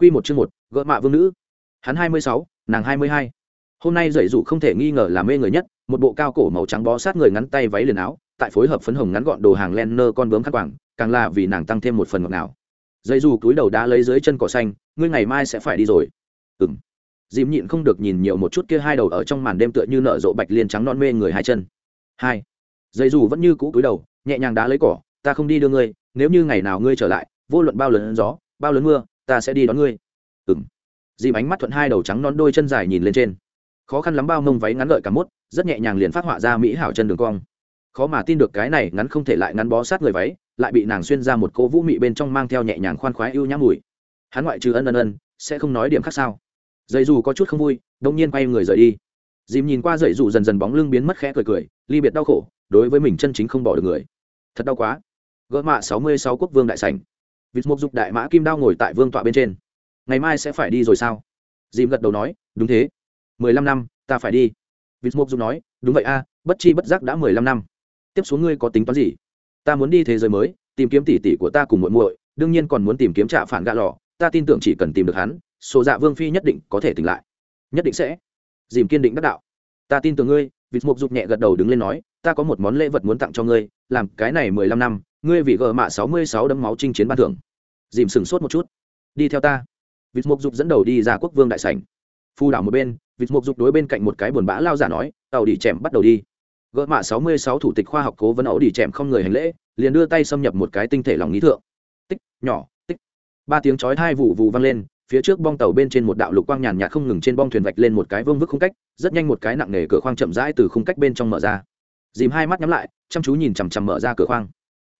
Quy một chương một, gỡ mạ vương nữ. Hắn hai mươi sáu, nàng hai mươi hai. Hôm nay dậy dụ không thể nghi ngờ là mê người nhất, một bộ cao cổ màu trắng bó sát người ngắn tay váy liền áo, tại phối hợp phấn hồng ngắn gọn đồ hàng lenner con bướm khăn quàng, càng là vì nàng tăng thêm một phần ngọt ngào. Dậy dù túi đầu đá lấy dưới chân cỏ xanh, ngươi ngày mai sẽ phải đi rồi. Ừm. Dìm nhịn không được nhìn nhiều một chút kia hai đầu ở trong màn đêm tựa như nở rộ bạch liên trắng non mê người hai chân. Hai. Dậy dù vẫn như cũ túi đầu, nhẹ nhàng đá lấy cỏ, ta không đi đưa ngươi, nếu như ngày nào ngươi trở lại, vô luận bao lớn gió, bao lớn mưa, ta sẽ đi đón ngươi. Ừng dìm ánh mắt thuận hai đầu trắng non đôi chân dài nhìn lên trên. Khó khăn lắm bao mông váy ngắn gợi cả mốt rất nhẹ nhàng liền phát họa ra mỹ hảo chân đường cong. Khó mà tin được cái này ngắn không thể lại ngắn bó sát người váy, lại bị nàng xuyên ra một cô vũ mị bên trong mang theo nhẹ nhàng khoan khoái ưu nhã mùi. Hắn ngoại trừ ân ân ân, sẽ không nói điểm khác sao? Dây dù có chút không vui, đông nhiên quay người rời đi. Dìm nhìn qua dậy dù dần dần bóng lưng biến mất khẽ cười cười, ly biệt đau khổ, đối với mình chân chính không bỏ được người. Thật đau quá. Gỡ mạ sáu mươi sáu quốc vương đại sảnh vịt mục dục đại mã kim đao ngồi tại vương tọa bên trên. Ngày mai sẽ phải đi rồi sao? Dìm gật đầu nói, đúng thế. Mười lăm năm, ta phải đi. Vịt mục dục nói, đúng vậy a, bất chi bất giác đã mười lăm năm. Tiếp xuống ngươi có tính toán gì? Ta muốn đi thế giới mới, tìm kiếm tỷ tỷ của ta cùng muội muội, đương nhiên còn muốn tìm kiếm trả phản gạ lò ta tin tưởng chỉ cần tìm được hắn sổ dạ vương phi nhất định có thể tỉnh lại. Nhất định sẽ. Dìm kiên định đắc đạo. Ta tin tưởng ngươi, vịt mục dục nhẹ gật đầu đứng lên nói, ta có một món lễ vật muốn tặng cho ngươi, làm cái này mười lăm năm, ngươi vì gờ mạ sáu mươi sáu đấm máu chinh chiến ban thưởng dìm sừng sốt một chút. Đi theo ta. Vịt mục dục dẫn đầu đi ra quốc vương đại sảnh. Phu đảo một bên, vịt mục dục đối bên cạnh một cái buồn bã lao giả nói tàu đi chèm bắt đầu đi. Gỡ mạ sáu mươi sáu thủ tịch khoa học cố vấn ẩu đi chèm không người hành lễ, liền đưa tay xâm nhập một cái tinh thể lòng nghĩ thượng. Tích, nhỏ, tích. Ba tiếng chói hai vụ vụ vang lên, phía trước bong tàu bên trên một đạo lục quang nhàn nhạt không ngừng trên bong thuyền vạch lên một cái vương vức khung cách, rất nhanh một cái nặng nề cửa khoang chậm rãi từ khung cách bên trong mở ra. Dìm hai mắt nhắm lại, chăm chú nhìn chằm chằm mở ra cửa khoang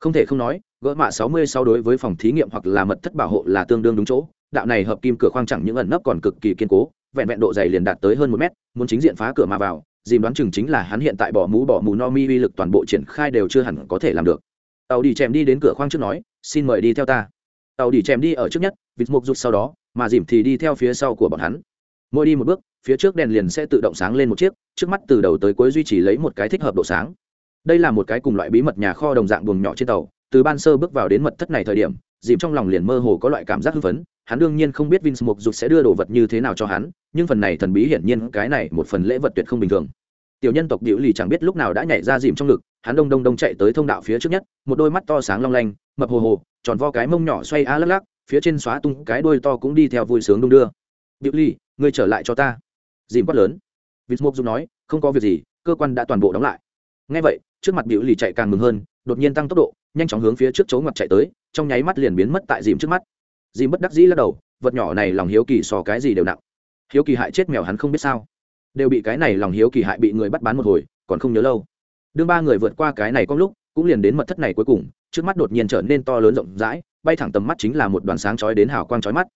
không thể không nói, gỡ mạ sáu mươi sau đối với phòng thí nghiệm hoặc là mật thất bảo hộ là tương đương đúng chỗ. Đạo này hợp kim cửa khoang chẳng những ẩn nấp còn cực kỳ kiên cố, vẹn vẹn độ dày liền đạt tới hơn một mét, muốn chính diện phá cửa mà vào, dìm đoán chừng chính là hắn hiện tại bỏ mũ bỏ mù no mi uy lực toàn bộ triển khai đều chưa hẳn có thể làm được. Tàu đi chèm đi đến cửa khoang trước nói, xin mời đi theo ta. Tàu đi chèm đi ở trước nhất, vịt mục rụt sau đó, mà dìm thì đi theo phía sau của bọn hắn. Mỗi đi một bước, phía trước đèn liền sẽ tự động sáng lên một chiếc, trước mắt từ đầu tới cuối duy trì lấy một cái thích hợp độ sáng đây là một cái cùng loại bí mật nhà kho đồng dạng buồng nhỏ trên tàu từ ban sơ bước vào đến mật thất này thời điểm dìm trong lòng liền mơ hồ có loại cảm giác hưng phấn hắn đương nhiên không biết Vince Mục Dục sẽ đưa đồ vật như thế nào cho hắn, nhưng phần này thần bí hiển nhiên cái này một phần lễ vật tuyệt không bình thường. Tiểu nhân tộc Diệu Lì chẳng biết lúc nào đã nhảy ra dìm trong ngực, hắn đông đông đông chạy tới thông đạo phía trước nhất, một đôi mắt to sáng long lanh, mập hồ hồ, tròn vo cái mông nhỏ xoay a lắc lắc, phía trên xóa tung cái đuôi to cũng đi theo vui sướng đung đưa. Diệu Lì, ngươi trở lại cho ta. Dìm quát lớn. Vince Mục Dục nói, không có việc gì, cơ quan đã toàn bộ đóng lại. Nghe vậy, trước mặt biểu Lì chạy càng mừng hơn, đột nhiên tăng tốc độ, nhanh chóng hướng phía trước chỗ ngoặt chạy tới, trong nháy mắt liền biến mất tại dìm trước mắt. Dìm bất đắc dĩ lắc đầu vật nhỏ này lòng hiếu kỳ so cái gì đều nặng. Hiếu kỳ hại chết mèo hắn không biết sao. Đều bị cái này lòng hiếu kỳ hại bị người bắt bán một hồi còn không nhớ lâu. Đương ba người vượt qua cái này có lúc cũng liền đến mật thất này cuối cùng trước mắt đột nhiên trở nên to lớn rộng rãi bay thẳng tầm mắt chính là một đoàn sáng chói đến hào quang chói mắt.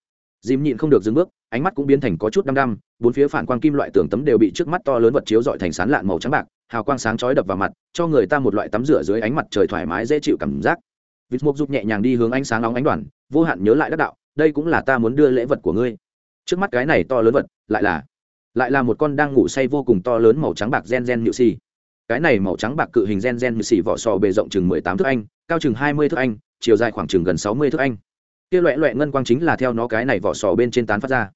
Dìm nhịn không được dừng bước ánh mắt cũng biến thành có chút đăm đăm, bốn phía phản quang kim loại tường tấm đều bị trước mắt to lớn vật chiếu dọi thành sán lạn màu trắng bạc, hào quang sáng chói đập vào mặt, cho người ta một loại tắm rửa dưới ánh mặt trời thoải mái dễ chịu cảm giác. Vịt mục giúp nhẹ nhàng đi hướng ánh sáng nóng ánh đoàn, vô hạn nhớ lại đắc đạo, đây cũng là ta muốn đưa lễ vật của ngươi. Trước mắt cái này to lớn vật, lại là lại là một con đang ngủ say vô cùng to lớn màu trắng bạc gen gen nhự xì. Cái này màu trắng bạc cự hình gen gen nhự xì vỏ sò bề rộng chừng mười tám thước anh, cao chừng hai mươi thước anh, chiều dài khoảng chừng gần sáu mươi thước anh. Kia loẹ loẹ ngân quang chính là theo nó cái này vỏ sò bên trên tán phát ra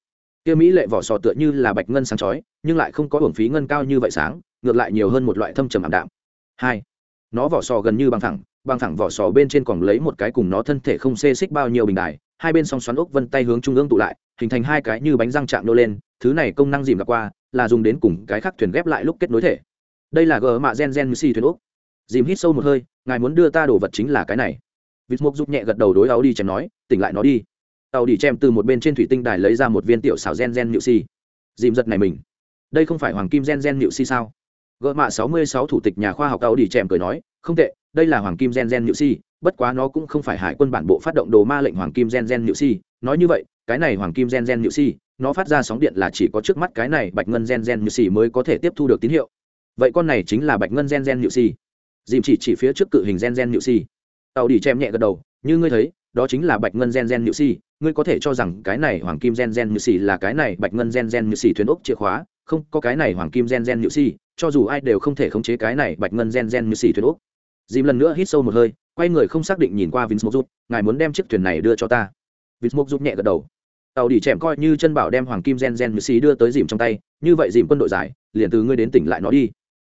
kia mỹ lệ vỏ sò tựa như là bạch ngân sáng chói, nhưng lại không có hưởng phí ngân cao như vậy sáng, ngược lại nhiều hơn một loại thâm trầm ảm đạm. Hai, nó vỏ sò gần như bằng thẳng bằng thẳng vỏ sò bên trên còn lấy một cái cùng nó thân thể không xê xích bao nhiêu bình đài, hai bên song xoắn ốc vân tay hướng trung ương tụ lại, hình thành hai cái như bánh răng chạm nô lên, thứ này công năng dìm gặp qua, là dùng đến cùng cái khác thuyền ghép lại lúc kết nối thể. Đây là gờ mạ gen gen xì thuyền ốc. Dìm hít sâu một hơi, ngài muốn đưa ta đồ vật chính là cái này. Vịt mục giúp nhẹ gật đầu đối áo đi chém nói, tỉnh lại nó đi tàu đi chém từ một bên trên thủy tinh đài lấy ra một viên tiểu xảo gen gen nhự si. Dìm giật này mình. Đây không phải hoàng kim gen gen nhự si sao? Gợ mạ sáu mươi sáu thủ tịch nhà khoa học tàu đi chém cười nói, không tệ, đây là hoàng kim gen gen nhự si, bất quá nó cũng không phải hải quân bản bộ phát động đồ ma lệnh hoàng kim gen gen nhự si. Nói như vậy, cái này hoàng kim gen gen nhự si, nó phát ra sóng điện là chỉ có trước mắt cái này bạch ngân gen gen nhự si mới có thể tiếp thu được tín hiệu. Vậy con này chính là bạch ngân gen gen nhự si. Dìm chỉ chỉ phía trước cự hình gen gen nhự si. Tàu đi chém nhẹ gật đầu, như ngươi thấy đó chính là bạch ngân gen gen nhự xì, ngươi có thể cho rằng cái này hoàng kim gen gen nhự xì là cái này bạch ngân gen gen nhự xì thuyền ốc chìa khóa? Không có cái này hoàng kim gen gen nhự xì, cho dù ai đều không thể khống chế cái này bạch ngân gen gen nhự xì thuyền ốc. Dìm lần nữa hít sâu một hơi quay người không xác định nhìn qua vinh mục rút ngài muốn đem chiếc thuyền này đưa cho ta. vinh mục rút nhẹ gật đầu. tàu đi chèm coi như chân bảo đem hoàng kim gen gen nhự xì đưa tới dìm trong tay như vậy dìm quân đội giải liền từ ngươi đến tỉnh lại nó đi.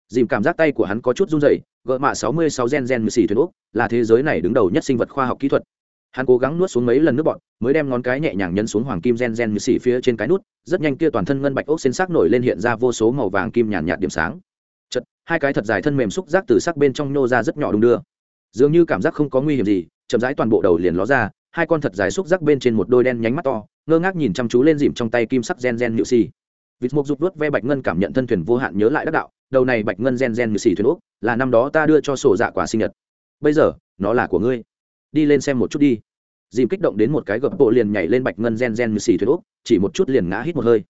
Dìm cảm giác tay của hắn có chút run rẩy gợ mạ sáu mươi sáu gen gen nhự xì thuyền ốc, là thế giới này đứng đầu nhất sinh vật khoa học kỹ thuật hắn cố gắng nuốt xuống mấy lần nước bọn mới đem ngón cái nhẹ nhàng nhấn xuống hoàng kim gen gen như xỉ phía trên cái nút, rất nhanh kia toàn thân ngân bạch ốc xên sắc nổi lên hiện ra vô số màu vàng kim nhàn nhạt điểm sáng. Chật hai cái thật dài thân mềm xúc giác từ sắc bên trong nhô ra rất nhỏ đung đưa. Dường như cảm giác không có nguy hiểm gì, chậm rãi toàn bộ đầu liền ló ra, hai con thật dài xúc giác bên trên một đôi đen nhánh mắt to, ngơ ngác nhìn chăm chú lên dìm trong tay kim sắc gen gen nhự xì. Vịt mục rụt vớt ve bạch ngân cảm nhận thân thuyền vô hạn nhớ lại đắc đạo, đầu này bạch ngân gen gen nhự xì thuyền úc là năm đó ta đưa cho sổ dạ quả sinh nhật. Bây giờ, nó là của ngươi đi lên xem một chút đi. Dìm kích động đến một cái gập bộ liền nhảy lên bạch ngân gen gen như xì thuyền úc chỉ một chút liền ngã hít một hơi.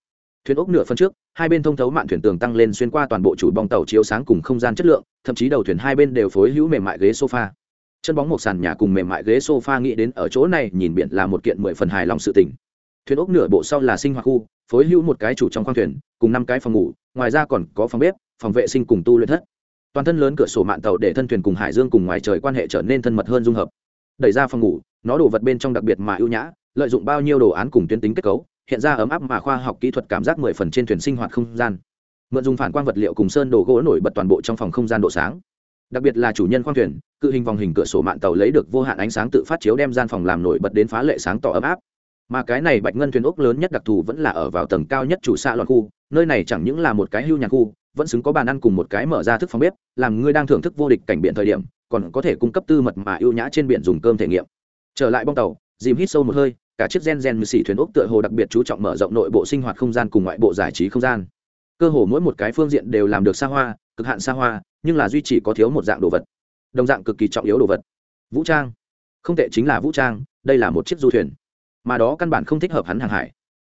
Thuyền úc nửa phân trước, hai bên thông thấu mạn thuyền tường tăng lên xuyên qua toàn bộ chủ bong tàu chiếu sáng cùng không gian chất lượng, thậm chí đầu thuyền hai bên đều phối hữu mềm mại ghế sofa. Chân bóng một sàn nhà cùng mềm mại ghế sofa nghĩ đến ở chỗ này nhìn biển là một kiện mười phần hài lòng sự tình. Thuyền ốc nửa bộ sau là sinh hoạt khu, phối hữu một cái chủ trong khoang thuyền, cùng năm cái phòng ngủ, ngoài ra còn có phòng bếp, phòng vệ sinh cùng tu luyện thất. Toàn thân lớn cửa sổ mạn tàu để thân thuyền cùng hải dương cùng ngoài trời quan hệ trở nên thân mật hơn dung hợp đẩy ra phòng ngủ, nó đồ vật bên trong đặc biệt mà ưu nhã, lợi dụng bao nhiêu đồ án cùng tuyến tính kết cấu, hiện ra ấm áp mà khoa học kỹ thuật cảm giác mười phần trên thuyền sinh hoạt không gian. Mượn dùng phản quang vật liệu cùng sơn đồ gỗ nổi bật toàn bộ trong phòng không gian độ sáng. Đặc biệt là chủ nhân khoang thuyền, cự hình vòng hình cửa sổ mạng tàu lấy được vô hạn ánh sáng tự phát chiếu đem gian phòng làm nổi bật đến phá lệ sáng tỏ ấm áp. Mà cái này bạch ngân thuyền ốc lớn nhất đặc thù vẫn là ở vào tầng cao nhất chủ xạ loạn khu, nơi này chẳng những là một cái hưu nhà khu, vẫn xứng có bàn ăn cùng một cái mở ra thức phòng bếp, làm ngươi đang thưởng thức vô địch cảnh biển thời điểm còn có thể cung cấp tư mật mà ưu nhã trên biển dùng cơm thể nghiệm. Trở lại bong tàu, dìm hít sâu một hơi, cả chiếc gen gen như xỉ thuyền ốc tựa hồ đặc biệt chú trọng mở rộng nội bộ sinh hoạt không gian cùng ngoại bộ giải trí không gian. Cơ hồ mỗi một cái phương diện đều làm được xa hoa, cực hạn xa hoa, nhưng là duy chỉ có thiếu một dạng đồ vật. Đồng dạng cực kỳ trọng yếu đồ vật. Vũ trang. Không tệ chính là vũ trang, đây là một chiếc du thuyền. Mà đó căn bản không thích hợp hắn hàng hải.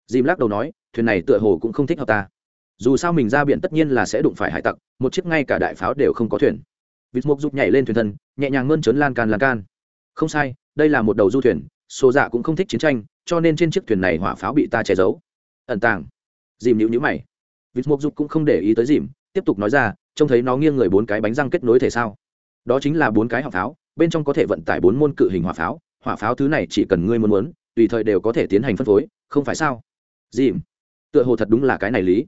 Dìm lắc đầu nói, thuyền này tựa hồ cũng không thích hợp ta. Dù sao mình ra biển tất nhiên là sẽ đụng phải hải tặc, một chiếc ngay cả đại pháo đều không có thuyền vịt mộc giúp nhảy lên thuyền thân, nhẹ nhàng mơn trớn lan can lan can. Không sai, đây là một đầu du thuyền sổ dạ cũng không thích chiến tranh, cho nên trên chiếc thuyền này hỏa pháo bị ta che giấu. Ẩn tàng. Dìm nhịu nhữ mày. Vịt mộc giúp cũng không để ý tới dìm, tiếp tục nói ra, trông thấy nó nghiêng người bốn cái bánh răng kết nối thể sao. Đó chính là bốn cái hỏa pháo, bên trong có thể vận tải bốn môn cự hình hỏa pháo hỏa pháo thứ này chỉ cần ngươi muốn muốn, tùy thời đều có thể tiến hành phân phối, không phải sao? Dìm. Tựa hồ thật đúng là cái này lý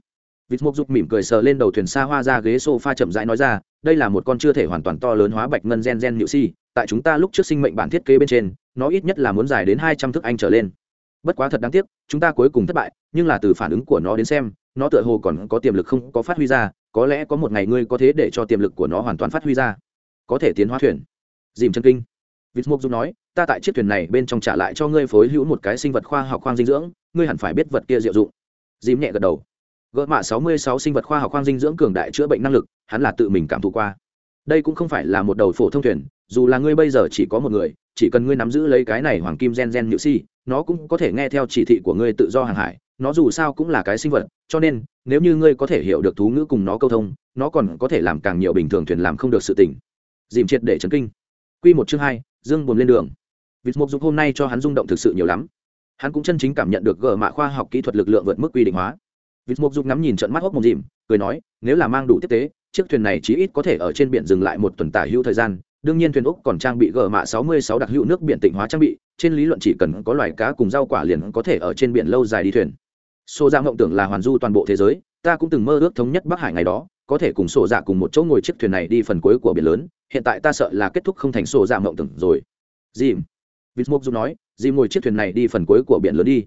vịt mộc giúp mỉm cười sờ lên đầu thuyền xa hoa ra ghế sofa chậm rãi nói ra, đây là một con chưa thể hoàn toàn to lớn hóa bạch ngân gen gen nhự si, tại chúng ta lúc trước sinh mệnh bản thiết kế bên trên, nó ít nhất là muốn dài đến hai trăm thước anh trở lên. Bất quá thật đáng tiếc, chúng ta cuối cùng thất bại, nhưng là từ phản ứng của nó đến xem, nó tựa hồ còn có tiềm lực không có phát huy ra, có lẽ có một ngày ngươi có thế để cho tiềm lực của nó hoàn toàn phát huy ra. Có thể tiến hóa thuyền. Dìm chân kinh. Vịt mộc dung nói, ta tại chiếc thuyền này bên trong trả lại cho ngươi phối hữu một cái sinh vật khoa học khoang dinh dưỡng, ngươi hẳn phải biết vật kia diệu dụng. Dìm nhẹ gật đầu gỡ mạ sáu mươi sáu sinh vật khoa học khoang dinh dưỡng cường đại chữa bệnh năng lực, hắn là tự mình cảm thụ qua. Đây cũng không phải là một đầu phổ thông thuyền, dù là ngươi bây giờ chỉ có một người, chỉ cần ngươi nắm giữ lấy cái này hoàng kim gen gen nhự si, nó cũng có thể nghe theo chỉ thị của ngươi tự do hàng hải, nó dù sao cũng là cái sinh vật, cho nên, nếu như ngươi có thể hiểu được thú ngữ cùng nó câu thông, nó còn có thể làm càng nhiều bình thường thuyền làm không được sự tỉnh dìm triệt để chấn kinh. Q một chương hai, dương buồn lên đường. Vịt mục dục hôm nay cho hắn rung động thực sự nhiều lắm. Hắn cũng chân chính cảm nhận được gờ mạ khoa học kỹ thuật lực lượng vượt mức quy định hóa vịt mục dục ngắm nhìn trận mắt hốc mồm dìm, cười nói, nếu là mang đủ tiếp tế, chiếc thuyền này chí ít có thể ở trên biển dừng lại một tuần tả hữu thời gian. Đương nhiên thuyền úc còn trang bị gờ mạ 66 đặc hữu nước biển tịnh hóa trang bị, trên lý luận chỉ cần có loài cá cùng rau quả liền có thể ở trên biển lâu dài đi thuyền. Sổ dạ mộng tưởng là hoàn du toàn bộ thế giới, ta cũng từng mơ ước thống nhất bắc hải ngày đó, có thể cùng sổ dạ cùng một chỗ ngồi chiếc thuyền này đi phần cuối của biển lớn, hiện tại ta sợ là kết thúc không thành sổ dạ mộng tưởng rồi. Dìm. Vismok dung nói, dìm ngồi chiếc thuyền này đi phần cuối của biển lớn đi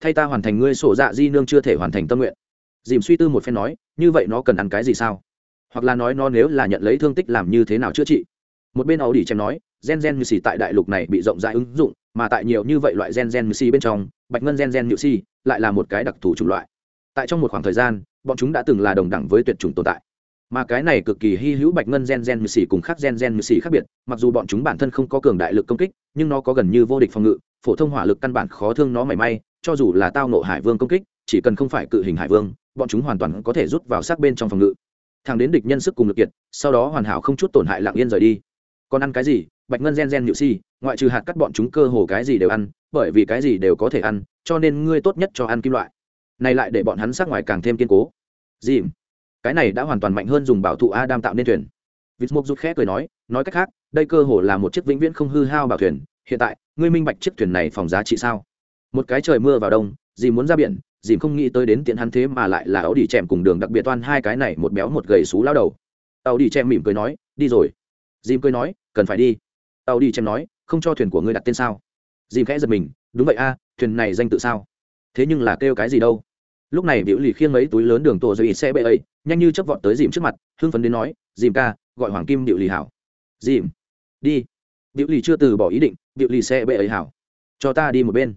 thay ta hoàn thành ngươi sổ dạ di nương chưa thể hoàn thành tâm nguyện. Dìm suy tư một phen nói, như vậy nó cần ăn cái gì sao? Hoặc là nói nó nếu là nhận lấy thương tích làm như thế nào chữa trị? Một bên ấu đỉ chém nói, gen gen như xì tại đại lục này bị rộng rãi ứng dụng, mà tại nhiều như vậy loại gen gen như xì bên trong, bạch ngân gen gen như xì lại là một cái đặc thù chủng loại. Tại trong một khoảng thời gian, bọn chúng đã từng là đồng đẳng với tuyệt chủng tồn tại. Mà cái này cực kỳ hy hữu bạch ngân gen gen như xì cùng khác gen gen như xì khác biệt, mặc dù bọn chúng bản thân không có cường đại lực công kích, nhưng nó có gần như vô địch phòng ngự, phổ thông hỏa lực căn bản khó thương nó mảy may cho dù là tao nộ hải vương công kích, chỉ cần không phải cự hình hải vương, bọn chúng hoàn toàn có thể rút vào sát bên trong phòng ngự. Thằng đến địch nhân sức cùng lực kiệt, sau đó hoàn hảo không chút tổn hại lặng yên rời đi. Còn ăn cái gì? Bạch ngân gen gen nhự si, ngoại trừ hạt cắt bọn chúng cơ hồ cái gì đều ăn, bởi vì cái gì đều có thể ăn, cho nên ngươi tốt nhất cho ăn kim loại. Này lại để bọn hắn sát ngoài càng thêm kiên cố. Dìm, cái này đã hoàn toàn mạnh hơn dùng bảo thụ adam tạo nên thuyền. Vịt mục rút khẽ cười nói nói cách khác, đây cơ hồ là một chiếc vĩnh viễn không hư hao bảo thuyền. Hiện tại, ngươi minh bạch chiếc thuyền này phòng giá trị sao? Một cái trời mưa vào đông dìm muốn ra biển dìm không nghĩ tới đến tiện hắn thế mà lại là áo đi chèm cùng đường đặc biệt toan hai cái này một béo một gầy xú lao đầu. Tàu đi chèm mỉm cười nói, đi rồi. Dìm cười nói, cần phải đi. Tàu đi chèm nói, không cho thuyền của ngươi đặt tên sao? Dìm khẽ giật mình, đúng vậy a, thuyền này danh tự sao? Thế nhưng là kêu cái gì đâu. Lúc này biểu lì khiêng mấy túi lớn đường tổ rồi xe bệ ấy, nhanh như chấp vọt tới dìm trước mặt, hưng phấn đến nói, dìm ca, gọi hoàng kim biểu lì hảo. Dìm, đi. Biểu lì chưa từ bỏ ý định, biểu lì xe bệ ấy hảo. Cho ta đi một bên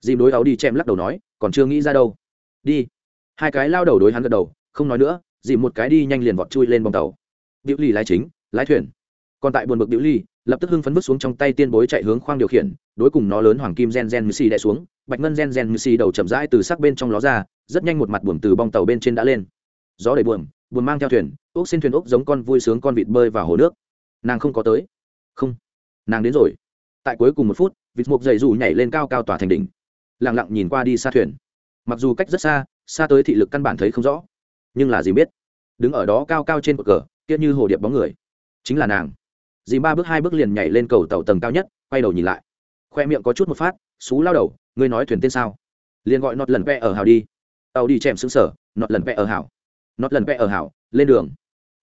dìm đối áo đi chém lắc đầu nói, còn chưa nghĩ ra đâu. Đi. Hai cái lao đầu đối hắn gật đầu, không nói nữa, dìm một cái đi nhanh liền vọt chui lên bong tàu. Biểu ly lái chính, lái thuyền. Còn tại buồn bực biểu ly lập tức hưng phấn vứt xuống trong tay tiên bối chạy hướng khoang điều khiển, đối cùng nó lớn hoàng kim gen gen missy đè xuống, bạch ngân gen gen missy đầu chậm rãi từ sắc bên trong ló ra, rất nhanh một mặt buồm từ bong tàu bên trên đã lên. Gió đầy buồm buồm mang theo thuyền, ốc xin thuyền ốc giống con vui sướng con vịt bơi vào hồ nước. Nàng không có tới. Không. Nàng đến rồi. Tại cuối cùng một phút, vịt mục dày dù nhảy lên cao cao tỏa thành đỉnh lẳng lặng nhìn qua đi xa thuyền. Mặc dù cách rất xa xa tới thị lực căn bản thấy không rõ, nhưng là gì biết. Đứng ở đó cao cao trên cột cờ, kia như hồ điệp bóng người. Chính là nàng. Dì ba bước hai bước liền nhảy lên cầu tàu tầng cao nhất, quay đầu nhìn lại. Khoe miệng có chút một phát, xú lao đầu, ngươi nói thuyền tên sao? Liền gọi nọt lần vẽ ở hào đi. Tàu đi chèm xứng sở nọt lần vẽ ở hảo. Nọt lần vẽ ở hảo, lên đường.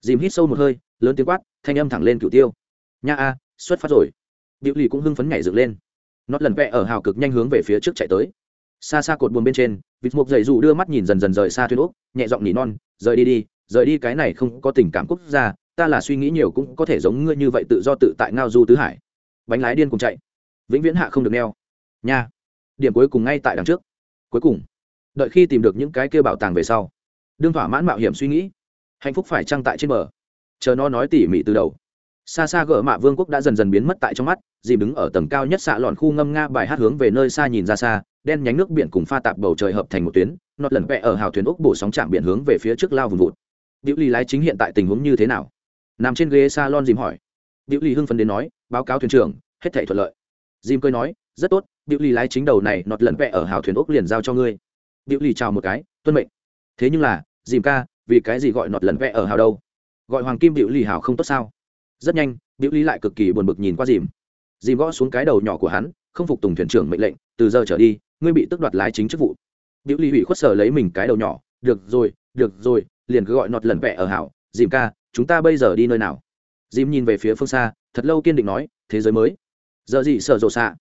Dìm hít sâu một hơi, lớn tiếng quát, thanh âm thẳng lên cửu tiêu. Nha a, xuất phát rồi. Điệu lì cũng hưng phấn nhảy dựng lên nó lần vẽ ở hào cực nhanh hướng về phía trước chạy tới. Xa xa cột buồn bên trên, vịt mục dày dù đưa mắt nhìn dần dần rời xa thuyền úc nhẹ giọng nỉ non, rời đi đi, rời đi cái này không có tình cảm quốc gia, ta là suy nghĩ nhiều cũng có thể giống ngươi như vậy tự do tự tại ngao du tứ hải. Bánh lái điên cùng chạy. Vĩnh viễn hạ không được neo. Nha. Điểm cuối cùng ngay tại đằng trước. Cuối cùng. Đợi khi tìm được những cái kêu bảo tàng về sau. Đương thỏa mãn mạo hiểm suy nghĩ. Hạnh phúc phải trăng tại trên bờ. Chờ nó nói tỉ mỉ từ đầu xa xa gỡ mạ vương quốc đã dần dần biến mất tại trong mắt dìm đứng ở tầng cao nhất xạ lọn khu ngâm nga bài hát hướng về nơi xa nhìn ra xa, đen nhánh nước biển cùng pha tạp bầu trời hợp thành một tuyến, nọt lần vẽ ở hào thuyền úc bổ sóng chạm biển hướng về phía trước lao vùng vụt. Điệu ly lái chính hiện tại tình huống như thế nào? Nằm trên ghế salon dìm hỏi. Điệu ly hưng phấn đến nói, báo cáo thuyền trưởng, hết thảy thuận lợi. Dìm cười nói, rất tốt, điệu ly lái chính đầu này nọt lần vẽ ở hào thuyền úc liền giao cho ngươi. Điệu ly chào một cái, tuân mệnh. Thế nhưng là, dìm ca, vì cái gì gọi nọt lần vẽ ở hào đâu? Gọi hoàng kim điệu ly hào không tốt sao? Rất nhanh biểu Lý lại cực kỳ buồn bực nhìn qua dìm. Dìm gõ xuống cái đầu nhỏ của hắn, không phục tùng thuyền trưởng mệnh lệnh, từ giờ trở đi, ngươi bị tước đoạt lái chính chức vụ. Biểu Lý hủy khuất sở lấy mình cái đầu nhỏ, được rồi được rồi, liền cứ gọi nọt lần vẹ ở hảo. Dìm ca, chúng ta bây giờ đi nơi nào? Dìm nhìn về phía phương xa, thật lâu kiên định nói, thế giới mới. Giờ gì sợ rộ xạ?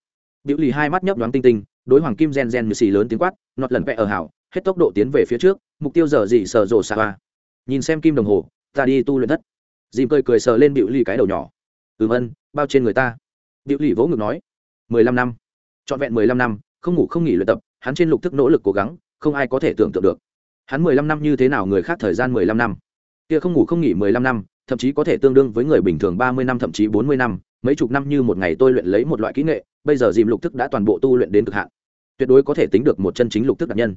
Biểu lì hai mắt nhấp đoán tinh tinh, đối hoàng kim gen gen như xì lớn tiếng quát, nọt lần vẽ ở hảo, hết tốc độ tiến về phía trước, mục tiêu giờ gì sợ rộ xạ? Hoa nhìn xem kim đồng hồ, ta đi tu luyện thất dìm cười cười sờ lên biểu lì cái đầu nhỏ. Ừm ân, bao trên người ta. Biểu lì vỗ ngực nói. Mười lăm năm. Trọn vẹn mười lăm năm, không ngủ không nghỉ luyện tập, hắn trên lục thức nỗ lực cố gắng, không ai có thể tưởng tượng được. Hắn mười lăm năm như thế nào người khác thời gian mười lăm năm? Kia không ngủ không nghỉ mười lăm năm, thậm chí có thể tương đương với người bình thường ba mươi năm thậm chí bốn mươi năm, mấy chục năm như một ngày tôi luyện lấy một loại kỹ nghệ, bây giờ dìm lục thức đã toàn bộ tu luyện đến cực hạn. Tuyệt đối có thể tính được một chân chính lục thức đặc nhân.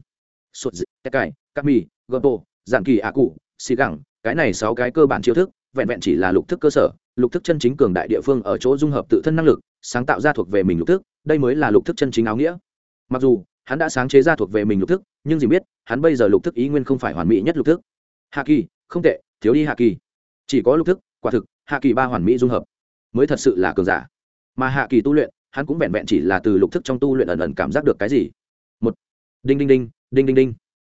Sụt dị cải cắt mì, gợp bộ giản kỳ ạ cụ, xì gẳng, cái này sáu cái cơ bản chiêu thức vẹn vẹn chỉ là lục thức cơ sở, lục thức chân chính cường đại địa phương ở chỗ dung hợp tự thân năng lực, sáng tạo ra thuộc về mình lục thức, đây mới là lục thức chân chính áo nghĩa. Mặc dù, hắn đã sáng chế ra thuộc về mình lục thức, nhưng gì biết, hắn bây giờ lục thức ý nguyên không phải hoàn mỹ nhất lục thức. Hạ kỳ, không tệ, thiếu đi hạ kỳ. Chỉ có lục thức, quả thực, hạ kỳ ba hoàn mỹ dung hợp, mới thật sự là cường giả. Mà hạ kỳ tu luyện, hắn cũng vẹn vẹn chỉ là từ lục thức trong tu luyện ẩn ẩn cảm giác được cái gì. Một, đinh đinh đinh đinh đinh đinh.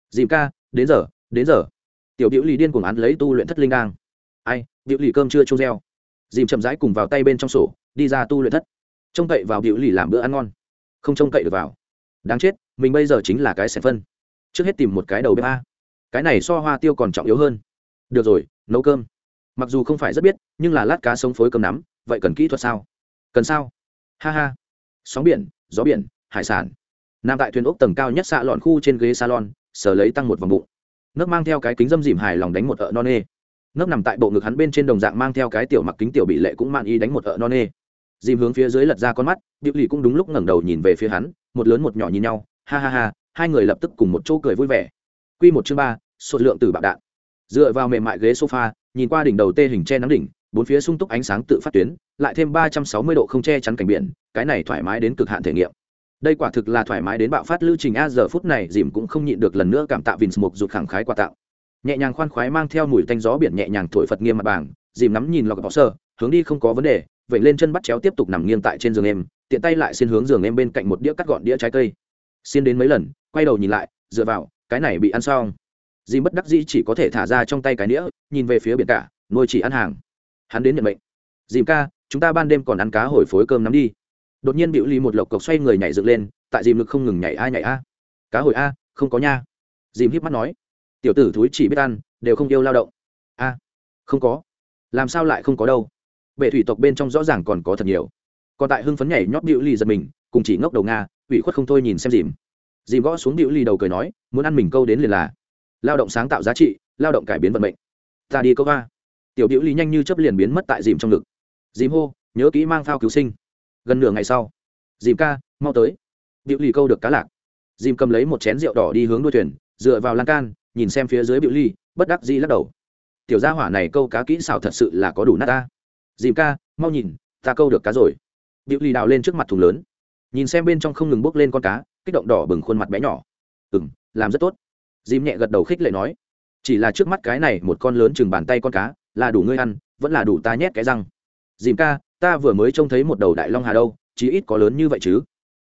Dìm ca, đến giờ đến giờ. Tiểu biểu lì điên cuồng án lấy tu luyện thất linh đang ai điệu lì cơm chưa trông reo. Dìm chậm rãi cùng vào tay bên trong sổ, đi ra tu luyện thất. Trông cậy vào điệu lì làm bữa ăn ngon. Không trông cậy được vào. Đáng chết, mình bây giờ chính là cái sẻ phân. Trước hết tìm một cái đầu bếp a. Cái này so hoa tiêu còn trọng yếu hơn. Được rồi, nấu cơm. Mặc dù không phải rất biết, nhưng là lát cá sống phối cơm nắm, vậy cần kỹ thuật sao? Cần sao? Ha ha. Sóng biển, gió biển, hải sản. Nằm tại thuyền ốc tầng cao nhất xạ lọn khu trên ghế salon, sờ lấy tăng một vòng bụng. Nước mang theo cái kính dâm dìm hài lòng đánh một ợ non nê nước nằm tại bộ ngực hắn bên trên đồng dạng mang theo cái tiểu mặc kính tiểu bị lệ cũng man y đánh một ợ non nê. Dìm hướng phía dưới lật ra con mắt điệu lì cũng đúng lúc ngẩng đầu nhìn về phía hắn, một lớn một nhỏ nhìn nhau, ha ha ha, hai người lập tức cùng một chỗ cười vui vẻ. Quy một chương ba sột lượng từ bạo đạn. Dựa vào mềm mại ghế sofa, nhìn qua đỉnh đầu tê hình che nắng đỉnh, bốn phía sung túc ánh sáng tự phát tuyến, lại thêm ba trăm sáu mươi độ không che chắn cảnh biển, cái này thoải mái đến cực hạn thể nghiệm. Đây quả thực là thoải mái đến bạo phát lưu trình a giờ phút này, dìm cũng không nhịn được lần nữa cảm tạ Vinsmoke mục rụt khẳng khái quà tặng nhẹ nhàng khoan khoái mang theo mùi tanh gió biển nhẹ nhàng thổi phật nghiêm mặt bảng, dìm nắm nhìn lọc bỏ sơ, hướng đi không có vấn đề, vậy lên chân bắt chéo tiếp tục nằm nghiêng tại trên giường em, tiện tay lại xin hướng giường em bên cạnh một đĩa cắt gọn đĩa trái cây. Xin đến mấy lần, quay đầu nhìn lại, dựa vào, cái này bị ăn xong. Dìm bất đắc dĩ chỉ có thể thả ra trong tay cái nĩa, nhìn về phía biển cả, nuôi chỉ ăn hàng. Hắn đến nhận mệnh. Dìm ca, chúng ta ban đêm còn ăn cá hồi phối cơm nắm đi. Đột nhiên bịu ly một lộc cộc xoay người nhảy dựng lên, tại dìm lực không ngừng nhảy a nhảy a. Cá hồi a, không có nha. Dìm híp mắt nói tiểu tử thúi chỉ biết ăn, đều không yêu lao động. A, không có. Làm sao lại không có đâu? Bệ thủy tộc bên trong rõ ràng còn có thật nhiều. Còn tại hưng phấn nhảy nhót điệu ly giật mình, cùng chỉ ngốc đầu nga, ủy khuất không thôi nhìn xem dìm. Dìm gõ xuống điệu ly đầu cười nói, muốn ăn mình câu đến liền là. Lao động sáng tạo giá trị, lao động cải biến vận mệnh. Ta đi câu va tiểu bịu ly nhanh như chấp liền biến mất tại dìm trong ngực. Dìm hô, nhớ kỹ mang phao cứu sinh. Gần nửa ngày sau, dìm ca, mau tới. Bịu ly câu được cá lạc. Dìm cầm lấy một chén rượu đỏ đi hướng đuôi thuyền, dựa vào lan can nhìn xem phía dưới Biểu ly, bất đắc dĩ lắc đầu. Tiểu gia hỏa này câu cá kỹ xảo thật sự là có đủ nát ta. Dìm ca, mau nhìn, ta câu được cá rồi. Biểu ly đào lên trước mặt thùng lớn. Nhìn xem bên trong không ngừng bốc lên con cá, kích động đỏ bừng khuôn mặt bé nhỏ. Ừ m làm rất tốt. Dìm nhẹ gật đầu khích lệ nói. Chỉ là trước mắt cái này một con lớn chừng bàn tay con cá, là đủ ngươi ăn, vẫn là đủ ta nhét cái răng. Dìm ca, ta vừa mới trông thấy một đầu đại long hà đâu, chí ít có lớn như vậy chứ?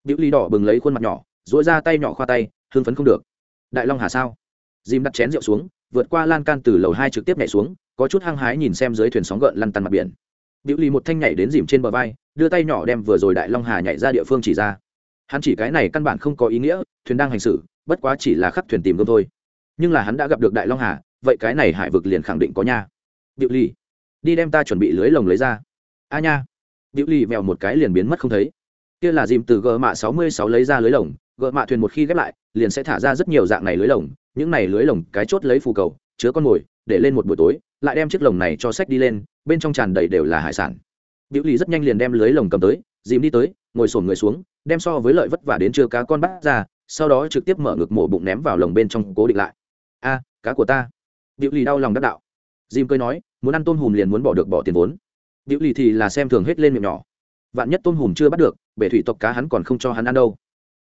Biểu ly đỏ bừng lấy khuôn mặt nhỏ dỗi ra tay nhỏ khoa tay hương phấn không được. Đại long hà sao? Dìm đặt chén rượu xuống, vượt qua lan can từ lầu hai trực tiếp nhảy xuống, có chút hăng hái nhìn xem dưới thuyền sóng gợn lăn tăn mặt biển. Biểu ly một thanh nhảy đến dìm trên bờ vai, đưa tay nhỏ đem vừa rồi đại long hà nhảy ra địa phương chỉ ra. Hắn chỉ cái này căn bản không có ý nghĩa, thuyền đang hành xử, bất quá chỉ là khắp thuyền tìm gương thôi. Nhưng là hắn đã gặp được đại long hà, vậy cái này hải vực liền khẳng định có nha. Biểu ly đi đem ta chuẩn bị lưới lồng lấy ra. A nha. Biểu ly vèo một cái liền biến mất không thấy. Kia là dìm từ gờ mạ sáu mươi sáu lấy ra lưới lồng gợ mạ thuyền một khi ghép lại, liền sẽ thả ra rất nhiều dạng này lưới lồng những này lưới lồng cái chốt lấy phù cầu, chứa con mồi, để lên một buổi tối, lại đem chiếc lồng này cho sách đi lên, bên trong tràn đầy đều là hải sản. Biểu lì rất nhanh liền đem lưới lồng cầm tới, dìm đi tới, ngồi sổn người xuống, đem so với lợi vất vả đến chưa cá con bắt ra, sau đó trực tiếp mở ngực mổ bụng ném vào lồng bên trong cố định lại. A, cá của ta. Biểu lì đau lòng đắc đạo. Dìm cười nói, muốn ăn tôm hùm liền muốn bỏ được bỏ tiền vốn. Biểu lì thì là xem thường hết lên miệng nhỏ. Vạn nhất tôm hùm chưa bắt được, bể thủy tộc cá hắn còn không cho hắn ăn đâu.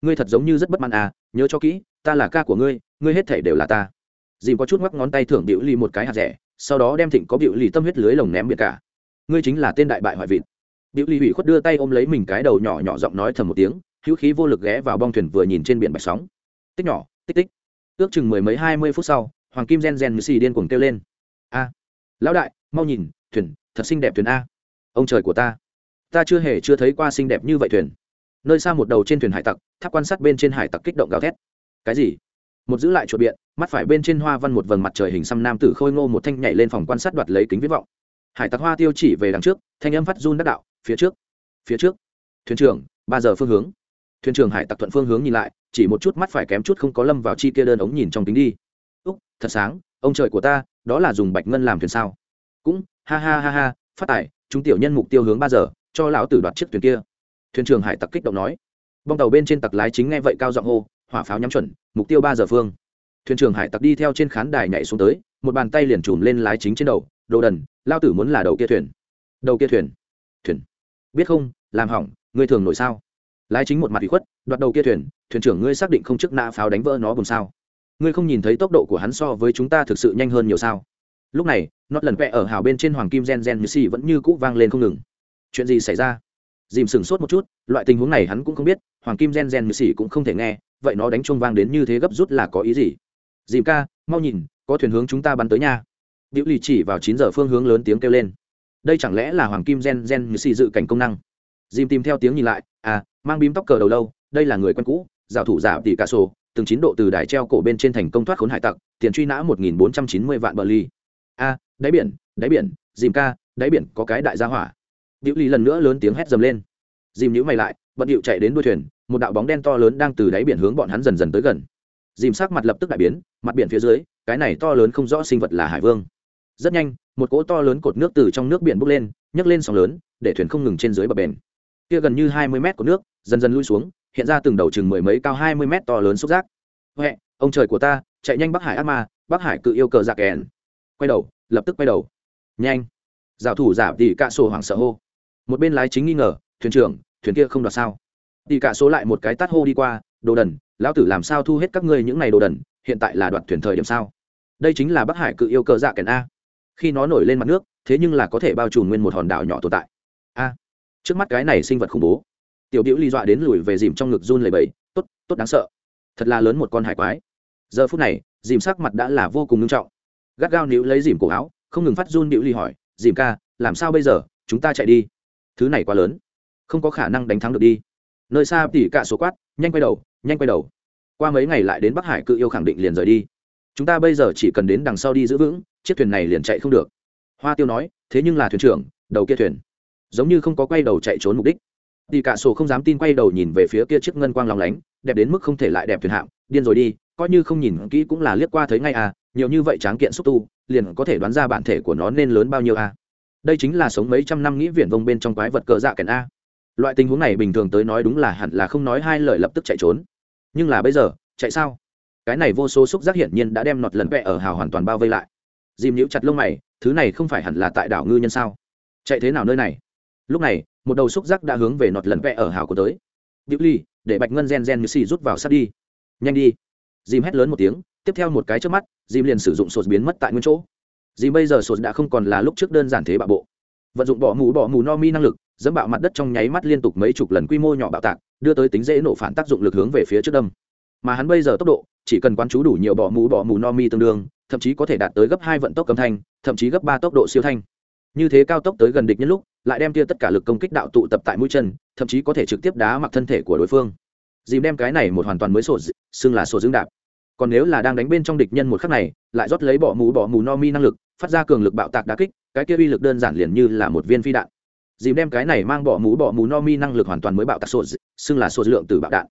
Ngươi thật giống như rất bất mãn à nhớ cho kỹ, ta là ca của ngươi ngươi hết thể đều là ta. Dìm có chút ngoắc ngón tay thưởng biểu Ly một cái hạt rẻ, sau đó đem thịnh có biểu Ly tâm huyết lưới lồng ném biệt cả. Ngươi chính là tên đại bại hoại vịt. Biểu Ly hủy khuất đưa tay ôm lấy mình cái đầu nhỏ nhỏ giọng nói thầm một tiếng, hữu khí vô lực ghé vào bong thuyền vừa nhìn trên biển bạch sóng. Tích nhỏ, tích tích. Ước chừng mười mấy hai mươi phút sau, hoàng kim gen gen xì điên cuồng kêu lên. A. Lão đại, mau nhìn, thuyền, thật xinh đẹp thuyền a. Ông trời của ta. Ta chưa hề chưa thấy qua xinh đẹp như vậy thuyền. Nơi xa một đầu trên thuyền hải tặc, tháp quan sát bên trên hải tặc kích động gào thét. Cái gì? Một giữ lại chuột biện, mắt phải bên trên hoa văn một vầng mặt trời hình xăm nam tử khôi ngô một thanh nhảy lên phòng quan sát đoạt lấy kính viết vọng. Hải tặc hoa tiêu chỉ về đằng trước, thanh âm phát run đắc đạo, phía trước phía trước. Thuyền trưởng, ba giờ phương hướng. Thuyền trưởng hải tặc thuận phương hướng nhìn lại, chỉ một chút mắt phải kém chút không có lâm vào chi kia đơn ống nhìn trong kính đi. Úc, thật sáng, ông trời của ta, đó là dùng bạch ngân làm thuyền sao? Cũng, ha ha ha ha, phát tài, chúng tiểu nhân mục tiêu hướng ba giờ, cho lão tử đoạt chiếc thuyền kia. Thuyền trưởng hải tặc kích động nói. Bong tàu bên trên tặc lái chính nghe vậy cao giọng hô, hỏa pháo nhắm chuẩn mục tiêu ba giờ phương. Thuyền trưởng hải tặc đi theo trên khán đài nhảy xuống tới, một bàn tay liền chùm lên lái chính trên đầu, đồ đần, lao tử muốn là đầu kia thuyền. Đầu kia thuyền? Thuyền? Biết không? Làm hỏng, ngươi thường nổi sao? Lái chính một mặt bị khuất, đoạt đầu kia thuyền thuyền trưởng ngươi xác định không chức nã pháo đánh vỡ nó cùng sao? Ngươi không nhìn thấy tốc độ của hắn so với chúng ta thực sự nhanh hơn nhiều sao? Lúc này nót lần vẽ ở hào bên trên hoàng kim gen gen như xì vẫn như cũ vang lên không ngừng. Chuyện gì xảy ra? Dìm sừng sốt một chút, loại tình huống này hắn cũng không biết, hoàng kim gen gen như xỉ cũng không thể nghe vậy nó đánh chuông vang đến như thế gấp rút là có ý gì? Dìm ca mau nhìn có thuyền hướng chúng ta bắn tới nha. Biểu lì chỉ vào chín giờ phương hướng lớn tiếng kêu lên. Đây chẳng lẽ là hoàng kim gen gen như xì dự cảnh công năng? Dìm tìm theo tiếng nhìn lại à mang bím tóc cờ đầu lâu đây là người quen cũ giáo thủ giả tỷ cả sổ từng chín độ từ đài treo cổ bên trên thành công thoát khốn hải tặc tiền truy nã một nghìn bốn trăm chín mươi vạn bờ ly a à, đáy biển đáy biển dìm ca đáy biển có cái đại gia hỏa. Điệu Ly lần nữa lớn tiếng hét dầm lên. Dìm nhữ mày lại, bận điệu chạy đến đuôi thuyền, một đạo bóng đen to lớn đang từ đáy biển hướng bọn hắn dần dần tới gần. Dìm sắc mặt lập tức đại biến, mặt biển phía dưới, cái này to lớn không rõ sinh vật là hải vương. Rất nhanh, một cỗ to lớn cột nước từ trong nước biển bốc lên, nhấc lên sóng lớn, để thuyền không ngừng trên dưới bờ bền. Kia gần như hai mươi mét của nước, dần dần lui xuống, hiện ra từng đầu chừng mười mấy cao hai mươi mét to lớn xúc giác. huệ ông trời của ta, chạy nhanh Bắc Hải ác ma, Bắc Hải cự yêu cờ giặc kèn." Quay đầu, lập tức quay đầu. "Nhanh!" Giáo thủ giả tỷ cạ sổ hoảng sợ hô một bên lái chính nghi ngờ thuyền trưởng thuyền kia không đoạt sao tỷ cả số lại một cái tát hô đi qua, đồ đần, lão tử làm sao thu hết các ngươi những n à y đồ đần, hiện tại là đoạt thuyền thời điểm sao? Đây chính là bắc hải cự yêu cờ dạ kèn a. Khi nó nổi lên mặt nước, thế nhưng là có thể bao trùm nguyên một hòn đảo nhỏ tồn tại. A. Trước mắt cái này sinh vật khủng bố. Tiểu biểu ly dọa đến lùi về dìm trong ngực run lầy bầy tốt tốt đáng sợ. Thật là lớn một con hải quái. Giờ phút này, dìm sắc mặt đã là vô cùng nghiêm trọng. Gắt gao níu lấy dìm cổ áo, không ngừng phát run biểu ly hỏi, dìm ca, làm sao bây giờ? Chúng ta chạy đi. Thứ này quá lớn. Không có khả năng đánh thắng được đi nơi xa tỉ cả số quát, nhanh quay đầu, nhanh quay đầu. Qua mấy ngày lại đến bắc hải cự yêu khẳng định liền rời đi. Chúng ta bây giờ chỉ cần đến đằng sau đi giữ vững, chiếc thuyền này liền chạy không được. Hoa tiêu nói, thế nhưng là thuyền trưởng, đầu kia thuyền. Giống như không có quay đầu chạy trốn mục đích. Tỉ cả sổ không dám tin quay đầu nhìn về phía kia chiếc ngân quang lòng lánh, đẹp đến mức không thể lại đẹp thuyền hạm điên rồi đi, coi như không nhìn kỹ cũng là liếc qua thấy ngay à nhiều như vậy tráng kiện xúc tu, liền có thể đoán ra bản thể của nó nên lớn bao nhiêu a đây chính là sống mấy trăm năm nghĩ viển vông bên trong quái vật cờ dạ kèn a loại tình huống này bình thường tới nói đúng là hẳn là không nói hai lời lập tức chạy trốn nhưng là bây giờ chạy sao cái này vô số xúc giác hiển nhiên đã đem nọt lần vẹ ở hào hoàn toàn bao vây lại dìm nhíu chặt lông mày thứ này không phải hẳn là tại đảo ngư nhân sao chạy thế nào nơi này lúc này một đầu xúc giác đã hướng về nọt lần vẹ ở hào của tới điệu Ly, để Bạch Ngân gen gen như xì rút vào sát đi. Nhanh đi. Dìm hét lớn một tiếng, tiếp theo một cái trước mắt, Dìm liền sử dụng sột biến mất tại nguyên chỗ. Dìm bây giờ sột đã không còn là lúc trước đơn giản thế bạo bộ. Vận dụng bỏ mù bỏ mù no mi năng lực, dẫm bạo mặt đất trong nháy mắt liên tục mấy chục lần quy mô nhỏ bạo tạc, đưa tới tính dễ nổ phản tác dụng lực hướng về phía trước đâm. Mà hắn bây giờ tốc độ, chỉ cần quán chú đủ nhiều bọ mù bọ mù no mi tương đương, thậm chí có thể đạt tới gấp hai vận tốc cầm thanh, thậm chí gấp ba tốc độ siêu thanh. Như thế cao tốc tới gần địch nhân lúc lại đem tia tất cả lực công kích đạo tụ tập tại mũi chân thậm chí có thể trực tiếp đá mặc thân thể của đối phương. Dìm đem cái này một hoàn toàn mới sổ xưng là sổ dưỡng đạp. Còn nếu là đang đánh bên trong địch nhân một khắc này lại rót lấy bỏ mù bỏ mù no mi năng lực phát ra cường lực bạo tạc đá kích cái kia uy lực đơn giản liền như là một viên phi đạn dìm đem cái này mang bỏ mũ bỏ mù no mi năng lực hoàn toàn mới bạo tạc sổ xưng là sổ lượng từ bạo đạn.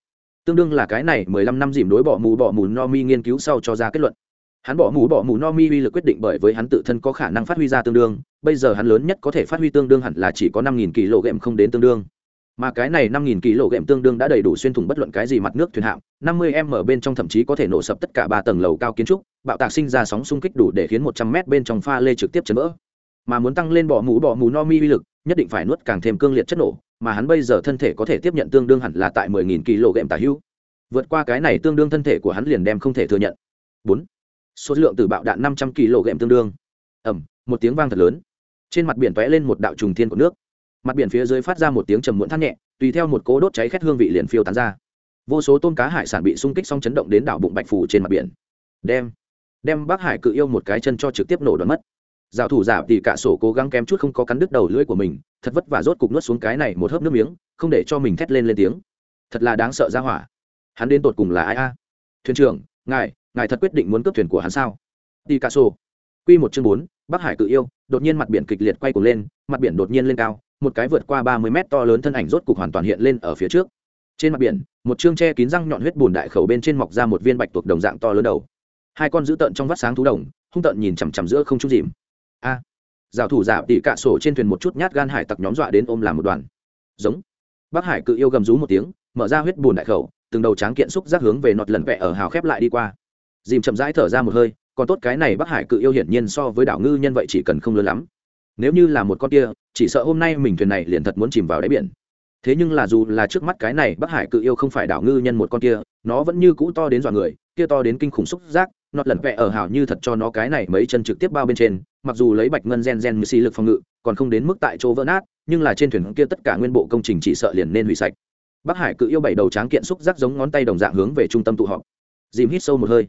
Tương đương là cái này mười lăm năm dìm đối bỏ mù bỏ mù no mi nghiên cứu sau cho ra kết luận. Hắn bỏ mù bỏ mù no mi uy lực quyết định bởi với hắn tự thân có khả năng phát huy ra tương đương, bây giờ hắn lớn nhất có thể phát huy tương đương hẳn là chỉ có năm nghìn kỳ lộ kg không đến tương đương. Mà cái này năm nghìn kỳ lộ kg tương đương đã đầy đủ xuyên thủng bất luận cái gì mặt nước thuyền hạm, năm mươi m ở bên trong thậm chí có thể nổ sập tất cả ba tầng lầu cao kiến trúc, bạo tạc sinh ra sóng xung kích đủ để khiến một trăm m bên trong pha lê trực tiếp chấn vỡ. Mà muốn tăng lên bỏ mũ bỏ mù no mi uy lực nhất định phải nuốt càng thêm cương liệt chất nổ, mà hắn bây giờ thân thể có thể tiếp nhận tương đương hẳn là tại mười nghìn kg tả hữu vượt qua cái này tương đương thân thể của hắn liền đem không thể thừa nhận. Bốn. Số lượng từ bạo đạn năm trăm kg tương đương. Ẩm, một tiếng vang thật lớn. Trên mặt biển tóe lên một đạo trùng thiên của nước. Mặt biển phía dưới phát ra một tiếng trầm muộn thắt nhẹ, tùy theo một cố đốt cháy khét hương vị liền phiêu tán ra. Vô số tôm cá hải sản bị xung kích xong chấn động đến đảo bụng bạch phủ trên mặt biển. Đem đem bác hải cự yêu một cái chân cho trực tiếp nổ đoạn mất. Giáo thủ giả thì cả sổ cố gắng kém chút không có cắn đứt đầu lưỡi của mình, thật vất vả rốt cục nuốt xuống cái này một hớp nước miếng, không để cho mình thét lên lên tiếng. Thật là đáng sợ ra hỏa. Hắn đến tột cùng là ai a? Thuyền trưởng, ngài ngài thật quyết định muốn cướp thuyền của hắn sao? Tỷ cả sổ. Quy một chương bốn, bắc hải cự yêu, đột nhiên mặt biển kịch liệt quay cuồng lên, mặt biển đột nhiên lên cao, một cái vượt qua ba mươi mét to lớn thân ảnh rốt cục hoàn toàn hiện lên ở phía trước. Trên mặt biển, một chương tre kín răng nhọn huyết bùn đại khẩu bên trên mọc ra một viên bạch tuộc đồng dạng to lớn đầu. Hai con dữ tợn trong vắt sáng thú đồng, hung tợn nhìn chằm chằm giữa không chút dìm a. À, rào thủ giả tỉ cạ sổ trên thuyền một chút nhát gan hải tặc nhóm dọa đến ôm làm một đoàn. Giống. Bắc hải cự yêu gầm rú một tiếng mở ra huyết bùn đại khẩu từng đầu tráng kiện xúc giác hướng về nọt lần vẹ ở hào khép lại đi qua. Dìm chậm rãi thở ra một hơi còn tốt cái này bắc hải cự yêu hiển nhiên so với đảo ngư nhân vậy chỉ cần không lớn lắm. Nếu như là một con kia chỉ sợ hôm nay mình thuyền này liền thật muốn chìm vào đáy biển. Thế nhưng là dù là trước mắt cái này bắc hải cự yêu không phải đảo ngư nhân một con kia nó vẫn như cũ to đến dọa người kia to đến kinh khủng xúc giác nọt lần vẹ ở hảo như thật cho nó cái này mấy chân trực tiếp bao bên trên, mặc dù lấy bạch ngân gen gen xì lực phòng ngự, còn không đến mức tại chỗ vỡ nát, nhưng là trên thuyền kia tất cả nguyên bộ công trình chỉ sợ liền nên hủy sạch. Bắc hải cự yêu bảy đầu tráng kiện xúc giác giống ngón tay đồng dạng hướng về trung tâm tụ họp. Dìm hít sâu một hơi.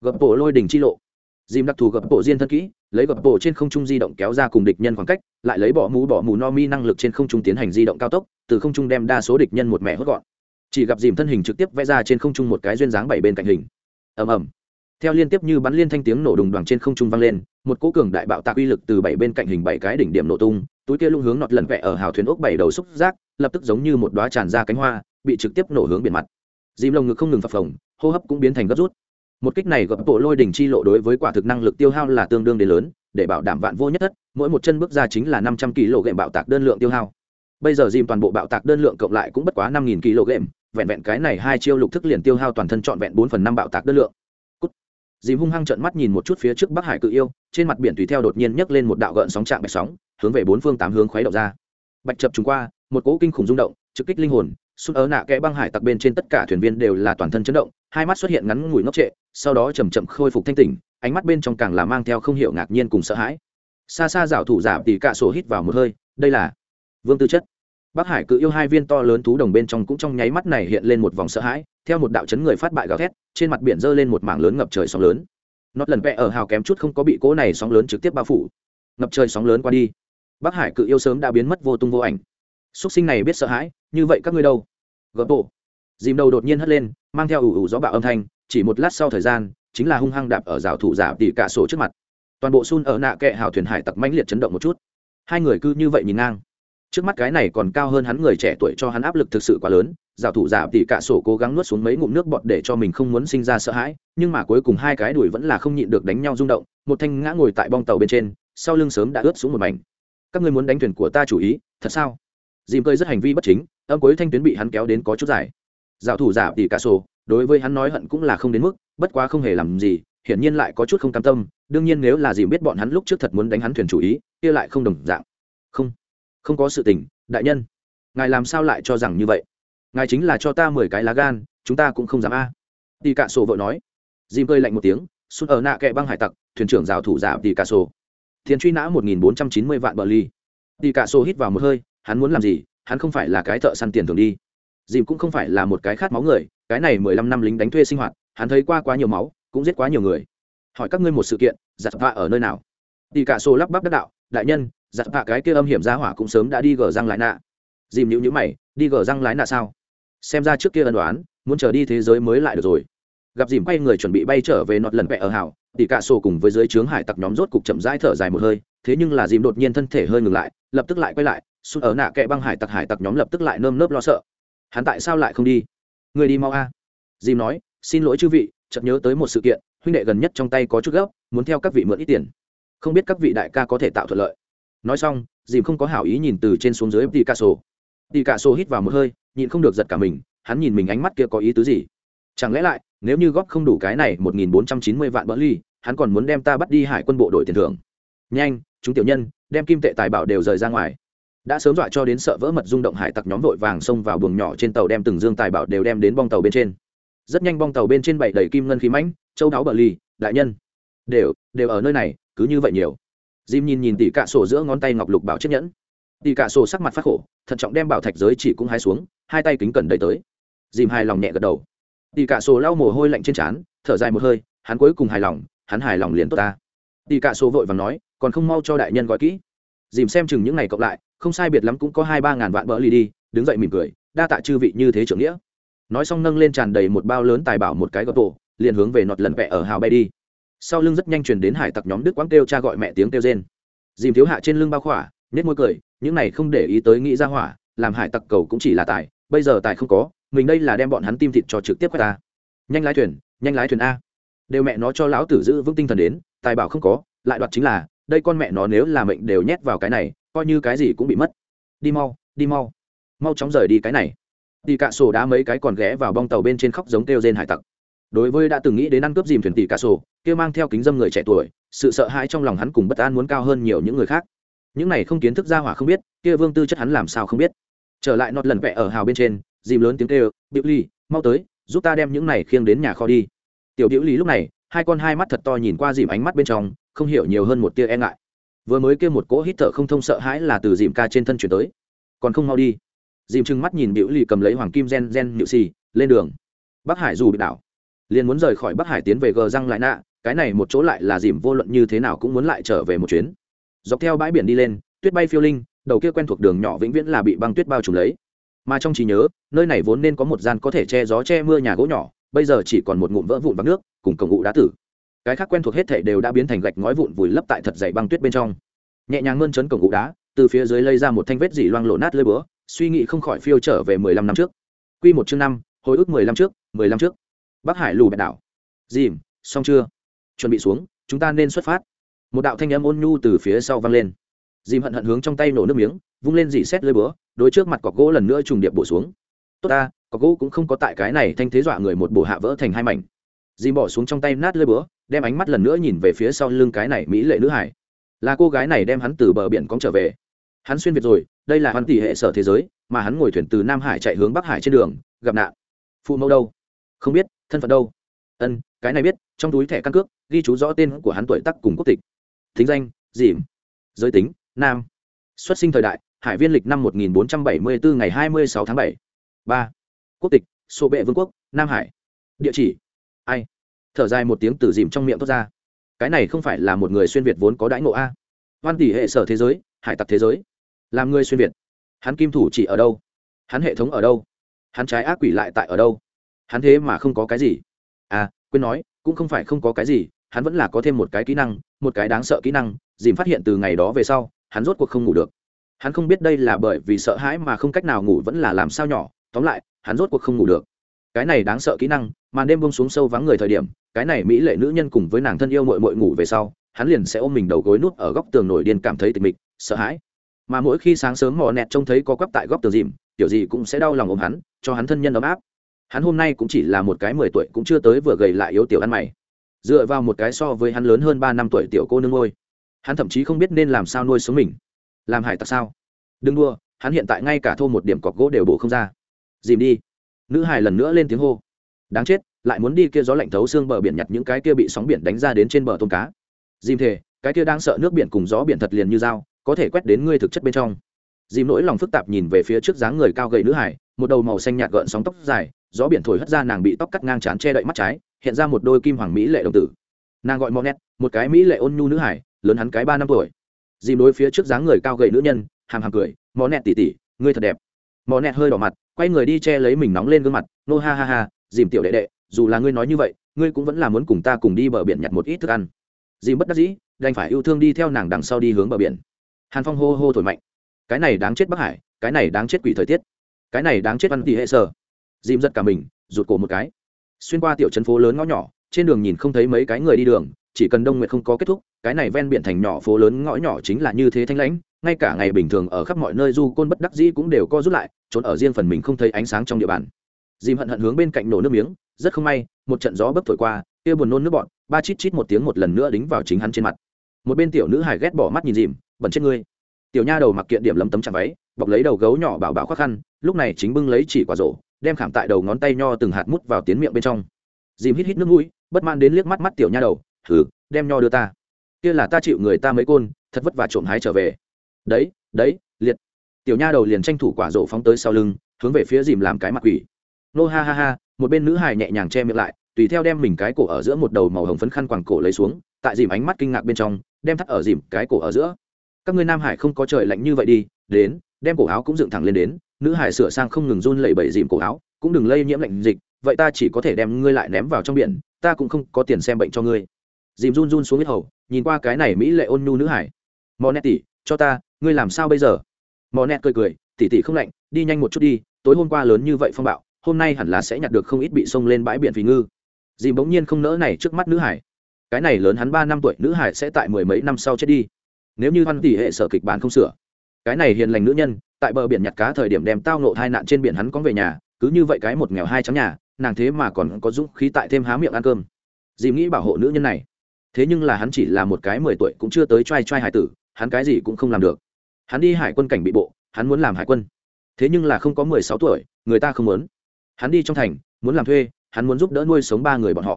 Gập bộ lôi đỉnh chi lộ. Dìm đặc thù gập bộ diên thân kỹ, lấy gập bộ trên không trung di động kéo ra cùng địch nhân khoảng cách, lại lấy bỏ mũ bỏ mù no mi năng lực trên không trung tiến hành di động cao tốc, từ không trung đem đa số địch nhân một mẹ hốt gọn. Chỉ gặp dìm thân hình trực tiếp vẽ ra trên không trung một cái duyên dáng bảy bên cạnh hình. Ầm ầm theo liên tiếp như bắn liên thanh tiếng nổ đùng đoàn trên không trung vang lên, một cỗ cường đại bạo tạc uy lực từ bảy bên cạnh hình bảy cái đỉnh điểm nổ tung, túi kia lung hướng nọt lần vẹ ở hào thuyền ốc bảy đầu xúc giác, lập tức giống như một đoá tràn ra cánh hoa, bị trực tiếp nổ hướng biển mặt. Dìm lồng ngực không ngừng phập phồng, hô hấp cũng biến thành gấp rút. Một kích này gập bộ lôi đỉnh chi lộ đối với quả thực năng lực tiêu hao là tương đương đến lớn, để bảo đảm vạn vô nhất thất, mỗi một chân bước ra chính là năm trăm kg bạo tạc đơn lượng tiêu hao. Bây giờ dìm toàn bộ bạo tạc đơn lượng cộng lại cũng bất quá năm nghìn kg vẹn vẹn cái này hai chiêu lục thức liền tiêu hao toàn thân trọn vẹn bốn phần năm bạo tạc đơn lượng dìm hung hăng trợn mắt nhìn một chút phía trước bắc hải cự yêu, trên mặt biển tùy theo đột nhiên nhấc lên một đạo gợn sóng trạng bạch sóng, hướng về bốn phương tám hướng khuấy động ra. Bạch chập trùng qua, một cỗ kinh khủng rung động, trực kích linh hồn xúc ớ nạ kẽ băng hải tặc bên trên tất cả thuyền viên đều là toàn thân chấn động, hai mắt xuất hiện ngắn ngủi ngốc trệ, sau đó chầm chậm khôi phục thanh tỉnh, ánh mắt bên trong càng là mang theo không hiểu ngạc nhiên cùng sợ hãi. Xa xa rảo thủ giả tỉ cạ sổ hít vào một hơi, đây là vương tư chất bắc hải cự yêu hai viên to lớn thú đồng bên trong cũng trong nháy mắt này hiện lên một vòng sợ hãi, theo một đạo chấn người phát bại gào thét, trên mặt biển dơ lên một mảng lớn ngập trời sóng lớn. Nốt lần vẽ ở hào kém chút không có bị cỗ này sóng lớn trực tiếp bao phủ. Ngập trời sóng lớn qua đi. Bắc hải cự yêu sớm đã biến mất vô tung vô ảnh. Súc sinh này biết sợ hãi, như vậy các ngươi đâu? Gấp bộ. Dìm đầu đột nhiên hất lên, mang theo ủ ủ gió bạo âm thanh, chỉ một lát sau thời gian, chính là hung hăng đạp ở rào thủ giả tỉ cả sổ trước mặt. Toàn bộ sun ở nạ kệ hào thuyền hải tặc mãnh liệt chấn động một chút. Hai người cứ như vậy nhìn ngang trước mắt cái này còn cao hơn hắn người trẻ tuổi cho hắn áp lực thực sự quá lớn, giảo thủ giả tỷ cả sổ cố gắng nuốt xuống mấy ngụm nước bọt để cho mình không muốn sinh ra sợ hãi, nhưng mà cuối cùng hai cái đuổi vẫn là không nhịn được đánh nhau rung động, một thanh ngã ngồi tại bong tàu bên trên, sau lưng sớm đã ướt xuống một mảnh. Các ngươi muốn đánh thuyền của ta chủ ý, thật sao? Dìm cơi rất hành vi bất chính, âm cuối thanh tuyến bị hắn kéo đến có chút dài. Giảo thủ giả tỷ cả sổ, đối với hắn nói hận cũng là không đến mức, bất quá không hề làm gì, hiển nhiên lại có chút không cam tâm, đương nhiên nếu là dìm biết bọn hắn lúc trước thật muốn đánh hắn thuyền chủ ý, kia lại không đồng dạng. Không không có sự tình, đại nhân. Ngài làm sao lại cho rằng như vậy? Ngài chính là cho ta mười cái lá gan, chúng ta cũng không dám a. Tỷ cạ sổ vợ nói. Dìm cơi lạnh một tiếng, sút ở nạ kệ băng hải tặc, thuyền trưởng rào thủ giả tỷ cạ sổ thiền truy nã một nghìn bốn trăm chín mươi vạn bờ ly tỷ cạ sổ hít vào một hơi, hắn muốn làm gì? Hắn không phải là cái thợ săn tiền thường đi. Dìm cũng không phải là một cái khát máu người, cái này mười lăm năm lính đánh thuê sinh hoạt, hắn thấy qua quá nhiều máu, cũng giết quá nhiều người. Hỏi các ngươi một sự kiện giặt vạ ở nơi nào? Tỷ cạ sổ lắp bắp đắc đạo, đại nhân Dạ giặt vạ cái kia âm hiểm ra hỏa cũng sớm đã đi gờ răng lái nạ. Dìm nhữ nhữ mày, đi gờ răng lái nạ sao? Xem ra trước kia ân đoán muốn chờ đi thế giới mới lại được rồi. Gặp dìm quay người chuẩn bị bay trở về nọt lần vẹ ở hảo tỷ cả sổ cùng với dưới trướng hải tặc nhóm rốt cục chậm rãi thở dài một hơi, thế nhưng là dìm đột nhiên thân thể hơi ngừng lại, lập tức lại quay lại sút ở nạ kệ băng hải tặc hải tặc nhóm lập tức lại nơm nớp lo sợ. Hắn tại sao lại không đi? Người đi mau a. Dìm nói, xin lỗi chư vị, chợt nhớ tới một sự kiện, huynh đệ gần nhất trong tay có chút gấp, muốn theo các vị mượn ít tiền. Không biết các vị đại ca có thể tạo thuận lợi nói xong, dìm không có hảo ý nhìn từ trên xuống dưới Tì ca sổ Tì ca sổ hít vào một hơi, nhịn không được giật cả mình, hắn nhìn mình ánh mắt kia có ý tứ gì? Chẳng lẽ lại, nếu như góp không đủ cái này một nghìn bốn trăm chín mươi vạn bỡ ly hắn còn muốn đem ta bắt đi hải quân bộ đội tiền thưởng? Nhanh, chúng tiểu nhân, đem kim tệ tài bảo đều rời ra ngoài. Đã sớm dọa cho đến sợ vỡ mật rung động hải tặc nhóm vội vàng xông vào buồng nhỏ trên tàu đem từng dương tài bảo đều đem đến bong tàu bên trên. Rất nhanh bong tàu bên trên bảy đầy kim ngân khí mãnh, châu đáo bờ ly đại nhân. Đều đều ở nơi này, cứ như vậy nhiều. Jim nhìn nhìn tỷ cạ sổ giữa ngón tay ngọc lục bảo chiếc nhẫn. Tỷ cạ sổ sắc mặt phát khổ, thận trọng đem bảo thạch giới chỉ cũng hai xuống, hai tay kính cẩn đẩy tới. Jim hài lòng nhẹ gật đầu. Tỷ cạ sổ lau mồ hôi lạnh trên trán, thở dài một hơi, hắn cuối cùng hài lòng, hắn hài lòng liền tốt ta. Tỷ cạ sổ vội vàng nói, còn không mau cho đại nhân gọi kỹ. Dìm xem chừng những ngày cộng lại, không sai biệt lắm cũng có hai ba ngàn vạn bỡ ly đi, đứng dậy mỉm cười, đa tạ chư vị như thế trưởng nghĩa. Nói xong nâng lên tràn đầy một bao lớn tài bảo một cái gọt tổ, liền hướng về nọt lần vẹ ở hào bay đi sau lưng rất nhanh truyền đến hải tặc nhóm đức quãng kêu cha gọi mẹ tiếng kêu rên. Dìm thiếu hạ trên lưng bao khỏa nết môi cười, những này không để ý tới nghĩ ra hỏa, làm hải tặc cầu cũng chỉ là tài, bây giờ tài không có, mình đây là đem bọn hắn tim thịt cho trực tiếp quét ta. Nhanh lái thuyền, nhanh lái thuyền a. Đều mẹ nó cho lão tử giữ vững tinh thần đến, tài bảo không có, lại đoạt chính là, đây con mẹ nó nếu là mệnh đều nhét vào cái này, coi như cái gì cũng bị mất. Đi mau đi mau. Mau chóng rời đi cái này. Tỷ cạ sổ đá mấy cái còn ghé vào bong tàu bên trên khóc giống kêu rên hải tặc. Đối với đã từng nghĩ đến ăn cướp dìm thuyền tỷ cạ sổ kia mang theo kính dâm người trẻ tuổi, sự sợ hãi trong lòng hắn cùng bất an muốn cao hơn nhiều những người khác. Những này không kiến thức ra hỏa không biết, kia vương tư chất hắn làm sao không biết. Trở lại nọt lần vẽ ở hào bên trên, dìm lớn tiếng kêu, biểu ly mau tới, giúp ta đem những này khiêng đến nhà kho đi. Tiểu biểu ly lúc này, hai con hai mắt thật to nhìn qua dìm ánh mắt bên trong, không hiểu nhiều hơn một tia e ngại. Vừa mới kêu một cỗ hít thở không thông sợ hãi là từ dìm ca trên thân chuyển tới. Còn không mau đi. Dìm trừng mắt nhìn biểu Ly cầm lấy hoàng kim gen gen nhự xì, lên đường. Bắc hải dù bị đảo, liền muốn rời khỏi bắc hải tiến về gờ răng lại nạ cái này một chỗ lại là dìm vô luận như thế nào cũng muốn lại trở về một chuyến. Dọc theo bãi biển đi lên, tuyết bay phiêu linh, đầu kia quen thuộc đường nhỏ vĩnh viễn là bị băng tuyết bao trùm lấy. Mà trong trí nhớ, nơi này vốn nên có một gian có thể che gió che mưa nhà gỗ nhỏ, bây giờ chỉ còn một ngụm vỡ vụn vắng nước, cùng cổng ngụ đá tử. Cái khác quen thuộc hết thảy đều đã biến thành gạch ngói vụn vùi lấp tại thật dày băng tuyết bên trong. Nhẹ nhàng mơn trấn cổng ngụ đá, từ phía dưới lây ra một thanh vết dỉ loang lộ nát lơi búa, suy nghĩ không khỏi phiêu trở về mười lăm năm trước. Q một chương năm, hồi ức mười lăm trước, mười lăm trước. Bắc hải lù bẹt đảo. Dìm, xong chưa? Chuẩn bị xuống, chúng ta nên xuất phát. Một đạo thanh âm ôn nhu từ phía sau vang lên. Dìm hận hận hướng trong tay nổ nước miếng, vung lên dỉ xét lơi búa, đối trước mặt cọc gỗ lần nữa trùng điệp bổ xuống. Tốt ta, cọc gỗ cũng không có tại cái này thanh thế dọa người một bổ hạ vỡ thành hai mảnh. Dìm bỏ xuống trong tay nát lơi búa, đem ánh mắt lần nữa nhìn về phía sau lưng cái này mỹ lệ nữ hải. Là cô gái này đem hắn từ bờ biển cóng trở về. Hắn xuyên việt rồi, đây là hoàn tỷ hệ sở thế giới, mà hắn ngồi thuyền từ nam hải chạy hướng bắc hải trên đường, gặp nạn. Phụ mẫu đâu? Không biết, thân phận đâu? Ân cái này biết, trong túi thẻ căn cước, ghi chú rõ tên của hắn tuổi tắc cùng quốc tịch. Thính danh, dìm. Giới tính, nam. Xuất sinh thời đại, hải viên lịch năm 1474 ngày 26 tháng 7. 3. quốc tịch sổ bệ vương quốc, nam hải. Địa chỉ. Ai? Thở dài một tiếng từ dìm trong miệng thoát ra. Cái này không phải là một người xuyên việt vốn có đãi ngộ a. Văn tỷ hệ sở thế giới, hải tặc thế giới. Làm người xuyên việt. Hắn kim thủ chỉ ở đâu? Hắn hệ thống ở đâu? Hắn trái ác quỷ lại tại ở đâu? Hắn thế mà không có cái gì. À quên nói, cũng không phải không có cái gì, hắn vẫn là có thêm một cái kỹ năng, một cái đáng sợ kỹ năng, dìm phát hiện từ ngày đó về sau, hắn rốt cuộc không ngủ được. Hắn không biết đây là bởi vì sợ hãi mà không cách nào ngủ vẫn là làm sao nhỏ, tóm lại, hắn rốt cuộc không ngủ được. Cái này đáng sợ kỹ năng, màn đêm bông xuống sâu vắng người thời điểm, cái này mỹ lệ nữ nhân cùng với nàng thân yêu mội mội ngủ về sau, hắn liền sẽ ôm mình đầu gối nút ở góc tường nổi điên cảm thấy tịch mịch, sợ hãi. Mà mỗi khi sáng sớm mò nẹt trông thấy có quắp tại góc tường dìm kiểu gì cũng sẽ đau lòng ôm hắn, cho hắn thân nhân ấm áp hắn hôm nay cũng chỉ là một cái mười tuổi, cũng chưa tới vừa gầy lại yếu tiểu ăn mày. Dựa vào một cái so với hắn lớn hơn ba năm tuổi tiểu cô nương ngôi hắn thậm chí không biết nên làm sao nuôi sống mình. Làm hải tặc sao? Đừng đua hắn hiện tại ngay cả thô một điểm cọc gỗ đều bổ không ra. Dìm đi. Nữ hải lần nữa lên tiếng hô. Đáng chết, lại muốn đi kia gió lạnh thấu xương bờ biển nhặt những cái kia bị sóng biển đánh ra đến trên bờ tôm cá. Dìm thề, cái kia đang sợ nước biển cùng gió biển thật liền như dao, có thể quét đến ngươi thực chất bên trong. Dìm nỗi lòng phức tạp nhìn về phía trước dáng người cao gầy nữ hải một đầu màu xanh nhạt gợn sóng tóc dài gió biển thổi hất ra nàng bị tóc cắt ngang trán che đậy mắt trái, hiện ra một đôi kim hoàng mỹ lệ đồng tử. Nàng gọi monet, một cái mỹ lệ ôn nhu nữ hải, lớn hắn cái ba năm tuổi. Dìm đối phía trước dáng người cao gầy nữ nhân, hàm hàm cười, monet tỉ tỉ ngươi thật đẹp. Monet hơi đỏ mặt, quay người đi che lấy mình nóng lên gương mặt, nô ha ha ha, dìm tiểu đệ đệ, dù là ngươi nói như vậy, ngươi cũng vẫn là muốn cùng ta cùng đi bờ biển nhặt một ít thức ăn. Dìm bất đắc dĩ, đành phải yêu thương đi theo nàng đằng sau đi hướng bờ biển. Hàn phong hô hô thổi mạnh. Cái này đáng chết bắc hải, cái này đáng chết quỷ thời tiết. Cái này đáng chết văn tỷ hệ sơ dìm giật cả mình, rụt cổ một cái. Xuyên qua tiểu trấn phố lớn ngõ nhỏ, trên đường nhìn không thấy mấy cái người đi đường, chỉ cần đông nguyệt không có kết thúc, cái này ven biển thành nhỏ phố lớn ngõ nhỏ chính là như thế thanh lãnh, ngay cả ngày bình thường ở khắp mọi nơi du côn bất đắc dĩ cũng đều co rút lại, trốn ở riêng phần mình không thấy ánh sáng trong địa bàn. Dìm hận hận hướng bên cạnh nổ nước miếng, rất không may, một trận gió bấp thổi qua, kia buồn nôn nước bọn, ba chít chít một tiếng một lần nữa đính vào chính hắn trên mặt. Một bên tiểu nữ hải ghét bỏ mắt nhìn dìm, bẩn chết ngươi. Tiểu nha đầu mặc kiện điểm lấm tấm chạm váy, bọc lấy đầu gấu nhỏ bảo bảo khó khăn, lúc này chính bưng lấy chỉ quả rổ đem khảm tại đầu ngón tay nho từng hạt mút vào tiến miệng bên trong. Dìm hít hít nước mũi, bất man đến liếc mắt mắt tiểu nha đầu thử đem nho đưa ta. Kia là ta chịu người ta mấy côn, thật vất vả trộm hái trở về. Đấy đấy, liệt. Tiểu nha đầu liền tranh thủ quả rổ phóng tới sau lưng, hướng về phía dìm làm cái mặt quỷ. Nô ha ha ha, một bên nữ hài nhẹ nhàng che miệng lại, tùy theo đem mình cái cổ ở giữa một đầu màu hồng phấn khăn quàng cổ lấy xuống, tại dìm ánh mắt kinh ngạc bên trong, đem thắt ở dìm cái cổ ở giữa. Các ngươi nam hải không có trời lạnh như vậy đi, đến, đem cổ áo cũng dựng thẳng lên đến nữ hải sửa sang không ngừng run lẩy bẩy dìm cổ áo, cũng đừng lây nhiễm lạnh dịch, vậy ta chỉ có thể đem ngươi lại ném vào trong biển, ta cũng không có tiền xem bệnh cho ngươi. Dìm run run xuống huyết hầu, nhìn qua cái này mỹ lệ ôn nhu nữ hải. Mò nét tỉ, cho ta, ngươi làm sao bây giờ? Mò nét cười cười, tỉ tỉ không lạnh, đi nhanh một chút đi, tối hôm qua lớn như vậy phong bạo, hôm nay hẳn là sẽ nhặt được không ít bị xông lên bãi biển vì ngư. Dìm bỗng nhiên không nỡ này trước mắt nữ hải. Cái này lớn hắn ba năm tuổi, nữ hải sẽ tại mười mấy năm sau chết đi. Nếu như văn tỷ hệ sở kịch bản không sửa, cái này hiền lành nữ nhân tại bờ biển nhặt cá thời điểm đem tao nộ hai nạn trên biển hắn có về nhà, cứ như vậy cái một nghèo hai trắng nhà, nàng thế mà còn có dũng khí tại thêm há miệng ăn cơm. Dìm nghĩ bảo hộ nữ nhân này. Thế nhưng là hắn chỉ là một cái mười tuổi cũng chưa tới t r a i t r a i hải tử, hắn cái gì cũng không làm được. Hắn đi hải quân cảnh bị bộ, hắn muốn làm hải quân. Thế nhưng là không có mười sáu tuổi, người ta không muốn. Hắn đi trong thành, muốn làm thuê, hắn muốn giúp đỡ nuôi sống ba người bọn họ.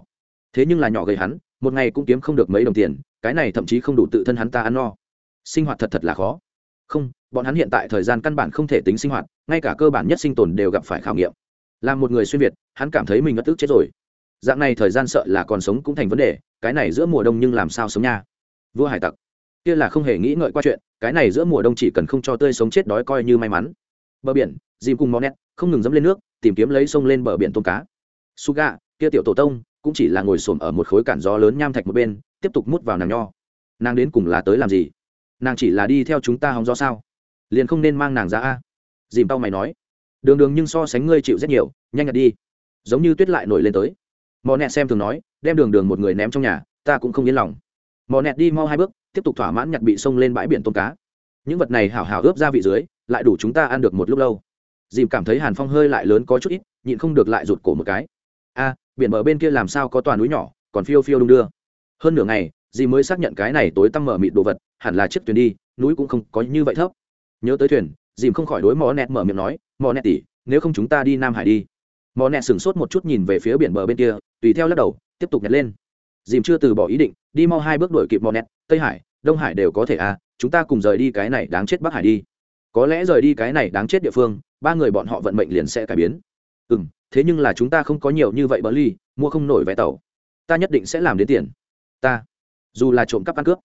Thế nhưng là nhỏ gầy hắn, một ngày cũng kiếm không được mấy đồng tiền, cái này thậm chí không đủ tự thân hắn ta ăn no. Sinh hoạt thật thật là khó không, bọn hắn hiện tại thời gian căn bản không thể tính sinh hoạt, ngay cả cơ bản nhất sinh tồn đều gặp phải khảo nghiệm. Là một người xuyên việt, hắn cảm thấy mình ngất tức chết rồi. Dạng này thời gian sợ là còn sống cũng thành vấn đề, cái này giữa mùa đông nhưng làm sao sống nha? Vua hải tặc. Kia là không hề nghĩ ngợi qua chuyện, cái này giữa mùa đông chỉ cần không cho tươi sống chết đói coi như may mắn. Bờ biển, dìm cùng mò nét không ngừng dẫm lên nước, tìm kiếm lấy sông lên bờ biển tôm cá. Suga kia tiểu tổ tông, cũng chỉ là ngồi xổm ở một khối cản gió lớn nham thạch một bên, tiếp tục mút vào nàng nho. Nàng đến cùng là tới làm gì? Nàng chỉ là đi theo chúng ta hóng gió sao? Liền không nên mang nàng ra a? Dìm tao mày nói. Đường đường nhưng so sánh ngươi chịu rất nhiều, nhanh nhặt đi. Giống như tuyết lại nổi lên tới. Mò nẹt xem thường nói, đem đường đường một người ném trong nhà, ta cũng không yên lòng. Mò nẹt đi mau hai bước, tiếp tục thỏa mãn nhặt bị sông lên bãi biển tôm cá. Những vật này hảo hảo ướp ra vị dưới, lại đủ chúng ta ăn được một lúc lâu. Dìm cảm thấy hàn phong hơi lại lớn có chút ít, nhịn không được lại rụt cổ một cái. A, biển bờ bên kia làm sao có toàn núi nhỏ, còn phiêu phiêu đung đưa. Hơn nửa ngày dì mới xác nhận cái này tối tăm mở mịt đồ vật, hẳn là chiếc thuyền đi, núi cũng không có như vậy thấp. Nhớ tới thuyền, dìm không khỏi đối mò nẹt mở miệng nói, mò nẹt tỉ nếu không chúng ta đi nam hải đi. Mò nẹt sửng sốt một chút nhìn về phía biển bờ bên kia, tùy theo lắc đầu, tiếp tục nhặt lên. Dìm chưa từ bỏ ý định, đi mau hai bước đuổi kịp mò nẹt, tây hải, đông hải đều có thể à chúng ta cùng rời đi cái này đáng chết bắc hải đi. Có lẽ rời đi cái này đáng chết địa phương, ba người bọn họ vận mệnh liền sẽ cải biến. Ừ m thế nhưng là chúng ta không có nhiều như vậy bờ ly mua không nổi vé tàu. Ta nhất định sẽ làm đến tiền. Ta dù là trộm cắp ăn cướp.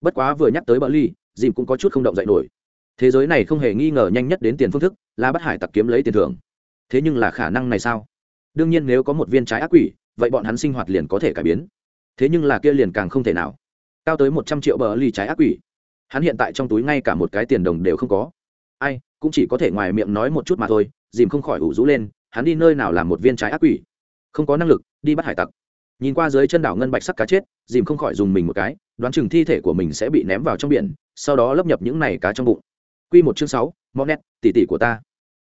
Bất quá vừa nhắc tới bờ ly dìm cũng có chút không động dậy nổi. Thế giới này không hề nghi ngờ nhanh nhất đến tiền phương thức là bắt hải tặc kiếm lấy tiền thưởng. Thế nhưng là khả năng này sao? Đương nhiên nếu có một viên trái ác quỷ, vậy bọn hắn sinh hoạt liền có thể cải biến. Thế nhưng là kia liền càng không thể nào. Cao tới một trăm triệu bờ ly trái ác quỷ. Hắn hiện tại trong túi ngay cả một cái tiền đồng đều không có. Ai, cũng chỉ có thể ngoài miệng nói một chút mà thôi, dìm không khỏi ủ rũ lên, hắn đi nơi nào làm một viên trái ác quỷ? Không có năng lực, đi bắt hải tặc nhìn qua dưới chân đảo ngân bạch sắc cá chết dìm không khỏi dùng mình một cái đoán chừng thi thể của mình sẽ bị ném vào trong biển sau đó lấp nhập những này cá trong bụng. Q một chương sáu mó nét tỉ tỉ của ta.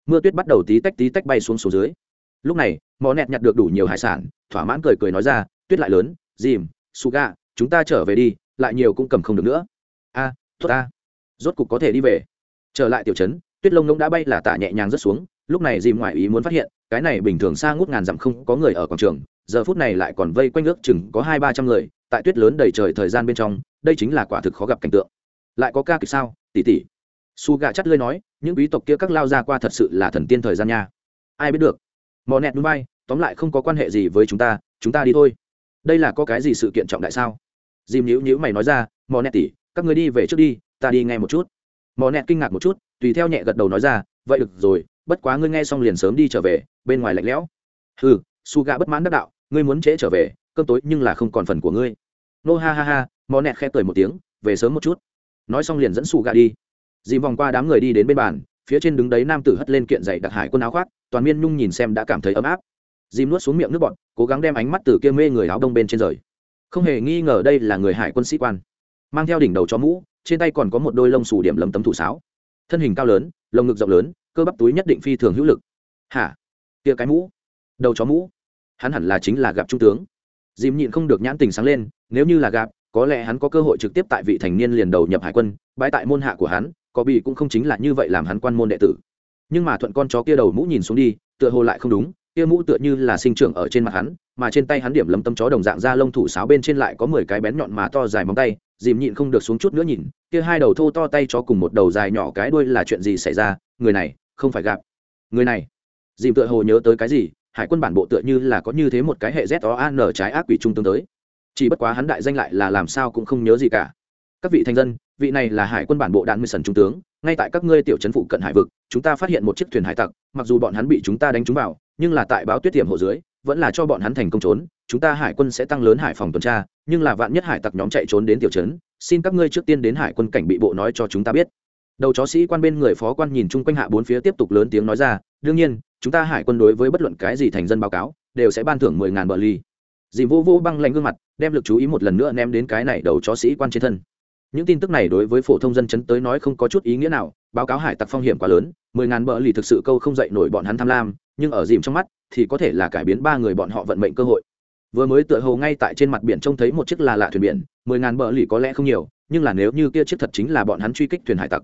Mưa tuyết bắt đầu tí tách tí tách bay xuống số dưới. Lúc này mó nét nhặt được đủ nhiều hải sản thỏa mãn cười cười nói ra tuyết lại lớn dìm su ga chúng ta trở về đi lại nhiều cũng cầm không được nữa. A à, tốt rốt cục có thể đi về. Trở lại tiểu trấn tuyết lông ngỗng đã bay là tạ nhẹ nhàng rất xuống lúc này dìm ngoại ý muốn phát hiện, cái này bình thường xa ngút ngàn dặm không có người ở quảng trường, giờ phút này lại còn vây quanh ước chừng có hai ba trăm người, tại tuyết lớn đầy trời thời gian bên trong, đây chính là quả thực khó gặp cảnh tượng. Lại có ca kịch sao? Tỉ tỉ. Su gà chắt lơi nói, những quý tộc kia các lao ra qua thật sự là thần tiên thời gian nha. Ai biết được? Mò nẹt núi bay, tóm lại không có quan hệ gì với chúng ta chúng ta đi thôi. Đây là có cái gì sự kiện trọng đại sao? Dìm nhữ nhữ mày nói ra, mò nẹt tỉ, các người đi về trước đi, ta đi ngay một chút. Mò nẹt kinh ngạc một chút, tùy theo nhẹ gật đầu nói ra, vậy được rồi bất quá ngươi nghe xong liền sớm đi trở về, bên ngoài lạnh lẽo. Ừ su gà bất mãn đắc đạo, ngươi muốn trễ trở về, cơm tối nhưng là không còn phần của ngươi. Nô ha ha ha mò nẹt khẽ cười một tiếng, về sớm một chút. Nói xong liền dẫn su gà đi. Dìm vòng qua đám người đi đến bên bàn, phía trên đứng đấy nam tử hất lên kiện dày đặc hải quân áo khoác, toàn miên nhung nhìn xem đã cảm thấy ấm áp. Dìm nuốt xuống miệng nước bọn cố gắng đem ánh mắt từ kia mê người áo đông bên trên rời. Không hề nghi ngờ đây là người hải quân sĩ quan. Mang theo đỉnh đầu chó mũ, trên tay còn có một đôi lông xù điểm lấm tấm thủ sáo. Thân hình cao lớn lồng ngực rộng lớn cơ bắp túi nhất định phi thường hữu lực. Hả? Kia cái mũ? Đầu chó mũ? Hắn hẳn là chính là gặp trung tướng. Dìm nhịn không được nhãn tình sáng lên, nếu như là gặp, có lẽ hắn có cơ hội trực tiếp tại vị thành niên liền đầu nhập hải quân, bãi tại môn hạ của hắn, có bị cũng không chính là như vậy làm hắn quan môn đệ tử. Nhưng mà thuận con chó kia đầu mũ nhìn xuống đi, tựa hồ lại không đúng, kia mũ tựa như là sinh trưởng ở trên mặt hắn, mà trên tay hắn điểm lấm tấm chó đồng dạng da lông thủ sáo bên trên lại có mười cái bén nhọn mà to dài móng tay, dìm nhịn không được xuống chút nữa nhìn, kia hai đầu thô to tay chó cùng một đầu dài nhỏ cái đuôi là chuyện gì xảy ra, người này không phải gặp. Người này, dìm tựa hồ nhớ tới cái gì, hải quân bản bộ tựa như là có như thế một cái hệ z o an trái ác quỷ trung tướng tới. Chỉ bất quá hắn đại danh lại là làm sao cũng không nhớ gì cả. Các vị thanh dân, vị này là hải quân bản bộ đạn mười sần trung tướng, ngay tại các ngươi tiểu trấn phụ cận hải vực, chúng ta phát hiện một chiếc thuyền hải tặc, mặc dù bọn hắn bị chúng ta đánh trúng vào, nhưng là tại báo tuyết tiềm hộ dưới, vẫn là cho bọn hắn thành công trốn, chúng ta hải quân sẽ tăng lớn hải phòng tuần tra, nhưng là vạn nhất hải tặc nhóm chạy trốn đến tiểu trấn, xin các ngươi trước tiên đến hải quân cảnh bị bộ nói cho chúng ta biết đầu chó sĩ quan bên người phó quan nhìn chung quanh hạ bốn phía tiếp tục lớn tiếng nói ra, đương nhiên, chúng ta hải quân đối với bất luận cái gì thành dân báo cáo, đều sẽ ban thưởng mười ngàn bờ ly. Dì vô vô băng lạnh gương mặt, đem lực chú ý một lần nữa ném đến cái này đầu chó sĩ quan trên thân. Những tin tức này đối với phổ thông dân chấn tới nói không có chút ý nghĩa nào, báo cáo hải tặc phong hiểm quá lớn, mười ngàn bờ lì thực sự câu không dậy nổi bọn hắn tham lam, nhưng ở dìm trong mắt thì có thể là cải biến ba người bọn họ vận mệnh cơ hội. Vừa mới tựa hồ ngay tại trên mặt biển trông thấy một chiếc là lạ thuyền biển, mười ngàn bờ lì có lẽ không nhiều, nhưng là nếu như kia chiếc thật chính là bọn hắn truy kích thuyền hải tặc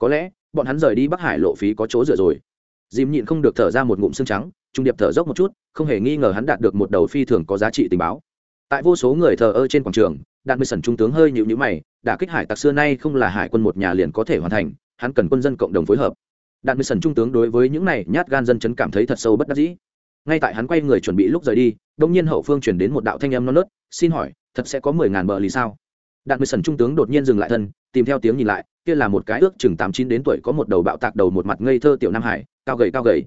có lẽ, bọn hắn rời đi bắc hải lộ phí có chỗ dựa rồi. Dìm nhịn không được thở ra một ngụm xương trắng, trung điệp thở dốc một chút, không hề nghi ngờ hắn đạt được một đầu phi thường có giá trị tình báo. Tại vô số người thờ ơ trên quảng trường đạn mười sần trung tướng hơi nhịu nhữ mày đã kích hải tặc xưa nay không là hải quân một nhà liền có thể hoàn thành, hắn cần quân dân cộng đồng phối hợp. Đạn mười sần trung tướng đối với những này nhát gan dân chấn cảm thấy thật sâu bất đắc dĩ. Ngay tại hắn quay người chuẩn bị lúc rời đi đông nhiên hậu phương chuyển đến một đạo thanh âm non nớt, xin hỏi, thật sẽ có mười ngàn bờ lì sao? Đạn mười sần trung tướng đột nhiên dừng lại thân tìm theo tiếng nhìn lại, kia là một cái ước chừng tám chín đến tuổi có một đầu bạo tạc đầu một mặt ngây thơ tiểu nam hải, cao gầy cao gầy.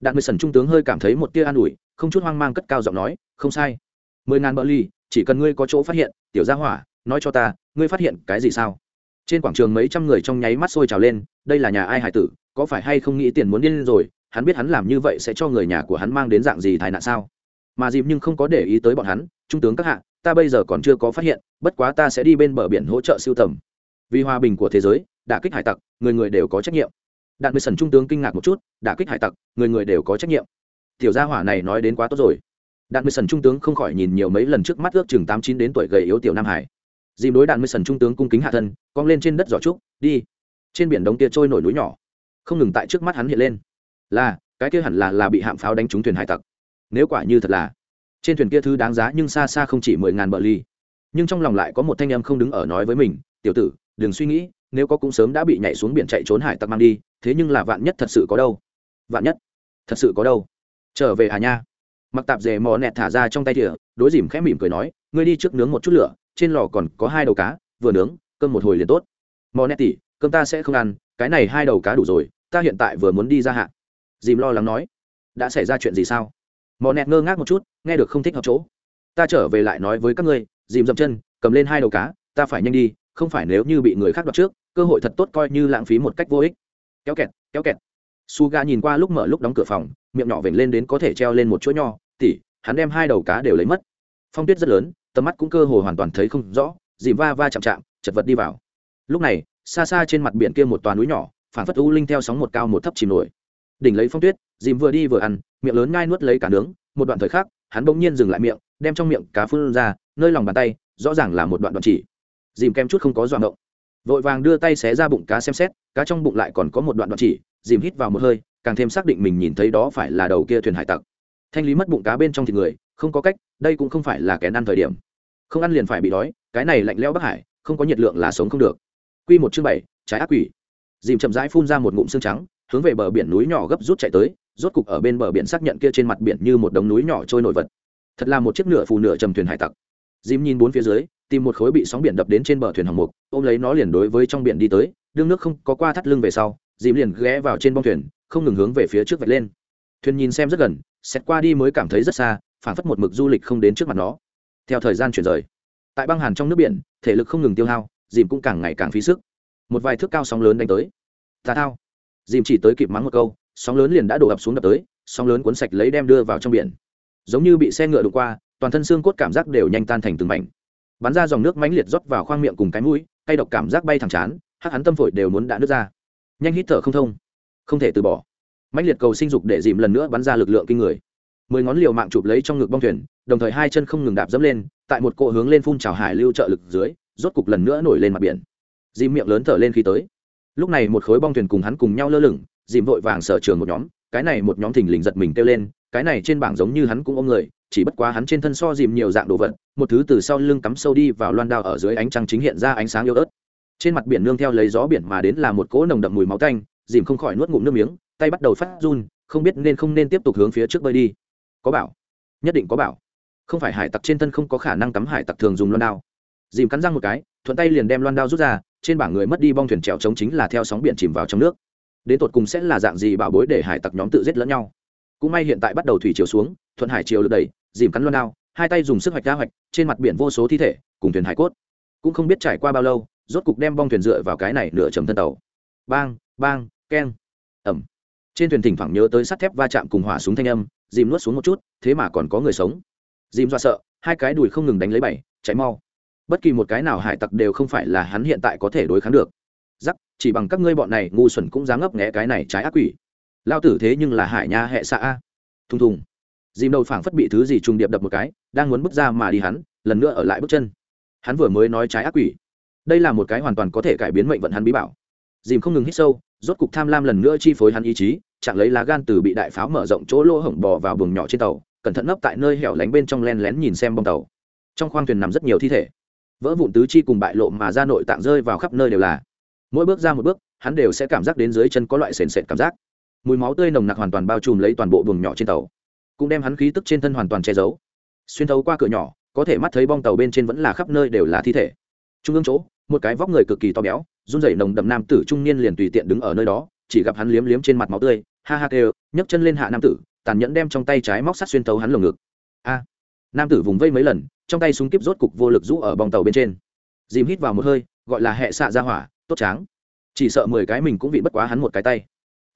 Đạn mười sần trung tướng hơi cảm thấy một tia an ủi, không chút hoang mang cất cao giọng nói, không sai. Mười ngàn bỡ ly, chỉ cần ngươi có chỗ phát hiện, tiểu gia hỏa, nói cho ta, ngươi phát hiện cái gì sao? Trên quảng trường mấy trăm người trong nháy mắt sôi trào lên, đây là nhà ai hải tử, có phải hay không nghĩ tiền muốn điên rồi, hắn biết hắn làm như vậy sẽ cho người nhà của hắn mang đến dạng gì tai nạn sao? Mà dịp nhưng không có để ý tới bọn hắn, trung tướng các hạ, ta bây giờ còn chưa có phát hiện, bất quá ta sẽ đi bên bờ biển hỗ trợ siêu tầm vì hòa bình của thế giới, đả kích hải tặc, người người đều có trách nhiệm. Đạn mười sần trung tướng kinh ngạc một chút, đả kích hải tặc, người người đều có trách nhiệm. Tiểu gia hỏa này nói đến quá tốt rồi. Đạn mười sần trung tướng không khỏi nhìn nhiều mấy lần trước mắt ước chừng tám chín đến tuổi gầy yếu tiểu nam hải. Dìm đối đạn mười sần trung tướng cung kính hạ thân, cong lên trên đất giỏ trúc, đi. Trên biển đống kia trôi nổi núi nhỏ. Không ngừng tại trước mắt hắn hiện lên. Là, cái kia hẳn là là bị hạm pháo đánh trúng thuyền hải tặc. Nếu quả như thật là, trên thuyền kia thứ đáng giá nhưng xa xa không chỉ mười ngàn bờ ly. Nhưng trong lòng lại có một thanh em không đứng ở nói với mình, tiểu tử đừng suy nghĩ, nếu có cũng sớm đã bị nhảy xuống biển chạy trốn hải tặc mang đi, thế nhưng là vạn nhất thật sự có đâu. Vạn nhất thật sự có đâu. Trở về à nha. Mặc tạp dề mò nẹt thả ra trong tay thìa, đối dìm khẽ mỉm cười nói, ngươi đi trước nướng một chút lửa, trên lò còn có hai đầu cá, vừa nướng, cơm một hồi liền tốt. Mò nẹt tỉ, cơm ta sẽ không ăn, cái này hai đầu cá đủ rồi, ta hiện tại vừa muốn đi ra hạ. Dìm lo lắng nói, đã xảy ra chuyện gì sao? Mò nẹt ngơ ngác một chút, nghe được không thích hợp chỗ. Ta trở về lại nói với các ngươi, dìm dậm chân, cầm lên hai đầu cá, ta phải nhanh đi không phải nếu như bị người khác đoạt trước, cơ hội thật tốt coi như lãng phí một cách vô ích. Kéo kẹt kéo kẹt. Su ga nhìn qua lúc mở lúc đóng cửa phòng, miệng nhỏ vểnh lên đến có thể treo lên một chỗ nho tỉ hắn đem hai đầu cá đều lấy mất. Phong tuyết rất lớn, tầm mắt cũng cơ hồ hoàn toàn thấy không rõ, dìm va va chạm chạm, chật vật đi vào. Lúc này, xa xa trên mặt biển kia một toàn núi nhỏ phản phất u linh theo sóng một cao một thấp chìm nổi. Đỉnh lấy phong tuyết, dìm vừa đi vừa ăn, miệng lớn ngai nuốt lấy cả nướng, một đoạn thời khắc, hắn bỗng nhiên dừng lại miệng, đem trong miệng cá phun ra, nơi lòng bàn tay, rõ ràng là một đoạn đoạn chỉ dìm kem chút không có dọa động vội vàng đưa tay xé ra bụng cá xem xét, cá trong bụng lại còn có một đoạn đoạn chỉ, dìm hít vào một hơi, càng thêm xác định mình nhìn thấy đó phải là đầu kia thuyền hải tặc. Thanh lý mất bụng cá bên trong thịt người, không có cách, đây cũng không phải là kẻ ăn thời điểm. Không ăn liền phải bị đói, cái này lạnh lẽo bắc hải, không có nhiệt lượng là sống không được. Q một chương bảy, trái ác quỷ. Dìm chậm rãi phun ra một ngụm xương trắng, hướng về bờ biển núi nhỏ gấp rút chạy tới, rốt cục ở bên bờ biển xác nhận kia trên mặt biển như một đống núi nhỏ trôi nổi vật. Thật là một chiếc nửa phù nửa trầm thuyền hải tặc. Dìm nhìn bốn phía dưới tìm một khối bị sóng biển đập đến trên bờ thuyền hỏng mục, ôm lấy nó liền đối với trong biển đi tới, đương nước không có qua thắt lưng về sau, dìm liền ghé vào trên bông thuyền, không ngừng hướng về phía trước vạch lên. Thuyền nhìn xem rất gần, xét qua đi mới cảm thấy rất xa phản phất một mực du lịch không đến trước mặt nó. Theo thời gian chuyển rời, tại băng hàn trong nước biển, thể lực không ngừng tiêu hao, dìm cũng càng ngày càng phí sức. Một vài thước cao sóng lớn đánh tới. Tà thao. Dìm chỉ tới kịp mắng một câu, sóng lớn liền đã đổ ập xuống đập tới, sóng lớn cuốn sạch lấy đem đưa vào trong biển. Giống như bị xe ngựa đụng qua, toàn thân xương cốt cảm giác đều nhanh tan thành từng mảnh bắn ra dòng nước mãnh liệt rót vào khoang miệng cùng cái mũi hay độc cảm giác bay thẳng chán, hắc hắn tâm phổi đều muốn đã nước ra. Nhanh hít thở không thông. Không thể từ bỏ. Mãnh liệt cầu sinh dục để dìm lần nữa bắn ra lực lượng kinh người. Mười ngón liều mạng chụp lấy trong ngực bong thuyền, đồng thời hai chân không ngừng đạp dẫm lên, tại một cỗ hướng lên phun trào hải lưu trợ lực dưới, rốt cục lần nữa nổi lên mặt biển. Dìm miệng lớn thở lên khi tới. Lúc này một khối bong thuyền cùng hắn cùng nhau lơ lửng, dìm vội vàng sở trường một nhóm, cái này một nhóm thình lình giật mình kêu lên, cái này trên bảng giống như hắn cũng ôm người chỉ bất quá hắn trên thân so dìm nhiều dạng đồ vật, một thứ từ sau lưng cắm sâu đi vào loan đao ở dưới ánh trăng chính hiện ra ánh sáng yếu ớt. Trên mặt biển nương theo lấy gió biển mà đến là một cỗ nồng đậm mùi máu tanh, dìm không khỏi nuốt ngụm nước miếng, tay bắt đầu phát run, không biết nên không nên tiếp tục hướng phía trước bơi đi. Có bảo. Nhất định có bảo. Không phải hải tặc trên thân không có khả năng cắm hải tặc thường dùng loan đao. Dìm cắn răng một cái, thuận tay liền đem loan đao rút ra, trên bảng người mất đi bong thuyền trèo trống chính là theo sóng biển chìm vào trong nước. Đến tột cùng sẽ là dạng gì bảo bối để hải tặc nhóm tự giết lẫn nhau? Cũng may hiện tại bắt đầu thủy chiều xuống, thuận hải chiều lượt đầy dìm cắn loan đao, hai tay dùng sức hoạch ra hoạch, trên mặt biển vô số thi thể, cùng thuyền hải cốt. Cũng không biết trải qua bao lâu, rốt cục đem bong thuyền dựa vào cái này nửa chầm thân tàu. Bang bang, keng. Ẩm trên thuyền thỉnh thoảng nhớ tới sắt thép va chạm cùng hỏa súng thanh âm, dìm nuốt xuống một chút, thế mà còn có người sống. Dìm do sợ, hai cái đùi không ngừng đánh lấy bảy cháy mau. Bất kỳ một cái nào hải tặc đều không phải là hắn hiện tại có thể đối kháng được. Giắc chỉ bằng các ngươi bọn này ngu xuẩn cũng dám ngấp nghẽ cái này trái ác quỷ lao tử thế nhưng là hải nha hệ xạ a. Thùng thùng. Dìm đầu phảng phất bị thứ gì trùng điệp đập một cái, đang muốn bước ra mà đi hắn, lần nữa ở lại bước chân. Hắn vừa mới nói trái ác quỷ. Đây là một cái hoàn toàn có thể cải biến mệnh vận hắn bí bảo. Dìm không ngừng hít sâu, rốt cục tham lam lần nữa chi phối hắn ý chí, chặn lấy lá gan từ bị đại pháo mở rộng chỗ lỗ hổng bò vào buồng nhỏ trên tàu, cẩn thận nấp tại nơi hẻo lánh bên trong len lén nhìn xem bông tàu. Trong khoang thuyền nằm rất nhiều thi thể. Vỡ vụn tứ chi cùng bại lộ mà ra nội tạng rơi vào khắp nơi đều là. Mỗi bước ra một bước, hắn đều sẽ cảm giác đến dưới chân có loại sền sệt cảm giác mùi máu tươi nồng nặc hoàn toàn bao trùm lấy toàn bộ buồng nhỏ trên tàu. Cũng đem hắn khí tức trên thân hoàn toàn che giấu. Xuyên thấu qua cửa nhỏ, có thể mắt thấy bong tàu bên trên vẫn là khắp nơi đều là thi thể. Trung ương chỗ, một cái vóc người cực kỳ to béo, run rẩy nồng đậm nam tử trung niên liền tùy tiện đứng ở nơi đó, chỉ gặp hắn liếm liếm trên mặt máu tươi, ha ha kêu, nhấc chân lên hạ nam tử, tàn nhẫn đem trong tay trái móc sắt xuyên thấu hắn lồng ngực. A! Nam tử vùng vây mấy lần, trong tay súng kíp rốt cục vô lực rũ ở bong tàu bên trên. Dìm hít vào một hơi, gọi là hệ xạ ra hỏa, tốt tráng. Chỉ sợ mười cái mình cũng bị bất quá hắn một cái tay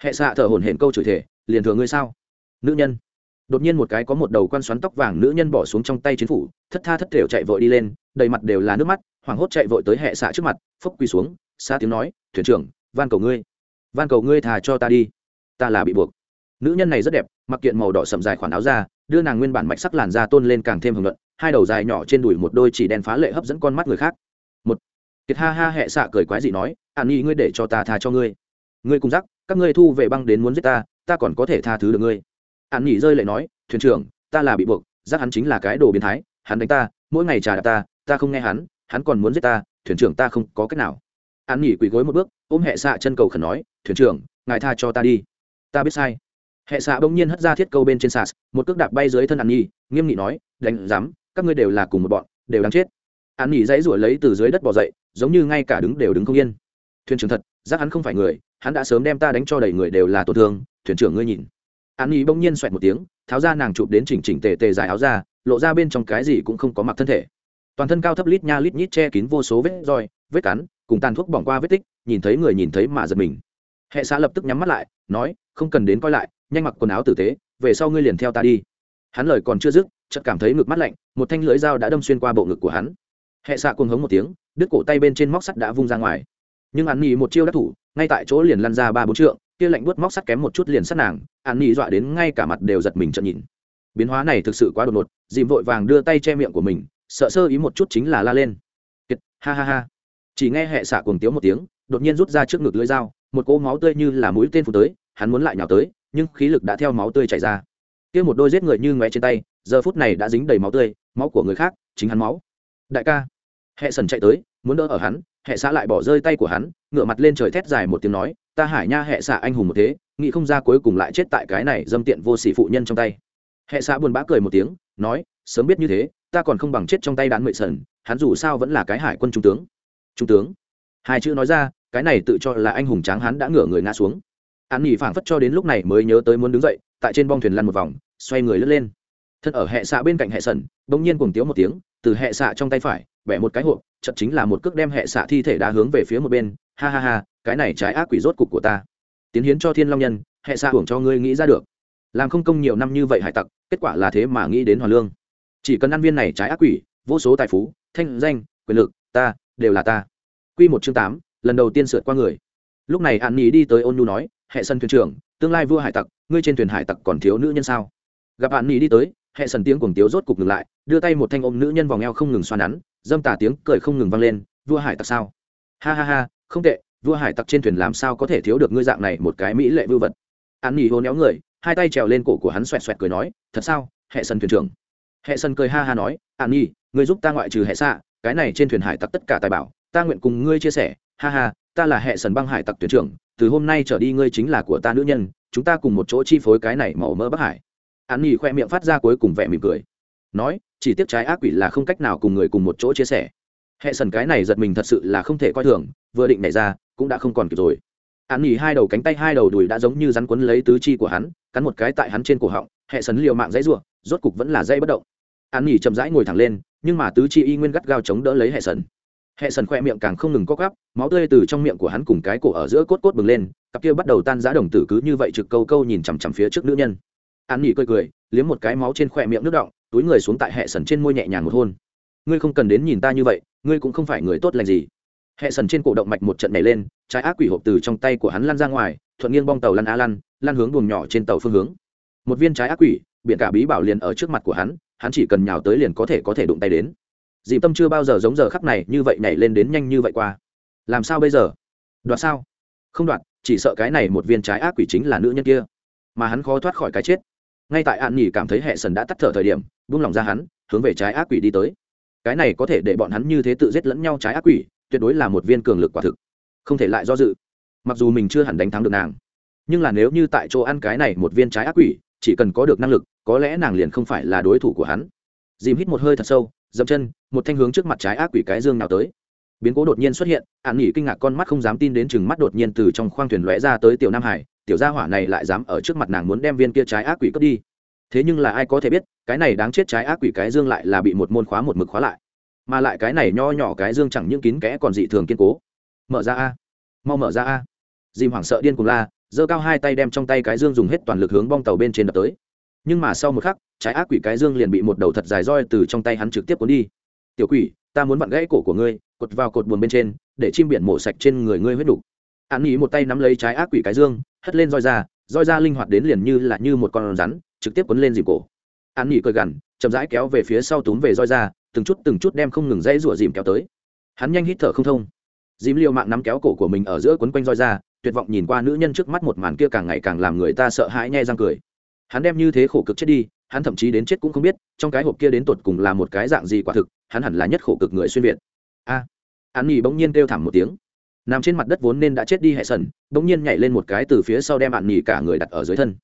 hệ xạ thở hổn hển câu chửi thể liền thừa ngươi sao? Nữ nhân. Đột nhiên một cái có một đầu quan xoắn tóc vàng nữ nhân bỏ xuống trong tay chiến phủ, thất tha thất thểu chạy vội đi lên, đầy mặt đều là nước mắt, hoảng hốt chạy vội tới hệ xạ trước mặt phốc quỳ xuống, xa tiếng nói, thuyền trưởng, van cầu ngươi, van cầu ngươi thà cho ta đi, ta là bị buộc. Nữ nhân này rất đẹp, mặc kiện màu đỏ sậm dài khoản áo ra đưa nàng nguyên bản mạch sắc làn da tôn lên càng thêm hưởng luận hai đầu dài nhỏ trên đùi một đôi chỉ đen phá lệ hấp dẫn con mắt người khác. Một. Kiệt ha ha hẹ xạ cười quái dị nói, an nghi ngươi để cho ta tha cho ngươi ngươi cùng rắc, các ngươi thu về băng đến muốn giết ta ta còn có thể tha thứ được ngươi. Hắn nhi rơi lại nói thuyền trưởng ta là bị buộc rắc hắn chính là cái đồ biến thái hắn đánh ta mỗi ngày trà đạp ta ta không nghe hắn hắn còn muốn giết ta thuyền trưởng ta không có cách nào. Hắn nhi quỳ gối một bước ôm hệ xạ chân cầu khẩn nói thuyền trưởng ngài tha cho ta đi. Ta biết sai. Hệ xạ bỗng nhiên hất ra thiết câu bên trên sas một cước đạp bay dưới thân hắn nhi nghiêm nghị nói đánh dám các ngươi đều là cùng một bọn đều đáng chết. Hắn nhi dãy ruổi lấy từ dưới đất bỏ dậy giống như ngay cả đứng đều đứng không yên. Thuyền trưởng thật giác hắn không phải người hắn đã sớm đem ta đánh cho đầy người đều là tổn thương, thuyền trưởng ngươi nhìn. An nhi bỗng nhiên xoẹt một tiếng, tháo ra nàng chụp đến chỉnh chỉnh tề tề dài áo ra, lộ ra bên trong cái gì cũng không có mặc thân thể. Toàn thân cao thấp lít nha lít nhít che kín vô số vết roi, vết cắn, cùng tàn thuốc bỏng qua vết tích, nhìn thấy người nhìn thấy mà giật mình. Hệ xã lập tức nhắm mắt lại, nói, không cần đến coi lại, nhanh mặc quần áo tử tế, về sau ngươi liền theo ta đi. Hắn lời còn chưa dứt, chợt cảm thấy ngực mắt lạnh, một thanh lưỡi dao đã đâm xuyên qua bộ ngực của hắn. Hệ xạ cuồng hống một tiếng, đứt cổ tay bên trên móc sắt đã vung ra ngoài. Nhưng hắn nghỉ một chiêu đắc thủ ngay tại chỗ liền lăn ra ba bốn trượng, kia lạnh buốt móc sắt kém một chút liền sát nàng an nhi dọa đến ngay cả mặt đều giật mình trận nhìn. Biến hóa này thực sự quá đột ngột, dìm vội vàng đưa tay che miệng của mình, sợ sơ ý một chút chính là la lên. Kiệt, ha ha ha. Chỉ nghe hệ xạ cuồng tiếu một tiếng, đột nhiên rút ra trước ngực lưỡi dao, một cỗ máu tươi như là mũi tên phụ tới, hắn muốn lại nhào tới, nhưng khí lực đã theo máu tươi chảy ra. Kia một đôi giết người như ngoé trên tay, giờ phút này đã dính đầy máu tươi, máu của người khác, chính hắn máu. Đại ca. Hệ sần chạy tới, muốn đỡ ở hắn hệ xã lại bỏ rơi tay của hắn ngựa mặt lên trời thét dài một tiếng nói, ta hải nha hệ xạ anh hùng một thế, nghĩ không ra cuối cùng lại chết tại cái này dâm tiện vô sỉ phụ nhân trong tay. Hệ xã buồn bã cười một tiếng, nói, sớm biết như thế, ta còn không bằng chết trong tay đán mệ sần, hắn dù sao vẫn là cái hải quân trung tướng. Trung tướng? Hai chữ nói ra, cái này tự cho là anh hùng tráng hắn đã ngửa người ngã xuống. An nghỉ phảng phất cho đến lúc này mới nhớ tới muốn đứng dậy, tại trên bong thuyền lăn một vòng, xoay người lướt lên. Thân ở hệ xạ bên cạnh hệ sần, bỗng nhiên cùng tiếu một tiếng, từ hệ xạ trong tay phải bẻ một cái hộp chật chính là một cước đem hệ xạ thi thể đá hướng về phía một bên. Ha ha ha, cái này trái ác quỷ rốt cục của ta. Tiến hiến cho thiên long nhân, hệ xạ hưởng cho ngươi nghĩ ra được. Làm không công nhiều năm như vậy hải tặc, kết quả là thế mà nghĩ đến hoàn lương. Chỉ cần ăn viên này trái ác quỷ, vô số tài phú, thanh, danh, quyền lực, ta, đều là ta. Q một chương tám, lần đầu tiên sượt qua người. Lúc này an nhí đi tới ôn nhu nói, hệ sân thuyền trưởng, tương lai vua hải tặc, ngươi trên thuyền hải tặc còn thiếu nữ nhân sao? Gặp an nhí đi tới, hệ sân tiếng cuồng tiếu rốt cục ngừng lại, đưa tay một thanh ôm nữ nhân vòng eo không ngừng xoa nắn dâm tà tiếng cười không ngừng vang lên, vua hải tặc sao? Ha ha ha, không tệ, vua hải tặc trên thuyền làm sao có thể thiếu được ngươi dạng này một cái mỹ lệ vưu vật? An nhí hô néo người, hai tay trèo lên cổ của hắn xoẹt xoẹt cười nói, thật sao, hệ sân thuyền trưởng? Hệ sân cười ha ha nói, an nhi, ngươi giúp ta ngoại trừ hệ xạ, cái này trên thuyền hải tặc tất cả tài bảo, ta nguyện cùng ngươi chia sẻ. Ha ha, ta là hệ sân băng hải tặc thuyền trưởng, từ hôm nay trở đi ngươi chính là của ta nữ nhân, chúng ta cùng một chỗ chi phối cái này màu mỡ bắc hải. An nhi khoe miệng phát ra cuối cùng vẻ mỉm cười. Nói chỉ tiếc trái ác quỷ là không cách nào cùng người cùng một chỗ chia sẻ. Hệ sần cái này giật mình thật sự là không thể coi thường, vừa định nảy ra, cũng đã không còn kịp rồi. Hắn nghỉ hai đầu cánh tay hai đầu đùi đã giống như rắn quấn lấy tứ chi của hắn, cắn một cái tại hắn trên cổ họng, hệ sần liều mạng dãy ruộng rốt cục vẫn là dây bất động. Hắn nghỉ chậm rãi ngồi thẳng lên, nhưng mà tứ chi y nguyên gắt gao chống đỡ lấy hệ sần. Hệ sần khoe miệng càng không ngừng co gắp máu tươi từ trong miệng của hắn cùng cái cổ ở giữa cốt cốt bừng lên, cặp kia bắt đầu tan giá đồng tử cứ như vậy trực câu câu nhìn chằm chằm phía trước nữ nhân. Hắn nghỉ cười cười, liếm một cái máu trên khoe miệng nước động túi người xuống tại hệ sần trên môi nhẹ nhàng một hôn. Ngươi không cần đến nhìn ta như vậy, ngươi cũng không phải người tốt lành gì. Hệ sần trên cổ động mạch một trận này lên, trái ác quỷ hộp từ trong tay của hắn lăn ra ngoài, thuận nghiêng bong tàu lăn á lăn lăn hướng buồng nhỏ trên tàu phương hướng. Một viên trái ác quỷ, biển cả bí bảo liền ở trước mặt của hắn hắn chỉ cần nhào tới liền có thể có thể đụng tay đến. Dì tâm chưa bao giờ giống giờ khắc này như vậy nhảy lên đến nhanh như vậy qua. Làm sao bây giờ? Đoạt sao? Không đoạt, chỉ sợ cái này một viên trái ác quỷ chính là nữ nhân kia. Mà hắn khó thoát khỏi cái chết. Ngay tại an nhỉ cảm thấy hệ sần đã tắt thở thời điểm buông lòng ra hắn, hướng về trái ác quỷ đi tới. Cái này có thể để bọn hắn như thế tự giết lẫn nhau trái ác quỷ, tuyệt đối là một viên cường lực quả thực. Không thể lại do dự. Mặc dù mình chưa hẳn đánh thắng được nàng, nhưng là nếu như tại chỗ ăn cái này một viên trái ác quỷ, chỉ cần có được năng lực, có lẽ nàng liền không phải là đối thủ của hắn. Dìm hít một hơi thật sâu, dậm chân, một thanh hướng trước mặt trái ác quỷ cái dương nào tới. Biến cố đột nhiên xuất hiện ạn nghỉ kinh ngạc con mắt không dám tin đến chừng mắt đột nhiên từ trong khoang thuyền lóe ra tới tiểu nam hải, tiểu gia hỏa này lại dám ở trước mặt nàng muốn đem viên kia trái ác quỷ cướp đi thế nhưng là ai có thể biết, cái này đáng chết trái ác quỷ cái dương lại là bị một môn khóa một mực khóa lại. Mà lại cái này nho nhỏ cái dương chẳng những kín kẽ còn dị thường kiên cố. Mở ra a. Mau mở ra a. Dìm hoảng sợ điên cùng la, giơ cao hai tay đem trong tay cái dương dùng hết toàn lực hướng bong tàu bên trên đập tới. Nhưng mà sau một khắc, trái ác quỷ cái dương liền bị một đầu thật dài roi từ trong tay hắn trực tiếp cuốn đi. Tiểu quỷ, ta muốn vặn gãy cổ của ngươi, cột vào cột buồn bên trên, để chim biển mổ sạch trên người ngươi huyết đủ. hắn nghĩ một tay nắm lấy trái ác quỷ cái dương, hất lên roi ra roi ra linh hoạt đến liền như là như một con rắn trực tiếp cuốn lên dìm cổ. An nghỉ cười gằn, chậm rãi kéo về phía sau túm về roi ra, từng chút từng chút đem không ngừng dãy rủa dìm kéo tới. Hắn nhanh hít thở không thông. Dìm liều mạng nắm kéo cổ của mình ở giữa quấn quanh roi ra, tuyệt vọng nhìn qua nữ nhân trước mắt một màn kia càng ngày càng làm người ta sợ hãi nhai răng cười. Hắn đem như thế khổ cực chết đi, hắn thậm chí đến chết cũng không biết, trong cái hộp kia đến tột cùng là một cái dạng gì quả thực, hắn hẳn là nhất khổ cực người xuyên việt. A! An nghỉ bỗng nhiên kêu thảm một tiếng. Nằm trên mặt đất vốn nên đã chết đi hệ sần, bỗng nhiên nhảy lên một cái từ phía sau đem ạn nghỉ cả người đặt ở dưới thân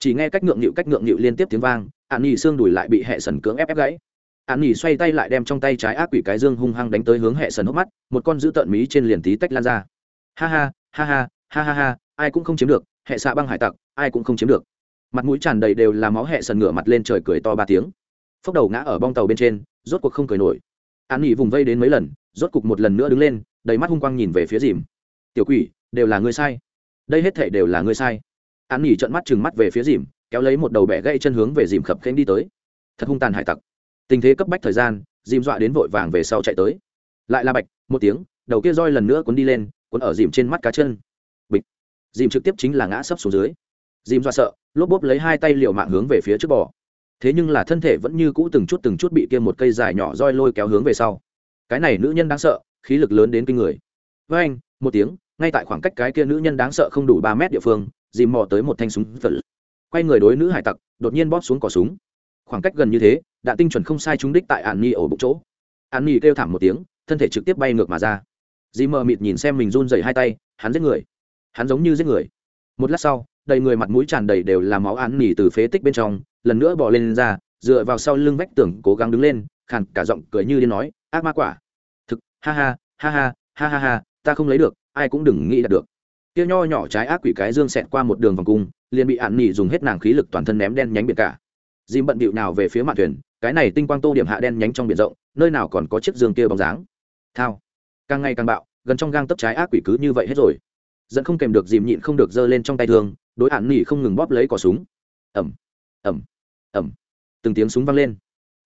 chỉ nghe cách ngượng nghịu cách ngượng nghịu liên tiếp tiếng vang ạn nhì xương đùi lại bị hệ sần cưỡng ép ép gãy. Ạn nhì xoay tay lại đem trong tay trái ác quỷ cái dương hung hăng đánh tới hướng hệ sần hốc mắt, một con dữ tợn mí trên liền tí tách lan ra. Ha ha ha ha ha ha ha, ai cũng không chiếm được, hệ xạ băng hải tặc, ai cũng không chiếm được. Mặt mũi tràn đầy đều là máu hệ sần ngửa mặt lên trời cười to ba tiếng. Phốc đầu ngã ở bong tàu bên trên, rốt cuộc không cười nổi. An nghỉ vùng vây đến mấy lần, rốt cục một lần nữa đứng lên, đầy mắt hung quang nhìn về phía dìm. Tiểu quỷ, đều là ngươi sai. Đây hết thể đều là ngươi sai an nghỉ trợn mắt chừng mắt về phía dìm, kéo lấy một đầu bẻ gãy chân hướng về dìm khập khênh đi tới. Thật hung tàn hải tặc. Tình thế cấp bách thời gian, dìm dọa đến vội vàng về sau chạy tới. Lại là bạch, một tiếng, đầu kia roi lần nữa cuốn đi lên, cuốn ở dìm trên mắt cá chân. Bịch. Dìm trực tiếp chính là ngã sấp xuống dưới. Dìm dọa sợ, lốp bốp lấy hai tay liều mạng hướng về phía trước bò. Thế nhưng là thân thể vẫn như cũ từng chút từng chút bị kia một cây dài nhỏ roi lôi kéo hướng về sau. Cái này nữ nhân đáng sợ, khí lực lớn đến kinh người. Với anh một tiếng, ngay tại khoảng cách cái kia nữ nhân đáng sợ không đủ ba mét địa phương dìm mò tới một thanh súng phật. Quay người đối nữ hải tặc, đột nhiên bóp xuống cỏ súng. Khoảng cách gần như thế, đạn tinh chuẩn không sai trúng đích tại an nhi ổ bụng chỗ. An nhi kêu thảm một tiếng, thân thể trực tiếp bay ngược mà ra. Dì mờ mịt nhìn xem mình run dày hai tay, hắn giết người. Hắn giống như giết người. Một lát sau, đầy người mặt mũi tràn đầy đều là máu án nỉ từ phế tích bên trong, lần nữa bỏ lên ra, dựa vào sau lưng vách tường cố gắng đứng lên, khàn cả giọng cười như điên nói, ác ma quả. Thực, ha ha ha ha ha ha ha, ta không lấy được, ai cũng đừng nghĩ đạt được tiêu nho nhỏ trái ác quỷ cái dương xẹt qua một đường vòng cung, liền bị ạn nỉ dùng hết nàng khí lực toàn thân ném đen nhánh biển cả. Dìm bận bịu nào về phía mạn thuyền, cái này tinh quang tô điểm hạ đen nhánh trong biển rộng, nơi nào còn có chiếc dương kia bóng dáng. Thao. Càng ngày càng bạo, gần trong gang tấp trái ác quỷ cứ như vậy hết rồi. Dẫn không kèm được, dìm nhịn không được giơ lên trong tay thương, đối ạn nỉ không ngừng bóp lấy cỏ súng. Ẩm ẩm ẩm từng tiếng súng vang lên.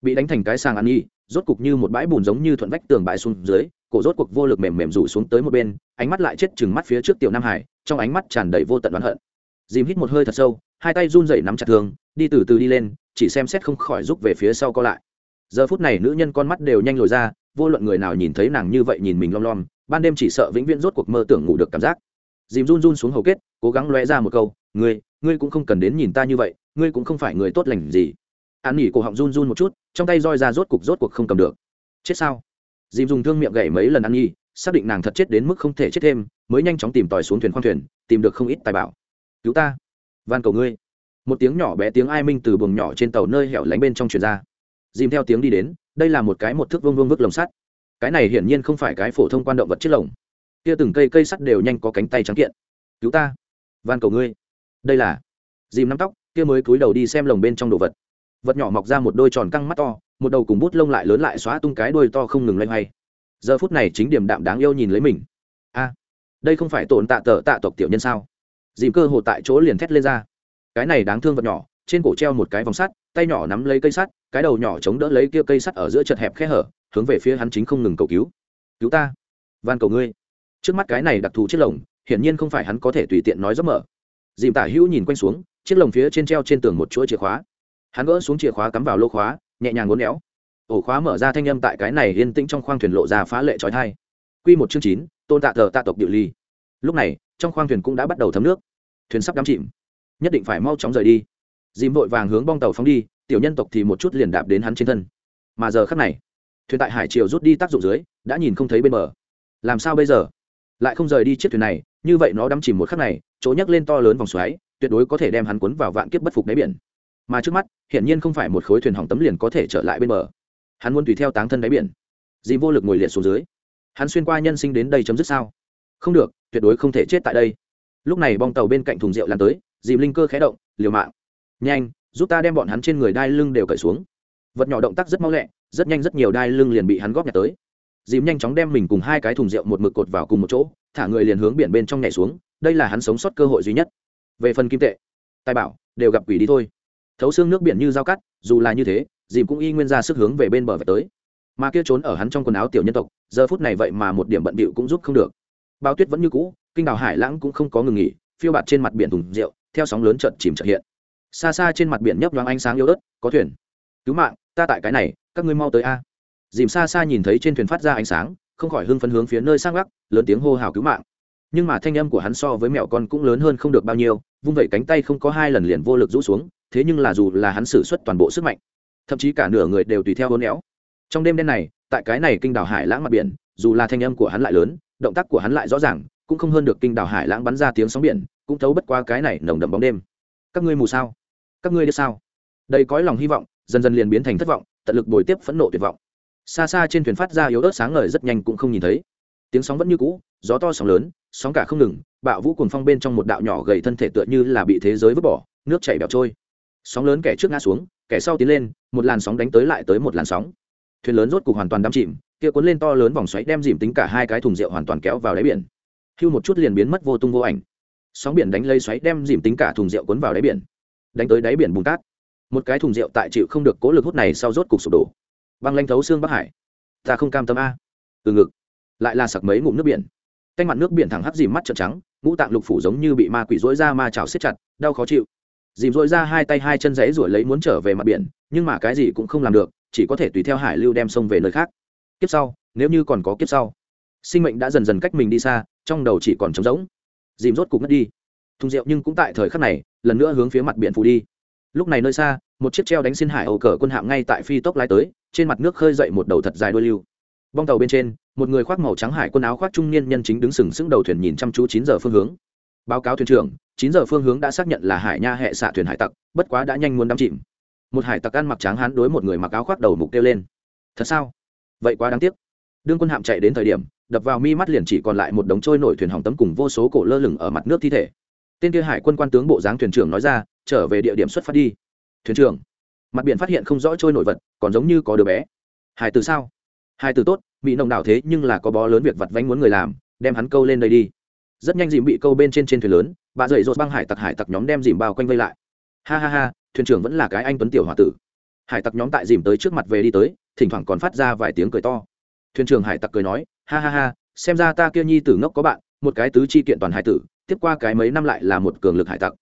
Bị đánh thành cái sàng ăn nhi rốt cục như một bãi bùn giống như thuận vách tường bãi xuống dưới cổ rốt cuộc vô lực mềm mềm rủ xuống tới một bên, ánh mắt lại chết chừng mắt phía trước tiểu nam hải, trong ánh mắt tràn đầy vô tận đoán hận. Dìm hít một hơi thật sâu, hai tay run rẩy nắm chặt thương, đi từ từ đi lên, chỉ xem xét không khỏi rút về phía sau co lại. Giờ phút này nữ nhân con mắt đều nhanh lồi ra, vô luận người nào nhìn thấy nàng như vậy nhìn mình lom lom, ban đêm chỉ sợ vĩnh viễn rốt cuộc mơ tưởng ngủ được cảm giác. Dìm run run xuống hầu kết, cố gắng lóe ra một câu, ngươi ngươi cũng không cần đến nhìn ta như vậy, ngươi cũng không phải người tốt lành gì. An nghỉ cổ họng run run một chút, trong tay roi ra rốt cục rốt cuộc không cầm được. Chết sao? Dìm dùng thương miệng gậy mấy lần ăn nhi xác định nàng thật chết đến mức không thể chết thêm, mới nhanh chóng tìm tòi xuống thuyền khoang thuyền, tìm được không ít tài bảo. Cứu ta, van cầu ngươi. Một tiếng nhỏ bé tiếng ai minh từ buồng nhỏ trên tàu nơi hẻo lánh bên trong truyền ra. Dìm theo tiếng đi đến, đây là một cái một thước vương vương vức lồng sắt. Cái này hiển nhiên không phải cái phổ thông quan động vật chiếc lồng. Kia từng cây cây sắt đều nhanh có cánh tay trắng kiện. Cứu ta, van cầu ngươi. Đây là dìm nắm tóc, kia mới cúi đầu đi xem lồng bên trong đồ vật vật nhỏ mọc ra một đôi tròn căng mắt to, một đầu cùng bút lông lại lớn lại xóa tung cái đôi to không ngừng lay hoay. Giờ phút này chính điểm đạm đáng yêu nhìn lấy mình. A, đây không phải tổn tạ tờ tạ tộc tiểu nhân sao? Dìm cơ hồ tại chỗ liền thét lên ra. Cái này đáng thương vật nhỏ, trên cổ treo một cái vòng sắt, tay nhỏ nắm lấy cây sắt, cái đầu nhỏ chống đỡ lấy kia cây sắt ở giữa chật hẹp khe hở, hướng về phía hắn chính không ngừng cầu cứu. Cứu ta, van cầu ngươi. Trước mắt cái này đặc thù chiếc lồng, hiển nhiên không phải hắn có thể tùy tiện nói dốc mở dìm tả hữu nhìn quanh xuống, chiếc lồng phía trên treo trên tường một chuỗi chìa khóa hắn gỡ xuống chìa khóa cắm vào lô khóa, nhẹ nhàng ngốn éo. Ổ khóa mở ra thanh âm tại cái này yên tĩnh trong khoang thuyền lộ ra phá lệ trói thai q một chương chín, tôn tạ thờ tạ tộc điệu ly. Lúc này, trong khoang thuyền cũng đã bắt đầu thấm nước. Thuyền sắp đắm chìm. Nhất định phải mau chóng rời đi. Dìm vội vàng hướng bong tàu phóng đi, tiểu nhân tộc thì một chút liền đạp đến hắn trên thân. Mà giờ khắc này, thuyền tại hải triều rút đi tác dụng dưới, đã nhìn không thấy bên bờ. Làm sao bây giờ? Lại không rời đi chiếc thuyền này, như vậy nó đắm chìm một khắc này, chỗ nhấc lên to lớn vòng xoáy, tuyệt đối có thể đem hắn cuốn vào vạn kiếp bất phục đáy biển. Mà trước mắt hiện nhiên không phải một khối thuyền hỏng tấm liền có thể trở lại bên bờ. Hắn muốn tùy theo táng thân đáy biển. Dì vô lực ngồi liệt xuống dưới. Hắn xuyên qua nhân sinh đến đây chấm dứt sao? Không được, tuyệt đối không thể chết tại đây. Lúc này bong tàu bên cạnh thùng rượu lan tới, dìm linh cơ khé động, liều mạng. Nhanh, giúp ta đem bọn hắn trên người đai lưng đều cởi xuống. Vật nhỏ động tác rất mau lẹ, rất nhanh rất nhiều đai lưng liền bị hắn góp nhặt tới. Dìm nhanh chóng đem mình cùng hai cái thùng rượu một mực cột vào cùng một chỗ, thả người liền hướng biển bên trong nhảy xuống, đây là hắn sống sót cơ hội duy nhất. Về phần kim tệ, tài bảo, đều gặp quỷ đi thôi thấu xương nước biển như dao cắt, dù là như thế, dìm cũng y nguyên ra sức hướng về bên bờ vạch tới. Mà kia trốn ở hắn trong quần áo tiểu nhân tộc, giờ phút này vậy mà một điểm bận bịu cũng giúp không được. Bao tuyết vẫn như cũ, kinh đào hải lãng cũng không có ngừng nghỉ, phiêu bạt trên mặt biển thùng rượu, theo sóng lớn trận chìm trợ hiện. Xa xa trên mặt biển nhấp nhoáng ánh sáng yếu ớt, có thuyền. Cứu mạng, ta tại cái này, các ngươi mau tới a. Dìm xa xa nhìn thấy trên thuyền phát ra ánh sáng, không khỏi hưng phấn hướng phía nơi sang gác lớn tiếng hô hào cứu mạng. Nhưng mà thanh âm của hắn so với mẹo con cũng lớn hơn không được bao nhiêu, vung vẩy cánh tay không có hai lần liền vô lực rũ xuống thế nhưng là dù là hắn sử xuất toàn bộ sức mạnh, thậm chí cả nửa người đều tùy theo hôn éo. Trong đêm đen này, tại cái này kinh đảo hải lãng mặt biển, dù là thanh âm của hắn lại lớn, động tác của hắn lại rõ ràng, cũng không hơn được kinh đảo hải lãng bắn ra tiếng sóng biển, cũng thấu bất qua cái này nồng đậm bóng đêm. Các ngươi mù sao? Các ngươi đi sao? Đây cõi lòng hy vọng, dần dần liền biến thành thất vọng, tận lực bồi tiếp phẫn nộ tuyệt vọng. Xa xa trên thuyền phát ra yếu ớt sáng ngời rất nhanh cũng không nhìn thấy. Tiếng sóng vẫn như cũ, gió to sóng lớn, sóng cả không ngừng, bạo vũ cuồng phong bên trong một đạo nhỏ gầy thân thể tựa như là bị thế giới vứt bỏ, nước chảy bẹo trôi sóng lớn kẻ trước ngã xuống, kẻ sau tiến lên, một làn sóng đánh tới lại tới một làn sóng. Thuyền lớn rốt cục hoàn toàn đắm chìm, kia cuốn lên to lớn vòng xoáy đem dìm tính cả hai cái thùng rượu hoàn toàn kéo vào đáy biển. Hưu một chút liền biến mất vô tung vô ảnh. Sóng biển đánh lây xoáy đem dìm tính cả thùng rượu cuốn vào đáy biển. Đánh tới đáy biển bùn cát. Một cái thùng rượu tại chịu không được cố lực hút này sau rốt cục sụp đổ. Băng lanh thấu xương bắc hải. Ta không cam tâm a. Từ ngực. Lại là sặc mấy ngụm nước biển. Canh mặt nước biển thẳng hắt dìm mắt trợn trắng, ngũ tạng lục phủ giống như bị ma quỷ rối ra ma trào xiết chặt, đau khó chịu dìm dội ra hai tay hai chân rẫy ruổi lấy muốn trở về mặt biển, nhưng mà cái gì cũng không làm được, chỉ có thể tùy theo hải lưu đem sông về nơi khác. Kiếp sau, nếu như còn có kiếp sau, sinh mệnh đã dần dần cách mình đi xa, trong đầu chỉ còn trống rỗng. Dìm rốt cục mất đi. Thùng rượu nhưng cũng tại thời khắc này, lần nữa hướng phía mặt biển phủ đi. Lúc này nơi xa, một chiếc treo đánh xin hải âu cờ quân hạm ngay tại phi tốc lái tới, trên mặt nước khơi dậy một đầu thật dài đôi lưu. Bong tàu bên trên, một người khoác màu trắng hải quân áo khoác trung niên nhân chính đứng sừng sững đầu thuyền nhìn chăm chú chín giờ phương hướng báo cáo thuyền trưởng, chín giờ phương hướng đã xác nhận là hải nha hệ xạ thuyền hải tặc, bất quá đã nhanh muốn đắm chìm. Một hải tặc ăn mặc trắng hán đối một người mặc áo khoác đầu mục kêu lên. Thật sao? Vậy quá đáng tiếc. Đương quân hạm chạy đến thời điểm, đập vào mi mắt liền chỉ còn lại một đống trôi nổi thuyền hỏng tấm cùng vô số cổ lơ lửng ở mặt nước thi thể. Tên kia hải quân quan tướng bộ dáng thuyền trưởng nói ra, trở về địa điểm xuất phát đi. Thuyền trưởng? Mặt biển phát hiện không rõ trôi nổi vật, còn giống như có đứa bé. Hải từ sao? Hải từ tốt, bị nồng đảo thế nhưng là có bó lớn việc vặt vánh muốn người làm, đem hắn câu lên đây đi rất nhanh dìm bị câu bên trên trên thuyền lớn, bà dậy dột băng hải tặc hải tặc nhóm đem dìm bao quanh vây lại. Ha ha ha, thuyền trưởng vẫn là cái anh tuấn tiểu h o a tử. Hải tặc nhóm tại dìm tới trước mặt về đi tới, thỉnh thoảng còn phát ra vài tiếng cười to. Thuyền trưởng hải tặc cười nói, ha ha ha, xem ra ta kia nhi tử ngốc có bạn, một cái tứ chi kiện toàn hải tử, tiếp qua cái mấy năm lại là một cường lực hải tặc.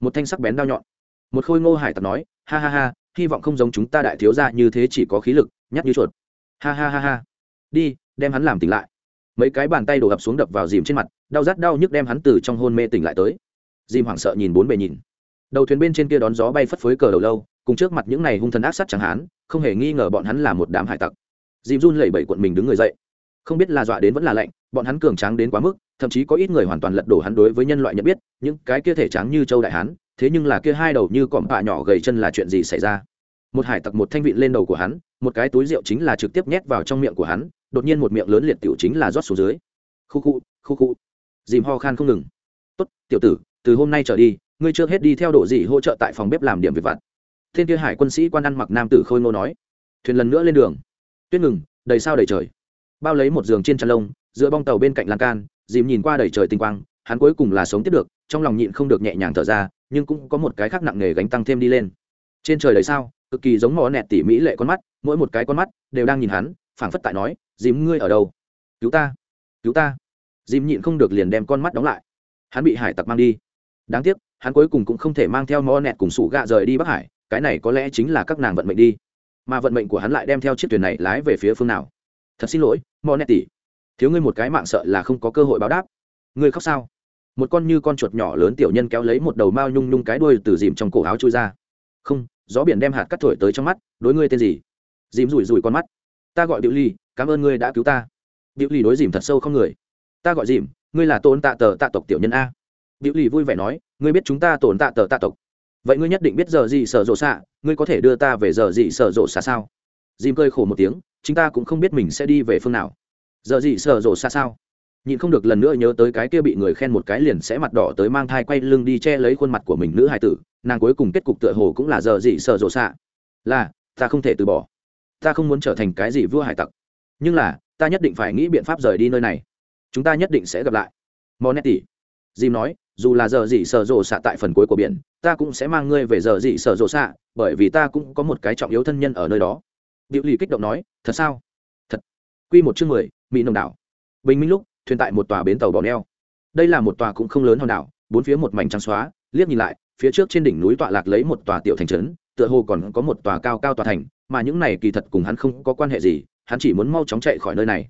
Một thanh sắc bén đao nhọn. Một khôi ngô hải tặc nói, ha ha ha, hy vọng không giống chúng ta đại thiếu ra như thế chỉ có khí lực nhắc như chuột. Ha ha ha ha. Đi, đem hắn làm tỉnh lại. Mấy cái bàn tay đổ ập xuống đập vào dìm trên mặt đau rát đau nhức đem hắn từ trong hôn mê tỉnh lại tới. Dìm hoảng sợ nhìn bốn bề nhìn. Đầu thuyền bên trên kia đón gió bay phất phới cờ đầu lâu, cùng trước mặt những này hung thần ác sát chẳng hán, không hề nghi ngờ bọn hắn là một đám hải tặc. Dìm run lẩy bẩy cuộn mình đứng người dậy. Không biết là dọa đến vẫn là lạnh, bọn hắn cường tráng đến quá mức, thậm chí có ít người hoàn toàn lật đổ hắn đối với nhân loại nhận biết, những cái kia thể tráng như châu đại hán, thế nhưng là kia hai đầu như cọm bạ nhỏ gầy chân là chuyện gì xảy ra? Một hải tặc một thanh vị lên đầu của hắn, một cái túi rượu chính là trực tiếp nhét vào trong miệng của hắn, đột nhiên một miệng lớn liệt tiểu chính là rót xuống dưới. Khu khu khu khu dìm ho khan không ngừng. Tốt, tiểu tử, từ hôm nay trở đi, ngươi trước hết đi theo độ dị hỗ trợ tại phòng bếp làm điểm việc vặt. Thiên kia hải quân sĩ quan ăn mặc nam tử khôi ngô nói. Thuyền lần nữa lên đường. Tuyết ngừng, đầy sao đầy trời. Bao lấy một giường trên chăn lông, giữa bong tàu bên cạnh lan can, dìm nhìn qua đầy trời tinh quang, hắn cuối cùng là sống tiếp được, trong lòng nhịn không được nhẹ nhàng thở ra, nhưng cũng có một cái khác nặng nề gánh tăng thêm đi lên. Trên trời đầy sao, cực kỳ giống mỏ nẹt tỉ mỹ lệ con mắt, mỗi một cái con mắt đều đang nhìn hắn, phảng phất tại nói, dìm, ngươi ở đâu? Cứu ta cứu ta dìm nhịn không được liền đem con mắt đóng lại. Hắn bị hải tặc mang đi. Đáng tiếc, hắn cuối cùng cũng không thể mang theo mò nẹt cùng sủ gạ rời đi bắc hải, cái này có lẽ chính là các nàng vận mệnh đi. Mà vận mệnh của hắn lại đem theo chiếc thuyền này lái về phía phương nào. Thật xin lỗi, mò nẹt tỉ thiếu ngươi một cái mạng sợ là không có cơ hội báo đáp. Ngươi khóc sao? Một con như con chuột nhỏ lớn tiểu nhân kéo lấy một đầu mao nhung nhung cái đuôi từ dìm trong cổ áo chui ra. Không, gió biển đem hạt cắt thổi tới trong mắt, đối ngươi tên gì? Dìm rủi rủi con mắt. Ta gọi điệu ly cảm ơn ngươi đã cứu ta. Điệu ly đối dìm thật sâu không người ta gọi dìm, ngươi là tôn tạ tờ tạ tộc tiểu nhân a. Biểu lì vui vẻ nói, ngươi biết chúng ta tồn tạ tờ tạ tộc. Vậy ngươi nhất định biết giờ gì sở rộ xạ, ngươi có thể đưa ta về giờ gì sở rộ xạ sao? Dìm cơi khổ một tiếng chúng ta cũng không biết mình sẽ đi về phương nào. Giờ gì sở rộ xạ sao? Nhìn không được lần nữa nhớ tới cái kia bị người khen một cái liền sẽ mặt đỏ tới mang thai quay lưng đi che lấy khuôn mặt của mình nữ hài tử, nàng cuối cùng kết cục tựa hồ cũng là giờ gì sợ rộ xạ. Là, ta không thể từ bỏ. Ta không muốn trở thành cái gì vua hải tặc. Nhưng là, ta nhất định phải nghĩ biện pháp rời đi nơi này chúng ta nhất định sẽ gặp lại. Monetti, jim nói, dù là giờ gì sợ rộ xạ tại phần cuối của biển, ta cũng sẽ mang ngươi về giờ gì sợ rộ xạ, bởi vì ta cũng có một cái trọng yếu thân nhân ở nơi đó. Biểu lì kích động nói, thật sao? Thật. Q một chương mười, mỹ nồng đảo. Bình minh lúc, thuyền tại một tòa bến tàu bò neo. Đây là một tòa cũng không lớn hòn đảo, bốn phía một mảnh trắng xóa, liếc nhìn lại, phía trước trên đỉnh núi tọa lạc lấy một tòa tiểu thành trấn, tựa hồ còn có một tòa cao cao tòa thành, mà những này kỳ thật cùng hắn không có quan hệ gì, hắn chỉ muốn mau chóng chạy khỏi nơi này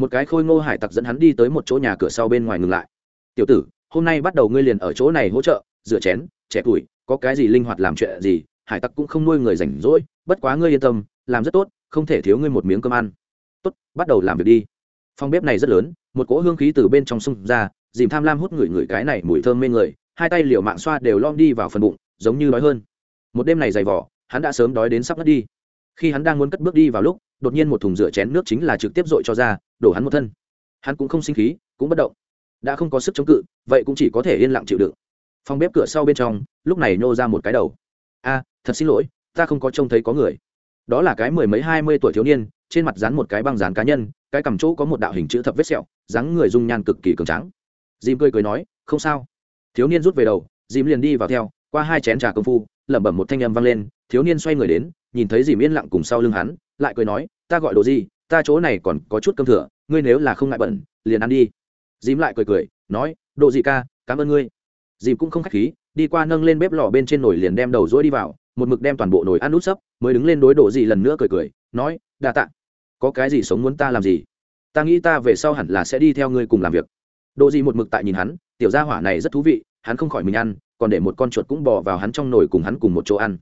một cái khôi ngô hải tặc dẫn hắn đi tới một chỗ nhà cửa sau bên ngoài ngừng lại. Tiểu tử, hôm nay bắt đầu ngươi liền ở chỗ này hỗ trợ, rửa chén, trẻ tuổi, có cái gì linh hoạt làm chuyện gì, hải tặc cũng không nuôi người rảnh rỗi, bất quá ngươi yên tâm, làm rất tốt, không thể thiếu ngươi một miếng cơm ăn. Tốt, bắt đầu làm việc đi. Phòng bếp này rất lớn, một cỗ hương khí từ bên trong sông ra, dìm tham lam hút ngửi ngửi cái này mùi thơm mê người, hai tay liều mạng xoa đều lom đi vào phần bụng, giống như đói hơn. Một đêm này dày vỏ hắn đã sớm đói đến sắp ngất đi. Khi hắn đang muốn cất bước đi vào lúc đột nhiên một thùng rửa chén nước chính là trực tiếp dội cho ra, đổ hắn một thân. Hắn cũng không sinh khí, cũng bất động. Đã không có sức chống cự, vậy cũng chỉ có thể yên lặng chịu đựng. Phòng bếp cửa sau bên trong, lúc này nhô ra một cái đầu. A, thật xin lỗi, ta không có trông thấy có người. Đó là cái mười mấy hai mươi tuổi thiếu niên, trên mặt dán một cái băng dán cá nhân, cái cầm chỗ có một đạo hình chữ thập vết sẹo, dáng người dung nhan cực kỳ cường tráng. Dìm cười cười nói, không sao. Thiếu niên rút về đầu, dìm liền đi vào theo, qua hai chén trà công phu, lẩm bẩm một thanh âm vang lên, thiếu niên xoay người đến nhìn thấy dìm yên lặng cùng sau lưng hắn, lại cười nói, ta gọi đồ gì, ta chỗ này còn có chút cơm thừa, ngươi nếu là không ngại bẩn, liền ăn đi. Dìm lại cười cười, nói, đồ gì ca, cảm ơn ngươi. Dìm cũng không khách khí, đi qua nâng lên bếp lò bên trên nồi liền đem đầu rỗi đi vào, một mực đem toàn bộ nồi ăn nút sấp, mới đứng lên đối đồ gì lần nữa cười cười, nói, đa tạ. Có cái gì sống muốn ta làm gì? Ta nghĩ ta về sau hẳn là sẽ đi theo ngươi cùng làm việc. Đồ gì một mực tại nhìn hắn, tiểu gia hỏa này rất thú vị, hắn không khỏi mình ăn, còn để một con chuột cũng bò vào hắn trong nồi cùng hắn cùng một chỗ ăn.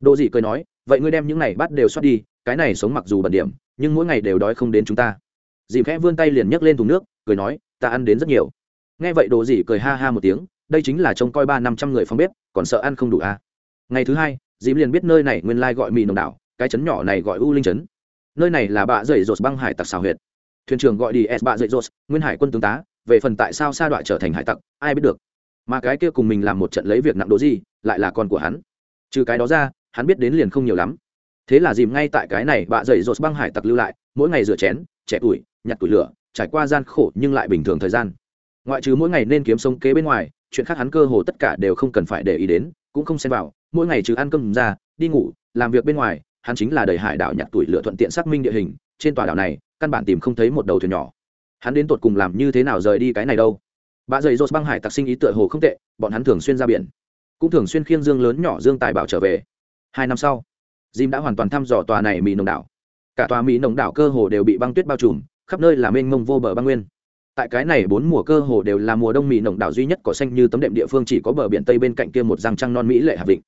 Đồ gì cười nói vậy ngươi đem những này bắt đều xoát đi, cái này sống mặc dù bẩn điểm, nhưng mỗi ngày đều đói không đến chúng ta. Dìm khẽ vươn tay liền nhấc lên thùng nước, cười nói, ta ăn đến rất nhiều. Nghe vậy đồ gì cười ha ha một tiếng, đây chính là trông coi ba năm trăm người phòng bếp, còn sợ ăn không đủ à. ngày thứ hai, dìm liền biết nơi này nguyên lai gọi mì nồng đảo, cái trấn nhỏ này gọi u linh trấn nơi này là bạ dậy dột băng hải tặc xào huyệt. Thuyền trưởng gọi đi s bạ dậy dột nguyên hải quân tướng tá, về phần tại sao sa đoạn trở thành hải tặc, ai biết được. Mà cái kia cùng mình làm một trận lấy việc nặng đố gì lại là con của hắn. Trừ cái đó ra hắn biết đến liền không nhiều lắm. Thế là dìm ngay tại cái này bạ dậy dột băng hải tặc lưu lại, mỗi ngày rửa chén trẻ tuổi, nhặt tuổi lửa, trải qua gian khổ nhưng lại bình thường thời gian. Ngoại trừ mỗi ngày nên kiếm sống kế bên ngoài, chuyện khác hắn cơ hồ tất cả đều không cần phải để ý đến, cũng không xen vào, mỗi ngày trừ ăn cơm ra, đi ngủ, làm việc bên ngoài, hắn chính là đầy hải đảo nhặt tuổi lửa thuận tiện xác minh địa hình, trên tòa đảo này, căn bản tìm không thấy một đầu thuyền nhỏ. Hắn đến tột cùng làm như thế nào rời đi cái này đâu? Bà dày dột băng hải tặc sinh ý tựa hồ không tệ, bọn hắn thường xuyên ra biển. Cũng thường xuyên khiêng dương lớn nhỏ dương tài bảo trở về hai năm sau, jim đã hoàn toàn thăm dò tòa này mỹ nồng đảo. Cả tòa mỹ nồng đảo cơ hồ đều bị băng tuyết bao trùm, khắp nơi là mênh mông vô bờ băng nguyên. Tại cái này bốn mùa cơ hồ đều là mùa đông mỹ nồng đảo duy nhất cỏ xanh như tấm đệm địa phương chỉ có bờ biển tây bên cạnh kia một răng trăng non mỹ lệ hạ vịnh.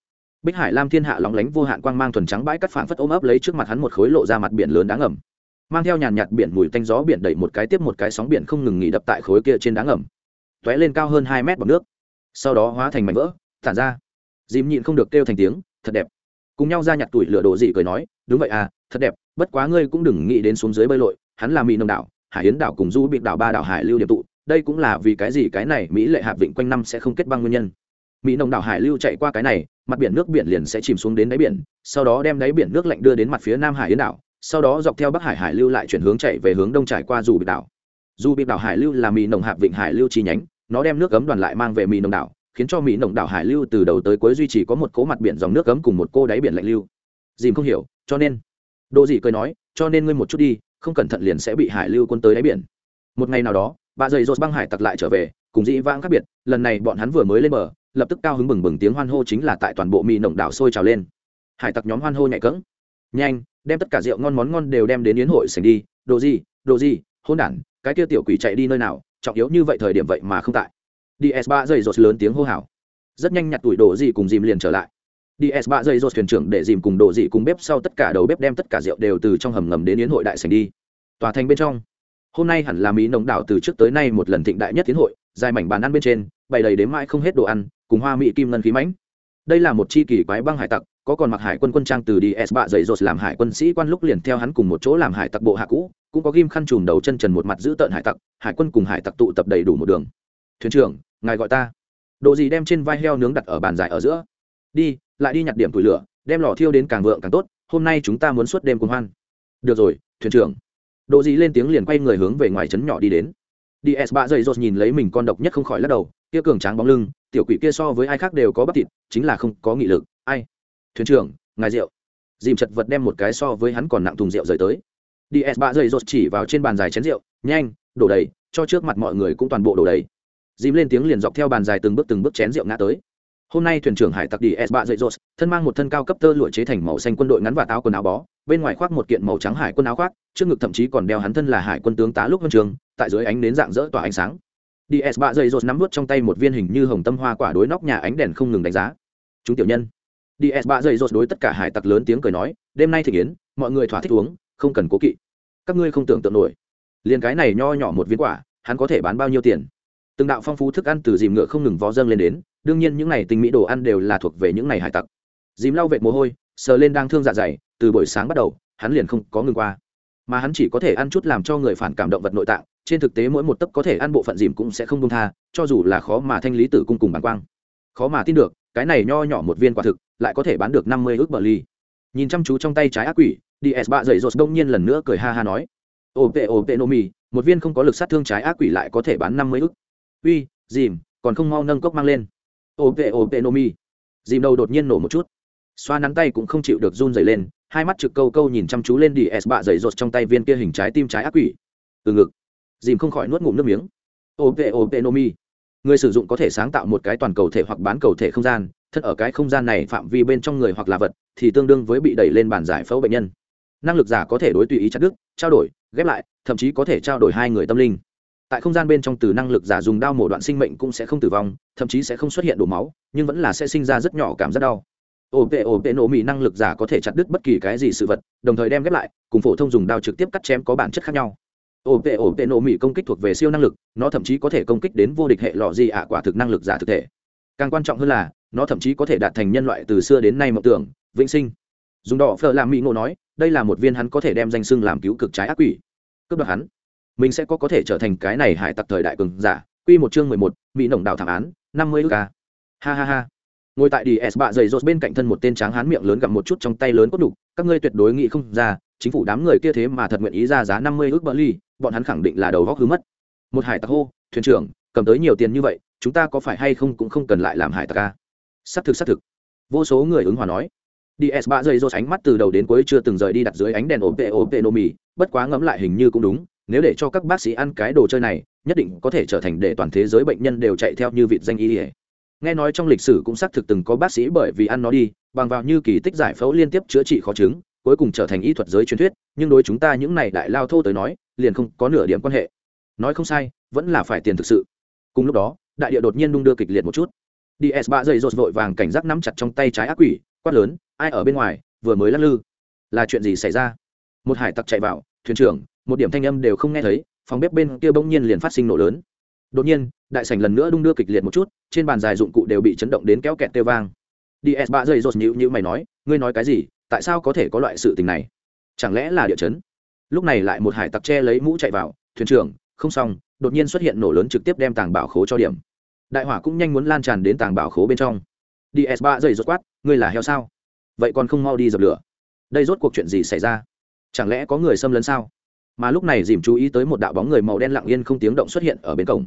Bích hải lam thiên hạ lóng lánh vô hạn quang mang thuần trắng bãi cắt phảng phất ôm ấp lấy trước mặt hắn một khối lộ ra mặt biển lớn đáng ngầm. Mang theo nhàn nhạt biển mùi tanh gió biển đẩy một cái tiếp một cái sóng biển không ngừng nghỉ đập tại khối kia trên đá ngầm. T lên cao hơn hai mét bọc nước. Sau đó hóa thành mảnh vỡ, tản ra. Dìm nhịn không được kêu thành tiếng, thật đẹp cùng nhau ra nhặt tuổi lửa đồ dị cười nói, đúng vậy à thật đẹp, bất quá ngươi cũng đừng nghĩ đến xuống dưới bơi lội, hắn là mỹ nông đảo, hải yến đảo cùng du bị đảo ba đảo hải lưu điểm tụ, đây cũng là vì cái gì cái này mỹ lệ hạp vịnh quanh năm sẽ không kết băng nguyên nhân. Mỹ nông đảo hải lưu chạy qua cái này, mặt biển nước biển liền sẽ chìm xuống đến đáy biển, sau đó đem đáy biển nước lạnh đưa đến mặt phía nam hải yến đảo, sau đó dọc theo bắc hải hải lưu lại chuyển hướng chạy về hướng đông trải qua dù bị đảo. Dù bị đảo hải lưu là mỹ nồng hạp vịnh hải lưu chi nhánh, nó đem nước cấm đoàn lại mang về mỹ nồng đảo khiến cho mỹ nồng đảo hải lưu từ đầu tới cuối duy trì có một cố mặt biển dòng nước cấm cùng một cô đáy biển lạnh lưu. Dìm không hiểu, cho nên. Đồ gì cười nói, cho nên ngươi một chút đi, không cẩn thận liền sẽ bị hải lưu quân tới đáy biển. Một ngày nào đó, bà dày dột băng hải tặc lại trở về, cùng dĩ vãng khác biệt, lần này bọn hắn vừa mới lên bờ, lập tức cao hứng bừng bừng tiếng hoan hô chính là tại toàn bộ mỹ nồng đảo sôi trào lên. Hải tặc nhóm hoan hô nhạy cẫng. Nhanh, đem tất cả rượu ngon món ngon đều đem đến yến hội sành đi đồ gì đồ gì hôn đản, cái kia tiểu quỷ chạy đi nơi nào, trọng yếu như vậy thời điểm vậy mà không tại ds ba dây dột lớn tiếng hô hào. Rất nhanh nhặt tuổi đồ gì cùng dìm liền trở lại. ds ba dây dột thuyền trưởng để dìm cùng đồ gì cùng bếp sau tất cả đầu bếp đem tất cả rượu đều từ trong hầm ngầm đến yến hội đại sành đi. Tòa thành bên trong. Hôm nay hẳn là mỹ nồng đảo từ trước tới nay một lần thịnh đại nhất tiến hội, dài mảnh bàn ăn bên trên, bày đầy đến mãi không hết đồ ăn, cùng hoa mỹ kim ngân khí mãnh. Đây là một chi kỳ quái băng hải tặc, có còn mặc hải quân quân trang từ ds bạ dày dột làm hải quân sĩ quan lúc liền theo hắn cùng một chỗ làm hải tặc bộ hạ cũ, cũng có ghim khăn trùm đầu chân trần một mặt giữ tợn hải tặc, hải quân cùng hải tặc tụ tập đầy đủ một đường. Thuyền trưởng ngài gọi ta. Đồ gì đem trên vai heo nướng đặt ở bàn dài ở giữa. Đi, lại đi nhặt điểm tủi lửa, đem lò thiêu đến càng vượng càng tốt, hôm nay chúng ta muốn suốt đêm cùng hoan. Được rồi, thuyền trưởng. Đồ gì lên tiếng liền quay người hướng về ngoài trấn nhỏ đi đến. Đi, s ba dày dột nhìn lấy mình con độc nhất không khỏi lắc đầu, kia cường tráng bóng lưng, tiểu quỷ kia so với ai khác đều có bắp thịt, chính là không có nghị lực. Ai? Thuyền trưởng, ngài rượu. Dìm chật vật đem một cái so với hắn còn nặng thùng rượu rời tới. Đi, s ba dày dột chỉ vào trên bàn dài chén rượu, nhanh, đổ đầy, cho trước mặt mọi người cũng toàn bộ đổ đầy dìm lên tiếng liền dọc theo bàn dài từng bước từng bước chén rượu ngã tới. Hôm nay thuyền trưởng hải tặc đi s ba dậy dột thân mang một thân cao cấp tơ lụa chế thành màu xanh quân đội ngắn và áo quần áo bó, bên ngoài khoác một kiện màu trắng hải quân áo khoác, trước ngực thậm chí còn đeo hắn thân là hải quân tướng tá lúc vân trường, tại dưới ánh nến dạng dỡ tỏa ánh sáng. Ds ba dậy dột nắm vút trong tay một viên hình như hồng tâm hoa quả đối nóc nhà ánh đèn không ngừng đánh giá. Chúng tiểu nhân. Ds ba dậy dột đối tất cả hải tặc lớn tiếng cười nói, đêm nay thị yến, mọi người thỏa thích uống, không cần cố kỵ. Các ngươi không tưởng tượng nổi. Liền cái này nho nhỏ một viên quả, hắn có thể bán bao nhiêu tiền? Từng đạo phong phú thức ăn từ dìm ngựa không ngừng vó dâng lên đến, đương nhiên những này tình mỹ đồ ăn đều là thuộc về những này hải tặc. Dìm lau vệt mồ hôi, sờ lên đang thương dạ dày, từ buổi sáng bắt đầu, hắn liền không có ngừng qua. Mà hắn chỉ có thể ăn chút làm cho người phản cảm động vật nội tạng, trên thực tế mỗi một tấc có thể ăn bộ phận dìm cũng sẽ không đông tha, cho dù là khó mà thanh lý tử cung cùng bản quang. Khó mà tin được, cái này nho nhỏ một viên quả thực, lại có thể bán được năm mươi ước bờ ly. Nhìn chăm chú trong tay trái ác quỷ ds ba dậy dột đông nhiên lần nữa cười ha ha nói. Ô pê ô pê nô mi một viên không có lực sát thương trái ác quỷ lại có thể bán năm mươi ước uy, dìm, còn không mau nâng cốc mang lên. Ô pê ô pê Nomi. mi. Dìm đầu đột nhiên nổ một chút. Xoa nắn tay cũng không chịu được run dày lên, hai mắt trực câu câu nhìn chăm chú lên ds bạ dày rột trong tay viên kia hình trái tim trái ác quỷ. Từ ngực, dìm không khỏi nuốt ngụm nước miếng. Ô pê ô pê Nomi. mi. Người sử dụng có thể sáng tạo một cái toàn cầu thể hoặc bán cầu thể không gian, thật ở cái không gian này phạm vi bên trong người hoặc là vật, thì tương đương với bị đẩy lên bàn giải phẫu bệnh nhân. Năng lực giả có thể đối tùy ý chặt đứt, trao đổi, ghép lại, thậm chí có thể trao đổi hai người tâm linh tại không gian bên trong từ năng lực giả dùng đao mổ đoạn sinh mệnh cũng sẽ không tử vong, thậm chí sẽ không xuất hiện đổ máu, nhưng vẫn là sẽ sinh ra rất nhỏ cảm giác đau. Ổ vệ ổ vệ nổ mỹ năng lực giả có thể chặt đứt bất kỳ cái gì sự vật, đồng thời đem ghép lại, cùng phổ thông dùng đao trực tiếp cắt chém có bản chất khác nhau. Ổ vệ ổ vệ nổ mỹ công kích thuộc về siêu năng lực, nó thậm chí có thể công kích đến vô địch hệ lọ gì ạ quả thực năng lực giả thực thể. Càng quan trọng hơn là, nó thậm chí có thể đạt thành nhân loại từ xưa đến nay mộng tưởng, vĩnh sinh. Dùng đỏ phở làm mỹ ngộ nói, đây là một viên hắn có thể đem danh xưng làm cứu cực trái ác quỷ. Cướp đoạt hắn mình sẽ có có thể trở thành cái này hải tặc thời đại cường giả. Quy một chương mười một, mỹ nồng đảo thảm án, năm mươi ước ca ha ha ha. Ngồi tại đi s bạ dày dột bên cạnh thân một tên tráng hán miệng lớn gặm một chút trong tay lớn cốt đục. Các ngươi tuyệt đối nghĩ không ra, chính phủ đám người kia thế mà thật nguyện ý ra giá năm mươi ước bờ ly bọn hắn khẳng định là đầu góc hư mất. Một hải tặc hô, thuyền trưởng, cầm tới nhiều tiền như vậy, chúng ta có phải hay không cũng không cần lại làm hải tặc ca xác thực xác thực. Vô số người ứng hòa nói. Ds ba giây rốt ánh mắt từ đầu đến cuối chưa từng rời đi đặt dưới ánh đèn ốp ốp nô mì, bất quá ngẫm lại hình như cũng đúng nếu để cho các bác sĩ ăn cái đồ chơi này, nhất định có thể trở thành để toàn thế giới bệnh nhân đều chạy theo như vịt danh y nghe nói trong lịch sử cũng xác thực từng có bác sĩ bởi vì ăn nó đi, bằng vào như kỳ tích giải phẫu liên tiếp chữa trị khó chứng, cuối cùng trở thành y thuật giới truyền thuyết, nhưng đối chúng ta những này đại lao thô tới nói, liền không có nửa điểm quan hệ. Nói không sai, vẫn là phải tiền thực sự. Cùng lúc đó, đại địa đột nhiên đung đưa kịch liệt một chút. Ds ba dây rột vội vàng cảnh giác nắm chặt trong tay trái ác quỷ, quát lớn, ai ở bên ngoài, vừa mới lắc lư? Là chuyện gì xảy ra? Một hải tặc chạy vào, thuyền trưởng một điểm thanh âm đều không nghe thấy, phòng bếp bên kia bỗng nhiên liền phát sinh nổ lớn. Đột nhiên, đại sảnh lần nữa đung đưa kịch liệt một chút, trên bàn dài dụng cụ đều bị chấn động đến kéo kẹt kêu vang. Ds ba dây rột nhữ như mày nói, ngươi nói cái gì? Tại sao có thể có loại sự tình này? Chẳng lẽ là địa chấn? Lúc này lại một hải tặc che lấy mũ chạy vào, thuyền trưởng, không xong. Đột nhiên xuất hiện nổ lớn trực tiếp đem tàng bảo khố cho điểm. Đại hỏa cũng nhanh muốn lan tràn đến tàng bảo khố bên trong. Ds ba dây rột quát, ngươi là heo sao? Vậy còn không mau đi dập lửa. Đây rốt cuộc chuyện gì xảy ra? Chẳng lẽ có người xâm lấn sao? Mà lúc này dìm chú ý tới một đạo bóng người màu đen lặng yên không tiếng động xuất hiện ở bên cổng.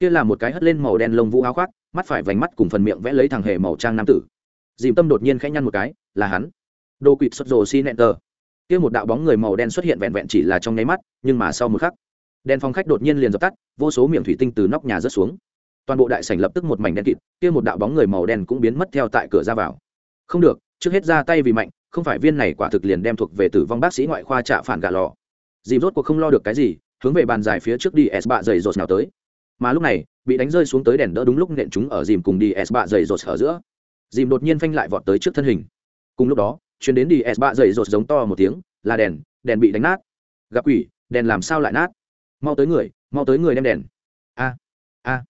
Kia là một cái hất lên màu đen lông vũ áo khoác, mắt phải vành mắt cùng phần miệng vẽ lấy thằng hề màu trang nam tử. Dìm tâm đột nhiên khẽ nhăn một cái, là hắn. Đồ quỵt xuất rồ xi nẹn tờ. kia một đạo bóng người màu đen xuất hiện vẹn vẹn chỉ là trong nháy mắt, nhưng mà sau một khắc, đèn phòng khách đột nhiên liền dập tắt, vô số miệng thủy tinh từ nóc nhà rớt xuống. Toàn bộ đại sảnh lập tức một mảnh đen kịt, kia một đạo bóng người màu đen cũng biến mất theo tại cửa ra vào. Không được, trước hết ra tay vì mạnh, không phải viên này quả thực liền đem thuộc về tử vong bác sĩ ngoại khoa trạ phản gà lò dìm rốt cuộc không lo được cái gì, hướng về bàn dài phía trước đi s bạ dày rột nào tới. Mà lúc này, bị đánh rơi xuống tới đèn đỡ đúng lúc nện chúng ở dìm cùng đi s bạ dày rột ở giữa. Dìm đột nhiên phanh lại vọt tới trước thân hình. Cùng lúc đó chuyến đến đi s bạ dày rột giống to một tiếng, là đèn đèn bị đánh nát. Gặp quỷ, đèn làm sao lại nát? Mau tới người, mau tới người đem đèn. A a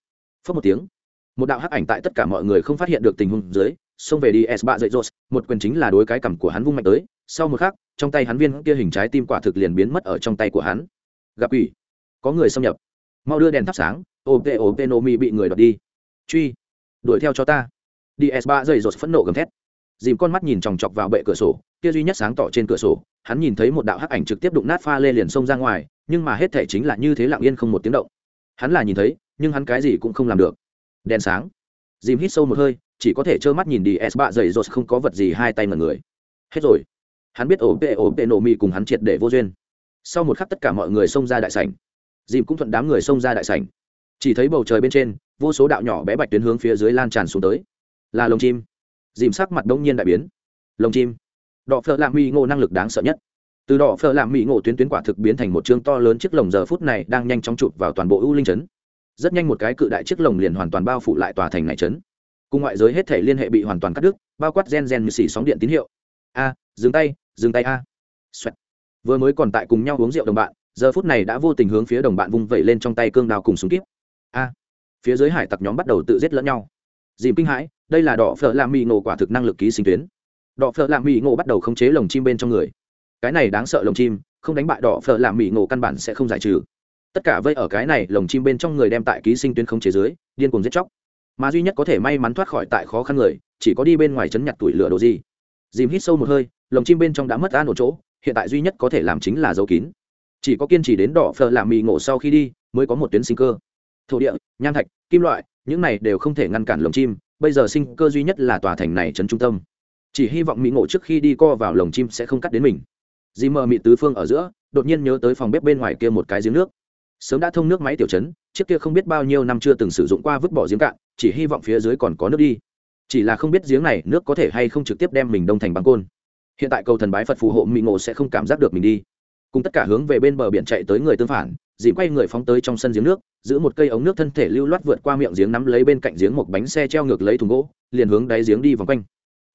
phớt một tiếng. Một đạo hắc ảnh tại tất cả mọi người không phát hiện được tình huống dưới, xông về đi s bạ dậy rột. Một quyền chính là đối cái cằm của hắn vung mạnh tới sau một khắc, trong tay hắn viên kia hình trái tim quả thực liền biến mất ở trong tay của hắn. Gặp quỷ. Có người xâm nhập. Mau đưa đèn thắp sáng ô tê ô tê nô mi bị người đoạt đi. Truy. Đuổi theo cho ta. Ds ba dậy rột phẫn nộ gầm thét. Dìm con mắt nhìn chòng chọc vào bệ cửa sổ, kia duy nhất sáng tỏ trên cửa sổ, hắn nhìn thấy một đạo hắc ảnh trực tiếp đụng nát pha lê liền xông ra ngoài, nhưng mà hết thể chính là như thế lặng yên không một tiếng động. Hắn là nhìn thấy, nhưng hắn cái gì cũng không làm được. Đèn sáng. Dìm hít sâu một hơi, chỉ có thể trơ mắt nhìn đi s bạ dày dột không có vật gì hai tay mật người. Hết rồi hắn biết ổ tệ ổ tệ nổ mì cùng hắn triệt để vô duyên. Sau một khắc tất cả mọi người xông ra đại sảnh. Dìm cũng thuận đám người xông ra đại sảnh. Chỉ thấy bầu trời bên trên, vô số đạo nhỏ bé bạch tuyến hướng phía dưới lan tràn xuống tới. Là lồng chim. Dìm sắc mặt đông nhiên đại biến. Lồng chim. Đỏ phở làm mỹ ngộ năng lực đáng sợ nhất. Từ đỏ phở làm mỹ ngộ tuyến tuyến quả thực biến thành một chương to lớn chiếc lồng giờ phút này đang nhanh chóng chụp vào toàn bộ ưu linh trấn rất nhanh một cái cự đại chiếc lồng liền hoàn toàn bao phủ lại tòa thành này trấn cùng ngoại giới hết thể liên hệ bị hoàn toàn cắt đứt, bao quát gen gen như xỉ sóng điện tín hiệu. A, dừng tay dừng tay a. Xoẹt. vừa mới còn tại cùng nhau uống rượu đồng bạn, giờ phút này đã vô tình hướng phía đồng bạn vung vẩy lên trong tay cương đao cùng súng kíp. A. Phía dưới hải tặc nhóm bắt đầu tự giết lẫn nhau. Dìm kinh hãi, đây là đỏ phở làm mì ngộ quả thực năng lực ký sinh tuyến. Đỏ phở làm mì ngộ bắt đầu khống chế lồng chim bên trong người. Cái này đáng sợ lồng chim, không đánh bại đỏ phở làm mì ngộ căn bản sẽ không giải trừ. Tất cả vây ở cái này lồng chim bên trong người đem tại ký sinh tuyến khống chế dưới, điên cuồng giết chóc. Mà duy nhất có thể may mắn thoát khỏi tại khó khăn người, chỉ có đi bên ngoài chấn nhặt tuổi lửa đồ gì dìm hít sâu một hơi, lồng chim bên trong đã mất an ổn chỗ, hiện tại duy nhất có thể làm chính là dấu kín. Chỉ có kiên trì đến đỏ phờ làm mì ngộ sau khi đi, mới có một tuyến sinh cơ. Thổ địa, nham thạch, kim loại, những này đều không thể ngăn cản lồng chim, bây giờ sinh cơ duy nhất là tòa thành này trấn trung tâm. Chỉ hy vọng mỹ ngộ trước khi đi co vào lồng chim sẽ không cắt đến mình. Dì mờ mị tứ phương ở giữa, đột nhiên nhớ tới phòng bếp bên ngoài kia một cái giếng nước. Sớm đã thông nước máy tiểu chấn chiếc kia không biết bao nhiêu năm chưa từng sử dụng qua vứt bỏ giếng cạn, chỉ hy vọng phía dưới còn có nước đi chỉ là không biết giếng này nước có thể hay không trực tiếp đem mình đông thành băng côn. Hiện tại cầu thần bái phật phù hộ mỹ ngộ sẽ không cảm giác được mình đi. Cùng tất cả hướng về bên bờ biển chạy tới người tương phản, dì quay người phóng tới trong sân giếng nước, giữ một cây ống nước thân thể lưu loát vượt qua miệng giếng nắm lấy bên cạnh giếng một bánh xe treo ngược lấy thùng gỗ, liền hướng đáy giếng đi vòng quanh.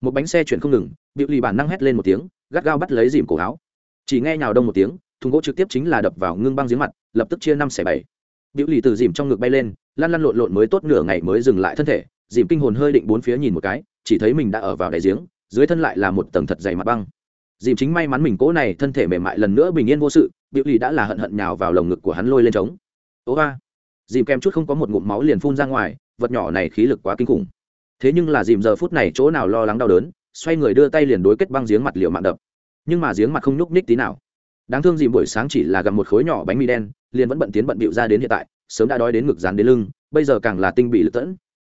Một bánh xe chuyển không ngừng bịu lì bản năng hét lên một tiếng, gắt gao bắt lấy dìm cổ áo. Chỉ nghe nhào đông một tiếng, thùng gỗ trực tiếp chính là đập vào ngưng băng giếng mặt, lập tức chia năm xẻ bảy. Bịu lì từ dìm trong ngực bay lên, lăn lăn lộn lộn mới tốt nửa ngày mới dừng lại thân thể dìm kinh hồn hơi định bốn phía nhìn một cái, chỉ thấy mình đã ở vào đáy giếng, dưới thân lại là một tầng thật dày mặt băng. Dìm chính may mắn mình cỗ này thân thể mềm mại lần nữa bình yên vô sự, biểu lì đã là hận hận nhào vào lồng ngực của hắn lôi lên trống. Ố ba! Dìm kèm chút không có một ngụm máu liền phun ra ngoài, vật nhỏ này khí lực quá kinh khủng. Thế nhưng là dìm giờ phút này chỗ nào lo lắng đau đớn, xoay người đưa tay liền đối kết băng giếng mặt liệu mạng đập. Nhưng mà giếng mặt không nhúc nhích tí nào. Đáng thương dìm buổi sáng chỉ là gặp một khối nhỏ bánh mì đen, liền vẫn bận tiến bận bịu ra đến hiện tại, sớm đã đói đến ngực dán đến lưng, bây giờ càng là tinh bị lật tẫn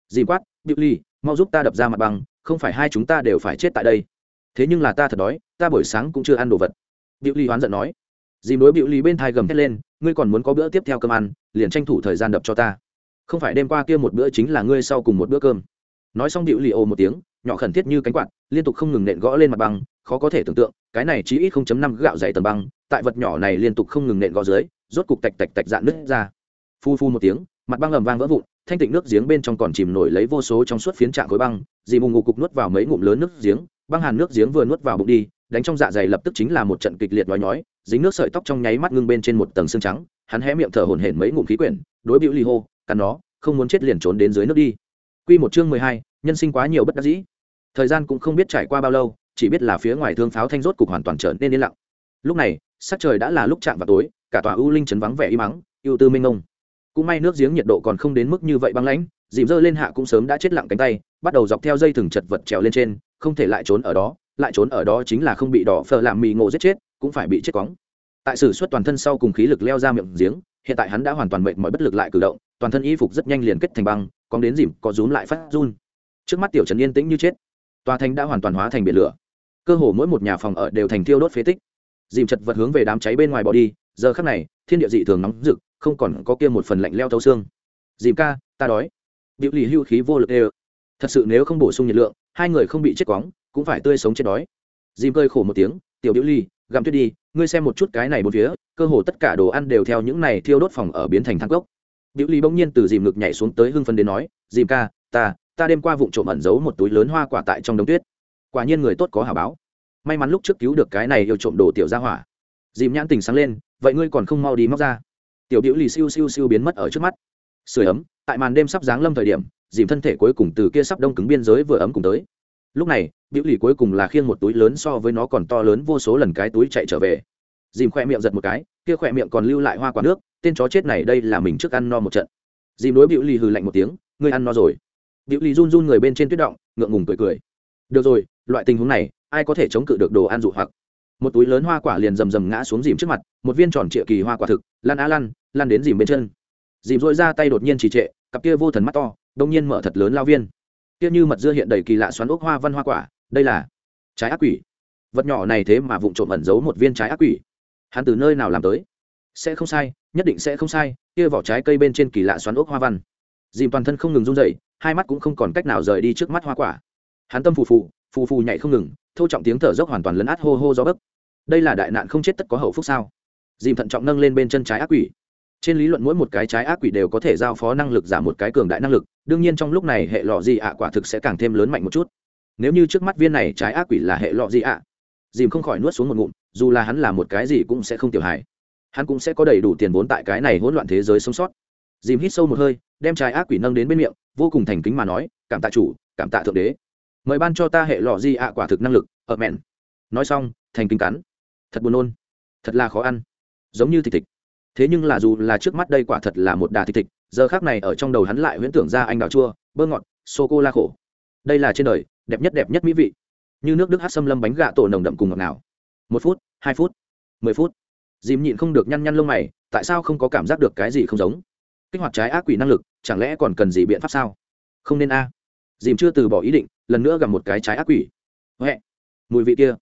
dì quát điệu ly mau giúp ta đập ra mặt bằng, không phải hai chúng ta đều phải chết tại đây. Thế nhưng là ta thật đói ta buổi sáng cũng chưa ăn đồ vật. Điệu ly hoán giận nói. Dìm đối bịu ly bên thai gầm thét lên ngươi còn muốn có bữa tiếp theo cơm ăn liền tranh thủ thời gian đập cho ta. Không phải đêm qua kia một bữa chính là ngươi sau cùng một bữa cơm. Nói xong bịu ly ồ một tiếng nhỏ khẩn thiết như cánh quạt liên tục không ngừng nện gõ lên mặt băng khó có thể tưởng tượng cái này chỉ ít 0.5 gạo dày tầng băng tại vật nhỏ này liên tục không ngừng nện gõ dưới rốt cục tạch tạch tạch dạn nứt ra. Phu phu một tiếng mặt băng ầm vang vỡ vụn thanh tịnh nước giếng bên trong còn chìm nổi lấy vô số trong suốt phiến trạng khối băng, dì mùng ngủ cục nuốt vào mấy ngụm lớn nước giếng, băng hàn nước giếng vừa nuốt vào bụng đi, đánh trong dạ dày lập tức chính là một trận kịch liệt nói nhói, dính nước sợi tóc trong nháy mắt ngưng bên trên một tầng xương trắng, hắn hé miệng thở hổn hển mấy ngụm khí quyển, đối biểu ly hô, cắn nó, không muốn chết liền trốn đến dưới nước đi. Quy một chương mười hai, nhân sinh quá nhiều bất đắc dĩ. Thời gian cũng không biết trải qua bao lâu, chỉ biết là phía ngoài thương pháo thanh rốt cục hoàn toàn trở nên yên lặng. Lúc này, sắc trời đã là lúc chạm vào tối, cả tòa ưu linh chấn vắng vẻ im mắng ưu tư minh ngông cũng may nước giếng nhiệt độ còn không đến mức như vậy băng lãnh, dìm dơ lên hạ cũng sớm đã chết lặng cánh tay, bắt đầu dọc theo dây thừng chật vật trèo lên trên, không thể lại trốn ở đó, lại trốn ở đó chính là không bị đỏ phờ làm mì ngộ giết chết, cũng phải bị chết cóng tại sử xuất toàn thân sau cùng khí lực leo ra miệng giếng, hiện tại hắn đã hoàn toàn mệt mỏi bất lực lại cử động, toàn thân y phục rất nhanh liền kết thành băng còn đến dìm có rúm lại phát run. Trước mắt tiểu trần yên tĩnh như chết, tòa thành đã hoàn toàn hóa thành biển lửa. Cơ hồ mỗi một nhà phòng ở đều thành thiêu đốt phế tích. Dìm chật vật hướng về đám cháy bên ngoài bỏ đi, giờ khắc này, thiên địa dị thường nóng rực không còn có kia một phần lạnh leo thấu xương. Dìm ca, ta đói. Biểu lì hưu khí vô lực đều. Thật sự nếu không bổ sung nhiệt lượng, hai người không bị chết quóng cũng phải tươi sống chết đói. Dìm cơi khổ một tiếng, tiểu biểu lì, gặm tuyết đi, ngươi xem một chút cái này một phía, cơ hồ tất cả đồ ăn đều theo những này thiêu đốt phòng ở biến thành thang gốc biểu lì bỗng nhiên từ dìm ngực nhảy xuống tới hưng phân đến nói, dìm ca, ta ta đêm qua vụng trộm ẩn giấu một túi lớn hoa quả tại trong đống tuyết. Quả nhiên người tốt có hảo báo. May mắn lúc trước cứu được cái này yêu trộm đồ tiểu ra hỏa. Dìm nhãn tình sáng lên, vậy ngươi còn không mau đi móc ra? Tiểu biểu lì siêu siêu siêu biến mất ở trước mắt. Sưởi ấm, tại màn đêm sắp giáng lâm thời điểm, dìm thân thể cuối cùng từ kia sắp đông cứng biên giới vừa ấm cùng tới. Lúc này, biểu lì cuối cùng là khiêng một túi lớn so với nó còn to lớn vô số lần cái túi chạy trở về. Dìm khoe miệng giật một cái, kia khoe miệng còn lưu lại hoa quả nước, tên chó chết này đây là mình trước ăn no một trận. Dìm đối biểu lì hừ lạnh một tiếng, ngươi ăn no rồi. Biểu lì run run người bên trên tuyết động, ngượng ngùng cười cười. Được rồi, loại tình huống này, ai có thể chống cự được đồ ăn dụ hoặc? Một túi lớn hoa quả liền rầm rầm ngã xuống dìm trước mặt, một viên tròn trịa kỳ hoa quả thực lan á lăn lan đến dìm bên chân. Dìm dội ra tay đột nhiên trì trệ, cặp kia vô thần mắt to, đông nhiên mở thật lớn lao viên. Kia như mật dưa hiện đầy kỳ lạ xoắn ốc hoa văn hoa quả, đây là trái ác quỷ. Vật nhỏ này thế mà vụng trộm ẩn giấu một viên trái ác quỷ. Hắn từ nơi nào làm tới? Sẽ không sai, nhất định sẽ không sai, kia vỏ trái cây bên trên kỳ lạ xoắn ốc hoa văn. Dìm toàn thân không ngừng run dậy hai mắt cũng không còn cách nào rời đi trước mắt hoa quả. Hắn tâm phù phù phù phù nhảy không ngừng, thô trọng tiếng thở dốc hoàn toàn lấn át hô hô gió bấc. Đây là đại nạn không chết tất có hậu phúc sao? Dìm thận trọng nâng lên bên chân trái ác quỷ trên lý luận mỗi một cái trái ác quỷ đều có thể giao phó năng lực giảm một cái cường đại năng lực, đương nhiên trong lúc này hệ lọ gì ạ à quả thực sẽ càng thêm lớn mạnh một chút. Nếu như trước mắt viên này trái ác quỷ là hệ lọ gì ạ, dìm không khỏi nuốt xuống một ngụm, dù là hắn là một cái gì cũng sẽ không tiểu hài. Hắn cũng sẽ có đầy đủ tiền vốn tại cái này hỗn loạn thế giới sống sót. Dìm hít sâu một hơi, đem trái ác quỷ nâng đến bên miệng, vô cùng thành kính mà nói, cảm tạ chủ, cảm tạ thượng đế. Mời ban cho ta hệ lọ di ạ à quả thực năng lực, ở mẹn. Nói xong, thành kính cắn. Thật buồn nôn. Thật là khó ăn. Giống như thịt thịt thế nhưng là dù là trước mắt đây quả thật là một đà thịt thịt, giờ khác này ở trong đầu hắn lại huyễn tưởng ra anh đào chua, bơ ngọt sô cô la khổ. Đây là trên đời, đẹp nhất đẹp nhất mỹ vị. Như nước đức hát xâm lâm bánh gà tổ nồng đậm cùng ngọt nào một phút, hai phút, mười phút. Dìm nhịn không được nhăn nhăn lông mày, tại sao không có cảm giác được cái gì không giống? Kích hoạt trái ác quỷ năng lực, chẳng lẽ còn cần gì biện pháp sao? Không nên a. Dìm chưa từ bỏ ý định, lần nữa gặp một cái trái ác quỷ. Huệ, mùi vị kia.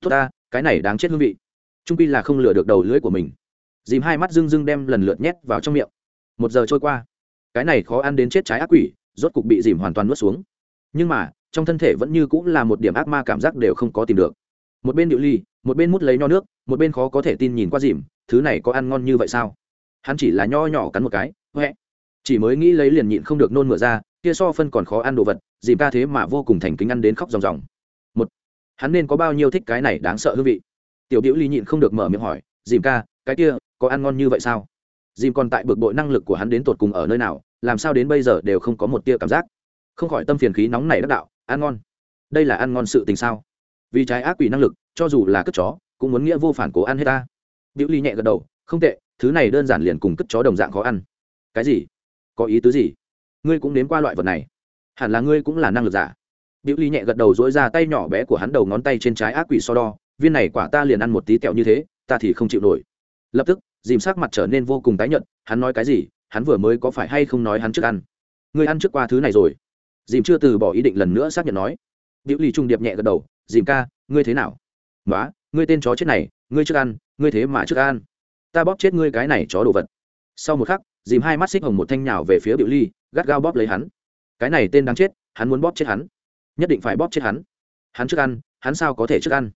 Tốt ta, cái này đáng chết hương vị. Trung pi là không lừa được đầu lưỡi của mình dìm hai mắt dưng dưng đem lần lượt nhét vào trong miệng. Một giờ trôi qua. Cái này khó ăn đến chết trái ác quỷ, rốt cục bị dìm hoàn toàn nuốt xuống. Nhưng mà, trong thân thể vẫn như cũng là một điểm ác ma cảm giác đều không có tìm được. Một bên điệu ly, một bên mút lấy nho nước, một bên khó có thể tin nhìn qua dìm, thứ này có ăn ngon như vậy sao? Hắn chỉ là nho nhỏ cắn một cái huệ chỉ mới nghĩ lấy liền nhịn không được nôn mửa ra, kia so phân còn khó ăn đồ vật, dìm ca thế mà vô cùng thành kính ăn đến khóc ròng ròng. Một, hắn nên có bao nhiêu thích cái này đáng sợ hương vị? Tiểu biểu ly nhịn không được mở miệng hỏi, dìm ca, cái kia có ăn ngon như vậy sao? Dìm còn tại bực bội năng lực của hắn đến tột cùng ở nơi nào, làm sao đến bây giờ đều không có một tia cảm giác. Không khỏi tâm phiền khí nóng này đắc đạo, ăn ngon. Đây là ăn ngon sự tình sao? Vì trái ác quỷ năng lực, cho dù là cất chó, cũng muốn nghĩa vô phản cố ăn hết ta. Biểu ly nhẹ gật đầu, không tệ, thứ này đơn giản liền cùng cất chó đồng dạng khó ăn. Cái gì? Có ý tứ gì? Ngươi cũng nếm qua loại vật này. Hẳn là ngươi cũng là năng lực giả. Biểu ly nhẹ gật đầu dỗi ra tay nhỏ bé của hắn đầu ngón tay trên trái ác quỷ so đo, viên này quả ta liền ăn một tí kẹo như thế, ta thì không chịu nổi. Lập tức dìm sắc mặt trở nên vô cùng tái nhợt, hắn nói cái gì, hắn vừa mới có phải hay không nói hắn trước ăn? Ngươi ăn trước qua thứ này rồi. Dìm chưa từ bỏ ý định lần nữa xác nhận nói. Biểu ly trung điệp nhẹ gật đầu, dìm ca, ngươi thế nào? Nói ngươi tên chó chết này, ngươi trước ăn, ngươi thế mà trước ăn. Ta bóp chết ngươi cái này chó đồ vật. Sau một khắc, dìm hai mắt xích hồng một thanh nhào về phía biểu ly gắt gao bóp lấy hắn. Cái này tên đáng chết, hắn muốn bóp chết hắn. Nhất định phải bóp chết hắn. Hắn trước ăn, hắn sao có thể trước ăn?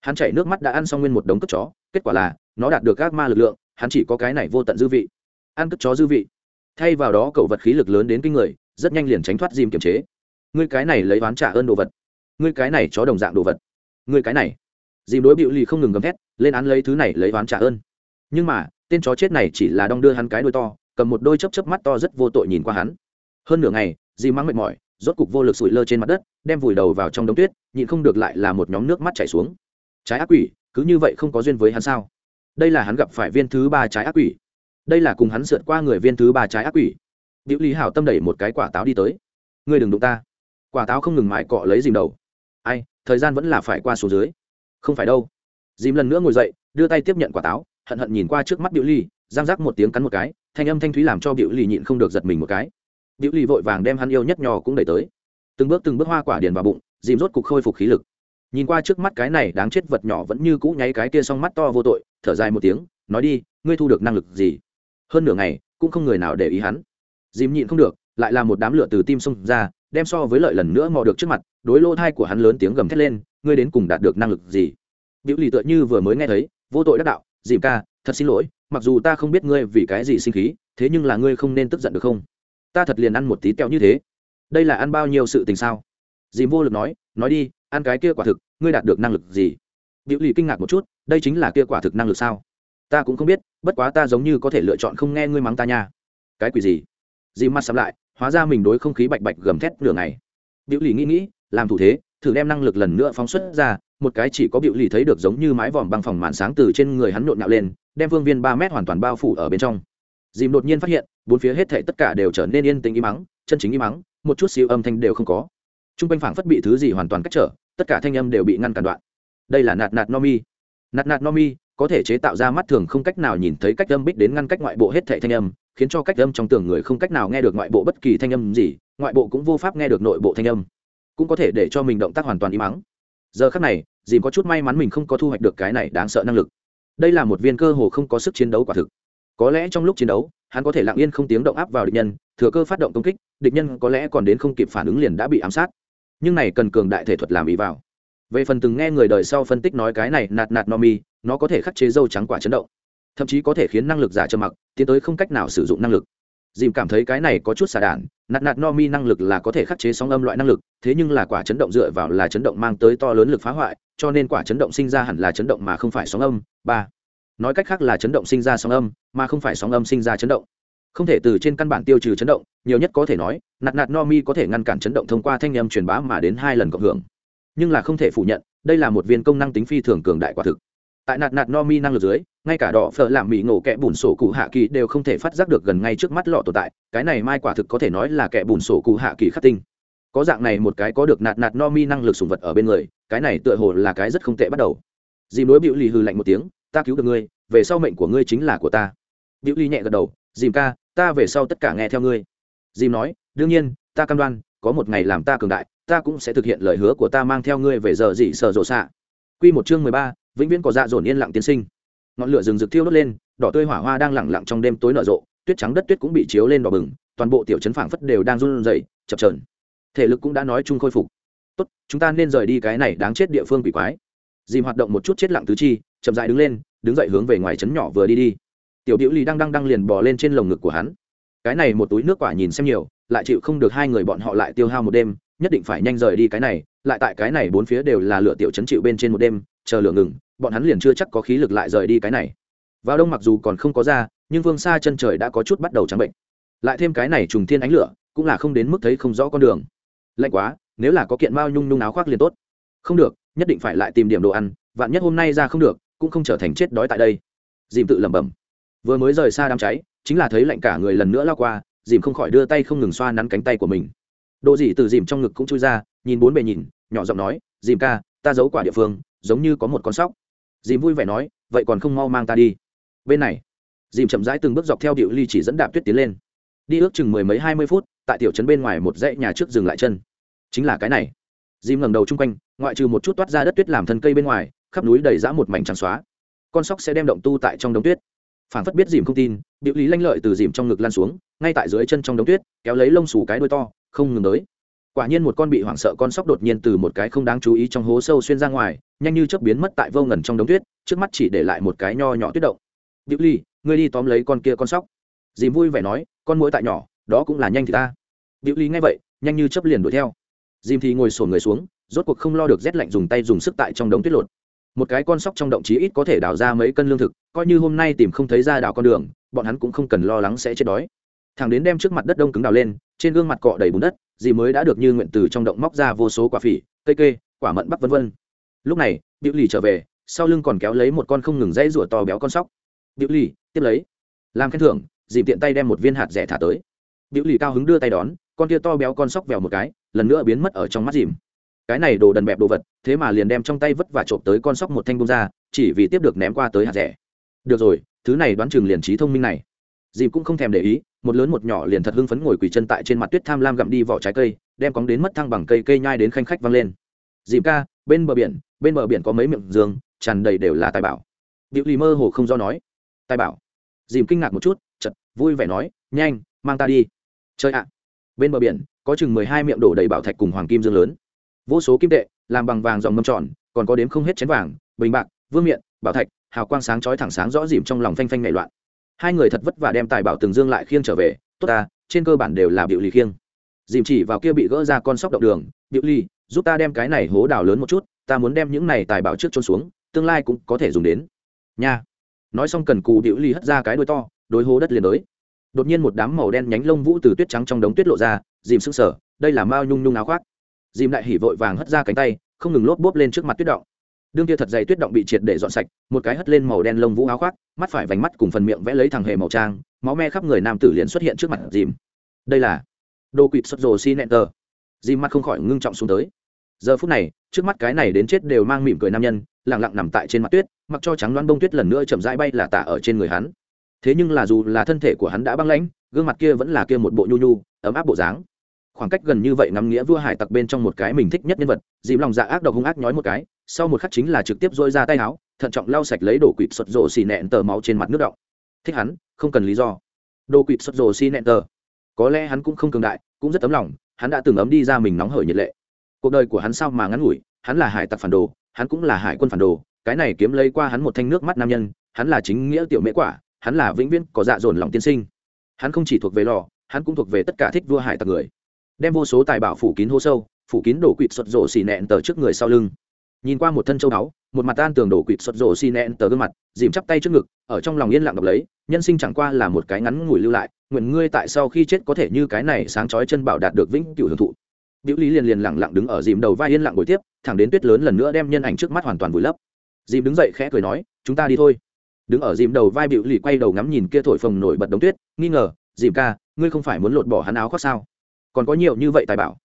Hắn chảy nước mắt đã ăn xong nguyên một đống cất chó, kết quả là, nó đạt được các ma lực lượng hắn chỉ có cái này vô tận dư vị, ăn cất chó dư vị. Thay vào đó cậu vật khí lực lớn đến kinh người, rất nhanh liền tránh thoát dìm kiềm chế. Ngươi cái này lấy oán trả ơn đồ vật. Ngươi cái này chó đồng dạng đồ vật. Ngươi cái này. Dìm đối bịu lì không ngừng gầm thét, lên án lấy thứ này lấy oán trả ơn. Nhưng mà, tên chó chết này chỉ là đong đưa hắn cái đôi to, cầm một đôi chấp chấp mắt to rất vô tội nhìn qua hắn. Hơn nửa ngày, dìm mắng mệt mỏi, rốt cục vô lực sụi lơ trên mặt đất, đem vùi đầu vào trong đống tuyết, nhịn không được lại là một nhóm nước mắt chảy xuống. Trái ác quỷ, cứ như vậy không có duyên với hắn sao? Đây là hắn gặp phải viên thứ ba trái ác quỷ đây là cùng hắn sượt qua người viên thứ ba trái ác quỷ Diệu Lý Hảo tâm đẩy một cái quả táo đi tới. Ngươi đừng đụng ta. Quả táo không ngừng mãi cọ lấy dìm đầu. Ai, thời gian vẫn là phải qua số dưới. Không phải đâu. Dìm lần nữa ngồi dậy, đưa tay tiếp nhận quả táo, hận hận nhìn qua trước mắt Diệu Lý, giang giác một tiếng cắn một cái, thanh âm thanh thúy làm cho Diệu Lý nhịn không được giật mình một cái. Diệu Lý vội vàng đem hắn yêu nhất nhỏ cũng đẩy tới. Từng bước từng bước hoa quả điền vào bụng, dìm rốt cục khôi phục khí lực. Nhìn qua trước mắt cái này đáng chết vật nhỏ vẫn như cũ nháy cái kia song mắt to vô tội, thở dài một tiếng, nói đi, ngươi thu được năng lực gì? Hơn nửa ngày, cũng không người nào để ý hắn. Dìm nhịn không được lại là một đám lửa từ tim xông ra đem so với lợi lần nữa mò được trước mặt đối lô thai của hắn lớn tiếng gầm thét lên ngươi đến cùng đạt được năng lực gì? Biểu lì tựa như vừa mới nghe thấy vô tội đắc đạo dìm ca thật xin lỗi mặc dù ta không biết ngươi vì cái gì sinh khí thế nhưng là ngươi không nên tức giận được không? Ta thật liền ăn một tí kẹo như thế. Đây là ăn bao nhiêu sự tình sao? Dìm vô lực nói nói đi ăn cái kia quả thực, ngươi đạt được năng lực gì? Biểu lì kinh ngạc một chút, đây chính là kia quả thực năng lực sao? Ta cũng không biết, bất quá ta giống như có thể lựa chọn không nghe ngươi mắng ta nha. Cái quỷ gì? Dì mắt sắm lại, hóa ra mình đối không khí bạch bạch gầm thét nửa ngày. Biểu lì nghĩ nghĩ, làm thủ thế, thử đem năng lực lần nữa phóng xuất ra, một cái chỉ có biểu lì thấy được giống như mái vòm băng phòng màn sáng từ trên người hắn nhộn nhạo lên, đem vương viên ba mét hoàn toàn bao phủ ở bên trong. Dìm đột nhiên phát hiện, bốn phía hết thảy tất cả đều trở nên yên tĩnh im mắng chân chính im mắng một chút xíu âm thanh đều không có t r u n g quanh phảng phất bị thứ gì hoàn toàn cách trở, tất cả thanh âm đều bị ngăn cản đoạn. Đây là nạt nạt no mi. Nạt nạt no mi có thể chế tạo ra mắt thường không cách nào nhìn thấy cách âm bích đến ngăn cách ngoại bộ hết thảy thanh âm, khiến cho cách âm trong tường người không cách nào nghe được ngoại bộ bất kỳ thanh âm gì, ngoại bộ cũng vô pháp nghe được nội bộ thanh âm. Cũng có thể để cho mình động tác hoàn toàn im mắng giờ khác này, dìm có chút may mắn mình không có thu hoạch được cái này đáng sợ năng lực. Đây là một viên cơ hồ không có sức chiến đấu quả thực. Có lẽ trong lúc chiến đấu, hắn có thể lặng yên không tiếng động áp vào địch nhân, thừa cơ phát động công kích, địch nhân có lẽ còn đến không kịp phản ứng liền đã bị ám sát nhưng này cần cường đại thể thuật làm ý vào. Về phần từng nghe người đời sau phân tích nói cái này, nạt nạt no mi, nó có thể khắc chế dâu trắng quả chấn động. Thậm chí có thể khiến năng lực giả trầm mặc, tiến tới không cách nào sử dụng năng lực. Dìm cảm thấy cái này có chút xà đản nạt nạt no mi năng lực là có thể khắc chế sóng âm loại năng lực, thế nhưng là quả chấn động dựa vào là chấn động mang tới to lớn lực phá hoại, cho nên quả chấn động sinh ra hẳn là chấn động mà không phải sóng âm. Ba. Nói cách khác là chấn động sinh ra sóng âm, mà không phải sóng âm sinh ra chấn động. Không thể từ trên căn bản tiêu trừ chấn động nhiều nhất có thể nói, nạt nạt no mi có thể ngăn cản chấn động thông qua thanh âm truyền bá mà đến hai lần cộng hưởng. Nhưng là không thể phủ nhận, đây là một viên công năng tính phi thường cường đại quả thực. Tại nạt nạt no mi năng lực dưới, ngay cả đỏ phở làm mỹ ngộ kẻ bùn sổ cụ hạ kỳ đều không thể phát giác được gần ngay trước mắt lọ tồn tại, cái này mai quả thực có thể nói là kẻ bùn sổ cụ hạ kỳ khắc tinh. Có dạng này một cái có được nạt nạt no mi năng lực sùng vật ở bên người, cái này tựa hồ là cái rất không tệ bắt đầu. Dìm đối bịu lì hư lạnh một tiếng, ta cứu được ngươi, về sau mệnh của ngươi chính là của ta. Bịu lì nhẹ gật đầu, dìm ca, ta về sau tất cả nghe theo ngươi dìm nói, đương nhiên, ta cam đoan, có một ngày làm ta cường đại, ta cũng sẽ thực hiện lời hứa của ta mang theo ngươi về giờ dị sở rộ xạ. Q một chương mười ba, vĩnh viễn có dạ dồn yên lặng tiên sinh. Ngọn lửa rừng rực thiêu đốt lên, đỏ tươi hỏa hoa đang lẳng lặng trong đêm tối nở rộ, tuyết trắng đất tuyết cũng bị chiếu lên đỏ bừng, toàn bộ tiểu trấn phảng phất đều đang run rẩy, chập trờn thể lực cũng đã nói chung khôi phục. Tốt, chúng ta nên rời đi cái này đáng chết địa phương quỷ quái. Dìm hoạt động một chút chết lặng tứ chi, chậm dại đứng lên, đứng dậy hướng về ngoài trấn nhỏ vừa đi đi. Tiểu điệu lì đang đang đang liền bò lên trên lồng ngực của hắn cái này một túi nước quả nhìn xem nhiều, lại chịu không được hai người bọn họ lại tiêu hao một đêm, nhất định phải nhanh rời đi cái này, lại tại cái này bốn phía đều là lửa tiểu chấn chịu bên trên một đêm, chờ lửa ngừng, bọn hắn liền chưa chắc có khí lực lại rời đi cái này. Vào đông mặc dù còn không có ra, nhưng vương xa chân trời đã có chút bắt đầu trắng bệnh. Lại thêm cái này trùng thiên ánh lửa, cũng là không đến mức thấy không rõ con đường. Lạnh quá, nếu là có kiện mao nhung nhung áo khoác liền tốt. Không được, nhất định phải lại tìm điểm đồ ăn, vạn nhất hôm nay ra không được, cũng không trở thành chết đói tại đây. Dìm tự lẩm bẩm. Vừa mới rời xa đám cháy chính là thấy lạnh cả người lần nữa lao qua, dìm không khỏi đưa tay không ngừng xoa nắn cánh tay của mình. Đồ dỉ từ dìm trong ngực cũng chui ra, nhìn bốn bề nhìn, nhỏ giọng nói, dìm ca, ta giấu quả địa phương, giống như có một con sóc. Dìm vui vẻ nói, vậy còn không mau mang ta đi. Bên này, dìm chậm rãi từng bước dọc theo điệu ly chỉ dẫn đạp tuyết tiến lên. Đi ước chừng mười mấy, hai mươi phút, tại tiểu trấn bên ngoài một dãy nhà trước dừng lại chân. Chính là cái này. Dìm ngẩng đầu chung quanh, ngoại trừ một chút toát ra đất tuyết làm thân cây bên ngoài, khắp núi đầy dã một mảnh trắng xóa. Con sóc sẽ đem động tu tại trong đống tuyết phản phất biết dìm không tin, biểu lý lanh lợi từ dìm trong ngực lan xuống, ngay tại dưới chân trong đống tuyết, kéo lấy lông xù cái đuôi to, không ngừng tới. Quả nhiên một con bị hoảng sợ con sóc đột nhiên từ một cái không đáng chú ý trong hố sâu xuyên ra ngoài, nhanh như chớp biến mất tại vô ngần trong đống tuyết, trước mắt chỉ để lại một cái nho nhỏ tuyết động. Biểu lý, ngươi đi tóm lấy con kia con sóc. Dìm vui vẻ nói, con mũi tại nhỏ, đó cũng là nhanh thì ta. Biểu lý nghe vậy, nhanh như chớp liền đuổi theo. Dìm thì ngồi sổn người xuống, rốt cuộc không lo được rét lạnh dùng tay dùng sức tại trong đống tuyết lột một cái con sóc trong động chí ít có thể đào ra mấy cân lương thực, coi như hôm nay tìm không thấy ra đào con đường, bọn hắn cũng không cần lo lắng sẽ chết đói. Thằng đến đem trước mặt đất đông cứng đào lên, trên gương mặt cọ đầy bùn đất dì mới đã được như nguyện từ trong động móc ra vô số quả phỉ, cây kê, quả mận bắp vân vân. Lúc này biểu lì trở về, sau lưng còn kéo lấy một con không ngừng dây rủa to béo con sóc. Biểu lì, tiếp lấy. Làm khen thưởng dì tiện tay đem một viên hạt rẻ thả tới. Biểu lì cao hứng đưa tay đón, con kia to béo con sóc vèo một cái, lần nữa biến mất ở trong mắt dìm cái này đồ đần bẹp đồ vật, thế mà liền đem trong tay vất và trộm tới con sóc một thanh bông ra, chỉ vì tiếp được ném qua tới hạt rẻ. Được rồi, thứ này đoán chừng liền trí thông minh này. Dìm cũng không thèm để ý, một lớn một nhỏ liền thật hưng phấn ngồi quỳ chân tại trên mặt tuyết tham lam gặm đi vỏ trái cây, đem cóng đến mất thăng bằng cây cây nhai đến khanh khách văng lên. Dìm ca, bên bờ biển, bên bờ biển có mấy miệng giường tràn đầy đều là tài bảo. Điệu lì mơ hồ không do nói. Tài bảo. Dìm kinh ngạc một chút chật vui vẻ nói, nhanh, mang ta đi. Chơi ạ. Bên bờ biển, có chừng mười hai miệng đổ đầy bảo thạch cùng hoàng kim dương lớn vô số kim tệ, làm bằng vàng dòng mâm tròn, còn có đếm không hết chén vàng, bình bạc, vương miện, bảo thạch, hào quang sáng chói thẳng sáng rõ dìm trong lòng phanh phanh nảy loạn. Hai người thật vất vả đem tài bảo từng dương lại khiêng trở về, tốt ta, trên cơ bản đều là biểu lì khiêng. Dìm chỉ vào kia bị gỡ ra con sóc động đường, biểu ly giúp ta đem cái này hố đào lớn một chút, ta muốn đem những này tài bảo trước trôn xuống, tương lai cũng có thể dùng đến. Nha. Nói xong cần cù biểu ly hất ra cái đuôi to, đối hố đất liền tới. Đột nhiên một đám màu đen nhánh lông vũ từ tuyết trắng trong đống tuyết lộ ra, dìm sững sờ, đây là mao nhung nhung áo khoác dìm đại hỉ vội vàng hất ra cánh tay, không ngừng lốp bốp lên trước mặt tuyết động. Đương kia thật dày tuyết động bị triệt để dọn sạch, một cái hất lên màu đen lông vũ áo khoác, mắt phải vành mắt cùng phần miệng vẽ lấy thằng hề màu trang, máu me khắp người nam tử liền xuất hiện trước mặt dìm. Đây là đồ quỵt xuất rồ xi nẹn tờ. Dìm mắt không khỏi ngưng trọng xuống tới. Giờ phút này, trước mắt cái này đến chết đều mang mỉm cười nam nhân lẳng lặng nằm tại trên mặt tuyết, mặc cho trắng loan bông tuyết lần nữa chậm rãi bay là tả ở trên người hắn. Thế nhưng là dù là thân thể của hắn đã băng lãnh, gương mặt kia vẫn là kia một bộ nhu nhu, ấm áp bộ dáng khoảng cách gần như vậy ngắm nghĩa vua hải tặc bên trong một cái mình thích nhất nhân vật, dìm lòng dạ ác độc hung ác nhói một cái, sau một khắc chính là trực tiếp dôi ra tay áo, thận trọng lau sạch lấy đồ quỵt sụt rổ xì nẹn tờ máu trên mặt nước động thích hắn, không cần lý do. Đồ quỵt sụt rổ xì nẹn tờ. Có lẽ hắn cũng không cường đại, cũng rất tấm lòng, hắn đã từng ấm đi ra mình nóng hởi nhiệt lệ. Cuộc đời của hắn sao mà ngắn ngủi, hắn là hải tặc phản đồ, hắn cũng là hải quân phản đồ, cái này kiếm lấy qua hắn một thanh nước mắt nam nhân, hắn là chính nghĩa tiểu mễ quả, hắn là vĩnh viễn có dạ dồn lòng tiên sinh. Hắn không chỉ thuộc về lò, hắn cũng thuộc về tất cả thích vua hải tặc người đem vô số tài bảo phủ kín hô sâu phủ kín đổ quỵt sụt rổ xì nẹn tờ trước người sau lưng nhìn qua một thân châu báu một mặt tan tường đổ quỵt sụt rổ xì nẹn tờ gương mặt dìm chắp tay trước ngực ở trong lòng yên lặng đọc lấy nhân sinh chẳng qua là một cái ngắn ngủi lưu lại nguyện ngươi tại sau khi chết có thể như cái này sáng chói chân bảo đạt được vĩnh cửu hưởng thụ Biểu Lý liền liền lặng lặng đứng ở dìm đầu vai yên lặng ngồi tiếp, thẳng đến tuyết lớn lần nữa đem nhân ảnh trước mắt hoàn toàn vùi lấp. Dìm đứng dậy khẽ cười nói, "Chúng ta đi thôi." Đứng ở dìm đầu vai Biểu Lý quay đầu ngắm nhìn kia thổi phồng nổi bật đống tuyết, nghi ngờ, "Dìm ca, ngươi không phải muốn lột bỏ hắn áo khoác sao? Còn có nhiều như vậy tài bảo."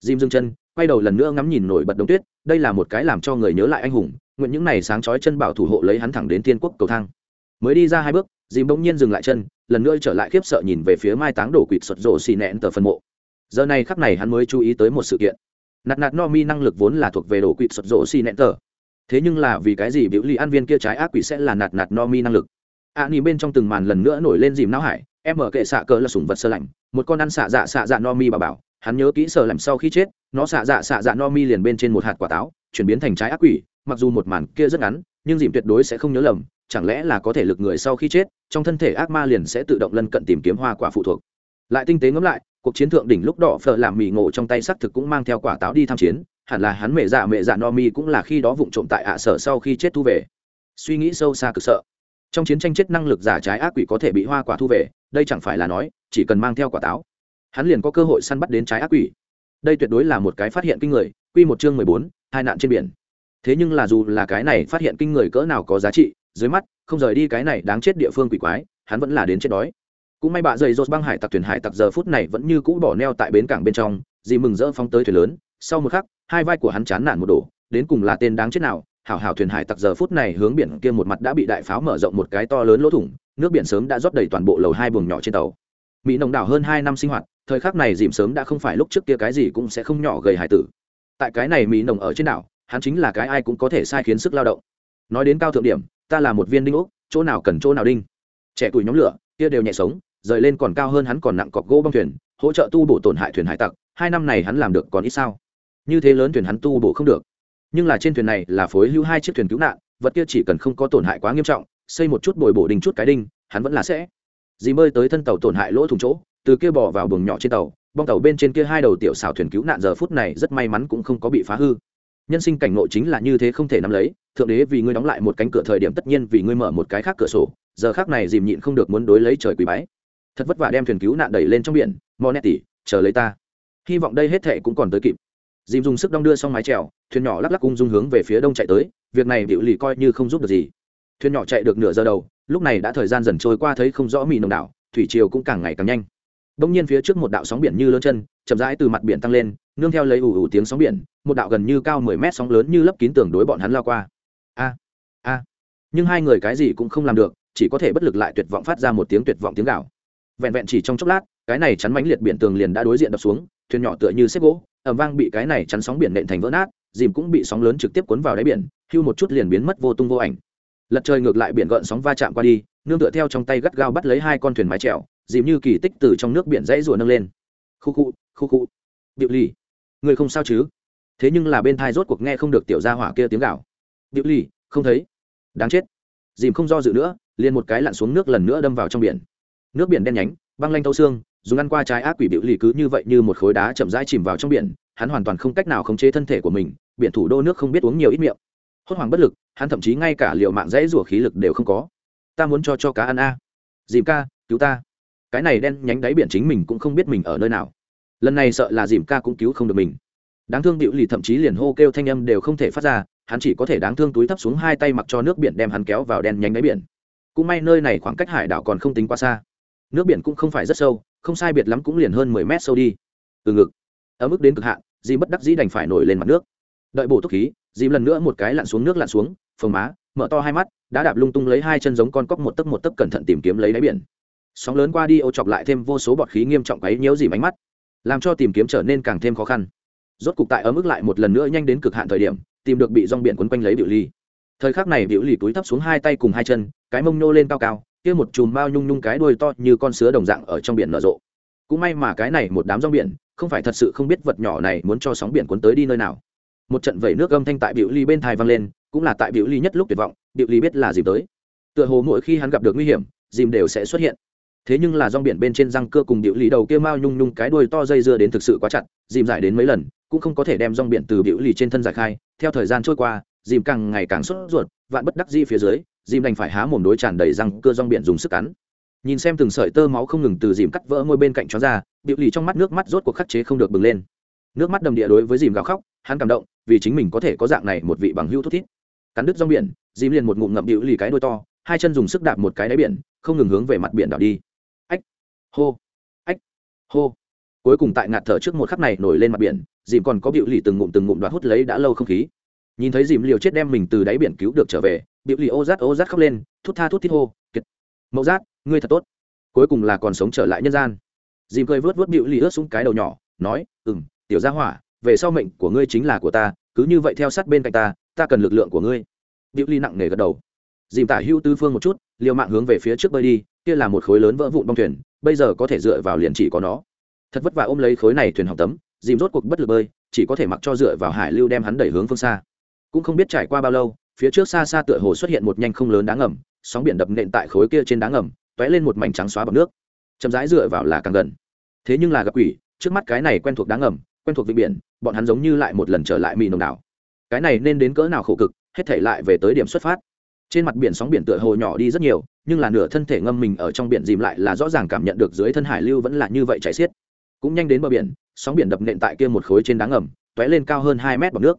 Dìm dừng chân, quay đầu lần nữa ngắm nhìn nổi bật đống tuyết, đây là một cái làm cho người nhớ lại anh hùng, nguyện những này sáng chói chân bảo thủ hộ lấy hắn thẳng đến tiên quốc cầu thang. Mới đi ra hai bước, dìm bỗng nhiên dừng lại chân, lần nữa trở lại khiếp sợ nhìn về phía mai táng đổ quỵt sụt rổ xì nẹn tờ phân mộ giờ này khắc này hắn mới chú ý tới một sự kiện nạt nạt no mi năng lực vốn là thuộc về đổ quỵt sụt rổ xì nẹn tờ thế nhưng là vì cái gì biểu ly an viên kia trái ác quỷ sẽ là nạt nạt no mi năng lực ạ à, bên trong từng màn lần nữa nổi lên dìm não hải em mở kệ xạ cờ là sủng vật sơ lạnh, một con ăn xạ dạ xạ dạ no mi bà bảo, hắn nhớ kỹ sơ lạnh sau khi chết, nó xạ dạ xạ dạ no mi liền bên trên một hạt quả táo, chuyển biến thành trái ác quỷ, mặc dù một màn kia rất ngắn, nhưng dìm tuyệt đối sẽ không nhớ lầm, chẳng lẽ là có thể lực người sau khi chết, trong thân thể ác ma liền sẽ tự động lân cận tìm kiếm hoa quả phụ thuộc. Lại tinh tế ngẫm lại, cuộc chiến thượng đỉnh lúc đỏ phở làm mì ngộ trong tay xác thực cũng mang theo quả táo đi tham chiến, hẳn là hắn mẹ dạ mẹ dạ no mi cũng là khi đó vụng trộm tại ạ sở sau khi chết thu về. Suy nghĩ sâu xa cực sợ trong chiến tranh chết năng lực giả trái ác quỷ có thể bị hoa quả thu về, đây chẳng phải là nói, chỉ cần mang theo quả táo, hắn liền có cơ hội săn bắt đến trái ác quỷ. Đây tuyệt đối là một cái phát hiện kinh người, quy một chương mười bốn, hai nạn trên biển. Thế nhưng là dù là cái này phát hiện kinh người cỡ nào có giá trị, dưới mắt, không rời đi cái này đáng chết địa phương quỷ quái, hắn vẫn là đến chết đói. Cũng may bạ dày dột băng hải tặc thuyền hải tặc giờ phút này vẫn như cũ bỏ neo tại bến cảng bên trong, dì mừng rỡ phóng tới thuyền lớn, sau một khắc, hai vai của hắn chán nản một đổ, đến cùng là tên đáng chết nào hảo hảo thuyền hải tặc giờ phút này hướng biển kia một mặt đã bị đại pháo mở rộng một cái to lớn lỗ thủng, nước biển sớm đã rót đầy toàn bộ lầu hai buồng nhỏ trên tàu. Mỹ nồng đảo hơn hai năm sinh hoạt, thời khắc này dìm sớm đã không phải lúc trước kia cái gì cũng sẽ không nhỏ gầy hải tử. Tại cái này mỹ nồng ở trên đảo, hắn chính là cái ai cũng có thể sai khiến sức lao động. Nói đến cao thượng điểm, ta là một viên đinh ốc, chỗ nào cần chỗ nào đinh. Trẻ tuổi nhóm lửa, kia đều nhẹ sống, rời lên còn cao hơn hắn còn nặng cọc gỗ băng thuyền, hỗ trợ tu bổ tổn hại thuyền hải tặc, hai năm này hắn làm được còn ít sao? Như thế lớn thuyền hắn tu bổ không được nhưng là trên thuyền này là phối hữu hai chiếc thuyền cứu nạn, vật kia chỉ cần không có tổn hại quá nghiêm trọng, xây một chút bồi bổ đình chút cái đinh, hắn vẫn là sẽ dì bơi tới thân tàu tổn hại lỗ thủng chỗ, từ kia bỏ vào buồng nhỏ trên tàu, bong tàu bên trên kia hai đầu tiểu xảo thuyền cứu nạn giờ phút này rất may mắn cũng không có bị phá hư. Nhân sinh cảnh ngộ chính là như thế không thể nắm lấy, thượng đế vì ngươi đóng lại một cánh cửa thời điểm tất nhiên vì ngươi mở một cái khác cửa sổ, giờ khác này dìm nhịn không được muốn đối lấy trời quý bái. Thật vất vả đem thuyền cứu nạn đẩy lên trong biển monetti chờ lấy ta. Hy vọng đây hết thệ cũng còn tới kịp dìm dùng sức đong đưa xong mái trèo thuyền nhỏ lắc lắc cung dung hướng về phía đông chạy tới, việc này biểu lì coi như không giúp được gì. Thuyền nhỏ chạy được nửa giờ đầu, lúc này đã thời gian dần trôi qua thấy không rõ mì nồng đảo, thủy chiều cũng càng ngày càng nhanh. Bỗng nhiên phía trước một đạo sóng biển như lớn chân, chậm rãi từ mặt biển tăng lên, nương theo lấy ủ ủ tiếng sóng biển, một đạo gần như cao mười mét sóng lớn như lấp kín tường đối bọn hắn lao qua. A a. Nhưng hai người cái gì cũng không làm được, chỉ có thể bất lực lại tuyệt vọng phát ra một tiếng tuyệt vọng tiếng gạo vẹn vẹn chỉ trong chốc lát, cái này chắn mánh liệt biển tường liền đã đối diện đập xuống, thuyền nhỏ tựa như xếp gỗ ẩm vang bị cái này chắn sóng biển nện thành vỡ nát, dìm cũng bị sóng lớn trực tiếp cuốn vào đáy biển, hưu một chút liền biến mất vô tung vô ảnh. Lật trời ngược lại biển gợn sóng va chạm qua đi, nương tựa theo trong tay gắt gao bắt lấy hai con thuyền mái trèo dìm như kỳ tích từ trong nước biển dãy rùa nâng lên. Khu khu khu khu. Điệu ly người không sao chứ? Thế nhưng là bên thai rốt cuộc nghe không được tiểu gia hỏa kia tiếng gạo điệu ly không thấy. Đáng chết. Dìm không do dự nữa, liền một cái lặn xuống nước lần nữa đâm vào trong biển. Nước biển đen nhánh, băng lanh thâu xương dùng ăn qua trái ác quỷ biểu lì cứ như vậy như một khối đá chậm rãi chìm vào trong biển, hắn hoàn toàn không cách nào khống chế thân thể của mình, biển thủ đô nước không biết uống nhiều ít miệng. Hốt hoảng bất lực, hắn thậm chí ngay cả liệu mạng dãy rủa khí lực đều không có. Ta muốn cho cho cá ăn a. À. dìm ca, cứu ta. Cái này đen nhánh đáy biển chính mình cũng không biết mình ở nơi nào. Lần này sợ là dìm ca cũng cứu không được mình. Đáng thương điệu lì thậm chí liền hô kêu thanh âm đều không thể phát ra, hắn chỉ có thể đáng thương túi thấp xuống hai tay mặc cho nước biển đem hắn kéo vào đen nhánh đáy biển. Cũng may nơi này khoảng cách hải đảo còn không tính quá xa. Nước biển cũng không phải rất sâu không sai biệt lắm cũng liền hơn mười mét sâu đi. Từ ngực, ở mức đến cực hạn dì bất đắc dĩ đành phải nổi lên mặt nước. Đợi bổ túc khí dì lần nữa một cái lặn xuống nước lặn xuống, phồng má, mở to hai mắt, đã đạp lung tung lấy hai chân giống con cóc một tấc một tấc cẩn thận tìm kiếm lấy đáy biển. Sóng lớn qua đi ô chọc lại thêm vô số bọt khí nghiêm trọng quấy nhiễu dìm ánh mắt, làm cho tìm kiếm trở nên càng thêm khó khăn. Rốt cục tại ở mức lại một lần nữa nhanh đến cực hạn thời điểm, tìm được bị rong biển quấn quanh lấy biểu ly. Thời khắc này biểu ly túi thấp xuống hai tay cùng hai chân, cái mông nhô lên cao cao kia một chùm bao nhung nhung cái đuôi to như con sứa đồng dạng ở trong biển nở rộ. Cũng may mà cái này một đám rong biển, không phải thật sự không biết vật nhỏ này muốn cho sóng biển cuốn tới đi nơi nào. Một trận vẩy nước âm thanh tại biểu ly bên thai vang lên, cũng là tại biểu ly nhất lúc tuyệt vọng, biểu ly biết là dìm tới. Tựa hồ mỗi khi hắn gặp được nguy hiểm, dìm đều sẽ xuất hiện. Thế nhưng là rong biển bên trên răng cưa cùng biểu ly đầu kia mao nhung nhung cái đuôi to dây dưa đến thực sự quá chặt, dìm giải đến mấy lần, cũng không có thể đem rong biển từ biểu lì trên thân giải khai. Theo thời gian trôi qua, dìm càng ngày càng sốt ruột, vạn bất đắc di phía dưới dìm đành phải há mồm đối tràn đầy răng cưa rong biển dùng sức cắn. Nhìn xem từng sợi tơ máu không ngừng từ dìm cắt vỡ môi bên cạnh chó ra biểu lì trong mắt nước mắt rốt cuộc khắc chế không được bừng lên. Nước mắt đầm địa đối với dìm gào khóc, hắn cảm động, vì chính mình có thể có dạng này một vị bằng hữu thút thít. Cắn đứt rong biển, dìm liền một ngụm ngậm biểu lì cái đôi to, hai chân dùng sức đạp một cái đáy biển, không ngừng hướng về mặt biển đảo đi. Ách! Hô! Ách! Hô! Cuối cùng tại ngạt thở trước một khắc này nổi lên mặt biển, dìm còn có biểu lì từng ngụm từng ngụm đoạt hút lấy đã lâu không khí. Nhìn thấy dìm liều chết đem mình từ đáy biển cứu được trở về biểu lì ô rát ô rát khóc lên, thút tha thút thít hô, kiệt, mẫu rát, ngươi thật tốt. Cuối cùng là còn sống trở lại nhân gian. Dìm cười vớt vớt biểu lì ướt xuống cái đầu nhỏ, nói ừ m tiểu gia hỏa, về sau mệnh của ngươi chính là của ta, cứ như vậy theo sát bên cạnh ta ta cần lực lượng của ngươi. Biểu lì nặng nề gật đầu. Dìm tả hưu tư phương một chút, liều mạng hướng về phía trước bơi đi, kia là một khối lớn vỡ vụn bong thuyền, bây giờ có thể dựa vào liền chỉ có nó. Thật vất vả ôm lấy khối này thuyền học tấm, dìm rốt cuộc bất lực bơi, chỉ có thể mặc cho dựa vào hải lưu đem hắn đẩy hướng phương xa. Cũng không biết trải qua bao lâu phía trước xa xa tựa hồ xuất hiện một nhanh không lớn đá ngầm, sóng biển đập nện tại khối kia trên đá ngầm t ó é lên một mảnh trắng xóa bằng nước. Chậm rãi dựa vào là càng gần. Thế nhưng là gặp quỷ, trước mắt cái này quen thuộc đá ngầm, quen thuộc vịnh biển, bọn hắn giống như lại một lần trở lại mì nồng đảo. Cái này nên đến cỡ nào khổ cực, hết thể lại về tới điểm xuất phát. Trên mặt biển sóng biển tựa hồ nhỏ đi rất nhiều, nhưng là nửa thân thể ngâm mình ở trong biển dìm lại là rõ ràng cảm nhận được dưới thân hải lưu vẫn là như vậy chảy xiết. Cũng nhanh đến bờ biển, sóng biển đập nện tại kia một khối trên đá ngầm t ó é lên cao hơn hai mét bọc nước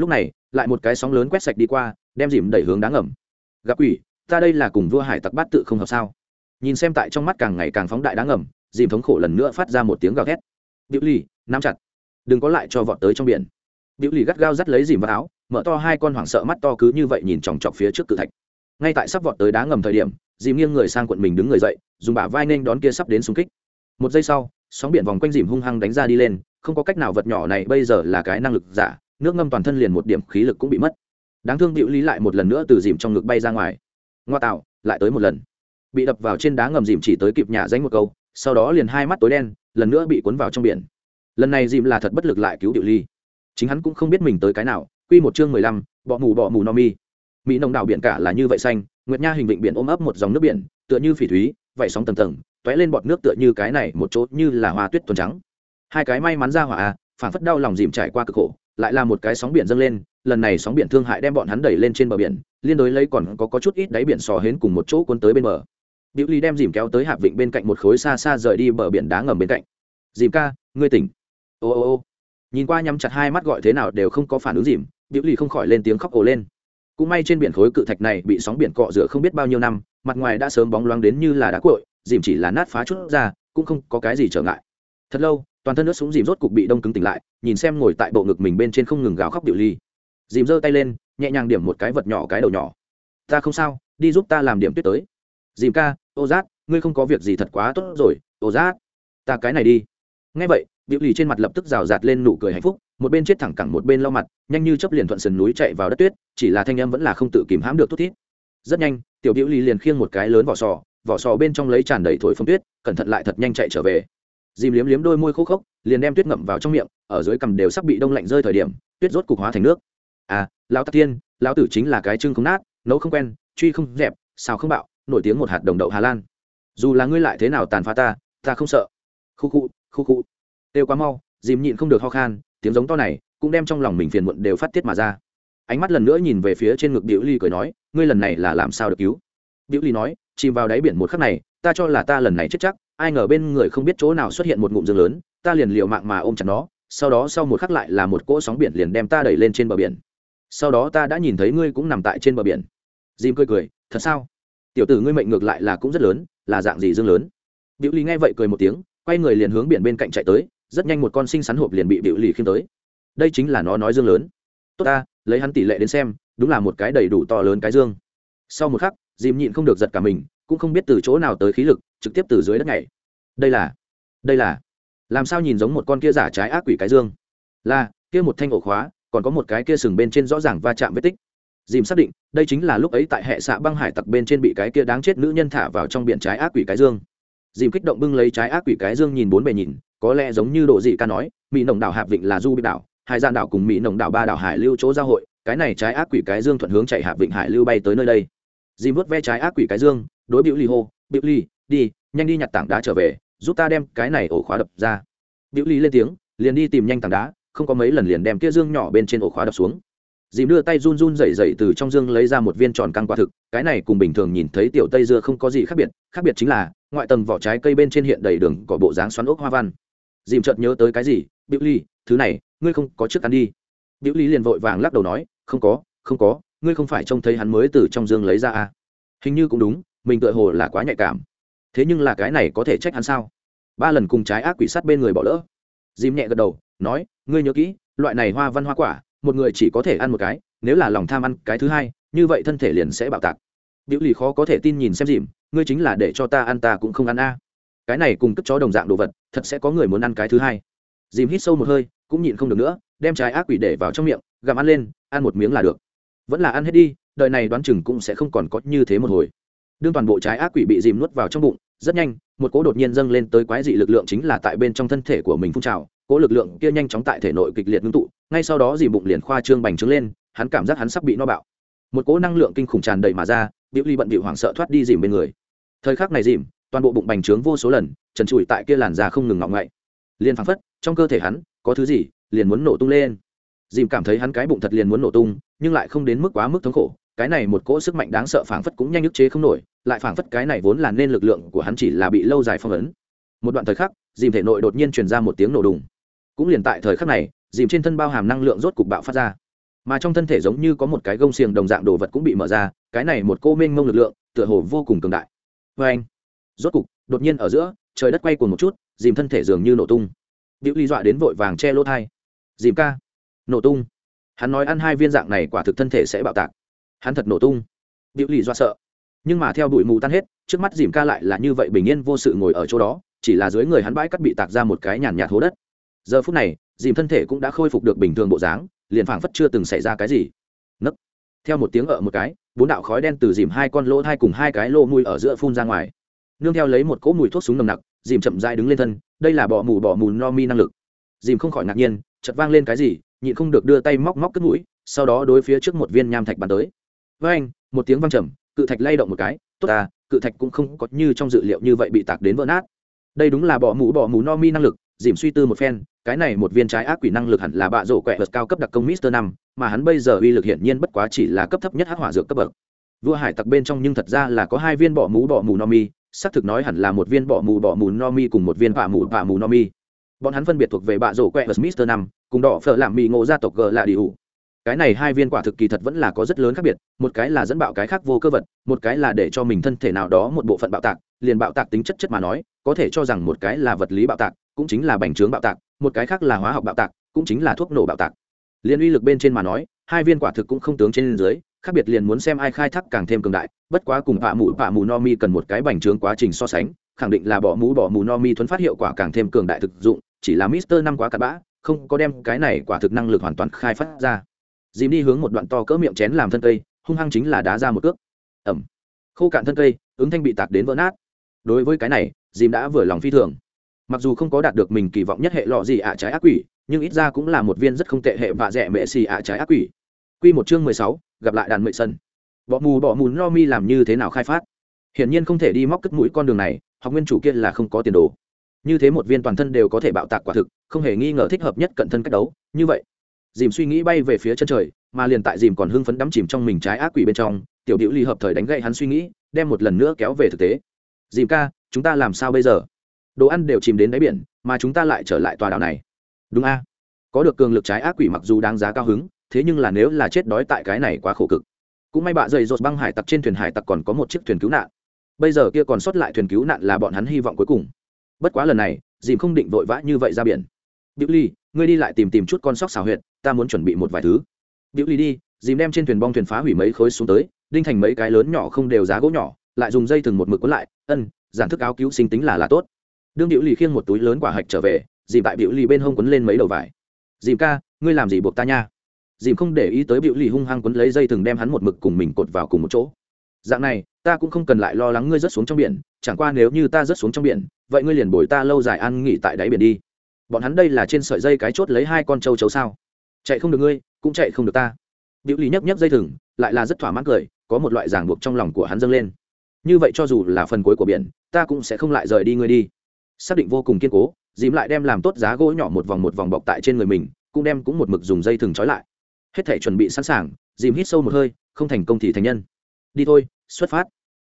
lúc này, lại một cái sóng lớn quét sạch đi qua, đem dìm đẩy hướng đá ngầm. Gặp quỷ, ta đây là cùng vua hải tặc bát tự không hợp sao? Nhìn xem tại trong mắt càng ngày càng phóng đại đá ngầm, dìm thống khổ lần nữa phát ra một tiếng gào thét. Điệu lì, nắm chặt. Đừng có lại cho vọt tới trong biển. Điệu lì gắt gao dắt lấy dìm vào áo, mở to hai con hoảng sợ mắt to cứ như vậy nhìn chòng chọc phía trước cự thạch. Ngay tại sắp vọt tới đá ngầm thời điểm, dìm nghiêng người sang quận mình đứng người dậy, dùng bả vai nên đón kia sắp đến xung kích. Một giây sau, sóng biển vòng quanh dìm hung hăng đánh ra đi lên, không có cách nào vật nhỏ này bây giờ là cái năng lực giả nước ngâm toàn thân liền một điểm khí lực cũng bị mất. Đáng thương hữu lý lại một lần nữa từ dìm trong ngực bay ra ngoài. Ngoa tạo, lại tới một lần. Bị đập vào trên đá ngầm dìm chỉ tới kịp nhả danh một câu, sau đó liền hai mắt tối đen, lần nữa bị cuốn vào trong biển. Lần này dìm là thật bất lực lại cứu điệu ly chính hắn cũng không biết mình tới cái nào, quy một chương mười lăm, bọ mù bọ mù no mi. Mỹ nồng đảo biển cả là như vậy xanh, nguyệt nha hình vịnh biển ôm ấp một dòng nước biển, tựa như phỉ thúy vậy sóng tầng tầng t lên bọt nước tựa như cái này một chỗ như là hoa tuyết tuần trắng. Hai cái may mắn ra hỏa, phản phất đau lòng dìm trải qua cực khổ lại là một cái sóng biển dâng lên lần này sóng biển thương hại đem bọn hắn đẩy lên trên bờ biển liên đối lấy còn có, có chút ít đáy biển sò hến cùng một chỗ cuốn tới bên bờ Diệu Ly đem dìm kéo tới hạp vịnh bên cạnh một khối xa xa rời đi bờ biển đá ngầm bên cạnh. "Dìm ca, ngươi tỉnh." Ô ô ô. Nhìn qua nhắm chặt hai mắt gọi thế nào đều không có phản ứng dìm, Diệu Ly không khỏi lên tiếng khóc ồ lên. Cũng may trên biển khối cự thạch này bị sóng biển cọ rửa không biết bao nhiêu năm, mặt ngoài đã sớm bóng loáng đến như là đá cuội, dìm chỉ là nát phá chút ra, cũng không có cái gì trở ngại. Thật lâu, toàn thân nước súng dìm rốt cục bị đông cứng tỉnh lại, nhìn xem ngồi tại bộ ngực mình bên trên không ngừng gào khóc Diệu Ly. Dìm giơ tay lên, nhẹ nhàng điểm một cái vật nhỏ cái đầu nhỏ. "Ta không sao, đi giúp ta làm điểm tuyết tới." Dìm ca, ô giác ngươi không có việc gì thật quá tốt rồi ô giác ta cái này đi ngay vậy điệu ly trên mặt lập tức rào rạt lên nụ cười hạnh phúc một bên chết thẳng cẳng một bên lau mặt nhanh như chấp liền thuận sườn núi chạy vào đất tuyết chỉ là thanh em vẫn là không tự kìm hãm được tốt thít rất nhanh tiểu điệu ly liền khiêng một cái lớn vỏ sò vỏ sò bên trong lấy tràn đầy thổi phong tuyết cẩn thận lại thật nhanh chạy trở về dìm liếm liếm đôi môi khô khốc, liền đem tuyết ngậm vào trong miệng, ở dưới cằm đều sắp bị đông lạnh rơi thời điểm, tuyết rốt cục hóa thành nước. À lão tạc tiên lão tử chính là cái trưng không nát, nấu không quen, truy không dẹp, xào không bạo, nổi tiếng một hạt đồng đậu hà lan. Dù là ngươi lại thế nào tàn phá ta ta không sợ. Khu khu khu khu. Têu quá mau, dìm nhịn không được ho khan, tiếng giống to này cũng đem trong lòng mình phiền muộn đều phát tiết mà ra. Ánh mắt lần nữa nhìn về phía trên ngực điệu ly cười nói, ngươi lần này là làm sao được cứu? Điệu ly nói, chìm vào đáy biển một khắc này, ta cho là ta lần này chết chắc ai ngờ bên người không biết chỗ nào xuất hiện một ngụm dương lớn, ta liền liều mạng mà ôm chặt nó, sau đó sau một khắc lại là một cỗ sóng biển liền đem ta đẩy lên trên bờ biển. Sau đó ta đã nhìn thấy ngươi cũng nằm tại trên bờ biển. Dìm cười cười, thật sao? Tiểu tử ngươi mệnh ngược lại là cũng rất lớn, là dạng gì dương lớn? Biểu ly nghe vậy cười một tiếng, quay người liền hướng biển bên cạnh chạy tới, rất nhanh một con sinh sắn hộp liền bị biểu ly khiêm tới. Đây chính là nó nói dương lớn. Tốt ta, lấy hắn tỷ lệ đến xem, đúng là một cái đầy đủ to lớn cái dương. Sau một khắc, dìm nhịn không được giật cả mình cũng không biết từ chỗ nào tới khí lực, trực tiếp từ dưới đất này đây là đây là, làm sao nhìn giống một con kia giả trái ác quỷ cái dương? Là, kia một thanh ổ khóa, còn có một cái kia sừng bên trên rõ ràng va chạm vết tích. Dìm xác định, đây chính là lúc ấy tại hệ xạ băng hải tặc bên trên bị cái kia đáng chết nữ nhân thả vào trong biển trái ác quỷ cái dương. Dìm kích động bưng lấy trái ác quỷ cái dương nhìn bốn bề nhìn, có lẽ giống như độ dị ca nói, mỹ nồng đảo hạp vịnh là du bị đảo hai gian đảo cùng mỹ nồng đảo ba đảo hải lưu chỗ giao hội, cái này trái ác quỷ cái dương thuận hướng chạy hạp vịnh hải lưu bay tới nơi đây. Dìm vớt ve trái ác quỷ cái dương đối biểu ly hô, biểu ly, đi, nhanh đi nhặt tảng đá trở về, giúp ta đem cái này ổ khóa đập ra. Biểu ly lên tiếng, liền đi tìm nhanh tảng đá, không có mấy lần liền đem kia dương nhỏ bên trên ổ khóa đập xuống. Dìm đưa tay run run dậy dậy từ trong dương lấy ra một viên tròn căng quả thực, cái này cùng bình thường nhìn thấy tiểu tây dưa không có gì khác biệt khác biệt chính là, ngoại tầng vỏ trái cây bên trên hiện đầy đường cỏ bộ dáng xoắn ốc hoa văn. Dìm chợt nhớ tới cái gì, biểu ly, thứ này, ngươi không có trước ăn đi. Biểu ly liền vội vàng lắc đầu nói, không có không có, ngươi không phải trông thấy hắn mới từ trong dương lấy ra à? Hình như cũng đúng mình tựa hồ là quá nhạy cảm. Thế nhưng là cái này có thể trách hắn sao? Ba lần cùng trái ác quỷ sắt bên người bỏ lỡ. Dìm nhẹ gật đầu, nói, ngươi nhớ kỹ, loại này hoa văn hoa quả, một người chỉ có thể ăn một cái, nếu là lòng tham ăn cái thứ hai, như vậy thân thể liền sẽ bạo tạc. Biểu lì khó có thể tin nhìn xem dìm, ngươi chính là để cho ta ăn ta cũng không ăn a. Cái này cùng cất chó đồng dạng đồ vật, thật sẽ có người muốn ăn cái thứ hai. Dìm hít sâu một hơi, cũng nhịn không được nữa, đem trái ác quỷ để vào trong miệng, gặm ăn lên, ăn một miếng là được. Vẫn là ăn hết đi, đời này đoán chừng cũng sẽ không còn có như thế một hồi đương toàn bộ trái ác quỷ bị dìm nuốt vào trong bụng, rất nhanh, một cỗ đột nhiên dâng lên tới quái dị lực lượng chính là tại bên trong thân thể của mình phun trào, cỗ lực lượng kia nhanh chóng tại thể nội kịch liệt ngưng tụ, ngay sau đó dìm bụng liền khoa trương bành trướng lên, hắn cảm giác hắn sắp bị no bạo. Một cỗ năng lượng kinh khủng tràn đầy mà ra biểu ly bận bị hoảng sợ thoát đi dìm bên người. Thời khắc này dìm, toàn bộ bụng bành trướng vô số lần, trần trụi tại kia làn da không ngừng ngọng ngậy. Liền phăng phất, trong cơ thể hắn, có thứ gì, liền muốn nổ tung lên. Dìm cảm thấy hắn cái bụng thật liền muốn nổ tung, nhưng lại không đến mức quá mức thống khổ, cái này một cỗ sức mạnh đáng sợ phảng phất cũng nhanh ức chế không nổi lại phảng phất cái này vốn là nên lực lượng của hắn chỉ là bị lâu dài phong ấn. Một đoạn thời khắc, dìm thể nội đột nhiên truyền ra một tiếng nổ đùng. Cũng liền tại thời khắc này, dìm trên thân bao hàm năng lượng rốt cục bạo phát ra. Mà trong thân thể giống như có một cái gông xiềng đồng dạng đồ vật cũng bị mở ra, cái này một cô mênh mông lực lượng, tựa hồ vô cùng cường đại. Vê anh, rốt cục, đột nhiên ở giữa, trời đất quay cuồng một chút, dìm thân thể dường như nổ tung. Diệu ly dọa đến vội vàng che lỗ thai. Dìm ca, nổ tung. Hắn nói ăn hai viên dạng này quả thực thân thể sẽ bạo tạc. Hắn thật nổ tung. Diệu ly dọa sợ nhưng mà theo bụi mù tan hết, trước mắt dìm ca lại là như vậy bình yên vô sự ngồi ở chỗ đó, chỉ là dưới người hắn bãi cắt bị tạc ra một cái nhàn nhạt hố đất. Giờ phút này, dìm thân thể cũng đã khôi phục được bình thường bộ dáng, liền phảng phất chưa từng xảy ra cái gì. Nấc. Theo một tiếng ở một cái, bốn đạo khói đen từ dìm hai con lỗ thai cùng hai cái lô mùi ở giữa phun ra ngoài. Nương theo lấy một cỗ mùi thuốc súng nồng nặc, dìm chậm dai đứng lên thân, đây là bỏ mù bỏ mù no mi năng lực. Dìm không khỏi ngạc nhiên chật vang lên cái gì, nhịn không được đưa tay móc móc cất mũi, sau đó đối phía trước một viên nham thạch bắn tới. Với anh một tiếng vang trầm cự thạch lay động một cái tốt à, cự thạch cũng không có như trong dự liệu như vậy bị tạc đến vỡ nát. Đây đúng là bỏ mũ bỏ mũ no mi năng lực dìm suy tư một phen cái này một viên trái ác quỷ năng lực hẳn là bạ rổ quẹ vật cao cấp đặc công Mister năm mà hắn bây giờ uy lực hiển nhiên bất quá chỉ là cấp thấp nhất hắc hỏa dược cấp bậc. Vua hải tặc bên trong nhưng thật ra là có hai viên bỏ mũ bỏ mù no mi xác thực nói hẳn là một viên bỏ mù bỏ mù no mi cùng một viên bạ mù bạ mù no mi. Bọn hắn phân biệt thuộc về bạ rổ quẹ vật Mister năm cùng đỏ phở làm mì ngộ gia tộc g là điều cái này hai viên quả thực kỳ thật vẫn là có rất lớn khác biệt, một cái là dẫn bạo cái khác vô cơ vật, một cái là để cho mình thân thể nào đó một bộ phận bạo tạc, liền bạo tạc tính chất chất mà nói, có thể cho rằng một cái là vật lý bạo tạc, cũng chính là bành trướng bạo tạc, một cái khác là hóa học bạo tạc, cũng chính là thuốc nổ bạo tạc. Liên uy lực bên trên mà nói, hai viên quả thực cũng không tướng trên dưới, khác biệt liền muốn xem ai khai thác càng thêm cường đại, bất quá cùng bạ mũ bạ mù no mi cần một cái bành trướng quá trình so sánh, khẳng định là bỏ mũ bỏ mù no mi thuấn phát hiệu quả càng thêm cường đại thực dụng, chỉ là mister năm quá cặn bã, không có đem cái này quả thực năng lực hoàn toàn khai phát ra dìm đi hướng một đoạn to cỡ miệng chén làm thân cây, hung hăng chính là đá ra một cước. Ẩm. Khô cạn thân cây, ứng thanh bị tạc đến vỡ nát. Đối với cái này, dìm đã vừa lòng phi thường. Mặc dù không có đạt được mình kỳ vọng nhất hệ lọ gì ạ trái ác quỷ, nhưng ít ra cũng là một viên rất không tệ hệ vạ rẻ mệ xì ạ trái ác quỷ. Q một chương mười sáu, gặp lại đàn mệ sân. Bọ mù bọ mù, no mi làm như thế nào khai phát? Hiển nhiên không thể đi móc cất mũi con đường này, học nguyên chủ kia là không có tiền đồ. Như thế một viên toàn thân đều có thể bạo tạc quả thực, không hề nghi ngờ thích hợp nhất cận thân cách đấu, như vậy dìm suy nghĩ bay về phía chân trời mà liền tại dìm còn hưng phấn đắm chìm trong mình trái ác quỷ bên trong tiểu điệu ly hợp thời đánh gậy hắn suy nghĩ đem một lần nữa kéo về thực tế. Dìm ca chúng ta làm sao bây giờ? Đồ ăn đều chìm đến đáy biển mà chúng ta lại trở lại tòa đảo này. Đúng a. Có được cường lực trái ác quỷ mặc dù đáng giá cao hứng thế nhưng là nếu là chết đói tại cái này quá khổ cực. Cũng may bạ dày dột băng hải tặc trên thuyền hải tặc còn có một chiếc thuyền cứu nạn. Bây giờ kia còn sót lại thuyền cứu nạn là bọn hắn hy vọng cuối cùng. Bất quá lần này dìm không định vội vã như vậy ra biển. Diệu Ly, ngươi đi lại tìm tìm chút con sóc xào huyệt, ta muốn chuẩn bị một vài thứ. Diệu Ly đi, dìm đem trên thuyền bong thuyền phá hủy mấy khối xuống tới, đinh thành mấy cái lớn nhỏ không đều giá gỗ nhỏ, lại dùng dây thừng một mực cuốn lại, ân, giản thức áo cứu sinh tính là là tốt. Đương Diệu Ly khiêng một túi lớn quả hạch trở về, dìm tại Diệu Ly bên hông quấn lên mấy đầu vải. Dìm ca, ngươi làm gì buộc ta nha? Dìm không để ý tới Diệu Ly hung hăng quấn lấy dây thừng đem hắn một mực cùng mình cột vào cùng một chỗ. Dạng này, ta cũng không cần lại lo lắng ngươi rớt xuống trong biển, chẳng qua nếu như ta rớt xuống trong biển, vậy ngươi liền bồi ta lâu dài ăn nghỉ tại đáy biển đi bọn hắn đây là trên sợi dây cái chốt lấy hai con trâu chấu sao? Chạy không được ngươi, cũng chạy không được ta. Điệu lý nhấp nhấp dây thừng, lại là rất thỏa mãn cười, có một loại ràng buộc trong lòng của hắn dâng lên. Như vậy cho dù là phần cuối của biển, ta cũng sẽ không lại rời đi ngươi đi. Xác định vô cùng kiên cố, dìm lại đem làm tốt giá gỗ nhỏ một vòng một vòng bọc tại trên người mình, cũng đem cũng một mực dùng dây thừng trói lại. Hết thể chuẩn bị sẵn sàng, dìm hít sâu một hơi, không thành công thì thành nhân. Đi thôi, xuất phát.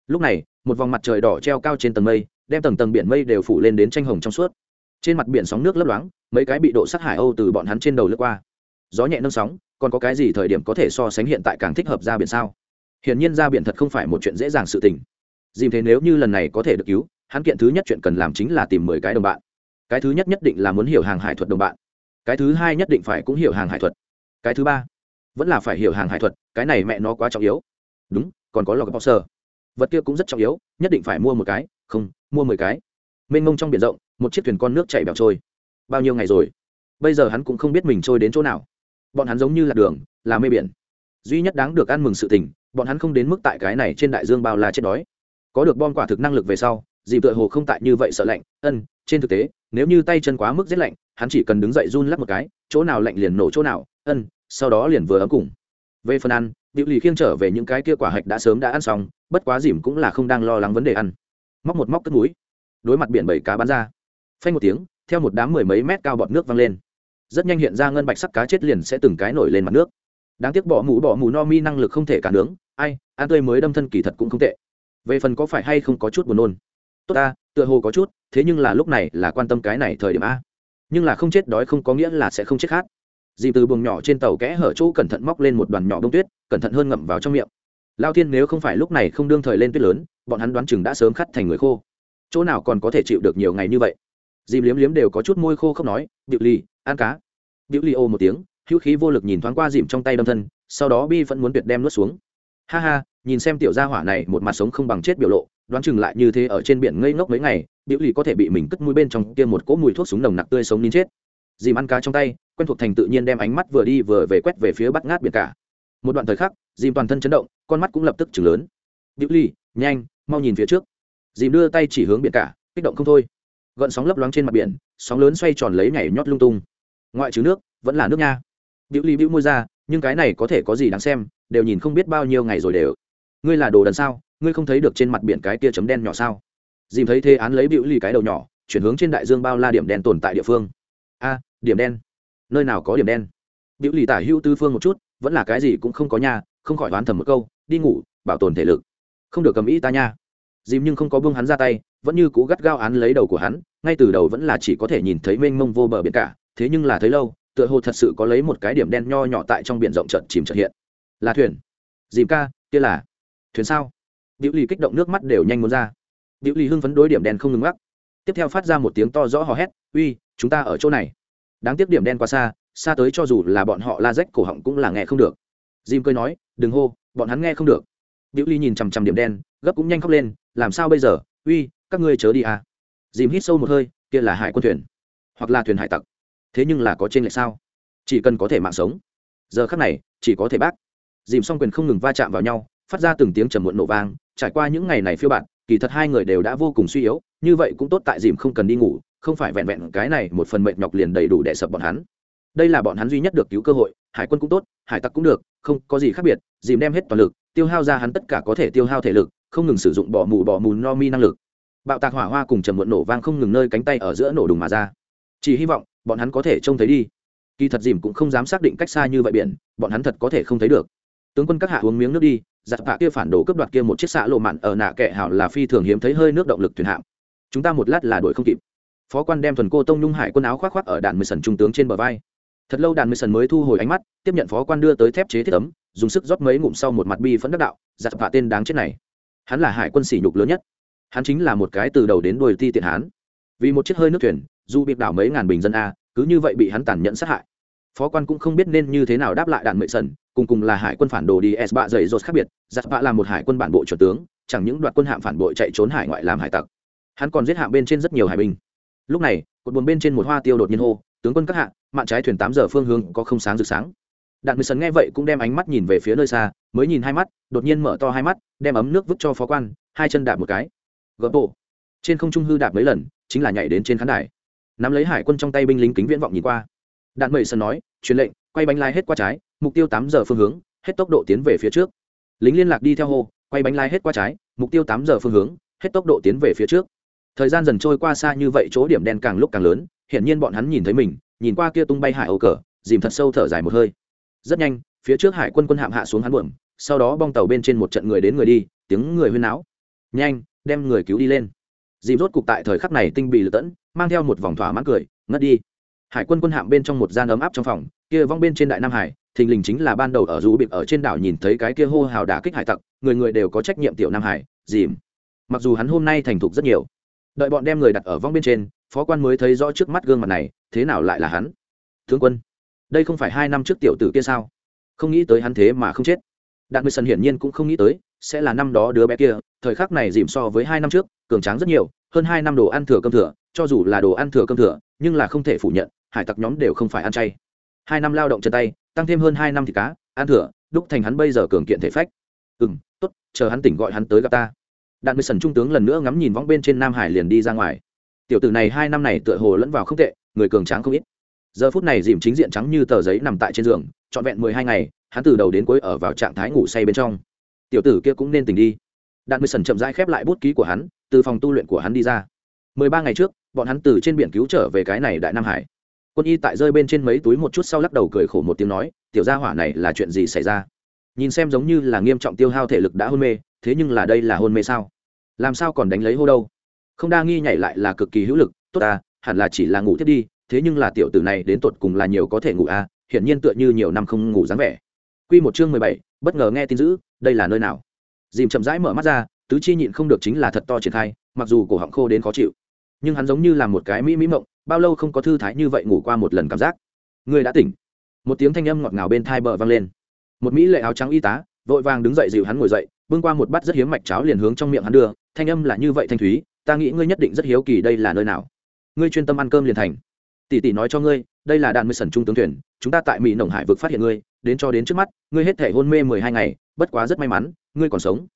Lúc này, một vòng mặt trời đỏ treo cao trên tầng mây, đem tầng tầng biển mây đều phủ lên đến tranh hồng trong suốt trên mặt biển sóng nước lấp loáng, mấy cái bị độ sát hải âu từ bọn hắn trên đầu lướt qua. Gió nhẹ nâng sóng, còn có cái gì thời điểm có thể so sánh hiện tại càng thích hợp ra biển sao? Hiển nhiên ra biển thật không phải một chuyện dễ dàng sự tình. Dìm thế nếu như lần này có thể được cứu, hắn kiện thứ nhất chuyện cần làm chính là tìm mười cái đồng bạn. Cái thứ nhất nhất định là muốn hiểu hàng hải thuật đồng bạn. Cái thứ hai nhất định phải cũng hiểu hàng hải thuật. Cái thứ ba, vẫn là phải hiểu hàng hải thuật, cái này mẹ nó quá trọng yếu. Đúng, còn có log boxer vật kia cũng rất trọng yếu, nhất định phải mua một cái, không, mua mười cái. Mênh mông trong biển rộng một chiếc thuyền con nước chảy bèo trôi. Bao nhiêu ngày rồi? Bây giờ hắn cũng không biết mình trôi đến chỗ nào. Bọn hắn giống như là đường, là mê biển. Duy nhất đáng được ăn mừng sự tình, bọn hắn không đến mức tại cái này trên đại dương bao la chết đói. Có được bom quả thực năng lực về sau, dì tựa hồ không tại như vậy sợ lạnh. Ân, trên thực tế, nếu như tay chân quá mức rét lạnh, hắn chỉ cần đứng dậy run lắc một cái, chỗ nào lạnh liền nổ chỗ nào. Ân, sau đó liền vừa ấm cùng. Về phần ăn điệu lì khiêng trở về những cái kia quả hạch đã sớm đã ăn xong, bất quá dìm cũng là không đang lo lắng vấn đề ăn. Móc một móc cất núi. Đối mặt biển bảy cá bán ra phanh một tiếng, theo một đám mười mấy mét cao bọt nước văng lên. Rất nhanh hiện ra ngân bạch sắc cá chết liền sẽ từng cái nổi lên mặt nước. Đáng tiếc bỏ mũ bỏ mũ no mi năng lực không thể cả nướng. Ai, ăn tươi mới đâm thân kỳ thật cũng không tệ. Về phần có phải hay không có chút buồn nôn. Tốt ta, tựa hồ có chút, thế nhưng là lúc này là quan tâm cái này thời điểm a. Nhưng là không chết đói không có nghĩa là sẽ không chết khát. Dì từ buồng nhỏ trên tàu kẽ hở chỗ cẩn thận móc lên một đoàn nhỏ bông tuyết, cẩn thận hơn ngậm vào trong miệng. Lao thiên nếu không phải lúc này không đương thời lên tuyết lớn, bọn hắn đoán chừng đã sớm khắt thành người khô. Chỗ nào còn có thể chịu được nhiều ngày như vậy? Dìm liếm liếm đều có chút môi khô không nói, điệu ly ăn cá. Điệu ly ô một tiếng, hữu khí vô lực nhìn thoáng qua dìm trong tay đâm thân, sau đó bi vẫn muốn tuyệt đem nuốt xuống. Ha ha, nhìn xem tiểu gia hỏa này một mặt sống không bằng chết biểu lộ, đoán chừng lại như thế ở trên biển ngây ngốc mấy ngày biểu lì có thể bị mình cất mũi bên trong kia một cỗ mùi thuốc súng nồng nặc tươi sống nín chết. Dìm ăn cá trong tay, quen thuộc thành tự nhiên đem ánh mắt vừa đi vừa về quét về phía bắt ngát biển cả. Một đoạn thời khắc, dìm toàn thân chấn động, con mắt cũng lập tức chừng lớn. Biểu lì, nhanh, mau nhìn phía trước. Dìm đưa tay chỉ hướng biển cả, kích động không thôi gợn sóng lấp loáng trên mặt biển, sóng lớn xoay tròn lấy nhảy nhót lung tung. Ngoại trừ nước, vẫn là nước nha biểu lì biểu môi ra, nhưng cái này có thể có gì đáng xem, đều nhìn không biết bao nhiêu ngày rồi đều. Ngươi là đồ đần sao? Ngươi không thấy được trên mặt biển cái kia chấm đen nhỏ sao? Dìm thấy thế án lấy biểu lì cái đầu nhỏ, chuyển hướng trên đại dương bao la điểm đen tồn tại địa phương. A, điểm đen. Nơi nào có điểm đen? Biểu lì tả hữu tư phương một chút, vẫn là cái gì cũng không có nhà không khỏi đoán thầm một câu, đi ngủ, bảo tồn thể lực. Không được cầm ý ta nha. Dìm nhưng không có buông hắn ra tay vẫn như cũ gắt gao án lấy đầu của hắn, ngay từ đầu vẫn là chỉ có thể nhìn thấy mênh mông vô bờ biển cả, thế nhưng là thấy lâu, tựa hồ thật sự có lấy một cái điểm đen nho nhỏ tại trong biển rộng trận chìm trận hiện. Là thuyền. Dìm ca, kia là. Thuyền sao? Biểu lì kích động nước mắt đều nhanh muốn ra. Biểu lì hưng phấn đối điểm đen không ngừng mắc tiếp theo phát ra một tiếng to rõ hò hét, uy, chúng ta ở chỗ này. Đáng tiếc điểm đen quá xa xa tới cho dù là bọn họ la rách cổ họng cũng là nghe không được. Dìm cười nói, đừng hô, bọn hắn nghe không được. Biểu ly nhìn chằm chằm điểm đen, gấp cũng nhanh khóc lên, làm sao bây giờ? Uy các ngươi chớ đi à. Dìm hít sâu một hơi, kia là hải quân thuyền, hoặc là thuyền hải tặc. Thế nhưng là có trên lệch sao? Chỉ cần có thể mạng sống. Giờ khắc này, chỉ có thể bác. Dìm xong quyền không ngừng va chạm vào nhau, phát ra từng tiếng trầm muộn nổ vang, trải qua những ngày này phiêu bạn kỳ thật hai người đều đã vô cùng suy yếu, như vậy cũng tốt tại dìm không cần đi ngủ, không phải vẹn vẹn cái này một phần mệt nhọc liền đầy đủ để sập bọn hắn. Đây là bọn hắn duy nhất được cứu cơ hội, hải quân cũng tốt, hải tặc cũng được, không có gì khác biệt, dìm đem hết toàn lực, tiêu hao ra hắn tất cả có thể tiêu hao thể lực, không ngừng sử dụng bỏ mù bỏ mù no mi năng lực bạo tạc hỏa hoa cùng trầm muộn nổ vang không ngừng nơi cánh tay ở giữa nổ đùng mà ra. Chỉ hy vọng, bọn hắn có thể trông thấy đi. Kỳ thật dìm cũng không dám xác định cách xa như vậy biển, bọn hắn thật có thể không thấy được. Tướng quân các hạ uống miếng nước đi Giặt vạ kia phản đồ cướp đoạt kia một chiếc xạ lộ mặn ở nạ kệ hảo là phi thường hiếm thấy hơi nước động lực thuyền hạm. Chúng ta một lát là đuổi không kịp. Phó quan đem thuần cô tông nhung hải quân áo khoác khoác ở đạn mười sần trung tướng trên bờ vai. Thật lâu đạn mười sần mới thu hồi ánh mắt, tiếp nhận phó quan đưa tới thép chế thiết ấm, dùng sức rót mấy ngụm sau một mặt bi phẫn đắc đạo giặt vạ tên đáng chết này. Hắn là hải quân sỉ nhục lớn nhất hắn chính là một cái từ đầu đến đuôi ti tiện hắn vì một chiếc hơi nước thuyền, dù bị đảo mấy ngàn bình dân a, cứ như vậy bị hắn tàn nhẫn sát hại. Phó quan cũng không biết nên như thế nào đáp lại đạn mệ sần cùng cùng là hải quân phản đồ đi s bạ dày dột khác biệt giặc bạ là một hải quân bản bộ chuẩn tướng, chẳng những đoạt quân hạm phản bội chạy trốn hải ngoại làm hải tặc. Hắn còn giết hạm bên trên rất nhiều hải binh. Lúc này, cột buồn bên trên một hoa tiêu đột nhiên hô, tướng quân các hạ, mạn trái thuyền tám giờ phương hướng có không sáng rực sáng. Đạn mười sần nghe vậy cũng đem ánh mắt nhìn về phía nơi xa, mới nhìn hai mắt, đột nhiên mở to hai mắt, đem ấm nước vứt cho phó quan, hai chân đạp một cái gợp bộ trên không trung hư đạp mấy lần, chính là nhảy đến trên khán đài. Nắm lấy hải quân trong tay binh lính kính viễn vọng nhìn qua. Đạn mười sơn nói, truyền lệnh, quay bánh lái hết qua trái, mục tiêu tám giờ phương hướng, hết tốc độ tiến về phía trước. Lính liên lạc đi theo hô, quay bánh lái hết qua trái, mục tiêu tám giờ phương hướng, hết tốc độ tiến về phía trước. Thời gian dần trôi qua xa như vậy, chỗ điểm đen càng lúc càng lớn, hiển nhiên bọn hắn nhìn thấy mình, nhìn qua kia tung bay hải âu cờ, dìm thật sâu thở dài một hơi. Rất nhanh, phía trước hải quân quân hạm hạ xuống hắn buồm, sau đó bong tàu bên trên một trận người đến người đi, tiếng người huyên náo. Nhanh đem người cứu đi lên. Dìm rốt cục tại thời khắc này tinh bị lật tẫn, mang theo một vòng thỏa mãn cười, ngất đi. Hải quân quân hạm bên trong một gian ấm áp trong phòng, kia vong bên trên đại nam hải, thình lình chính là ban đầu ở dù bịp ở trên đảo nhìn thấy cái kia hô hào đả kích hải tặc, người người đều có trách nhiệm tiểu nam hải, dìm. Mặc dù hắn hôm nay thành thục rất nhiều, đợi bọn đem người đặt ở vong bên trên, phó quan mới thấy rõ trước mắt gương mặt này, thế nào lại là hắn? Tướng quân, đây không phải hai năm trước tiểu tử kia sao? Không nghĩ tới hắn thế mà không chết. Đạn mười sân hiển nhiên cũng không nghĩ tới sẽ là năm đó đứa bé kia, thời khắc này dìm so với hai năm trước, cường tráng rất nhiều, hơn hai năm đồ ăn thừa cơm thừa, cho dù là đồ ăn thừa cơm thừa, nhưng là không thể phủ nhận, hải tặc nhóm đều không phải ăn chay. Hai năm lao động chân tay, tăng thêm hơn hai năm thịt cá, ăn thừa, đúc thành hắn bây giờ cường kiện thể phách. Ừ m t ố t chờ hắn tỉnh gọi hắn tới gặp ta. Đạn mười sần trung tướng lần nữa ngắm nhìn võng bên trên nam hải liền đi ra ngoài. Tiểu tử này hai năm này tựa hồ lẫn vào không tệ, người cường tráng không ít. Giờ phút này dìm chính diện trắng như tờ giấy nằm tại trên giường, trọn vẹn mười hai ngày, hắn từ đầu đến cuối ở vào trạng thái ngủ say bên trong tiểu tử kia cũng nên tỉnh đi. Đạn mười sần chậm rãi khép lại bút ký của hắn từ phòng tu luyện của hắn đi ra. Mười ba ngày trước bọn hắn từ trên biển cứu trở về cái này đại nam hải. Quân y tại rơi bên trên mấy túi một chút sau lắc đầu cười khổ một tiếng nói tiểu gia hỏa này là chuyện gì xảy ra? Nhìn xem giống như là nghiêm trọng tiêu hao thể lực đã hôn mê thế nhưng là đây là hôn mê sao? Làm sao còn đánh lấy hô đâu? Không đa nghi nhảy lại là cực kỳ hữu lực tốt à hẳn là chỉ là ngủ thiết đi thế nhưng là tiểu tử này đến tột cùng là nhiều có thể ngủ à hiển nhiên tựa như nhiều năm không ngủ dáng vẻ. Quy một chương mười bảy, bất ngờ nghe tin dữ, đây là nơi nào? Dìm chậm rãi mở mắt ra, tứ chi nhịn không được chính là thật to triển khai, mặc dù cổ họng khô đến khó chịu, nhưng hắn giống như là một cái mỹ mỹ mộng, bao lâu không có thư thái như vậy ngủ qua một lần cảm giác. Người đã tỉnh. Một tiếng thanh âm ngọt ngào bên thai bờ vang lên. Một mỹ lệ áo trắng y tá, vội vàng đứng dậy dịu hắn ngồi dậy, bưng qua một bát rất hiếm mạch cháo liền hướng trong miệng hắn đưa, thanh âm là như vậy thanh thúy, ta nghĩ ngươi nhất định rất hiếu kỳ đây là nơi nào. Ngươi chuyên tâm ăn cơm liền thành tỷ tỷ nói cho ngươi đây là đạn mười sần trung tướng thuyền chúng ta tại mỹ nồng hải vực phát hiện ngươi đến cho đến trước mắt, ngươi hết thể hôn mê mười hai ngày, bất quá rất may mắn, ngươi còn sống.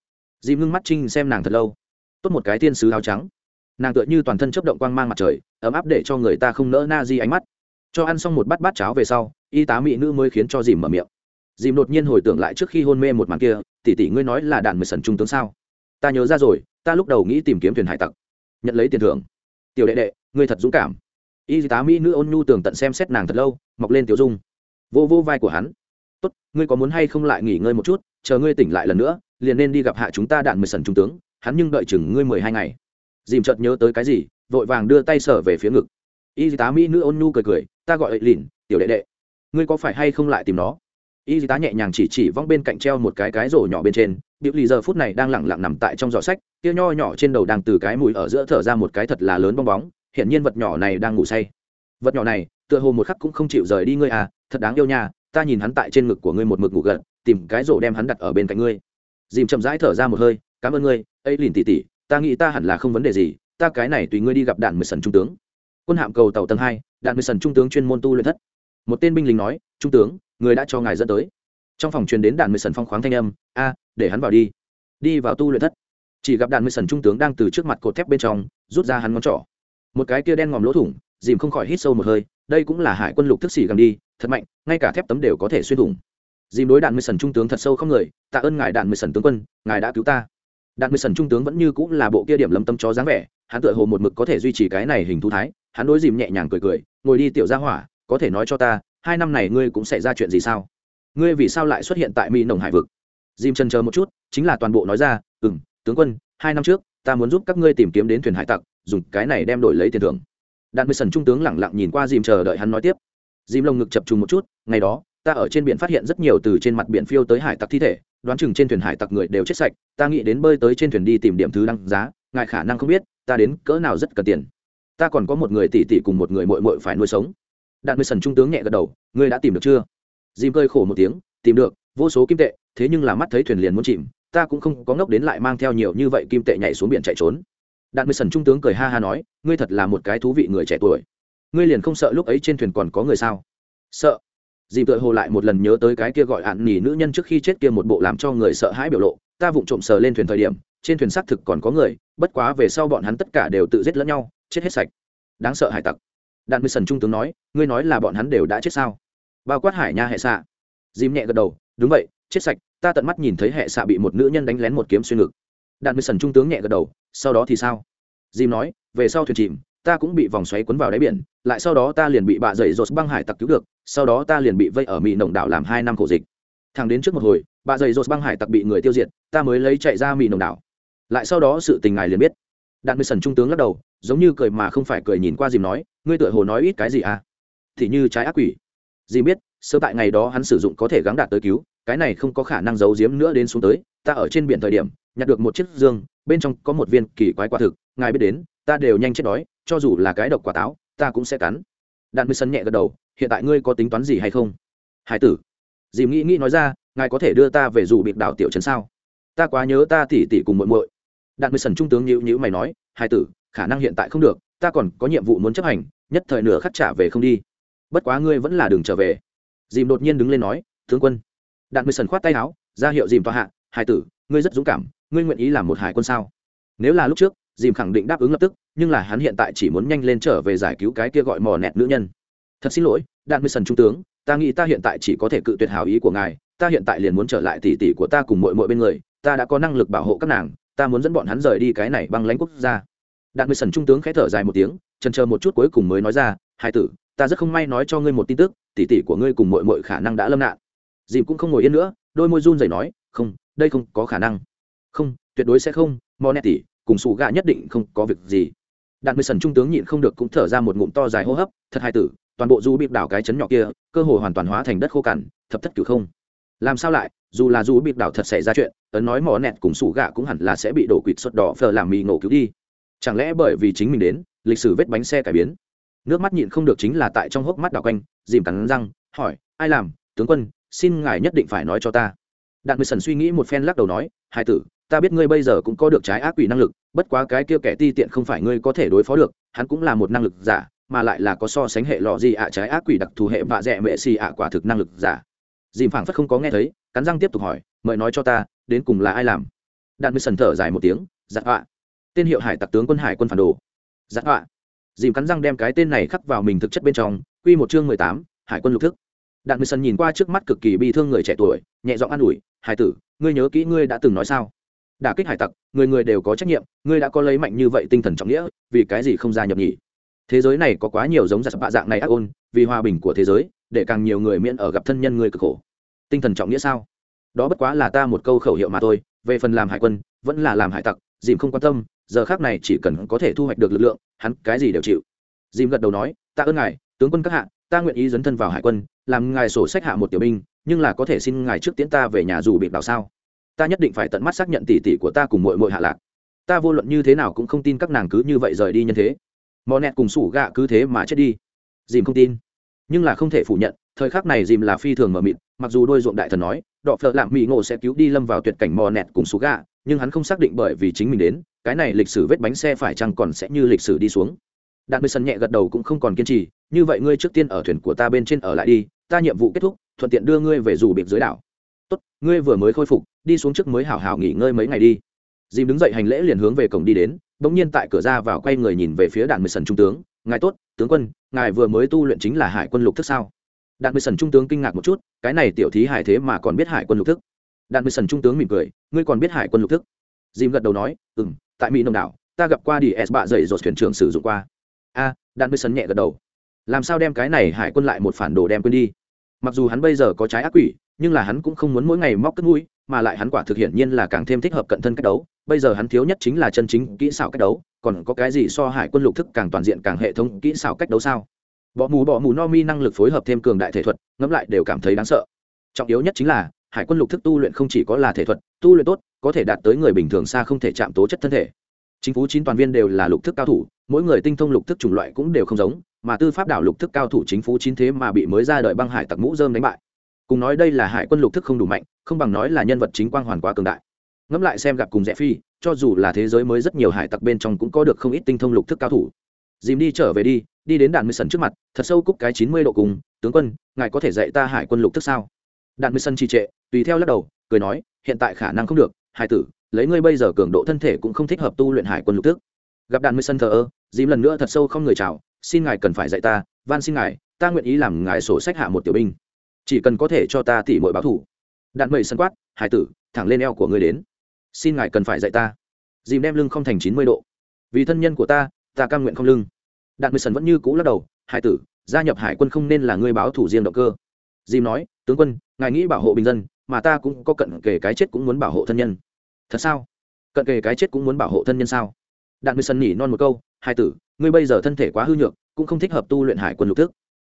Dìm ngưng mắt trinh xem nàng thật lâu. Tốt một cái tiên sứ áo trắng. Nàng tựa như toàn thân chấp động quang mang mặt trời, ấm áp để cho người ta không nỡ na di ánh mắt. Cho ăn xong một bát bát cháo về sau, y tá mỹ nữ mới khiến cho dìm mở miệng. Dìm đột nhiên hồi tưởng lại trước khi hôn mê một màn kia, tỷ tỷ ngươi nói là đạn mười sần trung tướng sao? Ta nhớ ra rồi, ta lúc đầu nghĩ tìm kiếm thuyền hải tặc. Nhận lấy tiền thưởng. Tiểu đệ đệ, ngươi thật dũng cảm. Y tá mỹ nữ ôn nhu tường tận xem xét nàng thật lâu, mọc lên tiểu dung. Vô vô vai của hắn tốt, ngươi có muốn hay không lại nghỉ ngơi một chút, chờ ngươi tỉnh lại lần nữa, liền nên đi gặp hạ chúng ta đạn mười sần trung tướng, hắn nhưng đợi chừng ngươi mười hai ngày. Dìm chợt nhớ tới cái gì, vội vàng đưa tay sở về phía ngực. Y tá mỹ nữ ôn nhu cười cười, ta gọi ấy lìn, tiểu đệ đệ. Ngươi có phải hay không lại tìm nó? Y tá nhẹ nhàng chỉ chỉ vong bên cạnh treo một cái cái rổ nhỏ bên trên điệu lì giờ phút này đang lẳng lặng nằm tại trong giỏ sách kia nho nhỏ trên đầu đang từ cái mũi ở giữa thở ra một cái thật là lớn bong bóng hiện nhiên vật nhỏ này đang ngủ say. Vật nhỏ này, tựa hồ một khắc cũng không chịu rời đi ngươi à thật đáng yêu nha ta nhìn hắn tại trên ngực của ngươi một mực ngủ gật, tìm cái rổ đem hắn đặt ở bên cạnh ngươi. Dìm chậm rãi thở ra một hơi, cảm ơn ngươi ấy lìn tỉ tỉ ta nghĩ ta hẳn là không vấn đề gì, ta cái này tùy ngươi đi gặp đạn mười sần trung tướng. Quân hạm cầu tàu tầng hai, đạn mười sần trung tướng chuyên môn tu luyện thất. Một tên binh lính nói, trung tướng, người đã cho ngài dẫn tới. Trong phòng truyền đến đạn mười sần phong khoáng thanh âm, a, để hắn vào đi. Đi vào tu luyện thất. Chỉ gặp đạn mười sần trung tướng đang từ trước mặt cột thép bên trong, rút ra hắn ngón trỏ. Một cái kia đen ngòm lỗ thủng, dìm không khỏi hít sâu một hơi, đây cũng là hải quân lục thức xỉ gầm đi thật mạnh, ngay cả thép tấm đều có thể xuyên thủng. Dìm đối đạn mười sần trung tướng thật sâu không người, tạ ơn ngài đạn mười sần tướng quân, ngài đã cứu ta. Đạn mười sần trung tướng vẫn như cũng là bộ kia điểm lâm tâm chó dáng vẻ, hắn tựa hồ một mực có thể duy trì cái này hình thú thái, hắn đối dìm nhẹ nhàng cười cười, ngồi đi tiểu ra hỏa, có thể nói cho ta, hai năm này ngươi cũng xảy ra chuyện gì sao? Ngươi vì sao lại xuất hiện tại mỹ nồng hải vực? Dìm chân chờ một chút, chính là toàn bộ nói ra ừ m tướng quân, hai năm trước, ta muốn giúp các ngươi tìm kiếm đến thuyền hải tặc, dùng cái này đem đổi lấy tiền thưởng. Đạn mười sần trung tướng lẳng lặng nhìn qua dìm chờ đợi hắn nói tiếp dìm lồng ngực chập trùng một chút, ngày đó, ta ở trên biển phát hiện rất nhiều từ trên mặt biển phiêu tới hải tặc thi thể, đoán chừng trên thuyền hải tặc người đều chết sạch, ta nghĩ đến bơi tới trên thuyền đi tìm điểm thứ đăng giá, ngài khả năng không biết, ta đến cỡ nào rất cần tiền. Ta còn có một người tỷ tỷ cùng một người mội mội phải nuôi sống. Đạn mười sần trung tướng nhẹ gật đầu, ngươi đã tìm được chưa? Dìm cơi khổ một tiếng, tìm được, vô số kim tệ, thế nhưng là mắt thấy thuyền liền muốn chìm, ta cũng không có ngốc đến lại mang theo nhiều như vậy kim tệ nhảy xuống biển chạy trốn. Đạn mười sần trung tướng cười ha ha nói, ngươi thật là một cái thú vị người trẻ tuổi ngươi liền không sợ lúc ấy trên thuyền còn có người sao? Sợ. Dì tựa hồ lại một lần nhớ tới cái kia gọi hạn nỉ nữ nhân trước khi chết kia một bộ làm cho người sợ hãi biểu lộ, ta vụng trộm sờ lên thuyền thời điểm, trên thuyền xác thực còn có người, bất quá về sau bọn hắn tất cả đều tự giết lẫn nhau, chết hết sạch. Đáng sợ hải tặc. Đạn mười sần trung tướng nói, ngươi nói là bọn hắn đều đã chết sao? Bao quát hải nha hệ xạ. Dìm nhẹ gật đầu, đúng vậy, chết sạch, ta tận mắt nhìn thấy hệ xạ bị một nữ nhân đánh lén một kiếm xuyên ngực. Đạn mười sần trung tướng nhẹ gật đầu, sau đó thì sao? Dìm nói, về sau thuyền chìm ta cũng bị vòng xoáy cuốn vào đáy biển, lại sau đó ta liền bị bạ dậy rột băng hải tặc cứu được, sau đó ta liền bị vây ở mỹ nồng đảo làm hai năm khổ dịch. Thằng đến trước một hồi, bạ dậy rột băng hải tặc bị người tiêu diệt, ta mới lấy chạy ra mỹ nồng đảo. Lại sau đó sự tình ngài liền biết. Đạn mười sần trung tướng lắc đầu, giống như cười mà không phải cười nhìn qua dìm nói, ngươi tựa hồ nói ít cái gì à? Thì như trái ác quỷ. Dìm biết sơ tại ngày đó hắn sử dụng có thể gắng đạt tới cứu, cái này không có khả năng giấu giếm nữa đến xuống tới, ta ở trên biển thời điểm, nhặt được một chiếc dương, bên trong có một viên kỳ quái quả thực, ngài biết đến ta đều nhanh chết đói, cho dù là cái độc quả táo, ta cũng sẽ cắn. Đạn mới sân nhẹ gật đầu, hiện tại ngươi có tính toán gì hay không? Hải tử, dìm nghĩ nghĩ nói ra, ngài có thể đưa ta về dù biệt đảo tiểu trấn sao? Ta quá nhớ ta tỉ tỉ cùng muội muội. Đạn mới sần trung tướng nhữ nhữ mày nói, hải tử, khả năng hiện tại không được, ta còn có nhiệm vụ muốn chấp hành, nhất thời nửa khắc trả về không đi. Bất quá ngươi vẫn là đường trở về. Dìm đột nhiên đứng lên nói, tướng quân. Đạn mới sần khoát tay áo, ra hiệu dìm tòa hạ, hải tử, ngươi rất dũng cảm, ngươi nguyện ý làm một hải quân sao? Nếu là lúc trước dìm khẳng định đáp ứng lập tức, nhưng là hắn hiện tại chỉ muốn nhanh lên trở về giải cứu cái kia gọi mò nẹt nữ nhân. Thật xin lỗi, đạn Mười sần trung tướng, ta nghĩ ta hiện tại chỉ có thể cự tuyệt hào ý của ngài, ta hiện tại liền muốn trở lại tỷ tỷ của ta cùng mội mội bên người, ta đã có năng lực bảo hộ các nàng, ta muốn dẫn bọn hắn rời đi cái này băng lãnh quốc gia. Đạn Mười sần trung tướng khẽ thở dài một tiếng trần chờ một chút cuối cùng mới nói ra hai tử, ta rất không may nói cho ngươi một tin tức, tỷ tỷ của ngươi cùng mội mội khả năng đã lâm nạn. Dìm cũng không ngồi yên nữa, đôi môi run rẩy nói, không, đây không có khả năng. Không, tuyệt đối sẽ không mò nẹt tỉ cùng sủ gạ nhất định không có việc gì. Đạn mười sần trung tướng nhịn không được cũng thở ra một ngụm to dài hô hấp, thật hai tử, toàn bộ du bịp đảo cái chấn nhỏ kia, cơ hồ hoàn toàn hóa thành đất khô cằn, thập thất cửu không. Làm sao lại, dù là du bịp đảo thật xảy ra chuyện, ấn nói mỏ nẹt cùng sủ gạ cũng hẳn là sẽ bị đổ quỵt xuất đỏ phờ làm mì ngộ cứu đi. Chẳng lẽ bởi vì chính mình đến, lịch sử vết bánh xe cải biến? Nước mắt nhịn không được chính là tại trong hốc mắt đảo quanh, dìm cắn răng, hỏi, ai làm, tướng quân, xin ngài nhất định phải nói cho ta. Đạn mười sần suy nghĩ một phen lắc đầu nói, hai tử ta biết ngươi bây giờ cũng có được trái ác quỷ năng lực, bất quá cái kia kẻ ti tiện không phải ngươi có thể đối phó được, hắn cũng là một năng lực giả, mà lại là có so sánh hệ lọ gì ạ, trái ác quỷ đặc thù hệ vạ dẹ mệ xì ạ, quả thực năng lực giả. Dìm phảng phất không có nghe thấy, cắn răng tiếp tục hỏi, mời nói cho ta, đến cùng là ai làm? Đạn mới sần thở dài một tiếng, giặc họa. Tên hiệu hải tặc tướng quân hải quân phản đồ. Giặc họa. Dìm cắn răng đem cái tên này khắc vào mình thực chất bên trong, quy một chương mười tám, hải quân lục thức. Đạn mới sần nhìn qua trước mắt cực kỳ bi thương người trẻ tuổi, nhẹ giọng an ủi, hải tử, ngươi nhớ kỹ ngươi đã từng nói sao? Đả kích hải tặc, người người đều có trách nhiệm, ngươi đã có lấy mạnh như vậy tinh thần trọng nghĩa, vì cái gì không gia nhập nhỉ? Thế giới này có quá nhiều giống giặc bạ dạng này ác ôn, vì hòa bình của thế giới, để càng nhiều người miễn ở gặp thân nhân người cực khổ. Tinh thần trọng nghĩa sao? Đó bất quá là ta một câu khẩu hiệu mà thôi, về phần làm hải quân, vẫn là làm hải tặc, dìm không quan tâm, giờ khác này chỉ cần có thể thu hoạch được lực lượng, hắn cái gì đều chịu. Dìm gật đầu nói, ta ơn ngài, tướng quân các hạ, ta nguyện ý dấn thân vào hải quân, làm ngài sổ sách hạ một tiểu binh, nhưng là có thể xin ngài trước tiễn ta về nhà dù bị đào sao? Ta nhất định phải tận mắt xác nhận tỷ tỷ của ta cùng mội mội hạ lạc. Ta vô luận như thế nào cũng không tin các nàng cứ như vậy rời đi nhân thế. Mò nẹt cùng sủ gạ cứ thế mà chết đi. Dìm không tin. Nhưng là không thể phủ nhận, thời khắc này dìm là phi thường mờ mịt, mặc dù đôi ruộng đại thần nói, đọ phợ lạm mỹ ngộ sẽ cứu đi lâm vào tuyệt cảnh mò nẹt cùng sủ gạ, nhưng hắn không xác định bởi vì chính mình đến, cái này lịch sử vết bánh xe phải chăng còn sẽ như lịch sử đi xuống. Đạn mới sân nhẹ gật đầu cũng không còn kiên trì, như vậy ngươi trước tiên ở thuyền của ta bên trên ở lại đi, ta nhiệm vụ kết thúc, thuận tiện đưa ngươi về dù biệt dưới đảo. Tốt, ngươi vừa mới khôi phục đi xuống trước mới hảo hảo nghỉ ngơi mấy ngày đi. Dìm đứng dậy hành lễ liền hướng về cổng đi đến bỗng nhiên tại cửa ra vào quay người nhìn về phía đạn mười sần trung tướng. Ngài tốt, tướng quân, ngài vừa mới tu luyện chính là hải quân lục thức sao? Đạn mười sần trung tướng kinh ngạc một chút, cái này tiểu thí hải thế mà còn biết hải quân lục thức? Đạn mười sần trung tướng mỉm cười, ngươi còn biết hải quân lục thức? Dìm gật đầu nói ừ m tại mỹ nông đảo, ta gặp qua đi s bạ dậy dột thuyền trưởng sử dụng qua. A, đạn mười sần nhẹ gật đầu. Làm sao đem cái này hải quân lại một phản đồ đem quên đi? Mặc dù hắn bây giờ có trái ác quỷ, nhưng là hắn cũng không muốn mỗi ngày móc cất mũi, mà lại hắn quả thực hiện nhiên là càng thêm thích hợp cận thân cách đấu. Bây giờ hắn thiếu nhất chính là chân chính kỹ xảo cách đấu, còn có cái gì so hải quân lục thức càng toàn diện càng hệ thống kỹ xảo cách đấu sao? Bỏ mù bỏ mù no mi năng lực phối hợp thêm cường đại thể thuật, ngẫm lại đều cảm thấy đáng sợ. Trọng yếu nhất chính là, hải quân lục thức tu luyện không chỉ có là thể thuật, tu luyện tốt, có thể đạt tới người bình thường xa không thể chạm tố chất thân thể. Chính phủ chín toàn viên đều là lục thức cao thủ, mỗi người tinh thông lục thức chủng loại cũng đều không giống mà tư pháp đảo lục thức cao thủ chính phủ chín thế mà bị mới ra đời băng hải tặc mũ dơm đánh bại. Cùng nói đây là hải quân lục thức không đủ mạnh, không bằng nói là nhân vật chính quang hoàn quá cường đại. Ngẫm lại xem gặp cùng rẽ phi, cho dù là thế giới mới rất nhiều hải tặc bên trong cũng có được không ít tinh thông lục thức cao thủ. Dìm đi trở về đi đi đến đạn mười sân trước mặt, thật sâu cúc cái chín mươi độ cùng, tướng quân, ngài có thể dạy ta hải quân lục thức sao? Đạn mười sân trì trệ, tùy theo lắc đầu, cười nói, hiện tại khả năng không được, hải tử, lấy ngươi bây giờ cường độ thân thể cũng không thích hợp tu luyện hải quân lục thức. Gặp đạn mười sân thờ ơ, dìm lần nữa thật sâu không người chào xin ngài cần phải dạy ta, van xin ngài, ta nguyện ý làm ngài sổ sách hạ một tiểu binh. Chỉ cần có thể cho ta tỉ mọi báo thủ đạn mười sân quát, hải tử, thẳng lên eo của ngươi đến. Xin ngài cần phải dạy ta. Dìm đem lưng không thành chín mươi độ. Vì thân nhân của ta ta cam nguyện không lưng. Đạn mười sân vẫn như cũ lắc đầu, hải tử, gia nhập hải quân không nên là ngươi báo thủ riêng động cơ. Dìm nói, tướng quân, ngài nghĩ bảo hộ bình dân, mà ta cũng có cận kề cái chết cũng muốn bảo hộ thân nhân. Thật sao? Cận kề cái chết cũng muốn bảo hộ thân nhân sao? Đạn mười sân nhỉ non một câu hai tử, ngươi bây giờ thân thể quá hư nhược, cũng không thích hợp tu luyện hải quân lục thức.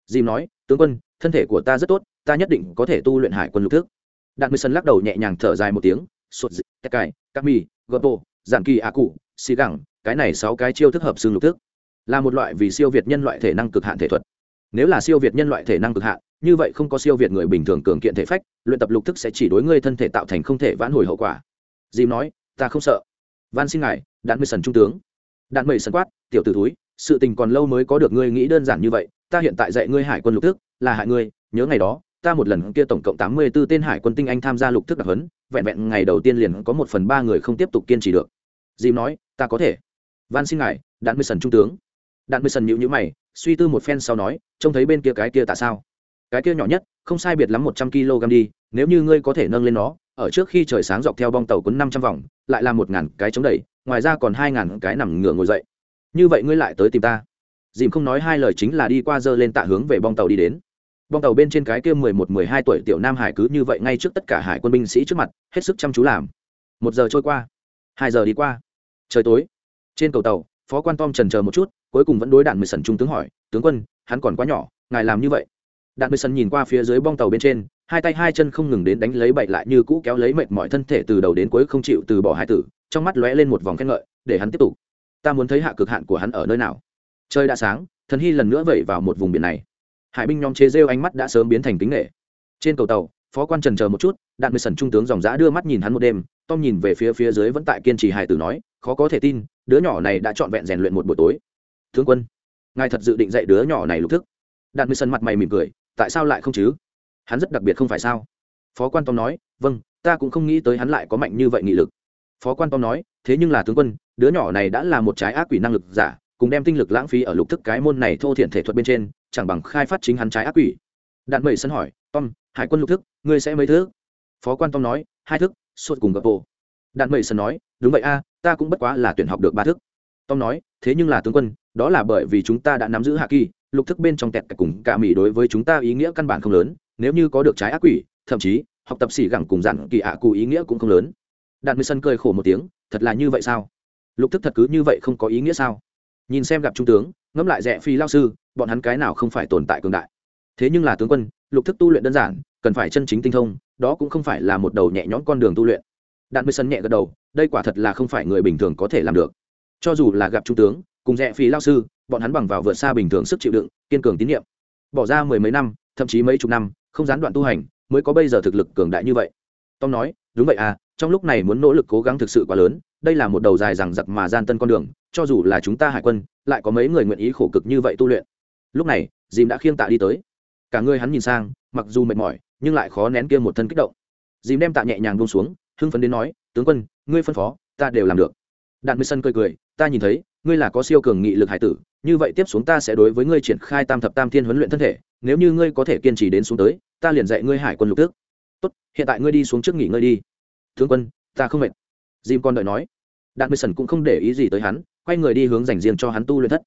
Dìm nói, tướng quân, thân thể của ta rất tốt, ta nhất định có thể tu luyện hải quân lục thức. Đạt mười sân lắc đầu nhẹ nhàng thở dài một tiếng sụt dị, tét cài các mì, gợp bộ giản kỳ ạ cụ, xì gẳng, cái này sáu cái chiêu thức hợp xương lục thức. Là một loại vì siêu việt nhân loại thể năng cực hạn thể thuật. Nếu là siêu việt nhân loại thể năng cực hạn, như vậy không có siêu việt người bình thường cường kiện thể phách, luyện tập lục thức sẽ chỉ đối ngươi thân thể tạo thành không thể vãn hồi hậu quả. Dìm nói, ta không sợ. Van xin ngài, đạn mười sần trung tướng đạn mẩy sần quát, tiểu t ử túi sự tình còn lâu mới có được ngươi nghĩ đơn giản như vậy, ta hiện tại dạy ngươi hải quân lục thức, là hại ngươi, nhớ ngày đó, ta một lần kia tổng cộng tám mươi b ố tên hải quân tinh anh tham gia lục thức đặc huấn, vẹn vẹn ngày đầu tiên liền có một phần ba người không tiếp tục kiên trì được. Dìm nói, ta có thể. Van xin ngài, đạn mười sần trung tướng. Đạn mười sần nhịu nhữ mày, suy tư một phen sau nói, trông thấy bên kia cái kia tại sao? Cái kia nhỏ nhất, không sai biệt lắm một trăm kg đi, nếu như ngươi có thể nâng lên nó ở trước khi trời sáng dọc theo bong tàu cuốn năm trăm vòng, lại là một ngàn cái chống đẩy, ngoài ra còn hai ngàn cái nằm ngửa ngồi dậy. Như vậy ngươi lại tới tìm ta. Dìm không nói hai lời chính là đi qua dơ lên tạ hướng về bong tàu đi đến. Bong tàu bên trên cái kia mười một, mười hai tuổi tiểu nam hải cứ như vậy ngay trước tất cả hải quân binh sĩ trước mặt, hết sức chăm chú làm. Một giờ trôi qua, hai giờ đi qua. Trời tối. Trên cầu tàu, phó quan tom trần chờ một chút, cuối cùng vẫn đối đạn mười sần trung tướng hỏi, tướng quân, hắn còn quá nhỏ, ngài làm như vậy? Đạn mười sần nhìn qua phía dưới bong tàu bên trên, hai tay hai chân không ngừng đến đánh lấy bậy lại như cũ kéo lấy mệt mọi thân thể từ đầu đến cuối không chịu từ bỏ hải tử, trong mắt lóe lên một vòng khen ngợi, để hắn tiếp tục. Ta muốn thấy hạ cực hạn của hắn ở nơi nào? Trời đã sáng, thần hy lần nữa vẩy vào một vùng biển này. Hải binh nhóm chế rêu ánh mắt đã sớm biến thành kính nghệ trên cầu tàu, phó quan trần chờ một chút đạn mười sần trung tướng dòng giã đưa mắt nhìn hắn một đêm, tom nhìn về phía phía dưới vẫn tại kiên trì hải tử nói, khó có thể tin, đứa nhỏ này đã trọn vẹn rèn luyện một buổi tối. Thương quân, ngài thật dự định dạy đứa nhỏ này lục thức? Đạn mười sần mặt mày mỉm cười tại sao lại không chứ? Hắn rất đặc biệt không phải sao? Phó quan tom nói vâng ta cũng không nghĩ tới hắn lại có mạnh như vậy nghị lực. Phó quan tom nói, thế nhưng là tướng quân, đứa nhỏ này đã là một trái ác quỷ năng lực giả, cùng đem tinh lực lãng phí ở lục thức cái môn này thô thiển thể thuật bên trên, chẳng bằng khai phát chính hắn trái ác quỷ. Đạn mẩy sân hỏi, tom, hải quân lục thức, ngươi sẽ mấy thứ? Phó quan tom nói, hai thức suốt cùng gặp bộ. Đạn mẩy sân nói, đúng vậy a, ta cũng bất quá là tuyển học được ba thức. Tom nói, thế nhưng là tướng quân, đó là bởi vì chúng ta đã nắm giữ hạ kỳ lục thức bên trong tẹt cùng cả mỹ đối với chúng ta ý nghĩa căn bản không lớn, nếu như có được trái ác quỷ, thậm chí, học tập xỉ gẳng cùng dặn kỳ ạ cụ ý nghĩa cũng không lớn. Đạn mười sân cười khổ một tiếng, thật là như vậy sao? Lục thức thật cứ như vậy không có ý nghĩa sao? Nhìn xem gặp trung tướng, ngẫm lại rẽ phi lao sư, bọn hắn cái nào không phải tồn tại cường đại? Thế nhưng là tướng quân, lục thức tu luyện đơn giản, cần phải chân chính tinh thông, đó cũng không phải là một đầu nhẹ nhõm con đường tu luyện. Đạn mười sân nhẹ gật đầu, đây quả thật là không phải người bình thường có thể làm được. Cho dù là gặp trung tướng cùng rẽ phí lao sư, bọn hắn bằng vào vượt xa bình thường sức chịu đựng, kiên cường tín nhiệm. Bỏ ra mười mấy năm, thậm chí mấy chục năm, không gián đoạn tu hành, mới có bây giờ thực lực cường đại như vậy. Tom nói, đúng vậy à trong lúc này muốn nỗ lực cố gắng thực sự quá lớn, đây là một đầu dài rằng giặc mà gian tân con đường, cho dù là chúng ta hải quân, lại có mấy người nguyện ý khổ cực như vậy tu luyện. Lúc này dìm đã khiêng tạ đi tới. Cả người hắn nhìn sang, mặc dù mệt mỏi, nhưng lại khó nén kia một thân kích động. Dìm đem tạ nhẹ nhàng buông xuống, hưng phấn đến nói, tướng quân, ngươi phân phó, ta đều làm được. Đạn mười sân cười cười, ta nhìn thấy ngươi là có siêu cường nghị lực hải tử, như vậy tiếp xuống ta sẽ đối với ngươi triển khai tam thập tam thiên huấn luyện thân thể, nếu như ngươi có thể kiên trì đến xuống tới, ta liền dạy ngươi hải quân lục tước tốt, hiện tại ngươi đi xuống trước nghỉ ngơi đi. Thương quân, ta không mệt. Dìm con đợi nói. Đạt mười sần cũng không để ý gì tới hắn, quay người đi hướng dành riêng cho hắn tu luyện thất.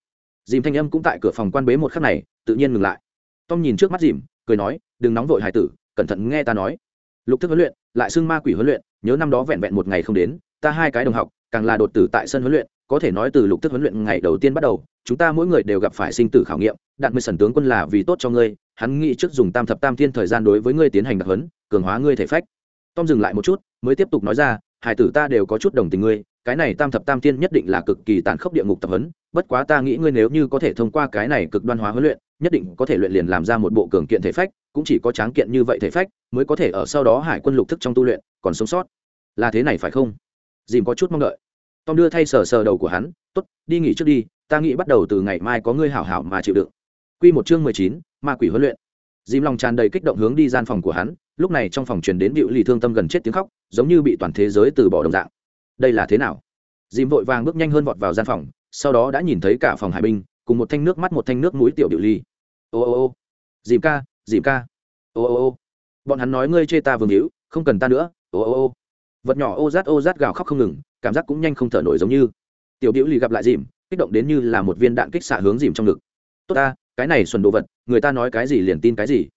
Dìm thanh âm cũng tại cửa phòng quan bế một khắc này, tự nhiên ngừng lại. Tom nhìn trước mắt dìm, cười nói, đừng nóng vội hải tử, cẩn thận nghe ta nói. Lục thức huấn luyện, lại xưng ma quỷ huấn luyện, nhớ năm đó vẹn vẹn một ngày không đến, ta hai cái đồng học, càng là đột tử tại sân huấn luyện có thể nói từ lục thức huấn luyện ngày đầu tiên bắt đầu, chúng ta mỗi người đều gặp phải sinh tử khảo nghiệm đạn mười sần tướng quân là vì tốt cho ngươi, hắn nghĩ trước dùng tam thập tam thiên thời gian đối với ngươi tiến hành đặc huấn, cường hóa ngươi thể phách. Tom dừng lại một chút, mới tiếp tục nói ra, hải tử ta đều có chút đồng tình ngươi, cái này tam thập tam thiên nhất định là cực kỳ tàn khốc địa ngục tập huấn, bất quá ta nghĩ ngươi nếu như có thể thông qua cái này cực đoan hóa huấn luyện, nhất định có thể luyện liền làm ra một bộ cường kiện thể phách, cũng chỉ có tráng kiện như vậy thể phách, mới có thể ở sau đó hải quân lục thức trong tu luyện, còn sống sót. Là thế này phải không? Dìm có chút mong đợi tom đưa thay sờ sờ đầu của hắn, tốt, đi nghỉ trước đi, ta nghĩ bắt đầu từ ngày mai có ngươi hảo hảo mà chịu đựng. Quy một chương mười chín, ma quỷ huấn luyện. Dìm lòng tràn đầy kích động hướng đi gian phòng của hắn, lúc này trong phòng truyền đến điệu lì thương tâm gần chết tiếng khóc, giống như bị toàn thế giới từ bỏ đồng dạng. Đây là thế nào? Dìm vội vàng bước nhanh hơn vọt vào gian phòng, sau đó đã nhìn thấy cả phòng hải binh, cùng một thanh nước mắt một thanh nước mũi tiểu điệu ly ô ô ô. Dìm ca dìm ca. Ô ô ô. Bọn hắn nói ngươi chê ta vương hữu, không cần ta nữa. Ô ô ô vật nhỏ ô rát ô rát gào khóc không ngừng, cảm giác cũng nhanh không thở nổi giống như. Tiểu biểu ly gặp lại dìm, kích động đến như là một viên đạn kích xạ hướng dìm trong ngực. Tốt ta, cái này xuẩn đồ vật, người ta nói cái gì liền tin cái gì.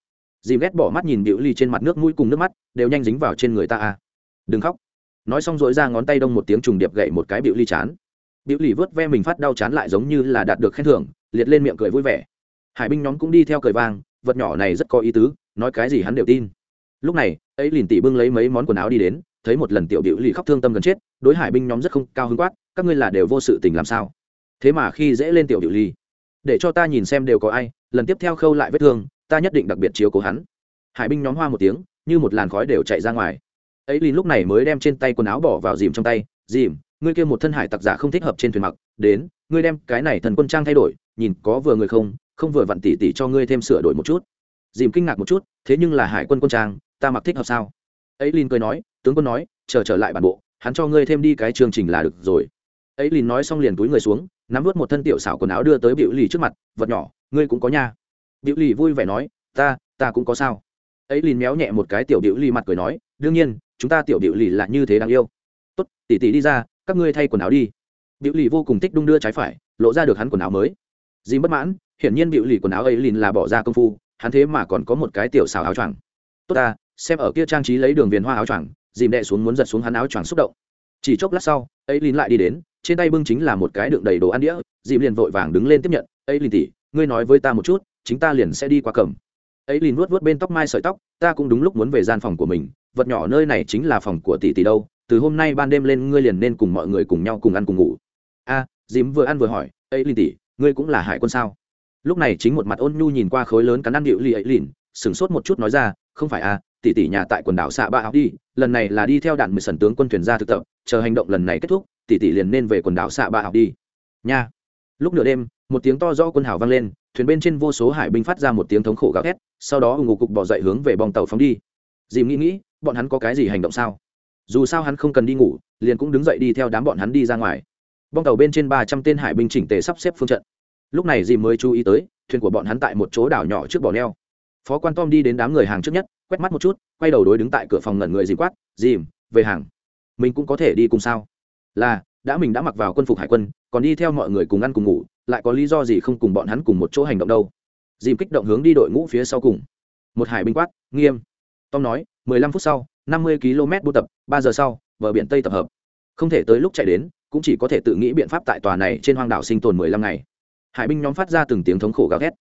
Dìm ghét bỏ mắt nhìn biểu ly trên mặt nước mũi cùng nước mắt, đều nhanh dính vào trên người ta à. Đừng khóc. Nói xong dội ra ngón tay đông một tiếng trùng điệp gậy một cái biểu ly chán. Biểu ly vớt ve mình phát đau chán lại giống như là đạt được khen thưởng, liệt lên miệng cười vui vẻ. Hải binh nhóm cũng đi theo cười vang, vật nhỏ này rất có ý tứ, nói cái gì hắn đều tin. Lúc này, ấy liền tỷ bưng lấy mấy món quần áo đi đến thấy một lần tiểu biểu lì khóc thương tâm gần chết, đối hải binh nhóm rất không cao hứng quát, các ngươi là đều vô sự tình làm sao? Thế mà khi dễ lên tiểu biểu lì, để cho ta nhìn xem đều có ai, lần tiếp theo khâu lại vết thương, ta nhất định đặc biệt chiếu cố hắn. Hải binh nhóm hoa một tiếng, như một làn khói đều chạy ra ngoài. Ấy lìn lúc này mới đem trên tay quần áo bỏ vào dìm trong tay, dìm, ngươi kia một thân hải tặc giả không thích hợp trên thuyền mặc, đến, ngươi đem cái này thần quân trang thay đổi, nhìn có vừa người không không vừa vặn tỉ tỉ cho ngươi thêm sửa đổi một chút. Dìm kinh ngạc một chút, thế nhưng là hải quân quân trang, ta mặc thích hợp sao? Ấy lìn cười nói, tướng quân nói, chờ trở lại bản bộ, hắn cho ngươi thêm đi cái chương trình là được rồi. Ấy lìn nói xong liền túi người xuống, nắm vớt một thân tiểu xảo quần áo đưa tới biểu lì trước mặt, vật nhỏ, ngươi cũng có nha. Biểu lì vui vẻ nói, ta ta cũng có sao. Ấy lìn méo nhẹ một cái tiểu biểu lì mặt cười nói, đương nhiên, chúng ta tiểu biểu lì là như thế đáng yêu. Tốt tỉ tỉ đi ra, các ngươi thay quần áo đi. Biểu lì vô cùng thích đung đưa trái phải, lộ ra được hắn quần áo mới. Dìm bất mãn, hiển nhiên biểu lì quần áo ấy lìn là bỏ ra công phu, hắn thế mà còn có một cái tiểu xào áo choàng. Tốt ta xem ở kia trang trí lấy đường viền hoa áo choàng, dìm đệ xuống muốn giật xuống hắn áo choàng xúc động. Chỉ chốc lát sau ấy lìn lại đi đến, trên tay bưng chính là một cái đựng đầy đồ ăn đĩa, dìm liền vội vàng đứng lên tiếp nhận ấy lìn tỉ ngươi nói với ta một chút, chính ta liền sẽ đi qua cầm. Ấy lìn vuốt vuốt bên tóc mai sợi tóc, ta cũng đúng lúc muốn về gian phòng của mình, vật nhỏ nơi này chính là phòng của tỷ tỷ đâu, từ hôm nay ban đêm lên ngươi liền nên cùng mọi người cùng nhau cùng ăn cùng ngủ. A, dìm vừa ăn vừa hỏi ấy lìn tỉ ngươi cũng là hải quân sao? Lúc này chính một mặt ôn nhu nhìn qua khối lớn cắn ăn điệu lì ấy lìn sửng sốt một chút nói ra, không phải à tỷ tỷ nhà tại quần đảo xạ ba áo đi lần này là đi theo đạn mười sần tướng quân thuyền ra thực tập, chờ hành động lần này kết thúc tỷ tỷ liền nên về quần đảo xạ ba áo đi nha. Lúc nửa đêm, một tiếng to rõ quân hào vang lên, thuyền bên trên vô số hải binh phát ra một tiếng thống khổ gào thét, sau đó ủng hộ cục bỏ dậy hướng về bong tàu phóng đi. Dìm nghĩ nghĩ, bọn hắn có cái gì hành động sao? Dù sao hắn không cần đi ngủ, liền cũng đứng dậy đi theo đám bọn hắn đi ra ngoài. Bong tàu bên trên ba trăm tên hải binh chỉnh tề sắp xếp phương trận. Lúc này dìm mới chú ý tới, thuyền của bọn hắn tại một chỗ đảo nhỏ trước bỏ neo phó quan tom đi đến đám người hàng trước nhất, quét mắt một chút, quay đầu đối đứng tại cửa phòng ngẩn người dìm quát, dìm, về hàng. Mình cũng có thể đi cùng sao? Là, đã mình đã mặc vào quân phục hải quân, còn đi theo mọi người cùng ăn cùng ngủ, lại có lý do gì không cùng bọn hắn cùng một chỗ hành động đâu? Dìm kích động hướng đi đội ngũ phía sau cùng. Một hải binh quát, nghiêm. Tom nói, mười lăm phút sau, năm mươi km buôn tập, ba giờ sau, bờ biển tây tập hợp. Không thể tới lúc chạy đến, cũng chỉ có thể tự nghĩ biện pháp tại tòa này trên hoang đảo sinh tồn mười lăm ngày. Hải binh nhóm phát ra từng tiếng thống khổ gào thét.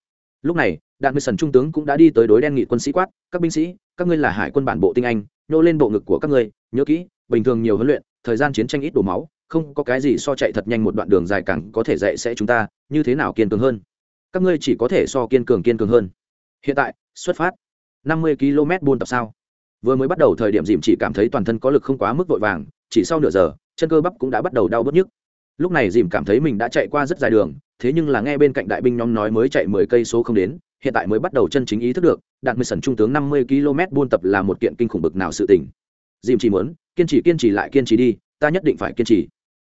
Lúc này đạn mười sần trung tướng cũng đã đi tới đối đen nghị quân sĩ quát, các binh sĩ, các ngươi là hải quân bản bộ tinh anh, nhô lên bộ ngực của các ngươi, nhớ kỹ, bình thường nhiều huấn luyện, thời gian chiến tranh ít đổ máu, không có cái gì so chạy thật nhanh một đoạn đường dài càng có thể dạy sẽ chúng ta, như thế nào kiên cường hơn? Các ngươi chỉ có thể so kiên cường kiên cường hơn. Hiện tại, xuất phát. Năm mươi km buôn tập sao? Vừa mới bắt đầu thời điểm dìm chỉ cảm thấy toàn thân có lực không quá mức vội vàng, chỉ sau nửa giờ, chân cơ bắp cũng đã bắt đầu đau bớt nhức. Lúc này dìm cảm thấy mình đã chạy qua rất dài đường, thế nhưng là nghe bên cạnh đại binh nhóm nói mới chạy mười cây số không đến hiện tại mới bắt đầu chân chính ý thức được, đạt mười sần trung tướng năm mươi km buôn tập là một kiện kinh khủng bực nào sự tình. Dìm chỉ muốn, kiên trì kiên trì lại, kiên trì đi, ta nhất định phải kiên trì.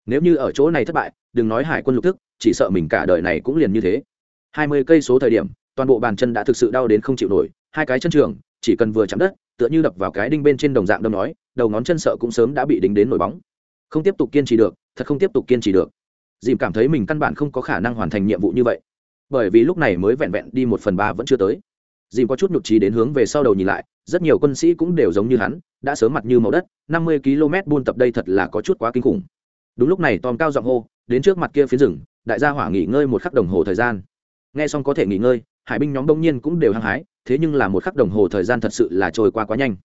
Nếu như ở chỗ này thất bại, đừng nói hải quân lục thức, chỉ sợ mình cả đời này cũng liền như thế. Hai mươi cây số thời điểm, toàn bộ bàn chân đã thực sự đau đến không chịu nổi, hai cái chân trường, chỉ cần vừa chạm đất, tựa như đập vào cái đinh bên trên đồng dạng đâm nói, đầu ngón chân sợ cũng sớm đã bị đính đến nổi bóng. Không tiếp tục kiên trì được, thật không tiếp tục kiên trì được. Dìm cảm thấy mình căn bản không có khả năng hoàn thành nhiệm vụ như vậy bởi vì lúc này mới vẹn vẹn đi một phần ba vẫn chưa tới. Dìm có chút nhục trí đến hướng về sau đầu nhìn lại, rất nhiều quân sĩ cũng đều giống như hắn, đã sớm mặt như màu đất, năm mươi km buôn tập đây thật là có chút quá kinh khủng. Đúng lúc này tom cao giọng hô, đến trước mặt kia phía rừng, đại gia hỏa nghỉ ngơi một khắc đồng hồ thời gian. Nghe xong có thể nghỉ ngơi, hải binh nhóm đông nhiên cũng đều hăng hái, thế nhưng là một khắc đồng hồ thời gian thật sự là trôi qua quá nhanh.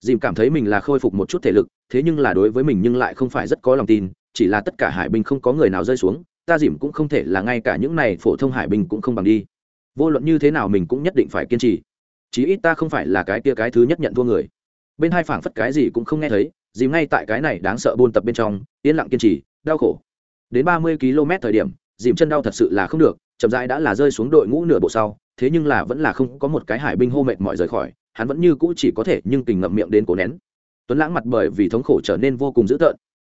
Dìm cảm thấy mình là khôi phục một chút thể lực, thế nhưng là đối với mình nhưng lại không phải rất có lòng tin, chỉ là tất cả hải binh không có người nào rơi xuống ta dìm cũng không thể là ngay cả những này phổ thông hải binh cũng không bằng đi. Vô luận như thế nào mình cũng nhất định phải kiên trì. Chí ít ta không phải là cái kia cái thứ nhất nhận thua người. Bên hai phảng phất cái gì cũng không nghe thấy, dìm ngay tại cái này đáng sợ buôn tập bên trong, yên lặng kiên trì, đau khổ. Đến ba mươi km thời điểm, dìm chân đau thật sự là không được, chậm rãi đã là rơi xuống đội ngũ nửa bộ sau, thế nhưng là vẫn là không có một cái hải binh hô mệt mỏi rời khỏi, hắn vẫn như cũ chỉ có thể nhưng tình ngậm miệng đến cổ nén. Tuấn lãng mặt bởi vì thống khổ trở nên vô cùng dữ tợn.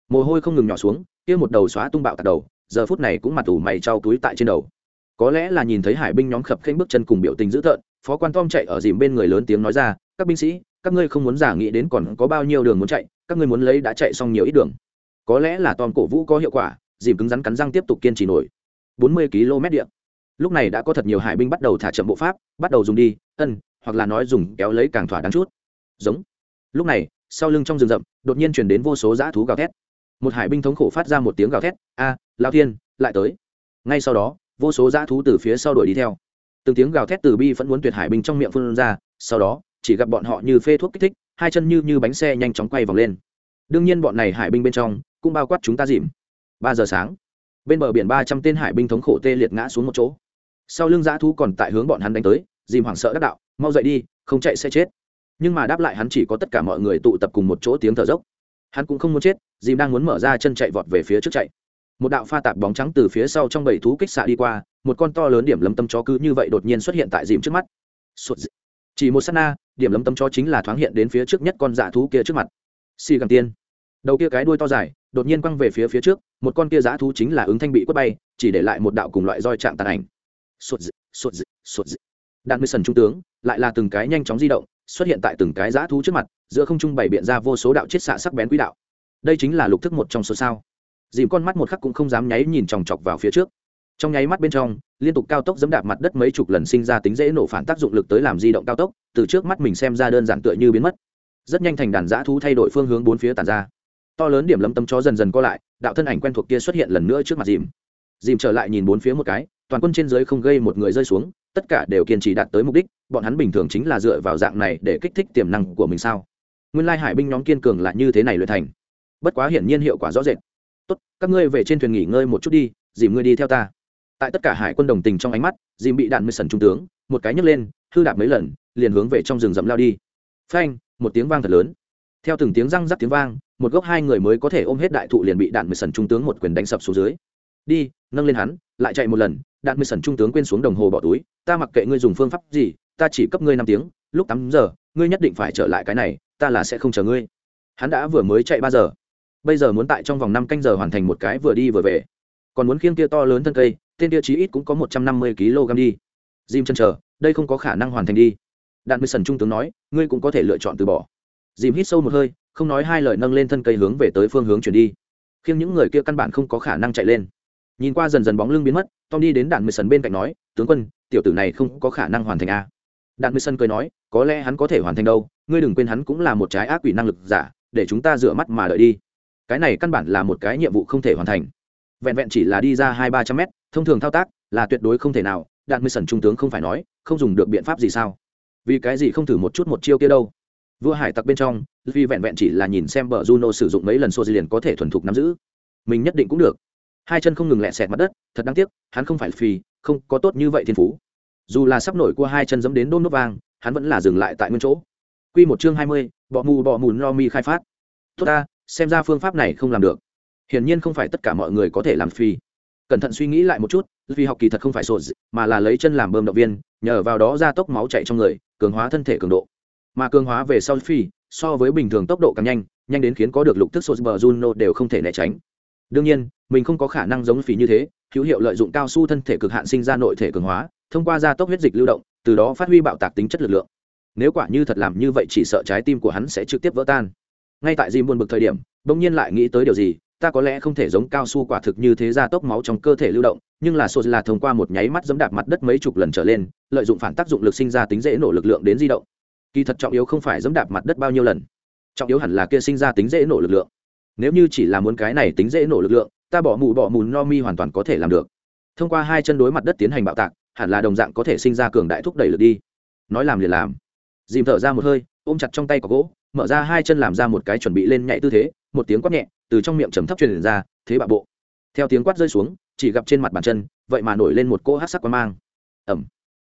Mồ hôi không ngừng nhỏ xuống, kia một đầu xóa tung bạo tạt đầu giờ phút này cũng mặt ủ mày trao túi tại trên đầu. Có lẽ là nhìn thấy hải binh nhóm khập khênh bước chân cùng biểu tình dữ tợn, phó quan tom chạy ở dìm bên người lớn tiếng nói ra, các binh sĩ, các ngươi không muốn giả nghĩ đến còn có bao nhiêu đường muốn chạy, các ngươi muốn lấy đã chạy xong nhiều ít đường. Có lẽ là tom cổ vũ có hiệu quả, dìm cứng rắn cắn răng tiếp tục kiên trì nổi. Bốn mươi km điện lúc này đã có thật nhiều hải binh bắt đầu thả chậm bộ pháp, bắt đầu dùng đi, ân, hoặc là nói dùng kéo lấy càng thỏa đáng chút. Giống. Lúc này, sau lưng trong rừng rậm, đột nhiên chuyển đến vô số dã thú gào thét một hải binh thống khổ phát ra một tiếng gào thét, a, lao thiên, lại tới. Ngay sau đó, vô số dã thú từ phía sau đuổi đi theo. Từng tiếng gào thét từ bi vẫn muốn tuyệt hải binh trong miệng phun ra, sau đó, chỉ gặp bọn họ như phê thuốc kích thích, hai chân như như bánh xe nhanh chóng quay vòng lên. Đương nhiên bọn này hải binh bên trong, cũng bao quát chúng ta dìm. Ba giờ sáng, bên bờ biển ba trăm tên hải binh thống khổ tê liệt ngã xuống một chỗ. Sau lưng dã thú còn tại hướng bọn hắn đánh tới, dìm hoảng sợ đắc đạo, mau dậy đi, không chạy sẽ chết. Nhưng mà đáp lại hắn chỉ có tất cả mọi người tụ tập cùng một chỗ tiếng thở dốc hắn cũng không muốn chết dìm đang muốn mở ra chân chạy vọt về phía trước chạy. Một đạo pha tạp bóng trắng từ phía sau trong bầy thú kích xạ đi qua một con to lớn điểm lấm tâm chó cứ như vậy đột nhiên xuất hiện tại dìm trước mắt. Chỉ một s á t na điểm lấm tâm chó chính là thoáng hiện đến phía trước nhất con dạ thú kia trước mặt. Xì gẳng tiên. Đầu kia cái đuôi to dài đột nhiên quăng về phía phía trước một con kia dã thú chính là ứng thanh bị quất bay chỉ để lại một đạo cùng loại roi trạng tàn ảnh. Sụt dị, sụt dị, sụt dị đạn mười sần trung tướng, lại là từng cái nhanh chóng di động, xuất hiện tại từng cái giã thú trước mặt, giữa không trung bày biện ra vô số đạo chiết xạ sắc bén quỹ đạo. Đây chính là lục thức một trong số sao. Dìm con mắt một khắc cũng không dám nháy nhìn chòng chọc vào phía trước. Trong nháy mắt bên trong, liên tục cao tốc dẫm đạp mặt đất mấy chục lần sinh ra tính dễ nổ phản tác dụng lực tới làm di động cao tốc, từ trước mắt mình xem ra đơn giản tựa như biến mất. Rất nhanh thành đàn giã thú thay đổi phương hướng bốn phía tàn ra. To lớn điểm lâm tâm chó dần dần co lại, đạo thân ảnh quen thuộc kia xuất hiện lần nữa trước mặt dìm. Dìm trở lại nhìn bốn phía một cái, toàn quân trên dưới không gây một người rơi xuống tất cả đều kiên trì đạt tới mục đích, bọn hắn bình thường chính là dựa vào dạng này để kích thích tiềm năng của mình sao? Nguyên lai hải binh nhóm kiên cường là như thế này luyện thành. Bất quá hiển nhiên hiệu quả rõ rệt. Tốt, các ngươi về trên thuyền nghỉ ngơi một chút đi, dìm ngươi đi theo ta. Tại tất cả hải quân đồng tình trong ánh mắt, dìm bị đạn mười sần trung tướng, một cái nhấc lên, hư đạp mấy lần, liền hướng về trong rừng rậm lao đi. Phanh, một tiếng vang thật lớn. Theo từng tiếng răng rắc tiếng vang, một gốc hai người mới có thể ôm hết đại thụ liền bị đạn mười sần trung tướng một quyền đánh sập xuống dưới. Đi, nâng lên hắn lại chạy một lần đạn mười sần trung tướng quên xuống đồng hồ bỏ túi, ta mặc kệ ngươi dùng phương pháp gì, ta chỉ cấp ngươi năm tiếng, lúc tám giờ, ngươi nhất định phải trở lại cái này, ta là sẽ không chờ ngươi. Hắn đã vừa mới chạy ba giờ. Bây giờ muốn tại trong vòng năm canh giờ hoàn thành một cái vừa đi vừa về. Còn muốn khiêng kia to lớn thân cây, tên kia chí ít cũng có một trăm năm mươi kg đi. Jim chân chờ, đây không có khả năng hoàn thành đi. Đạn mười sần trung tướng nói, ngươi cũng có thể lựa chọn từ bỏ. Dìm hít sâu một hơi, không nói hai lời nâng lên thân cây hướng về tới phương hướng chuyển đi. Khiêng những người kia căn bản không có khả năng chạy lên nhìn qua dần dần bóng lưng biến mất, tom đi đến đạn mười sân bên cạnh nói, tướng quân, tiểu tử này không có khả năng hoàn thành a. Đạn mười sân cười nói, có lẽ hắn có thể hoàn thành đâu, ngươi đừng quên hắn cũng là một trái ác quỷ năng lực giả, để chúng ta rửa mắt mà đợi đi. Cái này căn bản là một cái nhiệm vụ không thể hoàn thành. Vẹn vẹn chỉ là đi ra hai ba trăm mét, thông thường thao tác là tuyệt đối không thể nào, đạn mười sần trung tướng không phải nói, không dùng được biện pháp gì sao? Vì cái gì không thử một chút một chiêu kia đâu? Vua hải tặc bên trong, vì vẹn vẹn chỉ là nhìn xem bờ juno sử dụng mấy lần xô di liền có thể thuần thục nắm giữ. Mình nhất định cũng được hai chân không ngừng lẹ xẹt mặt đất, thật đáng tiếc, hắn không phải phì, không có tốt như vậy thiên phú. Dù là sắp nổi qua hai chân dẫm đến đôn nốt vang, hắn vẫn là dừng lại tại nguyên chỗ. Q một chương hai mươi, bọ mù bọ mù no mi khai phát. Tốt ta, xem ra phương pháp này không làm được. Hiển nhiên không phải tất cả mọi người có thể làm phi cẩn thận suy nghĩ lại một chút, vì học kỳ thật không phải sột mà là lấy chân làm bơm động viên, nhờ vào đó gia tốc máu chạy trong người, cường hóa thân thể cường độ. Mà cường hóa về sau phi so với bình thường tốc độ càng nhanh nhanh đến khiến có được lục tức sột bờ juno đều không thể né tránh. Đương nhiên mình không có khả năng giống phí như thế, hữu hiệu lợi dụng cao su thân thể cực hạn sinh ra nội thể cường hóa, thông qua gia tốc huyết dịch lưu động, từ đó phát huy bạo tạc tính chất lực lượng. Nếu quả như thật làm như vậy chỉ sợ trái tim của hắn sẽ trực tiếp vỡ tan. Ngay tại dìm buồn bực thời điểm, bỗng nhiên lại nghĩ tới điều gì, ta có lẽ không thể giống cao su quả thực như thế gia tốc máu trong cơ thể lưu động, nhưng là sô là thông qua một nháy mắt dẫm đạp mặt đất mấy chục lần trở lên, lợi dụng phản tác dụng lực sinh ra tính dễ nổ lực lượng đến di động. Kỳ thật trọng yếu không phải dẫm đạp mặt đất bao nhiêu lần, trọng yếu hẳn là kia sinh ra tính dễ nổ lực lượng. Nếu như chỉ là muốn cái này tính dễ nổ lực lượng ta bỏ mù bỏ mù no mi hoàn toàn có thể làm được. Thông qua hai chân đối mặt đất tiến hành bạo tạc, hẳn là đồng dạng có thể sinh ra cường đại thúc đẩy lực đi. Nói làm liền làm. Dìm thở ra một hơi, ôm chặt trong tay có gỗ, mở ra hai chân làm ra một cái chuẩn bị lên nhảy tư thế, một tiếng quát nhẹ, từ trong miệng trầm thấp truyền ra, thế bạo bộ. Theo tiếng quát rơi xuống, chỉ gặp trên mặt bàn chân, vậy mà nổi lên một cỗ hát sắc quang mang. Ẩm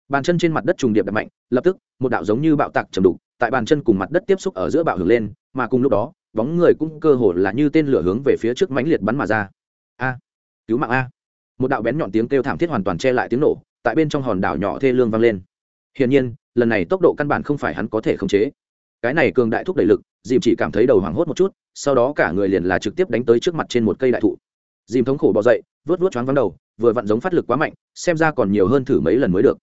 bàn chân trên mặt đất trùng điệp đập mạnh, lập tức, một đạo giống như bạo tạc trầm đục, tại bàn chân cùng mặt đất tiếp xúc ở giữa bạo hưởng lên, mà cùng lúc đó, bóng người cũng cơ hồ là như tên lửa hướng về phía trước mãnh liệt bắn mà ra a. Cứu mạng a. Một đạo bén nhọn tiếng kêu thảm thiết hoàn toàn che lại tiếng nổ, tại bên trong hòn đảo nhỏ thê lương vang lên. Hiển nhiên, lần này tốc độ căn bản không phải hắn có thể khống chế. Cái này cường đại thúc đẩy lực, dìm chỉ cảm thấy đầu hoảng hốt một chút, sau đó cả người liền là trực tiếp đánh tới trước mặt trên một cây đại thụ. Dìm thống khổ bỏ dậy, vớt vớt choáng vắng đầu, vừa vặn giống phát lực quá mạnh, xem ra còn nhiều hơn thử mấy lần mới được.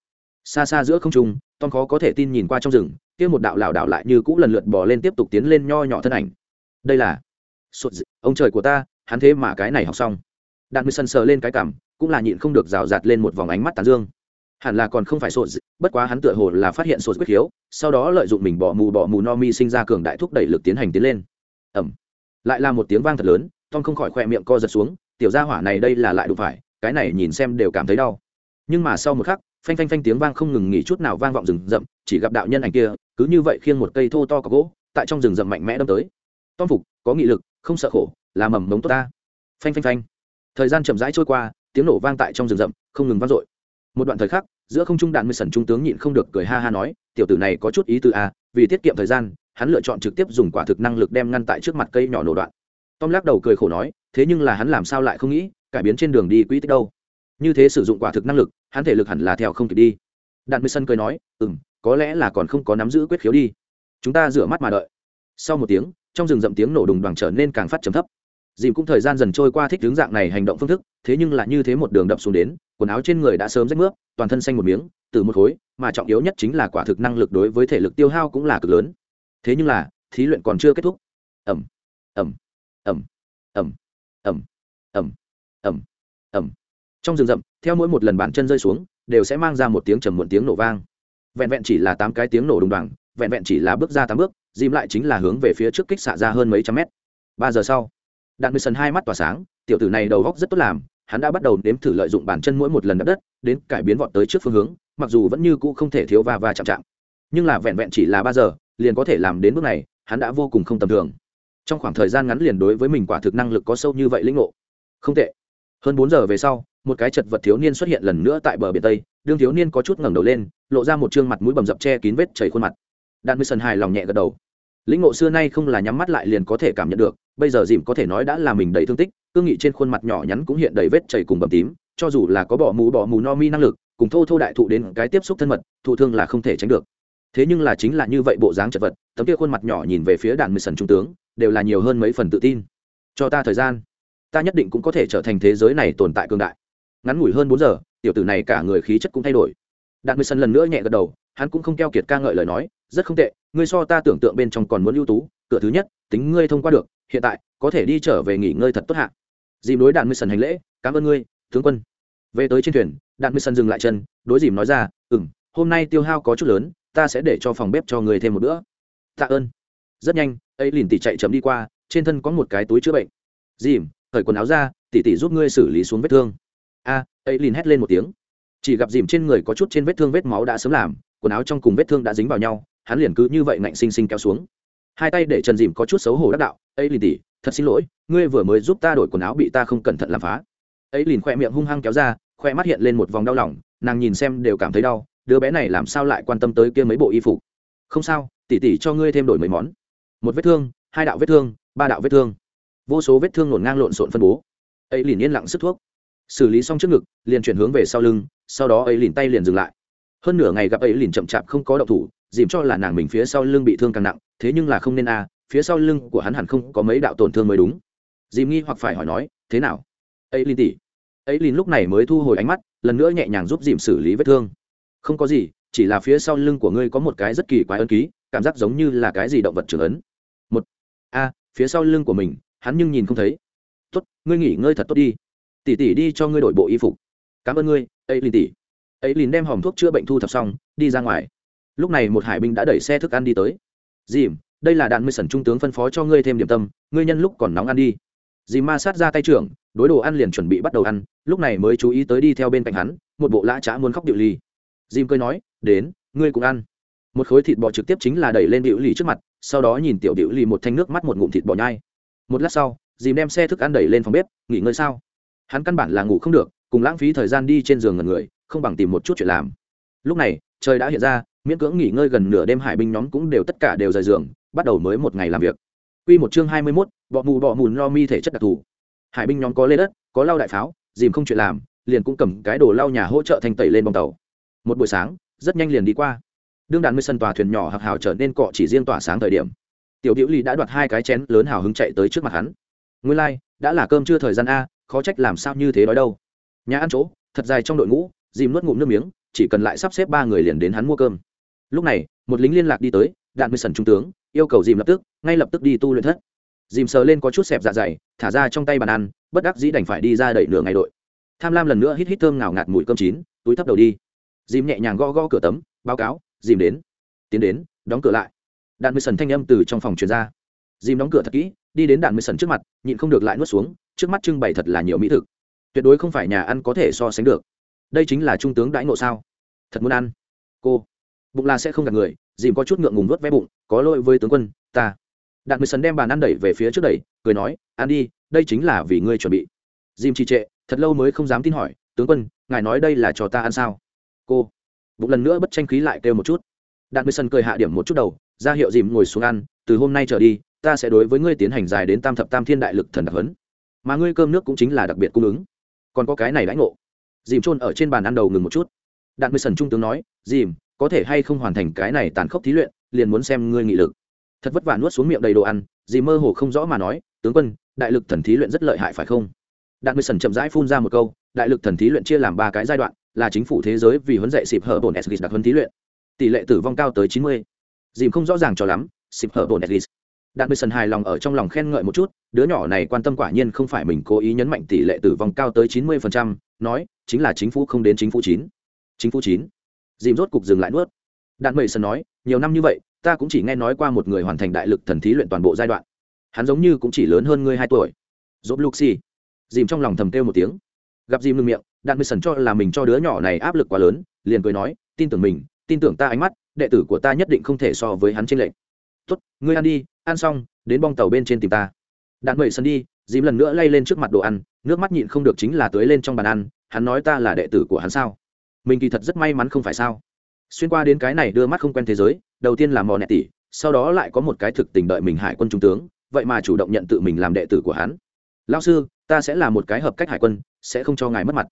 Xa xa giữa không trung, tom khó có thể tin nhìn qua trong rừng, kia một đạo lảo đảo lại như cũ lần lượt bỏ lên tiếp tục tiến lên nho nhỏ thân ảnh. Đây là, sụt ông trời của ta hắn thế mà cái này học xong. Đạn mười sần sờ lên cái cảm, cũng là nhịn không được rào rạt lên một vòng ánh mắt tàn dương. Hẳn là còn không phải sột bất quá hắn tựa hồ là phát hiện sột quyết khiếu sau đó lợi dụng mình bỏ mù bỏ mù no mi sinh ra cường đại thúc đẩy lực tiến hành tiến lên. Ẩm lại là một tiếng vang thật lớn, tom không khỏi khoe miệng co giật xuống, tiểu gia hỏa này đây là lại đụng phải, cái này nhìn xem đều cảm thấy đau. Nhưng mà sau một khắc, phanh phanh phanh tiếng vang không ngừng nghỉ chút nào vang vọng rừng rậm, chỉ gặp đạo nhân ảnh kia, cứ như vậy khiêng một cây thô to có gỗ, tại trong rừng rậm mạnh mẽ đâm tới. Tom phục, có nghị lực, không sợ khổ là mầm mống tốt ta. Phanh phanh phanh. Thời gian chậm rãi trôi qua, tiếng nổ vang tại trong rừng rậm, không ngừng vang dội. Một đoạn thời khắc, giữa không trung đạn mười sần trung tướng nhịn không được cười ha ha nói, tiểu tử này có chút ý từ a à, vì tiết kiệm thời gian, hắn lựa chọn trực tiếp dùng quả thực năng lực đem ngăn tại trước mặt cây nhỏ nổ đoạn. Tom lắc đầu cười khổ nói, thế nhưng là hắn làm sao lại không nghĩ, cải biến trên đường đi quỹ tích đâu? Như thế sử dụng quả thực năng lực, hắn thể lực hẳn là theo không kịp đi. Đạn mười sân cười nói ừ m có lẽ là còn không có nắm giữ quyết khiếu đi. Chúng ta rửa mắt mà đợi. Sau một tiếng, trong rừng rậm tiếng nổ đùng đoàn trở nên càng phát trầm thấp dìm cũng thời gian dần trôi qua thích hướng dạng này hành động phương thức, thế nhưng là như thế một đường đập xuống đến, quần áo trên người đã sớm rách nước toàn thân xanh một miếng, từ một khối, mà trọng yếu nhất chính là quả thực năng lực đối với thể lực tiêu hao cũng là cực lớn. Thế nhưng là, thí luyện còn chưa kết thúc. Ẩm ẩm ẩm ẩm ẩm ẩm ẩm ẩm trong rừng rậm, theo mỗi một lần bàn chân rơi xuống, đều sẽ mang ra một tiếng trầm muộn tiếng nổ vang. Vẹn vẹn chỉ là tám cái tiếng nổ đùng đoàng, vẹn vẹn chỉ là bước ra tám bước, dìm lại chính là hướng về phía trước kích xạ ra hơn mấy trăm mét. Ba giờ sau đạn mười sần hai mắt tỏa sáng, tiểu tử này đầu góc rất tốt làm, hắn đã bắt đầu nếm thử lợi dụng bàn chân mỗi một lần đập đất, đến cải biến vọt tới trước phương hướng, mặc dù vẫn như cũ không thể thiếu va va chạm chạm. Nhưng là vẹn vẹn chỉ là ba giờ, liền có thể làm đến bước này, hắn đã vô cùng không tầm thường. Trong khoảng thời gian ngắn liền đối với mình quả thực năng lực có sâu như vậy lĩnh ngộ. Không tệ. Hơn bốn giờ về sau, một cái chật vật thiếu niên xuất hiện lần nữa tại bờ biển tây, đương thiếu niên có chút ngẩng đầu lên, lộ ra một chương mặt mũi bầm dập che kín vết chảy khuôn mặt. Đạn mười sần hài lòng nhẹ gật đầu lĩnh ngộ xưa nay không là nhắm mắt lại liền có thể cảm nhận được, bây giờ dìm có thể nói đã là mình đầy thương tích, cương nghị trên khuôn mặt nhỏ nhắn cũng hiện đầy vết chảy cùng bầm tím, cho dù là có bỏ mù bỏ mù no mi năng lực, cùng thô thô đại thụ đến cái tiếp xúc thân mật, thụ thương là không thể tránh được. Thế nhưng là chính là như vậy bộ dáng chật vật, tấm kia khuôn mặt nhỏ nhìn về phía đàn mười sần trung tướng, đều là nhiều hơn mấy phần tự tin. Cho ta thời gian, ta nhất định cũng có thể trở thành thế giới này tồn tại cương đại. Ngắn ngủi hơn bốn giờ, tiểu tử này cả người khí chất cũng thay đổi. Đạn mười sần lần nữa nhẹ gật đầu hắn cũng không keo kiệt ca ngợi lời nói, rất không tệ, ngươi so ta tưởng tượng bên trong còn muốn ưu tú, cửa thứ nhất, tính ngươi thông qua được, hiện tại, có thể đi trở về nghỉ ngơi thật tốt hạ. Dìm đối đạn mười sân hành lễ, cảm ơn ngươi, tướng quân. Về tới trên thuyền, đạn mười sân dừng lại chân, đối dìm nói ra ừ m hôm nay tiêu hao có chút lớn, ta sẽ để cho phòng bếp cho người thêm một bữa. Tạ ơn. Rất nhanh, ấy liền tỉ chạy chấm đi qua, trên thân có một cái túi chữa bệnh. Dìm khởi quần áo ra, tỉ tỉ giúp ngươi xử lý xuống vết thương. A, ấy liền hét lên một tiếng. Chỉ gặp dìm trên người có chút trên vết thương vết máu đã sớm làm quần áo trong cùng vết thương đã dính vào nhau, hắn liền cứ như vậy ngạnh xinh xinh kéo xuống. Hai tay để trần dìm có chút xấu hổ đắc đạo, ấy lìn tỉ thật xin lỗi, ngươi vừa mới giúp ta đổi quần áo bị ta không cẩn thận làm phá. Ấy lìn khoe miệng hung hăng kéo ra khoe mắt hiện lên một vòng đau lòng, nàng nhìn xem đều cảm thấy đau, đứa bé này làm sao lại quan tâm tới kia mấy bộ y phục? Không sao tỉ tỉ cho ngươi thêm đổi mấy món. Một vết thương, hai đạo vết thương, ba đạo vết thương. Vô số vết thương ngổn ngang lộn xộn phân bố. Ấy lìn yên lặng sức thuốc. Xử lý xong trước ngực, liền chuyển hướng về sau lưng, sau đó ấy lìn tay liền dừng lại hơn nửa ngày gặp ấy liền chậm chạp không có động thủ, dìm cho là nàng mình phía sau lưng bị thương càng nặng, thế nhưng là không nên a à, phía sau lưng của hắn hẳn không có mấy đạo tổn thương mới đúng. Dìm nghi hoặc phải hỏi nói, thế nào? Ấy liền tỉ. Ấy liền lúc này mới thu hồi ánh mắt, lần nữa nhẹ nhàng giúp dìm xử lý vết thương. Không có gì, chỉ là phía sau lưng của ngươi có một cái rất kỳ quái ân ký, cảm giác giống như là cái gì động vật trưởng ấn. Một. A, phía sau lưng của mình, hắn nhưng nhìn không thấy. Tốt, ngươi nghỉ ngơi thật tốt đi. Tỉ tỉ đi cho ngươi đổi bộ y phục. Cảm ơn ngươi ấy lìn tỉ ấy liền đem hòm thuốc chữa bệnh thu thập xong, đi ra ngoài. Lúc này một hải binh đã đẩy xe thức ăn đi tới. Dìm, đây là đạn mười sẩn trung tướng phân phó cho ngươi thêm điểm tâm, ngươi nhân lúc còn nóng ăn đi. Dìm ma sát ra tay trưởng, đối đồ ăn liền chuẩn bị bắt đầu ăn, lúc này mới chú ý tới đi theo bên cạnh hắn, một bộ lã trá muốn khóc điệu ly dìm cười nói, đến, ngươi cũng ăn. Một khối thịt bò trực tiếp chính là đẩy lên điệu ly trước mặt, sau đó nhìn tiểu điệu ly một thanh nước mắt một ngụm thịt bò nhai. Một lát sau, dìm đem xe thức ăn đẩy lên phòng bếp, nghỉ ngơi sao? Hắn căn bản là ngủ không được, cùng lãng phí thời gian đi trên giường ngần người không bằng tìm một chút chuyện làm lúc này trời đã hiện ra miễn cưỡng nghỉ ngơi gần nửa đêm hải binh nhóm cũng đều tất cả đều rời giường bắt đầu mới một ngày làm việc Quy một chương hai mươi 21, bọ mù bọ mùn lo mi thể chất đặc thù. Hải binh nhóm có lê đất, có lau đại pháo, dìm không chuyện làm, liền cũng cầm cái đồ lau nhà hỗ trợ thành tẩy lên bong tàu. Một buổi sáng, rất nhanh liền đi qua. Đương đàn mây sân tòa thuyền nhỏ hạc hào trở nên cọ chỉ riêng tỏa sáng thời điểm. Tiểu Diệu Ly đã đoạt hai cái chén lớn hào hứng chạy tới trước mặt hắn. Nguyên lai, like, đã là cơm trưa thời gian a, khó trách làm sao như thế đói đâu nhà ăn chỗ thật dài trong đội ngũ dìm nuốt ngụm nước miếng, chỉ cần lại sắp xếp ba người liền đến hắn mua cơm. Lúc này, một lính liên lạc đi tới, đạn mười sần trung tướng, yêu cầu dìm lập tức, ngay lập tức đi tu luyện thất. Dìm sờ lên có chút xẹp dạ dày, thả ra trong tay bàn ăn, bất đắc dĩ đành phải đi ra đẩy nửa ngày đội. Tham lam lần nữa hít hít thơm ngào ngạt mùi cơm chín, túi thấp đầu đi. Dìm nhẹ nhàng gõ gõ cửa tấm, báo cáo, dìm đến. Tiến đến, đóng cửa lại. Đạn mười sần thanh âm từ trong phòng truyền ra. Dìm đóng cửa thật kỹ, đi đến đạn mười sần trước mặt, nhịn không được lại nuốt xuống, trước mắt trưng bày thật là nhiều mỹ thực. Tuyệt đối không phải nhà ăn có thể so sánh được đây chính là trung tướng đãi ngộ sao? Thật muốn ăn. Cô, bụng là sẽ không gặp người, dìm có chút ngượng ngùng vớt vé bụng, có lỗi với tướng quân, ta. Đạn mười sần đem bàn ăn đẩy về phía trước đẩy, cười nói, ăn đi, đây chính là vì ngươi chuẩn bị. Dìm trì trệ, thật lâu mới không dám tin hỏi, tướng quân, ngài nói đây là cho ta ăn sao? Cô, bụng lần nữa bất tranh khí lại kêu một chút. Đạn mười sần cười hạ điểm một chút đầu, ra hiệu dìm ngồi xuống ăn, từ hôm nay trở đi, ta sẽ đối với ngươi tiến hành dài đến tam thập tam thiên đại lực thần đặc huấn. Mà ngươi cơm nước cũng chính là đặc biệt cung ứng. Còn có cái này đãi ngộ dìm trôn ở trên bàn ăn đầu ngừng một chút. Đạn mười sần trung tướng nói, dìm, có thể hay không hoàn thành cái này tàn khốc thí luyện, liền muốn xem ngươi nghị lực. Thật vất vả nuốt xuống miệng đầy đồ ăn, dìm mơ hồ không rõ mà nói, tướng quân, đại lực thần thí luyện rất lợi hại phải không? Đạn mười sần chậm rãi phun ra một câu, đại lực thần thí luyện chia làm ba cái giai đoạn, là chính phủ thế giới vì huấn dạy xịp hở bổn s đặc huấn thí luyện. Tỷ lệ tử vong cao tới chín mươi. Dìm không rõ ràng cho lắm xịp hở bổn s Đạt mười sần hài lòng ở trong lòng khen ngợi một chút, đứa nhỏ này quan tâm quả nhiên không phải mình cố ý nhấn mạnh tỷ lệ tử vong cao tới chín mươi phần trăm, nói, chính là chính phủ không đến chính phủ chín. Chính phủ chín. Dìm rốt cục dừng lại nuốt. Đạt mười sần nói, nhiều năm như vậy, ta cũng chỉ nghe nói qua một người hoàn thành đại lực thần thí luyện toàn bộ giai đoạn. Hắn giống như cũng chỉ lớn hơn ngươi hai tuổi. Dốt luxi. Dìm trong lòng thầm kêu một tiếng. Gặp dìm ngưng miệng đạn mười sần cho là mình cho đứa nhỏ này áp lực quá lớn, liền cười nói, tin tưởng mình, tin tưởng ta ánh mắt, đệ tử của ta nhất định không thể so với hắn trên lệnh tốt, ngươi ăn đi, ăn xong, đến bong tàu bên trên tìm ta. Đạn mười sân đi, dìm lần nữa lay lên trước mặt đồ ăn, nước mắt nhịn không được chính là tưới lên trong bàn ăn, hắn nói ta là đệ tử của hắn sao? Mình kỳ thật rất may mắn không phải sao? Xuyên qua đến cái này đưa mắt không quen thế giới, đầu tiên là mò nẹt tỷ sau đó lại có một cái thực tình đợi mình hải quân trung tướng, vậy mà chủ động nhận tự mình làm đệ tử của hắn. Lao sư, ta sẽ là một cái hợp cách hải quân, sẽ không cho ngài mất mặt.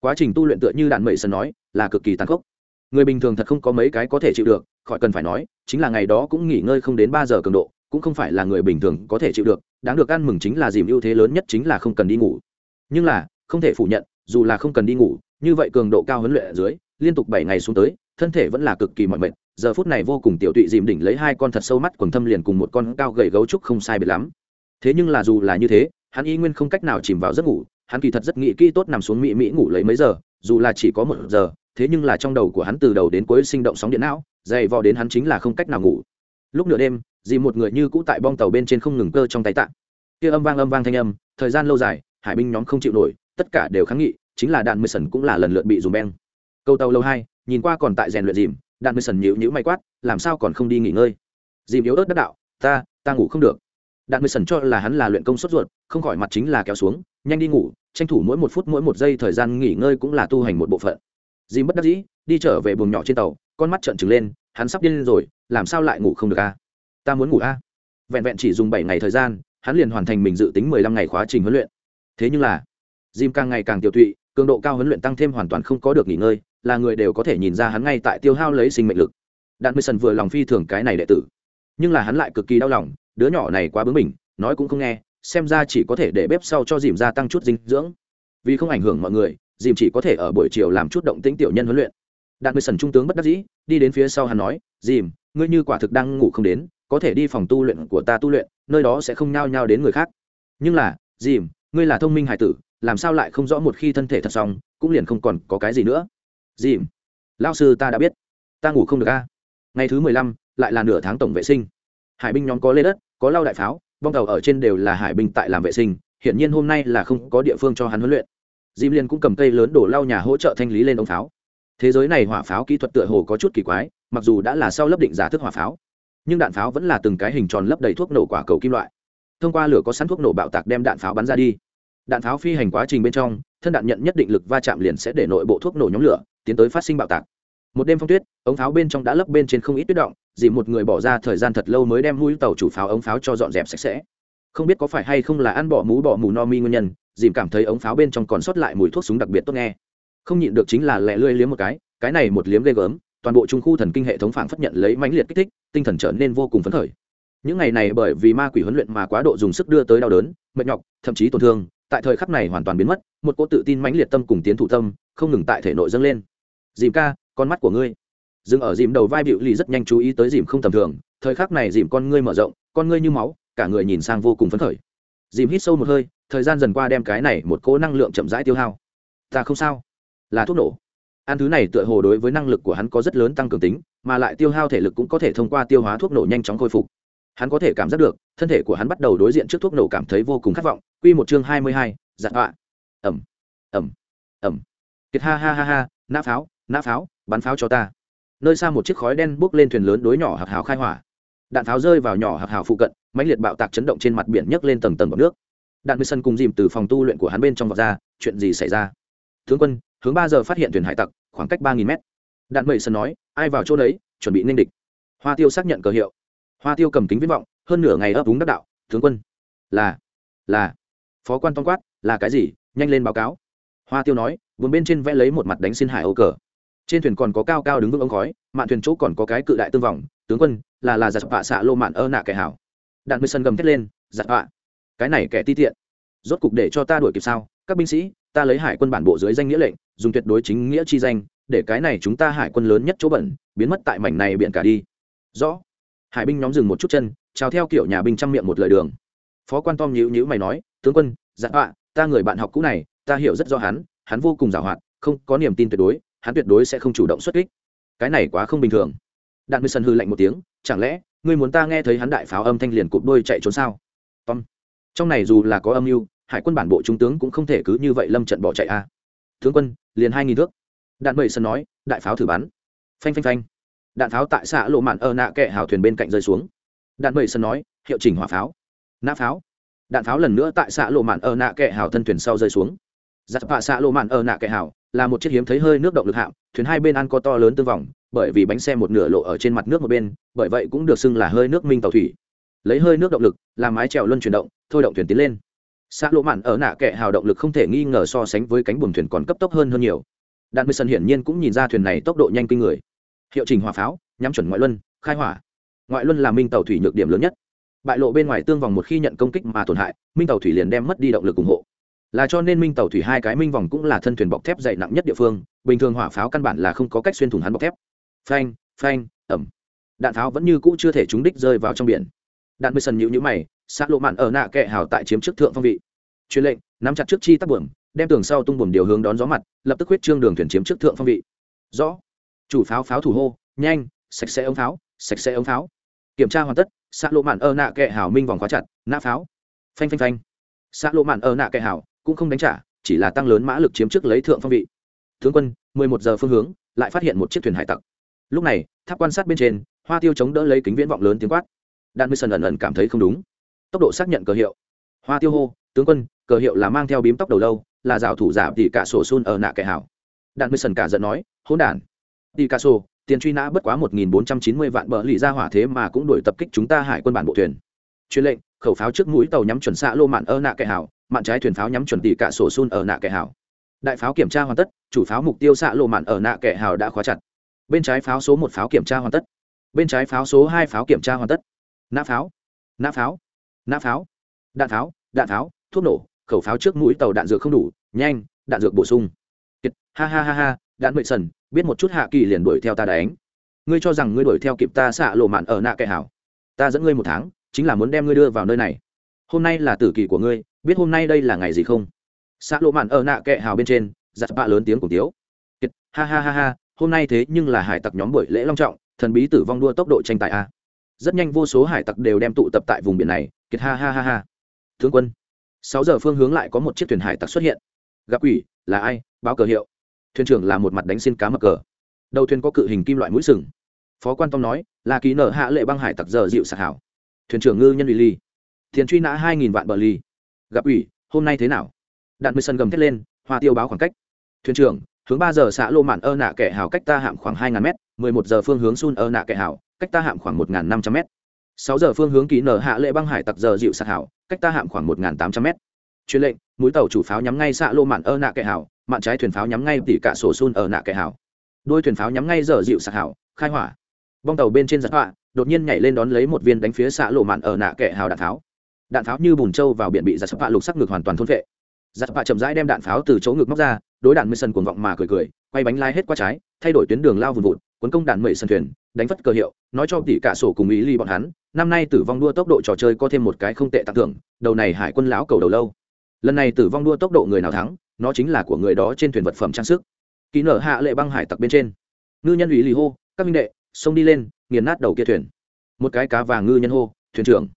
Quá trình tu luyện tựa như đạn mệ sân nói, là cực kỳ tàn khốc người bình thường thật không có mấy cái có thể chịu được, khỏi cần phải nói, chính là ngày đó cũng nghỉ ngơi không đến ba giờ cường độ, cũng không phải là người bình thường có thể chịu được, đáng được ăn mừng chính là dìm ưu thế lớn nhất chính là không cần đi ngủ. Nhưng là, không thể phủ nhận, dù là không cần đi ngủ, như vậy cường độ cao huấn luyện ở dưới, liên tục bảy ngày xuống tới, thân thể vẫn là cực kỳ mỏi mệt, giờ phút này vô cùng tiểu tụy dìm đỉnh lấy hai con thật sâu mắt quần thâm liền cùng một con cao gầy gấu trúc không sai biệt lắm. Thế nhưng là dù là như thế, hắn y nguyên không cách nào chìm vào giấc ngủ, hắn kỳ thật rất nghĩ kỹ tốt nằm xuống mỹ mỹ ngủ lấy mấy giờ, dù là chỉ có một giờ thế nhưng là trong đầu của hắn từ đầu đến cuối sinh động sóng điện não, dày vò đến hắn chính là không cách nào ngủ. Lúc nửa đêm, dì một người như cũ tại bong tàu bên trên không ngừng cơ trong tay tạng kia âm vang âm vang thanh âm, thời gian lâu dài, hải binh nhóm không chịu nổi, tất cả đều kháng nghị, chính là đạn mười sần cũng là lần lượt bị dùng beng. Câu tàu lâu hai, nhìn qua còn tại rèn luyện dìm, đạn mười sần nhịu nhữ may quát, làm sao còn không đi nghỉ ngơi? Dìm yếu ớt đất đạo, ta ta ngủ không được. Đạn mười sần cho là hắn là luyện công sốt ruột, không khỏi mặt chính là kéo xuống, nhanh đi ngủ, tranh thủ mỗi một phút mỗi một giây thời gian nghỉ ngơi cũng là tu hành một bộ phận dìm bất đắc dĩ, đi trở về buồng nhỏ trên tàu, con mắt trợn trừng lên, hắn sắp điên lên rồi, làm sao lại ngủ không được a? Ta muốn ngủ a. Vẹn vẹn chỉ dùng bảy ngày thời gian, hắn liền hoàn thành mình dự tính mười lăm ngày khóa trình huấn luyện. Thế nhưng là, dìm càng ngày càng tiểu tụy, cường độ cao huấn luyện tăng thêm hoàn toàn không có được nghỉ ngơi, là người đều có thể nhìn ra hắn ngay tại tiêu hao lấy sinh mệnh lực. Đạn mười sần vừa lòng phi thường cái này đệ tử. Nhưng là hắn lại cực kỳ đau lòng, đứa nhỏ này quá bướng bỉnh, nói cũng không nghe, xem ra chỉ có thể để bếp sau cho dìm gia tăng chút dinh dưỡng. Vì không ảnh hưởng mọi người dìm chỉ có thể ở buổi chiều làm chút động tĩnh tiểu nhân huấn luyện. Đạt người sần trung tướng bất đắc dĩ, đi đến phía sau hắn nói, dìm, ngươi như quả thực đang ngủ không đến, có thể đi phòng tu luyện của ta tu luyện, nơi đó sẽ không nhao nhao đến người khác. Nhưng là, dìm, ngươi là thông minh hải tử, làm sao lại không rõ một khi thân thể thật xong, cũng liền không còn có cái gì nữa? Dìm lao sư ta đã biết, ta ngủ không được a. Ngày thứ mười lăm, lại là nửa tháng tổng vệ sinh. Hải binh nhóm có lê đất, có lao đại pháo, bong tàu ở trên đều là hải binh tại làm vệ sinh, hiển nhiên hôm nay là không có địa phương cho hắn huấn luyện dìm liền cũng cầm cây lớn đổ lau nhà hỗ trợ thanh lý lên ống pháo. Thế giới này hỏa pháo kỹ thuật tựa hồ có chút kỳ quái, mặc dù đã là sau lấp định giả thức hỏa pháo, nhưng đạn pháo vẫn là từng cái hình tròn lấp đầy thuốc nổ quả cầu kim loại. Thông qua lửa có sẵn thuốc nổ bạo tạc đem đạn pháo bắn ra đi. Đạn pháo phi hành quá trình bên trong, thân đạn nhận nhất định lực va chạm liền sẽ để nội bộ thuốc nổ nhóm lửa tiến tới phát sinh bạo tạc. Một đêm phong tuyết, ống pháo bên trong đã lấp bên trên không ít tuyết động, dì một người bỏ ra thời gian thật lâu mới đem mũi tàu chủ pháo ống pháo cho dọn dẹp sạch sẽ không biết có phải hay không là ăn bỏ mú bỏ mù no mi nguyên nhân, dìm cảm thấy ống pháo bên trong còn sót lại mùi thuốc súng đặc biệt tốt nghe. Không nhịn được chính là lẹ lưỡi liếm một cái cái này một liếm ghê gớm, toàn bộ trung khu thần kinh hệ thống phản phất nhận lấy mãnh liệt kích thích, tinh thần trở nên vô cùng phấn khởi. Những ngày này bởi vì ma quỷ huấn luyện mà quá độ dùng sức đưa tới đau đớn, mệt nhọc, thậm chí tổn thương, tại thời khắc này hoàn toàn biến mất, một cô tự tin mãnh liệt tâm cùng tiến thủ tâm, không ngừng tại thể nội dâng lên. Dìm ca, con mắt của ngươi. Dừng ở dìm đầu vai bịu lì rất nhanh chú ý tới dìm không tầm thường, thời khắc này dìm con ngươi mở rộng, con ngươi như máu cả người nhìn sang vô cùng phấn khởi. Dìm hít sâu một hơi, thời gian dần qua đem cái này một cỗ năng lượng chậm rãi tiêu hao. Ta không sao. Là thuốc nổ. Ăn thứ này tựa hồ đối với năng lực của hắn có rất lớn tăng cường tính, mà lại tiêu hao thể lực cũng có thể thông qua tiêu hóa thuốc nổ nhanh chóng khôi phục. Hắn có thể cảm giác được, thân thể của hắn bắt đầu đối diện trước thuốc nổ cảm thấy vô cùng khát vọng. Q một chương hai mươi hai giặt họa. Ẩm ẩm ẩm kiệt ha ha ha ha, nã pháo nã pháo, bắn pháo cho ta. Nơi xa một chiếc khói đen bốc lên thuyền lớn đối nhỏ hạc hào khai hỏa đạn pháo rơi vào nhỏ hạc hào phụ cận, mãnh liệt bạo tạc chấn động trên mặt biển nhấc lên tầng tầng bọc nước. Đạn mười sân cùng dìm từ phòng tu luyện của hắn bên trong vọt ra, chuyện gì xảy ra? Tướng quân, hướng ba giờ phát hiện thuyền hải tặc, khoảng cách ba nghìn mét. Đạn mười sân nói, ai vào chỗ đấy, chuẩn bị ninh địch. Hoa tiêu xác nhận cờ hiệu. Hoa tiêu cầm kính viết vọng, hơn nửa ngày ấp đúng đắc đạo, tướng quân. Là là. Phó quan toan quát, là cái gì? Nhanh lên báo cáo. Hoa tiêu nói vườn bên trên vẽ lấy một mặt đánh xin hải âu cờ. Trên thuyền còn có cao cao đứng vững ống khói, mạn thuyền chỗ còn có cái cự đại tương vọng tướng quân, là là giặt vạ xạ lô mạn ơ nạ kẻ hảo. Đạn mười sân gầm thét lên, giặt vạ. Cái này kẻ ti tiện. Rốt cục để cho ta đuổi kịp sao? Các binh sĩ, ta lấy hải quân bản bộ dưới danh nghĩa lệnh, dùng tuyệt đối chính nghĩa chi danh, để cái này chúng ta hải quân lớn nhất chỗ bẩn, biến mất tại mảnh này biển cả đi. Rõ. Hải binh nhóm dừng một chút chân trào theo kiểu nhà binh trăm miệng một lời đường. Phó quan tom nhíu nhíu mày nói, tướng quân, giặt vạ, ta người bạn học cũ này, ta hiểu rất rõ hắn hắn vô cùng giàu hoạt không có niềm tin tuyệt đối, hắn tuyệt đối sẽ không chủ động xuất kích. Cái này quá không bình thường đạn mười sân hư lạnh một tiếng, chẳng lẽ, ngươi muốn ta nghe thấy hắn đại pháo âm thanh liền cụp đôi chạy trốn sao? Tom. Trong này dù là có âm mưu, hải quân bản bộ trung tướng cũng không thể cứ như vậy lâm trận bỏ chạy a. À. tướng quân, liền hai nghìn thước. Đạn mười sân nói, đại pháo thử bắn. Phanh phanh phanh. Đạn pháo tại xã lộ mạn ở nạ kệ hào thuyền bên cạnh rơi xuống. Đạn mười sân nói, hiệu chỉnh hỏa pháo. Nã pháo. Đạn pháo lần nữa tại xã lộ mạn ở nạ kệ hào thân thuyền sau rơi xuống. Giặt bạ xã lộ mạn ở nạ kệ hào là một chiếc hiếm thấy hơi nước động lực hạm, thuyền hai bên ăn có to lớn tương vòng bởi vì bánh xe một nửa lộ ở trên mặt nước một bên, bởi vậy cũng được xưng là hơi nước minh tàu thủy. Lấy hơi nước động lực, làm mái trèo luân chuyển động, thôi động thuyền tiến lên. Xã lộ mạn ở nạ kệ hào động lực không thể nghi ngờ so sánh với cánh buồm thuyền còn cấp tốc hơn hơn nhiều. Đạn mười sân hiển nhiên cũng nhìn ra thuyền này tốc độ nhanh kinh người. Hiệu trình hỏa pháo, nhắm chuẩn ngoại luân, khai hỏa. Ngoại luân là minh tàu thủy nhược điểm lớn nhất. Bại lộ bên ngoài tương vòng một khi nhận công kích mà tổn hại, minh tàu thủy liền đem mất đi động lực ủng hộ. Là cho nên minh tàu thủy hai cái minh vòng cũng là thân thuyền bọc thép dày nặng nhất địa phương, bình thường hỏa pháo căn bản là không có cách xuyên thủng hắn bọc thép phanh phanh, ẩm. Đạn tháo vẫn như cũ chưa thể trúng đích rơi vào trong biển. Đạn mười sần nhịu nhữ mày, xã lộ mạn ở nạ kệ hào tại chiếm trước thượng phong vị. Truyền lệnh, nắm chặt trước chi tắc buồm, đem tường sau tung buồm điều hướng đón gió mặt, lập tức huyết trương đường thuyền chiếm trước thượng phong vị. Rõ. Chủ pháo pháo thủ hô, nhanh, sạch sẽ ống pháo, sạch sẽ ống pháo. Kiểm tra hoàn tất, xã lộ mạn ở nạ kệ hào minh vòng khóa chặt, nã pháo. Phanh phanh phanh. Xã lộ mạn ở nạ kệ hào cũng không đánh trả, chỉ là tăng lớn mã lực chiếm trước lấy thượng phong vị. Tướng quân, mười một giờ phương hướng, lại phát hiện một chiếc thuyền hải tặc lúc này, tháp quan sát bên trên, hoa tiêu chống đỡ lấy kính viễn vọng lớn tiếng quát. Đan mười ẩn ẩn cảm thấy không đúng. Tốc độ xác nhận cờ hiệu. Hoa tiêu hô, tướng quân, cờ hiệu là mang theo bím tóc đầu lâu, là rào thủ giả tỷ cả sổ sun ở nạ kẻ hảo. Đan mười cả giận nói, hỗn đản, tỷ cả sổ, tiền truy nã bất quá một nghìn bốn trăm chín mươi vạn bờ lì ra hỏa thế mà cũng đuổi tập kích chúng ta hải quân bản bộ thuyền. Truyền lệnh, khẩu pháo trước mũi tàu nhắm chuẩn xạ lô mạn ở nạ kẻ hảo, mạn trái thuyền pháo nhắm chuẩn tỷ cả sổ sun ở nạ kẻ hảo. Đại pháo kiểm tra hoàn tất, chủ pháo mục tiêu xạ lộ mạn ở nạ kẻ hảo đã khóa chặt bên trái pháo số một pháo kiểm tra hoàn tất. Bên trái pháo số hai pháo kiểm tra hoàn tất. Nã pháo. Nã pháo. Nã pháo. Đạn pháo đạn pháo thuốc nổ khẩu pháo trước mũi tàu đạn dược không đủ nhanh đạn dược bổ sung. Kiệt, ha ha ha ha đạn mệnh sần biết một chút hạ kỳ liền đuổi theo ta đánh. Ngươi cho rằng ngươi đuổi theo kịp ta xạ lộ mạn ở nạ kệ hảo. Ta dẫn ngươi một tháng chính là muốn đem ngươi đưa vào nơi này. Hôm nay là tử kỳ của ngươi biết hôm nay đây là ngày gì không? Xạ lộ mạn ở nạ kệ hào bên trên giặt bạ lớn tiếng cùng tiếu. Kiệt, ha ha ha ha hôm nay thế nhưng là hải tặc nhóm buổi lễ long trọng, thần bí tử vong đua tốc độ tranh tài a. Rất nhanh vô số hải tặc đều đem tụ tập tại vùng biển này, kiệt ha ha ha ha. Thương quân, sáu giờ phương hướng lại có một chiếc thuyền hải tặc xuất hiện. Gặp ủy là ai? Báo cờ hiệu. Thuyền trưởng là một mặt đánh xin cá mập cờ. Đầu thuyền có cự hình kim loại mũi sừng. Phó quan tông nói, là ký nở hạ lệ băng hải tặc giờ dịu sạc hảo. Thuyền trưởng ngư nhân ủy ly. Tiền truy nã hai nghìn vạn bờ ly. Gặp ủy hôm nay thế nào? Đạn mười sân gầm thét lên, hoa tiêu báo khoảng cách. Thuyền trưởng hướng ba giờ xã lô mạn ơ nạ kẻ hào cách ta hạm khoảng hai ngàn m mười một giờ phương hướng sun ơ nạ kẻ hào, cách ta hạm khoảng một ngàn năm trăm m sáu giờ phương hướng ký nở hạ lệ băng hải tặc giờ dịu sạc hảo cách ta hạm khoảng một ngàn tám trăm m truyền lệnh, mũi tàu chủ pháo nhắm ngay xã lô mạn ơ nạ kẻ hào, mạn trái thuyền pháo nhắm ngay tỉ cả sổ sun ở nạ kẻ hào. Đôi thuyền pháo nhắm ngay giờ dịu sạc hảo khai hỏa. Bong tàu bên trên giặc họa, đột nhiên nhảy lên đón lấy một viên đánh phía xã lộ mạn ở nạ kẻ hào đạn pháo. Đạn pháo như bùn trâu vào biển bị giặc họa lục sắc ngực hoàn toàn thôn vệ giặc họa chậm rãi đem đạn pháo từ chỗ ngực móc ra đối đạn mười sân cuồng vọng mà cười cười, quay bánh lai hết qua trái, thay đổi tuyến đường lao vùn vụt, cuốn công đạn mười sân thuyền, đánh phất cờ hiệu, nói cho tỷ cả sổ cùng ý ly bọn hắn, năm nay tử vong đua tốc độ trò chơi có thêm một cái không tệ tặng thưởng, đầu này hải quân lão cầu đầu lâu. Lần này tử vong đua tốc độ người nào thắng, nó chính là của người đó trên thuyền vật phẩm trang sức. Ký nở hạ lệ băng hải tặc bên trên. Ngư nhân ủy lì hô, các minh đệ, xông đi lên, nghiền nát đầu kia thuyền. Một cái cá vàng ngư nhân hô, thuyền trưởng,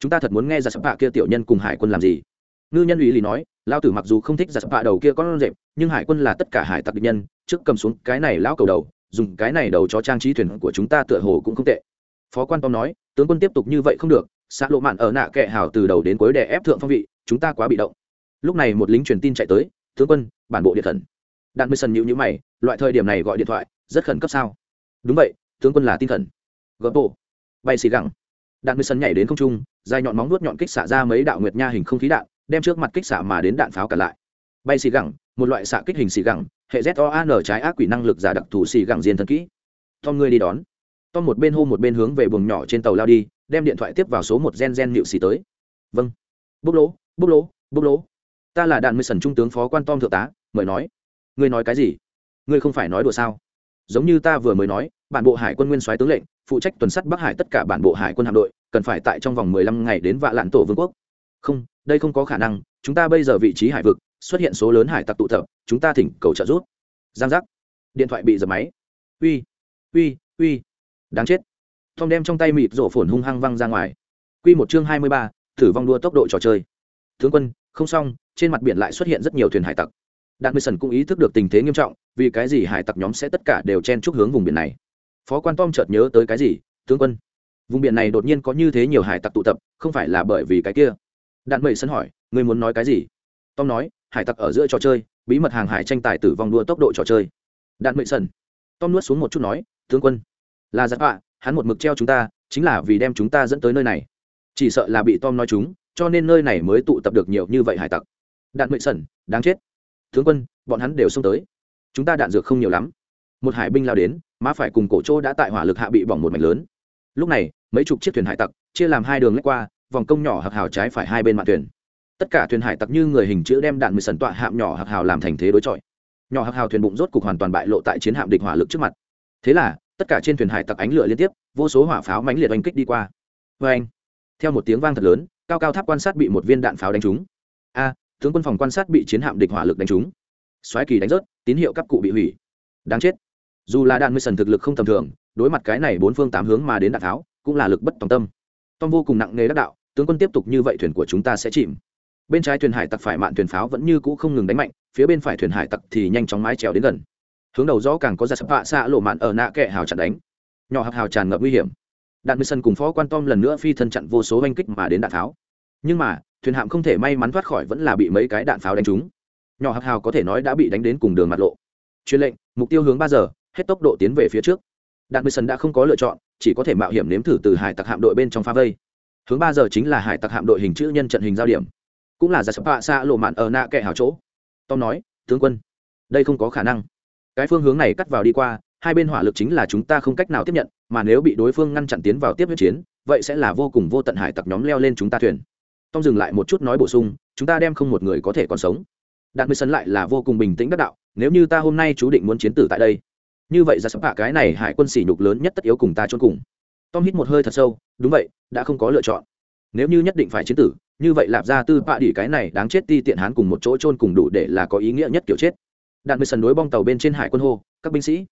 chúng ta thật muốn nghe ra sắp bạ kia tiểu nhân cùng hải quân làm gì? Ngư nhân ủy lì nói lao tử mặc dù không thích giặt sắp bạ đầu kia con rệp nhưng hải quân là tất cả hải tặc địch nhân trước cầm xuống cái này lão cầu đầu dùng cái này đầu cho trang trí thuyền của chúng ta tựa hồ cũng không tệ. Phó quan tom nói tướng quân tiếp tục như vậy không được xã lộ mạn ở nạ kệ hào từ đầu đến cuối đè ép thượng phong vị chúng ta quá bị động. Lúc này một lính truyền tin chạy tới tướng quân bản bộ điện thần đạn mười sần nhịu nhữ mày loại thời điểm này gọi điện thoại rất khẩn cấp sao? Đúng vậy tướng quân là tin thần, gấp bộ. Bay xì gẳng. Đạn mười sần nhảy đến không trung dài nhọn móng nuốt nhọn kích xả ra mấy đạo nguyệt nha hình không khí đạn đem trước mặt kích xạ mà đến đạn pháo cả lại. Bay xì gẳng, một loại xạ kích hình xì gẳng, hệ z trái ác quỷ năng lực giả đặc thù xì gẳng diên thân kỹ. Tom ngươi đi đón. Tom một bên hô một bên hướng về buồng nhỏ trên tàu lao đi, đem điện thoại tiếp vào số một gen gen nịu xì tới. Vâng. Bốc lỗ bốc lỗ bốc lỗ. Ta là đạn mười sần trung tướng phó quan tom thượng tá, mời nói. Ngươi nói cái gì? Ngươi không phải nói đùa sao? Giống như ta vừa mới nói, bản bộ hải quân nguyên soái tướng lệnh, phụ trách tuần sắt bắc hải tất cả bản bộ hải quân hạm đội, cần phải tại trong vòng mười lăm ngày đến vạ lạn tổ vương quốc không, đây không có khả năng, chúng ta bây giờ vị trí hải vực, xuất hiện số lớn hải tặc tụ tập, chúng ta thỉnh cầu trợ giúp. Giang giác. Điện thoại bị dập máy. Uy uy uy. Đáng chết. Tom đem trong tay mịt rổ phồn hung hăng văng ra ngoài. Quy một chương hai mươi ba, thử vong đua tốc độ trò chơi. Tướng quân, không xong, trên mặt biển lại xuất hiện rất nhiều thuyền hải tặc. Đạt mười sần cũng ý thức được tình thế nghiêm trọng, vì cái gì hải tặc nhóm sẽ tất cả đều chen chúc hướng vùng biển này? Phó quan tom chợt nhớ tới cái gì? Tướng quân, vùng biển này đột nhiên có như thế nhiều hải tặc tụ tập, không phải là bởi vì cái kia đạn mười sân hỏi người muốn nói cái gì? Tom nói, hải tặc ở giữa trò chơi, bí mật hàng hải tranh tài tử vong đua tốc độ trò chơi. Đạn mười sân tom nuốt xuống một chút nói, tướng quân, là giặc họa hắn một mực treo chúng ta, chính là vì đem chúng ta dẫn tới nơi này. Chỉ sợ là bị tom nói chúng, cho nên nơi này mới tụ tập được nhiều như vậy hải tặc. Đạn mệnh sẩn đáng chết. Tướng quân, bọn hắn đều xông tới. Chúng ta đạn dược không nhiều lắm. Một hải binh lao đến, má phải cùng cổ chỗ đã tại hỏa lực hạ bị bỏng một mảnh lớn. Lúc này, mấy chục chiếc thuyền hải tặc, chia làm hai đường lách qua vòng công nhỏ hạc hào trái phải hai bên mạn thuyền. Tất cả thuyền hải tặc như người hình chữ đem đạn mười sần tọa hạm nhỏ hạc hào làm thành thế đối chọi. Nhỏ hạc hào thuyền bụng rốt cục hoàn toàn bại lộ tại chiến hạm địch hỏa lực trước mặt. Thế là, tất cả trên thuyền hải tặc ánh lửa liên tiếp, vô số hỏa pháo mãnh liệt oanh kích đi qua. Vê anh, theo một tiếng vang thật lớn, cao cao tháp quan sát bị một viên đạn pháo đánh trúng. A, tướng quân phòng quan sát bị chiến hạm địch hỏa lực đánh trúng. Xoáy kỳ đánh rớt, tín hiệu các cụ bị hủy. Đáng chết. Dù là đạn mười sần thực lực không tầm thường, đối mặt cái này bốn phương tám hướng mà đến đạn tháo cũng là lực bất tòng tâm tom vô cùng nặng nề đắc đạo, tướng quân tiếp tục như vậy thuyền của chúng ta sẽ chìm. Bên trái thuyền hải tặc phải mạn thuyền pháo vẫn như cũ không ngừng đánh mạnh, phía bên phải thuyền hải tặc thì nhanh chóng mái trèo đến gần. Hướng đầu rõ càng có ra sập vạ xạ lộ mạn ở nạ kệ hào chặn đánh. Nhỏ hạc hào tràn ngập nguy hiểm. Đạn mười sân cùng phó quan tom lần nữa phi thân chặn vô số oanh kích mà đến đạn pháo. Nhưng mà, thuyền hạm không thể may mắn thoát khỏi vẫn là bị mấy cái đạn pháo đánh trúng. Nhỏ hạc hào có thể nói đã bị đánh đến cùng đường mặt lộ. Truyền lệnh, mục tiêu hướng ba giờ, hết tốc độ tiến về phía trước đạn mười sân đã không có lựa chọn, chỉ có thể mạo hiểm nếm thử từ hải tặc hạm đội bên trong pha vây. Hướng ba giờ chính là hải tặc hạm đội hình chữ nhân trận hình giao điểm. Cũng là giả sập hạ xa lộ mạn ở nạ kẻ hào chỗ. Tom nói, tướng quân, đây không có khả năng. Cái phương hướng này cắt vào đi qua, hai bên hỏa lực chính là chúng ta không cách nào tiếp nhận, mà nếu bị đối phương ngăn chặn tiến vào tiếp huyết chiến, vậy sẽ là vô cùng vô tận hải tặc nhóm leo lên chúng ta thuyền. Tom dừng lại một chút nói bổ sung, chúng ta đem không một người có thể còn sống. Đạt mới sân lại là vô cùng bình tĩnh đắc đạo, nếu như ta hôm nay chú định muốn chiến tử tại đây như vậy ra sắp hạ cái này hải quân sỉ nhục lớn nhất tất yếu cùng ta chôn cùng. Tom hít một hơi thật sâu, đúng vậy, đã không có lựa chọn. Nếu như nhất định phải chiến tử, như vậy lạp ra tư pạ đỉ cái này đáng chết ti tiện hán cùng một chỗ chôn cùng đủ để là có ý nghĩa nhất kiểu chết. Đạn mười sần đối bong tàu bên trên hải quân hô, các binh sĩ,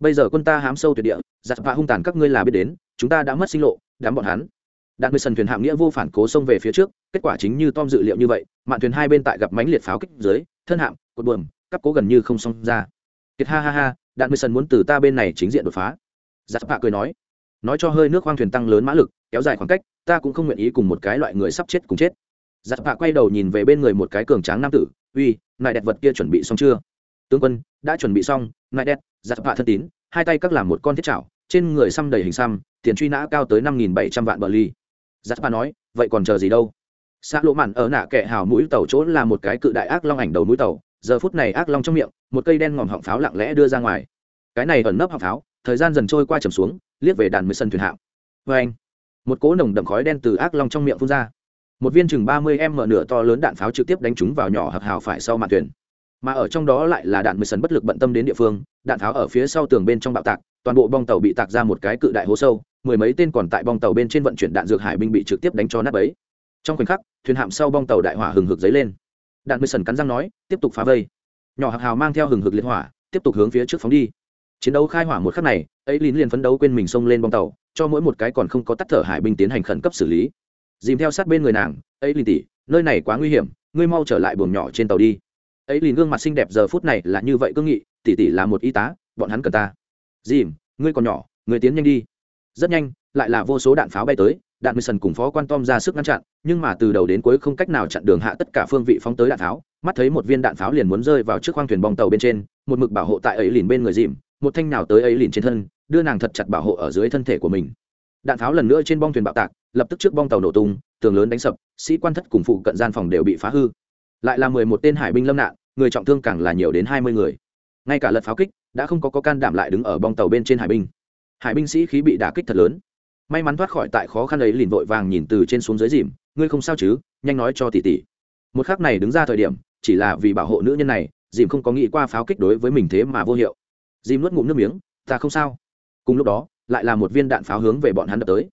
bây giờ quân ta hám sâu tuyệt địa giặt vạ hung tàn các ngươi là biết đến, chúng ta đã mất sinh lộ, đám bọn hắn. Đạn mười sần thuyền hạm nghĩa vô phản cố xông về phía trước, kết quả chính như tom dự liệu như vậy, mạn thuyền hai bên tại gặp mánh liệt pháo kích dưới, thân hạm, cột buồm, cắp cố gần như không xông ra. Kiệt ha ha ha đạn mười sân muốn từ ta bên này chính diện đột phá. Giặc vạ cười nói nói cho hơi nước khoang thuyền tăng lớn mã lực, kéo dài khoảng cách, ta cũng không nguyện ý cùng một cái loại người sắp chết cùng chết. Giặc vạ quay đầu nhìn về bên người một cái cường tráng nam tử, uy nại đẹp vật kia chuẩn bị xong chưa? Tướng quân, đã chuẩn bị xong nại đẹp. Giặc vạ thân tín, hai tay các làm một con thiết chảo, trên người xăm đầy hình xăm, tiền truy nã cao tới năm nghìn bảy trăm vạn bờ ly. Giặc vạ nói, vậy còn chờ gì đâu? Xã lỗ mạn ở nạ kệ hào mũi tàu chỗ là một cái cự đại ác long ảnh đầu mũi tàu, giờ phút này ác long trong miệng một cây đen ngòm họng pháo lặng lẽ đưa ra ngoài. Cái này ẩn nấp họng pháo, thời gian dần trôi qua trầm xuống, liếc về đàn mười sân thuyền hạm vê anh, một cỗ nồng đậm khói đen từ ác long trong miệng phun ra. Một viên chừng ba mươi em mở nửa to lớn đạn pháo trực tiếp đánh trúng vào nhỏ hạc hào phải sau mạn thuyền. Mà ở trong đó lại là đạn mười sân bất lực bận tâm đến địa phương, đạn pháo ở phía sau tường bên trong bạo tạc, toàn bộ bong tàu bị tạc ra một cái cự đại hố sâu, mười mấy tên còn tại bong tàu bên trên vận chuyển đạn dược hải binh bị trực tiếp đánh cho nát ấy trong khoảnh khắc, thuyền hạm sau bong tàu đại hỏa hừng hực dấy lên. Đạn mười sần cắn răng nói, tiếp tục phá vây nhỏ hạc hào mang theo hừng hực liệt hỏa, tiếp tục hướng phía trước phóng đi. Chiến đấu khai hỏa một khắc này ấy lín liền phấn đấu quên mình xông lên bong tàu, cho mỗi một cái còn không có tắt thở hải binh tiến hành khẩn cấp xử lý. Dìm theo sát bên người nàng ấy lín tỉ nơi này quá nguy hiểm, ngươi mau trở lại buồng nhỏ trên tàu đi. Ấy lín gương mặt xinh đẹp giờ phút này là như vậy cương nghị tỉ tỉ là một y tá, bọn hắn cần ta. Dìm, ngươi còn nhỏ, ngươi tiến nhanh đi. Rất nhanh, lại là vô số đạn pháo bay tới, đạn mười sần cùng phó quan tom ra sức ngăn chặn, nhưng mà từ đầu đến cuối không cách nào chặn đường hạ tất cả phương vị phóng tới đạn pháo mắt thấy một viên đạn pháo liền muốn rơi vào trước khoang thuyền bong tàu bên trên một mực bảo hộ tại ấy lìn bên người dìm một thanh nào tới ấy lìn trên thân đưa nàng thật chặt bảo hộ ở dưới thân thể của mình. Đạn pháo lần nữa trên bong thuyền bạo tạc lập tức trước bong tàu nổ tung tường lớn đánh sập sĩ quan thất cùng phụ cận gian phòng đều bị phá hư. Lại là mười một tên hải binh lâm nạn người trọng thương càng là nhiều đến hai mươi người. Ngay cả lật pháo kích đã không có, có can đảm lại đứng ở bong tàu bên trên hải binh. Hải binh sĩ khí bị đả kích thật lớn. May mắn thoát khỏi tại khó khăn ấy liền vội vàng nhìn từ trên xuống dưới dìm ngươi không sao chứ? Nhanh nói cho tỷ tỷ. Một khắc này đứng ra thời điểm chỉ là vì bảo hộ nữ nhân này, dìm không có nghĩ qua pháo kích đối với mình thế mà vô hiệu. Dìm nuốt ngụm nước miếng, ta không sao. Cùng lúc đó, lại là một viên đạn pháo hướng về bọn hắn đập tới.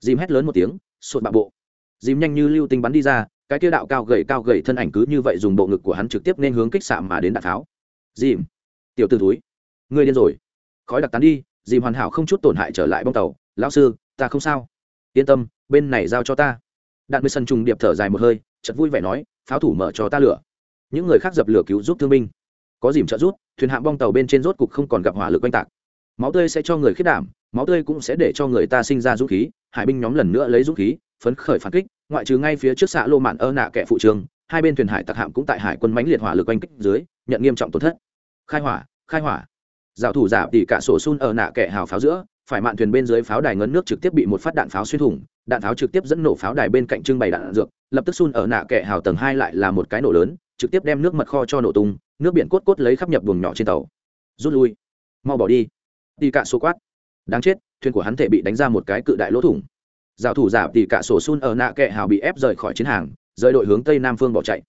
Dìm hét lớn một tiếng sụt bạo bộ. Dìm nhanh như lưu tinh bắn đi ra, cái kia đạo cao gầy cao gầy thân ảnh cứ như vậy dùng bộ ngực của hắn trực tiếp nên hướng kích xạ mà đến đạn pháo. Dìm, tiểu t ử túi ngươi điên rồi. Khói đặc tán đi, dìm hoàn hảo không chút tổn hại trở lại bong tàu. Lão sư, ta không sao. Yên tâm, bên này giao cho ta. Đạn mười sân trùng điệp thở dài một hơi chật vui vẻ nói, pháo thủ mở cho ta lửa những người khác dập lửa cứu giúp thương binh. Có dìm trợ rút, thuyền hạm bong tàu bên trên rốt cục không còn gặp hỏa lực oanh tạc. Máu tươi sẽ cho người khiết đảm máu tươi cũng sẽ để cho người ta sinh ra dũng khí hải binh nhóm lần nữa lấy dũng khí phấn khởi phản kích ngoại trừ ngay phía trước xã lô mạn ơ nạ kẻ phụ trường hai bên thuyền hải tặc hạm cũng tại hải quân mãnh liệt hỏa lực oanh kích dưới nhận nghiêm trọng tổn thất. Khai hỏa khai hỏa. Dạo thủ giả tỉ cả sổ sun ở nạ kẻ hào pháo giữa phải mạn thuyền bên dưới pháo đài ngấn nước trực tiếp bị một phát đạn pháo xuyên thủng, đạn pháo trực tiếp dẫn nổ pháo đài bên cạnh trưng bày đạn dược, lập tức xun ở nạ kệ hào tầng hai lại là một cái nổ lớn, trực tiếp đem nước mật kho cho nổ tung, nước biển cốt cốt lấy khắp nhập buồng nhỏ trên tàu. Rút lui. Mau bỏ đi. Đi cả số quát. Đáng chết, thuyền của hắn thể bị đánh ra một cái cự đại lỗ thủng. Giáo thủ giả tỷ cả sổ xun ở nạ kệ hào bị ép rời khỏi chiến hàng, rời đội hướng tây nam phương bỏ chạy.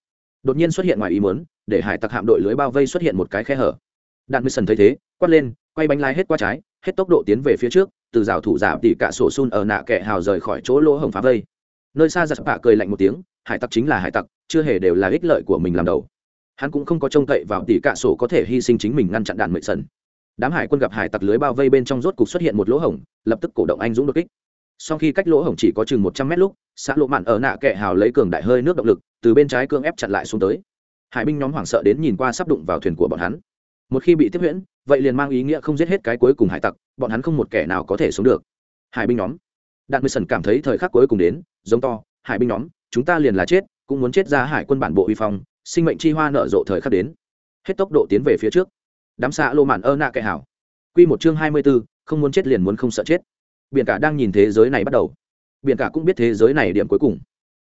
Đột nhiên xuất hiện ngoài ý muốn, để hải tặc hạm đội lưới bao vây xuất hiện một cái khe hở. Đạn mười sần thấy thế quát lên, quay bánh lái hết qua trái, hết tốc độ tiến về phía trước, từ rào thủ giả tỉ cả sổ sun ở nạ kẻ hào rời khỏi chỗ lỗ hồng phá vây. Nơi xa giặc bạ cười lạnh một tiếng, hải tặc chính là hải tặc, chưa hề đều là ích lợi của mình làm đầu. Hắn cũng không có trông cậy vào tỉ cả sổ có thể hy sinh chính mình ngăn chặn đạn mệnh sần. Đám hải quân gặp hải tặc lưới bao vây bên trong rốt cục xuất hiện một lỗ hổng, lập tức cổ động anh dũng đột kích. Sau khi cách lỗ hổng chỉ có chừng một trăm mét lúc, xã lộ mạn ở nạ kẻ hào lấy cường đại hơi nước động lực, từ bên trái cương ép chặn lại xuống tới. Hải binh nhóm hoảng sợ đến nhìn qua sắp đụng vào thuyền của bọn hắn một khi bị tiếp huyễn, vậy liền mang ý nghĩa không giết hết cái cuối cùng hải tặc, bọn hắn không một kẻ nào có thể sống được. Hải binh nhóm. Đạn mười sần cảm thấy thời khắc cuối cùng đến, giống to, hải binh nhóm, chúng ta liền là chết, cũng muốn chết ra hải quân bản bộ uy phong, sinh mệnh chi hoa nở rộ thời khắc đến. Hết tốc độ tiến về phía trước. Đám xạ lô mạn ơ nạ kệ hảo. Q một chương hai mươi b ố không muốn chết liền muốn không sợ chết. Biển cả đang nhìn thế giới này bắt đầu. Biển cả cũng biết thế giới này điểm cuối cùng.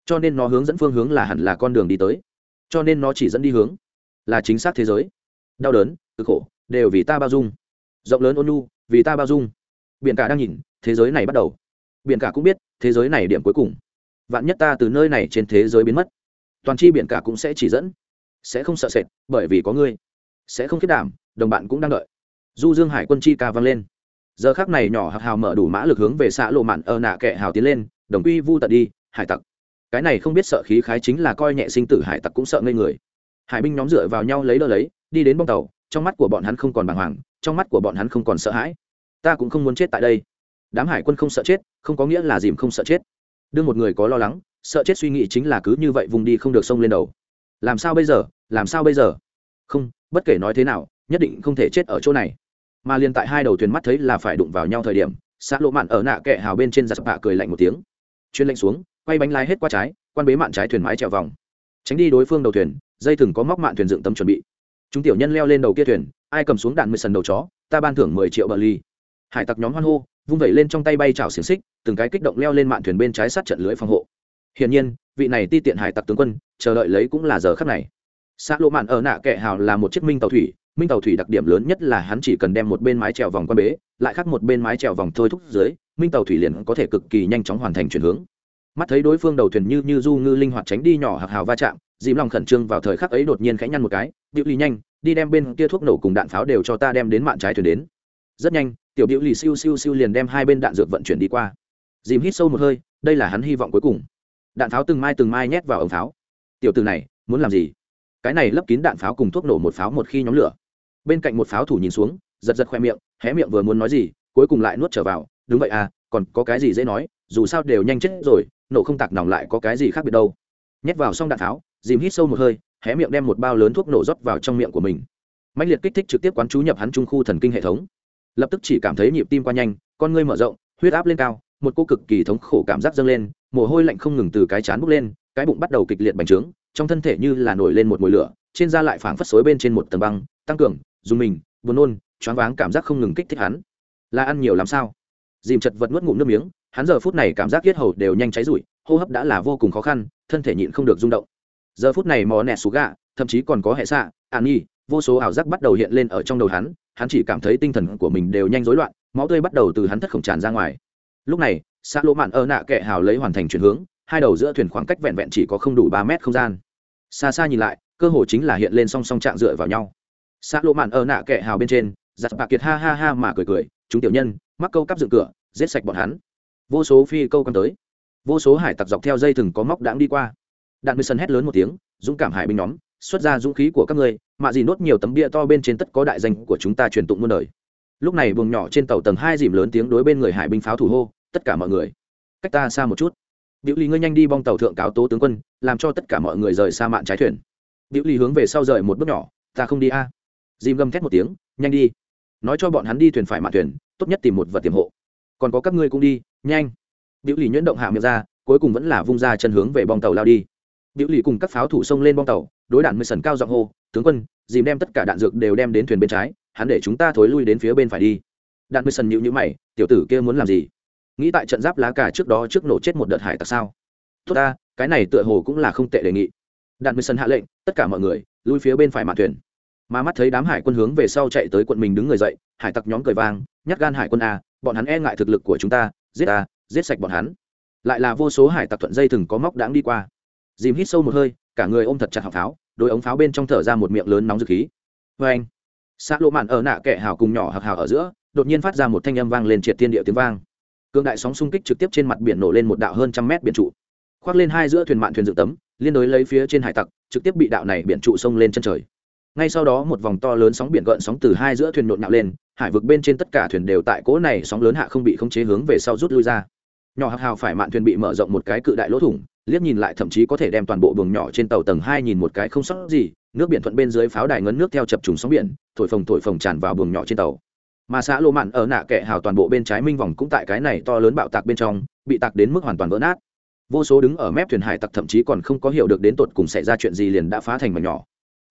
Cho nên nó hướng dẫn phương hướng là hẳn là con đường đi tới. Cho nên nó chỉ dẫn đi hướng là chính xác thế giới đau đớn, cực khổ, đều vì ta bao dung. Rộng lớn ôn nhu, vì ta bao dung. Biển cả đang nhìn, thế giới này bắt đầu. Biển cả cũng biết, thế giới này điểm cuối cùng. Vạn nhất ta từ nơi này trên thế giới biến mất, toàn chi biển cả cũng sẽ chỉ dẫn, sẽ không sợ sệt, bởi vì có ngươi. Sẽ không khiết đảm, đồng bạn cũng đang đợi. Du dương hải quân chi ca vang lên. Giờ khác này nhỏ hạc hào mở đủ mã lực hướng về xã lộ mạn ở nạ kệ hào tiến lên, đồng quy vu tận đi, hải tặc. Cái này không biết sợ khí khái chính là coi nhẹ sinh tử hải tặc cũng sợ ngây người. Hải binh nhóm dựa vào nhau lấy đỡ lấy đi đến bong tàu, trong mắt của bọn hắn không còn bàng hoàng, trong mắt của bọn hắn không còn sợ hãi. Ta cũng không muốn chết tại đây. Đám hải quân không sợ chết, không có nghĩa là dìm không sợ chết. Đương một người có lo lắng, sợ chết suy nghĩ chính là cứ như vậy vùng đi không được sông lên đầu. Làm sao bây giờ? Làm sao bây giờ? Không, bất kể nói thế nào, nhất định không thể chết ở chỗ này. Mà liền tại hai đầu thuyền mắt thấy là phải đụng vào nhau thời điểm xã lộ mạn ở nạ kệ hào bên trên giặt bạ cười lạnh một tiếng. Chuyên lệnh xuống, quay bánh lái hết qua trái, quan bế mạn trái thuyền mái trèo vòng. Tránh đi đối phương đầu thuyền, dây thừng có móc mạn thuyền dựng tấm chuẩn bị chúng tiểu nhân leo lên đầu kia thuyền, ai cầm xuống đạn mười sần đầu chó, ta ban thưởng mười triệu bờ ly. Hải tặc nhóm hoan hô, vung vẩy lên trong tay bay trào xiềng xích, từng cái kích động leo lên mạn thuyền bên trái sát trận lưới phòng hộ. Hiển nhiên, vị này ti tiện hải tặc tướng quân, chờ đợi lấy cũng là giờ khắc này. Xã lộ mạn ở nạ kệ hào là một chiếc minh tàu thủy, minh tàu thủy đặc điểm lớn nhất là hắn chỉ cần đem một bên mái trèo vòng quan bế, lại khác một bên mái trèo vòng thôi thúc dưới, minh tàu thủy liền có thể cực kỳ nhanh chóng hoàn thành chuyển hướng mắt thấy đối phương đầu thuyền như như du ngư linh hoạt tránh đi nhỏ hạc hào va chạm, dìm lòng khẩn trương vào thời khắc ấy đột nhiên khẽ nhăn một cái, điệu ly nhanh, đi đem bên kia thuốc nổ cùng đạn pháo đều cho ta đem đến mạn trái thuyền đến. Rất nhanh, tiểu điệu lì siêu siêu siêu liền đem hai bên đạn dược vận chuyển đi qua. Dìm hít sâu một hơi, đây là hắn hy vọng cuối cùng. Đạn pháo từng mai từng mai nhét vào ống pháo. Tiểu từ này, muốn làm gì? Cái này lấp kín đạn pháo cùng thuốc nổ một pháo một khi nhóm lửa. Bên cạnh một pháo thủ nhìn xuống, giật giật khoe miệng, hé miệng vừa muốn nói gì, cuối cùng lại nuốt trở vào, đúng vậy à còn có cái gì dễ nói, dù sao đều nhanh chết rồi nổ không tạc nòng lại có cái gì khác biệt đâu. Nhét vào xong đạn tháo. dìm hít sâu một hơi, hé miệng đem một bao lớn thuốc nổ rót vào trong miệng của mình. Mạnh liệt kích thích trực tiếp quán chú nhập hắn trung khu thần kinh hệ thống. Lập tức chỉ cảm thấy nhịp tim qua nhanh, con ngươi mở rộng, huyết áp lên cao, một cô cực kỳ thống khổ cảm giác dâng lên, mồ hôi lạnh không ngừng từ cái chán bốc lên, cái bụng bắt đầu kịch liệt bành trướng, trong thân thể như là nổi lên một mùi lửa, trên da lại phảng phất xối bên trên một tầng băng, tăng cường, dùng mình, buồn nôn, choáng váng cảm giác không ngừng kích thích hắn. Là ăn nhiều làm sao? Dìm chật vật nuốt ngụm nước miếng hắn giờ phút này cảm giác yết hầu đều nhanh cháy rụi, hô hấp đã là vô cùng khó khăn, thân thể nhịn không được rung động. Giờ phút này mò nẹt xú gạ thậm chí còn có hệ xạ an nhi, vô số ảo giác bắt đầu hiện lên ở trong đầu hắn hắn chỉ cảm thấy tinh thần của mình đều nhanh rối loạn, máu tươi bắt đầu từ hắn thất khổng tràn ra ngoài. Lúc này xã lỗ mạn ơ nạ kệ hào lấy hoàn thành chuyển hướng, hai đầu giữa thuyền khoảng cách vẹn vẹn chỉ có không đủ ba mét không gian. Xa xa nhìn lại, cơ hồ chính là hiện lên song song trạng dựa vào nhau. Xã lỗ mạn ơ nạ kệ hào bên trên giặt bạc kiệt ha ha ha mà cười cười, chúng tiểu nhân, mắc câu cắp dựng cửa, giết sạch bọn hắn vô số phi câu cắm tới. Vô số hải tặc dọc theo dây thừng có móc đãng đi qua. Đạn mười sân hét lớn một tiếng, dũng cảm hải binh nhóm, xuất ra dũng khí của các ngươi mạ gì nốt nhiều tấm bia to bên trên tất có đại danh của chúng ta truyền tụng muôn đời. Lúc này buồng nhỏ trên tàu tầng hai dìm lớn tiếng đối bên người hải binh pháo thủ hô, tất cả mọi người, cách ta xa một chút. Biểu lý ngươi nhanh đi bong tàu thượng cáo tố tướng quân, làm cho tất cả mọi người rời xa mạn trái thuyền. Biểu lý hướng về sau rời một bước nhỏ, ta không đi a. Dìm gầm thét một tiếng, nhanh đi. Nói cho bọn hắn đi thuyền phải mạn thuyền, tốt nhất tìm một vật tiềm hộ còn có các ngươi cũng đi, nhanh. Biểu lì nhuyễn động hạ miệng ra, cuối cùng vẫn là vung ra chân hướng về bong tàu lao đi. Biểu lì cùng các pháo thủ xông lên bong tàu, đối đạn mười sần cao giọng hô, tướng quân, dìm đem tất cả đạn dược đều đem đến thuyền bên trái, hắn để chúng ta thối lui đến phía bên phải đi. Đạn mười sần nhịu nhữ mày, tiểu tử kia muốn làm gì? Nghĩ tại trận giáp lá cả trước đó trước nổ chết một đợt hải tặc sao? Tốt ta, cái này tựa hồ cũng là không tệ đề nghị. Đạn mười sần hạ lệnh, tất cả mọi người, lui phía bên phải mạn thuyền. Mà mắt thấy đám hải quân hướng về sau chạy tới quận mình đứng người dậy, hải tặc nhóm cười vang, nhát gan hải quân a bọn hắn e ngại thực lực của chúng ta giết ta, giết sạch bọn hắn. Lại là vô số hải tặc thuận dây thừng có móc đáng đi qua. Dìm hít sâu một hơi cả người ôm thật chặt họng pháo đôi ống pháo bên trong thở ra một miệng lớn nóng dực khí. Vê anh xã lộ mạn ở nạ kệ hào cùng nhỏ hạc hào ở giữa đột nhiên phát ra một thanh âm vang lên triệt tiên địa tiếng vang. Cương đại sóng xung kích trực tiếp trên mặt biển nổ lên một đạo hơn trăm mét biển trụ. Khoác lên hai giữa thuyền mạn thuyền dự tấm liên đối lấy phía trên hải tặc trực tiếp bị đạo này biển trụ xông lên chân trời. Ngay sau đó một vòng to lớn sóng biển gợn sóng từ hai giữa thuyền nộn nạo lên hải vực bên trên tất cả thuyền đều tại cỗ này sóng lớn hạ không bị khống chế hướng về sau rút lui ra. Nhỏ hạc hào phải mạn thuyền bị mở rộng một cái cự đại lỗ thủng, liếc nhìn lại thậm chí có thể đem toàn bộ buồng nhỏ trên tàu tầng hai nhìn một cái không sót gì, nước biển thuận bên dưới pháo đài ngấn nước theo chập trùng sóng biển, thổi phồng thổi phồng tràn vào buồng nhỏ trên tàu. Mà xã lộ mạn ở nạ kệ hào toàn bộ bên trái minh vòng cũng tại cái này to lớn bạo tạc bên trong, bị tạc đến mức hoàn toàn vỡ nát. Vô số đứng ở mép thuyền hải tặc thậm chí còn không có hiểu được đến tột cùng xảy ra chuyện gì liền đã phá thành mảnh nhỏ.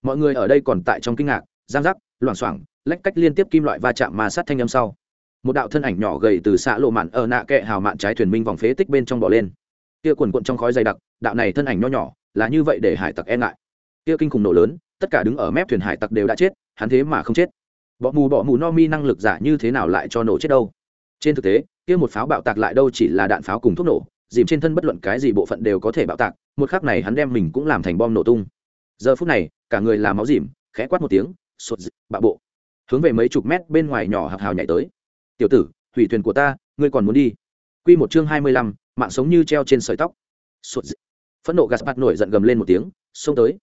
Mọi người ở đây còn tại trong kinh ngạc, giang giác loảng xoảng, lách cách liên tiếp kim loại va chạm mà sát thanh âm sau. Một đạo thân ảnh nhỏ gầy từ xã lộ mạn ở nạ kệ hào mạn trái thuyền minh vòng phế tích bên trong bỏ lên. Kia quần quận trong khói dày đặc, đạo này thân ảnh nho nhỏ, là như vậy để hải tặc e ngại. Kia kinh khủng nổ lớn, tất cả đứng ở mép thuyền hải tặc đều đã chết, hắn thế mà không chết. Bọ mù bọ mù no mi năng lực giả như thế nào lại cho nổ chết đâu? Trên thực tế, kia một pháo bạo tạc lại đâu chỉ là đạn pháo cùng thuốc nổ, dìm trên thân bất luận cái gì bộ phận đều có thể bạo tạc, một khác này hắn đem mình cũng làm thành bom nổ tung. Giờ phút này, cả người làm máu dìm, khẽ quát một tiếng sột dị, bạo bộ. Hướng về mấy chục mét bên ngoài nhỏ hạc hào nhảy tới. Tiểu tử hủy thuyền của ta ngươi còn muốn đi? Q một chương hai mươi lăm mạng sống như treo trên sợi tóc. Sột dị. phẫn nộ gaspard nổi giận gầm lên một tiếng xông tới.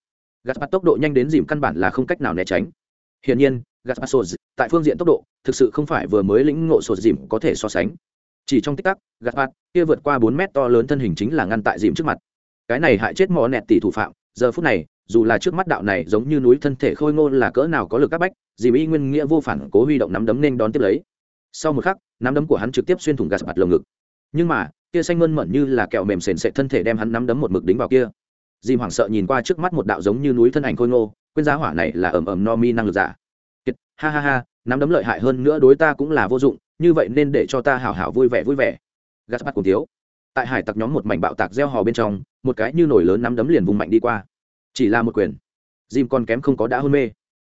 Gaspard tốc độ nhanh đến dìm căn bản là không cách nào né tránh. Hiển nhiên gaspard sột tại phương diện tốc độ thực sự không phải vừa mới lĩnh ngộ sột dìm có thể so sánh. Chỉ trong tích tắc gaspard kia vượt qua bốn mét to lớn thân hình chính là ngăn tại dìm trước mặt. Cái này hại chết mò nẹt tỷ thủ phạm giờ phút này dù là trước mắt đạo này giống như núi thân thể khôi ngô là cỡ nào có lực các bách dì y nguyên nghĩa vô phản cố huy động nắm đấm nên đón tiếp lấy. Sau một khắc nắm đấm của hắn trực tiếp xuyên thủng gạt bạt lồng ngực. Nhưng mà kia xanh mơn mởn như là kẹo mềm sền sệt thân thể đem hắn nắm đấm một mực đính vào kia. Dì hoảng sợ nhìn qua trước mắt một đạo giống như núi thân ảnh khôi ngô quên giá hỏa này là ẩm ẩm no mi năng lực giả. Kiệt, ha ha ha nắm đấm lợi hại hơn nữa đối ta cũng là vô dụng như vậy nên để cho ta hào hào vui vẻ vui vẻ. Gạt bạt cùng thiếu. Tại hải tặc nhóm một mảnh bạo tạc gieo hò bên trong một cái như nổi lớn nắm đấm liền vùng mạnh đi qua chỉ là một quyền. Dìm còn kém không có đã hôn mê.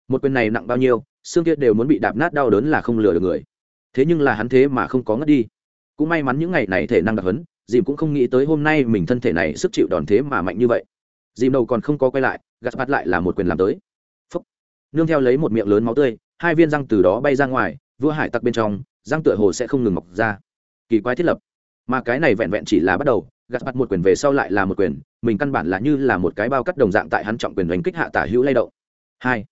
Một quyền này nặng bao nhiêu, xương kia đều muốn bị đạp nát đau đớn là không lừa được người. Thế nhưng là hắn thế mà không có ngất đi. Cũng may mắn những ngày này thể năng đặc hấn dìm cũng không nghĩ tới hôm nay mình thân thể này sức chịu đòn thế mà mạnh như vậy. Dìm đầu còn không có quay lại, gạt bắt lại là một quyền làm tới. Phúc. nương theo lấy một miệng lớn máu tươi, hai viên răng từ đó bay ra ngoài, vua hải tặc bên trong, răng tựa hồ sẽ không ngừng mọc ra. Kỳ quái thiết lập. Mà cái này vẹn vẹn chỉ là bắt đầu, gạt mặt một quyền về sau lại là một quyền mình căn bản là như là một cái bao cắt đồng dạng tại hắn trọng quyền đánh kích hạ tả hữu lay động. Hai,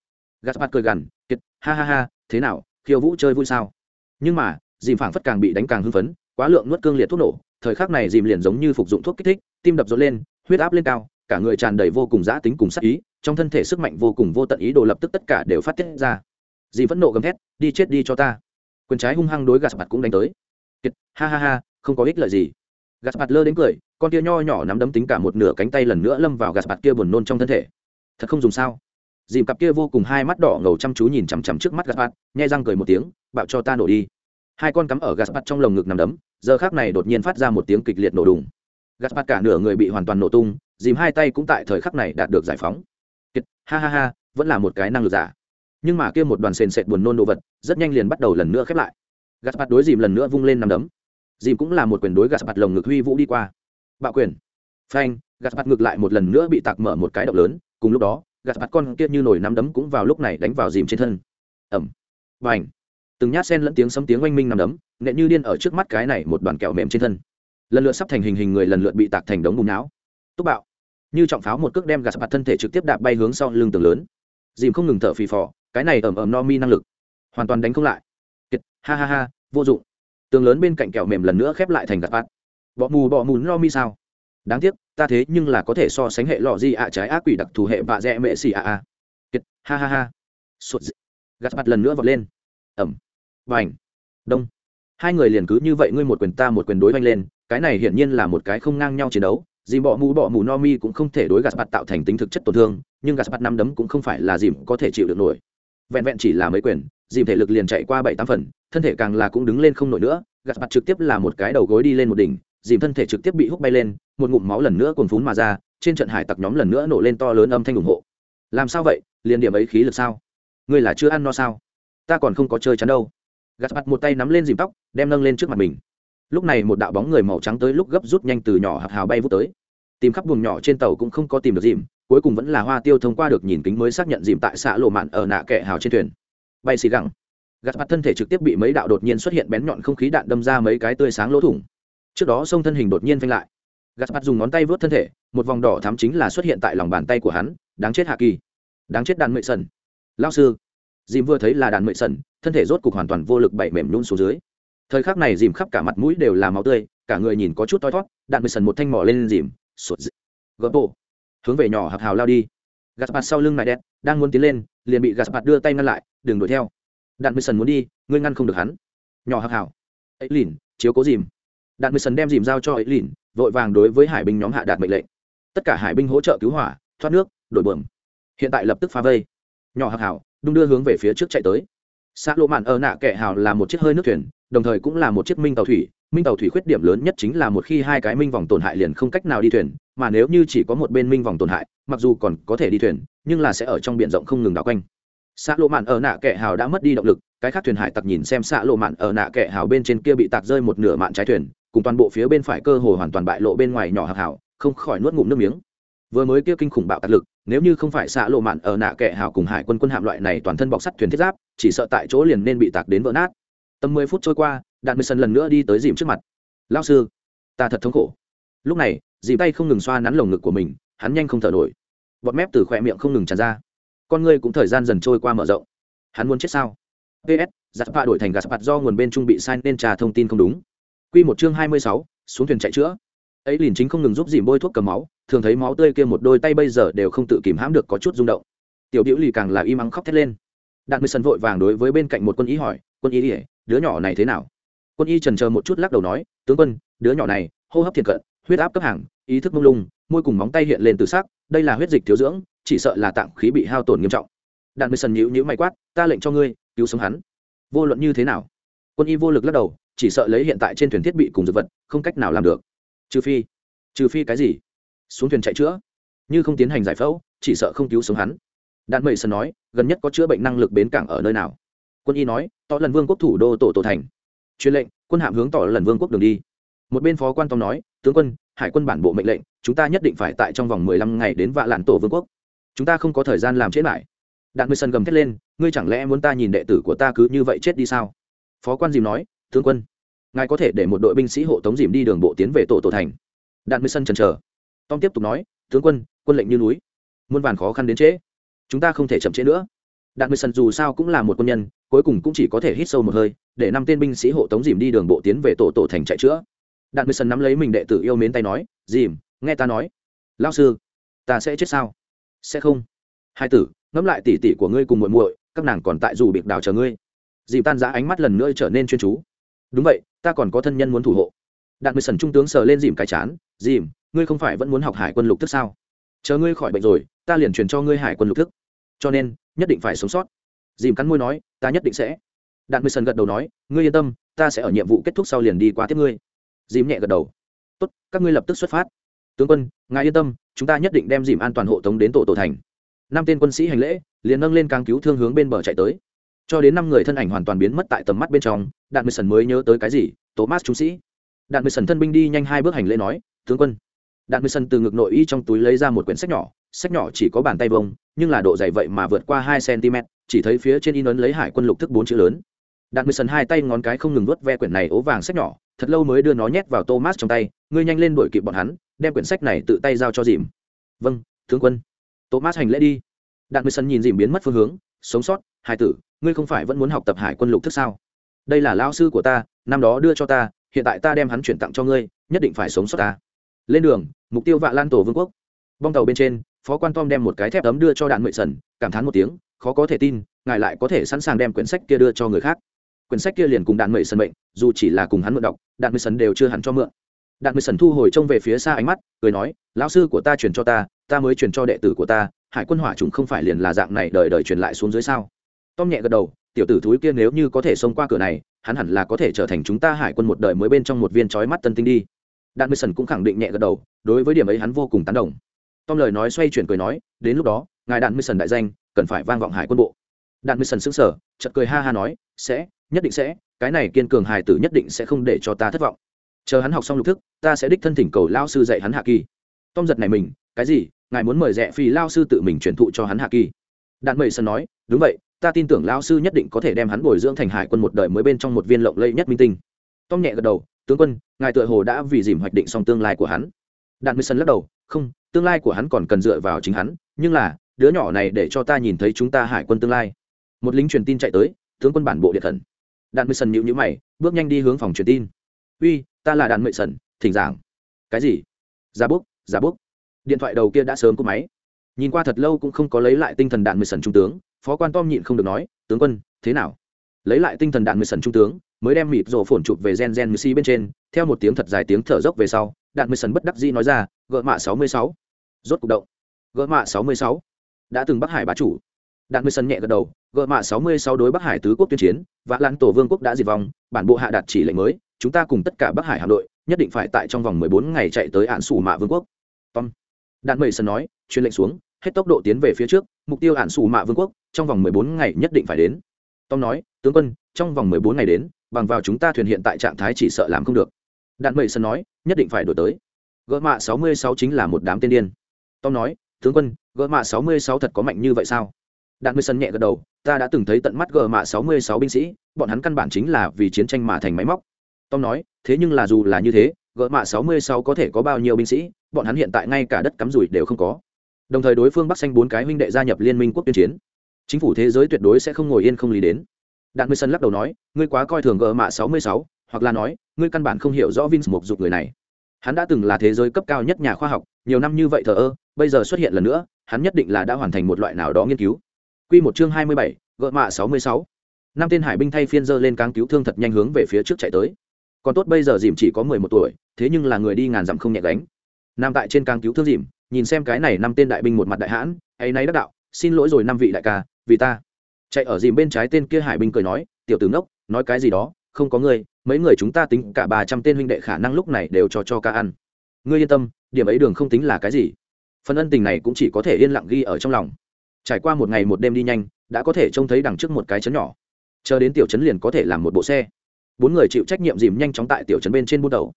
gaspard mặt cười gằn, kiệt, ha ha ha, thế nào, khiêu vũ chơi vui sao? Nhưng mà, dìm phảng phất càng bị đánh càng hưng phấn, quá lượng nuốt cương liệt thuốc nổ, thời khắc này dìm liền giống như phục dụng thuốc kích thích, tim đập rộn lên, huyết áp lên cao, cả người tràn đầy vô cùng giã tính cùng sắc ý, trong thân thể sức mạnh vô cùng vô tận ý đồ lập tức tất cả đều phát tiết ra. Dìm vẫn nộ gầm thét, đi chết đi cho ta. Quyền trái hung hăng đối gạt mặt cũng đánh tới. Kiệt, ha ha ha, không có ích lợi gì. Gạt mặt lơ đến cười con tia nho nhỏ nắm đấm tính cả một nửa cánh tay lần nữa lâm vào gạt bạt kia buồn nôn trong thân thể. Thật không dùng sao? Dìm cặp kia vô cùng hai mắt đỏ ngầu chăm chú nhìn chằm chằm trước mắt gạt bạt, nhai răng cười một tiếng bạo cho ta nổ đi. Hai con cắm ở gạt bạt trong lồng ngực nằm đấm giờ khác này đột nhiên phát ra một tiếng kịch liệt nổ đùng. Gạt bạt cả nửa người bị hoàn toàn nổ tung dìm hai tay cũng tại thời khắc này đạt được giải phóng. Kiệt ha ha ha vẫn là một cái năng lực giả. Nhưng mà kia một đoàn sền sệt buồn nôn đồ vật rất nhanh liền bắt đầu lần nữa khép lại. Gạt bạt đối dìm lần nữa vung lên nằm đấm. Dìm cũng là một quyền đối gạt bạt lồng ngực huy vũ đi qua bạo quyền. Phanh, gạt mặt ngược lại một lần nữa bị tạc mở một cái động lớn, cùng lúc đó, gạt mặt con kia như nổi nắm đấm cũng vào lúc này đánh vào dìm trên thân. Ẩm và ảnh từng nhát sen lẫn tiếng sấm tiếng oanh minh nằm đấm nệ như điên ở trước mắt cái này một đoàn kẹo mềm trên thân. Lần lượt sắp thành hình hình người lần lượt bị tạc thành đống bùn não. Túc bạo. Như trọng pháo một cước đem gạt mặt thân thể trực tiếp đạp bay hướng sau lưng tường lớn. Dìm không ngừng thở phì phò, cái này ẩm ẩm no mi năng lực. Hoàn toàn đánh không lại. Kiệt, ha ha ha, vô dụng. Tường lớn bên cạnh kẹo mềm lần nữa khép lại thành gạt mặt bọ mù bọ mù no mi sao? Đáng tiếc, ta thế nhưng là có thể so sánh hệ lọ gì ạ trái ác quỷ đặc thù hệ vạ dẹ mệ xì ạ a kiệt, ha ha ha. Sụt gạt mặt lần nữa vọt lên. Ẩm. Và ảnh đông. Hai người liền cứ như vậy ngươi một quyền ta một quyền đối vanh lên, cái này hiển nhiên là một cái không ngang nhau chiến đấu, dìm bọ mù bọ mù no mi cũng không thể đối gạt mặt tạo thành tính thực chất tổn thương, nhưng gạt mặt năm đấm cũng không phải là dìm có thể chịu được nổi. Vẹn vẹn chỉ là mấy quyền, dìm thể lực liền chạy qua bảy tám phần, thân thể càng là cũng đứng lên không nổi nữa, gạt mặt trực tiếp là một cái đầu gối đi lên một đỉnh dìm thân thể trực tiếp bị hút bay lên, một ngụm máu lần nữa cuồn phún mà ra, trên trận hải tặc nhóm lần nữa nổ lên to lớn âm thanh ủng hộ. Làm sao vậy? Liền điểm ấy khí lực sao? Ngươi là chưa ăn no sao? Ta còn không có chơi chắn đâu. Gạt mặt một tay nắm lên dìm tóc, đem nâng lên trước mặt mình. Lúc này một đạo bóng người màu trắng tới lúc gấp rút nhanh từ nhỏ hạt hào bay vút tới. Tìm khắp buồng nhỏ trên tàu cũng không có tìm được dìm, cuối cùng vẫn là hoa tiêu thông qua được nhìn kính mới xác nhận dìm tại xã lộ mạn ở nạ kệ hào trên thuyền. Bay xì gẳng. Gạt mặt thân thể trực tiếp bị mấy đạo đột nhiên xuất hiện bén nhọn không khí đạn đâm ra mấy cái tươi sáng lỗ thủng trước đó sông thân hình đột nhiên phanh lại. Gạt mặt dùng ngón tay vớt thân thể, một vòng đỏ thắm chính là xuất hiện tại lòng bàn tay của hắn, đáng chết hạ kỳ. Đáng chết đàn mệ sần lao sư. Dìm vừa thấy là đàn mệ sần thân thể rốt cục hoàn toàn vô lực bậy mềm nhún xuống dưới. Thời khắc này dìm khắp cả mặt mũi đều là máu tươi, cả người nhìn có chút toi thót đạn mệ sần một thanh mỏ lên dìm, sụt gỡ bộ hướng về nhỏ hạc hào lao đi. Gạt mặt sau lưng này đen đang muốn tiến lên, liền bị gạt mặt đưa tay ngăn lại, đừng đuổi theo. Đạn mệ sần muốn đi, ngươi ngăn không được hắn. Nhỏ hạc hào. Ấy lìn, chiếu cố dìm đạt mười sần đem dìm giao cho ấy lìn, vội vàng đối với hải binh nhóm hạ đạt mệnh lệnh. Tất cả hải binh hỗ trợ cứu hỏa, thoát nước, đổi bờm hiện tại lập tức phá vây. Nhỏ hạc hào đung đưa hướng về phía trước chạy tới. Xã lộ mạn ở nạ kẻ hào là một chiếc hơi nước thuyền, đồng thời cũng là một chiếc minh tàu thủy. Minh tàu thủy khuyết điểm lớn nhất chính là một khi hai cái minh vòng tổn hại liền không cách nào đi thuyền, mà nếu như chỉ có một bên minh vòng tổn hại, mặc dù còn có thể đi thuyền, nhưng là sẽ ở trong b i ể n rộng không ngừng đảo quanh. Xã lộ mạn ở nạ kẻ hào đã mất đi động lực, cái khác thuyền hải tặc nhìn xem xã lộ mạn ở nạ kẻ hào bên trên kia bị tạc rơi một nửa mạn trái thuyền cùng toàn bộ phía bên phải cơ hồ hoàn toàn bại lộ bên ngoài nhỏ hạc hảo, không khỏi nuốt ngụm nước miếng. Vừa mới kia kinh khủng bạo tạc lực, nếu như không phải xạ lộ mạn ở nạ kệ hào cùng hải quân quân hạm loại này toàn thân bọc sắt thuyền thiết giáp, chỉ sợ tại chỗ liền nên bị tạc đến vỡ nát. Tầm mười phút trôi qua, đạn mười sân lần nữa đi tới dìm trước mặt. Lao sư, ta thật thống khổ. Lúc này, dìm tay không ngừng xoa nắn lồng ngực của mình, hắn nhanh không thở nổi. Bọt mép từ khỏe miệng không ngừng tràn ra. Con ngươi cũng thời gian dần trôi qua mở rộng. Hắn muốn chết sao? Ps giặt pha đổi thành gạt phạt do nguồn bên trung bị sai nên trà thông tin không đúng quy một chương hai mươi sáu, xuống thuyền chạy chữa. Ấy liền chính không ngừng giúp dìm bôi thuốc cầm máu, thường thấy máu tươi kia một đôi tay bây giờ đều không tự kìm hãm được có chút rung động. Tiểu diễu lì càng là im ắng khóc thét lên. Đạn mười Sần vội vàng đối với bên cạnh một quân y hỏi, quân y đi đứa nhỏ này thế nào? Quân y chần chờ một chút lắc đầu nói, tướng quân, đứa nhỏ này, hô hấp thiệt cận, huyết áp cấp hàng, ý thức mông lung, môi cùng móng tay hiện lên từ sắc, đây là huyết dịch thiếu dưỡng, chỉ sợ là tạng khí bị hao tổn nghiêm trọng. Đạn mười sần nhíu nhíu may quát, ta lệnh cho ngươi, cứu sống hắn. Vô luận như thế nào? Quân y vô lực lắc đầu chỉ sợ lấy hiện tại trên thuyền thiết bị cùng dược vật, không cách nào làm được. Trừ phi trừ phi cái gì? Xuống thuyền chạy chữa. Như không tiến hành giải phẫu, chỉ sợ không cứu sống hắn. Đạn mười sơn nói, gần nhất có chữa bệnh năng lực bến cảng ở nơi nào? Quân y nói, tỏ lần vương quốc thủ đô tổ tổ thành. Truyền lệnh, quân hạm hướng tỏ lần vương quốc đường đi. Một bên phó quan tông nói, tướng quân, hải quân bản bộ mệnh lệnh, chúng ta nhất định phải tại trong vòng mười lăm ngày đến vạ lạn tổ vương quốc. Chúng ta không có thời gian làm chết lại đạn mười sân gầm thét lên, ngươi chẳng lẽ muốn ta nhìn đệ tử của ta cứ như vậy chết đi sao? Phó quan dìm nói tướng quân, ngài có thể để một đội binh sĩ hộ tống dìm đi đường bộ tiến về tổ tổ thành. Đạn mới sân chần trờ tom tiếp tục nói, tướng quân quân lệnh như núi. Muôn vàn khó khăn đến trễ. Chúng ta không thể chậm trễ nữa. Đạn mới sân dù sao cũng là một quân nhân, cuối cùng cũng chỉ có thể hít sâu một hơi, để năm tên binh sĩ hộ tống dìm đi đường bộ tiến về tổ tổ thành chạy chữa. Đạn mới sân nắm lấy mình đệ tử yêu mến tay nói, dìm, nghe ta nói. Lao sư, ta sẽ chết sao? Sẽ không. Hai tử, ngẫm lại tỉ tỉ của ngươi cùng muội muội, các nàng còn tại dù biệt đào chờ ngươi. Dìm tan giã ánh mắt lần nữa trở nên chuyên chú đúng vậy, ta còn có thân nhân muốn thủ hộ. Đạn mười sần trung tướng sờ lên dìm cái chán, dìm, ngươi không phải vẫn muốn học hải quân lục thức sao? Chờ ngươi khỏi bệnh rồi, ta liền truyền cho ngươi hải quân lục thức. Cho nên, nhất định phải sống sót. Dìm cắn môi nói, ta nhất định sẽ. Đạn mười sần gật đầu nói, ngươi yên tâm, ta sẽ ở nhiệm vụ kết thúc sau liền đi qua tiếp ngươi. Dìm nhẹ gật đầu. Tốt, các ngươi lập tức xuất phát. Tướng quân, ngài yên tâm, chúng ta nhất định đem dìm an toàn hộ tống đến tổ tổ thành. Năm tên quân sĩ hành lễ, liền nâng lên càng cứu thương hướng bên bờ chạy tới cho đến năm người thân ảnh hoàn toàn biến mất tại tầm mắt bên trong, đạn mười sần mới nhớ tới cái gì? Thomas trung sĩ. Đạn mười sần thân binh đi nhanh hai bước hành lễ nói, tướng quân. Đạn mười sần từ ngực nội y trong túi lấy ra một quyển sách nhỏ sách nhỏ chỉ có bàn tay vông nhưng là độ dày vậy mà vượt qua hai cm chỉ thấy phía trên in ấn lấy hải quân lục thức bốn chữ lớn. Đạn mười sần hai tay ngón cái không ngừng vớt ve quyển này ố vàng sách nhỏ, thật lâu mới đưa nó nhét vào thomas trong tay, ngươi nhanh lên đuổi kịp bọn hắn, đem quyển sách này tự tay giao cho dìm. Vâng tướng quân. Thomas hành lễ đi. Đạn mười sần nhìn dìm biến mất phương hướng sống sót, hai tử, ngươi không phải vẫn muốn học tập hải quân lục thức sao? Đây là lao sư của ta, năm đó đưa cho ta, hiện tại ta đem hắn chuyển tặng cho ngươi, nhất định phải sống sót ta. Lên đường, mục tiêu vạ lan tổ vương quốc. Bong tàu bên trên, phó quan tom đem một cái thép ấm đưa cho đạn mệ sần cảm thán một tiếng, khó có thể tin, ngài lại có thể sẵn sàng đem quyển sách kia đưa cho người khác. Quyển sách kia liền cùng đạn mệ sần mệnh, dù chỉ là cùng hắn mượn đọc, đạn mệ sần đều chưa hẳn cho mượn. Đạn mệ sần thu hồi trông về phía xa ánh mắt, cười nói, lão sư của ta chuyển cho ta ta mới truyền cho đệ tử của ta, hải quân hỏa chúng không phải liền là dạng này đời đời truyền lại xuống dưới sao? Tom nhẹ gật đầu, tiểu tử thúi kia nếu như có thể xông qua cửa này, hắn hẳn là có thể trở thành chúng ta hải quân một đời mới bên trong một viên trói mắt tân tinh đi. Đạn mười sần cũng khẳng định nhẹ gật đầu, đối với điểm ấy hắn vô cùng tán đồng. Tom lời nói xoay chuyển cười nói, đến lúc đó, ngài đạn mười sần đại danh, cần phải vang vọng hải quân bộ. Đạn mười sần xứng sở chật cười ha ha nói, sẽ, nhất định sẽ, cái này kiên cường hải tử nhất định sẽ không để cho ta thất vọng. Chờ hắn học xong lục thức, ta sẽ đích thân thỉnh cầu lao sư dạy hắn hạ kỳ. Tom giật này mình, cái gì? Ngài muốn mời rẽ phi lao sư tự mình truyền thụ cho hắn hạ kỳ. Đạn mây sơn nói, đúng vậy, ta tin tưởng lão sư nhất định có thể đem hắn bồi dưỡng thành hải quân một đời mới bên trong một viên lộng lẫy nhất minh tinh. Tom nhẹ gật đầu, tướng quân, ngài tựa hồ đã vì dìm hoạch định xong tương lai của hắn. Đạn Sơn lắc đầu, không, tương lai của hắn còn cần dựa vào chính hắn, nhưng là, đứa nhỏ này để cho ta nhìn thấy chúng ta hải quân tương lai. Một lính truyền tin chạy tới, tướng quân bản bộ điện thần. Đạn mây sơn nhịu nhữ mày, bước nhanh đi hướng phòng truyền tin. Uy, ta là đạn mây sơn, thỉnh giảng. Cái gì? Giả bút giả bút điện thoại đầu kia đã sớm cúp máy. Nhìn qua thật lâu cũng không có lấy lại tinh thần đạn mười sần trung tướng, phó quan tom nhịn không được nói, tướng quân, thế nào? Lấy lại tinh thần đạn mười sần trung tướng, mới đem mịt rổ phồn chụp về gen gen mười bên trên, theo một tiếng thật dài tiếng thở dốc về sau, đạn mười sần bất đắc dĩ nói ra, gợ mạ sáu mươi sáu. Rốt cục động. Gợ mạ sáu mươi sáu. Đã từng bắc hải bá chủ. Đạn mười sần nhẹ gật đầu, gợ mạ sáu mươi sáu đối bắc hải tứ quốc tuyên chiến và lan tổ vương quốc đã diệt vong, bản bộ hạ đạt chỉ lệnh mới, chúng ta cùng tất cả bắc hải hạm đội, nhất định phải tại trong vòng mười bốn ngày chạy tới hạn sủ mạ vương quốc. Tom đạn mười sần nói, truyền lệnh xuống, hết tốc độ tiến về phía trước, mục tiêu hạn sủ mạ vương quốc, trong vòng mười bốn ngày nhất định phải đến. Tom nói, tướng quân, trong vòng mười bốn ngày đến, bằng vào chúng ta thuyền hiện tại trạng thái chỉ sợ làm không được. Đạn mệ sân nói, nhất định phải đổi tới. Gỡ mạ sáu mươi sáu chính là một đám tiên điên. Tom nói, tướng quân, gỡ mạ sáu mươi sáu thật có mạnh như vậy sao? Đạn mây sân nhẹ gật đầu, ta đã từng thấy tận mắt gỡ mạ sáu mươi sáu binh sĩ, bọn hắn căn bản chính là vì chiến tranh mà thành máy móc. Tom nói, thế nhưng là dù là như thế gỡ mạ sáu mươi sáu có thể có bao nhiêu binh sĩ, bọn hắn hiện tại ngay cả đất cắm rủi đều không có. Đồng thời đối phương bắc xanh bốn cái huynh đệ gia nhập liên minh quốc tuyên chiến. Chính phủ thế giới tuyệt đối sẽ không ngồi yên không lý đến. Đạn mươi sân lắc đầu nói, ngươi quá coi thường gỡ mạ sáu mươi sáu, hoặc là nói, ngươi căn bản không hiểu rõ vince mục dục người này. Hắn đã từng là thế giới cấp cao nhất nhà khoa học, nhiều năm như vậy thờ ơ, bây giờ xuất hiện lần nữa, hắn nhất định là đã hoàn thành một loại nào đó nghiên cứu. Q một chương hai mươi bảy gợ mạ sáu mươi sáu. Năm tên hải binh thay phiên dơ lên cáng cứu thương thật nhanh hướng về phía trước chạy tới còn tốt bây giờ dìm chỉ có mười một tuổi, thế nhưng là người đi ngàn dặm không nhẹ gánh. Nam tại trên càng cứu thương dìm, nhìn xem cái này năm tên đại binh một mặt đại hãn, ấy nay đắc đạo, xin lỗi rồi năm vị đại ca, vì ta. Chạy ở dìm bên trái tên kia hải binh cười nói, tiểu tướng đốc nói cái gì đó, không có ngươi, mấy người chúng ta tính cả ba trăm tên huynh đệ khả năng lúc này đều cho cho ca ăn. Ngươi yên tâm, điểm ấy đường không tính là cái gì. Phần ân tình này cũng chỉ có thể yên lặng ghi ở trong lòng. Trải qua một ngày một đêm đi nhanh, đã có thể trông thấy đằng trước một cái chấn nhỏ. Chờ đến tiểu chấn liền có thể làm một bộ xe bốn người chịu trách nhiệm dìm nhanh chóng tại tiểu trấn bên trên bút đầu.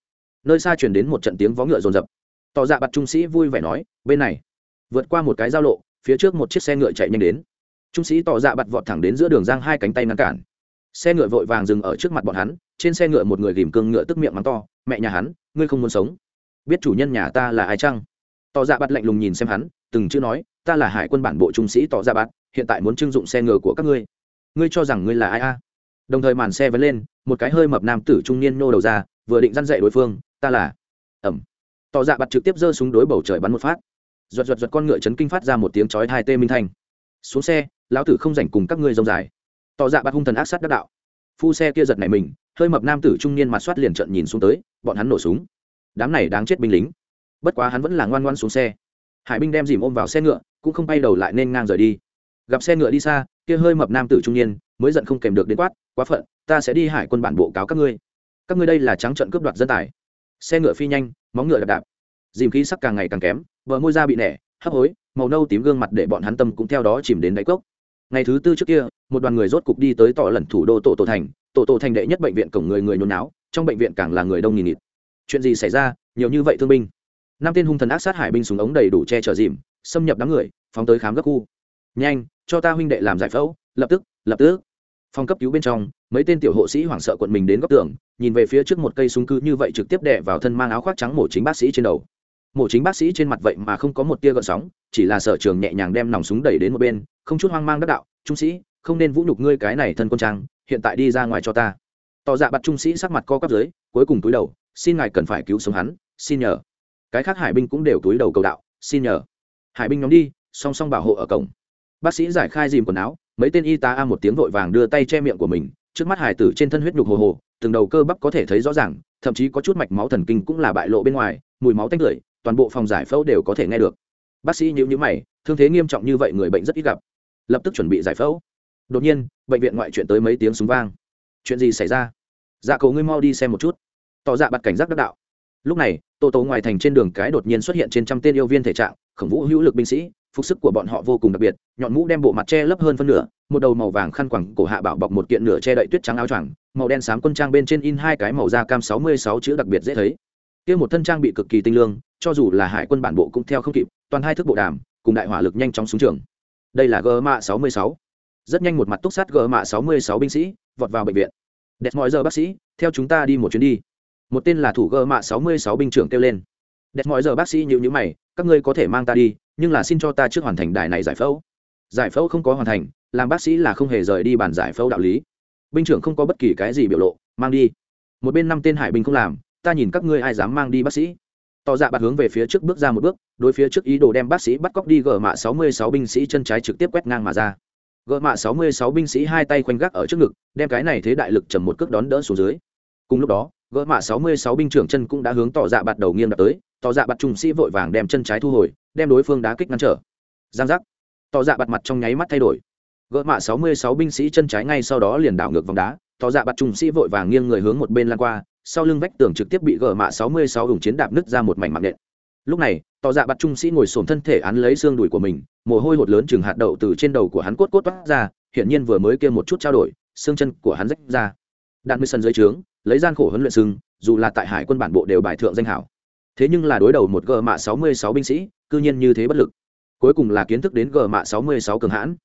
Nơi xa chuyển đến một trận tiếng vó ngựa rồn rập tỏ dạ bặt trung sĩ vui vẻ nói, bên này. Vượt qua một cái giao lộ, phía trước một chiếc xe ngựa chạy nhanh đến. Trung sĩ tỏ dạ bặt vọt thẳng đến giữa đường giang hai cánh tay ngăn cản. Xe ngựa vội vàng dừng ở trước mặt bọn hắn, trên xe ngựa một người ghìm cương ngựa tức miệng mắng to, mẹ nhà hắn, ngươi không muốn sống. Biết chủ nhân nhà ta là ai chăng? Tỏ dạ bạt lạnh lùng nhìn xem hắn, từng chữ nói, ta là hải quân bản bộ trung sĩ tỏ dạ bạt, hiện tại muốn trưng dụng xe ngựa của các ngươi. Ngươi cho rằng ngươi là ai a? Đồng thời màn xe vẫn lên, một cái hơi mập nam tử trung niên nô đầu ra, vừa định dăn dậy đối phương, ta là ẩm tỏ dạ bạt trực tiếp giơ súng đối bầu trời bắn một phát. Giật giật giật con ngựa chấn kinh phát ra một tiếng chói hai tê minh thanh. Xuống xe, lão tử không rảnh cùng các ngươi rông dài. Tỏ dạ bạt hung thần ác sát đắc đạo. Phu xe kia giật này mình, hơi mập nam tử trung niên mặt soát liền trận nhìn xuống tới, bọn hắn nổ súng. Đám này đáng chết binh lính. Bất quá hắn vẫn là ngoan ngoan xuống xe. Hải binh đem dìm ôm vào xe ngựa, cũng không bay đầu lại nên ngang rời đi. Gặp xe ngựa đi xa, kia hơi mập nam tử trung niên mới giận không kèm được đến quát, quá phận, ta sẽ đi hải quân bản bộ cáo các ngươi. Các ngươi đây là trắng trận cướp đoạt dân tài. Xe ngựa phi nhanh, móng ngựa đạp đạp. Dìm khí sắc càng ngày càng kém vợ môi da bị nẻ, hấp hối, màu nâu tím gương mặt để bọn hắn tâm cũng theo đó chìm đến đáy cốc. Ngày thứ tư trước kia, một đoàn người rốt cục đi tới tỏ lần thủ đô tổ tổ thành. Tổ tổ thành đệ nhất bệnh viện cổng người người nôn náo, trong bệnh viện càng là người đông nghìn nghịt. Chuyện gì xảy ra? Nhiều như vậy thương binh. Năm tên hung thần ác sát hải binh súng ống đầy đủ che chở dìm, xâm nhập đám người, phóng tới khám gấp khu. Nhanh, cho ta huynh đệ làm giải phẫu, lập tức lập tức phòng cấp cứu bên trong, mấy tên tiểu hộ sĩ hoảng sợ quận mình đến góc tường, nhìn về phía trước một cây súng cứ như vậy trực tiếp đè vào thân mang áo khoác trắng mổ chính bác sĩ trên đầu. Mổ chính bác sĩ trên mặt vậy mà không có một tia gợn sóng, chỉ là sở trường nhẹ nhàng đem nòng súng đẩy đến một bên, không chút hoang mang đắc đạo, trung sĩ, không nên vũ nhục ngươi cái này thân quân trang, hiện tại đi ra ngoài cho ta. Tỏ dạ bặt trung sĩ sắc mặt co quắp dưới, cuối cùng túi đầu, xin ngài cần phải cứu sống hắn, xin nhờ. Cái khác hải binh cũng đều túi đầu cầu đạo, xin nhờ. Hải binh nhóm đi, song song bảo hộ ở cổng. Bác sĩ giải khai dìm quần áo mấy tên y tá a một tiếng vội vàng đưa tay che miệng của mình, trước mắt hải tử trên thân huyết nhục hồ hồ, từng đầu cơ bắp có thể thấy rõ ràng, thậm chí có chút mạch máu thần kinh cũng là bại lộ bên ngoài, mùi máu tanh lưỡi toàn bộ phòng giải phẫu đều có thể nghe được. Bác sĩ nhíu nhíu mày, thương thế nghiêm trọng như vậy người bệnh rất ít gặp. Lập tức chuẩn bị giải phẫu. Đột nhiên, bệnh viện ngoại chuyện tới mấy tiếng súng vang. Chuyện gì xảy ra? Dạ cầu ngươi mau đi xem một chút. Tỏ dạ bặt cảnh giác đắc đạo. Lúc này, tô tô ngoài thành trên đường cái đột nhiên xuất hiện trên trăm tên yêu viên thể trạng, khổng vũ hữu lực binh sĩ phục sức của bọn họ vô cùng đặc biệt, nhọn mũ đem bộ mặt che lấp hơn phân nửa, một đầu màu vàng khăn quẳng cổ hạ bảo bọc một kiện nửa che đậy tuyết trắng áo choàng, màu đen xám quân trang bên trên in hai cái màu da cam sáu mươi sáu chữ đặc biệt dễ thấy. Kia một thân trang bị cực kỳ tinh lương, cho dù là hải quân bản bộ cũng theo không kịp, toàn hai thước bộ đàm, cùng đại hỏa lực nhanh chóng xuống trường. Đây là gờ mạ sáu mươi sáu. Rất nhanh một mặt túc sát gờ mạ sáu mươi sáu binh sĩ, vọt vào bệnh viện. Đẹp mọi giờ bác sĩ, theo chúng ta đi một chuyến đi. Một tên là thủ gờ mạ sáu mươi sáu binh trưởng kêu lên. Đẹp mọi giờ bác sĩ nhịu nhữ mày, các ngươi có thể mang ta đi nhưng là xin cho ta trước hoàn thành đài này giải phẫu. Giải phẫu không có hoàn thành, làm bác sĩ là không hề rời đi bàn giải phẫu đạo lý. Binh trưởng không có bất kỳ cái gì biểu lộ, mang đi. Một bên năm tên hải binh không làm, ta nhìn các ngươi ai dám mang đi bác sĩ. Tỏ dạ bạt hướng về phía trước bước ra một bước, đối phía trước ý đồ đem bác sĩ bắt cóc đi gờ mạ sáu mươi sáu binh sĩ chân trái trực tiếp quét ngang mà ra. Gỡ mạ sáu mươi sáu binh sĩ hai tay khoanh gác ở trước ngực, đem cái này thế đại lực trầm một cước đón đỡ xuống dưới. Cùng lúc đó gỡ mạ sáu mươi sáu binh trưởng chân cũng đã hướng tỏ dạ bạt đầu nghiêng đập tới, tỏ dạ bạt trung sĩ vội vàng đem chân trái thu hồi, đem đối phương đá kích ngăn trở. Giang giác. Tỏ dạ bạt mặt trong nháy mắt thay đổi. Gỡ mạ sáu mươi sáu binh sĩ chân trái ngay sau đó liền đảo ngược vòng đá, tỏ dạ bạt trung sĩ vội vàng nghiêng người hướng một bên lan qua, sau lưng vách tường trực tiếp bị gỡ mạ sáu mươi sáu chiến đạp nứt ra một mảnh mạng nện. Lúc này, tỏ dạ bạt trung sĩ ngồi xổm thân thể án lấy xương đùi của mình, mồ hôi hột lớn chừng hạt đậu từ trên đầu của hắn cốt cốt toát ra, hiển nhiên vừa mới kia một chút trao đổi, xương chân của hắn rách ra. Đạn mười sân dưới trướng lấy gian khổ huấn luyện sưng dù là tại hải quân bản bộ đều bài thượng danh hảo. Thế nhưng là đối đầu một gờ mạ sáu mươi sáu binh sĩ, cư nhiên như thế bất lực. Cuối cùng là kiến thức đến gờ mạ sáu mươi sáu cường hãn.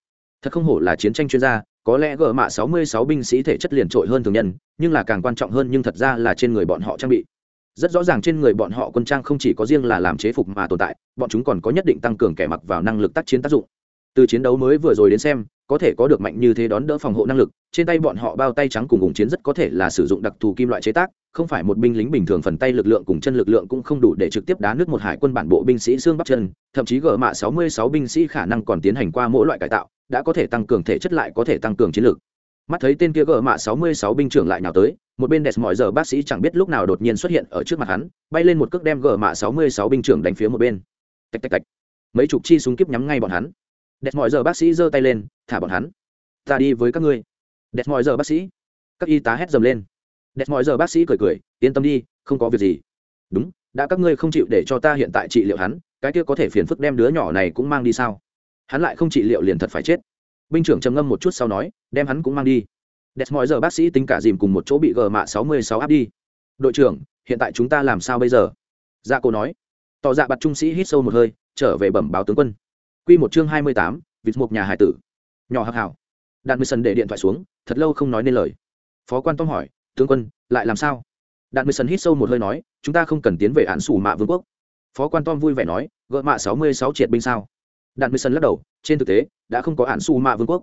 Thật không hổ là chiến tranh chuyên gia, có lẽ gờ mạ sáu mươi sáu binh sĩ thể chất liền trội hơn thường nhân, nhưng là càng quan trọng hơn nhưng thật ra là trên người bọn họ trang bị. Rất rõ ràng trên người bọn họ quân trang không chỉ có riêng là làm chế phục mà tồn tại, bọn chúng còn có nhất định tăng cường kẻ mặc vào năng lực tác chiến tác dụng từ chiến đấu mới vừa rồi đến xem, có thể có được mạnh như thế đón đỡ phòng hộ năng lực, trên tay bọn họ bao tay trắng cùng ủng chiến rất có thể là sử dụng đặc thù kim loại chế tác, không phải một binh lính bình thường phần tay lực lượng cùng chân lực lượng cũng không đủ để trực tiếp đá nước một hải quân bản bộ binh sĩ xương bắp chân, thậm chí gỡ mạ 66 binh sĩ khả năng còn tiến hành qua mỗi loại cải tạo, đã có thể tăng cường thể chất lại có thể tăng cường chiến lược mắt thấy tên kia gỡ mạ 66 binh trưởng lại nhào tới, một bên đẹp mọi giờ bác sĩ chẳng biết lúc nào đột nhiên xuất hiện ở trước mặt hắn, bay lên một cước đem gỡ mạ 66 binh trưởng đánh phía một bên. Tạch tạch tạch. Mấy chục chi súng kiếp nhắm ngay bọn hắn đẹp mọi giờ bác sĩ giơ tay lên, thả bọn hắn. Ta đi với các ngươi. Đẹp mọi giờ bác sĩ. Các y tá hét dầm lên. Đẹp mọi giờ bác sĩ cười cười, yên tâm đi, không có việc gì. Đúng, đã các ngươi không chịu để cho ta hiện tại trị liệu hắn, cái kia có thể phiền phức đem đứa nhỏ này cũng mang đi sao? Hắn lại không trị liệu liền thật phải chết. Binh trưởng trầm ngâm một chút sau nói, đem hắn cũng mang đi. Đẹp mọi giờ bác sĩ tính cả dìm cùng một chỗ bị gờ mạ sáu mươi sáu áp đi. Đội trưởng, hiện tại chúng ta làm sao bây giờ? Dạ cô nói. Tỏ dạ bặt trung sĩ hít sâu một hơi, trở về bẩm báo tướng quân. Quy một chương hai mươi tám, vịt một nhà hải tử. Nhỏ hắc hảo. Đạn Mười Sần để điện thoại xuống, thật lâu không nói nên lời. Phó quan Tom hỏi, tướng quân, lại làm sao? đạn mười sần hít sâu một hơi nói chúng ta không cần tiến về án sủ mạ vương quốc phó quan tom vui vẻ nói gợ mạ sáu mươi sáu triệt binh sao đạn mười sần lắc đầu trên thực tế đã không có án sủ mạ vương quốc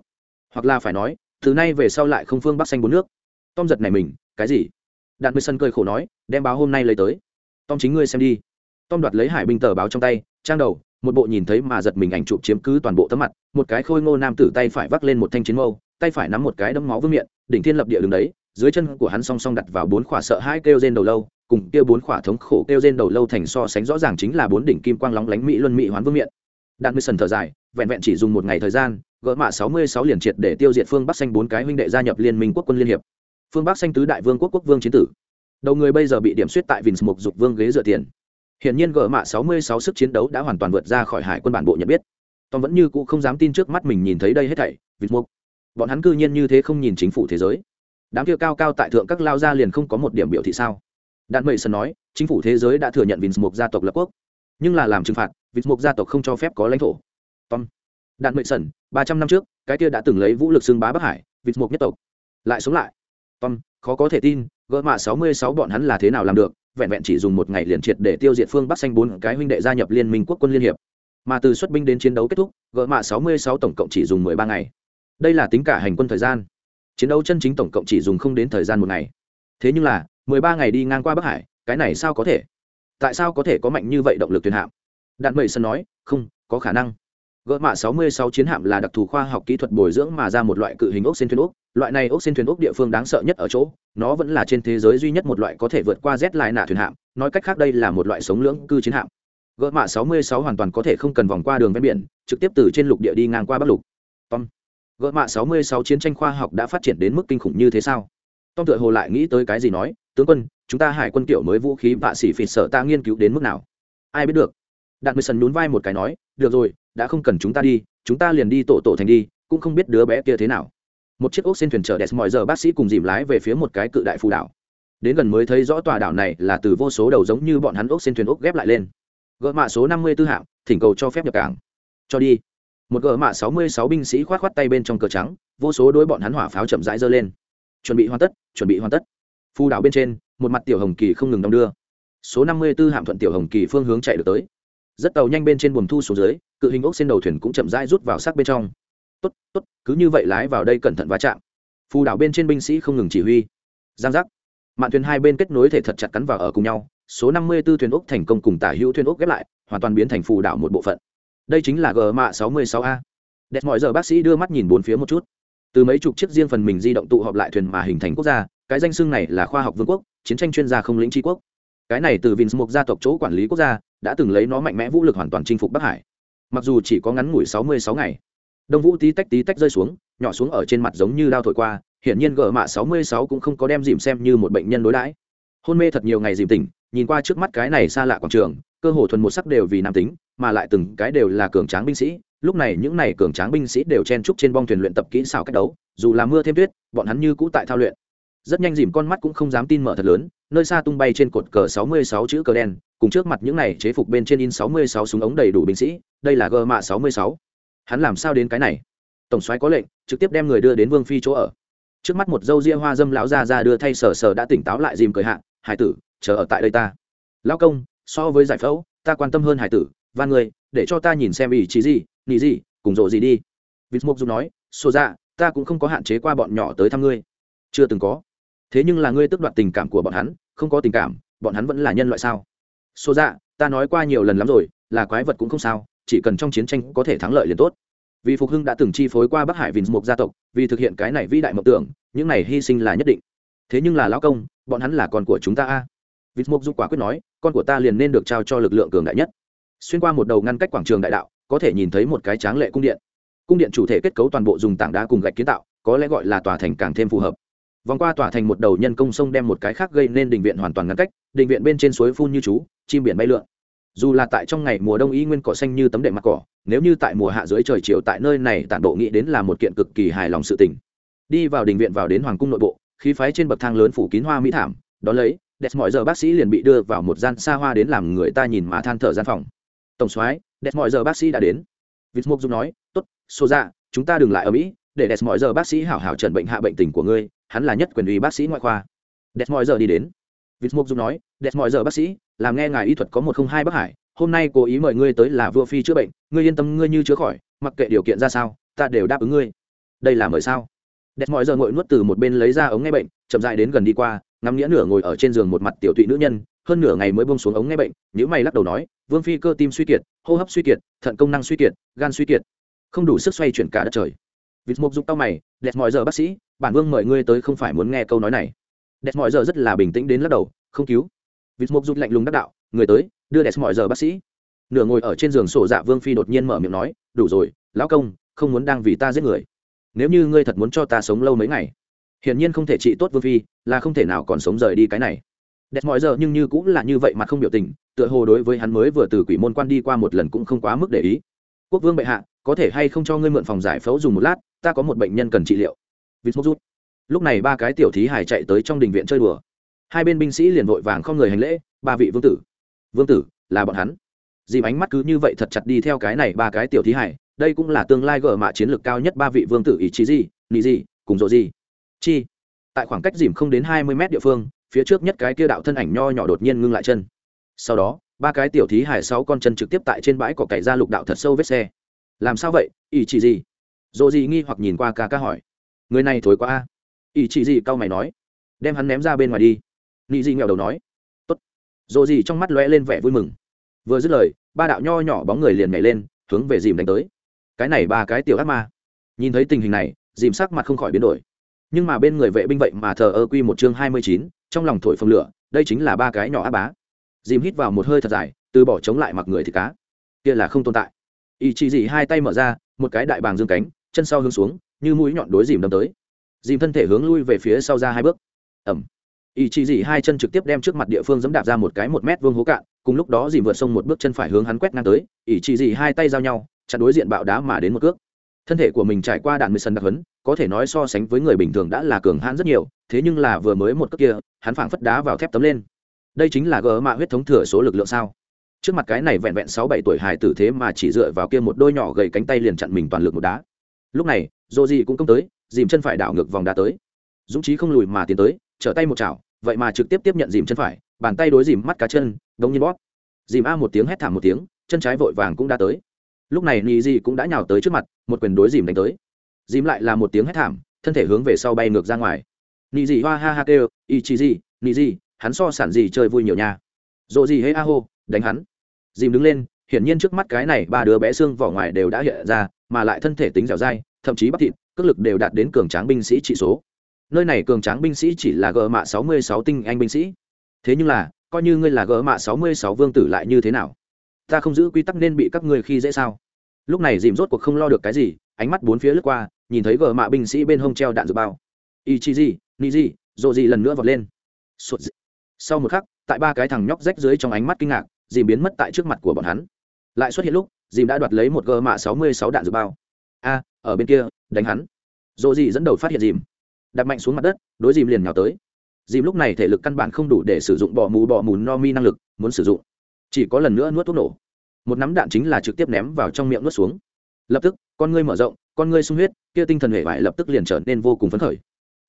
hoặc là phải nói từ nay về sau lại không phương bắc xanh bốn nước tom giật này mình cái gì đạn mười Sần cười khổ nói đem báo hôm nay lấy tới tom chính ngươi xem đi tom đoạt lấy hải binh tờ báo trong tay trang đầu một bộ nhìn thấy mà giật mình ảnh chụp chiếm cứ toàn bộ tấm mặt, một cái khôi ngô nam tử tay phải vác lên một thanh chiến mâu, tay phải nắm một cái đấm máu vương miệng đỉnh thiên lập địa đường đấy, dưới chân của hắn song song đặt vào bốn khỏa sợ hai kêu trên đầu lâu, cùng kia bốn khỏa thống khổ kêu trên đầu lâu thành so sánh rõ ràng chính là bốn đỉnh kim quang lóng lánh mỹ luân mỹ hoán vương miện. Đạn mười sần thở dài, vẹn vẹn chỉ dùng một ngày thời gian, gỡ mạ sáu mươi sáu liền triệt để tiêu diệt phương bắc xanh bốn cái huynh đệ gia nhập liên minh quốc quân liên hiệp. Phương bắc xanh tứ đại vương quốc quốc vương chiến tử. Đầu người bây giờ bị điểm suýt tại vinh mục dục vương ghế dựa tiền hiện nhiên gỡ mạ sáu mươi sáu sức chiến đấu đã hoàn toàn vượt ra khỏi hải quân bản bộ nhận biết. Tom vẫn như cũ không dám tin trước mắt mình nhìn thấy đây hết thảy, vịt mục. Bọn hắn cư nhiên như thế không nhìn chính phủ thế giới. Đám kia cao cao tại thượng các lao gia liền không có một điểm biểu thị sao? Đạn mệ sơn nói, chính phủ thế giới đã thừa nhận vịt mục gia tộc lập quốc. Nhưng là làm trừng phạt, vịt mục gia tộc không cho phép có lãnh thổ. Tom. Đạn mệ sơn, ba trăm năm trước, cái kia đã từng lấy vũ lực xưng bá bắc hải, vịt mục nhất tộc. Lại sống lại. Tom, khó có thể tin, gỡ mạ sáu mươi sáu bọn hắn là thế nào làm được? Vẹn vẹn chỉ dùng một ngày liền triệt để tiêu diệt phương bắc xanh bốn cái huynh đệ gia nhập liên minh quốc quân liên hiệp. Mà từ xuất binh đến chiến đấu kết thúc, gỡ mạ sáu mươi sáu tổng cộng chỉ dùng mười ba ngày. Đây là tính cả hành quân thời gian. Chiến đấu chân chính tổng cộng chỉ dùng không đến thời gian một ngày. Thế nhưng là, mười ba ngày đi ngang qua bắc hải, cái này sao có thể? Tại sao có thể có mạnh như vậy động lực tuyệt hạm? Đạn mệ sân nói, không, có khả năng gỡ mạ 66 chiến hạm là đặc thù khoa học kỹ thuật bồi dưỡng mà ra một loại cự hình ốc sen thuyền ốc. Loại này ốc sen thuyền ốc địa phương đáng sợ nhất ở chỗ, nó vẫn là trên thế giới duy nhất một loại có thể vượt qua z lại nạ thuyền hạm. Nói cách khác đây là một loại sống lưỡng cư chiến hạm. Gỡ mạ 66 hoàn toàn có thể không cần vòng qua đường ven biển, trực tiếp từ trên lục địa đi ngang qua bắc lục. Tom. Gỡ mạ 66 chiến tranh khoa học đã phát triển đến mức kinh khủng như thế sao? Tom tựa hồ lại nghĩ tới cái gì nói, tướng quân, chúng ta hải quân kiểu mới vũ khí vạ sĩ phỉ sợ ta nghiên cứu đến mức nào? Ai biết được. Đạn mười sần nhún vai một cái nói, được rồi đã không cần chúng ta đi, chúng ta liền đi tổ tổ thành đi, cũng không biết đứa bé kia thế nào. Một chiếc ốc xin thuyền chở đẹp mọi giờ bác sĩ cùng dìm lái về phía một cái cự đại phù đảo. Đến gần mới thấy rõ tòa đảo này là từ vô số đầu giống như bọn hắn ốc xin thuyền ốc ghép lại lên. Gỡ mạ số năm mươi tư hạng, thỉnh cầu cho phép nhập cảng. Cho đi. Một gỡ mạ sáu mươi sáu binh sĩ khoát khoát tay bên trong cờ trắng, vô số đối bọn hắn hỏa pháo chậm rãi dơ lên. Chuẩn bị hoàn tất, chuẩn bị hoàn tất. Phù đảo bên trên, một mặt tiểu hồng kỳ không ngừng đong đưa. Số năm mươi tư hạm thuận tiểu hồng kỳ phương hướng chạy được tới. Rất tàu nhanh bên trên buồm thu xuống dưới cự hình ốc trên đầu thuyền cũng chậm rãi rút vào xác bên trong. Tốt tốt, cứ như vậy lái vào đây cẩn thận va chạm. Phù đảo bên trên binh sĩ không ngừng chỉ huy. Giang giác. Mạn thuyền hai bên kết nối thể thật chặt cắn vào ở cùng nhau, số năm mươi 54 thuyền ốc thành công cùng tả hữu thuyền ốc ghép lại, hoàn toàn biến thành phù đảo một bộ phận. Đây chính là g mạ sáu mươi sáu a. Đẹp mọi giờ bác sĩ đưa mắt nhìn bốn phía một chút. Từ mấy chục chiếc riêng phần mình di động tụ họp lại thuyền mà hình thành quốc gia, cái danh xưng này là khoa học vương quốc, chiến tranh chuyên gia không lĩnh tri quốc. Cái này từ vinsmok gia tộc chỗ quản lý quốc gia, đã từng lấy nó mạnh mẽ vũ lực hoàn toàn chinh phục bắc hải mặc dù chỉ có ngắn ngủi sáu mươi sáu ngày. Đông vũ tí tách tí tách rơi xuống, nhỏ xuống ở trên mặt giống như lao thổi qua, hiển nhiên gờ mạ sáu mươi sáu cũng không có đem dìm xem như một bệnh nhân đối đãi. Hôn mê thật nhiều ngày dìm tỉnh, nhìn qua trước mắt cái này xa lạ quảng trường, cơ hồ thuần một sắc đều vì nam tính, mà lại từng cái đều là cường tráng binh sĩ. Lúc này những này cường tráng binh sĩ đều chen trúc trên bong thuyền luyện tập kỹ xảo cách đấu, dù là mưa thêm tuyết, bọn hắn như cũ tại thao luyện. Rất nhanh dìm con mắt cũng không dám tin mở thật lớn, nơi xa tung bay trên cột cờ 66 chữ cờ đen cùng trước mặt những này chế phục bên trên in 66 súng ống đầy đủ binh sĩ, đây là gơ mạ 66. hắn làm sao đến cái này? Tổng soái có lệnh, trực tiếp đem người đưa đến vương phi chỗ ở. Trước mắt một dâu ria hoa dâm lão ra ra đưa thay sở sở đã tỉnh táo lại dìm cười hạ, hải tử, chờ ở tại đây ta. Lão công, so với giải phẫu, ta quan tâm hơn hải tử van người, để cho ta nhìn xem ý chí gì nghĩ gì, cùng rộ gì đi. Vịt mộc dù nói xô ra dạ, ta cũng không có hạn chế qua bọn nhỏ tới thăm ngươi. Chưa từng có. Thế nhưng là ngươi tức đoạt tình cảm của bọn hắn, không có tình cảm, bọn hắn vẫn là nhân loại sao? Số dạ ta nói qua nhiều lần lắm rồi, là quái vật cũng không sao, chỉ cần trong chiến tranh có thể thắng lợi liền tốt. Vì phục hưng đã từng chi phối qua bắc hải vinh mục gia tộc, vì thực hiện cái này vĩ đại mộng tưởng, những này hy sinh là nhất định. Thế nhưng là lão công, bọn hắn là con của chúng ta a. Vinh vịt mục giúp quả quyết nói, con của ta liền nên được trao cho lực lượng cường đại nhất. Xuyên qua một đầu ngăn cách quảng trường đại đạo, có thể nhìn thấy một cái tráng lệ cung điện. Cung điện chủ thể kết cấu toàn bộ dùng tảng đá cùng gạch kiến tạo, có lẽ gọi là tòa thành càng thêm phù hợp. Vòng qua tòa thành một đầu nhân công sông đem một cái khác gây nên đình viện hoàn toàn ngăn cách đình viện bên trên suối phun như chú, chim biển bay lượn. Dù là tại trong ngày mùa đông y nguyên cỏ xanh như tấm đệm mặt cỏ, nếu như tại mùa hạ dưới trời chiều tại nơi này tản bộ nghĩ đến là một kiện cực kỳ hài lòng sự tình. Đi vào đình viện vào đến hoàng cung nội bộ, khí phái trên bậc thang lớn phủ kín hoa mỹ thảm đón lấy, đẹp mọi giờ bác sĩ liền bị đưa vào một gian xa hoa đến làm người ta nhìn mà than thở gian phòng. Tổng soái, đẹp mọi giờ bác sĩ đã đến. Vịt mục dung nói, tốt xô ra dạ, chúng ta đừng lại ở mỹ, để đẹp mọi giờ bác sĩ hảo hảo trần bệnh hạ bệnh tình của ngươi, hắn là nhất quyền uy bác sĩ ngoại khoa. Đẹp mọi giờ đi đến vịt mục dung nói, đẹp mọi giờ bác sĩ, làm nghe ngài y thuật có một không hai bắc hải, hôm nay cố ý mời ngươi tới là vua phi chữa bệnh, ngươi yên tâm ngươi như chữa khỏi, mặc kệ điều kiện ra sao, ta đều đáp ứng ngươi. Đây là mời sao? Đẹp mọi giờ ngồi nuốt từ một bên lấy ra ống nghe bệnh, chậm dại đến gần đi qua, ngắm nghĩa nửa ngồi ở trên giường một mặt tiểu tụy nữ nhân, hơn nửa ngày mới bông xuống ống nghe bệnh nếu mày lắc đầu nói, vương phi cơ tim suy kiệt, hô hấp suy kiệt, thận công năng suy kiệt, gan suy kiệt, không đủ sức xoay chuyển cả đất trời. Vịt mục dục tao mày, đẹp mọi giờ bác sĩ, bản vương mời ngươi tới không phải muốn nghe câu nói này đẹp mọi giờ rất là bình tĩnh đến lắc đầu, không cứu. Vịt mục dục lạnh lùng đắc đạo, người tới, đưa đẹp mọi giờ bác sĩ. Nửa ngồi ở trên giường sổ dạ vương phi đột nhiên mở miệng nói, đủ rồi, lão công, không muốn đang vì ta giết người. Nếu như ngươi thật muốn cho ta sống lâu mấy ngày, hiển nhiên không thể trị tốt vương phi, là không thể nào còn sống rời đi cái này. Đẹp mọi giờ nhưng như cũng là như vậy mà không biểu tình, tựa hồ đối với hắn mới vừa từ quỷ môn quan đi qua một lần cũng không quá mức để ý. Quốc vương bệ hạ, có thể hay không cho ngươi mượn phòng giải phẫu dùng một lát, ta có một bệnh nhân cần trị liệu. Vịt mốc rút lúc này ba cái tiểu thí hải chạy tới trong đình viện chơi đùa. Hai bên binh sĩ liền vội vàng không người hành lễ, ba vị vương tử. Vương tử, là bọn hắn. Dìm ánh mắt cứ như vậy thật chặt đi theo cái này ba cái tiểu thí hải đây cũng là tương lai gở mạ chiến lược cao nhất ba vị vương tử ý chí gì nị gì cùng rộ gì chi? Tại khoảng cách dìm không đến hai mươi mét địa phương, phía trước nhất cái kia đạo thân ảnh nho nhỏ đột nhiên ngưng lại chân. Sau đó, ba cái tiểu thí hải sáu con chân trực tiếp tại trên bãi cỏ cày ra lục đạo thật sâu vết xe. Làm sao vậy ý chỉ gì dồ gì nghi hoặc nhìn qua ca ca hỏi. Người này thối quá a ý chỉ gì cau mày nói. Đem hắn ném ra bên ngoài đi. Nị dị nghèo đầu nói. Tốt. Dồ gì trong mắt lóe lên vẻ vui mừng. Vừa dứt lời, ba đạo nho nhỏ bóng người liền nhảy lên, hướng về dìm đánh tới. Cái này ba cái tiểu ác ma. Nhìn thấy tình hình này, dìm sắc mặt không khỏi biến đổi. Nhưng mà bên người vệ binh vậy mà thờ ơ quy một chương hai mươi chín, trong lòng thổi phồng lửa, đây chính là ba cái nhỏ ác bá. Dìm hít vào một hơi thật dài, từ bỏ chống lại mặc người thì cá. Kia là không tồn tại. Ý chỉ dị hai tay mở ra, một cái đại bàng dương cánh, chân sau hướng xuống, như mũi nhọn đối dìm đâm tới dìm thân thể hướng lui về phía sau ra hai bước. Ẩm. Ý chỉ dì hai chân trực tiếp đem trước mặt địa phương dẫm đạp ra một cái một mét vương hố cạn, cùng lúc đó dìm vượt sông một bước chân phải hướng hắn quét ngang tới, ý chỉ dì hai tay giao nhau, chặn đối diện bạo đá mà đến một cước. Thân thể của mình trải qua đạn mười sân đặc hấn có thể nói so sánh với người bình thường đã là cường hãn rất nhiều, thế nhưng là vừa mới một cước kia, hắn phảng phất đá vào thép tấm lên. Đây chính là gỡ mạ huyết thống thừa số lực lượng sao? Trước mặt cái này vẹn vẹn sáu bảy tuổi hài tử thế mà chỉ dựa vào kia một đôi nhỏ gầy cánh tay liền chặn mình toàn lực một đá. Lúc này dô gì cũng công tới dìm chân phải đảo ngược vòng đá tới. Dũng trí không lùi mà tiến tới, trở tay một chảo, vậy mà trực tiếp tiếp nhận dìm chân phải, bàn tay đối dìm mắt cá chân, đống nhiên bóp. Dìm a một tiếng hét thảm một tiếng, chân trái vội vàng cũng đã tới. Lúc này nị dị cũng đã nhào tới trước mặt, một quyền đối dìm đánh tới. Dìm lại là một tiếng hét thảm, thân thể hướng về sau bay ngược ra ngoài. Nị dị hoa ha ha kêu y chi dị, nị dị, hắn so sản gì chơi vui nhiều nha. Dộ gì hễ a hô, đánh hắn. Dìm đứng lên, hiển nhiên trước mắt cái này ba đứa bé xương vỏ ngoài đều đã hiện ra, mà lại thân thể tính dẻo dai, thậm chí bắp thịt cước lực đều đạt đến cường tráng binh sĩ trị số. Nơi này cường tráng binh sĩ chỉ là gỡ mạ sáu mươi sáu tinh anh binh sĩ. Thế nhưng là, coi như ngươi là gỡ mạ sáu mươi sáu vương tử lại như thế nào? Ta không giữ quy tắc nên bị các ngươi khi dễ sao? Lúc này dìm rốt cuộc không lo được cái gì, ánh mắt bốn phía lướt qua, nhìn thấy gờ mạ binh sĩ bên hông treo đạn dược bao. Y chi gì ni gì dồ gì lần nữa vọt lên. Sụt gì. sau một khắc, tại ba cái thằng nhóc rách dưới trong ánh mắt kinh ngạc, dìm biến mất tại trước mặt của bọn hắn. Lại xuất hiện lúc, dìm đã đoạt lấy một gờ mạ sáu mươi sáu đạn dược bao. A ở bên kia, đánh hắn. Dồ dị dẫn đầu phát hiện dìm. Đặt mạnh xuống mặt đất, đối dìm liền nhào tới. Dìm lúc này thể lực căn bản không đủ để sử dụng bỏ mù bỏ mù no mi năng lực, muốn sử dụng. Chỉ có lần nữa nuốt thuốc nổ. Một nắm đạn chính là trực tiếp ném vào trong miệng nuốt xuống. Lập tức, con ngươi mở rộng, con ngươi sung huyết, kia tinh thần hệ vải lập tức liền trở nên vô cùng phấn khởi.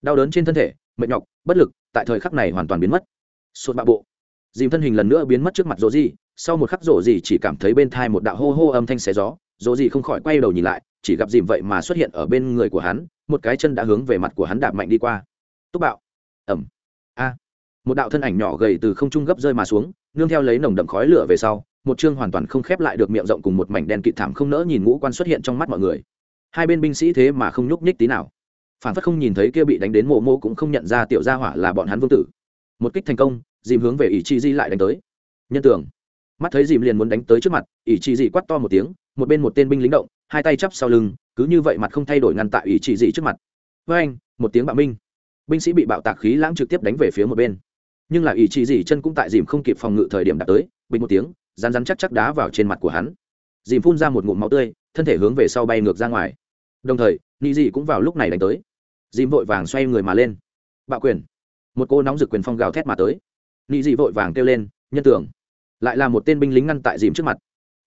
Đau đớn trên thân thể, mệt nhọc, bất lực, tại thời khắc này hoàn toàn biến mất. Sụt bạo bộ. Dìm thân hình lần nữa biến mất trước mặt rỗ gì sau một khắc rỗ gì chỉ cảm thấy bên thai một đạo hô hô âm thanh xé gió dỗ gì không khỏi quay đầu nhìn lại, chỉ gặp dìm vậy mà xuất hiện ở bên người của hắn, một cái chân đã hướng về mặt của hắn đạp mạnh đi qua. Túc bạo. Ẩm. A. Một đạo thân ảnh nhỏ gầy từ không trung gấp rơi mà xuống, nương theo lấy nồng đậm khói lửa về sau, một chương hoàn toàn không khép lại được miệng rộng cùng một mảnh đen kịt thảm không nỡ nhìn ngũ quan xuất hiện trong mắt mọi người. Hai bên binh sĩ thế mà không nhúc nhích tí nào. Phản phất không nhìn thấy kia bị đánh đến mộ mô cũng không nhận ra tiểu gia hỏa là bọn hắn vương tử. Một kích thành công, dìm hướng về ỷ chi di lại đánh tới. Nhân tưởng mắt thấy dìm liền muốn đánh tới trước mặt, ỷ chi dị quát to một tiếng, một bên một tên binh lính động, hai tay chắp sau lưng, cứ như vậy mặt không thay đổi ngăn tại ỷ chi dị trước mặt. Với anh, một tiếng bạo minh. Binh sĩ bị bạo tạc khí lãng trực tiếp đánh về phía một bên. Nhưng là ỷ chi dị chân cũng tại dìm không kịp phòng ngự thời điểm đạt tới, bình một tiếng rán rán chắc chắc đá vào trên mặt của hắn. Dìm phun ra một ngụm máu tươi, thân thể hướng về sau bay ngược ra ngoài. Đồng thời, nị dị cũng vào lúc này đánh tới. Dìm vội vàng xoay người mà lên. Bạo quyền. Một cô nóng rực quyền phong gào thét mà tới. Nị dị vội vàng kêu lên, nhân tưởng lại là một tên binh lính ngăn tại dìm trước mặt.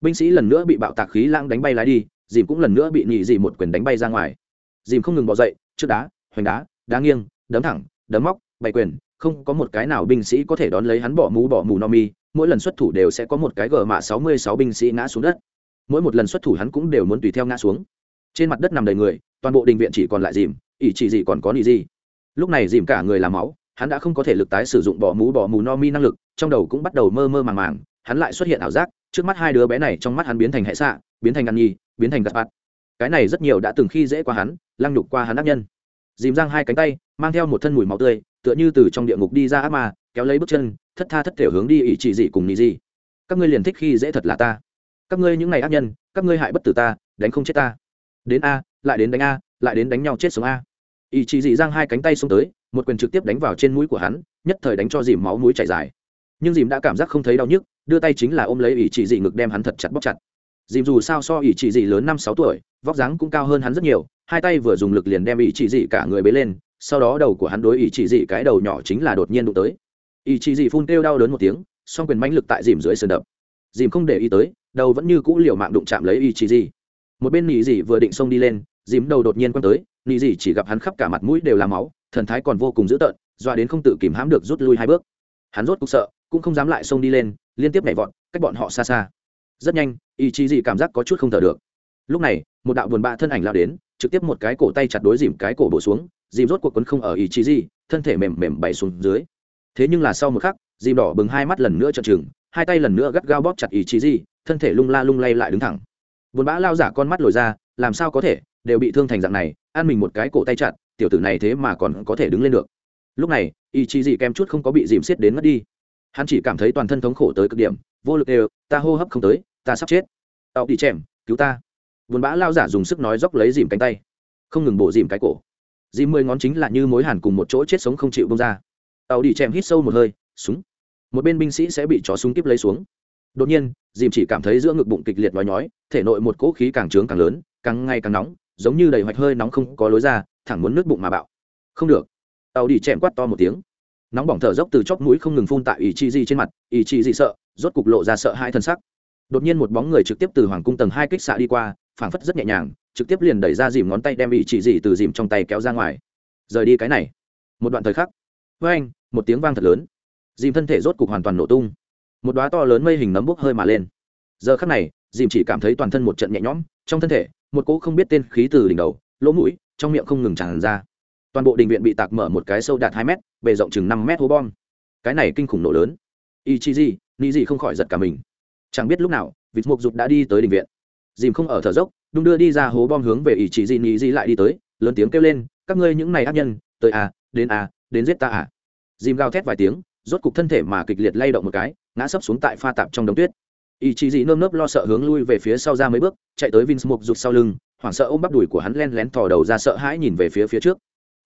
Binh sĩ lần nữa bị bạo tạc khí lãng đánh bay lái đi, dìm cũng lần nữa bị nhị dì một quyền đánh bay ra ngoài. Dìm không ngừng bỏ dậy, trước đá, hoành đá đá nghiêng, đấm thẳng, đấm móc, bày quyền, không có một cái nào binh sĩ có thể đón lấy hắn bỏ mũ bỏ mù no mi, mỗi lần xuất thủ đều sẽ có một cái gờ mạ sáu mươi sáu binh sĩ ngã xuống đất. Mỗi một lần xuất thủ hắn cũng đều muốn tùy theo ngã xuống. Trên mặt đất nằm đầy người, toàn bộ đình viện chỉ còn lại dìm, ỷ chỉ gì còn có nị gì. Lúc này dìm cả người làm máu hắn đã không có thể lực tái sử dụng bỏ mũ bỏ mù no mi năng lực, trong đầu cũng bắt đầu mơ mơ màng màng, hắn lại xuất hiện ảo giác, trước mắt hai đứa bé này trong mắt hắn biến thành hệ xạ, biến thành ngăn nhi biến thành gạt bạt. Cái này rất nhiều đã từng khi dễ qua hắn, lăng nhục qua hắn ác nhân. Dìm giang hai cánh tay, mang theo một thân mùi máu tươi, tựa như từ trong địa ngục đi ra ác ma, kéo lấy bước chân, thất tha thất thể hướng đi ỷ trị dị cùng nhị dị. Các ngươi liền thích khi dễ thật là ta. Các ngươi những ngày ác nhân, các ngươi hại bất tử ta, đánh không chết ta. Đến a, lại đến đánh a, lại đến đánh nhau chết sống a. Ỷ trị dị giang hai cánh tay xuống tới một quyền trực tiếp đánh vào trên mũi của hắn, nhất thời đánh cho dìm máu mũi chảy dài. Nhưng dìm đã cảm giác không thấy đau nhức, đưa tay chính là ôm lấy ỷ chỉ dị ngực đem hắn thật chặt bóc chặt. Dìm dù sao so ỷ chỉ dị lớn năm sáu tuổi, vóc dáng cũng cao hơn hắn rất nhiều, hai tay vừa dùng lực liền đem ỷ chỉ dị cả người bế lên, sau đó đầu của hắn đối ỷ chỉ dị cái đầu nhỏ chính là đột nhiên đụng tới. Ỷ chỉ dị phun kêu đau đớn một tiếng, song quyền mãnh lực tại dìm dưới sườn đập. Dìm không để ý tới, đầu vẫn như cũ liều mạng đụng chạm lấy ỷ chỉ dị. Một bên nị dị vừa định xông đi lên, dìm đầu đột nhiên quăng tới nị dị chỉ gặp hắn khắp cả mặt mũi đều là máu, thần thái còn vô cùng dữ tợn, doa đến không tự kìm hãm được rút lui hai bước. Hắn rốt cục sợ, cũng không dám lại xông đi lên, liên tiếp nhảy vọt, cách bọn họ xa xa. Rất nhanh, ý chí dị cảm giác có chút không thở được. Lúc này, một đạo buồn bã thân ảnh lao đến, trực tiếp một cái cổ tay chặt đối dìm cái cổ bổ xuống, dìm rốt cuộc quấn không ở ý chí dị, thân thể mềm mềm bày xuống dưới. Thế nhưng là sau một khắc, dìm đỏ bừng hai mắt lần nữa trợn trừng, hai tay lần nữa gắt gao bóp chặt ý chí dị, thân thể lung la lung lay lại đứng thẳng. Buồn bã lao giả con mắt lồi ra, làm sao có thể, đều bị thương thành dạng này ăn mình một cái cổ tay chặt, tiểu tử này thế mà còn có thể đứng lên được. Lúc này ý chí gì kem chút không có bị dìm xiết đến mất đi. Hắn chỉ cảm thấy toàn thân thống khổ tới cực điểm, vô lực đều, ta hô hấp không tới, ta sắp chết. Tàu đi chèm, cứu ta. Vườn bã lao giả dùng sức nói dốc lấy dìm cánh tay. Không ngừng bổ dìm cái cổ. Dìm mười ngón chính là như mối hàn cùng một chỗ chết sống không chịu bông ra. Tàu đi chèm hít sâu một hơi, súng. Một bên binh sĩ sẽ bị chó súng kíp lấy xuống. Đột nhiên, dìm chỉ cảm thấy giữa ngực bụng kịch liệt nói nhói, thể nội một cỗ khí càng trướng càng lớn, càng ngày càng nóng giống như đầy hoạch hơi nóng không có lối ra, thẳng muốn nước bụng mà bạo. Không được. Tàu đi chèm quát to một tiếng. Nóng bỏng thở dốc từ chóp mũi không ngừng phun tại ý chi di trên mặt, ý chi di sợ, rốt cục lộ ra sợ hai thân sắc. Đột nhiên một bóng người trực tiếp từ hoàng cung tầng hai kích xạ đi qua, phảng phất rất nhẹ nhàng, trực tiếp liền đẩy ra dìm ngón tay đem ý chỉ dị từ dìm trong tay kéo ra ngoài. Rời đi cái này. Một đoạn thời khắc. Với anh một tiếng vang thật lớn. Dìm thân thể rốt cục hoàn toàn nổ tung. Một đóa to lớn mây hình nấm bốc hơi mà lên. Giờ khắc này, dìm chỉ cảm thấy toàn thân một trận nhẹ nhõm, trong thân thể một cỗ không biết tên khí từ đỉnh đầu, lỗ mũi, trong miệng không ngừng tràn ra. Toàn bộ đình viện bị tạc mở một cái sâu đạt hai mét, bề rộng chừng năm mét hố bom. Cái này kinh khủng nổ lớn. Y chi gì ni gì không khỏi giật cả mình. Chẳng biết lúc nào, vịt mục dục đã đi tới đình viện. Dìm không ở thở dốc, đung đưa đi ra hố bom hướng về ý chỉ gì ni gì lại đi tới, lớn tiếng kêu lên, các ngươi những này ác nhân, tới à đến à đến giết ta à? Dìm gào thét vài tiếng, rốt cục thân thể mà kịch liệt lay động một cái, ngã sấp xuống tại pha tạp trong đống tuyết ý chí gì nơm nớp lo sợ hướng lui về phía sau ra mấy bước, chạy tới vin mục rụt sau lưng, hoảng sợ ôm bắp đùi của hắn len lén thò đầu ra sợ hãi nhìn về phía phía trước.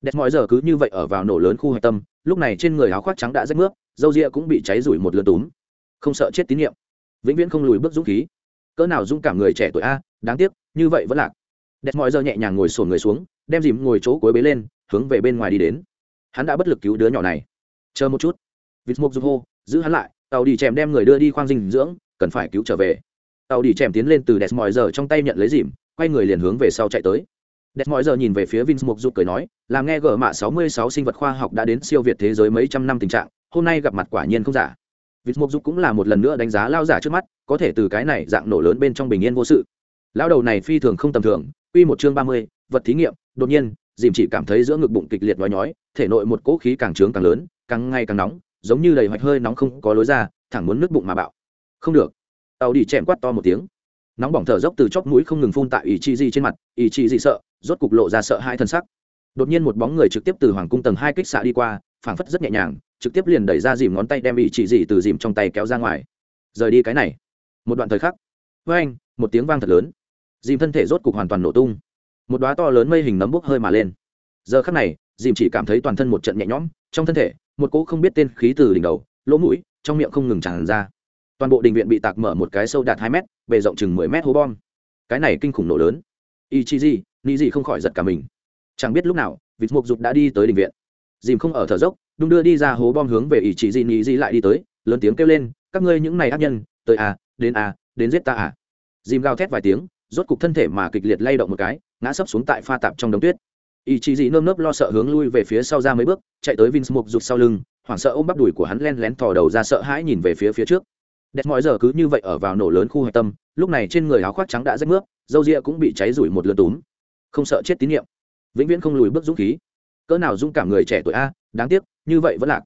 Đẹp mọi giờ cứ như vậy ở vào nổ lớn khu hạch tâm, lúc này trên người áo khoác trắng đã rách nước dâu ria cũng bị cháy rủi một lượt túm. Không sợ chết tín nhiệm. Vĩnh viễn không lùi bước dũng khí. Cỡ nào dũng cảm người trẻ tuổi a, đáng tiếc, như vậy vẫn lạc. Đẹp mọi giờ nhẹ nhàng ngồi sổn người xuống, đem dìm ngồi chỗ cuối bế lên, hướng về bên ngoài đi đến. Hắn đã bất lực cứu đứa nhỏ này. Chờ một chút. Vịt mục giúp hô, giữ hắn lại, tàu đi chèm đem người đưa đi khoang dinh dưỡng cần phải cứu trở về. Tàu đi chèm tiến lên từ đẹp mọi giờ trong tay nhận lấy dìm quay người liền hướng về sau chạy tới. Đẹp mọi giờ nhìn về phía Vinh mục dục cười nói làm nghe gỡ mạ 66 sinh vật khoa học đã đến siêu việt thế giới mấy trăm năm tình trạng hôm nay gặp mặt quả nhiên không giả. Vinh mục dục cũng là một lần nữa đánh giá lao giả trước mắt có thể từ cái này dạng nổ lớn bên trong bình yên vô sự. Lao đầu này phi thường không tầm thường quy một chương 30, vật thí nghiệm đột nhiên dìm chỉ cảm thấy giữa ngực bụng kịch liệt nói nhói thể nội một cỗ khí càng trướng càng lớn càng ngày càng nóng giống như đầy hoạch hơi nóng không có lối ra thẳng muốn nước bụng mà bạo không được. Tàu đi chèm quát to một tiếng. Nóng bỏng thở dốc từ chóp mũi không ngừng phun tại ý chí gì trên mặt ý chí gì sợ, rốt cục lộ ra sợ hai thân sắc. Đột nhiên một bóng người trực tiếp từ hoàng cung tầng hai kích xạ đi qua, phảng phất rất nhẹ nhàng, trực tiếp liền đẩy ra dìm ngón tay đem ý chỉ dị từ dìm trong tay kéo ra ngoài. Rời đi cái này. Một đoạn thời khắc. Với anh một tiếng vang thật lớn. Dìm thân thể rốt cục hoàn toàn nổ tung. Một đóa to lớn mây hình nấm bốc hơi mà lên. Giờ khắc này, dìm chỉ cảm thấy toàn thân một trận nhẹ nhõm, trong thân thể, một cỗ không biết tên khí từ đỉnh đầu, lỗ mũi, trong miệng không ngừng tràn ra toàn bộ đình viện bị tạc mở một cái sâu đạt hai mét, bề rộng chừng mười mét hố bom. Cái này kinh khủng nổ lớn. Ichiji chí gì ni gì không khỏi giật cả mình. Chẳng biết lúc nào vịt mục dục đã đi tới đình viện. Dìm không ở thở dốc, đung đưa đi ra hố bom hướng về ý chí gì ni gì lại đi tới, lớn tiếng kêu lên, các ngươi những này ác nhân, tới à đến à đến giết ta à? Dìm gào thét vài tiếng, rốt cục thân thể mà kịch liệt lay động một cái, ngã sấp xuống tại pha tạp trong đống tuyết. Ý chí nơm nớp lo sợ hướng lui về phía sau ra mấy bước, chạy tới vin mục rụt sau lưng, hoảng sợ ôm bắp đùi của hắn len lén thò đầu ra sợ hãi nhìn về phía phía trước đẹp mọi giờ cứ như vậy ở vào nổ lớn khu hạch tâm, lúc này trên người áo khoác trắng đã rách nước dâu ria cũng bị cháy rủi một lượt túm. Không sợ chết tín nhiệm. Vĩnh viễn không lùi bước dũng khí. Cỡ nào dũng cảm người trẻ tuổi a, đáng tiếc, như vậy vẫn lạc.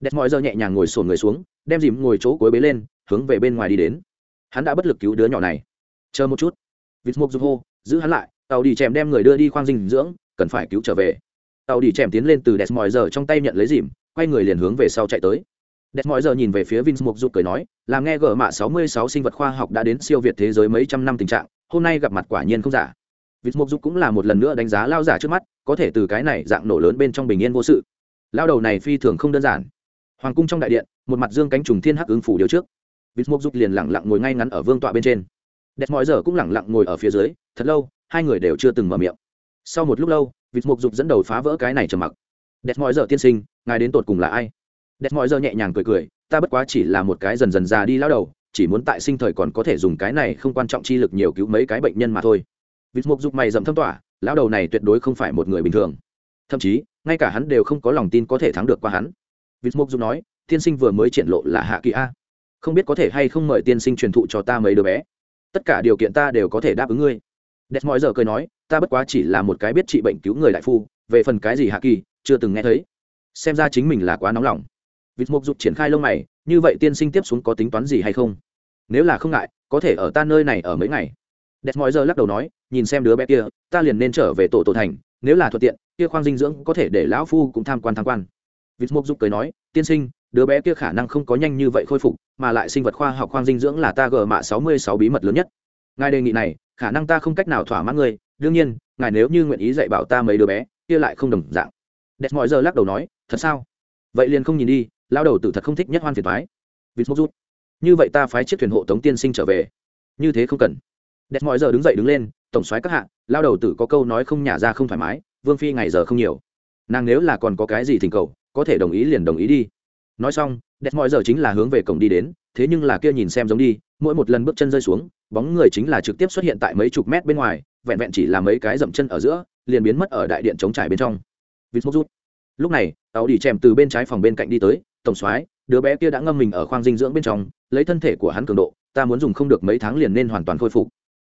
Đẹp mọi giờ nhẹ nhàng ngồi sổn người xuống, đem dìm ngồi chỗ cuối bế lên, hướng về bên ngoài đi đến. Hắn đã bất lực cứu đứa nhỏ này. Chờ một chút. Vịt mục giúp hô, giữ hắn lại, tàu đi chèm đem người đưa đi khoang dinh dưỡng, cần phải cứu trở về. Tàu đi chèm tiến lên từ đẹp mọi giờ trong tay nhận lấy dìm, quay người liền hướng về sau chạy tới đẹp mọi giờ nhìn về phía vinh mục Dục cười nói làm nghe gỡ mạ 66 sinh vật khoa học đã đến siêu việt thế giới mấy trăm năm tình trạng, hôm nay gặp mặt quả nhiên không giả. Vinh mục Dục cũng là một lần nữa đánh giá lao giả trước mắt, có thể từ cái này dạng nổ lớn bên trong bình yên vô sự. Lao đầu này phi thường không đơn giản. Hoàng cung trong đại điện, một mặt dương cánh trùng thiên hắc ứng phủ điều trước. Vinh mục Dục liền lẳng lặng ngồi ngay ngắn ở vương tọa bên trên. Đẹp mọi giờ cũng lẳng lặng ngồi ở phía dưới, thật lâu, hai người đều chưa từng mở miệng. Sau một lúc lâu Vinh mục dục dẫn đầu phá vỡ cái này trầm mặc. Đẹp mọi giờ tiên sinh, ngài đến tột cùng là ai? Đẹp mọi giờ nhẹ nhàng cười cười, ta bất quá chỉ là một cái dần dần già đi lao đầu, chỉ muốn tại sinh thời còn có thể dùng cái này không quan trọng chi lực nhiều cứu mấy cái bệnh nhân mà thôi. Vịt mục dục mày dầm thâm tỏa lão đầu này tuyệt đối không phải một người bình thường. Thậm chí, ngay cả hắn đều không có lòng tin có thể thắng được qua hắn. Vịt mục dục nói, tiên sinh vừa mới triển lộ là hạ kỳ a. Không biết có thể hay không mời tiên sinh truyền thụ cho ta mấy đứa bé. Tất cả điều kiện ta đều có thể đáp ứng ngươi. Đẹp mọi giờ cười nói, ta bất quá chỉ là một cái biết trị bệnh cứu người đại phu, về phần cái gì hạ kỳ, chưa từng nghe thấy. Xem ra chính mình là quá nóng lòng vịt mộc dục triển khai lông mày, như vậy tiên sinh tiếp xuống có tính toán gì hay không? Nếu là không ngại, có thể ở ta nơi này ở mấy ngày. Đẹp mọi giờ lắc đầu nói, nhìn xem đứa bé kia, ta liền nên trở về tổ tổ thành, nếu là thuận tiện, kia khoang dinh dưỡng có thể để lão phu cũng tham quan tham quan. Vịt mộc dục cười nói, tiên sinh, đứa bé kia khả năng không có nhanh như vậy khôi phục, mà lại sinh vật khoa học khoang dinh dưỡng là ta gờ mạ sáu mươi sáu bí mật lớn nhất. Ngài đề nghị này, khả năng ta không cách nào thỏa mãn ngươi, đương nhiên, ngài nếu như nguyện ý dạy bảo ta mấy đứa bé, kia lại không đồng dạng. Đẹp mọi giờ lắc đầu nói, thật sao? Vậy liền không nhìn đi lao đầu tử thật không thích nhất hoan phiền thoái vịt mốc rút. Như vậy ta phái chiếc thuyền hộ tống tiên sinh trở về. Như thế không cần. Đẹp mọi giờ đứng dậy đứng lên, tổng soái các hạ lao đầu tử có câu nói không nhả ra không thoải mái, vương phi ngày giờ không nhiều. Nàng nếu là còn có cái gì thỉnh cầu, có thể đồng ý liền đồng ý đi. Nói xong, đẹp mọi giờ chính là hướng về cổng đi đến, thế nhưng là kia nhìn xem giống đi, mỗi một lần bước chân rơi xuống, bóng người chính là trực tiếp xuất hiện tại mấy chục mét bên ngoài, vẹn vẹn chỉ là mấy cái dậm chân ở giữa, liền biến mất ở đại điện chống trải bên trong. Vịt mốc rút. Lúc này tàu đi chèm từ bên trái phòng bên cạnh đi tới tổng soái, đứa bé kia đã ngâm mình ở khoang dinh dưỡng bên trong, lấy thân thể của hắn cường độ, ta muốn dùng không được mấy tháng liền nên hoàn toàn khôi phục.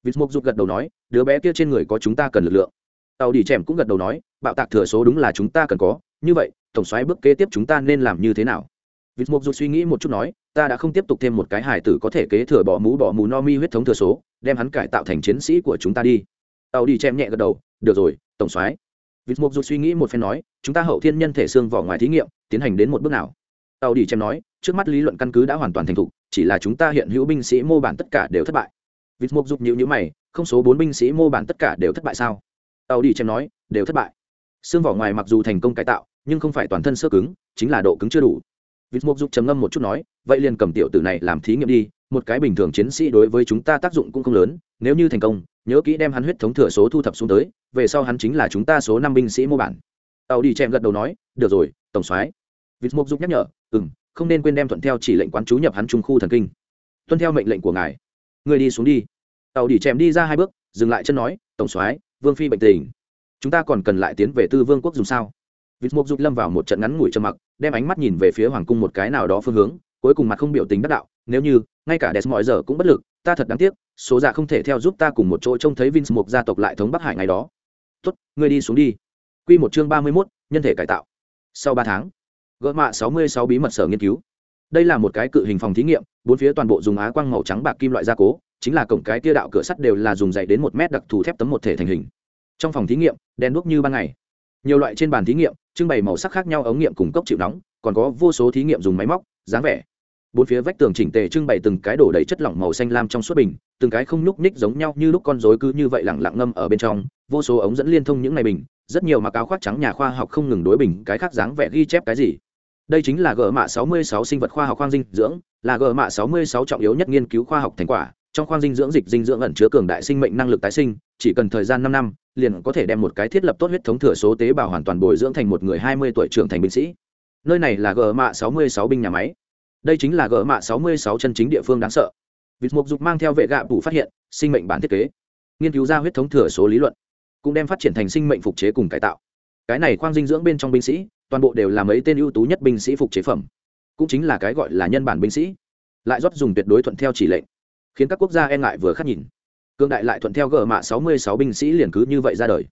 Vịt mục rút gật đầu nói, đứa bé kia trên người có chúng ta cần lực lượng. Tàu đi chèm cũng gật đầu nói, bạo tạc thừa số đúng là chúng ta cần có, như vậy, tổng soái bước kế tiếp chúng ta nên làm như thế nào? Vịt mục rút suy nghĩ một chút nói, ta đã không tiếp tục thêm một cái hài tử có thể kế thừa bỏ mũ bỏ mù no mi huyết thống thừa số, đem hắn cải tạo thành chiến sĩ của chúng ta đi. Tàu đi chém nhẹ gật đầu, được rồi, tổng soái. Vịt mục rút suy nghĩ một phen nói, chúng ta hậu thiên nhân thể xương vỏ ngoài thí nghiệm, tiến hành đến một bước nào? Tàu đi chém nói, trước mắt lý luận căn cứ đã hoàn toàn thành thục, chỉ là chúng ta hiện hữu binh sĩ mô bản tất cả đều thất bại. Vịt mục rút nhữ nhữ mày, không số bốn binh sĩ mô bản tất cả đều thất bại sao? Tàu đi chém nói, đều thất bại. Xương vỏ ngoài mặc dù thành công cải tạo, nhưng không phải toàn thân sơ cứng, chính là độ cứng chưa đủ. Vịt mục dục trầm ngâm một chút nói, vậy liền cầm tiểu tử này làm thí nghiệm đi, một cái bình thường chiến sĩ đối với chúng ta tác dụng cũng không lớn, nếu như thành công, nhớ kỹ đem hắn huyết thống thừa số thu thập xuống tới, về sau hắn chính là chúng ta số năm binh sĩ mô bản. Tàu đi chèm gật đầu nói, được rồi, tổng soái. Vịt mục dục nhắc nhở ừ m không nên quên đem thuận theo chỉ lệnh quán chú nhập hắn trung khu thần kinh. Tuân theo mệnh lệnh của ngài. Người đi xuống đi. Tàu đi chèm đi ra hai bước, dừng lại chân nói, tổng soái, vương phi bệnh tình. Chúng ta còn cần lại tiến về tư vương quốc dùng sao? Vịt mục dục lâm vào một trận ngắn ngủi trầm mặc, đem ánh mắt nhìn về phía hoàng cung một cái nào đó phương hướng, cuối cùng mặt không biểu tình đắc đạo, nếu như, ngay cả đẹp mọi giờ cũng bất lực, ta thật đáng tiếc, số dạ không thể theo giúp ta cùng một chỗ trông thấy vinh mục gia tộc lại thống bắc hải ngày đó. Tốt, ngươi đi xuống đi. Q một chương ba mươi mốt, nhân thể cải tạo. Sau ba tháng gỡ mạ sáu mươi sáu bí mật sở nghiên cứu. Đây là một cái cự hình phòng thí nghiệm, bốn phía toàn bộ dùng á quang màu trắng bạc kim loại gia cố, chính là cổng cái kia đạo cửa sắt đều là dùng dày đến một mét đặc thù thép tấm một thể thành hình. Trong phòng thí nghiệm, đèn đuốc như ban ngày. Nhiều loại trên bàn thí nghiệm, trưng bày màu sắc khác nhau ống nghiệm cùng cấp chịu nóng, còn có vô số thí nghiệm dùng máy móc, dáng vẻ. Bốn phía vách tường chỉnh tề trưng bày từng cái đổ đầy chất lỏng màu xanh lam trong suốt bình, từng cái không nhúc ních giống nhau như lúc con rối cứ như vậy lẳng lặng ngâm ở bên trong, vô số ống dẫn liên thông những ngày bình, rất nhiều mặc áo khoác trắng nhà khoa học không ngừng đối bình cái khác dáng vẻ ghi chép cái gì đây chính là gỡ mạ 66 sinh vật khoa học khoang dinh dưỡng, là gỡ mạ 66 trọng yếu nhất nghiên cứu khoa học thành quả. Trong khoang dinh dưỡng dịch dinh dưỡng ẩn chứa cường đại sinh mệnh năng lực tái sinh, chỉ cần thời gian năm năm, liền có thể đem một cái thiết lập tốt huyết thống thừa số tế bào hoàn toàn bồi dưỡng thành một người hai mươi tuổi trưởng thành binh sĩ. Nơi này là gờ mạ sáu mươi sáu binh nhà máy. Đây chính là gờ mạ sáu mươi sáu chân chính địa phương đáng sợ. Vịt mục dục mang theo vệ gạ bù phát hiện, sinh mệnh bản thiết kế. Nghiên cứu ra huyết thống thừa số lý luận, cũng đem phát triển thành sinh mệnh phục chế cùng cải tạo. Cái này khoang dinh dưỡng bên trong binh sĩ toàn bộ đều là mấy tên ưu tú nhất binh sĩ phục chế phẩm. Cũng chính là cái gọi là nhân bản binh sĩ. Lại rót dùng tuyệt đối thuận theo chỉ lệnh. Khiến các quốc gia e ngại vừa khắc nhìn. Cương đại lại thuận theo gờ mạ sáu mươi sáu binh sĩ liền cứ như vậy ra đời.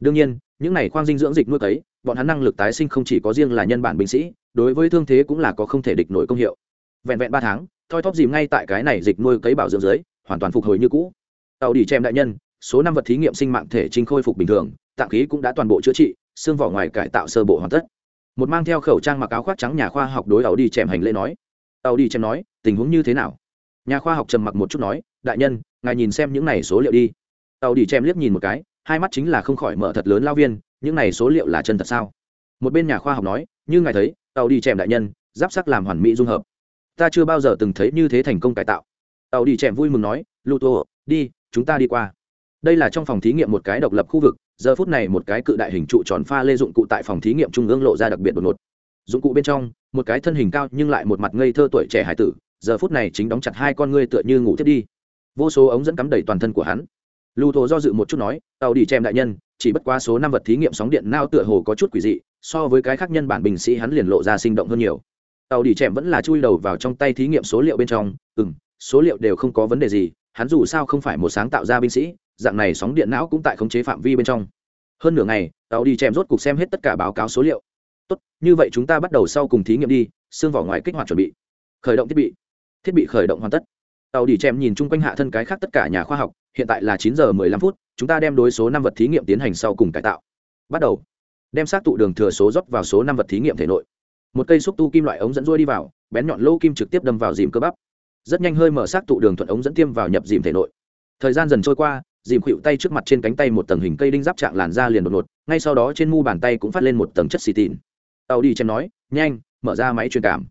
Đương nhiên, những này khoang dinh dưỡng dịch nuôi cấy, bọn hắn năng lực tái sinh không chỉ có riêng là nhân bản binh sĩ, đối với thương thế cũng là có không thể địch nổi công hiệu. Vẹn vẹn ba tháng, thoi thóp dìm ngay tại cái này dịch nuôi cấy bảo dưỡng dưới, hoàn toàn phục hồi như cũ. Tàu đi chèm đại nhân, số năm vật thí nghiệm sinh mạng thể trinh khôi phục bình thường tạng khí cũng đã toàn bộ chữa trị xương vỏ ngoài cải tạo sơ bộ hoàn tất. Một mang theo khẩu trang mặc áo khoác trắng nhà khoa học đối đầu đi chèm hành lễ nói. Tàu đi chèm nói, tình huống như thế nào? Nhà khoa học trầm mặc một chút nói, đại nhân, ngài nhìn xem những này số liệu đi. Tàu đi chèm liếc nhìn một cái, hai mắt chính là không khỏi mở thật lớn lao viên, những này số liệu là chân thật sao? Một bên nhà khoa học nói, như ngài thấy tàu đi chèm đại nhân, giáp sắc làm hoàn mỹ dung hợp. Ta chưa bao giờ từng thấy như thế thành công cải tạo. Tàu đi chèm vui mừng nói, luto tô đi, chúng ta đi qua. Đây là trong phòng thí nghiệm một cái độc lập khu vực giờ phút này một cái cự đại hình trụ tròn pha lê dụng cụ tại phòng thí nghiệm trung ương lộ ra đặc biệt đột ngột. Dụng cụ bên trong, một cái thân hình cao nhưng lại một mặt ngây thơ tuổi trẻ hải tử, giờ phút này chính đóng chặt hai con ngươi tựa như ngủ thiết đi. Vô số ống dẫn cắm đầy toàn thân của hắn. Lưu thổ do dự một chút nói, tàu đi chèm đại nhân, chỉ bất quá số năm vật thí nghiệm sóng điện nao tựa hồ có chút quỷ dị, so với cái khác nhân bản bình sĩ hắn liền lộ ra sinh động hơn nhiều. Tàu đi chèm vẫn là chui đầu vào trong tay thí nghiệm số liệu bên trong ừ m số liệu đều không có vấn đề gì, hắn dù sao không phải một sáng tạo ra binh sĩ dạng này sóng điện não cũng tại khống chế phạm vi bên trong. Hơn nửa ngày, tàu đi chèm rốt cục xem hết tất cả báo cáo số liệu. Tốt, như vậy chúng ta bắt đầu sau cùng thí nghiệm đi, xương vỏ ngoài kích hoạt chuẩn bị. Khởi động thiết bị. Thiết bị khởi động hoàn tất. Tàu đi chèm nhìn chung quanh hạ thân cái khác tất cả nhà khoa học, hiện tại là chín giờ mười lăm phút, chúng ta đem đối số năm vật thí nghiệm tiến hành sau cùng cải tạo. Bắt đầu. Đem xác tụ đường thừa số rót vào số năm vật thí nghiệm thể nội. Một cây xúc tu kim loại ống dẫn ruôi đi vào, bén nhọn lô kim trực tiếp đâm vào dìm cơ bắp. Rất nhanh hơi mở xác tụ đường thuận ống dẫn tiêm vào nhập dìm thể nội. Thời gian dần trôi qua dìm khuỵu tay trước mặt trên cánh tay một tầng hình cây đinh giáp trạng làn ra liền đột ngột, ngay sau đó trên mu bàn tay cũng phát lên một tầng chất xì tìn tàu đi chém nói, nhanh, mở ra máy truyền cảm.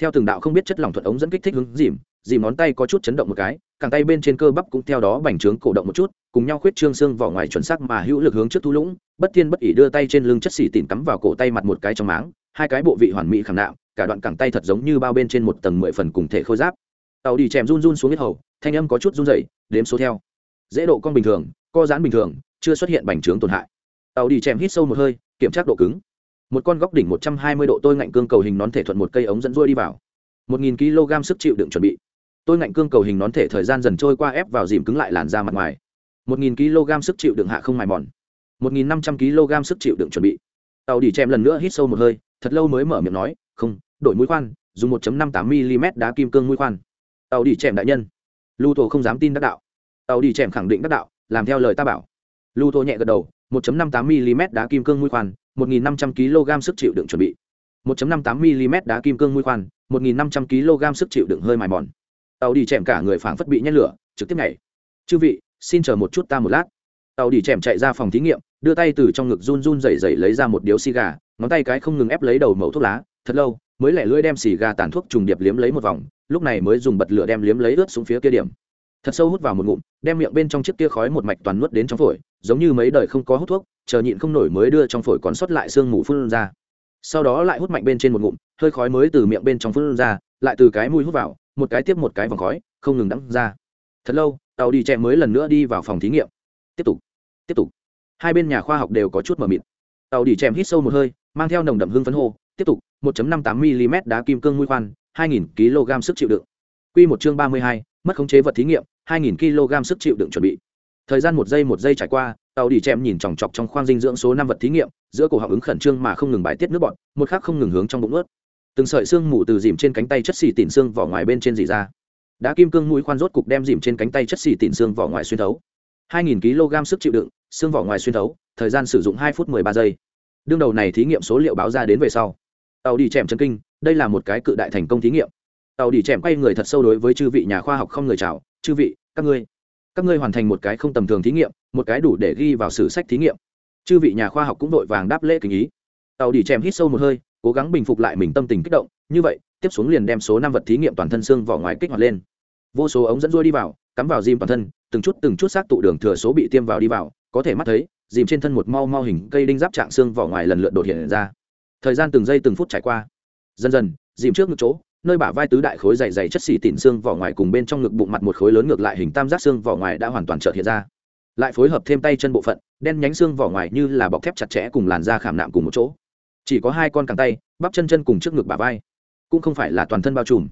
Theo từng đạo không biết chất lỏng thuận ống dẫn kích thích hướng dìm dìm ngón tay có chút chấn động một cái, càng tay bên trên cơ bắp cũng theo đó bành trướng cổ động một chút, cùng nhau khuyết trương xương vỏ ngoài chuẩn xác mà hữu lực hướng trước thu lũng, bất thiên bất ỉ đưa tay trên lưng chất xì tỉn cắm vào cổ tay mặt một cái trong máng, hai cái bộ vị hoàn mỹ khảm nạo cả đoạn cẳng tay thật giống như bao bên trên một tầng mười phần cùng thể khôi giáp. Tàu đi chèm run run xuống hết hầu, thanh âm có chút run dậy đếm số theo dễ độ con bình thường, co giãn bình thường, chưa xuất hiện bành trướng tổn hại. Tàu đi chèm hít sâu một hơi, kiểm tra độ cứng. Một con góc đỉnh một trăm hai mươi độ tôi ngạnh cương cầu hình nón thể thuận một cây ống dẫn ruôi đi vào. Một nghìn kg sức chịu đựng chuẩn bị. Tôi ngạnh cương cầu hình nón thể thời gian dần trôi qua ép vào dìm cứng lại làn ra mặt ngoài. Một nghìn kg sức chịu đựng hạ không mài mòn. Một nghìn năm trăm kg sức chịu đựng chuẩn bị. Tàu đi chèm lần nữa hít sâu một hơi, thật lâu mới mở miệng nói, không, đổi mũi khoan, dùng một năm tám mm đá kim cương mũi khoan. Tàu đi chèm đại nhân. Lưu thổ không dám tin đắc đạo tàu đi chèm khẳng định đắc đạo, làm theo lời ta bảo. Lưu thô nhẹ gật đầu 1 năm tám mm đá kim cương mũi khoan 1.500 kg sức chịu đựng chuẩn bị. 1.58 mm đá kim cương mũi khoan 1.500 kg sức chịu đựng hơi mài mòn. Tàu đi chèm cả người phảng phất bị nhét lửa, trực tiếp nhảy. Chư vị, xin chờ một chút ta một lát. Tàu đi chèm chạy ra phòng thí nghiệm, đưa tay từ trong ngực run run rẩy rẩy lấy ra một điếu xì gà, ngón tay cái không ngừng ép lấy đầu mẩu thuốc lá. Thật lâu, mới lẻ lưỡi đem xì gà tàn thuốc trùng điệp liếm lấy một vòng, lúc này mới dùng bật lửa đem liếm lấy ướt xuống phía kia điểm thật sâu hút vào một ngụm đem miệng bên trong chiếc kia khói một mạch toàn nuốt đến trong phổi giống như mấy đời không có hút thuốc chờ nhịn không nổi mới đưa trong phổi còn sót lại sương mù phun ra. Sau đó lại hút mạnh bên trên một ngụm hơi khói mới từ miệng bên trong phun ra lại từ cái mũi hút vào một cái tiếp một cái vòng khói không ngừng đắng ra. Thật lâu tàu đi chèm mới lần nữa đi vào phòng thí nghiệm. Tiếp tục tiếp tục. Hai bên nhà khoa học đều có chút mờ mịt. Tàu đi chèm hít sâu một hơi mang theo nồng đậm hương phấn hô tiếp tục 1.58 mm đá kim cương mũi khoan 2.000 kg sức chịu đựng. Quy một chương 32, mất khống chế vật thí nghiệm 2.000 kg sức chịu đựng chuẩn bị. Thời gian một giây một giây trải qua, tàu đi chém nhìn chòng chọc trong khoang dinh dưỡng số năm vật thí nghiệm, giữa cổ họng ứng khẩn trương mà không ngừng bài tiết nước bọt, một khác không ngừng hướng trong bụng ướt từng sợi xương mù từ dìm trên cánh tay chất xì tịn xương vỏ ngoài bên trên dì ra. Đã kim cương mũi khoan rốt cục đem dìm trên cánh tay chất xì tịn xương vỏ ngoài xuyên thấu. 2.000 kg sức chịu đựng, xương vỏ ngoài xuyên thấu, thời gian sử dụng hai phút 13 giây. Đương đầu này thí nghiệm số liệu báo ra đến về sau, tàu đi chèm chân kinh, đây là một cái cự đại thành công thí nghiệm. Tàu đi chèm quay người thật sâu đối với chư vị nhà khoa học không người chào chư vị, các ngươi các ngươi hoàn thành một cái không tầm thường thí nghiệm, một cái đủ để ghi vào sử sách thí nghiệm. Chư vị nhà khoa học cũng đội vàng đáp lễ kính ý. Tàu đi chèm hít sâu một hơi, cố gắng bình phục lại mình tâm tình kích động. Như vậy, tiếp xuống liền đem số năm vật thí nghiệm toàn thân xương vỏ ngoài kích hoạt lên. Vô số ống dẫn ruôi đi vào, cắm vào dìm toàn thân, từng chút từng chút xác tụ đường thừa số bị tiêm vào đi vào. Có thể mắt thấy, dìm trên thân một mau mau hình cây đinh giáp trạng xương vỏ ngoài lần lượt đột hiện ra. Thời gian từng giây từng phút trải qua. Dần dần, dìm trước ngực chỗ nơi bả vai tứ đại khối dày dày chất xỉ tỉn xương vỏ ngoài cùng bên trong ngực bụng mặt một khối lớn ngược lại hình tam giác xương vỏ ngoài đã hoàn toàn trợt hiện ra. Lại phối hợp thêm tay chân bộ phận, đen nhánh xương vỏ ngoài như là bọc thép chặt chẽ cùng làn da khảm nạm cùng một chỗ. Chỉ có hai con cẳng tay, bắp chân chân cùng trước ngực bả vai. Cũng không phải là toàn thân bao trùm.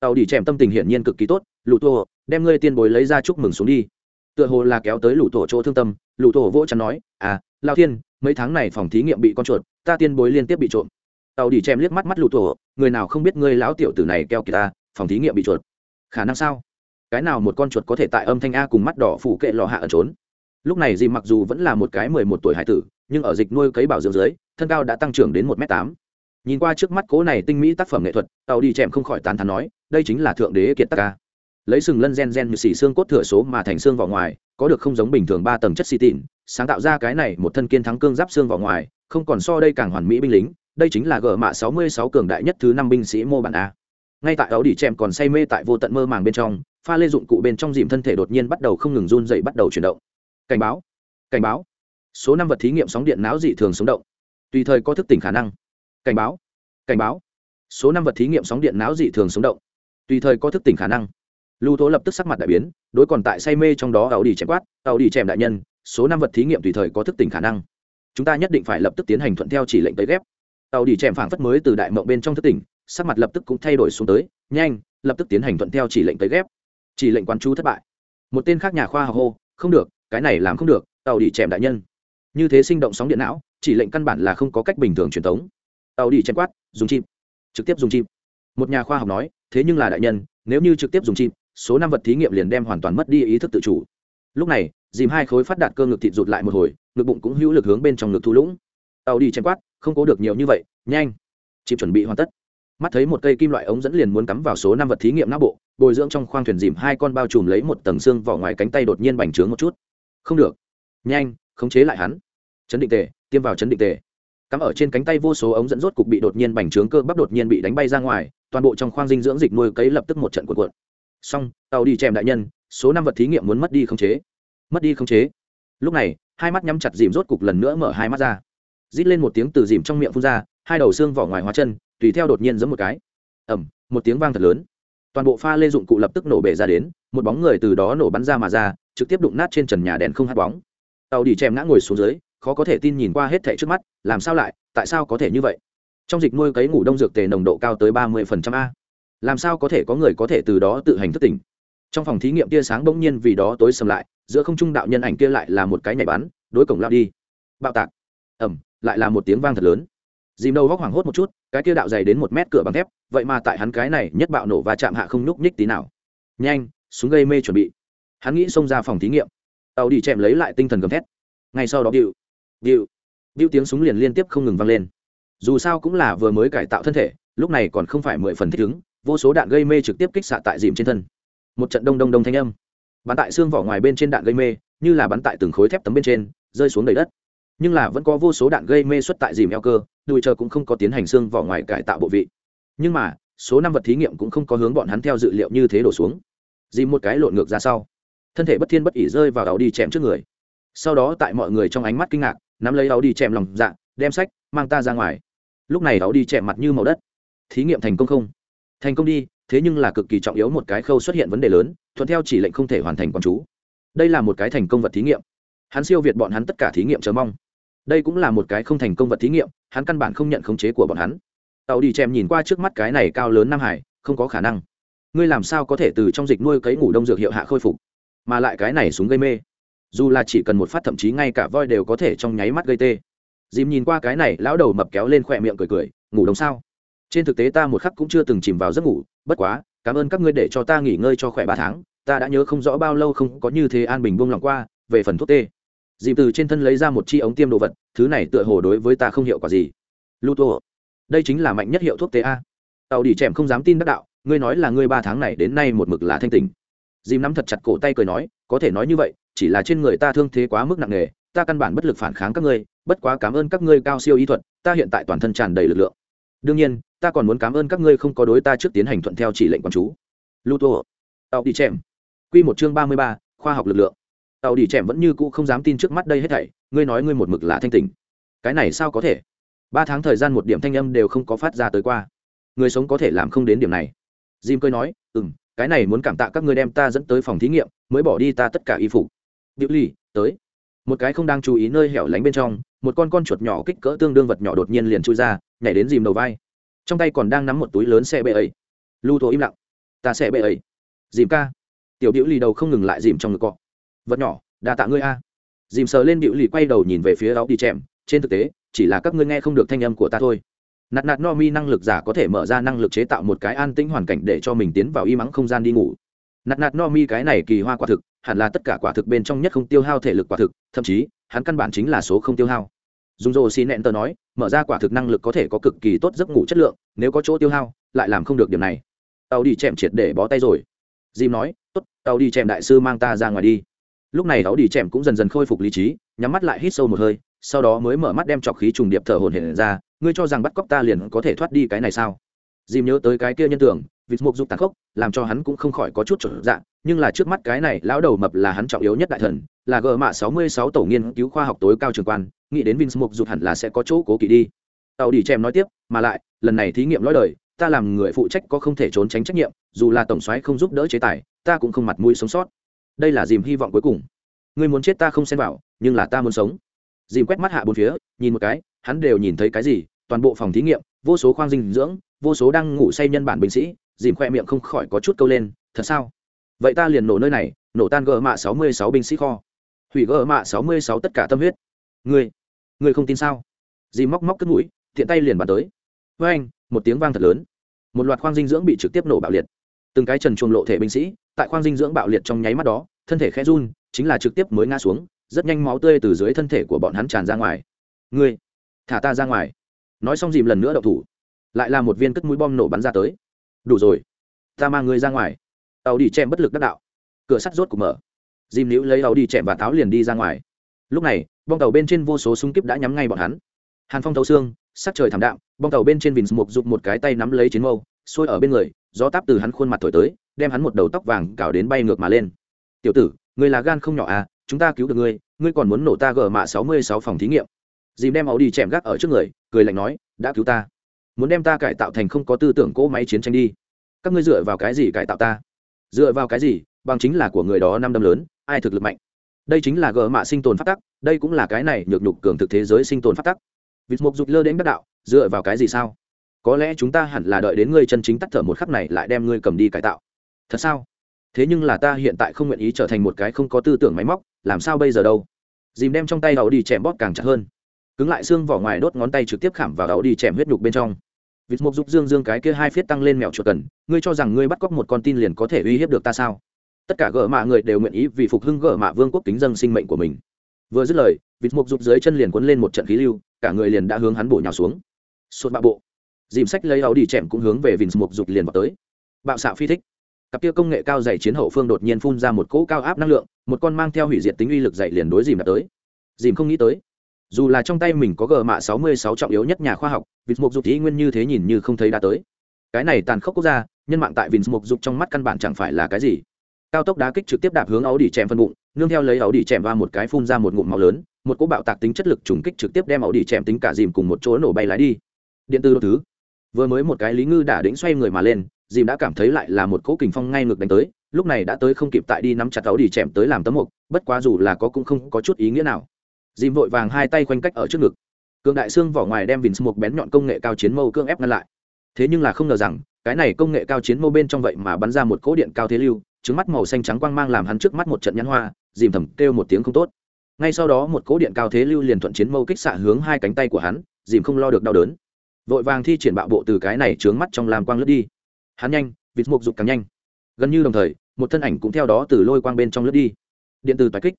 Tàu đi chèm tâm tình hiển nhiên cực kỳ tốt lụ tổ, đem ngươi tiên bối lấy ra chúc mừng xuống đi. Tựa hồ là kéo tới lụ tổ chỗ thương tâm lụ tổ vỗ chắn nói à lao thiên, mấy tháng này phòng thí nghiệm bị con chuột, ta tiên bối liên tiếp bị trộm tàu đi chèm liếc mắt mắt lụt tổ người nào không biết ngươi lão tiểu tử này keo kỳ ta phòng thí nghiệm bị chuột. Khả năng sao? Cái nào một con chuột có thể tại âm thanh a cùng mắt đỏ phủ kệ lò hạ ở trốn? Lúc này dì mặc dù vẫn là một cái mười một tuổi hải tử, nhưng ở dịch nuôi cấy bảo dưỡng dưới, thân cao đã tăng trưởng đến một m tám. Nhìn qua trước mắt cố này tinh mỹ tác phẩm nghệ thuật, tàu đi chèm không khỏi tán thán nói, đây chính là thượng đế kiệt tác ca lấy sừng lân gen gen như xỉ xương cốt thừa số mà thành xương vào ngoài, có được không giống bình thường ba tầng chất xì tịn, sáng tạo ra cái này một thân kiên thắng cương giáp xương vào ngoài, không còn so đây càng hoàn mỹ binh lính đây chính là gờ mạ sáu mươi sáu cường đại nhất thứ năm binh sĩ mô bản a. Ngay tại áo đỉ chèm còn say mê tại vô tận mơ màng bên trong, pha lê dụng cụ bên trong dìm thân thể đột nhiên bắt đầu không ngừng run dậy bắt đầu chuyển động. Cảnh báo cảnh báo. Số năm vật thí nghiệm sóng điện não dị thường sống động. Tùy thời có thức tỉnh khả năng. Cảnh báo cảnh báo. Số năm vật thí nghiệm sóng điện não dị thường sống động. Tùy thời có thức tỉnh khả năng. Lưu tố lập tức sắc mặt đại biến, đối còn tại say mê trong đó áo đi chèm quát áo đi chèm đại nhân, số năm vật thí nghiệm tùy thời có thức tỉnh khả năng. Chúng ta nhất định phải lập tức tiến hành thuận theo chỉ lệnh tới ghép tàu đi chèm phảng phất mới từ đại mộng bên trong thức tỉnh, sắc mặt lập tức cũng thay đổi xuống tới, nhanh, lập tức tiến hành thuận theo chỉ lệnh tới ghép. Chỉ lệnh quán chú thất bại. Một tên khác nhà khoa học hô, không được, cái này làm không được, tàu đi chèm đại nhân. Như thế sinh động sóng điện não, chỉ lệnh căn bản là không có cách bình thường truyền thống tàu đi chèm quát, dùng chim. Trực tiếp dùng chim. Một nhà khoa học nói, thế nhưng là đại nhân, nếu như trực tiếp dùng chim, số năm vật thí nghiệm liền đem hoàn toàn mất đi ý thức tự chủ. Lúc này, dìm hai khối phát đạt cơ ngực thịt rụt lại một hồi, ngực bụng cũng hữu lực hướng bên trong ngực thu lũng. Tàu đi chèm quát không cố được nhiều như vậy, nhanh. Chịp chuẩn bị hoàn tất. Mắt thấy một cây kim loại ống dẫn liền muốn cắm vào số năm vật thí nghiệm não bộ, bồi dưỡng trong khoang thuyền dìm hai con bao trùm lấy một tầng xương vỏ ngoài cánh tay đột nhiên bành trướng một chút. Không được. Nhanh, khống chế lại hắn. Chấn định tề, tiêm vào chấn định tề. Cắm ở trên cánh tay vô số ống dẫn rốt cục bị đột nhiên bành trướng cơ bắp đột nhiên bị đánh bay ra ngoài, toàn bộ trong khoang dinh dưỡng dịch nuôi cấy lập tức một trận cuộn cuộn. Xong, tàu đi chèm đại nhân, số năm vật thí nghiệm muốn mất đi khống chế. Mất đi khống chế. Lúc này, hai mắt nhắm chặt dìm rốt cục lần nữa mở hai mắt ra rít lên một tiếng từ dìm trong miệng phun ra, hai đầu xương vỏ ngoài hóa chân, tùy theo đột nhiên giấm một cái. Ẩm một tiếng vang thật lớn. Toàn bộ pha lê dụng cụ lập tức nổ bể ra đến, một bóng người từ đó nổ bắn ra mà ra, trực tiếp đụng nát trên trần nhà đèn không hát bóng. Tàu đi chèm ngã ngồi xuống dưới, khó có thể tin nhìn qua hết thẻ trước mắt, làm sao lại, tại sao có thể như vậy? Trong dịch nuôi cấy ngủ đông dược tề nồng độ cao tới ba mươi a. Làm sao có thể có người có thể từ đó tự hành thức tỉnh? Trong phòng thí nghiệm tia sáng bỗng nhiên vì đó tối sầm lại, giữa không trung đạo nhân ảnh kia lại là một cái nhảy bắn, đối cổng lao đi. Bạo tạc. Ẩm lại là một tiếng vang thật lớn. Dìm đầu góc hoảng hốt một chút, cái kia đạo dày đến một mét cửa bằng thép, vậy mà tại hắn cái này nhất bạo nổ và chạm hạ không nhúc nhích tí nào. Nhanh, súng gây mê chuẩn bị. Hắn nghĩ xông ra phòng thí nghiệm. Tàu đi chèm lấy lại tinh thần gầm thét. Ngay sau đó, điệu điệu điệu tiếng súng liền liên tiếp không ngừng vang lên. Dù sao cũng là vừa mới cải tạo thân thể, lúc này còn không phải mười phần thích ứng, vô số đạn gây mê trực tiếp kích xạ tại dìm trên thân. Một trận đông đông đông thanh âm. Bắn tại xương vỏ ngoài bên trên đạn gây mê, như là bắn tại từng khối thép tấm bên trên, rơi xuống đầy đất nhưng là vẫn có vô số đạn gây mê xuất tại dìm eo cơ, đùi chờ cũng không có tiến hành xương vỏ ngoài cải tạo bộ vị. Nhưng mà, số năm vật thí nghiệm cũng không có hướng bọn hắn theo dự liệu như thế đổ xuống. Dìm một cái lộn ngược ra sau. Thân thể bất thiên bất ỉ rơi vào áo đi chèm trước người. Sau đó tại mọi người trong ánh mắt kinh ngạc, nắm lấy áo đi chèm lòng dạ đem sách, mang ta ra ngoài. Lúc này áo đi chèm mặt như màu đất. Thí nghiệm thành công không? Thành công đi, thế nhưng là cực kỳ trọng yếu một cái khâu xuất hiện vấn đề lớn, thuận theo chỉ lệnh không thể hoàn thành con chú. Đây là một cái thành công vật thí nghiệm hắn siêu việt bọn hắn tất cả thí nghiệm chờ mong. Đây cũng là một cái không thành công vật thí nghiệm, hắn căn bản không nhận khống chế của bọn hắn. Tàu đi chèm nhìn qua trước mắt cái này cao lớn nam hải, không có khả năng. Ngươi làm sao có thể từ trong dịch nuôi cấy ngủ đông dược hiệu hạ khôi phục? Mà lại cái này súng gây mê. Dù là chỉ cần một phát thậm chí ngay cả voi đều có thể trong nháy mắt gây tê. Dìm nhìn qua cái này, lão đầu mập kéo lên khỏe miệng cười cười, ngủ đông sao? Trên thực tế ta một khắc cũng chưa từng chìm vào giấc ngủ, bất quá, cảm ơn các ngươi để cho ta nghỉ ngơi cho khỏe ba tháng, ta đã nhớ không rõ bao lâu không có như thế an bình buông lòng qua, về phần thuốc tê dìm từ trên thân lấy ra một chi ống tiêm đồ vật, thứ này tựa hồ đối với ta không hiệu quả gì. Luto, đây chính là mạnh nhất hiệu thuốc tế a. Tàu đi chèm không dám tin đắc đạo, ngươi nói là ngươi ba tháng này đến nay một mực là thanh tình dìm nắm thật chặt cổ tay cười nói, có thể nói như vậy, chỉ là trên người ta thương thế quá mức nặng nề, ta căn bản bất lực phản kháng các ngươi, bất quá cảm ơn các ngươi cao siêu y thuật, ta hiện tại toàn thân tràn đầy lực lượng. Đương nhiên, ta còn muốn cảm ơn các ngươi không có đối ta trước tiến hành thuận theo chỉ lệnh quán chú. Luto, tàu đi chèm. Quy một chương ba mươi ba, khoa học lực lượng tàu đi chèm vẫn như cũ không dám tin trước mắt đây hết thảy, ngươi nói ngươi một mực là thanh tình cái này sao có thể? Ba tháng thời gian một điểm thanh âm đều không có phát ra tới qua. Người sống có thể làm không đến điểm này. Jim cười nói ừ m cái này muốn cảm tạ các ngươi đem ta dẫn tới phòng thí nghiệm, mới bỏ đi ta tất cả y phục. Điệu ly, tới. Một cái không đang chú ý nơi hẻo lánh bên trong, một con con chuột nhỏ kích cỡ tương đương vật nhỏ đột nhiên liền chui ra, nhảy đến dìm đầu vai. Trong tay còn đang nắm một túi lớn xe bê ấy lưu thổ im lặng. Ta sẽ bê ấy dìm ca. Tiểu điệu ly đầu không ngừng lại dìm trong ngực cọ vật nhỏ, đa tạ ngươi a. Dìm sờ lên điệu lì quay đầu nhìn về phía áo đi chèm trên thực tế, chỉ là các ngươi nghe không được thanh âm của ta thôi. Nạt nạt no mi năng lực giả có thể mở ra năng lực chế tạo một cái an tĩnh hoàn cảnh để cho mình tiến vào y mắng không gian đi ngủ. Nạt nạt no mi cái này kỳ hoa quả thực, hẳn là tất cả quả thực bên trong nhất không tiêu hao thể lực quả thực, thậm chí, hắn căn bản chính là số không tiêu hao. Dùng rồ xì nẹn tờ nói, mở ra quả thực năng lực có thể có cực kỳ tốt giấc ngủ chất lượng, nếu có chỗ tiêu hao, lại làm không được điểm này. Tàu đi chèm triệt để bó tay rồi. Dìm nói, tốt, tàu đi chèm đại sư mang ta ra ngoài đi lúc này tàu đi chèm cũng dần dần khôi phục lý trí, nhắm mắt lại hít sâu một hơi, sau đó mới mở mắt đem trọc khí trùng điệp thở hồn hển ra, ngươi cho rằng bắt cóc ta liền có thể thoát đi cái này sao? Dìm nhớ tới cái kia nhân tưởng, vịt mục dục tàn khốc, làm cho hắn cũng không khỏi có chút trở dạng nhưng là trước mắt cái này, lão đầu mập là hắn trọng yếu nhất đại thần, là gờ mạ sáu mươi sáu tổ nghiên cứu khoa học tối cao trường quan, nghĩ đến vinh mục dục hẳn là sẽ có chỗ cố kỵ đi. Tàu đi chèm nói tiếp, mà lại, lần này thí nghiệm lõi đời, ta làm người phụ trách có không thể trốn tránh trách nhiệm, dù là tổng soái không giúp đỡ chế tài, ta cũng không mặt mũi sống sót đây là dìm hy vọng cuối cùng. Ngươi muốn chết ta không xen vào, nhưng là ta muốn sống. Dìm quét mắt hạ bốn phía, nhìn một cái, hắn đều nhìn thấy cái gì, toàn bộ phòng thí nghiệm, vô số khoang dinh dưỡng, vô số đang ngủ say nhân bản binh sĩ, dìm khoe miệng không khỏi có chút câu lên, thật sao? Vậy ta liền nổ nơi này, nổ tan gỡ mạ sáu mươi sáu binh sĩ kho. Hủy gỡ mạ sáu mươi sáu tất cả tâm huyết. Ngươi ngươi không tin sao? Dìm móc móc cất mũi thiện tay liền bàn tới. Với anh một tiếng vang thật lớn. Một loạt khoang dinh dưỡng bị trực tiếp nổ bạo liệt từng cái trần chuồng lộ thể binh sĩ, tại khoang dinh dưỡng bạo liệt trong nháy mắt đó, thân thể khẽ run, chính là trực tiếp mới ngã xuống, rất nhanh máu tươi từ dưới thân thể của bọn hắn tràn ra ngoài. Ngươi, thả ta ra ngoài. Nói xong dìm lần nữa đậu thủ. Lại là một viên cất mũi bom nổ bắn ra tới. Đủ rồi, ta mang ngươi ra ngoài. Tàu đi chèm bất lực đắc đạo. Cửa sắt rốt cục mở. Dìm nữ lấy tàu đi chèm và táo liền đi ra ngoài. Lúc này, bong tàu bên trên vô số súng kíp đã nhắm ngay bọn hắn. Hàn phong thấu xương, sắc trời thảm đạm, bong tàu bên trên vìn mục giục một cái tay nắm lấy chiến mâu, xuôi ở bên người gió táp từ hắn khuôn mặt thổi tới, đem hắn một đầu tóc vàng cào đến bay ngược mà lên. Tiểu tử, người là gan không nhỏ à chúng ta cứu được ngươi ngươi còn muốn nổ ta gỡ mạ sáu mươi sáu phòng thí nghiệm. Dìm đem áo đi chèm gác ở trước người, cười lạnh nói, đã cứu ta. Muốn đem ta cải tạo thành không có tư tưởng cỗ máy chiến tranh đi. Các ngươi dựa vào cái gì cải tạo ta? Dựa vào cái gì? Bằng chính là của người đó năm đâm lớn, ai thực lực mạnh? Đây chính là gỡ mạ sinh tồn phát tắc, đây cũng là cái này nhược nhục cường thực thế giới sinh tồn phát tắc. Vịt mục dục lơ đến đắc đạo, dựa vào cái gì sao? Có lẽ chúng ta hẳn là đợi đến ngươi chân chính tắt thở một khắc này lại đem ngươi cầm đi cải tạo. Thật sao? Thế nhưng là ta hiện tại không nguyện ý trở thành một cái không có tư tưởng máy móc, làm sao bây giờ đâu? Dìm đem trong tay đầu đi chèm bóp càng chặt hơn. Cứng lại xương vỏ ngoài đốt ngón tay trực tiếp khảm vào đầu đi chèm huyết nhục bên trong. Vịt mục giúp dương dương cái kia hai phiết tăng lên mèo chuột cần, ngươi cho rằng ngươi bắt cóc một con tin liền có thể uy hiếp được ta sao? Tất cả gỡ mạ người đều nguyện ý vì phục hưng gỡ mạ vương quốc kính dân sinh mệnh của mình. Vừa dứt lời, vịt mục giúp dưới chân liền cuốn lên một trận khí lưu, cả người liền đã hướng hắn bổ nhào xuống. Sốt bạo bộ dìm sách lấy áo đi chèm cũng hướng về vịt mục dục liền vào tới. Bạo xạ phi thích. Cặp kia công nghệ cao dày chiến hậu phương đột nhiên phun ra một cỗ cao áp năng lượng, một con mang theo hủy diệt tính uy lực dày liền đối dìm đã tới. Dìm không nghĩ tới, dù là trong tay mình có gờ mạ sáu mươi sáu trọng yếu nhất nhà khoa học vịt mục dục ý nguyên như thế nhìn như không thấy đã tới. Cái này tàn khốc quốc gia, nhân mạng tại vịt mục dục trong mắt căn bản chẳng phải là cái gì. Cao tốc đá kích trực tiếp đạp hướng áo đỉ chèm phân bụng, nương theo lấy áo đỉ chèm va một cái phun ra một ngụm máu lớn, một cỗ bạo tạc tính chất lực trùng kích trực tiếp đem áo đỉ chèm tính cả dìm cùng một chỗ nổ bay lái đi. Điện tử đô thứ vừa mới một cái lý ngư đả đĩnh xoay người mà lên, dìm đã cảm thấy lại là một cỗ kình phong ngay ngược đánh tới, lúc này đã tới không kịp tại đi nắm chặt áo đi chèm tới làm tấm mục, bất quá dù là có cũng không có chút ý nghĩa nào. Dìm vội vàng hai tay khoanh cách ở trước ngực. Cường đại xương vỏ ngoài đem vìn một bén nhọn công nghệ cao chiến mâu cương ép ngăn lại. Thế nhưng là không ngờ rằng, cái này công nghệ cao chiến mâu bên trong vậy mà bắn ra một cỗ điện cao thế lưu, trứng mắt màu xanh trắng quang mang làm hắn trước mắt một trận nhãn hoa, dìm thầm kêu một tiếng không tốt. Ngay sau đó một cỗ điện cao thế lưu liền thuận chiến mâu kích xạ hướng hai cánh tay của hắn, dìm không lo được đau đớn vội vàng thi triển bạo bộ từ cái này trướng mắt trong làm quang lướt đi. Hắn nhanh, vịt mục dục càng nhanh. Gần như đồng thời, một thân ảnh cũng theo đó từ lôi quang bên trong lướt đi. Điện từ toái kích.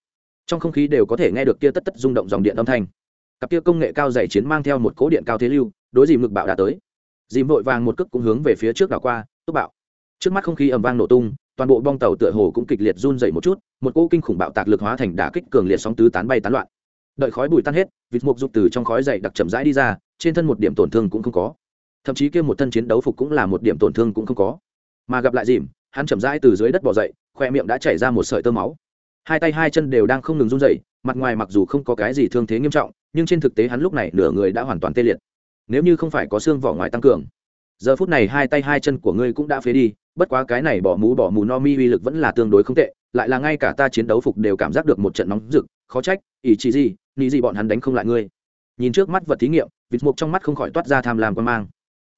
Trong không khí đều có thể nghe được kia tất tất rung động dòng điện âm thanh. Cặp kia công nghệ cao dày chiến mang theo một cố điện cao thế lưu, đối dìm ngực bạo đã tới. Dìm vội vàng một cước cũng hướng về phía trước đảo qua Túc bạo. Trước mắt không khí ầm vang nổ tung, toàn bộ bong tàu tựa hồ cũng kịch liệt run dày một chút, một cỗ kinh khủng bạo tạc lực hóa thành đả kích cường liệt sóng tứ tán bay tán loạn. Đợi khói bụi tan hết, vịt mục dục từ trong khói dày đặc chậm rãi đi ra trên thân một điểm tổn thương cũng không có. Thậm chí kia một thân chiến đấu phục cũng là một điểm tổn thương cũng không có. Mà gặp lại dìm, hắn chậm rãi từ dưới đất bỏ dậy, khoe miệng đã chảy ra một sợi tơ máu. Hai tay hai chân đều đang không ngừng run dậy mặt ngoài mặc dù không có cái gì thương thế nghiêm trọng, nhưng trên thực tế hắn lúc này nửa người đã hoàn toàn tê liệt. Nếu như không phải có xương vỏ ngoài tăng cường, giờ phút này hai tay hai chân của ngươi cũng đã phế đi, bất quá cái này bỏ mũ bỏ mù no mi uy lực vẫn là tương đối không tệ, lại là ngay cả ta chiến đấu phục đều cảm giác được một trận nóng rực, khó trách, ý chí gì, nghĩ gì bọn hắn đánh không lại ngươi nhìn trước mắt vật thí nghiệm, vịt mục trong mắt không khỏi toát ra tham lam quan mang.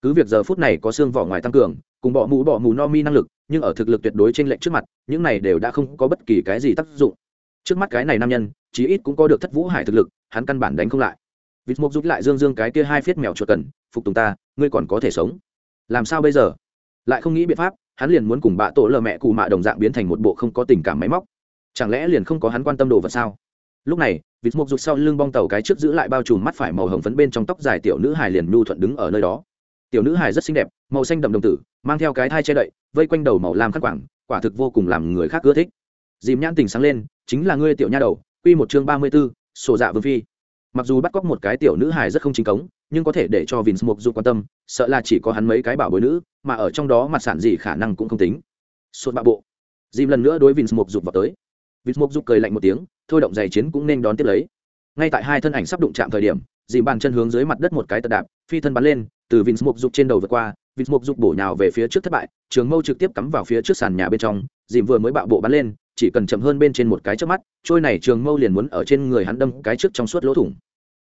Cứ việc giờ phút này có xương vỏ ngoài tăng cường, cùng bọ mũ bọ mù no mi năng lực, nhưng ở thực lực tuyệt đối trên lệnh trước mặt, những này đều đã không có bất kỳ cái gì tác dụng. Trước mắt cái này nam nhân, chí ít cũng có được thất vũ hải thực lực, hắn căn bản đánh không lại. Vịt mục rút lại dương dương cái kia hai phiết mèo chuột cần, phục tùng ta, ngươi còn có thể sống. Làm sao bây giờ? Lại không nghĩ biện pháp, hắn liền muốn cùng bạ tổ lờ mẹ cụ mạ đồng dạng biến thành một bộ không có tình cảm máy móc. Chẳng lẽ liền không có hắn quan tâm đồ vật sao? Lúc này vịt mục rụt sau lưng bong tàu cái trước giữ lại bao trùm mắt phải màu hồng phấn bên trong tóc dài tiểu nữ hài liền nhu thuận đứng ở nơi đó tiểu nữ hài rất xinh đẹp màu xanh đậm đồng tử mang theo cái thai che đậy vây quanh đầu màu lam khắc quảng quả thực vô cùng làm người khác ưa thích dìm nhãn tình sáng lên chính là ngươi tiểu nha đầu quy một chương ba mươi 34, sổ dạ vương phi mặc dù bắt cóc một cái tiểu nữ hài rất không chính cống nhưng có thể để cho Vince Mục Dục quan tâm, sợ là chỉ có hắn mấy cái bảo bối nữ, mà ở trong đó mặt sản gì khả năng cũng không tính. Sốt bạ bộ. Dìm lần nữa đối Vince Mục Dục vào tới vịt Mục Dục cười lạnh một tiếng, thôi động giày chiến cũng nên đón tiếp lấy. Ngay tại hai thân ảnh sắp đụng chạm thời điểm, dìm bàn chân hướng dưới mặt đất một cái tật đạp, phi thân bắn lên, từ vịt Mục Dục trên đầu vượt qua, vịt Mục Dục bổ nhào về phía trước thất bại, trường mâu trực tiếp cắm vào phía trước sàn nhà bên trong, dìm vừa mới bạo bộ bắn lên, chỉ cần chậm hơn bên trên một cái trước mắt, trôi này trường mâu liền muốn ở trên người hắn đâm cái trước trong suốt lỗ thủng.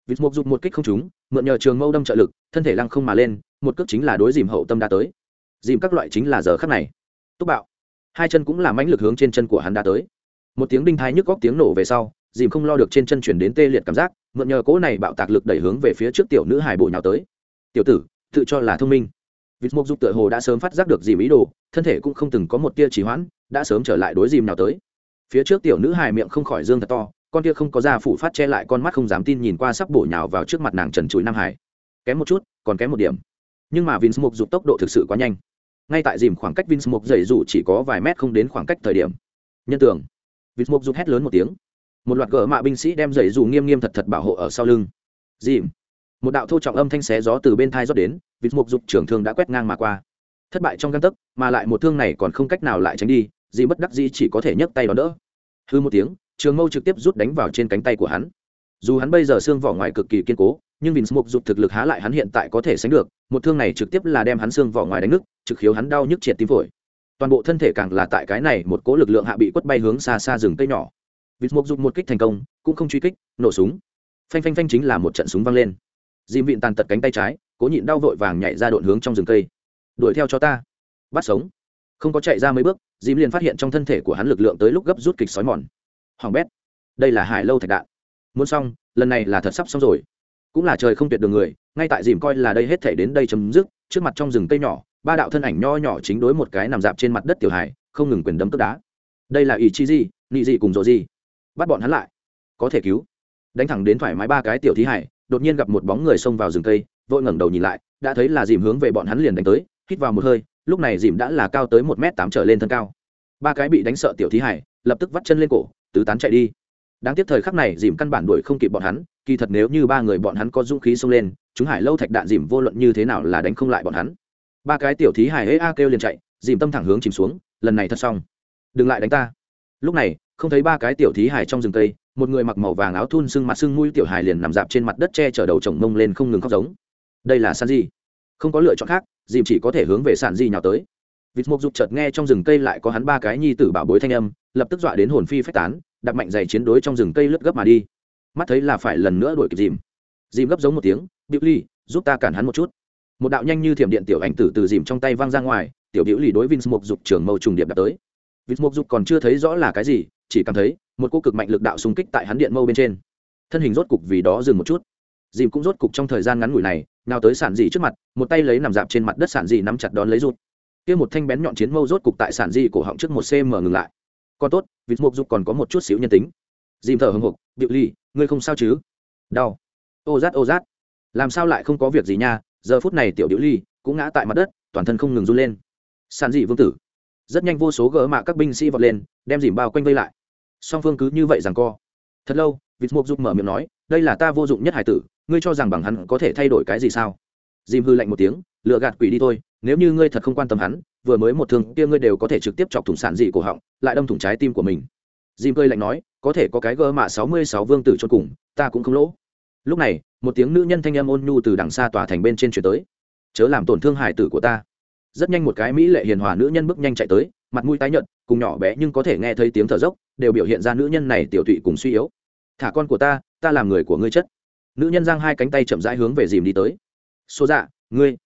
Vịt mục dục một kích không trúng mượn nhờ trường mâu đâm trợ lực thân thể lăng không mà lên một cước chính là đối dìm hậu tâm đã tới. Dìm các loại chính là giờ khắc này. Túc bạo. Hai chân cũng làm mãnh lực hướng trên chân của hắn đã tới một tiếng đinh thai nhức góc tiếng nổ về sau, dìm không lo được trên chân chuyển đến tê liệt cảm giác, mượn nhờ cỗ này bạo tạc lực đẩy hướng về phía trước tiểu nữ hải bộ nhào tới. Tiểu tử, tự cho là thông minh. Vịt mục dục tựa hồ đã sớm phát giác được dìm ý đồ, thân thể cũng không từng có một tia trì hoãn, đã sớm trở lại đối dìm nào tới. Phía trước tiểu nữ hải miệng không khỏi dương thật to, con kia không có da phủ phát che lại con mắt không dám tin nhìn qua sắp bổ nhào vào trước mặt nàng trần trụi nam hải kém một chút, còn kém một điểm. Nhưng mà vince mục dục tốc độ thực sự quá nhanh. Ngay tại dìm khoảng cách vince mục dày dù chỉ có vài mét không đến khoảng cách thời điểm, nhân tưởng Vịt mộc dục hét lớn một tiếng. Một loạt gỡ mạ binh sĩ đem dậy dù nghiêm nghiêm thật thật bảo hộ ở sau lưng. Dìm. Một đạo thô trọng âm thanh xé gió từ bên thai rót đến vịt mộc dục trưởng thương đã quét ngang mà qua. Thất bại trong găng tấc, mà lại một thương này còn không cách nào lại tránh đi, dì bất đắc dĩ chỉ có thể nhấc tay đón đỡ. Hư một tiếng, trường mâu trực tiếp rút đánh vào trên cánh tay của hắn. Dù hắn bây giờ xương vỏ ngoài cực kỳ kiên cố, nhưng vì mộc dục thực lực há lại hắn hiện tại có thể sánh được, một thương này trực tiếp là đem hắn xương vỏ ngoài đánh nứt, trực khiếu hắn đau nhức triệt tim phổi toàn bộ thân thể càng là tại cái này một cố lực lượng hạ bị quất bay hướng xa xa rừng cây nhỏ. Vịt mục dục một kích thành công, cũng không truy kích, nổ súng. Phanh phanh phanh chính là một trận súng văng lên. Dìm vịn tàn tật cánh tay trái, cố nhịn đau vội vàng nhảy ra độn hướng trong rừng cây. Đuổi theo cho ta, bắt sống. Không có chạy ra mấy bước, dìm liền phát hiện trong thân thể của hắn lực lượng tới lúc gấp rút kịch sói mòn. Hoàng bét, đây là hải lâu thạch đạn. Muốn xong, lần này là thật sắp xong rồi. Cũng là trời không tuyệt đường người, ngay tại dìm coi là đây hết thể đến đây chấm dứt, trước mặt trong rừng cây nhỏ ba đạo thân ảnh nho nhỏ chính đối một cái nằm dạp trên mặt đất tiểu hải không ngừng quyền đấm tức đá. Đây là ý chi gì nị gì cùng rộ gì bắt bọn hắn lại. Có thể cứu. Đánh thẳng đến thoải mái ba cái tiểu thí hải, đột nhiên gặp một bóng người xông vào rừng cây, vội ngẩng đầu nhìn lại, đã thấy là dìm hướng về bọn hắn liền đánh tới, hít vào một hơi, lúc này dìm đã là cao tới một m tám trở lên thân cao. Ba cái bị đánh sợ tiểu thí hải, lập tức vắt chân lên cổ, tứ tán chạy đi. Đáng tiếc thời khắc này dìm căn bản đuổi không kịp bọn hắn, kỳ thật nếu như ba người bọn hắn có dũng khí xông lên, chúng hải lâu thạch đạn dìm vô luận như thế nào là đánh không lại bọn hắn ba cái tiểu thí hải hễ a kêu liền chạy, dìm tâm thẳng hướng chìm xuống, lần này thật xong. Đừng lại đánh ta. Lúc này, không thấy ba cái tiểu thí hải trong rừng cây, một người mặc màu vàng áo thun sưng mặt sưng mũi tiểu hải liền nằm dạp trên mặt đất che chở đầu chồng mông lên không ngừng khóc giống. Đây là san gì không có lựa chọn khác, dìm chỉ có thể hướng về sản di nhào tới. Vịt mộc dục chợt nghe trong rừng cây lại có hắn ba cái nhi tử bảo bối thanh âm, lập tức dọa đến hồn phi phách tán đặt mạnh giày chiến đối trong rừng cây lướt gấp mà đi. Mắt thấy là phải lần nữa đuổi kịp dìm. Dìm gấp giống một tiếng biểu ly, giúp ta cản hắn một chút một đạo nhanh như thiểm điện tiểu ảnh tử từ dìm trong tay văng ra ngoài, tiểu biểu lì đối vinh mục dục trưởng mâu trùng điệp đập tới. Vinh mục dục còn chưa thấy rõ là cái gì, chỉ cảm thấy một cô cực mạnh lực đạo xung kích tại hắn điện mâu bên trên. Thân hình rốt cục vì đó dừng một chút. Dìm cũng rốt cục trong thời gian ngắn ngủi này, nào tới sản dị trước mặt, một tay lấy nằm dạp trên mặt đất sản dị nắm chặt đón lấy rút kia một thanh bén nhọn chiến mâu rốt cục tại sản dị cổ họng trước một cm ngừng lại. Còn tốt vịt mục dục còn có một chút xíu nhân tính. Dìm thở hồng hộc bịu ly ngươi không sao chứ? Đau. Ô rát ô rát. Làm sao lại không có việc gì nha? Giờ phút này tiểu điệu ly cũng ngã tại mặt đất, toàn thân không ngừng run lên. Sàn dị vương tử. Rất nhanh vô số gỡ mạ các binh sĩ vọt lên, đem dìm bao quanh vây lại. Song phương cứ như vậy rằng co. Thật lâu, vịt mục dục mở miệng nói, đây là ta vô dụng nhất hải tử, ngươi cho rằng bằng hắn có thể thay đổi cái gì sao? Dìm hư lạnh một tiếng, lựa gạt quỷ đi thôi, nếu như ngươi thật không quan tâm hắn, vừa mới một thương kia ngươi đều có thể trực tiếp chọc thủng sản dị cổ họng, lại đâm thủng trái tim của mình. Dìm cơi lạnh nói, có thể có cái gơ mạ sáu mươi sáu vương tử cho cùng, ta cũng không lỗ. Lúc này một tiếng nữ nhân thanh âm ôn nhu từ đằng xa tòa thành bên trên chuyển tới. Chớ làm tổn thương hải tử của ta. Rất nhanh một cái mỹ lệ hiền hòa nữ nhân bước nhanh chạy tới, mặt mũi tái nhợt, cùng nhỏ bé nhưng có thể nghe thấy tiếng thở dốc, đều biểu hiện ra nữ nhân này tiểu tụy cùng suy yếu. Thả con của ta ta làm người của ngươi chất. Nữ nhân giang hai cánh tay chậm rãi hướng về dìm đi tới. Số dạ ngươi.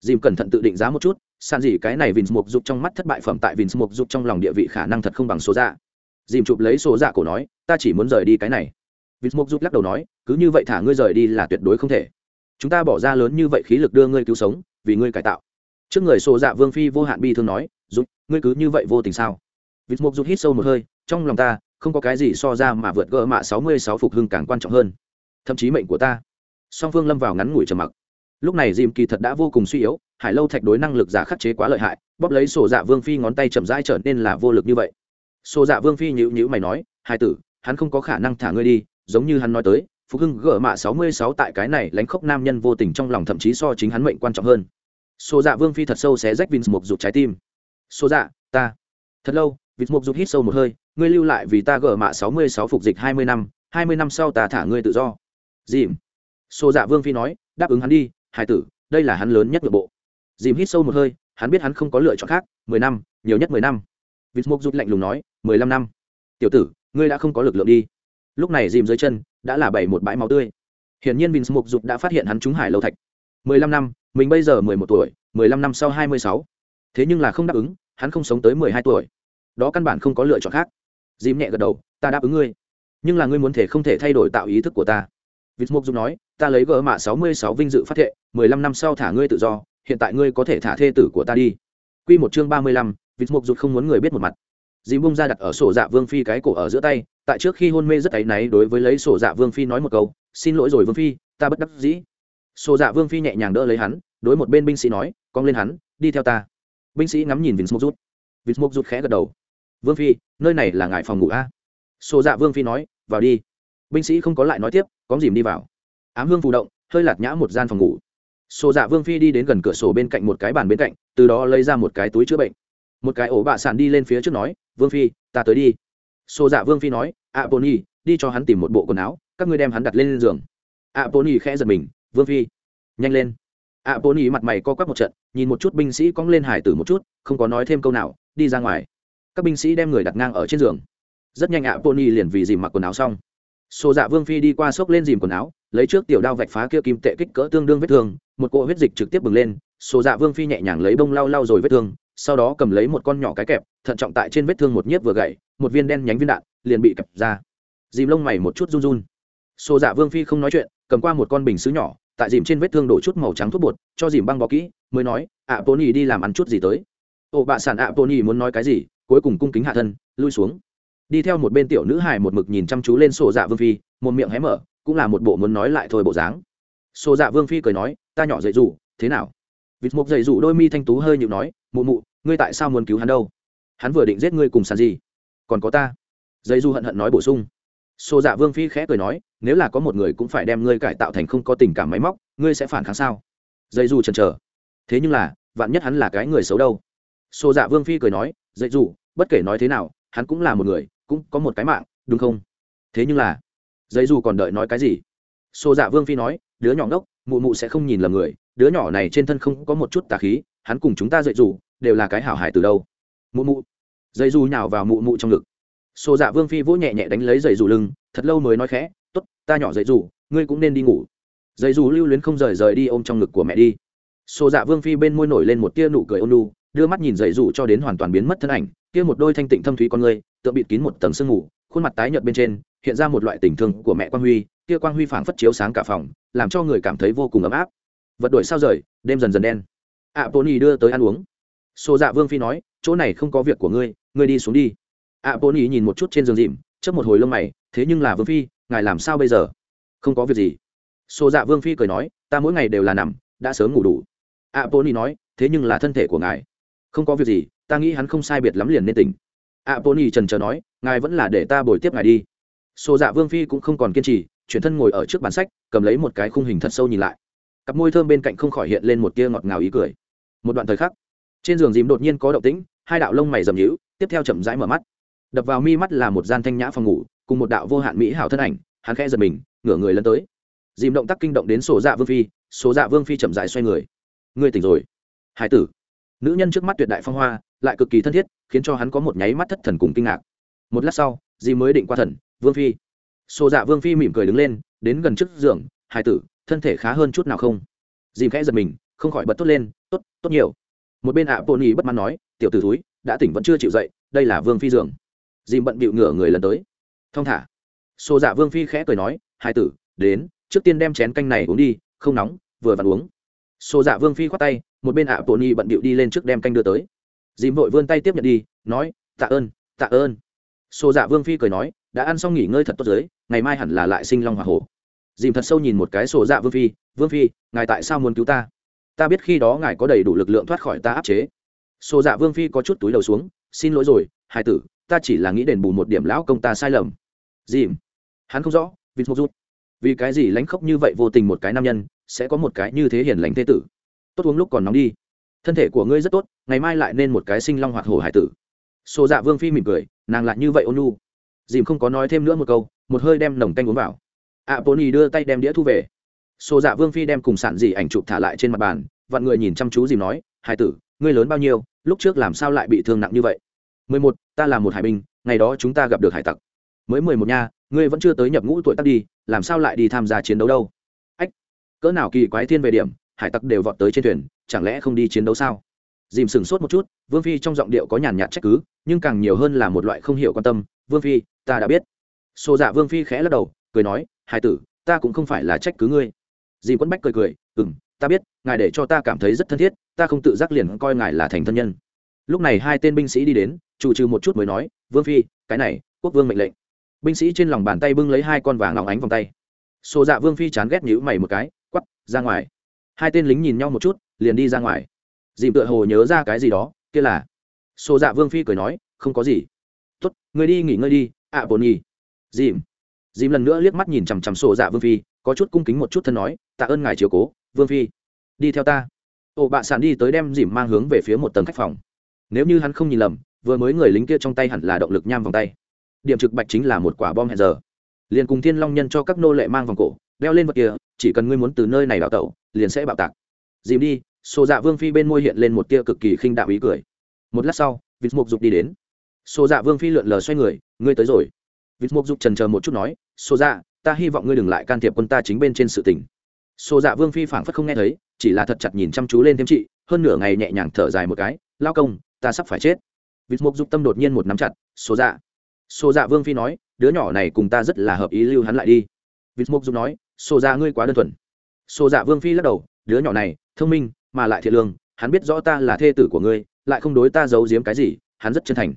Dìm cẩn thận tự định giá một chút san gì cái này vinh mục dục trong mắt thất bại phẩm tại vinh mục dục trong lòng địa vị khả năng thật không bằng số dạ. Dìm chụp lấy số dạ cổ nói, ta chỉ muốn rời đi cái này vịt mục rút lắc đầu nói, cứ như vậy thả ngươi rời đi là tuyệt đối không thể. Chúng ta bỏ ra lớn như vậy khí lực đưa ngươi cứu sống, vì ngươi cải tạo. Trước người xô dạ vương phi vô hạn bi thương nói rút ngươi cứ như vậy vô tình sao? Vịt mục rút hít sâu một hơi, trong lòng ta, không có cái gì so ra mà vượt gỡ mạ sáu mươi sáu phục hưng càng quan trọng hơn. Thậm chí mệnh của ta. Song phương lâm vào ngắn ngủi trầm mặc. Lúc này dìm kỳ thật đã vô cùng suy yếu, hải lâu thạch đối năng lực giả khắc chế quá lợi hại, bóp lấy sổ dạ vương phi ngón tay chậm rãi trở nên là vô lực như vậy. Sổ dạ vương phi nhữ nhữ mày nói hai tử, hắn không có khả năng thả ngươi đi giống như hắn nói tới, phục hưng gỡ mạ sáu mươi sáu tại cái này lánh khóc nam nhân vô tình trong lòng thậm chí so chính hắn mệnh quan trọng hơn. Xô dạ vương phi thật sâu xé rách vinh mục rụt trái tim. Xô dạ ta. Thật lâu vịt mục rụt hít sâu một hơi, ngươi lưu lại vì ta gỡ mạ sáu mươi sáu phục dịch hai mươi năm, hai mươi năm sau ta thả ngươi tự do. Dìm. Xô dạ vương phi nói, đáp ứng hắn đi, hải tử, đây là hắn lớn nhất nội bộ. Dìm hít sâu một hơi, hắn biết hắn không có lựa chọn khác, mười năm, nhiều nhất mười năm. Vịt mục rụt lạnh lùng nói, mười lăm năm. Tiểu tử, ngươi đã không có lực lượng đi lúc này dìm dưới chân đã là bảy một bãi máu tươi. Hiển nhiên vinh mục dục đã phát hiện hắn trúng hải lâu thạch. Mười lăm năm, mình bây giờ mười một tuổi, mười lăm năm sau hai mươi sáu. Thế nhưng là không đáp ứng, hắn không sống tới mười hai tuổi. Đó căn bản không có lựa chọn khác. Dìm nhẹ gật đầu, ta đáp ứng ngươi. Nhưng là ngươi muốn thể không thể thay đổi tạo ý thức của ta. Vinh mục dục nói, ta lấy gỡ mạ sáu mươi sáu vinh dự phát thệ, mười lăm năm sau thả ngươi tự do, hiện tại ngươi có thể thả thê tử của ta đi. Q một chương ba mươi lăm vịt mục dục không muốn người biết một mặt dìm bung ra đặt ở sổ dạ vương phi cái cổ ở giữa tay, tại trước khi hôn mê rất áy náy đối với lấy sổ dạ vương phi nói một câu, xin lỗi rồi vương phi, ta bất đắc dĩ. Sổ dạ vương phi nhẹ nhàng đỡ lấy hắn, đối một bên binh sĩ nói, cong lên hắn, đi theo ta. Binh sĩ ngắm nhìn vịt mục rút vịt mục rút khẽ gật đầu. Vương phi, nơi này là ngài phòng ngủ a? Sổ dạ vương phi nói, vào đi. Binh sĩ không có lại nói tiếp có dìm đi vào. Ám hương phù động, hơi lạt nhã một gian phòng ngủ. Sổ dạ vương phi đi đến gần cửa sổ bên cạnh một cái bàn bên cạnh, từ đó lấy ra một cái túi chữa bệnh. Một cái ổ bạ sàn đi lên phía trước nói vương phi, ta tới đi. Xô dạ vương phi nói ạ bồn nhi, đi cho hắn tìm một bộ quần áo, các ngươi đem hắn đặt lên giường. Ạ bồn nhi khẽ giật mình, vương phi, nhanh lên. Ạ bồn nhi mặt mày co quắp một trận, nhìn một chút binh sĩ cong lên hải tử một chút, không có nói thêm câu nào, đi ra ngoài. Các binh sĩ đem người đặt ngang ở trên giường. Rất nhanh ạ pony liền vì dìm mặc quần áo xong. Xô dạ vương phi đi qua xốc lên dìm quần áo, lấy trước tiểu đao vạch phá kia kim tệ kích cỡ tương đương vết thương, một cỗ huyết dịch trực tiếp bừng lên. Xô dạ vương phi nhẹ nhàng lấy bông lau lau rồi vết thương, sau đó cầm lấy một con nhỏ cái kẹp thận trọng tại trên vết thương một nhiếp vừa gậy một viên đen nhánh viên đạn liền bị kẹp ra. Dìm lông mày một chút run run. Xô dạ vương phi không nói chuyện, cầm qua một con bình xứ nhỏ, tại dìm trên vết thương đổ chút màu trắng thuốc bột, cho dìm băng bó kỹ, mới nói, ạ pony đi làm ăn chút gì tới. Ồ bạ sản ạ pony muốn nói cái gì? Cuối cùng cung kính hạ thân, lui xuống. Đi theo một bên tiểu nữ hài một mực nhìn chăm chú lên sổ dạ vương phi, một miệng hé mở, cũng là một bộ muốn nói lại thôi bộ dáng. Sổ dạ vương phi cười nói, ta nhỏ dậy rủ, thế nào? Vịt mục dậy rủ đôi mi thanh tú hơi nhịu nói, mụ mụ, ngươi tại sao muốn cứu hắn đâu? Hắn vừa định giết ngươi cùng sàn gì còn có ta. Dây du hận hận nói bổ sung. Xô dạ vương phi khẽ cười nói nếu là có một người cũng phải đem ngươi cải tạo thành không có tình cảm máy móc ngươi sẽ phản kháng sao? Dây du chần chờ. Thế nhưng là vạn nhất hắn là cái người xấu đâu? Xô dạ vương phi cười nói dây du, bất kể nói thế nào hắn cũng là một người cũng có một cái mạng đúng không? Thế nhưng là dây du còn đợi nói cái gì? Xô dạ vương phi nói đứa nhỏ ngốc mụ mụ sẽ không nhìn lầm người đứa nhỏ này trên thân không có một chút tà khí hắn cùng chúng ta dạy dù đều là cái hảo hải từ đâu? Mụ mụ. Dây dù nhào vào mụ mụ trong ngực. Xô dạ vương phi vỗ nhẹ nhẹ đánh lấy dây dù lưng thật lâu mới nói khẽ t ố t ta nhỏ dậy dù ngươi cũng nên đi ngủ. Dây dù lưu luyến không rời rời đi ôm trong ngực của mẹ đi. Xô dạ vương phi bên môi nổi lên một tia nụ cười ôn lu đưa mắt nhìn dậy dù cho đến hoàn toàn biến mất thân ảnh kia một đôi thanh tịnh thâm thúy con người tựa bịt kín một tầng sương mù khuôn mặt tái nhợt bên trên hiện ra một loại tình thương của mẹ quang huy kia quang huy phảng phất chiếu sáng cả phòng làm cho người cảm thấy vô cùng ấm áp. Vật đổi sao rời đêm dần dần đen. Ạ à, pony đưa tới ăn uống xô dạ vương phi nói chỗ này không có việc của ngươi ngươi đi xuống đi. Ạ à, ý nhìn một chút trên giường dìm chớp một hồi lông mày thế nhưng là vương phi ngài làm sao bây giờ? Không có việc gì. Xô dạ vương phi cười nói ta mỗi ngày đều là nằm đã sớm ngủ đủ. Ạ à, ý nói thế nhưng là thân thể của ngài. Không có việc gì ta nghĩ hắn không sai biệt lắm liền nên tỉnh. Ạ bố ý trần trờ nói ngài vẫn là để ta bồi tiếp ngài đi. Xô dạ vương phi cũng không còn kiên trì chuyển thân ngồi ở trước bàn sách cầm lấy một cái khung hình thật sâu nhìn lại. Cặp môi thơm bên cạnh không khỏi hiện lên một tia ngọt ngào ý cười. Một đoạn thời khắc trên giường dìm đột nhiên có động tĩnh, hai đạo lông mày dầm nhữ tiếp theo chậm rãi mở mắt. Đập vào mi mắt là một gian thanh nhã phòng ngủ, cùng một đạo vô hạn mỹ hảo thân ảnh, hắn khẽ giật mình, ngửa người lân tới. Dìm động tác kinh động đến sổ dạ vương phi, sổ dạ vương phi chậm rãi xoay người. Ngươi tỉnh rồi. Hải tử. Nữ nhân trước mắt tuyệt đại phong hoa, lại cực kỳ thân thiết, khiến cho hắn có một nháy mắt thất thần cùng kinh ngạc. Một lát sau dì mới định qua thần, vương phi. Sổ dạ vương phi mỉm cười đứng lên, đến gần trước giường, hải tử, thân thể khá hơn chút nào không? Dìm khẽ giật mình, không khỏi bật tốt lên, tốt tốt nhiều một bên ạ bồn nhì bất mãn nói, tiểu t ử túi đã tỉnh vẫn chưa chịu dậy, đây là vương phi giường. Dìm bận bịu ngửa người lần tới. Thong thả. Xô dạ vương phi khẽ cười nói, hai tử, đến, trước tiên đem chén canh này uống đi, không nóng, vừa vặn uống. Xô dạ vương phi khoát tay, một bên ạ bồn nhì bận bịu đi lên trước đem canh đưa tới. Dìm vội vươn tay tiếp nhận đi, nói, tạ ơn tạ ơn. Xô dạ vương phi cười nói, đã ăn xong nghỉ ngơi thật tốt giới ngày mai hẳn là lại sinh long hoa hổ. Dìm thật sâu nhìn một cái sổ dạ vương phi vương phi, ngài tại sao muốn cứu ta? Ta biết khi đó ngài có đầy đủ lực lượng thoát khỏi ta áp chế. Xô dạ vương phi có chút túi đầu xuống, xin lỗi rồi hai tử, ta chỉ là nghĩ đền bù một điểm lão công ta sai lầm. Dìm. Hắn không rõ vì một rút vì cái gì lánh khóc như vậy vô tình một cái nam nhân, sẽ có một cái như thế hiền lành thế tử? Tốt uống lúc còn nóng đi. Thân thể của ngươi rất tốt, ngày mai lại nên một cái sinh long hoạt hổ hải tử. Xô dạ vương phi mỉm cười, nàng lại như vậy ôn nu dìm không có nói thêm nữa một câu, một hơi đem nồng canh uống vào. A bồn nhì đưa tay đem đĩa thu về xô dạ vương phi đem cùng sản dị ảnh chụp thả lại trên mặt bàn vạn người nhìn chăm chú dìm nói, hải tử, ngươi lớn bao nhiêu, lúc trước làm sao lại bị thương nặng như vậy? Mười một, ta là một hải binh, ngày đó chúng ta gặp được hải tặc. Mới mười một nha, ngươi vẫn chưa tới nhập ngũ tuổi tắc đi, làm sao lại đi tham gia chiến đấu đâu? Ách, cỡ nào kỳ quái thiên về điểm, hải tặc đều vọt tới trên thuyền, chẳng lẽ không đi chiến đấu sao? Dìm sừng sốt một chút, vương phi trong giọng điệu có nhàn nhạt trách cứ, nhưng càng nhiều hơn là một loại không hiểu quan tâm, vương phi, ta đã biết. Xô dạ vương phi khẽ lắc đầu, cười nói, Hải tử, ta cũng không phải là trách cứ ngươi. Dì quấn bách cười cười ừ m ta biết, ngài để cho ta cảm thấy rất thân thiết, ta không tự giác liền coi ngài là thành thân nhân. Lúc này hai tên binh sĩ đi đến, chủ trừ một chút mới nói, vương phi, cái này, quốc vương mệnh lệnh. Binh sĩ trên lòng bàn tay bưng lấy hai con vàng óng ánh vòng tay. Xô dạ vương phi chán ghét nhữ mày một cái, quắp, ra ngoài. Hai tên lính nhìn nhau một chút, liền đi ra ngoài. Dìm tựa hồ nhớ ra cái gì đó, kia là. Xô dạ vương phi cười nói, không có gì. Tốt người đi nghỉ ngơi đi, ạ bồn nhi. Dìm dìm lần nữa liếc mắt nhìn chằm chằm sổ dạ vương phi, có chút cung kính một chút thân nói, tạ ơn ngài chiều cố, vương phi, đi theo ta. Ồ bạ sàn đi tới đem dìm mang hướng về phía một tầng khách phòng. Nếu như hắn không nhìn lầm, vừa mới người lính kia trong tay hẳn là động lực nham vòng tay. Điểm trực bạch chính là một quả bom hẹn giờ. Liền cùng thiên long nhân cho các nô lệ mang vòng cổ, đeo lên vật kia, chỉ cần ngươi muốn từ nơi này đào tẩu, liền sẽ bạo tạc. Dìm đi xô dạ vương phi bên môi hiện lên một tia cực kỳ khinh đạo ý cười. Một lát sau, vịt mục dục đi đến. Xô dạ vương phi lượn lờ xoay người, ngươi tới rồi vịt mộc dục trần chờ một chút nói xô dạ ta hy vọng ngươi đừng lại can thiệp quân ta chính bên trên sự tình. Xô dạ vương phi phảng phất không nghe thấy, chỉ là thật chặt nhìn chăm chú lên thêm chị, hơn nửa ngày nhẹ nhàng thở dài một cái, lao công, ta sắp phải chết. Vịt mộc dục tâm đột nhiên một nắm chặt xô dạ. Xô dạ vương phi nói, đứa nhỏ này cùng ta rất là hợp ý lưu hắn lại đi. Vịt mộc dục nói xô dạ ngươi quá đơn thuần. Xô dạ vương phi lắc đầu, đứa nhỏ này, thông minh, mà lại thiện lương, hắn biết rõ ta là thê tử của ngươi, lại không đối ta giấu giếm cái gì, hắn rất chân thành.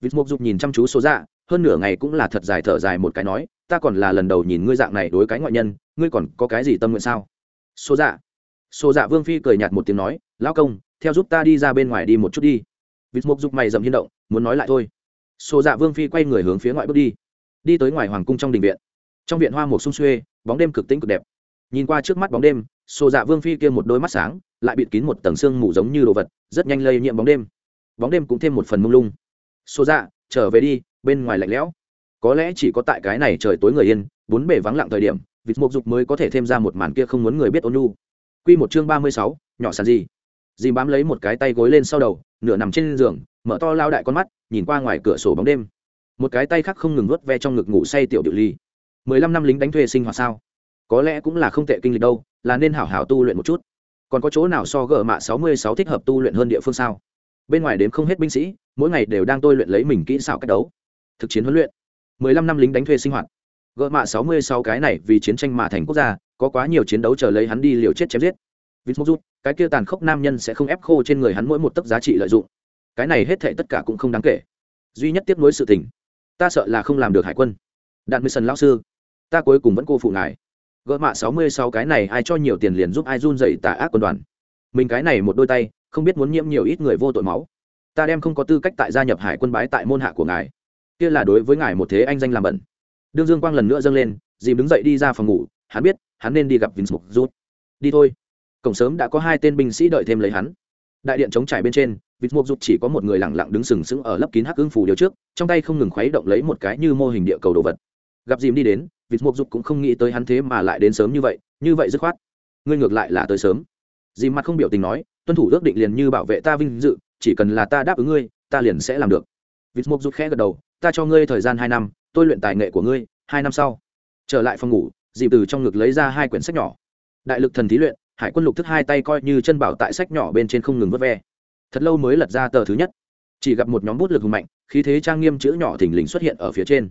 Vịt mộc dục nhìn chăm chú số dạ hơn nửa ngày cũng là thật dài thở dài một cái nói, ta còn là lần đầu nhìn ngươi dạng này đối cái ngoại nhân, ngươi còn có cái gì tâm nguyện sao? Xô dạ. Xô dạ vương phi cười nhạt một tiếng nói, lão công, theo giúp ta đi ra bên ngoài đi một chút đi. Vịt mộc giục mày dầm hiên động, muốn nói lại thôi. Xô dạ vương phi quay người hướng phía ngoại bước đi. Đi tới ngoài hoàng cung trong đình viện. Trong viện hoa một sung xuê, bóng đêm cực tĩnh cực đẹp. Nhìn qua trước mắt bóng đêm xô dạ vương phi kia một đôi mắt sáng, lại bịt kín một tầng xương mù giống như đồ vật, rất nhanh lây nhiễm bóng đêm. Bóng đêm cũng thêm một phần mông lung. Xô dạ trở về đi bên ngoài lạnh lẽo. Có lẽ chỉ có tại cái này trời tối người yên, bốn bể vắng lặng thời điểm, vịt mục dục mới có thể thêm ra một màn kia không muốn người biết ôn nu q một chương ba mươi sáu, nhỏ sàn gì? Dì bám lấy một cái tay gối lên sau đầu, nửa nằm trên giường, mở to lao đại con mắt, nhìn qua ngoài cửa sổ bóng đêm. Một cái tay khác không ngừng nuốt ve trong ngực ngủ say tiểu điệu ly. Mười lăm năm lính đánh thuê sinh hoạt sao? Có lẽ cũng là không tệ kinh lịch đâu, là nên hảo hảo tu luyện một chút. Còn có chỗ nào so gờ mạ sáu mươi sáu thích hợp tu luyện hơn địa phương sao? Bên ngoài đến không hết binh sĩ, mỗi ngày đều đang tôi luyện lấy mình kỹ xảo cách đấu thực chiến huấn luyện. Mười lăm năm lính đánh thuê sinh hoạt. Gỡ mạ sáu mươi sáu cái này vì chiến tranh mà thành quốc gia, có quá nhiều chiến đấu chờ lấy hắn đi liều chết chém giết. Vít mốc rút, cái kia tàn khốc nam nhân sẽ không ép khô trên người hắn mỗi một tấc giá trị lợi dụng. Cái này hết thệ tất cả cũng không đáng kể. Duy nhất tiếp nối sự tình, ta sợ là không làm được hải quân. Đạn mười sần lão sư, ta cuối cùng vẫn cô phụ ngài. Gỡ mạ sáu mươi sáu cái này ai cho nhiều tiền liền giúp ai run dậy tà ác quân đoàn. Mình cái này một đôi tay, không biết muốn nhiễm nhiều ít người vô tội máu. Ta đem không có tư cách tại gia nhập hải quân bái tại môn hạ của ngài kia là đối với ngài một thế anh danh làm bẩn. Đương dương quang lần nữa dâng lên, dìm đứng dậy đi ra phòng ngủ, hắn biết, hắn nên đi gặp vinh mục rút. Đi thôi. Cổng sớm đã có hai tên binh sĩ đợi thêm lấy hắn. Đại điện chống trải bên trên vịt mục dục chỉ có một người lẳng lặng đứng sừng sững ở lớp kín hắc ưng phủ điều trước, trong tay không ngừng khuấy động lấy một cái như mô hình địa cầu đồ vật. Gặp dìm đi đến vịt mục dục cũng không nghĩ tới hắn thế mà lại đến sớm như vậy như vậy dứt khoát. Ngươi ngược lại là tới sớm. Dìm mặt không biểu tình nói, tuân thủ ước định liền như bảo vệ ta vinh dự, chỉ cần là ta đáp ứng ngươi, ta liền sẽ làm được vịt mục rút khẽ gật đầu, ta cho ngươi thời gian hai năm, tôi luyện tài nghệ của ngươi, hai năm sau. Trở lại phòng ngủ, dịp từ trong ngực lấy ra hai quyển sách nhỏ. Đại lực thần thí luyện, hải quân lục thức hai tay coi như chân bảo tại sách nhỏ bên trên không ngừng vớt ve. Thật lâu mới lật ra tờ thứ nhất. Chỉ gặp một nhóm bút lực hùng mạnh, khí thế trang nghiêm chữ nhỏ thình lình xuất hiện ở phía trên.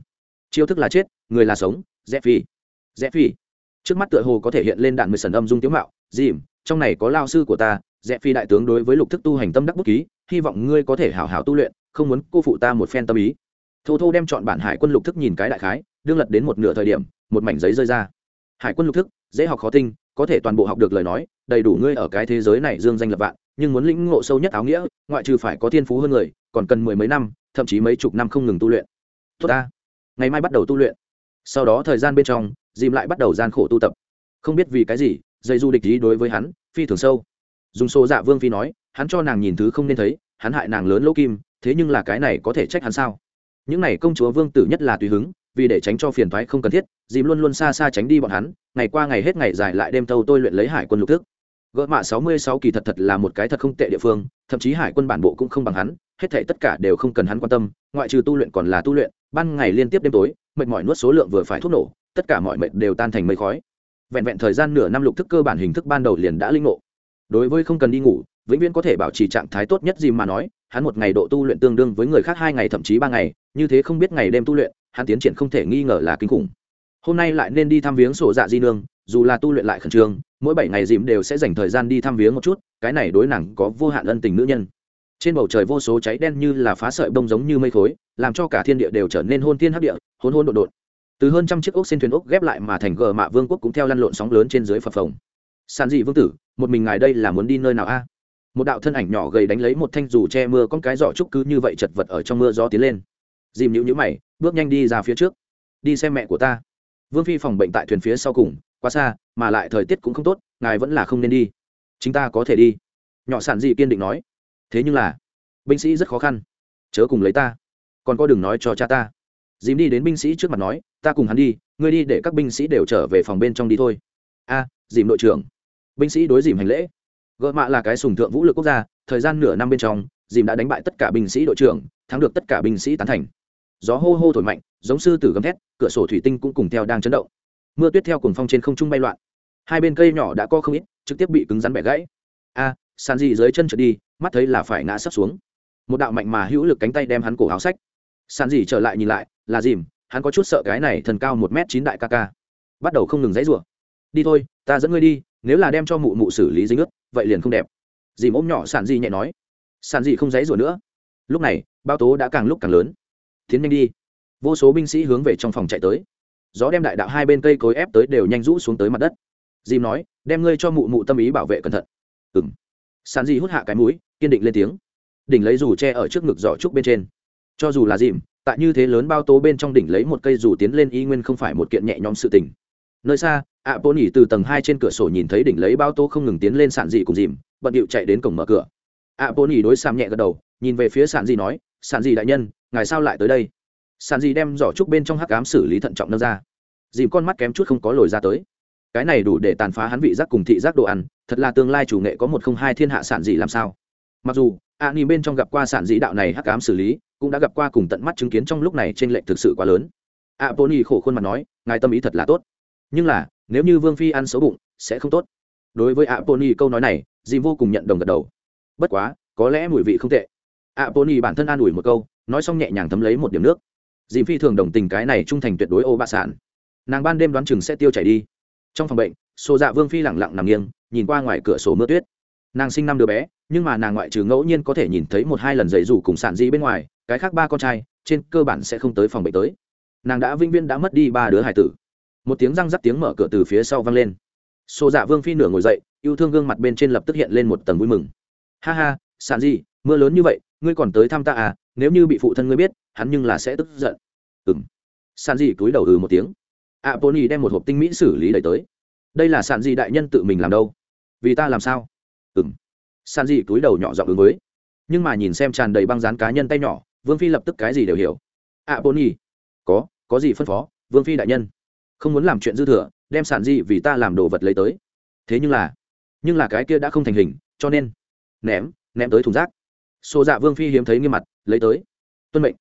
Chiêu thức là chết, người là sống, rẽ phi rẽ phi trước mắt tựa hồ có thể hiện lên đạn mười sần âm dung tiếu mạo. Dìm, trong này có lao sư của ta, rẽ phi đại tướng đối với lục thức tu hành tâm đắc bút ký, hy vọng ngươi có thể hảo hảo tu luyện không muốn cô phụ ta một phen tâm ý. Thô thô đem chọn bản hải quân lục thức nhìn cái đại khái, đương lật đến một nửa thời điểm, một mảnh giấy rơi ra. Hải quân lục thức, dễ học khó tinh, có thể toàn bộ học được lời nói, đầy đủ ngươi ở cái thế giới này dương danh lập vạn, nhưng muốn lĩnh ngộ sâu nhất áo nghĩa, ngoại trừ phải có thiên phú hơn người, còn cần mười mấy năm, thậm chí mấy chục năm không ngừng tu luyện. Tốt ta. Ngày mai bắt đầu tu luyện. Sau đó thời gian bên trong, dìm lại bắt đầu gian khổ tu tập. Không biết vì cái gì, dây du địch ý đối với hắn, phi thường sâu. Dùng số dạ vương phi nói, hắn cho nàng nhìn thứ không nên thấy, hắn hại nàng lớn lỗ kim thế nhưng là cái này có thể trách hắn sao? Những này công chúa vương tử nhất là tùy hứng, vì để tránh cho phiền thoái không cần thiết, dìm luôn luôn xa xa tránh đi bọn hắn, ngày qua ngày hết ngày dài lại đêm thâu tôi luyện lấy hải quân lục thức. Gỡ mạ sáu mươi sáu kỳ thật thật là một cái thật không tệ địa phương, thậm chí hải quân bản bộ cũng không bằng hắn, hết thảy tất cả đều không cần hắn quan tâm, ngoại trừ tu luyện còn là tu luyện, ban ngày liên tiếp đêm tối, mệt mỏi nuốt số lượng vừa phải thuốc nổ, tất cả mọi mệt đều tan thành mây khói. Vẹn vẹn thời gian nửa năm lục thức cơ bản hình thức ban đầu liền đã linh ngộ. Đối với không cần đi ngủ vĩnh viễn có thể bảo trì trạng thái tốt nhất gì mà nói, hắn một ngày độ tu luyện tương đương với người khác hai ngày thậm chí ba ngày, như thế không biết ngày đêm tu luyện, hắn tiến triển không thể nghi ngờ là kinh khủng. Hôm nay lại nên đi thăm viếng sổ dạ di nương, dù là tu luyện lại khẩn trương, mỗi bảy ngày dìm đều sẽ dành thời gian đi thăm viếng một chút, cái này đối nàng có vô hạn ân tình nữ nhân. Trên bầu trời vô số cháy đen như là phá sợi bông giống như mây khối, làm cho cả thiên địa đều trở nên hôn thiên hấp địa hôn hôn đột đột từ hơn trăm chiếc ốc xin thuyền ốc ghép lại mà thành gờ mạ vương quốc cũng theo lăn lộn sóng lớn trên dưới phập phồng. Sàn dị vương tử, một mình ngài đây là muốn đi nơi nào a? Một đạo thân ảnh nhỏ gầy đánh lấy một thanh dù che mưa con cái giỏ trúc cứ như vậy chật vật ở trong mưa gió tiến lên. Dìm nhũ nhũ mày, bước nhanh đi ra phía trước. Đi xem mẹ của ta. Vương phi phòng bệnh tại thuyền phía sau cùng, quá xa, mà lại thời tiết cũng không tốt, ngài vẫn là không nên đi. Chúng ta có thể đi. Nhỏ sản dị kiên định nói. Thế nhưng là, binh sĩ rất khó khăn. Chớ cùng lấy ta. Còn có đừng nói cho cha ta. Dìm đi đến binh sĩ trước mặt nói, ta cùng hắn đi, ngươi đi để các binh sĩ đều trở về phòng bên trong đi thôi. A, dìm đội trưởng. Binh sĩ đối dìm hành lễ gợ mạ là cái sùng thượng vũ lực quốc gia, thời gian nửa năm bên trong, dìm đã đánh bại tất cả binh sĩ đội trưởng, thắng được tất cả binh sĩ tán thành. Gió hô hô thổi mạnh, giống sư tử gầm thét, cửa sổ thủy tinh cũng cùng theo đang chấn động. Mưa tuyết theo cùng phong trên không trung bay loạn. Hai bên cây nhỏ đã co không ít, trực tiếp bị cứng rắn bẻ gãy. A sàn dị dưới chân trượt đi, mắt thấy là phải ngã sắp xuống. Một đạo mạnh mà hữu lực cánh tay đem hắn cổ áo sách sàn dị trở lại nhìn lại, là dìm, hắn có chút sợ cái này thần cao một m chín đại ca ca. Bắt đầu không ngừng dãy rủa. Đi thôi, ta dẫn ngươi đi, nếu là đem cho mụ mụ xử lý dính ướt vậy liền không đẹp. Dìm ôm nhỏ sản dị nhẹ nói. Sản dị không dãy rủa nữa. Lúc này bao tố đã càng lúc càng lớn. Tiến nhanh đi. Vô số binh sĩ hướng về trong phòng chạy tới. Gió đem đại đạo hai bên cây cối ép tới đều nhanh rũ xuống tới mặt đất. Dìm nói, đem ngươi cho mụ mụ tâm ý bảo vệ cẩn thận. Ừng sàn dị hút hạ cái mũi, kiên định lên tiếng. Đỉnh lấy dù che ở trước ngực giỏ trúc bên trên. Cho dù là dìm, tại như thế lớn bao tố bên trong đỉnh lấy một cây dù tiến lên y nguyên không phải một kiện nhẹ nhõm sự tình nơi xa ạ bố nỉ từ tầng hai trên cửa sổ nhìn thấy đỉnh lấy bao tố không ngừng tiến lên sàn dị cùng dìm, bận điệu chạy đến cổng mở cửa. Ạ bố nỉ đối sam nhẹ gật đầu, nhìn về phía sàn dị nói sàn dị đại nhân, ngài sao lại tới đây? Sàn dị đem giỏ trúc bên trong hắc ám xử lý thận trọng nâng ra. Dìm con mắt kém chút không có lồi ra tới. Cái này đủ để tàn phá hắn vị giác cùng thị giác đồ ăn, thật là tương lai chủ nghệ có một không hai thiên hạ sản dị làm sao. Mặc dù, a ni bên trong gặp qua sản dị đạo này hắc ám xử lý, cũng đã gặp qua cùng tận mắt chứng kiến trong lúc này trên lệnh thực sự quá lớn. A pony khổ khuôn mặt nói, ngài tâm ý thật là tốt nhưng là, nếu như vương phi ăn xấu bụng, sẽ không tốt. Đối với a pony câu nói này dìm vô cùng nhận đồng gật đầu. Bất quá, có lẽ mùi vị không tệ. A pony bản thân an ủi một câu, nói xong nhẹ nhàng thấm lấy một điểm nước. Dìm phi thường đồng tình cái này trung thành tuyệt đối ô bạ sản. Nàng ban đêm đoán chừng sẽ tiêu chảy đi. Trong phòng bệnh xô dạ vương phi lẳng lặng nằm nghiêng, nhìn qua ngoài cửa sổ mưa tuyết. Nàng sinh năm đứa bé, nhưng mà nàng ngoại trừ ngẫu nhiên có thể nhìn thấy một hai lần dậy rủ cùng sản dĩ bên ngoài, cái khác ba con trai, trên cơ bản sẽ không tới phòng bệnh tới. Nàng đã vĩnh viên đã mất đi ba đứa hải tử một tiếng răng rắc tiếng mở cửa từ phía sau vang lên. Xô dạ vương phi nửa ngồi dậy, yêu thương gương mặt bên trên lập tức hiện lên một tầng vui mừng. Ha ha sản gì mưa lớn như vậy, ngươi còn tới thăm ta à? Nếu như bị phụ thân ngươi biết, hắn nhưng là sẽ tức giận. Ừ m sản gì cúi đầu ừ một tiếng. Ạ bồn nhì đem một hộp tinh mỹ xử lý đẩy tới. Đây là sản gì đại nhân tự mình làm đâu? Vì ta làm sao? Ừ m sản gì cúi đầu nhỏ giọng ứng với. Nhưng mà nhìn xem tràn đầy băng dán cá nhân tay nhỏ, vương phi lập tức cái gì đều hiểu. Ạ bồn nhì có có gì phân phó, vương phi đại nhân? Không muốn làm chuyện dư thừa, đem sản di vì ta làm đồ vật lấy tới. Thế nhưng là nhưng là cái kia đã không thành hình, cho nên, ném ném tới thùng rác. Xô dạ vương phi hiếm thấy nghiêm mặt, lấy tới. Tuân mệnh.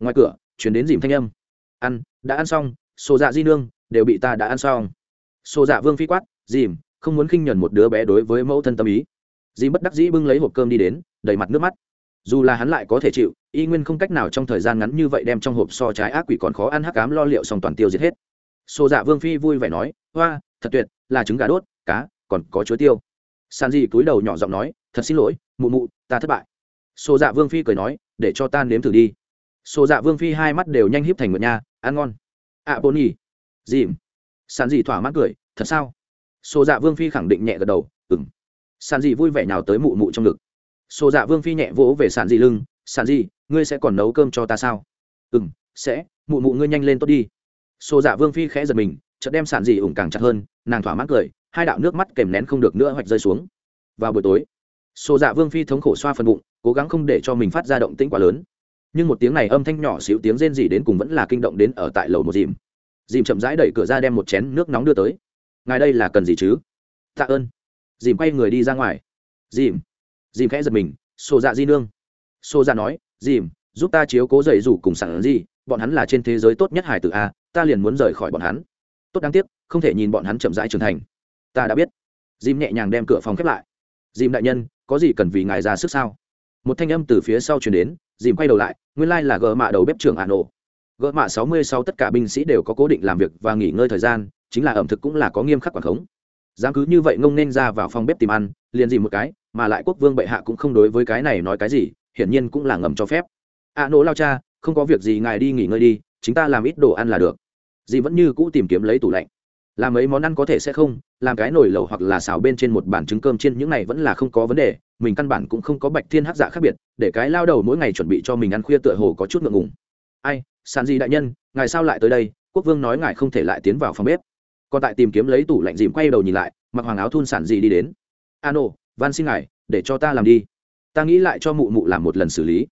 Ngoài cửa chuyển đến dìm thanh âm. Ăn, đã ăn xong xô dạ di nương, đều bị ta đã ăn xong. Xô dạ vương phi quát, dìm, không muốn khinh nhuần một đứa bé đối với mẫu thân tâm ý. Dìm bất đắc dĩ bưng lấy hộp cơm đi đến, đầy mặt nước mắt. Dù là hắn lại có thể chịu, y nguyên không cách nào trong thời gian ngắn như vậy đem trong hộp so trái ác quỷ còn khó ăn hắc cám lo liệu xong toàn tiêu diệt hết xô dạ vương phi vui vẻ nói hoa thật tuyệt là trứng gà đốt cá còn có chuối tiêu. San di cúi đầu nhỏ giọng nói thật xin lỗi mụ mụ ta thất bại. Xô dạ vương phi cười nói để cho ta nếm thử đi. Xô dạ vương phi hai mắt đều nhanh híp thành một nha ăn ngon. Ạ à, bồn nhỉ dìm. San di thỏa mãn cười thật sao? Xô dạ vương phi khẳng định nhẹ gật đầu ừng san di vui vẻ nhào tới mụ mụ trong ngực. Xô dạ vương phi nhẹ vỗ về san di lưng san di ngươi sẽ còn nấu cơm cho ta sao? Ừ sẽ mụ mụ ngươi nhanh lên tốt đi xô dạ vương phi khẽ giật mình, chợt đem sản dị ủng càng chặt hơn, nàng thỏa mãn cười, hai đạo nước mắt kèm nén không được nữa hoạch rơi xuống. Vào buổi tối xô dạ vương phi thống khổ xoa phần bụng, cố gắng không để cho mình phát ra động tĩnh quá lớn. Nhưng một tiếng này âm thanh nhỏ xíu tiếng rên rỉ đến cùng vẫn là kinh động đến ở tại lầu một dìm. Dìm chậm rãi đẩy cửa ra đem một chén nước nóng đưa tới. Ngài đây là cần gì chứ? Tạ ơn. Dìm quay người đi ra ngoài. Dìm. Dìm khẽ giật mình xô dạ di nương. Xô dạ nói, dìm, giúp ta chiếu cố dậy rủ cùng sẵn gì bọn hắn là trên thế giới tốt nhất hải tử a ta liền muốn rời khỏi bọn hắn. Tốt đáng tiếc, không thể nhìn bọn hắn chậm rãi trưởng thành. Ta đã biết. Dìm nhẹ nhàng đem cửa phòng khép lại. Dìm đại nhân, có gì cần vì ngài ra sức sao? Một thanh âm từ phía sau chuyển đến, dìm quay đầu lại, nguyên lai là gợ mạ đầu bếp trưởng ả nổ. Gợ mạ sáu mươi sau tất cả binh sĩ đều có cố định làm việc và nghỉ ngơi thời gian, chính là ẩm thực cũng là có nghiêm khắc quản khống. Dám cứ như vậy ngông nên ra vào phòng bếp tìm ăn, liền dìm một cái, mà lại quốc vương bệ hạ cũng không đối với cái này nói cái gì, hiển nhiên cũng là ngầm cho phép. Ả nổ lao cha, không có việc gì ngài đi nghỉ ngơi đi chúng ta làm ít đồ ăn là được dì vẫn như cũ tìm kiếm lấy tủ lạnh. Làm mấy món ăn có thể sẽ không, làm cái nồi lẩu hoặc là xào bên trên một bản trứng cơm trên những này vẫn là không có vấn đề, mình căn bản cũng không có bạch thiên hắc dạ khác biệt, để cái lao đầu mỗi ngày chuẩn bị cho mình ăn khuya tựa hồ có chút ngượng ngùng. Ai, sàn gì đại nhân, ngài sao lại tới đây? Quốc vương nói ngài không thể lại tiến vào phòng bếp. Còn tại tìm kiếm lấy tủ lạnh dìm quay đầu nhìn lại, mặc hoàng áo thun sản gì đi đến. Ano, van xin ngài, để cho ta làm đi. Ta nghĩ lại cho mụ mụ làm một lần xử lý.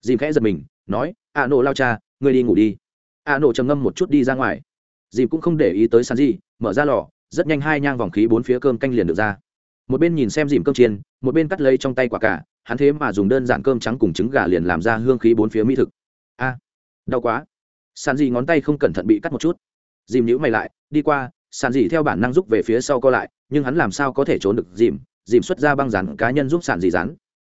Dìm khẽ giật mình, nói, ano lao cha, ngươi đi ngủ đi. A nổ trầm ngâm một chút đi ra ngoài. Dìm cũng không để ý tới sàn gì mở ra lò, rất nhanh hai nhang vòng khí bốn phía cơm canh liền được ra. Một bên nhìn xem dìm cơm chiên, một bên cắt lấy trong tay quả cả hắn thế mà dùng đơn giản cơm trắng cùng trứng gà liền làm ra hương khí bốn phía mỹ thực. A, đau quá. Sàn dì ngón tay không cẩn thận bị cắt một chút. Dìm nhữ mày lại, đi qua sàn dì theo bản năng rút về phía sau co lại, nhưng hắn làm sao có thể trốn được dìm? Dìm xuất ra băng rán cá nhân giúp sàn dì rán.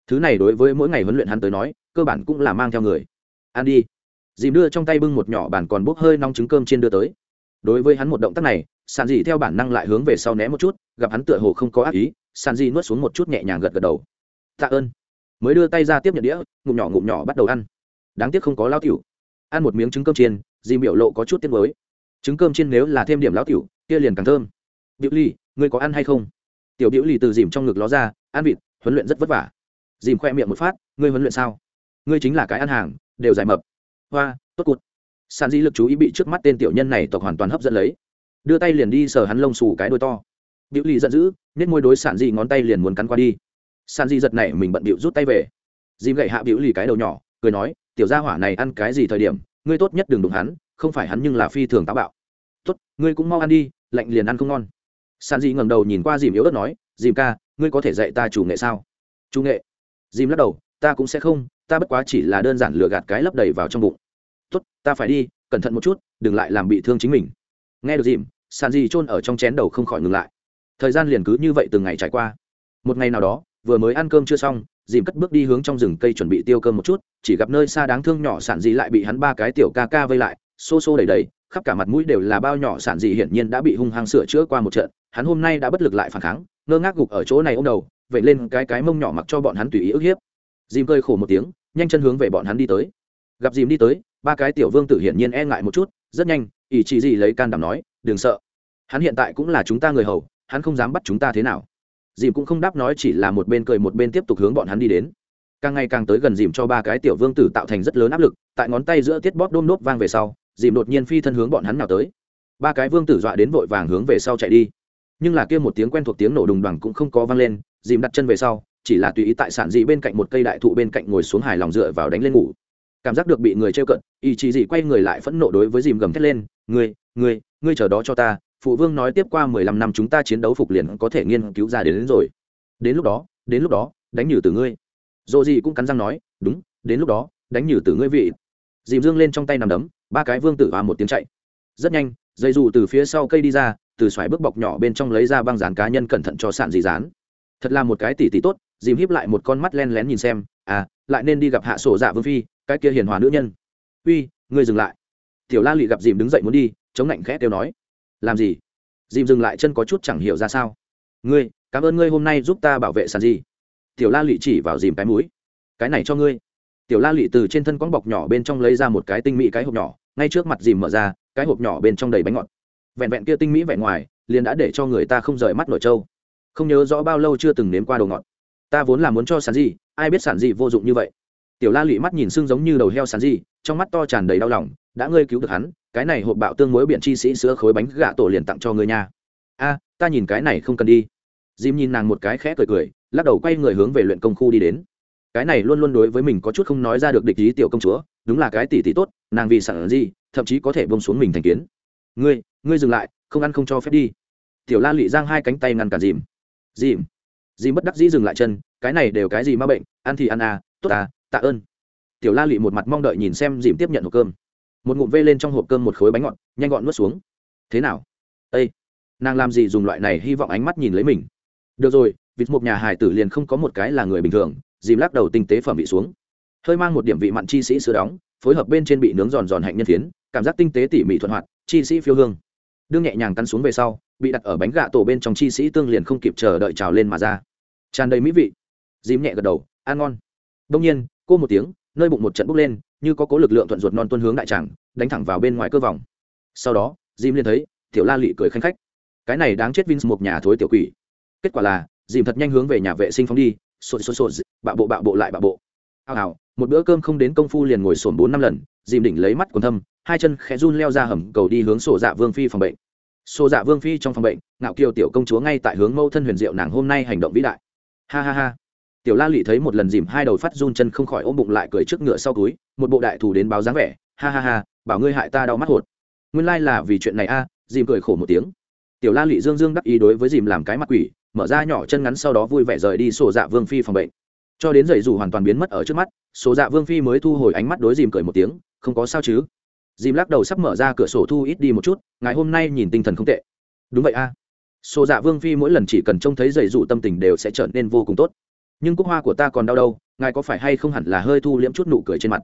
Thứ này đối với mỗi ngày huấn luyện hắn tới nói, cơ bản cũng là mang theo người. Ăn đi dìm đưa trong tay bưng một nhỏ bàn còn bốc hơi nóng trứng cơm trên đưa tới. Đối với hắn một động tác này, sàn dì theo bản năng lại hướng về sau né một chút, gặp hắn tựa hồ không có ác ý, sàn dì nuốt xuống một chút nhẹ nhàng gật gật đầu. Tạ ơn. Mới đưa tay ra tiếp nhận đĩa, ngụm nhỏ ngụm nhỏ bắt đầu ăn. Đáng tiếc không có lao tiểu. Ăn một miếng trứng cơm chiên, dì biểu lộ có chút tiếc mới trứng cơm chiên nếu là thêm điểm lao tiểu, kia liền càng thơm. Biểu ly ngươi có ăn hay không? Tiểu biểu ly từ dìm trong ngực ló ra, ăn vịt, huấn luyện rất vất vả. Dìm khoe miệng một phát, ngươi huấn luyện sao? Ngươi chính là cái ăn hàng, đều giải mập hoa, tốt cụt. Sàn di lực chú ý bị trước mắt tên tiểu nhân này tộc hoàn toàn hấp dẫn lấy. Đưa tay liền đi sờ hắn lông xù cái đôi to. Biểu lì giận dữ nết môi đối sản di ngón tay liền muốn cắn qua đi. Sản di giật này mình bận bịu rút tay về. Dìm gậy hạ biểu lì cái đầu nhỏ, cười nói, tiểu gia hỏa này ăn cái gì thời điểm, ngươi tốt nhất đừng đụng hắn, không phải hắn nhưng là phi thường táo bạo. Tốt, ngươi cũng mau ăn đi, lạnh liền ăn không ngon. Sản di ngẩng đầu nhìn qua dìm yếu ớt nói, dìm ca, ngươi có thể dạy ta chủ nghệ sao? Chủ nghệ? Dìm lắc đầu, ta cũng sẽ không ta bất quá chỉ là đơn giản lừa gạt cái lấp đầy vào trong bụng. Tốt, ta phải đi, cẩn thận một chút, đừng lại làm bị thương chính mình. Nghe được dìm sàn dì chôn ở trong chén đầu không khỏi ngừng lại. Thời gian liền cứ như vậy từng ngày trải qua. Một ngày nào đó, vừa mới ăn cơm chưa xong, dìm cất bước đi hướng trong rừng cây chuẩn bị tiêu cơm một chút, chỉ gặp nơi xa đáng thương nhỏ sản dì lại bị hắn ba cái tiểu ca ca vây lại, xô xô đầy đầy khắp cả mặt mũi đều là bao nhỏ sản dì hiển nhiên đã bị hung hăng sửa chữa qua một trận, hắn hôm nay đã bất lực lại phản kháng, ngơ ngác gục ở chỗ này ô m đầu vậy lên cái cái mông nhỏ mặc cho bọn hắn tùy ý ức hiếp. Dìm cơi khổ một tiếng nhanh chân hướng về bọn hắn đi tới. Gặp dìm đi tới, ba cái tiểu vương tử hiển nhiên e ngại một chút, rất nhanh ý chỉ gì lấy can đảm nói, đừng sợ. Hắn hiện tại cũng là chúng ta người hầu, hắn không dám bắt chúng ta thế nào. Dìm cũng không đáp nói chỉ là một bên cười một bên tiếp tục hướng bọn hắn đi đến. Càng ngày càng tới gần dìm cho ba cái tiểu vương tử tạo thành rất lớn áp lực, tại ngón tay giữa tiết bóp đôm nốt vang về sau, dìm đột nhiên phi thân hướng bọn hắn nào tới. Ba cái vương tử dọa đến vội vàng hướng về sau chạy đi. Nhưng là kia một tiếng quen thuộc tiếng nổ đùng đoằng cũng không có vang lên, dìm đặt chân về sau chỉ là tùy ý tại sản dị bên cạnh một cây đại thụ bên cạnh ngồi xuống hài lòng dựa vào đánh lên ngủ. Cảm giác được bị người trêu cận ý chí dị quay người lại phẫn nộ đối với dìm gầm thét lên ngươi ngươi ngươi chờ đó cho ta phụ vương nói tiếp qua mười lăm năm chúng ta chiến đấu phục liền có thể nghiên cứu ra đến, đến rồi. Đến lúc đó đến lúc đó đánh nhử từ ngươi. Dồ gì cũng cắn răng nói đúng đến lúc đó đánh nhử từ ngươi vị. Dìm dương lên trong tay nằm đấm ba cái vương tử hòa một tiếng chạy. Rất nhanh dây dù từ phía sau cây đi ra từ xoài bước bọc nhỏ bên trong lấy ra băng dán cá nhân cẩn thận cho sạn dị dán thật là một cái tỉ tỉ tốt dìm híp lại một con mắt len lén nhìn xem à lại nên đi gặp hạ sổ dạ vương phi, cái kia hiền hòa nữ nhân. Uy, ngươi dừng lại. Tiểu la lị gặp dìm đứng dậy muốn đi, chống lạnh khẽ kêu nói. Làm gì? Dìm dừng lại chân có chút chẳng hiểu ra sao. Ngươi, cảm ơn ngươi hôm nay giúp ta bảo vệ sàn gì. Tiểu la lị chỉ vào dìm cái mũi. Cái này cho ngươi. Tiểu la lị từ trên thân con bọc nhỏ bên trong lấy ra một cái tinh mỹ cái hộp nhỏ, ngay trước mặt dìm mở ra, cái hộp nhỏ bên trong đầy bánh ngọt. Vẹn vẹn kia tinh mỹ vẻ ngoài, liền đã để cho người ta không rời mắt nổi trâu. Không nhớ rõ bao lâu chưa từng nếm qua đồ ngọt ta vốn là muốn cho sản gì, ai biết sản gì vô dụng như vậy. Tiểu la lụy mắt nhìn sưng giống như đầu heo sản gì, trong mắt to tràn đầy đau lòng, đã ngươi cứu được hắn, cái này hộp bạo tương muối biện chi sĩ sữa khối bánh gạ tổ liền tặng cho ngươi nha. A, ta nhìn cái này không cần đi. Dìm nhìn nàng một cái khẽ cười cười, lắc đầu quay người hướng về luyện công khu đi đến. Cái này luôn luôn đối với mình có chút không nói ra được địch ý tiểu công chúa, đúng là cái tỷ tỷ tốt, nàng vì sẵn gì, thậm chí có thể bông xuống mình thành kiến. Ngươi ngươi dừng lại, không ăn không cho phép đi. Tiểu la lụy giang hai cánh tay ngăn cản dìm dìm dì bất đắc dĩ dừng lại chân, cái này đều cái gì ma bệnh, ăn thì ăn à tốt à tạ ơn. Tiểu la lụy một mặt mong đợi nhìn xem dìm tiếp nhận hộp cơm. Một ngụm vê lên trong hộp cơm một khối bánh ngọt, nhanh gọn nuốt xuống. Thế nào? Ây nàng làm gì dùng loại này hy vọng ánh mắt nhìn lấy mình? Được rồi, vịt một nhà hải tử liền không có một cái là người bình thường, dìm lắc đầu tinh tế phẩm bị xuống. Hơi mang một điểm vị mặn chi sĩ sữa đóng, phối hợp bên trên bị nướng giòn giòn hạnh nhân phiến cảm giác tinh tế tỉ mỉ thuận hoạt, chi sĩ phiêu hương. Đương nhẹ nhàng cắn xuống về sau, bị đặt ở bánh gạ tổ bên trong chi sĩ tương liền không kịp chờ đợi trào lên mà ra tràn đầy mỹ vị. Dìm nhẹ gật đầu, ăn ngon. Đông nhiên, cô một tiếng, nơi bụng một trận bốc lên, như có cố lực lượng thuận ruột non tuân hướng đại tràng, đánh thẳng vào bên ngoài cơ vòng. Sau đó, dìm liền thấy, tiểu la lị cười khanh khách. Cái này đáng chết Vinh một nhà thối tiểu quỷ. Kết quả là, dìm thật nhanh hướng về nhà vệ sinh phóng đi, sột sột sột, bạo bộ bạo bộ lại bạo bộ. Hào hào, một bữa cơm không đến công phu liền ngồi sồn bốn năm lần, dìm đỉnh lấy mắt còn thâm, hai chân khẽ run leo ra hầm cầu đi hướng sổ dạ vương phi phòng bệnh. Sổ dạ vương phi trong phòng bệnh, ngạo kiều tiểu công chúa ngay tại hướng mâu thân huyền diệu nàng hôm nay hành động vĩ đại ha ha ha. Tiểu la lị thấy một lần dìm hai đầu phát run chân không khỏi ôm bụng lại cười trước ngựa sau túi, một bộ đại thù đến báo dáng vẻ, ha ha ha, bảo ngươi hại ta đau mắt hột. Nguyên lai là vì chuyện này a, dìm cười khổ một tiếng. Tiểu la lị dương dương đắc ý đối với dìm làm cái mặt quỷ, mở ra nhỏ chân ngắn sau đó vui vẻ rời đi sổ dạ vương phi phòng bệnh. Cho đến giày dù hoàn toàn biến mất ở trước mắt, sổ dạ vương phi mới thu hồi ánh mắt đối dìm cười một tiếng, không có sao chứ. Dìm lắc đầu sắp mở ra cửa sổ thu ít đi một chút, ngày hôm nay nhìn tinh thần không tệ. Đúng vậy a. à sổ dạ vương phi mỗi lần chỉ cần trông thấy dạy dù tâm tình đều sẽ trở nên vô cùng tốt. Nhưng cúc hoa của ta còn đau đâu, ngài có phải hay không hẳn là hơi thu liễm chút nụ cười trên mặt?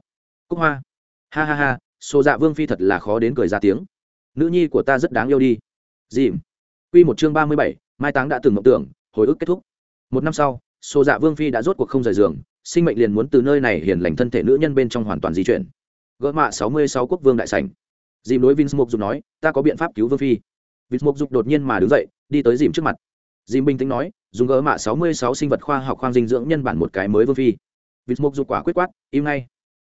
Cúc hoa. Ha ha ha, sổ dạ vương phi thật là khó đến cười ra tiếng. Nữ nhi của ta rất đáng yêu đi. Dìm. Quy một chương ba mươi bảy, mai táng đã từng mộng tưởng, hồi ức kết thúc. Một năm sau, sổ dạ vương phi đã rốt cuộc không rời giường, sinh mệnh liền muốn từ nơi này hiền lành thân thể nữ nhân bên trong hoàn toàn di chuyển. Gỡ mạ sáu mươi sáu quốc vương đại sảnh. Dìm đối vinsmok mục dục nói, ta có biện pháp cứu vương phi. Vinsmok dục đột nhiên mà đứng dậy đi tới dìm trước mặt. Dìm bình tĩnh nói, dùng gỡ mạ sáu mươi sáu sinh vật khoa học khoang dinh dưỡng nhân bản một cái mới vương phi. Vịt mục dục quả quyết quát, im ngay.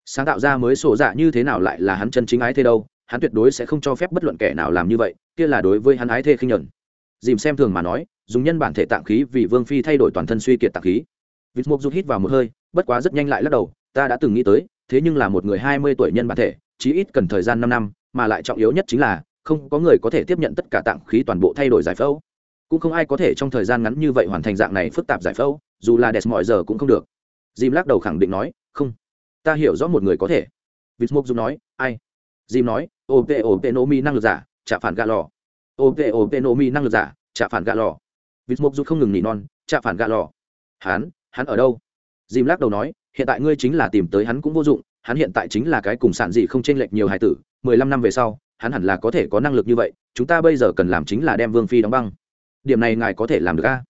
Sáng tạo ra mới sổ dạ như thế nào lại là hắn chân chính ái thế đâu, hắn tuyệt đối sẽ không cho phép bất luận kẻ nào làm như vậy, kia là đối với hắn ái thê khinh nhuận. Dìm xem thường mà nói, dùng nhân bản thể tạng khí vì vương phi thay đổi toàn thân suy kiệt tạng khí. Vịt mục dục hít vào một hơi, bất quá rất nhanh lại lắc đầu, ta đã từng nghĩ tới, thế nhưng là một người hai mươi tuổi nhân bản thể, chí ít cần thời gian năm năm, mà lại trọng yếu nhất chính là, không có người có thể tiếp nhận tất cả tạng khí toàn bộ thay đổi giải phẫu cũng không ai có thể trong thời gian ngắn như vậy hoàn thành dạng này phức tạp giải phẫu, dù là đẹp mọi giờ cũng không được. Dìm lắc đầu khẳng định nói, không, ta hiểu rõ một người có thể. Vịt mục dùng nói, ai? Dìm nói ộp ộp nomi năng lực giả trả phản gà lò. Ộp ộp nomi năng lực giả trả phản gà lò. Vịt mục dù không ngừng nỉ non trả phản gà lò. Hắn hắn ở đâu? Dìm lắc đầu nói, hiện tại ngươi chính là tìm tới hắn cũng vô dụng, hắn hiện tại chính là cái cùng sản dị không chênh lệch nhiều hải tử, mười lăm năm về sau, hắn hẳn là có thể có năng lực như vậy, chúng ta bây giờ cần làm chính là đem vương phi đóng băng điểm này ngài có thể làm được a?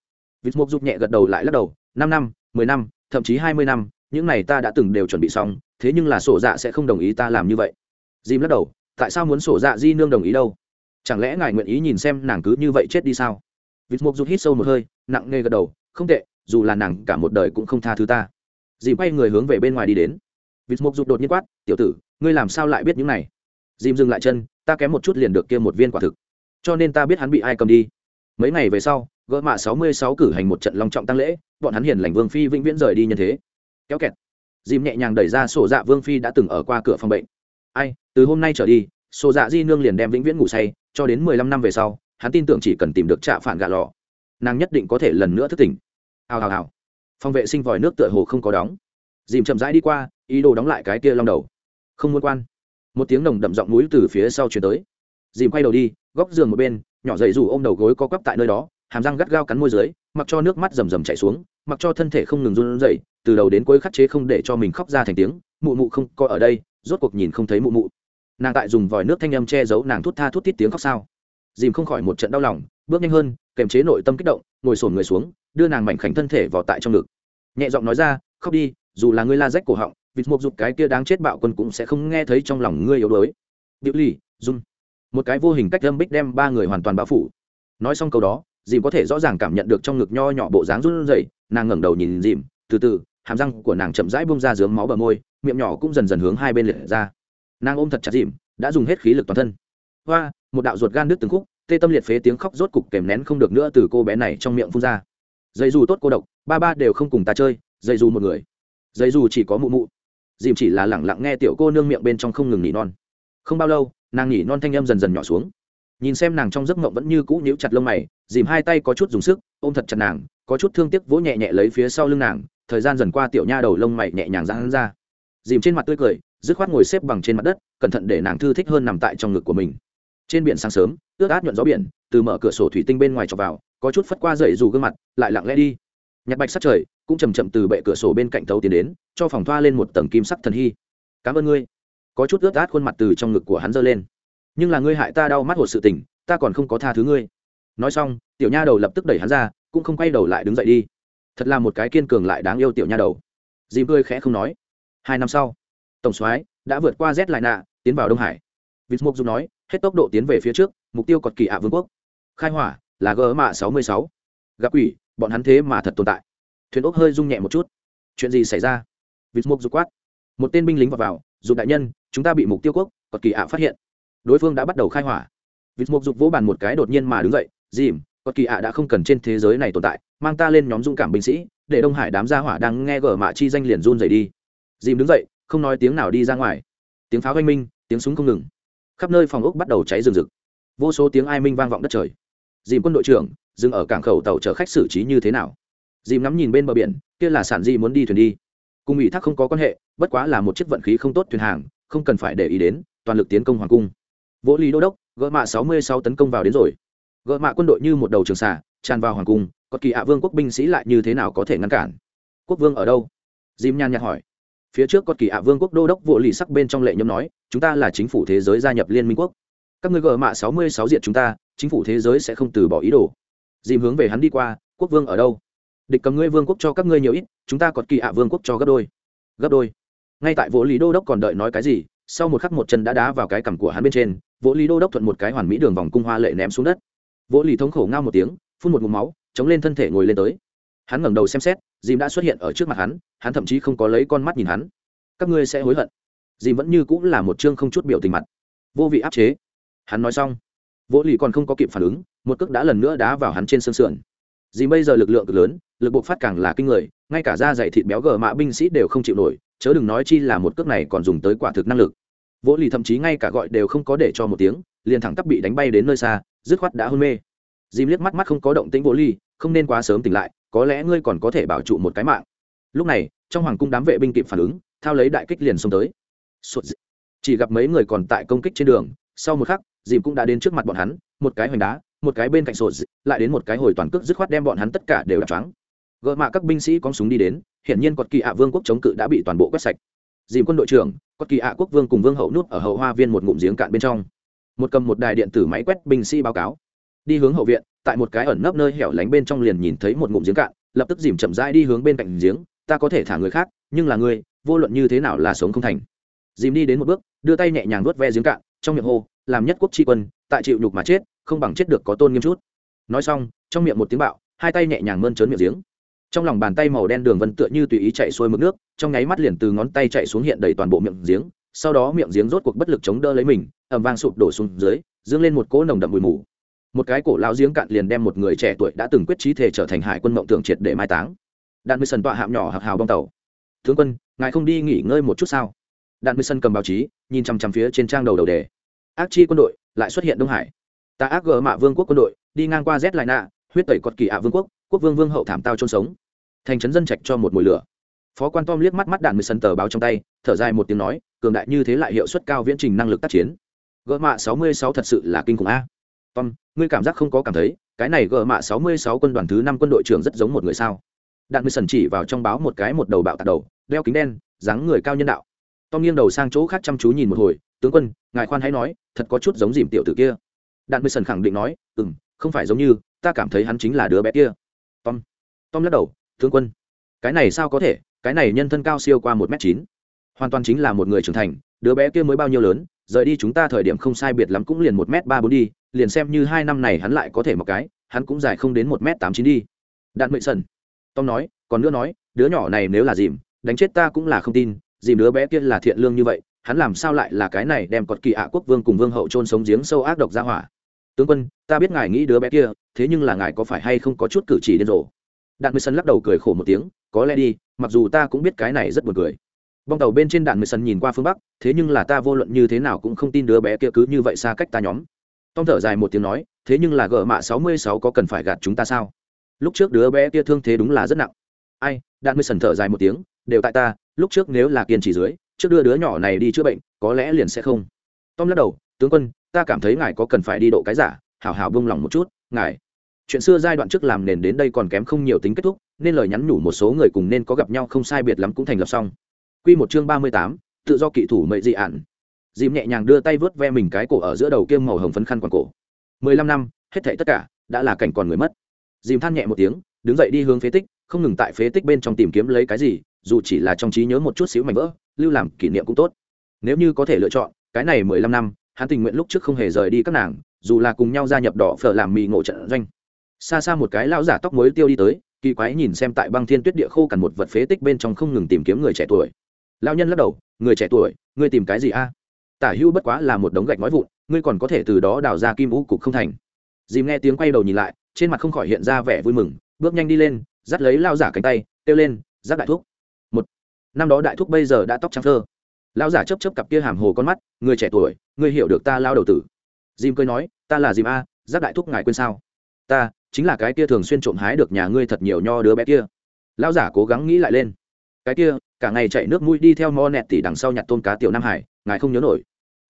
Vịt mục giúp nhẹ gật đầu lại lắc đầu, năm năm, mười năm, thậm chí hai mươi năm, những này ta đã từng đều chuẩn bị xong, thế nhưng là sổ dạ sẽ không đồng ý ta làm như vậy. Dìm lắc đầu, tại sao muốn sổ dạ di nương đồng ý đâu? Chẳng lẽ ngài nguyện ý nhìn xem nàng cứ như vậy chết đi sao? Vịt mục giúp hít sâu một hơi, nặng nề gật đầu, không tệ, dù là nàng cả một đời cũng không tha thứ ta. Dìm quay người hướng về bên ngoài đi đến. Vịt mục rụt đột nhiên quát, tiểu tử, ngươi làm sao lại biết những này? Dìm dừng lại chân, ta kém một chút liền được kia một viên quả thực. Cho nên ta biết hắn bị ai cầm đi mấy ngày về sau, gỡ mạ sáu mươi sáu cử hành một trận long trọng tăng lễ, bọn hắn hiền lành vương phi vĩnh viễn rời đi như thế. Kéo kẹt. Dìm nhẹ nhàng đẩy ra sổ dạ vương phi đã từng ở qua cửa phòng bệnh. Ai, từ hôm nay trở đi, sổ dạ di nương liền đem vĩnh viễn ngủ say, cho đến mười lăm năm về sau, hắn tin tưởng chỉ cần tìm được trạ phản gạ lò. Nàng nhất định có thể lần nữa thức tỉnh. Hào hào hào. Phòng vệ sinh vòi nước tựa hồ không có đóng. Dìm chậm rãi đi qua, ý đồ đóng lại cái kia long đầu. Không muốn quan. Một tiếng nồng đậm giọng núi từ phía sau chuyển tới. Dìm quay đầu đi góc giường một bên, nhỏ dậy dù ôm đầu gối co quắp tại nơi đó, hàm răng gắt gao cắn môi dưới, mặc cho nước mắt rầm rầm chảy xuống, mặc cho thân thể không ngừng run rẩy, từ đầu đến cuối khắc chế không để cho mình khóc ra thành tiếng, mụ mụ không có ở đây, rốt cuộc nhìn không thấy mụ mụ. Nàng tại dùng vòi nước thanh âm che giấu nàng thút tha thút tít tiếng khóc sao. Dìm không khỏi một trận đau lòng, bước nhanh hơn, kềm chế nội tâm kích động, ngồi sổn người xuống, đưa nàng mảnh khảnh thân thể vào tại trong ngực. Nhẹ giọng nói ra, khóc đi, dù là ngươi la rách cổ họng, vịt một dục cái kia đáng chết bạo quân cũng sẽ không nghe thấy trong lòng ngươi yếu đuối. Điệu lì, run một cái vô hình cách âm bích đem ba người hoàn toàn bao phủ. Nói xong câu đó, dìm có thể rõ ràng cảm nhận được trong ngực nho nhỏ bộ dáng run rẩy, nàng ngẩng đầu nhìn dìm, từ từ, hàm răng của nàng chậm rãi bung ra dướng máu bờ môi, miệng nhỏ cũng dần dần hướng hai bên liệt ra. Nàng ôm thật chặt dìm, đã dùng hết khí lực toàn thân. Hoa, một đạo ruột gan đứt từng khúc, tê tâm liệt phế tiếng khóc rốt cục kèm nén không được nữa từ cô bé này trong miệng phun ra. Dây dù tốt cô độc, ba ba đều không cùng ta chơi, dây dù một người. Dây dù chỉ có mụ mụ. Dìm chỉ là lẳng lặng nghe tiểu cô nương miệng bên trong không ngừng nỉ non không bao lâu, nàng nhỉ non thanh em dần dần nhỏ xuống. Nhìn xem nàng trong giấc mộng vẫn như cũ nhíu chặt lông mày, dìm hai tay có chút dùng sức, ôm thật chặt nàng, có chút thương tiếc vỗ nhẹ nhẹ lấy phía sau lưng nàng, thời gian dần qua tiểu nha đầu lông mày nhẹ nhàng giãn ra. Dìm trên mặt tươi cười, dứt khoát ngồi xếp bằng trên mặt đất, cẩn thận để nàng thư thích hơn nằm tại trong ngực của mình. Trên biển sáng sớm, ướt át nhuận gió biển, từ mở cửa sổ thủy tinh bên ngoài cho vào, có chút phất qua dậy dù gương mặt, lại lặng lẽ đi. Nhặt bạch sắc trời, cũng chầm chậm từ bệ cửa sổ bên cạnh thấu tiến đến, cho phòng thoa lên một tầng kim sắc thần hy. Cảm ơn ngươi có chút ướt át khuôn mặt từ trong ngực của hắn giơ lên. Nhưng là ngươi hại ta đau mắt hột sự tình, ta còn không có tha thứ ngươi. Nói xong, tiểu nha đầu lập tức đẩy hắn ra, cũng không quay đầu lại đứng dậy đi. Thật là một cái kiên cường lại đáng yêu tiểu nha đầu. Dìm cười khẽ không nói. Hai năm sau, tổng soái đã vượt qua z lại nạ, tiến vào đông hải. Vịt mục dùng nói, hết tốc độ tiến về phía trước, mục tiêu cọt kỳ ạ vương quốc. Khai hỏa là gỡ mạ sáu mươi sáu. Gặp quỷ, bọn hắn thế mà thật tồn tại. Thuyền ốc hơi rung nhẹ một chút. Chuyện gì xảy ra? Vịt mục dục quát. Một tên binh lính vào vào dục đại nhân, chúng ta bị mục tiêu quốc, cọt kỳ ạ phát hiện. Đối phương đã bắt đầu khai hỏa. Vịt mục dục vỗ bàn một cái đột nhiên mà đứng dậy, dìm, cọt kỳ ạ đã không cần trên thế giới này tồn tại, mang ta lên nhóm dũng cảm binh sĩ, để đông hải đám gia hỏa đang nghe gở mạ chi danh liền run dày đi. Dìm đứng dậy, không nói tiếng nào đi ra ngoài. Tiếng pháo oanh minh, tiếng súng không ngừng. Khắp nơi phòng ốc bắt đầu cháy rừng rực. Vô số tiếng ai minh vang vọng đất trời. Dìm quân đội trưởng, dừng ở cảng khẩu tàu chở khách xử trí như thế nào? Dìm ngắm nhìn bên bờ biển, kia là sản di muốn đi thuyền đi? Cùng ủy thác không có quan hệ, bất quá là một chiếc vận khí không tốt thuyền hàng, không cần phải để ý đến, toàn lực tiến công hoàng cung. Vỗ lý đô đốc, gỡ mạ sáu mươi sáu tấn công vào đến rồi. Gỡ mạ quân đội như một đầu trường xả tràn vào hoàng cung, có kỳ ạ vương quốc binh sĩ lại như thế nào có thể ngăn cản? Quốc vương ở đâu? Dìm nhan nhạt hỏi. Phía trước có kỳ ạ vương quốc đô đốc vỗ lì sắc bên trong lệ nhâm nói, chúng ta là chính phủ thế giới gia nhập liên minh quốc. Các ngươi gỡ mạ sáu mươi sáu diện chúng ta, chính phủ thế giới sẽ không từ bỏ ý đồ. Dìm hướng về hắn đi qua, quốc vương ở đâu? Địch cầm ngươi vương quốc cho các ngươi nhiều ít, chúng ta còn kỳ ạ vương quốc cho gấp đôi. Gấp đôi. Ngay tại vỗ lý đô đốc còn đợi nói cái gì, sau một khắc một chân đã đá vào cái cằm của hắn bên trên, vỗ lý đô đốc thuận một cái hoàn mỹ đường vòng cung hoa lệ ném xuống đất. Vỗ lý thống khổ ngao một tiếng, phun một mụm máu, chống lên thân thể ngồi lên tới. Hắn ngẩng đầu xem xét, dìm đã xuất hiện ở trước mặt hắn hắn thậm chí không có lấy con mắt nhìn hắn. Các ngươi sẽ hối hận. Dìm vẫn như cũng là một chương không chút biểu tình mặt. Vô vị áp chế. Hắn nói xong. Vỗ lì còn không có kịp phản ứng, một cước đã lần nữa đá vào hắn trên sân sườn dì bây giờ lực lượng cực lớn, lực buộc phát càng là kinh người, ngay cả da dày thịt béo gờ mạ binh sĩ đều không chịu nổi, chớ đừng nói chi là một cước này còn dùng tới quả thực năng lực. Vỗ lì thậm chí ngay cả gọi đều không có để cho một tiếng, liền thẳng tắp bị đánh bay đến nơi xa, dứt khoát đã hôn mê. Dìm liếc mắt mắt không có động tĩnh vỗ lì, không nên quá sớm tỉnh lại, có lẽ ngươi còn có thể bảo trụ một cái mạng. Lúc này, trong hoàng cung đám vệ binh kịp phản ứng, thao lấy đại kích liền xông tới. Chỉ gặp mấy người còn tại công kích trên đường, sau một khắc dìm cũng đã đến trước mặt bọn hắn, một cái hoành đá một cái bên cạnh sột lại đến một cái hồi toàn cước dứt khoát đem bọn hắn tất cả đều đập choáng. Gợ mạ các binh sĩ con súng đi đến, hiển nhiên cọt kỳ ạ vương quốc chống cự đã bị toàn bộ quét sạch. Dìm quân đội trưởng, cọt kỳ ạ quốc vương cùng vương hậu nút ở hậu hoa viên một ngụm giếng cạn bên trong. Một cầm một đài điện tử máy quét binh sĩ báo cáo. Đi hướng hậu viện, tại một cái ẩn nấp nơi hẻo lánh bên trong liền nhìn thấy một ngụm giếng cạn, lập tức dìm chậm rãi đi hướng bên cạnh giếng, ta có thể thả người khác, nhưng là ngươi, vô luận như thế nào là sống không thành. Dìm đi đến một bước, đưa tay nhẹ nhàng nuốt ve giếng cạn, trong miệng hô, làm nhất quốc tri quân, tại chịu nhục mà chết không bằng chết được có tôn nghiêm chút. Nói xong, trong miệng một tiếng bạo, hai tay nhẹ nhàng mơn trớn miệng giếng. Trong lòng bàn tay màu đen đường vân tựa như tùy ý chạy xuôi mực nước, trong nháy mắt liền từ ngón tay chạy xuống hiện đầy toàn bộ miệng giếng, sau đó miệng giếng rốt cuộc bất lực chống đỡ lấy mình ẩm vang sụp đổ xuống dưới, dương lên một cỗ nồng đậm bụi mù. Một cái cổ lao giếng cạn liền đem một người trẻ tuổi đã từng quyết trí thể trở thành hải quân mộng tưởng triệt để mai táng. Đạn mười sần tọa hạm nhỏ hạc hào bong tàu. Tướng quân, ngài không đi nghỉ ngơi một chút sao? Đạn mười sân cầm báo chí, nhìn chằm chằm phía trên trang đầu đầu đề. Ác chi quân đội, lại xuất hiện đông hải ta ác gờ mạ vương quốc quân đội, đi ngang qua z lại nạ huyết tẩy cọt kỳ ạ vương quốc quốc vương vương hậu thảm tao trôn sống. Thành trấn dân trạch cho một mùi lửa. Phó quan tom liếc mắt mắt đạn mười sân tờ báo trong tay, thở dài một tiếng nói, cường đại như thế lại hiệu suất cao viễn trình năng lực tác chiến. Gỡ mạ sáu mươi sáu thật sự là kinh khủng a. Tom, ngươi cảm giác không có cảm thấy, cái này gỡ mạ sáu mươi sáu quân đoàn thứ năm quân đội trưởng rất giống một người sao? Đạn mười sần chỉ vào trong báo một cái một đầu bạo tạt đầu, đeo kính đen, dáng người cao nhân đạo. Tom nghiêng đầu sang chỗ khác chăm chú nhìn một hồi, tướng quân, ngài khoan hãy nói, thật có chút giống dìm tiểu tử kia đạn mười sần khẳng định nói ừ m không phải giống như, ta cảm thấy hắn chính là đứa bé kia. Tom tom lắc đầu, tướng quân, cái này sao có thể, cái này nhân thân cao siêu qua một m chín, hoàn toàn chính là một người trưởng thành, đứa bé kia mới bao nhiêu lớn, rời đi chúng ta thời điểm không sai biệt lắm cũng liền một m ba bốn đi, liền xem như hai năm này hắn lại có thể một cái, hắn cũng dài không đến một m tám chín đi. Đạn mười sần, tom nói, còn nữa nói, đứa nhỏ này nếu là dìm, đánh chết ta cũng là không tin, dìm đứa bé kia là thiện lương như vậy, hắn làm sao lại là cái này đem cọt kỳ ạ quốc vương cùng vương hậu trôn sống giếng sâu ác độc ra hỏa? Tướng quân, ta biết ngài nghĩ đứa bé kia, thế nhưng là ngài có phải hay không có chút cử chỉ điên rồ? Đạn mười sân lắc đầu cười khổ một tiếng, có lẽ đi, mặc dù ta cũng biết cái này rất buồn cười. Bong tàu bên trên đạn mười sân nhìn qua phương bắc, thế nhưng là ta vô luận như thế nào cũng không tin đứa bé kia cứ như vậy xa cách ta nhóm. Tom thở dài một tiếng nói, thế nhưng là gỡ mạ sáu mươi sáu có cần phải gạt chúng ta sao? Lúc trước đứa bé kia thương thế đúng là rất nặng. Ai, đạn mười sần thở dài một tiếng, đều tại ta, lúc trước nếu là kiên trì dưới, trước đưa đứa nhỏ này đi chữa bệnh, có lẽ liền sẽ không. Tom lắc đầu, tướng quân ta cảm thấy ngài có cần phải đi độ cái giả hảo hảo bông lòng một chút ngài chuyện xưa giai đoạn trước làm nền đến đây còn kém không nhiều tính kết thúc nên lời nhắn nhủ một số người cùng nên có gặp nhau không sai biệt lắm cũng thành lập xong Quy một chương ba mươi tám, tự do kỵ thủ mệnh dị ản. Dìm nhẹ nhàng đưa tay vớt ve mình cái cổ ở giữa đầu kiêm màu hồng phấn khăn quàng cổ. Mười lăm năm, hết thảy tất cả đã là cảnh còn người mất. Dìm than nhẹ một tiếng, đứng dậy đi hướng phế tích, không ngừng tại phế tích bên trong tìm kiếm lấy cái gì, dù chỉ là trong trí nhớ một chút xíu mảnh vỡ, lưu làm kỷ niệm cũng tốt. Nếu như có thể lựa chọn, cái này mười lăm năm, hắn tình nguyện lúc trước không hề rời đi các nàng, dù là cùng nhau gia nhập đỏ phở làm mì ngộ trận doanh. Xa xa một cái lão giả tóc mới tiêu đi tới kỳ quái nhìn xem tại băng thiên tuyết địa khô cằn một vật phế tích bên trong không ngừng tìm kiếm người trẻ tuổi. Lão nhân lắc đầu người trẻ tuổi ngươi tìm cái gì a? Tả hữu bất quá là một đống gạch nói vụn ngươi còn có thể từ đó đào ra kim vũ cục không thành. Dìm nghe tiếng quay đầu nhìn lại trên mặt không khỏi hiện ra vẻ vui mừng bước nhanh đi lên dắt lấy lao giả cánh tay kêu lên dắt đại thúc. Một năm đó đại thúc bây giờ đã tóc trắng thơ lão giả chấp chấp cặp kia hàm hồ con mắt, người trẻ tuổi người hiểu được ta lao đầu tử. Dìm cười nói, ta là dìm a giáp đại thúc ngài quên sao? Ta, chính là cái kia thường xuyên trộm hái được nhà ngươi thật nhiều nho đứa bé kia. Lão giả cố gắng nghĩ lại lên, cái kia, cả ngày chạy nước mũi đi theo mo nẹt tỉ đằng sau nhặt tôm cá tiểu nam hải, ngài không nhớ nổi.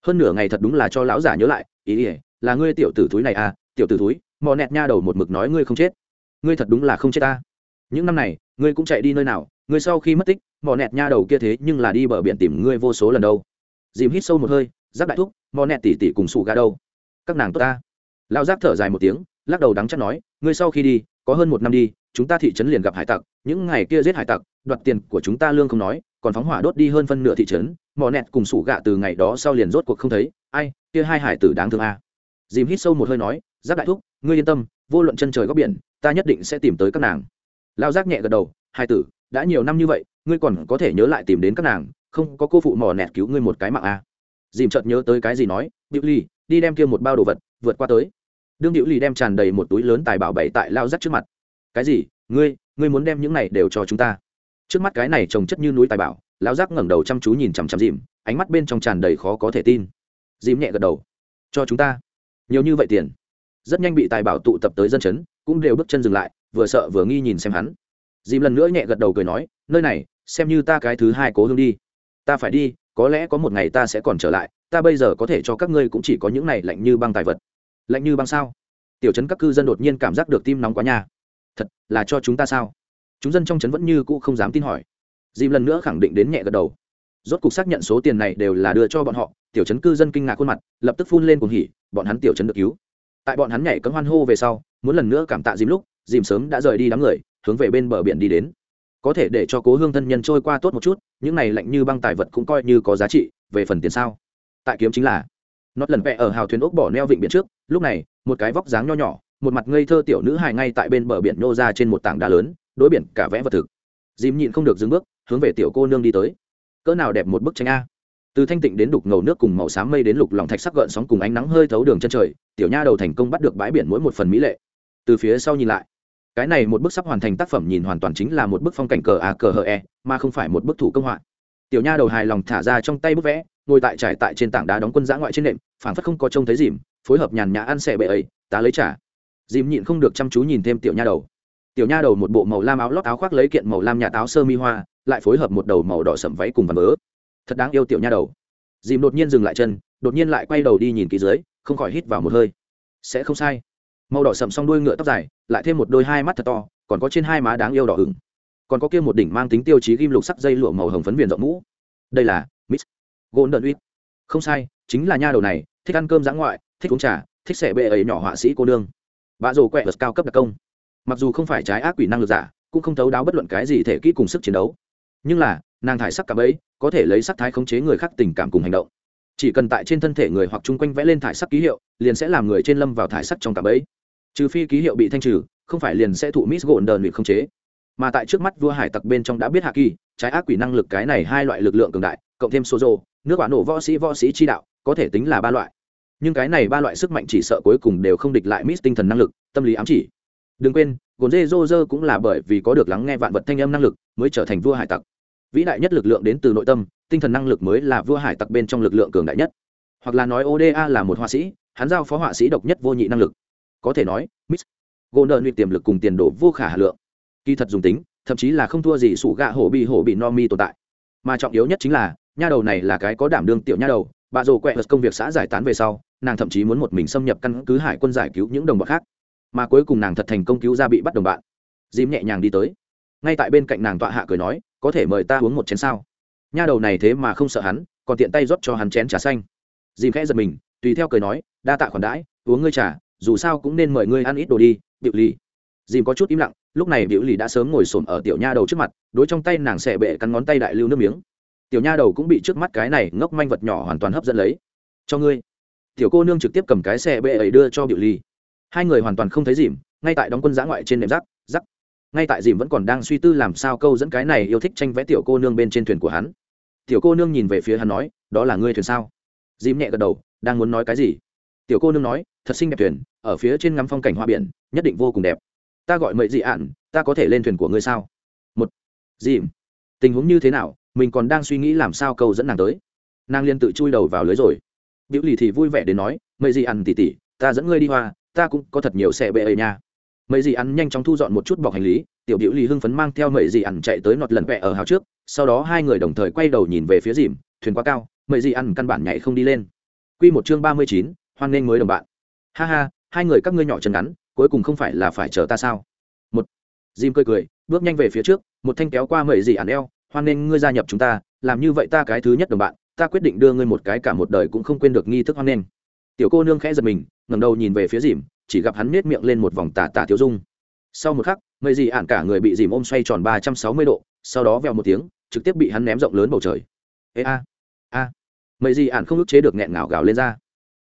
Hơn nửa ngày thật đúng là cho lão giả nhớ lại, ý ỉa là ngươi tiểu tử túi này à tiểu tử túi mò nẹt nha đầu một mực nói ngươi không chết. Ngươi thật đúng là không chết ta. Những năm này, ngươi cũng chạy đi nơi nào ngươi sau khi mất tích, mò nẹt nha đầu kia thế nhưng là đi bờ biển tìm ngươi vô số lần đâu. Dìm hít sâu một hơi giáp đại thúc, mò nẹt tỉ tỉ cùng sụ gà đâu? Các nàng tốt ta. Lão giáp thở dài một tiếng, lắc đầu đắng chắc nói, ngươi sau khi đi, có hơn một năm đi, chúng ta thị trấn liền gặp hải tặc, những ngày kia giết hải tặc, đoạt tiền của chúng ta lương không nói, còn phóng hỏa đốt đi hơn phân nửa thị trấn, mò nẹt cùng sủ gạ từ ngày đó sau liền rốt cuộc không thấy, ai, kia hai hải tử đáng thương a. À. dìm hít sâu một hơi nói giáp đại thúc, ngươi yên tâm, vô luận chân trời góc biển, ta nhất định sẽ tìm tới các nàng. Lao giác nhẹ gật đầu, hai tử đã nhiều năm như vậy, ngươi còn có thể nhớ lại tìm đến các nàng, không, có cô phụ mò nẹt cứu ngươi một cái mạng à. dìm chợt nhớ tới cái gì nói, điệu ly đi đem kia một bao đồ vật, vượt qua tới. Đương điệu ly đem tràn đầy một túi lớn tài bảo bày tại lao rắt trước mặt. Cái gì? Ngươi ngươi muốn đem những này đều cho chúng ta? Trước mắt cái này trồng chất như núi tài bảo, lao rác ngẩng đầu chăm chú nhìn chằm chằm dìm, ánh mắt bên trong tràn đầy khó có thể tin. Dìm nhẹ gật đầu. Cho chúng ta. Nhiều như vậy tiền. Rất nhanh bị tài bảo tụ tập tới dân chấn, cũng đều bước chân dừng lại, vừa sợ vừa nghi nhìn xem hắn dìm lần nữa nhẹ gật đầu cười nói, nơi này, xem như ta cái thứ hai cố hương đi. Ta phải đi, có lẽ có một ngày ta sẽ còn trở lại, ta bây giờ có thể cho các ngươi cũng chỉ có những này lạnh như băng tài vật. Lạnh như băng sao? Tiểu chấn các cư dân đột nhiên cảm giác được tim nóng quá nhà. thật, là cho chúng ta sao? Chúng dân trong trấn vẫn như cũ không dám tin hỏi. Dìm lần nữa khẳng định đến nhẹ gật đầu. Rốt cuộc xác nhận số tiền này đều là đưa cho bọn họ, tiểu chấn cư dân kinh ngạc khuôn mặt, lập tức phun lên cùng hỉ, bọn hắn tiểu chấn được cứu. Tại bọn hắn nhảy cấm hoan hô về sau, muốn lần nữa cảm tạ dìm lúc, dìm sớm đã rời đi đám người hướng về bên bờ biển đi đến. Có thể để cho cố hương thân nhân trôi qua tốt một chút, những này lạnh như băng tài vật cũng coi như có giá trị, về phần tiền sao? Tại kiếm chính là nót lần vẽ ở hào thuyền ốc bỏ neo vịnh biển trước, lúc này, một cái vóc dáng nho nhỏ, một mặt ngây thơ tiểu nữ hài ngay tại bên bờ biển nhô ra trên một tảng đá lớn, đối biển cả vẽ vật thực. Dìm nhịn không được dừng bước, hướng về tiểu cô nương đi tới. Cỡ nào đẹp một bức tranh a. Từ thanh tịnh đến đục ngầu nước cùng màu xám mây đến lục lòng thạch sắc gợn sóng cùng ánh nắng hơi thấu đường chân trời, tiểu nha đầu thành công bắt được bãi biển mỗi một phần mỹ lệ. Từ phía sau nhìn lại cái này một bức sắp hoàn thành tác phẩm nhìn hoàn toàn chính là một bức phong cảnh cờ a, cờ hờ e mà không phải một bức thủ công họa. Tiểu nha đầu hài lòng thả ra trong tay bức vẽ, ngồi tại trải tại trên tảng đá đóng quân giã ngoại trên nệm, phảng phất không có trông thấy dìm, phối hợp nhàn nhã ăn xẻ bệ ấy, tá lấy trả dìm nhịn không được chăm chú nhìn thêm tiểu nha đầu. Tiểu nha đầu một bộ màu lam áo lót áo khoác lấy kiện màu lam nhà táo sơ mi hoa, lại phối hợp một đầu màu đỏ sậm váy cùng vằn vớ thật đáng yêu tiểu nha đầu. Dìm đột nhiên dừng lại chân, đột nhiên lại quay đầu đi nhìn kỹ dưới, không khỏi hít vào một hơi. Sẽ không sai màu đỏ sậm xong đuôi ngựa tóc dài, lại thêm một đôi hai mắt thật to, còn có trên hai má đáng yêu đỏ hừng còn có kia một đỉnh mang tính tiêu chí ghim lục sắc dây lụa màu hồng phấn viền rộng mũ. Đây là miss golden week. Không sai, chính là nha đầu này, thích ăn cơm giã ngoại, thích uống trà, thích xẻ bệ ấy nhỏ họa sĩ cô đương bà rồ quẹ vật cao cấp đặc công. Mặc dù không phải trái ác quỷ năng lực giả, cũng không thấu đáo bất luận cái gì thể kỹ cùng sức chiến đấu. Nhưng là, nàng thải sắc cảm ấy có thể lấy sắc thái khống chế người khác tình cảm cùng hành động. Chỉ cần tại trên thân thể người hoặc chung quanh vẽ lên thải sắc ký hiệu, liền sẽ làm người trên lâm vào thải sắc trong cảm ấy trừ phi ký hiệu bị thanh trừ, không phải liền sẽ thụ miss gộn đờn bị không chế. Mà tại trước mắt vua hải tặc bên trong đã biết hạ kỳ, trái ác quỷ năng lực cái này hai loại lực lượng cường đại, cộng thêm số rô nước quả nổ võ sĩ võ sĩ chi đạo, có thể tính là ba loại. Nhưng cái này ba loại sức mạnh chỉ sợ cuối cùng đều không địch lại miss tinh thần năng lực, tâm lý ám chỉ. Đừng quên gồn dê dô dơ cũng là bởi vì có được lắng nghe vạn vật thanh âm năng lực, mới trở thành vua hải tặc. Vĩ đại nhất lực lượng đến từ nội tâm, tinh thần năng lực mới là vua hải tặc bên trong lực lượng cường đại nhất. Hoặc là nói oda là một họa sĩ, hắn giao phó họa sĩ độc nhất vô nhị năng lực có thể nói, miss gồn đợn tiềm lực cùng tiền đồ vô khả hà lượng. Kỳ thật dùng tính, thậm chí là không thua gì sủ gạ hổ bị hổ bị no mi tồn tại. Mà trọng yếu nhất chính là, nha đầu này là cái có đảm đương tiểu nha đầu, bà rồ quẹ công việc xã giải tán về sau, nàng thậm chí muốn một mình xâm nhập căn cứ hải quân giải cứu những đồng bọn khác. Mà cuối cùng nàng thật thành công cứu ra bị bắt đồng bạn. Dìm nhẹ nhàng đi tới. Ngay tại bên cạnh nàng tọa hạ cười nói, có thể mời ta uống một chén sao? Nha đầu này thế mà không sợ hắn, còn tiện tay rót cho hắn chén trà xanh. Dìm khẽ giật mình, tùy theo cười nói, đa tạ khoản đãi, uống ngươi trà dù sao cũng nên mời ngươi ăn ít đồ đi, biểu lì. Dìm có chút im lặng, lúc này biểu lì đã sớm ngồi xổm ở tiểu nha đầu trước mặt, đối trong tay nàng xẻ bệ cắn ngón tay đại lưu nước miếng. Tiểu nha đầu cũng bị trước mắt cái này ngốc manh vật nhỏ hoàn toàn hấp dẫn lấy. Cho ngươi. Tiểu cô nương trực tiếp cầm cái xe bệ ấy đưa cho Biểu ly hai người hoàn toàn không thấy dìm, ngay tại đóng quân giã ngoại trên nệm rắc rắc ngay tại dìm vẫn còn đang suy tư làm sao câu dẫn cái này yêu thích tranh vẽ tiểu cô nương bên trên thuyền của hắn. Tiểu cô nương nhìn về phía hắn nói, đó là ngươi thuyền sao? Dìm nhẹ gật đầu, đang muốn nói cái gì? Tiểu cô nương nói thật xinh đẹp thuyền, ở phía trên ngắm phong cảnh hoa biển, nhất định vô cùng đẹp. Ta gọi mậy dị ạn ta có thể lên thuyền của ngươi sao? Một. Dìm. Tình huống như thế nào? Mình còn đang suy nghĩ làm sao câu dẫn nàng tới. Nàng liên tự chui đầu vào lưới rồi. Biểu lì thì vui vẻ đến nói, mậy dị ạn tỉ tỉ, ta dẫn ngươi đi hoa, ta cũng có thật nhiều xe bệ ấy nha. Mấy dị ăn nhanh chóng thu dọn một chút bọc hành lý, tiểu biểu lì hưng phấn mang theo mấy dị ăn chạy tới nọt lần vẹ ở hào trước, sau đó hai người đồng thời quay đầu nhìn về phía dìm, thuyền quá cao mấy dị ăn căn bản nhảy không đi lên. Q một chương ba mươi chín, hoan nghênh mới đồng bạn ha ha, hai người các ngươi nhỏ chân ngắn, cuối cùng không phải là phải chờ ta sao? Một dìm cười cười, bước nhanh về phía trước, một thanh kéo qua mẩy dì ản eo, hoan nghênh ngươi gia nhập chúng ta, làm như vậy ta cái thứ nhất đồng bạn, ta quyết định đưa ngươi một cái cả một đời cũng không quên được nghi thức hoan nghênh. Tiểu cô nương khẽ giật mình, ngẩng đầu nhìn về phía dìm chỉ gặp hắn nết miệng lên một vòng tà tà thiếu dung. Sau một khắc mây dì ạn cả người bị dìm ôm xoay tròn ba trăm sáu mươi độ, sau đó vèo một tiếng, trực tiếp bị hắn ném rộng lớn bầu trời. Ê a a. Mây dì ạn không ức chế được nghẹn ngào gào lên ra.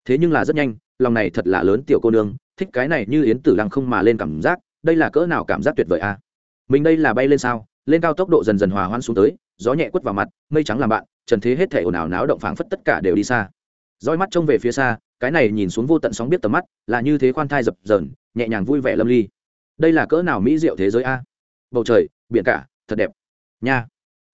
Thế nhưng là rất nhanh lòng này thật là lớn tiểu cô nương, thích cái này như yến tử lăng không mà lên cảm giác, đây là cỡ nào cảm giác tuyệt vời a mình đây là bay lên sao? Lên cao tốc độ dần dần hòa hoãn xuống tới, gió nhẹ quất vào mặt, mây trắng làm bạn, trần thế hết thể ồn ào náo động phảng phất tất cả đều đi xa. Roi mắt trông về phía xa, cái này nhìn xuống vô tận sóng biết tầm mắt, là như thế khoan thai dập dờn, nhẹ nhàng vui vẻ lâm ly. Đây là cỡ nào mỹ diệu thế giới a? Bầu trời, biển cả, thật đẹp. Nha,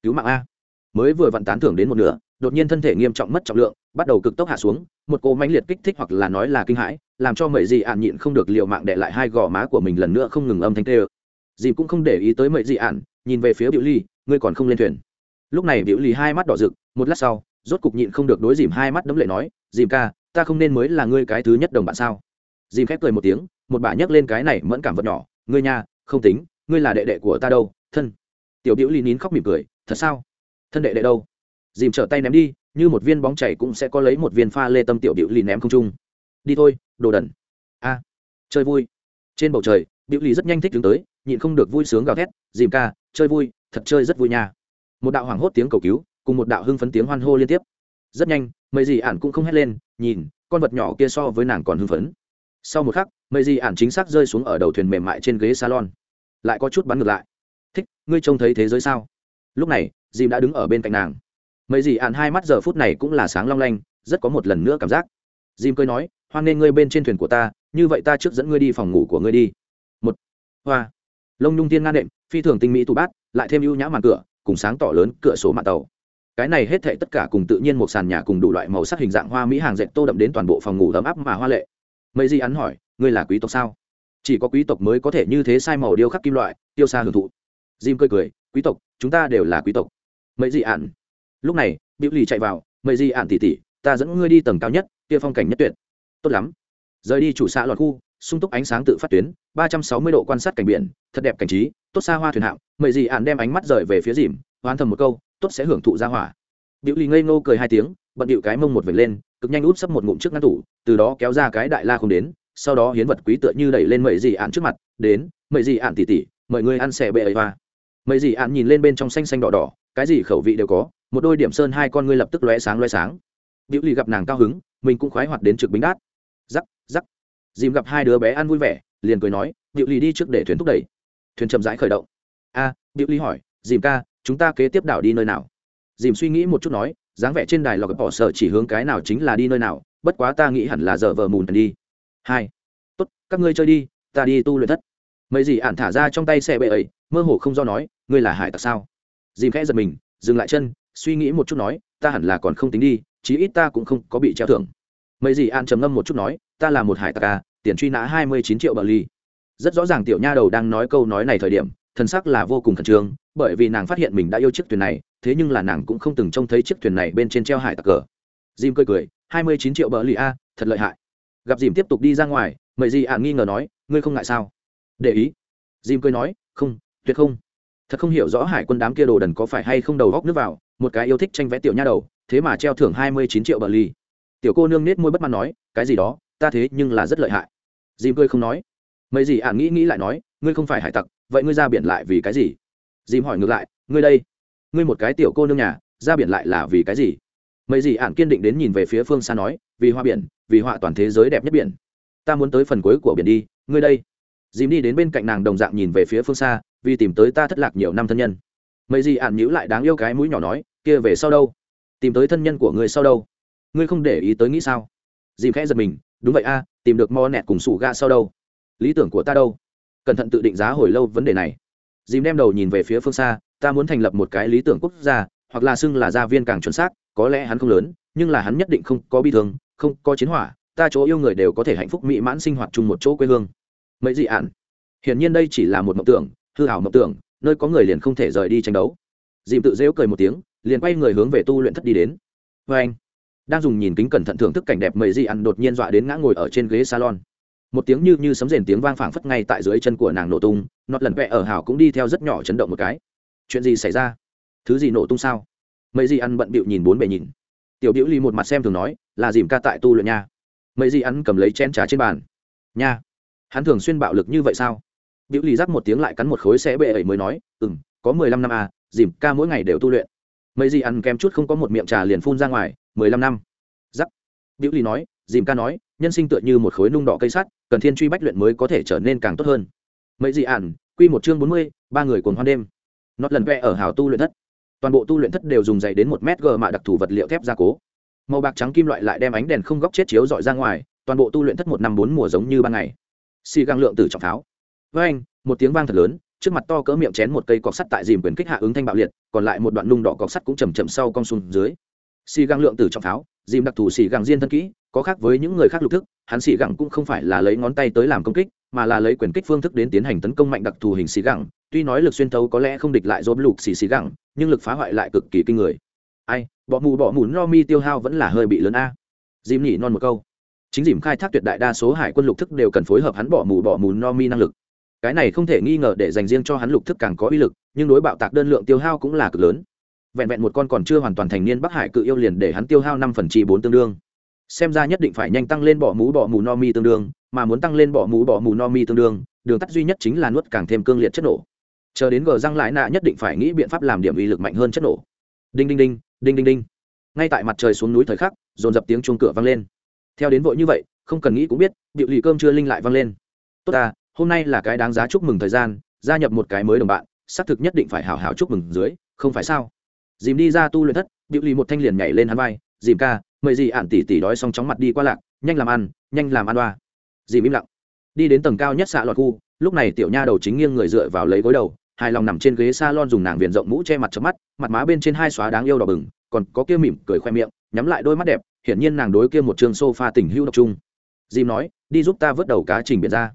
cứu mạng a. Mới vừa vặn tán thưởng đến một nửa, đột nhiên thân thể nghiêm trọng mất trọng lượng bắt đầu cực tốc hạ xuống, một cô mãnh liệt kích thích hoặc là nói là kinh hãi, làm cho mậy dị ạn nhịn không được liệu mạng để lại hai gò má của mình lần nữa không ngừng âm thanh tê ơ. Dì cũng không để ý tới mậy dị ạn nhìn về phía biểu ly, ngươi còn không lên thuyền? Lúc này biểu ly hai mắt đỏ rực, một lát sau, rốt cục nhịn không được đối dìm hai mắt đấm lệ nói, dìm ca, ta không nên mới là ngươi cái thứ nhất đồng bạn sao? Dìm khép cười một tiếng, một bà nhấc lên cái này mẫn cảm vật nhỏ, ngươi nha, không tính, ngươi là đệ đệ của ta đâu, thân. Tiểu biểu ly nín khóc mỉm cười, thật sao? Thân đệ đệ đâu? Dìm trở tay ném đi như một viên bóng chảy cũng sẽ có lấy một viên pha lê tâm tiểu biểu lì ném không trung. Đi thôi, đồ đần. A, chơi vui. Trên bầu trời, biểu lì rất nhanh thích đứng tới, nhịn không được vui sướng gào thét, dìm ca, chơi vui, thật chơi rất vui nha. Một đạo hoảng hốt tiếng cầu cứu, cùng một đạo hưng phấn tiếng hoan hô liên tiếp. Rất nhanh mấy gì ản cũng không hét lên, nhìn, con vật nhỏ kia so với nàng còn hưng phấn. Sau một khắc mấy gì ản chính xác rơi xuống ở đầu thuyền mềm mại trên ghế salon. Lại có chút bắn ngược lại. Thích, ngươi trông thấy thế giới sao? Lúc này, dìm đã đứng ở bên cạnh nàng mấy gì ạn hai mắt giờ phút này cũng là sáng long lanh, rất có một lần nữa cảm giác. Dìm cười nói, hoan nghênh ngươi bên trên thuyền của ta, như vậy ta trước dẫn ngươi đi phòng ngủ của ngươi đi. Một, hoa. Lông nhung tiên nga nệm phi thường tinh mỹ tủ bát, lại thêm ưu nhã màn cửa, cùng sáng tỏ lớn cửa sổ mạng tàu. Cái này hết thệ tất cả cùng tự nhiên một sàn nhà cùng đủ loại màu sắc hình dạng hoa mỹ hàng dệt tô đậm đến toàn bộ phòng ngủ ấm áp mà hoa lệ. Mấy gì ắn hỏi, ngươi là quý tộc sao? Chỉ có quý tộc mới có thể như thế sai màu điêu khắc kim loại, tiêu xa hưởng thụ. Jim cười cười, quý tộc, chúng ta đều là quý tộc. Mấy gì ạn lúc này biểu lì chạy vào mời di ạn tỉ tỉ ta dẫn ngươi đi tầng cao nhất, kia phong cảnh nhất tuyệt. Tốt lắm. Rời đi chủ xã lọt khu, sung túc ánh sáng tự phát tuyến, ba trăm sáu mươi độ quan sát cảnh biển, thật đẹp cảnh trí, tốt xa hoa thuyền hạm mời gì ạn đem ánh mắt rời về phía dìm hoán thầm một câu, tốt sẽ hưởng thụ ra hỏa. Biểu lì ngây ngô cười hai tiếng, bận điệu cái mông một vệt lên, cực nhanh út sấp một ngụm trước ngăn tủ, từ đó kéo ra cái đại la không đến, sau đó hiến vật quý tựa như đẩy lên mời dị ạn trước mặt, đến mời dị ạn tỉ tỉ mời người ăn xẻ bệ ấy hoa. Mời dị ạn nhìn lên bên trong xanh xanh đỏ đỏ, cái gì khẩu vị đều có một đôi điểm sơn hai con ngươi lập tức lóe sáng lóe sáng. Biểu lì gặp nàng cao hứng mình cũng khoái hoạt đến trực bính đát. Giắc giắc dìm gặp hai đứa bé ăn vui vẻ liền cười nói biểu lì đi trước để thuyền thúc đẩy. Thuyền chậm rãi khởi động. A à, biểu lì hỏi dìm ca chúng ta kế tiếp đảo đi nơi nào? Dìm suy nghĩ một chút nói dáng vẻ trên đài lò gặp bỏ sợ chỉ hướng cái nào chính là đi nơi nào bất quá ta nghĩ hẳn là giờ vờ mùn đi. Hai. Tốt các ngươi chơi đi ta đi tu luyện thất. Mấy gì ản thả ra trong tay xe bệ ấy mơ hồ không do nói ngươi là hải tặc sao? Dìm khẽ giật mình dừng lại chân suy nghĩ một chút nói, ta hẳn là còn không tính đi, chí ít ta cũng không có bị treo thưởng. Mấy gì an trầm ngâm một chút nói, ta là một hải tặc à tiền truy nã hai mươi chín triệu bờ ly. Rất rõ ràng tiểu nha đầu đang nói câu nói này thời điểm, thần sắc là vô cùng khẩn trương, bởi vì nàng phát hiện mình đã yêu chiếc thuyền này, thế nhưng là nàng cũng không từng trông thấy chiếc thuyền này bên trên treo hải tặc cờ. Dìm cười cười, hai mươi chín triệu bờ lì a à, thật lợi hại. Gặp dìm tiếp tục đi ra ngoài mậy gì ạn nghi ngờ nói, ngươi không ngại sao? Để ý. Dìm cười nói, không, tuyệt không. Thật không hiểu rõ hải quân đám kia đồ đần có phải hay không đầu góc nước vào một cái yêu thích tranh vẽ tiểu nha đầu, thế mà treo thưởng hai mươi chín triệu bờ ly tiểu cô nương nết môi bất mặt nói, cái gì đó, ta thế nhưng là rất lợi hại. Dìm cười không nói. Mấy gì ạn nghĩ nghĩ lại nói, ngươi không phải hải tặc, vậy ngươi ra biển lại vì cái gì? Dìm hỏi ngược lại, ngươi đây, ngươi một cái tiểu cô nương nhà, ra biển lại là vì cái gì? Mấy gì ạn kiên định đến nhìn về phía phương xa nói, vì hoa biển, vì họa toàn thế giới đẹp nhất biển. Ta muốn tới phần cuối của biển đi, ngươi đây. Dìm đi đến bên cạnh nàng đồng dạng nhìn về phía phương xa, vì tìm tới ta thất lạc nhiều năm thân nhân. Mấy gì ạn nhữ lại đáng yêu cái mũi nhỏ nói kia về sau đâu? Tìm tới thân nhân của ngươi sau đâu? Ngươi không để ý tới nghĩ sao? Dìm khẽ giật mình, đúng vậy a, tìm được mo nẹt cùng sủ ga sau đâu? Lý tưởng của ta đâu? Cẩn thận tự định giá hồi lâu vấn đề này. Dìm đem đầu nhìn về phía phương xa, ta muốn thành lập một cái lý tưởng quốc gia, hoặc là xưng là gia viên càng chuẩn xác, có lẽ hắn không lớn, nhưng là hắn nhất định không có bi thương, không có chiến hỏa, ta chỗ yêu người đều có thể hạnh phúc mỹ mãn sinh hoạt chung một chỗ quê hương. Mấy dị ạn hiển nhiên đây chỉ là một mộng tưởng, hư hảo mộng tưởng, nơi có người liền không thể rời đi tranh đấu. Dìm tự dễu cười một tiếng liền quay người hướng về tu luyện thất đi đến. Vê anh, đang dùng nhìn kính cẩn thận thưởng thức cảnh đẹp mầy di ăn đột nhiên dọa đến ngã ngồi ở trên ghế salon. Một tiếng như như sấm rền tiếng vang phảng phất ngay tại dưới chân của nàng nổ tung, nọt lần vẽ ở hảo cũng đi theo rất nhỏ chấn động một cái. Chuyện gì xảy ra? Thứ gì nổ tung sao? Mấy gì ăn bận bịu nhìn bốn bề nhìn. Tiểu biểu ly một mặt xem thường nói, là dìm ca tại tu luyện nha. Mấy gì ăn cầm lấy chén trà trên bàn. Nha, hắn thường xuyên bạo lực như vậy sao? Biểu ly rắc một tiếng lại cắn một khối xe bệ ấy mới nói ừ m có mười lăm năm à dìm ca mỗi ngày đều tu luyện mấy gì ăn kem chút không có một miệng trà liền phun ra ngoài, mười lăm năm. Giắc. Biểu ly nói, dìm ca nói, nhân sinh tựa như một khối nung đỏ cây sắt, cần thiên truy bách luyện mới có thể trở nên càng tốt hơn. Mấy gì ạn quy một chương bốn mươi, ba người cùng hoan đêm. Nót lần vẽ ở hào tu luyện thất. Toàn bộ tu luyện thất đều dùng dày đến một mét g mạ đặc thù vật liệu thép gia cố. Màu bạc trắng kim loại lại đem ánh đèn không góc chết chiếu dọi ra ngoài, toàn bộ tu luyện thất một năm bốn mùa giống như ban ngày. Xì găng lượng từ trọng tháo. với anh một tiếng vang thật lớn trước mặt to cỡ miệng chén một cây cọc sắt tại dìm quyền kích hạ ứng thanh bạo liệt, còn lại một đoạn nung đỏ cọc sắt cũng chầm chậm sau cong xuống dưới. Xì găng lượng từ trọng pháo, dìm đặc thù xì găng diên thân kỹ, có khác với những người khác lục thức, hắn xì găng cũng không phải là lấy ngón tay tới làm công kích, mà là lấy quyền kích phương thức đến tiến hành tấn công mạnh đặc thù hình xì găng. Tuy nói lực xuyên thấu có lẽ không địch lại dốt lục xì xì găng, nhưng lực phá hoại lại cực kỳ kinh người. Ai, bọ mù bọ mù no mi tiêu hao vẫn là hơi bị lớn a. Dìm nhỉ non một câu. Chính dìm khai thác tuyệt đại đa số hải quân lục thức đều cần phối hợp hắn bỏ mù bỏ mù no mi năng lực cái này không thể nghi ngờ để dành riêng cho hắn lục thức càng có uy lực, nhưng đối bạo tạc đơn lượng tiêu hao cũng là cực lớn. Vẹn vẹn một con còn chưa hoàn toàn thành niên bắc hải cự yêu liền để hắn tiêu hao năm phần chi bốn tương đương. Xem ra nhất định phải nhanh tăng lên bỏ mũ bỏ mù no mi tương đương, mà muốn tăng lên bỏ mũ bỏ mù no mi tương đương, đường tắt duy nhất chính là nuốt càng thêm cương liệt chất nổ. Chờ đến gờ răng lại nạ nhất định phải nghĩ biện pháp làm điểm uy lực mạnh hơn chất nổ. Đinh đinh đinh đinh đinh đinh. Ngay tại mặt trời xuống núi thời khắc, dồn dập tiếng chuông cửa vang lên. Theo đến vội như vậy, không cần nghĩ cũng biết, điệu lì cơm chưa linh lại vang lên. Tốt à hôm nay là cái đáng giá chúc mừng thời gian, gia nhập một cái mới đồng bạn, xác thực nhất định phải hào hào chúc mừng dưới, không phải sao? Dìm đi ra tu luyện thất, điệu lì một thanh liền nhảy lên hắn vai, dìm ca mời gì ạn tỉ tỉ đói xong chóng mặt đi qua lạc, nhanh làm ăn, nhanh làm ăn đoa dìm im lặng. Đi đến tầng cao nhất xạ lọt khu, lúc này tiểu nha đầu chính nghiêng người dựa vào lấy gối đầu, hài lòng nằm trên ghế salon dùng nàng viền rộng mũ che mặt chớp mắt, mặt má bên trên hai xóa đáng yêu đỏ bừng, còn có kia mỉm cười khoe miệng, nhắm lại đôi mắt đẹp, hiển nhiên nàng đối kia một trường sofa tình hưu độc trung dìm nói, đi giúp ta vớt đầu cá trình biển ra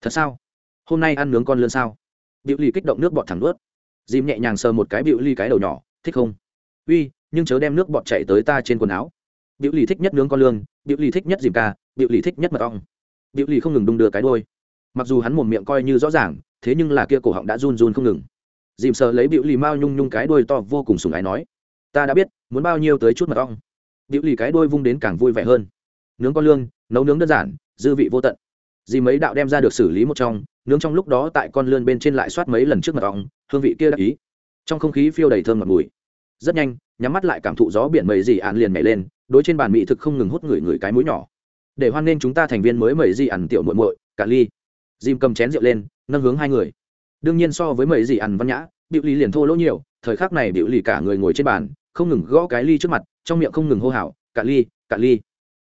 thật sao? Hôm nay ăn nướng con lươn sao? Biểu ly kích động nước bọt thẳng ướt dìm nhẹ nhàng sờ một cái biểu ly cái đầu nhỏ, thích không? Uy, nhưng chớ đem nước bọt chạy tới ta trên quần áo. Biểu lì thích nhất nướng con lươn, biểu lì thích nhất dìm ca, biểu lì thích nhất mật ong. Biểu lì không ngừng đung đưa cái đôi. Mặc dù hắn mồm miệng coi như rõ ràng, thế nhưng là kia cổ họng đã run run không ngừng. Dìm sờ lấy biểu lì mao nhung nhung cái đôi to vô cùng sùng ái nói, ta đã biết, muốn bao nhiêu tới chút mật ong. Biểu lì cái đôi vung đến càng vui vẻ hơn. Nướng con lương nấu nướng đơn giản, dư vị vô tận dì mấy đạo đem ra được xử lý một trong, nướng trong lúc đó tại con lươn bên trên lại soát mấy lần trước mặt ong, hương vị kia đắc ý. Trong không khí phiêu đầy thơm ngọt mùi rất nhanh, nhắm mắt lại cảm thụ gió biển mầy dị ạn liền nhảy lên, đối trên bàn mỹ thực không ngừng hút người người cái mũi nhỏ. Để hoan nghênh chúng ta thành viên mới mầy dị ạn tiểu muội muội, cả ly. Dìm cầm chén rượu lên, nâng hướng hai người. Đương nhiên so với mầy dị ạn văn nhã, biểu ly liền thô lỗ nhiều, thời khắc này biểu lì cả người ngồi trên bàn, không ngừng gõ cái ly trước mặt, trong miệng không ngừng hô hào, cả ly cả ly.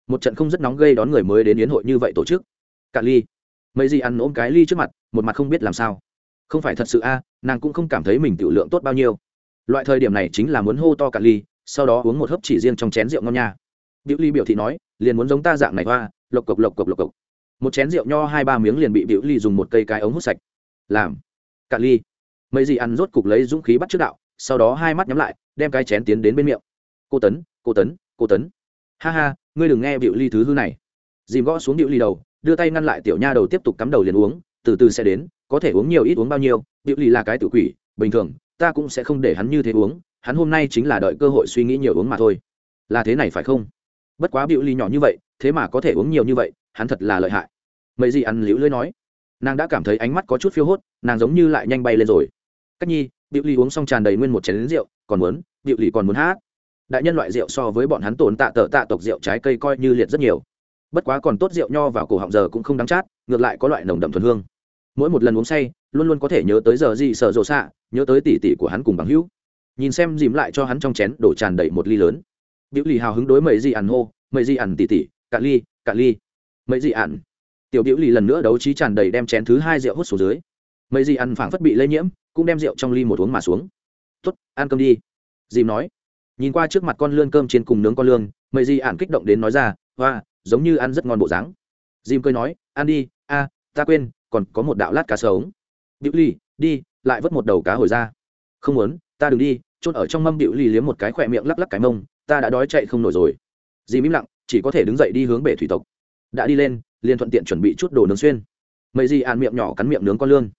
Một trận không rất nóng gây đón người mới đến yến hội như vậy tổ chức cả ly. Mấy gì ăn ôm cái ly trước mặt, một mặt không biết làm sao. Không phải thật sự a, nàng cũng không cảm thấy mình tiểu lượng tốt bao nhiêu. Loại thời điểm này chính là muốn hô to cả ly, sau đó uống một hớp chỉ riêng trong chén rượu ngon nha. Biểu ly biểu thị nói, liền muốn giống ta dạng này hoa, lộc cộc lộc cộc lộc cộc. Một chén rượu nho hai ba miếng liền bị biểu ly dùng một cây cái ống hút sạch. Làm. Cả ly. Mấy gì ăn rốt cục lấy dũng khí bắt trước đạo, sau đó hai mắt nhắm lại, đem cái chén tiến đến bên miệng. Cô tấn cô tấn cô tấn. Ha ha, ngươi đừng nghe biểu ly thứ hư này. Dìm gõ xuống biểu ly đầu đưa tay ngăn lại tiểu nha đầu tiếp tục cắm đầu liền uống, từ từ sẽ đến, có thể uống nhiều ít uống bao nhiêu điệu lì là cái tự quỷ, bình thường, ta cũng sẽ không để hắn như thế uống, hắn hôm nay chính là đợi cơ hội suy nghĩ nhiều uống mà thôi. Là thế này phải không? Bất quá điệu lì nhỏ như vậy, thế mà có thể uống nhiều như vậy, hắn thật là lợi hại. Mấy gì ăn liễu lưỡi nói. Nàng đã cảm thấy ánh mắt có chút phiêu hốt, nàng giống như lại nhanh bay lên rồi. Cách nhi điệu lì uống xong tràn đầy nguyên một chén lính rượu, còn muốn điệu lì còn muốn hát. Đại nhân loại rượu so với bọn hắn tồn tạ tờ tạ tộc rượu trái cây coi như liệt rất nhiều bất quá còn tốt rượu nho vào cổ họng giờ cũng không đáng chát, ngược lại có loại nồng đậm thuần hương. Mỗi một lần uống say, luôn luôn có thể nhớ tới giờ gì sợ rộ xạ, nhớ tới tỉ tỉ của hắn cùng bằng hữu. Nhìn xem dìm lại cho hắn trong chén đổ tràn đầy một ly lớn. Biểu lì hào hứng đối mấy gì ăn hô mấy gì ăn tỉ tỉ cả ly cả ly. Mấy gì ăn. tiểu biểu lì lần nữa đấu trí tràn đầy đem chén thứ hai rượu hút xuống dưới. Mấy gì ăn phảng phất bị lây nhiễm, cũng đem rượu trong ly một uống mà xuống. Tuất ăn cơm đi. Dìm nói. Nhìn qua trước mặt con lươn cơm trên cùng nướng con lương mấy gì ăn kích động đến nói ra, hoa giống như ăn rất ngon bộ dáng. Dìm cười nói, ăn đi, a, ta quên, còn có một đạo lát cá sống Diệu ly đi, lại vớt một đầu cá hồi ra. Không muốn, ta đừng đi chôn ở trong mâm. Diệu ly liếm một cái khỏe miệng lắc lắc cái mông, ta đã đói chạy không nổi rồi. Jim im lặng, chỉ có thể đứng dậy đi hướng bể thủy tộc. Đã đi lên, liền thuận tiện chuẩn bị chút đồ nướng xuyên. Mấy gì ăn miệng nhỏ cắn miệng nướng con lương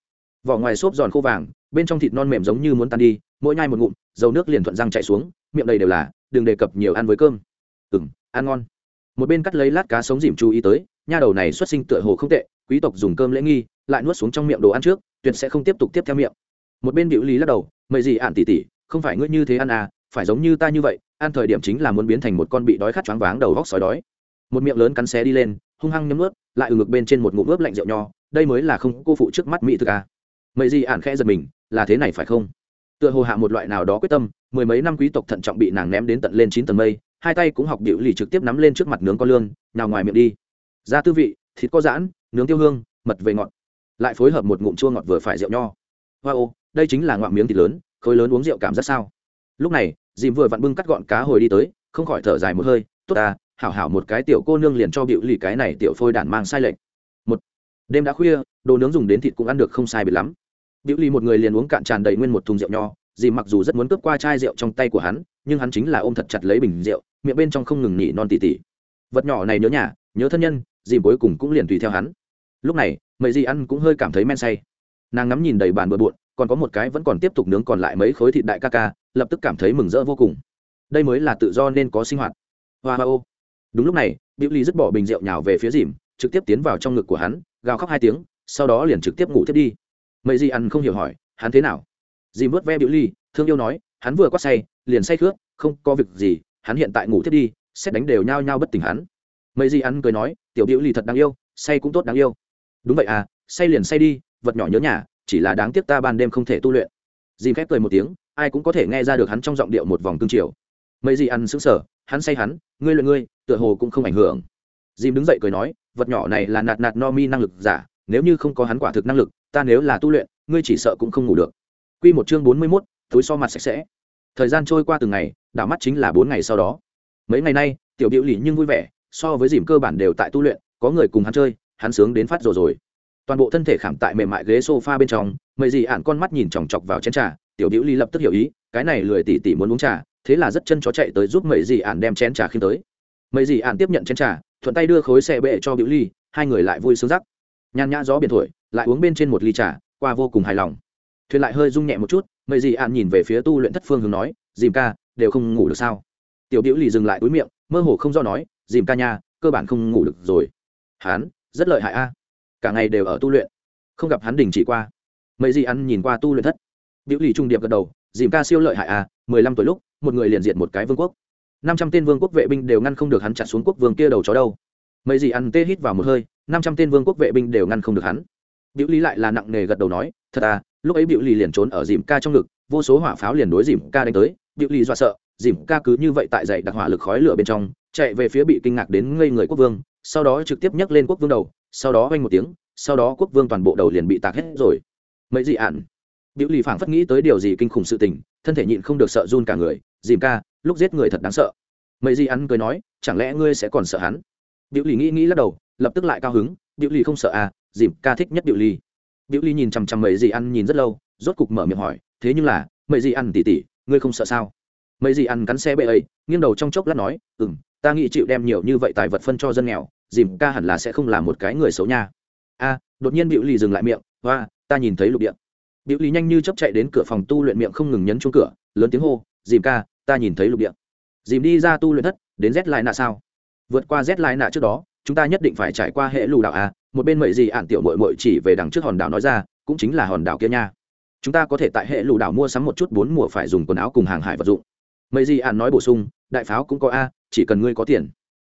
vỏ ngoài xốp giòn khô vàng, bên trong thịt non mềm giống như muốn tan đi, mỗi nhai một ngụm, dầu nước liền thuận răng chạy xuống, miệng đầy đều là, đừng đề cập nhiều ăn với cơm. Ừ m ăn ngon một bên cắt lấy lát cá sống dìm chú ý tới, nha đầu này xuất sinh tựa hồ không tệ, quý tộc dùng cơm lễ nghi, lại nuốt xuống trong miệng đồ ăn trước, tuyệt sẽ không tiếp tục tiếp theo miệng. Một bên biểu lý lắc đầu, mày gì ạn tỉ tỉ, không phải ngươi như thế ăn à phải giống như ta như vậy, ăn thời điểm chính là muốn biến thành một con bị đói khát choáng váng đầu góc sói đói. Một miệng lớn cắn xé đi lên, hung hăng nhấm ướt lại ở ngực bên trên một ngụm ướp lạnh rượu nho, đây mới là không cô phụ trước mắt mỹ thực à. mày gì ạn khẽ giật mình, là thế này phải không? Tựa hồ hạ một loại nào đó quyết tâm, mười mấy năm quý tộc thận trọng bị nàng ném đến tận lên chín tầng mây hai tay cũng học điệu lì trực tiếp nắm lên trước mặt nướng con lương nào ngoài miệng đi. Ra tư vị, thịt có giãn, nướng tiêu hương, mật về ngọt. Lại phối hợp một ngụm chua ngọt vừa phải rượu nho. Hoa ô, đây chính là ngoạm miếng thịt lớn, khối lớn uống rượu cảm giác sao? Lúc này, dìm vừa vặn bưng cắt gọn cá hồi đi tới, không khỏi thở dài một hơi, tốt ta, hảo hảo một cái tiểu cô nương liền cho bịu lì cái này tiểu phôi đản mang sai lệch. Một, đêm đã khuya, đồ nướng dùng đến thịt cũng ăn được không sai biệt lắm. Bịu lì một người liền uống cạn tràn đầy nguyên một thùng rượu nho dì mặc dù rất muốn cướp qua chai rượu trong tay của hắn, nhưng hắn chính là ôm thật chặt lấy bình rượu miệng bên trong không ngừng nhỉ non tỉ tỉ. Vật nhỏ này nhớ nhà, nhớ thân nhân dì cuối cùng cũng liền tùy theo hắn. Lúc này mấy dì ăn cũng hơi cảm thấy men say. Nàng ngắm nhìn đầy bàn bừa bộn, còn có một cái vẫn còn tiếp tục nướng còn lại mấy khối thịt đại ca ca, lập tức cảm thấy mừng rỡ vô cùng. Đây mới là tự do nên có sinh hoạt. Hoa hoa ô. Đúng lúc này biểu ly dứt bỏ bình rượu nhào về phía dìm, trực tiếp tiến vào trong ngực của hắn, gào khóc hai tiếng, sau đó liền trực tiếp ngủ tiếp đi. Mấy dì ăn không hiểu hỏi, hắn thế nào? Dìm vớt ve biểu ly, thương yêu nói, hắn vừa quát say, liền say khước, không có việc gì hắn hiện tại ngủ thiết đi xét đánh đều nhao nhao bất tỉnh hắn. Mấy gì ăn cười nói tiểu biểu lì thật đáng yêu say cũng tốt đáng yêu. Đúng vậy à say liền say đi vật nhỏ nhớ nhà chỉ là đáng tiếc ta ban đêm không thể tu luyện. Dìm khép cười một tiếng ai cũng có thể nghe ra được hắn trong giọng điệu một vòng cương triều. Mấy gì ăn sững sờ hắn say hắn ngươi luyện ngươi tựa hồ cũng không ảnh hưởng. Dìm đứng dậy cười nói vật nhỏ này là nạt nạt no mi năng lực giả nếu như không có hắn quả thực năng lực ta nếu là tu luyện ngươi chỉ sợ cũng không ngủ được. Quy một chương bốn mươi 41, túi so mặt sạch sẽ. Thời gian trôi qua từng ngày đảo mắt chính là bốn ngày sau đó. Mấy ngày nay, tiểu biểu lì nhưng vui vẻ, so với dìm cơ bản đều tại tu luyện, có người cùng hắn chơi, hắn sướng đến phát rồi rồi. Toàn bộ thân thể khảm tại mềm mại ghế sofa bên trong, mấy gì ạn con mắt nhìn chòng chọc vào chén trà, tiểu biểu ly lập tức hiểu ý, cái này lười tỉ tỉ muốn uống trà, thế là rất chân chó chạy tới giúp mấy gì ạn đem chén trà khiêm tới. Mấy gì ạn tiếp nhận chén trà, thuận tay đưa khối xe bệ cho biểu ly hai người lại vui sướng rắc. Nhàn nhã gió biển thổi, lại uống bên trên một ly trà, qua vô cùng hài lòng. Thuyền lại hơi rung nhẹ một chút, mấy gì ạn nhìn về phía tu luyện thất phương hướng nói, dìm ca đều không ngủ được sao? Tiểu biểu lì dừng lại túi miệng, mơ hồ không do nói, dìm ca nha, cơ bản không ngủ được rồi. Hán rất lợi hại a. Cả ngày đều ở tu luyện. Không gặp hắn đình chỉ qua. Mấy gì ăn nhìn qua tu luyện thất. Biểu lì trung điệp gật đầu, dìm ca siêu lợi hại a, mười lăm tuổi lúc, một người liền diện một cái vương quốc. Năm trăm tên vương quốc vệ binh đều ngăn không được hắn chặt xuống quốc vương kia đầu chó đâu. Mấy gì ăn tê hít vào một hơi, năm trăm tên vương quốc vệ binh đều ngăn không được hắn. Biểu lý lại là nặng nề gật đầu nói, thật à lúc ấy biểu lì liền trốn ở dìm ca trong ngực, vô số hỏa pháo liền đối dìm ca đánh tới Diệu lì dọa sợ, dìm ca cứ như vậy tại dậy đặc hỏa lực khói lửa bên trong, chạy về phía bị kinh ngạc đến ngây người quốc vương, sau đó trực tiếp nhấc lên quốc vương đầu, sau đó oanh một tiếng, sau đó quốc vương toàn bộ đầu liền bị tạc hết rồi. Mấy gì ạn Diệu lì phảng phất nghĩ tới điều gì kinh khủng sự tình, thân thể nhịn không được sợ run cả người, dìm ca, lúc giết người thật đáng sợ. Mấy gì ăn cười nói, chẳng lẽ ngươi sẽ còn sợ hắn? Diệu lì nghĩ nghĩ lắc đầu, lập tức lại cao hứng Diệu lì không sợ à dìm ca thích nhất Diệu lì. Diệu lì nhìn chằm chằm mấy gì ăn nhìn rất lâu, rốt cục mở miệng hỏi, thế nhưng là, mấy gì ăn tỉ tỉ ngươi không sợ sao? Mấy gì ăn cắn xe bệ ấy, nghiêng đầu trong chốc lát nói ừ m ta nghĩ chịu đem nhiều như vậy tài vật phân cho dân nghèo, dìm ca hẳn là sẽ không là một cái người xấu nha. A, đột nhiên biểu lì dừng lại miệng và ta nhìn thấy lục địa. Biểu lì nhanh như chấp chạy đến cửa phòng tu luyện miệng không ngừng nhấn chuông cửa, lớn tiếng hô, dìm ca, ta nhìn thấy lục địa. Dìm đi ra tu luyện thất, đến rét lại nạ sao? Vượt qua rét lại nạ trước đó, chúng ta nhất định phải trải qua hệ lù đảo a, một bên mậy gì ạn tiểu mội mội chỉ về đằng trước hòn đảo nói ra, cũng chính là hòn đảo kia nha chúng ta có thể tại hệ lũ đảo mua sắm một chút bốn mùa phải dùng quần áo cùng hàng hải vật dụng. Mấy gì ạn nói bổ sung, đại pháo cũng có a, chỉ cần ngươi có tiền.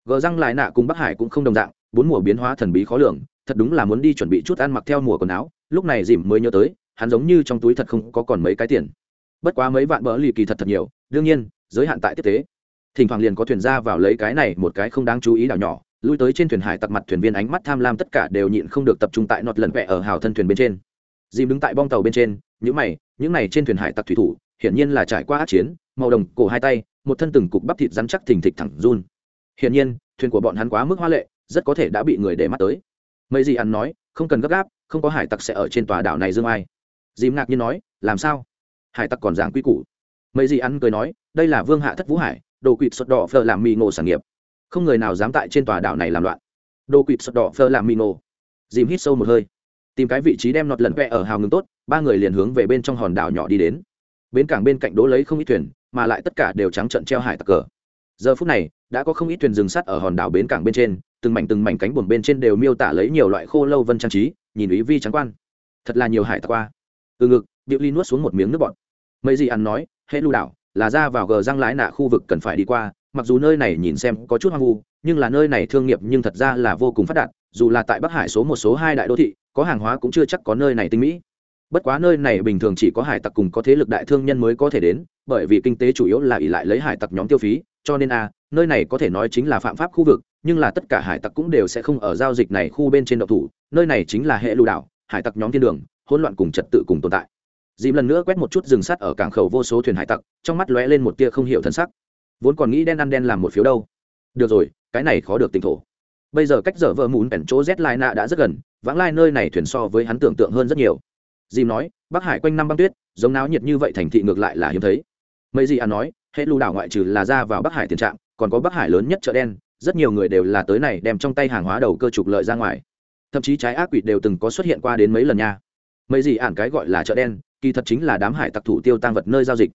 Gờ răng lại nạ cùng bắc hải cũng không đồng dạng, bốn mùa biến hóa thần bí khó lường, thật đúng là muốn đi chuẩn bị chút ăn mặc theo mùa quần áo, lúc này dìm mới nhớ tới, hắn giống như trong túi thật không có còn mấy cái tiền. Bất quá mấy vạn bỡ lì kỳ thật thật nhiều, đương nhiên, giới hạn tại tiếp tế. Thỉnh thoảng liền có thuyền ra vào lấy cái này một cái không đáng chú ý đảo nhỏ, lui tới trên thuyền hải tặc mặt thuyền viên ánh mắt tham lam tất cả đều nhịn không được tập trung tại nọt lần vẹ ở hào thân thuyền bên trên. Dìm đứng tại bong tàu bên trên những mày, những này trên thuyền hải tặc thủy thủ, hiển nhiên là trải qua át chiến, màu đồng cổ hai tay, một thân từng cục bắp thịt rắn chắc thình thịch thẳng run. Hiển nhiên, thuyền của bọn hắn quá mức hoa lệ, rất có thể đã bị người để mắt tới. Mấy gì ăn nói, không cần gấp gáp, không có hải tặc sẽ ở trên tòa đảo này dương ai. Dìm ngạc nhiên nói, làm sao? Hải tặc còn giảng quy củ. Mấy gì ăn cười nói, đây là vương hạ thất vũ hải, đồ quỵt sọt đỏ phờ làm mì ngộ sản nghiệp. Không người nào dám tại trên tòa đảo này làm loạn. Đồ quỵt sọt đỏ phờ làm mì ngộ dìm hít sâu một hơi tìm cái vị trí đem nọt lần vẹ ở hào ngừng tốt, ba người liền hướng về bên trong hòn đảo nhỏ đi đến. Bến cảng bên cạnh đỗ lấy không ít thuyền, mà lại tất cả đều trắng trận treo hải tặc cờ. Giờ phút này, đã có không ít thuyền dừng sắt ở hòn đảo bến cảng bên trên, từng mảnh từng mảnh cánh buồm bên trên đều miêu tả lấy nhiều loại khô lâu vân trang trí, nhìn ý vi trắng quan. Thật là nhiều hải tặc qua. Từ ngực, điệu ly nuốt xuống một miếng nước bọt. Mấy gì ăn nói hệ lưu đảo, là ra vào gờ răng lái nạ khu vực cần phải đi qua, mặc dù nơi này nhìn xem có chút hoang vu, nhưng là nơi này thương nghiệp nhưng thật ra là vô cùng phát đạt dù là tại bắc hải số một, số hai đại đô thị, có hàng hóa cũng chưa chắc có nơi này tinh mỹ. Bất quá nơi này bình thường chỉ có hải tặc cùng có thế lực đại thương nhân mới có thể đến, bởi vì kinh tế chủ yếu là ỷ lại lấy hải tặc nhóm tiêu phí, cho nên a, nơi này có thể nói chính là phạm pháp khu vực, nhưng là tất cả hải tặc cũng đều sẽ không ở giao dịch này khu bên trên độc thủ, nơi này chính là hệ lụ đảo, hải tặc nhóm thiên đường, hỗn loạn cùng trật tự cùng tồn tại. Dìm lần nữa quét một chút rừng sắt ở cảng khẩu vô số thuyền hải tặc, trong mắt lóe lên một tia không hiểu thân sắc. Vốn còn nghĩ đen ăn đen làm một phiếu đâu. Được rồi, cái này khó được tỉnh thổ bây giờ cách giờ vợ mùn bèn chỗ z lai nạ đã rất gần, vãng lai nơi này thuyền so với hắn tưởng tượng hơn rất nhiều. Dìm nói, bắc hải quanh năm băng tuyết, giống náo nhiệt như vậy thành thị ngược lại là hiếm thấy. Mấy gì à nói hệ lưu đảo ngoại trừ là ra vào bắc hải tiền trạng, còn có bắc hải lớn nhất chợ đen, rất nhiều người đều là tới này đem trong tay hàng hóa đầu cơ trục lợi ra ngoài. Thậm chí trái ác quỷ đều từng có xuất hiện qua đến mấy lần nha. Mấy gì ản cái gọi là chợ đen, kỳ thật chính là đám hải tặc thủ tiêu tăng vật nơi giao dịch.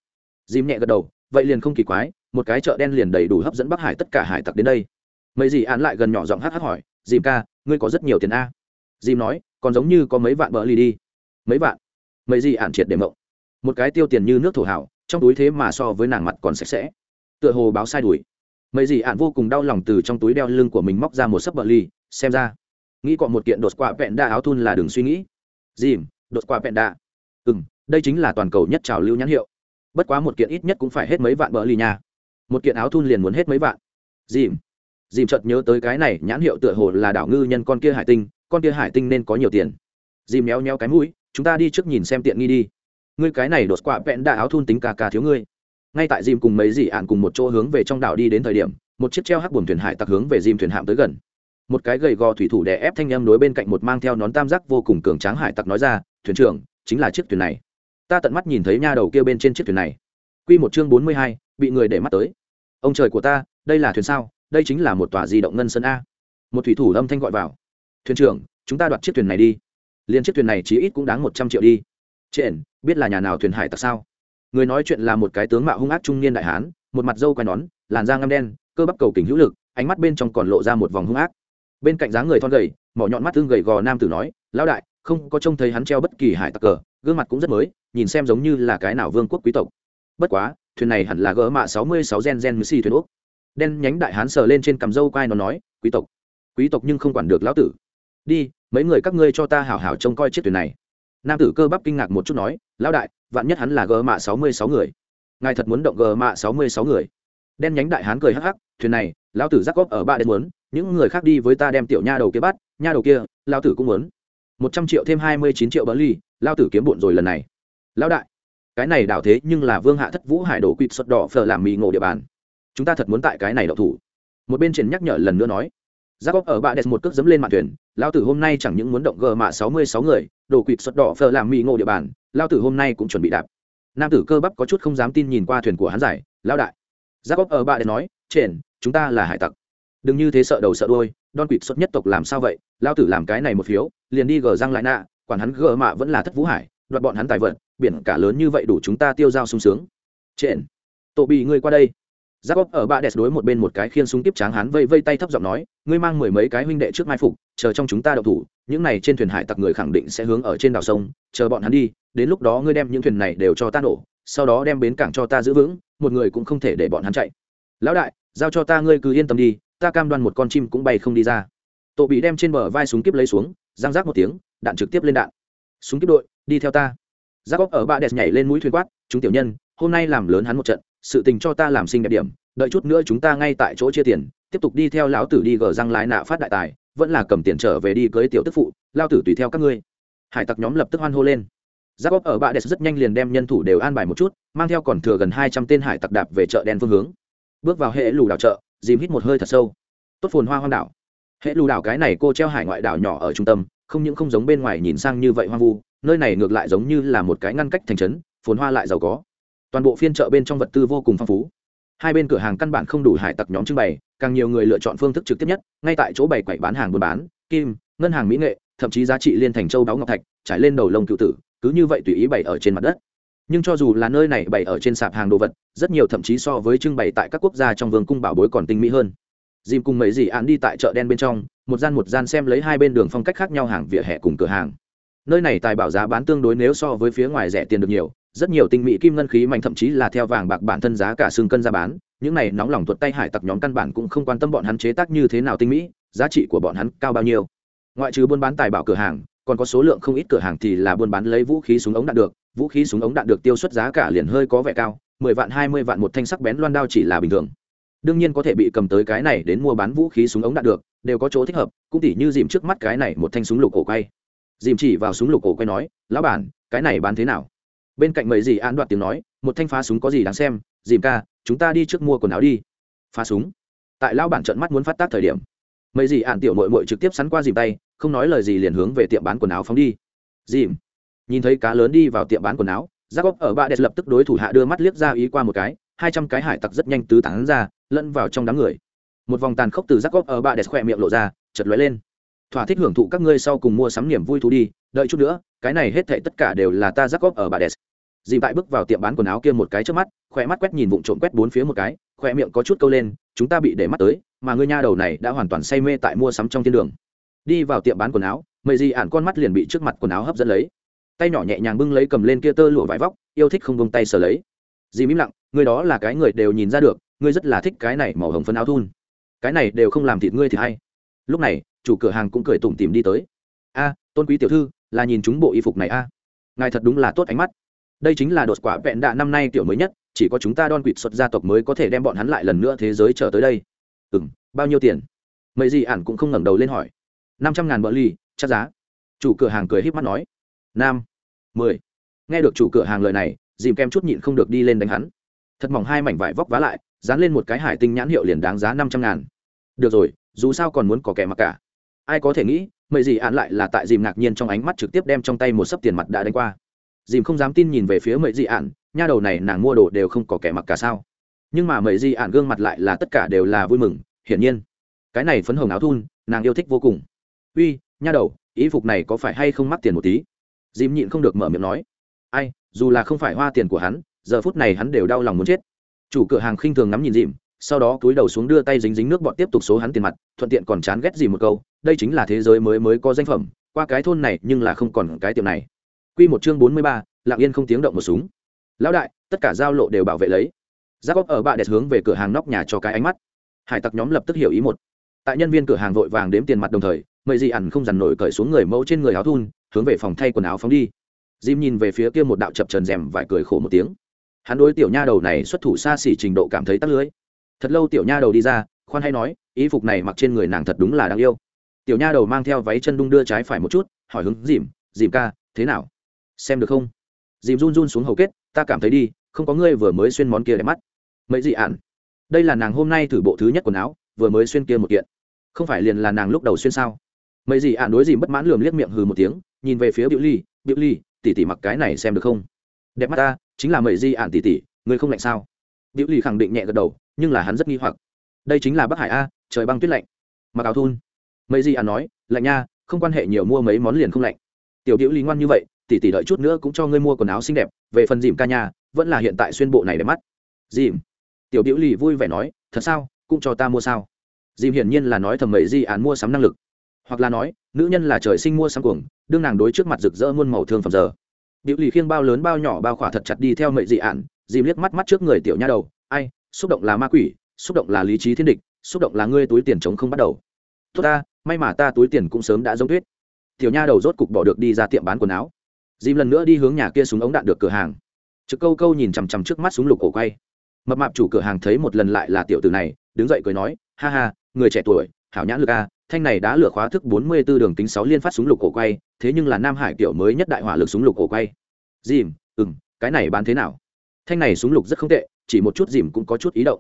Dìm nhẹ gật đầu, vậy liền không kỳ quái, một cái chợ đen liền đầy đủ hấp dẫn bắc hải tất cả hải tặc đến đây mấy gì ản lại gần nhỏ giọng hắc hắc hỏi, dìm ca, ngươi có rất nhiều tiền a? Dìm nói, còn giống như có mấy vạn bờ ly đi. Mấy vạn? Mấy gì ản triệt để mộng. Một cái tiêu tiền như nước thổ hảo trong túi thế mà so với nàng mặt còn sạch sẽ. Tựa hồ báo sai đuổi. Mấy gì ạn vô cùng đau lòng từ trong túi đeo lưng của mình móc ra một sấp bờ ly xem ra. Nghĩ còn một kiện đột quả vẹn đa áo thun là đừng suy nghĩ. Dìm, đột quả vẹn đa ừ đây chính là toàn cầu nhất trào lưu nhãn hiệu. Bất quá một kiện ít nhất cũng phải hết mấy vạn bờ ly nha. Một kiện áo thun liền muốn hết mấy vạn. Dìm dìm chợt nhớ tới cái này nhãn hiệu tựa hồ là đảo ngư nhân con kia hải tinh, con kia hải tinh nên có nhiều tiền. Dìm méo méo cái mũi, chúng ta đi trước nhìn xem tiện nghi đi. Ngươi cái này đột quạ vẹn đa áo thun tính cà cà thiếu ngươi. Ngay tại dìm cùng mấy dị ạn cùng một chỗ hướng về trong đảo đi đến thời điểm, một chiếc treo hắc buồm thuyền hải tặc hướng về dìm thuyền hạm tới gần. Một cái gầy gò thủy thủ đè ép thanh âm đối bên cạnh một mang theo nón tam giác vô cùng cường tráng hải tặc nói ra, thuyền trưởng, chính là chiếc thuyền này. Ta tận mắt nhìn thấy nha đầu kia bên trên chiếc thuyền này. Quy một chương bốn mươi hai, bị người để mắt tới. Ông trời của ta, đây là thuyền sao? Đây chính là một tòa di động ngân sơn a. Một thủy thủ âm thanh gọi vào. Thuyền trưởng, chúng ta đoạt chiếc thuyền này đi. Liền chiếc thuyền này chí ít cũng đáng một trăm triệu đi. Trện biết là nhà nào thuyền hải tặc sao? Người nói chuyện là một cái tướng mạo hung ác trung niên đại hán, một mặt dâu quai nón, làn da ngâm đen, cơ bắp cầu kính hữu lực, ánh mắt bên trong còn lộ ra một vòng hung ác. Bên cạnh dáng người thon gầy, mỏ nhọn mắt tương gầy gò nam tử nói, lão đại, không có trông thấy hắn treo bất kỳ hải tặc cờ, gương mặt cũng rất mới, nhìn xem giống như là cái nào vương quốc quý tộc. Bất quá, thuyền này hẳn là gỡ mạ sáu mươi sáu gen gen mười xì thuyền úc đen nhánh đại hán sờ lên trên cằm râu quai nó nói, quý tộc quý tộc nhưng không quản được lão tử. Đi, mấy người các ngươi cho ta hảo hảo trông coi chiếc thuyền này. Nam tử cơ bắp kinh ngạc một chút nói, lão đại, vạn nhất hắn là gờ mạ sáu mươi sáu người. Ngài thật muốn động gờ mạ sáu mươi sáu người. Đen nhánh đại hán cười hắc hắc, thuyền này, lão tử giác góp ở ba đến muốn, những người khác đi với ta đem tiểu nha đầu kia bắt, nha đầu kia, lão tử cũng muốn. Một trăm triệu thêm hai mươi chín triệu bỡ ly, lão tử kiếm bụn rồi lần này. Lão đại, cái này đảo thế nhưng là vương hạ thất vũ hải đổ quỵt xuất đỏ phở làm mì ngộ địa bàn chúng ta thật muốn tại cái này đậu thủ. Một bên triển nhắc nhở lần nữa nói giác góc ở bạ đẹp một cước dấm lên mạn thuyền lao tử hôm nay chẳng những muốn động gờ mạ sáu mươi sáu người đổ quỵt xuất đỏ phở làm mì ngộ địa bàn lao tử hôm nay cũng chuẩn bị đạp. Nam tử cơ bắp có chút không dám tin nhìn qua thuyền của hắn giải lao đại. Giác góc ở bạ đẹp nói triển chúng ta là hải tặc. Đừng như thế sợ đầu sợ đôi đòn quỵt xuất nhất tộc làm sao vậy? Lao tử làm cái này một phiếu liền đi gờ răng lại nạ quản hắn gờ mạ vẫn là thất vũ hải đoạt bọn hắn tài vận, biển cả lớn như vậy đủ chúng ta tiêu dao sung sướng. Triển, tổ bị ngươi qua đây giáp bóp ở bạ đẹp đối một bên một cái khiên súng tiếp tráng hắn vây vây tay thấp giọng nói, ngươi mang mười mấy cái huynh đệ trước mai phục, chờ trong chúng ta đậu thủ, những này trên thuyền hải tặc người khẳng định sẽ hướng ở trên đảo sông, chờ bọn hắn đi, đến lúc đó ngươi đem những thuyền này đều cho ta nổ, sau đó đem bến cảng cho ta giữ vững, một người cũng không thể để bọn hắn chạy. Lão đại, giao cho ta ngươi cứ yên tâm đi, ta cam đoan một con chim cũng bay không đi ra. Tổ bị đem trên bờ vai súng kíp lấy xuống giang rác một tiếng, đạn trực tiếp lên đạn. Súng kíp đội, đi theo ta. Giác ốc ở bạ đẹp nhảy lên mũi thuyền quát, chúng tiểu nhân, hôm nay làm lớn hắn một trận sự tình cho ta làm sinh đẹp điểm, đợi chút nữa chúng ta ngay tại chỗ chia tiền, tiếp tục đi theo lão tử đi gờ răng lái nạ phát đại tài, vẫn là cầm tiền trở về đi cưới tiểu tức phụ, lao tử tùy theo các ngươi. Hải tặc nhóm lập tức hoan hô lên. Giáp bóp ở bạ đẹp rất nhanh liền đem nhân thủ đều an bài một chút, mang theo còn thừa gần hai trăm tên hải tặc đạp về chợ đen phương hướng. Bước vào hệ lù đảo chợ, dìm hít một hơi thật sâu. Tốt phồn hoa hoang đảo. Hệ lù đảo cái này cô treo hải ngoại đảo nhỏ ở trung tâm, không những không giống bên ngoài nhìn sang như vậy hoang vu, nơi này ngược lại giống như là một cái ngăn cách thành trấn, phồn hoa lại giàu có toàn bộ phiên chợ bên trong vật tư vô cùng phong phú. Hai bên cửa hàng căn bản không đủ hải tặc nhóm trưng bày, càng nhiều người lựa chọn phương thức trực tiếp nhất, ngay tại chỗ bày quậy bán hàng buôn bán, kim, ngân hàng mỹ nghệ, thậm chí giá trị liên thành châu đáo ngọc thạch, trải lên đầu lông cựu tử, cứ như vậy tùy ý bày ở trên mặt đất. Nhưng cho dù là nơi này bày ở trên sạp hàng đồ vật, rất nhiều thậm chí so với trưng bày tại các quốc gia trong vương cung bảo bối còn tinh mỹ hơn. Dìm cùng mấy dì án đi tại chợ đen bên trong, một gian một gian xem lấy hai bên đường phong cách khác nhau hàng vỉa hè cùng cửa hàng. Nơi này tài bảo giá bán tương đối nếu so với phía ngoài rẻ tiền được nhiều rất nhiều tinh mỹ kim ngân khí mạnh thậm chí là theo vàng bạc bản thân giá cả xương cân ra bán, những này nóng lòng tuột tay hải tặc nhóm căn bản cũng không quan tâm bọn hắn chế tác như thế nào tinh mỹ, giá trị của bọn hắn cao bao nhiêu. Ngoại trừ buôn bán tài bảo cửa hàng, còn có số lượng không ít cửa hàng thì là buôn bán lấy vũ khí súng ống đạn được, vũ khí súng ống đạn được tiêu xuất giá cả liền hơi có vẻ cao, mười vạn, hai mươi vạn một thanh sắc bén loan đao chỉ là bình thường. Đương nhiên có thể bị cầm tới cái này đến mua bán vũ khí súng ống đạn được, đều có chỗ thích hợp, cũng tỉ như dìm trước mắt cái này một thanh súng lục cổ quay. Dìm chỉ vào súng lục cổ quay nói, lão bản, cái này bán thế nào? Bên cạnh mấy gì an đoạt tiếng nói, một thanh phá súng có gì đáng xem, dìm ca, chúng ta đi trước mua quần áo đi. Phá súng? Tại lão bản trận mắt muốn phát tác thời điểm, mấy gì ạn tiểu mội mội trực tiếp sắn qua dìm tay, không nói lời gì liền hướng về tiệm bán quần áo phóng đi. Dìm, nhìn thấy cá lớn đi vào tiệm bán quần áo giác óc ở ba đẹp lập tức đối thủ hạ đưa mắt liếc ra ý qua một cái, hai trăm cái hải tặc rất nhanh tứ tán ra, lẫn vào trong đám người. Một vòng tàn khốc từ giác óc ở ba đẹp khỏe miệng lộ ra chật lóe lên thỏa thích hưởng thụ các ngươi sau cùng mua sắm niềm vui thú đi, đợi chút nữa, cái này hết thảy tất cả đều là ta giác góp ở bà đès dì tại bước vào tiệm bán quần áo kia một cái trước mắt, khỏe mắt quét nhìn vụn trộm quét bốn phía một cái, khỏe miệng có chút câu lên, chúng ta bị để mắt tới, mà ngươi nha đầu này đã hoàn toàn say mê tại mua sắm trong thiên đường. Đi vào tiệm bán quần áo mày dì ản con mắt liền bị trước mặt quần áo hấp dẫn lấy. Tay nhỏ nhẹ nhàng bưng lấy cầm lên kia tơ lụa vải vóc, yêu thích không bông tay sờ lấy. Dì mím lặng người đó là cái người đều nhìn ra được, ngươi rất là thích cái này màu hồng phân áo thun. Cái này đều không làm thịt ngươi thì hay lúc này, chủ cửa hàng cũng cười tủm tìm đi tới. A, tôn quý tiểu thư, là nhìn chúng bộ y phục này a. Ngài thật đúng là tốt ánh mắt. Đây chính là đột quả vẹn đạ năm nay tiểu mới nhất, chỉ có chúng ta đon quỵt xuất gia tộc mới có thể đem bọn hắn lại lần nữa thế giới trở tới đây. Ừ m bao nhiêu tiền? Mấy gì ản cũng không ngẩng đầu lên hỏi. Năm trăm ngàn bờ ly chắc giá. Chủ cửa hàng cười h í p mắt nói. Nam, mười. Nghe được chủ cửa hàng lời này, dìm kem chút nhịn không được đi lên đánh hắn. Thật mỏng hai mảnh vải vóc vá lại, dán lên một cái hải tinh nhãn hiệu liền đáng giá năm trăm ngàn được rồi, dù sao còn muốn có kẻ mặc cả. Ai có thể nghĩ mậy gì ạn lại là tại dìm ngạc nhiên trong ánh mắt trực tiếp đem trong tay một sấp tiền mặt đã đánh qua. Dìm không dám tin nhìn về phía mậy dị ạn nha đầu này nàng mua đồ đều không có kẻ mặc cả sao? Nhưng mà mậy dị ạn gương mặt lại là tất cả đều là vui mừng, hiển nhiên. Cái này phấn hồng áo thun, nàng yêu thích vô cùng. Uy, nha đầu, ý phục này có phải hay không mắc tiền một tí? Dìm nhịn không được mở miệng nói. Ai, dù là không phải hoa tiền của hắn, giờ phút này hắn đều đau lòng muốn chết. Chủ cửa hàng khinh thường ngắm nhìn dìm sau đó cúi đầu xuống đưa tay dính dính nước bọn tiếp tục số hắn tiền mặt thuận tiện còn chán ghét gì một câu đây chính là thế giới mới mới có danh phẩm qua cái thôn này nhưng là không còn cái tiệm này. Quy một chương bốn mươi ba, lạng yên không tiếng động một súng. Lão đại tất cả giao lộ đều bảo vệ lấy. Giác óc ở bạ đẹp hướng về cửa hàng nóc nhà cho cái ánh mắt. Hải tặc nhóm lập tức hiểu ý một. Tại nhân viên cửa hàng vội vàng đếm tiền mặt đồng thời mời dị ẩn không dằn nổi cởi xuống người mẫu trên người áo thun hướng về phòng thay quần áo phóng đi. Dìm nhìn về phía kia một đạo chập trần rèm vải cười khổ một tiếng. Hắn đối tiểu nha đầu này xuất thủ xa xỉ trình độ cảm thấy tắc lưới thật lâu tiểu nha đầu đi ra, khoan hay nói ý phục này mặc trên người nàng thật đúng là đáng yêu. Tiểu nha đầu mang theo váy chân đung đưa trái phải một chút, hỏi hứng dìm dìm ca, thế nào? Xem được không? Dìm run run xuống hầu kết, ta cảm thấy đi, không có ngươi vừa mới xuyên món kia đẹp mắt. Mấy dị ạn đây là nàng hôm nay thử bộ thứ nhất quần áo, vừa mới xuyên kia một kiện. Không phải liền là nàng lúc đầu xuyên sao? Mấy dị ạn đối dìm bất mãn lườm liếc miệng hừ một tiếng, nhìn về phía biểu ly biểu ly, tỉ tỉ mặc cái này xem được không? Đẹp mắt ta, chính là mấy dị ạn tỉ tỉ, ngươi không lạnh sao? Diệu ly khẳng định nhẹ gật đầu, nhưng là hắn rất nghi hoặc. Đây chính là bắc hải a, trời băng tuyết lạnh. Mặc áo thun. Mấy dị à nói, lạnh nha, không quan hệ nhiều mua mấy món liền không lạnh. Tiểu Diệu ly ngoan như vậy tỷ tỷ đợi chút nữa cũng cho ngươi mua quần áo xinh đẹp, về phần dìm ca nhà vẫn là hiện tại xuyên bộ này đẹp mắt. Dìm. Tiểu Diệu lì vui vẻ nói, thật sao, cũng cho ta mua sao? Dìm hiển nhiên là nói thầm mấy gì án mua sắm năng lực. Hoặc là nói, nữ nhân là trời sinh mua sắm cuồng, đương nàng đối trước mặt rực rỡ muôn màu thương phẩm giờ. Biểu lì khiêng bao lớn bao nhỏ bao khỏa thật chặt đi theo mậy dị ạn dìm liếc mắt mắt trước người tiểu nha đầu, ai, xúc động là ma quỷ, xúc động là lý trí thiên địch, xúc động là ngươi túi tiền chống không bắt đầu. Tốt ta, may mà ta túi tiền cũng sớm đã giống tuyết. Tiểu nha đầu rốt cục bỏ được đi ra tiệm bán quần áo. Dìm lần nữa đi hướng nhà kia súng ống đạn được cửa hàng. Trực câu câu nhìn chằm chằm trước mắt súng lục cổ quay. Mập mạp chủ cửa hàng thấy một lần lại là tiểu tử này, đứng dậy cười nói, ha ha, người trẻ tuổi, hảo nhãn lực a, thanh này đã lửa khóa thức bốn mươi 44 đường tính sáu liên phát súng lục cổ quay, thế nhưng là nam hải kiểu mới nhất đại hỏa lực súng lục cổ quay. Dìm, ừm, cái này bán thế nào? Thanh này súng lục rất không tệ chỉ một chút dìm cũng có chút ý động.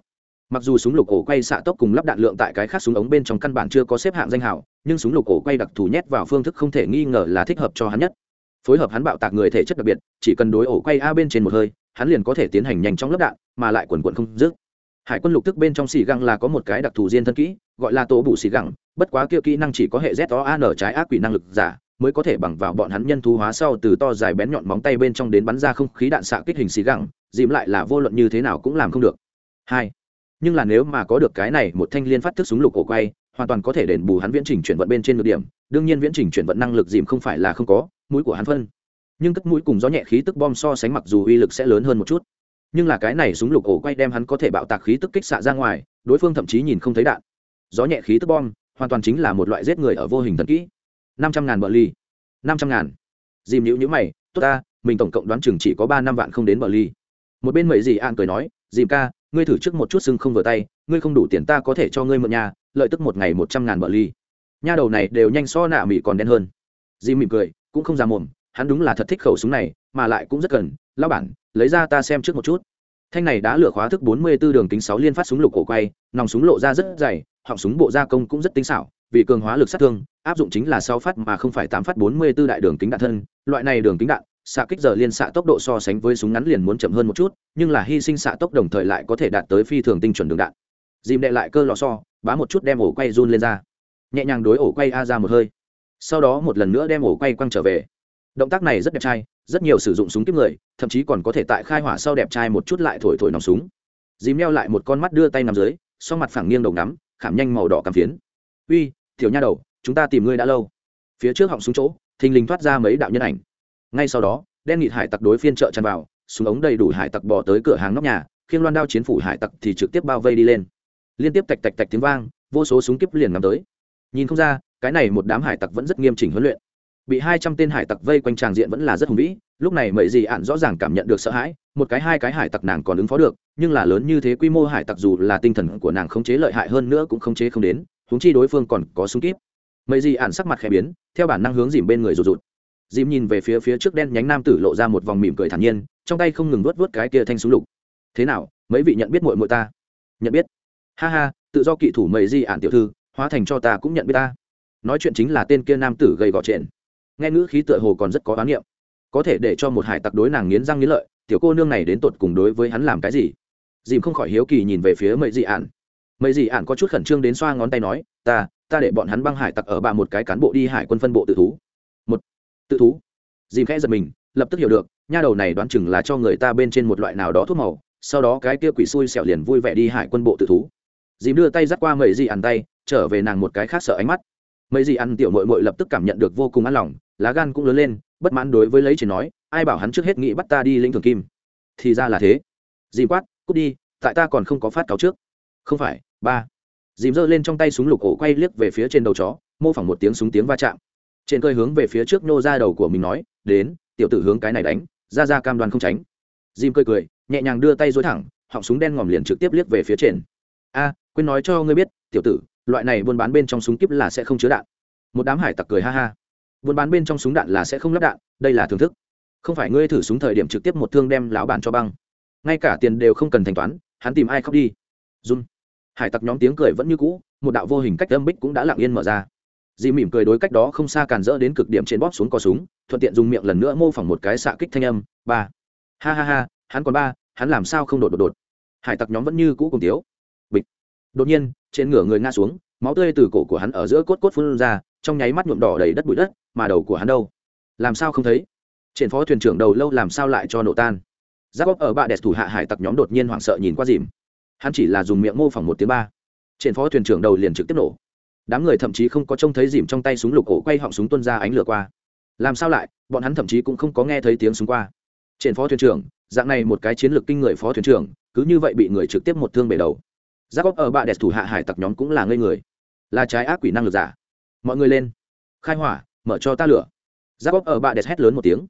Mặc dù súng lục cổ quay xạ tốc cùng lắp đạn lượng tại cái khác súng ống bên trong căn bản chưa có xếp hạng danh hào, nhưng súng lục cổ quay đặc thù nhét vào phương thức không thể nghi ngờ là thích hợp cho hắn nhất. Phối hợp hắn bạo tạc người thể chất đặc biệt chỉ cần đối ổ quay a bên trên một hơi hắn liền có thể tiến hành nhanh chóng lắp đạn mà lại quần quận không dứt. Hải quân lục tức bên trong xì găng là có một cái đặc thù riêng thân kỹ gọi là tổ bụ xì găng bất quá kia kỹ năng chỉ có hệ z o an trái ác quỷ năng lực giả mới có thể bằng vào bọn hắn nhân thu hóa sau từ to dài bén nhọn móng tay bên trong đến bắn ra không khí đạn xạ kích hình xì găng dìm lại là vô luận như thế nào cũng làm không được. Hai, nhưng là nếu mà có được cái này, một thanh liên phát thức súng lục cổ quay, hoàn toàn có thể đền bù hắn viễn trình chuyển vận bên trên ngược điểm. Đương nhiên viễn trình chuyển vận năng lực dìm không phải là không có, mũi của hắn phân. Nhưng cất mũi cùng gió nhẹ khí tức bom so sánh mặc dù uy lực sẽ lớn hơn một chút. Nhưng là cái này súng lục ổ quay đem hắn có thể bạo tạc khí tức kích xạ ra ngoài, đối phương thậm chí nhìn không thấy đạn. Gió nhẹ khí tức bom, hoàn toàn chính là một loại giết người ở vô hình thần kỹ. Năm trăm ngàn bờ ly. Năm trăm ngàn. Dìm nhữ nhữ mày, tốt ta, mình tổng cộng đoán chừng chỉ có ba năm vạn không đến bờ ly một bên mậy dì ạn cười nói, dìm ca, ngươi thử trước một chút sưng không vừa tay, ngươi không đủ tiền ta có thể cho ngươi mượn nhà, lợi tức một ngày một trăm ngàn bờ ly. Nha đầu này đều nhanh so nạ mỹ còn đen hơn. Dìm mỉm cười, cũng không ra mồm, hắn đúng là thật thích khẩu súng này, mà lại cũng rất cần. Lao bản, lấy ra ta xem trước một chút. Thanh này đã lửa khóa thức 44 đường kính sáu liên phát súng lục cổ quay, nòng súng lộ ra rất dày, họng súng bộ gia công cũng rất tinh xảo, vì cường hóa lực sát thương, áp dụng chính là sáu phát mà không phải tám phát 44 đại đường kính đạn thân, loại này đường kính đạn xạ kích giờ liên xạ tốc độ so sánh với súng ngắn liền muốn chậm hơn một chút, nhưng là hy sinh xạ tốc đồng thời lại có thể đạt tới phi thường tinh chuẩn đường đạn. Dìm đệ lại cơ lò so, bá một chút đem ổ quay run lên ra. Nhẹ nhàng đối ổ quay a ra một hơi. Sau đó một lần nữa đem ổ quay quăng trở về. Động tác này rất đẹp trai, rất nhiều sử dụng súng kiếp người, thậm chí còn có thể tại khai hỏa sau đẹp trai một chút lại thổi thổi nòng súng. Dìm neo lại một con mắt đưa tay nằm dưới sau mặt phẳng nghiêng đầu ngắm, khảm nhanh màu đỏ cằm phiến. Uy, tiểu nha đầu, chúng ta tìm ngươi đã lâu. Phía trước họng súng chỗ, thình lình thoát ra mấy đạo nhân ảnh ngay sau đó, đen nghịt hải tặc đối phiên chợ tràn vào, súng ống đầy đủ hải tặc bỏ tới cửa hàng nóc nhà, khiêng loan đao chiến phủ hải tặc thì trực tiếp bao vây đi lên. Liên tiếp tạch tạch tạch tiếng vang, vô số súng kiếp liền ngắm tới. Nhìn không ra, cái này một đám hải tặc vẫn rất nghiêm chỉnh huấn luyện. Bị hai trăm tên hải tặc vây quanh tràng diện vẫn là rất hùng vĩ, lúc này mậy dị ạn rõ ràng cảm nhận được sợ hãi, một cái hai cái hải tặc nàng còn ứng phó được, nhưng là lớn như thế quy mô hải tặc dù là tinh thần của nàng khống chế lợi hại hơn nữa cũng khống chế không đến húng chi đối phương còn có súng kíp. Mậy dị ạn sắc mặt khẽ biến, theo bản năng hướng dìm bên người rụt rụt dìm nhìn về phía phía trước đen nhánh nam tử lộ ra một vòng mỉm cười thản nhiên, trong tay không ngừng vớt vớt cái kia thanh súng lục. Thế nào, mấy vị nhận biết mội mội ta? Nhận biết. Ha ha, tự do kỵ thủ mầy di ản tiểu thư, hóa thành cho ta cũng nhận biết ta. Nói chuyện chính là tên kia nam tử gầy gò trện. Nghe ngữ khí tựa hồ còn rất có oán niệm. Có thể để cho một hải tặc đối nàng nghiến răng nghiến lợi, tiểu cô nương này đến tột cùng đối với hắn làm cái gì? Dìm không khỏi hiếu kỳ nhìn về phía mầy dị ản. Mầy di ản có chút khẩn trương đến xoa ngón tay nói, ta ta để bọn hắn băng hải tặc ở bạ một cái cán bộ đi hải quân phân bộ tự thú tự thú. Dìm khẽ giật mình, lập tức hiểu được, nha đầu này đoán chừng là cho người ta bên trên một loại nào đó thuốc màu, sau đó cái kia quỷ xui xẻo liền vui vẻ đi hải quân bộ tự thú. Dìm đưa tay dắt qua mấy gì ăn tay, trở về nàng một cái khác sợ ánh mắt. Mấy gì ăn tiểu mội mội lập tức cảm nhận được vô cùng an lòng, lá gan cũng lớn lên, bất mãn đối với lấy chỉ nói, ai bảo hắn trước hết nghĩ bắt ta đi lĩnh thường kim? Thì ra là thế. Dìm quát, cút đi, tại ta còn không có phát cáo trước. Không phải, ba. Dìm giơ lên trong tay súng lục ổ quay liếc về phía trên đầu chó, mô phỏng một tiếng súng tiếng va chạm trên cơi hướng về phía trước nô ra đầu của mình nói, đến, tiểu tử hướng cái này đánh, ra ra cam đoan không tránh. Dìm cười cười, nhẹ nhàng đưa tay dối thẳng, họng súng đen ngòm liền trực tiếp liếc về phía trên. A, quên nói cho ngươi biết, tiểu tử, loại này buôn bán bên trong súng kíp là sẽ không chứa đạn. Một đám hải tặc cười ha ha. Buôn bán bên trong súng đạn là sẽ không lắp đạn, đây là thưởng thức. Không phải ngươi thử súng thời điểm trực tiếp một thương đem lão bản cho băng. Ngay cả tiền đều không cần thanh toán, hắn tìm ai khóc đi. Run hải tặc nhóm tiếng cười vẫn như cũ, một đạo vô hình cách âm bích cũng đã lặng yên mở ra dì mỉm cười đối cách đó không xa càn rỡ đến cực điểm trên bóp xuống cò súng, thuận tiện dùng miệng lần nữa mô phỏng một cái xạ kích thanh âm, ba. Ha ha ha, hắn còn ba, hắn làm sao không đột đột đột. Hải tặc nhóm vẫn như cũ cùng tiếu. Bịch. Đột nhiên, trên ngửa người ngã xuống, máu tươi từ cổ của hắn ở giữa cốt cốt phun ra, trong nháy mắt nhuộm đỏ đầy đất bụi đất, mà đầu của hắn đâu? Làm sao không thấy? Trên phó thuyền trưởng đầu lâu làm sao lại cho nổ tan? Giáp bóp ở bạ đẹp thủ hạ hải tặc nhóm đột nhiên hoảng sợ nhìn qua dìm. Hắn chỉ là dùng miệng mô phỏng một tiếng ba. Trên phó thuyền trưởng đầu liền trực tiếp nổ đám người thậm chí không có trông thấy dìm trong tay súng lục ổ quay họng súng tuân ra ánh lửa qua. Làm sao lại, bọn hắn thậm chí cũng không có nghe thấy tiếng súng qua. Trên phó thuyền trưởng, dạng này một cái chiến lược kinh người phó thuyền trưởng, cứ như vậy bị người trực tiếp một thương bể đầu. Giác óc ở bạ đẹp thủ hạ hải tặc nhóm cũng là ngây người. Là trái ác quỷ năng lực giả. Mọi người lên. Khai hỏa, mở cho ta lửa. Giác óc ở bạ đẹp hét lớn một tiếng.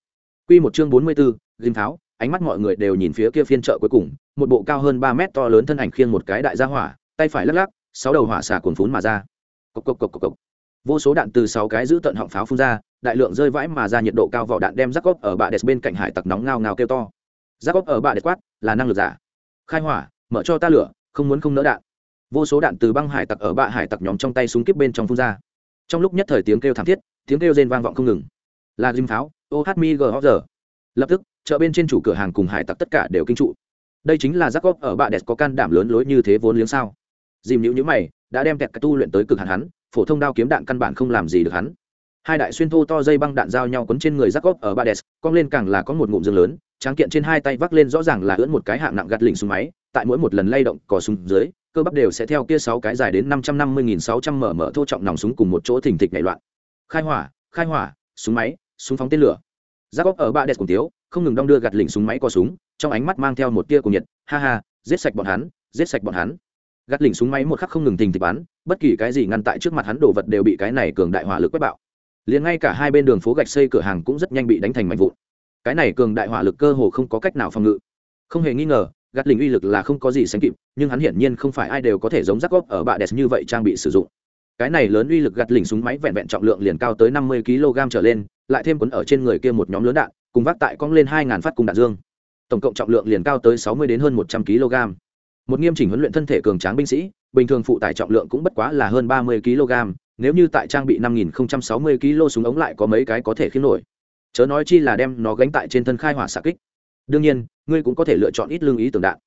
Q một chương bốn mươi bốn ghim tháo, ánh mắt mọi người đều nhìn phía kia phiên chợ cuối cùng, một bộ cao hơn ba mét to lớn thân ảnh khiêng một cái đại gia hỏa, tay phải lắc lắc, sáu đầu hỏa xả cuồn phún mà ra cộc cộc cộc cộc cộc. Vô số đạn từ sáu cái giữ tận họng pháo phun ra, đại lượng rơi vãi mà ra nhiệt độ cao vỏ đạn đem rác óc ở bạ đẹp bên cạnh hải tặc nóng ngao ngao kêu to. Rác óc ở bạ đẹp quát, là năng lực giả. Khai hỏa, mở cho ta lửa, không muốn không nỡ đạn. Vô số đạn từ băng hải tặc ở bạ hải tặc nhóm trong tay súng kíp bên trong phun ra. Trong lúc nhất thời tiếng kêu thảm thiết, tiếng kêu rên vang vọng không ngừng. Là dinh pháo ô hát mi giờ lập tức, chợ bên trên chủ cửa hàng cùng hải tặc tất cả đều kinh trụ. Đây chính là giác góp ở bạ đẹp có can đảm lớn lối như thế vốn liếng sao? Dìm nhữ nhữ mày đã đem kẹt cái tu luyện tới cực hạn hắn, phổ thông đao kiếm đạn căn bản không làm gì được hắn. Hai đại xuyên thô to dây băng đạn giao nhau quấn trên người giác góp ở ba đès cong lên càng là có một ngụm dương lớn, tráng kiện trên hai tay vác lên rõ ràng là ưỡn một cái hạng nặng gạt lỉnh súng máy, tại mỗi một lần lay động cò súng dưới, cơ bắp đều sẽ theo kia sáu cái dài đến năm trăm năm mươi nghìn sáu trăm mở mở thô trọng nòng súng cùng một chỗ thình thịch nảy loạn. Khai hỏa khai hỏa, súng máy, súng phóng tên lửa. Giác góp ở ba đès cùng tiếu, không ngừng đong đưa gạt lỉnh súng máy co súng, trong ánh mắt mang theo một tia cùng nhiệt, ha ha, giết sạch bọn hắn, giết sạch bọn hắn gạt lỉnh súng máy một khắc không ngừng thình thịch bắn, bất kỳ cái gì ngăn tại trước mặt hắn đồ vật đều bị cái này cường đại hỏa lực quét bạo. Liền ngay cả hai bên đường phố gạch xây cửa hàng cũng rất nhanh bị đánh thành mảnh vụn. Cái này cường đại hỏa lực cơ hồ không có cách nào phòng ngự. Không hề nghi ngờ gạt lỉnh uy lực là không có gì sánh kịp, nhưng hắn hiển nhiên không phải ai đều có thể giống rắc góp ở bạ đẹp như vậy trang bị sử dụng. Cái này lớn uy lực gạt lỉnh súng máy vẹn vẹn trọng lượng liền cao tới năm mươi kg trở lên, lại thêm quấn ở trên người kia một nhóm lớn đạn, cùng vác tại cong lên hai ngàn phát cùng đạn dương. Tổng cộng trọng lượng liền cao tới sáu mươi đến hơn một trăm kg một nghiêm chỉnh huấn luyện thân thể cường tráng binh sĩ, bình thường phụ tải trọng lượng cũng bất quá là hơn ba mươi kg, nếu như tại trang bị năm nghìn sáu mươi kg súng ống lại có mấy cái có thể khiến nổi. Chớ nói chi là đem nó gánh tại trên thân khai hỏa xạ kích. Đương nhiên, ngươi cũng có thể lựa chọn ít lương ý tưởng đạn.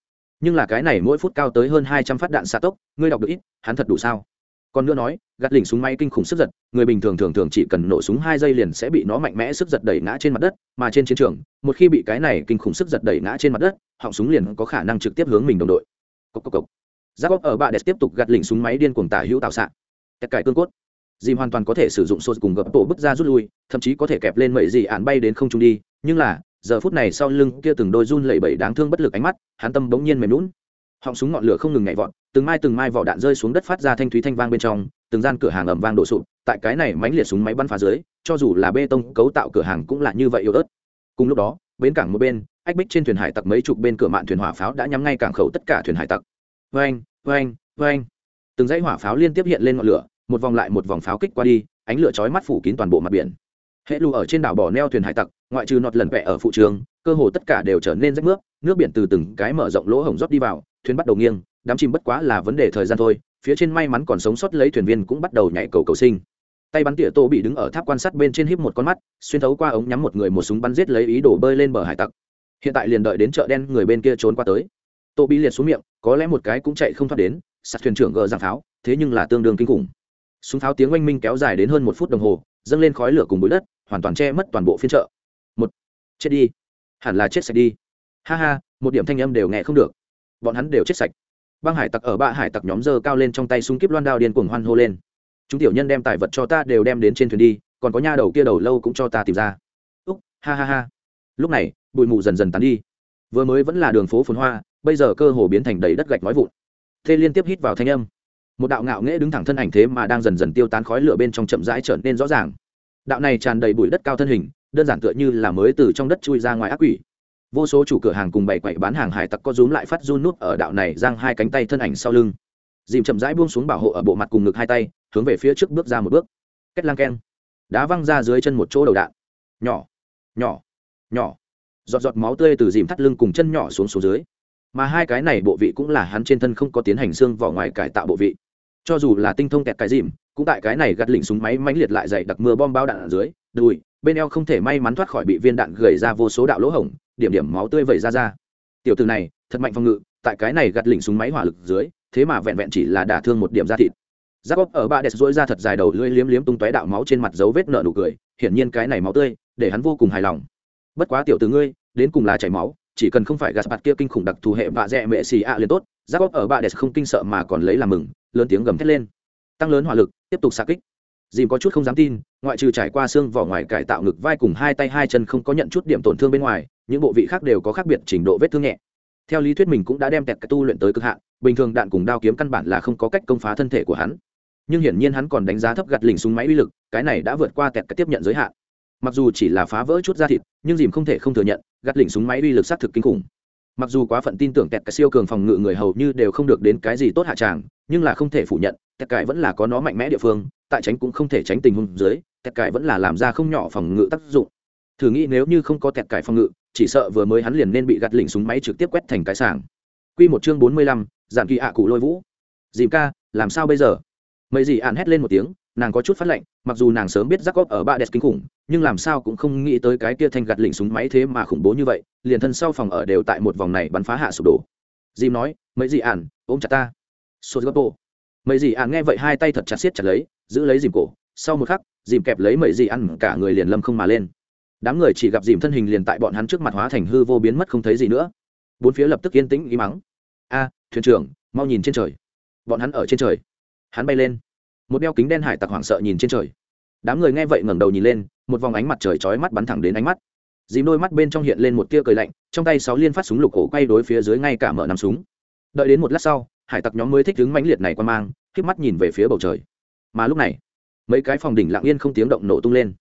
Nhưng là cái này mỗi phút cao tới hơn hai trăm phát đạn xạ tốc, ngươi đọc được ít, hắn thật đủ sao? Còn nữa nói, gạt lỉnh súng máy kinh khủng sức giật, người bình thường thường thường chỉ cần nổ súng hai giây liền sẽ bị nó mạnh mẽ sức giật đẩy ngã trên mặt đất, mà trên chiến trường, một khi bị cái này kinh khủng sức giật đẩy ngã trên mặt đất, họng súng liền có khả năng trực tiếp hướng mình đồng đội cộc cộc cộc. Giáp óc ở bạ đẹp tiếp tục gạt lỉnh súng máy điên cuồng tả hữu tạo xạ. Tất cải cương cốt. Dìm hoàn toàn có thể sử dụng sô cùng gập tổ bước ra rút lui, thậm chí có thể kẹp lên mẩy gì ạn bay đến không trung đi. Nhưng là, giờ phút này sau lưng kia từng đôi run lẩy bẩy đáng thương bất lực ánh mắt, hắn tâm bỗng nhiên mềm lún họng súng ngọn lửa không ngừng nhảy vọt, từng mai từng mai vỏ đạn rơi xuống đất phát ra thanh thúy thanh vang bên trong, từng gian cửa hàng ầm vang đổ sụp, tại cái này mánh liệt súng máy bắn phá dưới, cho dù là bê tông cấu tạo cửa hàng cũng là như vậy yếu ớt. Cùng lúc đó, bến cảng một bên ách bích trên thuyền hải tặc mấy chục bên cửa mạn thuyền hỏa pháo đã nhắm ngay cảng khẩu tất cả thuyền hải tặc. Vang vang vang từng dãy hỏa pháo liên tiếp hiện lên ngọn lửa, một vòng lại một vòng pháo kích qua đi, ánh lửa chói mắt phủ kín toàn bộ mặt biển. Hệ lù ở trên đảo bỏ neo thuyền hải tặc, ngoại trừ nọt lần vẹ ở phụ trường, cơ hồ tất cả đều trở nên rách nước nước biển từ từng cái mở rộng lỗ hổng rót đi vào, thuyền bắt đầu nghiêng, đám chìm bất quá là vấn đề thời gian thôi, phía trên may mắn còn sống sót lấy thuyền viên cũng bắt đầu nhảy cầu cầu sinh. Tay bắn tỉa tô bị đứng ở tháp quan sát bên trên híp một con mắt, xuyên thấu qua ống nhắm một người một súng bắn giết lấy ý đồ bơi lên bờ hải tặc hiện tại liền đợi đến chợ đen người bên kia trốn qua tới. Tô bị liệt xuống miệng, có lẽ một cái cũng chạy không thoát đến, sạt thuyền trưởng gờ giang pháo thế nhưng là tương đương kinh khủng. Súng pháo tiếng oanh minh kéo dài đến hơn một phút đồng hồ, dâng lên khói lửa cùng bụi đất, hoàn toàn che mất toàn bộ phiên chợ. Một, chết đi. Hẳn là chết sạch đi. Ha ha, một điểm thanh âm đều nghe không được. Bọn hắn đều chết sạch. Băng hải tặc ở ba hải tặc nhóm dơ cao lên trong tay súng kíp loan đao điên cuồng hoan hô lên. Chúng tiểu nhân đem tài vật cho ta đều đem đến trên thuyền đi, còn có nha đầu kia đầu lâu cũng cho ta tìm ra. Úc, ha ha ha. Lúc này bụi mù dần dần tán đi. Vừa mới vẫn là đường phố phồn hoa, bây giờ cơ hồ biến thành đầy đất gạch nói vụn. Thê liên tiếp hít vào thanh âm. Một đạo ngạo nghễ đứng thẳng thân ảnh thế mà đang dần dần tiêu tán khói lửa bên trong chậm rãi trở nên rõ ràng. Đạo này tràn đầy bụi đất cao thân hình, đơn giản tựa như là mới từ trong đất chui ra ngoài ác quỷ. Vô số chủ cửa hàng cùng bày quậy bán hàng hải tặc có rúm lại phát run nút ở đạo này giang hai cánh tay thân ảnh sau lưng. Dìm chậm rãi buông xuống bảo hộ ở bộ mặt cùng ngực hai tay, hướng về phía trước bước ra một bước. Két lang keng. Đá văng ra dưới chân một chỗ đầu đạn. Nhỏ. Nhỏ. Nhỏ giọt giọt máu tươi từ dìm thắt lưng cùng chân nhỏ xuống xuống dưới. Mà hai cái này bộ vị cũng là hắn trên thân không có tiến hành xương vỏ ngoài cải tạo bộ vị. Cho dù là tinh thông kẹt cái dìm, cũng tại cái này gắt lỉnh súng máy mãnh liệt lại dày đặc mưa bom bao đạn ở dưới, đùi, bên eo không thể may mắn thoát khỏi bị viên đạn gầy ra vô số đạo lỗ hổng, điểm điểm máu tươi vẩy ra ra. Tiểu từ này, thật mạnh phòng ngự, tại cái này gắt lỉnh súng máy hỏa lực dưới, thế mà vẹn vẹn chỉ là đả thương một điểm da thịt. Giáp ốc ở ba đẹp dỗi ra thật dài đầu lưỡi liếm liếm tung tóe đạo máu trên mặt dấu vết nợ nụ cười, hiển nhiên cái này máu tươi, để hắn vô cùng hài lòng. Bất quá tiểu từ ngươi đến cùng là chảy máu, chỉ cần không phải gạt bạt kia kinh khủng đặc thù hệ vạ dẹ mẹ xì ạ liền tốt giáp ốc ở bạ đẹp không kinh sợ mà còn lấy làm mừng, lớn tiếng gầm thét lên. Tăng lớn hỏa lực, tiếp tục xa kích. Dìm có chút không dám tin, ngoại trừ trải qua xương vỏ ngoài cải tạo ngực vai cùng hai tay hai chân không có nhận chút điểm tổn thương bên ngoài, những bộ vị khác đều có khác biệt trình độ vết thương nhẹ. Theo lý thuyết mình cũng đã đem tẹt cái tu luyện tới cực hạn, bình thường đạn cùng đao kiếm căn bản là không có cách công phá thân thể của hắn. Nhưng hiển nhiên hắn còn đánh giá thấp gặt lình súng máy uy lực, cái này đã vượt qua tẹt cái tiếp nhận giới hạn mặc dù chỉ là phá vỡ chút da thịt nhưng dìm không thể không thừa nhận gạt lỉnh súng máy uy lực sát thực kinh khủng mặc dù quá phận tin tưởng tẹt cái siêu cường phòng ngự người hầu như đều không được đến cái gì tốt hạ tràng nhưng là không thể phủ nhận tẹt cải vẫn là có nó mạnh mẽ địa phương tại tránh cũng không thể tránh tình huống dưới tẹt cải vẫn là làm ra không nhỏ phòng ngự tác dụng thử nghĩ nếu như không có tẹt cải phòng ngự chỉ sợ vừa mới hắn liền nên bị gạt lỉnh súng máy trực tiếp quét thành cái sàng Quy một chương bốn mươi lăm, giản kỳ ạ cụ lôi vũ. Dìm ca, làm sao bây giờ? Mấy gì ạn hét lên một tiếng, nàng có chút phát lệnh, mặc dù nàng sớm biết Jacob ở ba đẹp kinh khủng, nhưng làm sao cũng không nghĩ tới cái kia thanh gạt lỉnh súng máy thế mà khủng bố như vậy, liền thân sau phòng ở đều tại một vòng này bắn phá hạ sụp đổ. Dìm nói, mấy gì ản, ôm chặt ta. Sogapo. Mấy gì ản nghe vậy hai tay thật chặt siết chặt lấy, giữ lấy dìm cổ, sau một khắc, dìm kẹp lấy mấy gì ăn cả người liền lâm không mà lên. Đám người chỉ gặp dìm thân hình liền tại bọn hắn trước mặt hóa thành hư vô biến mất không thấy gì nữa. Bốn phía lập tức yên tĩnh ý mắng a thuyền trưởng mau nhìn trên trời. Bọn hắn ở trên trời. Hắn bay lên một đeo kính đen hải tặc hoảng sợ nhìn trên trời. Đám người nghe vậy ngẩng đầu nhìn lên, một vòng ánh mặt trời chói mắt bắn thẳng đến ánh mắt. Dìm đôi mắt bên trong hiện lên một tia cười lạnh, trong tay sáu liên phát súng lục cổ quay đối phía dưới ngay cả mở nằm súng. Đợi đến một lát sau, hải tặc nhóm mới thích đứng mãnh liệt này qua mang k mắt nhìn về phía bầu trời. Mà lúc này, mấy cái phòng đỉnh lặng yên không tiếng động nổ tung lên.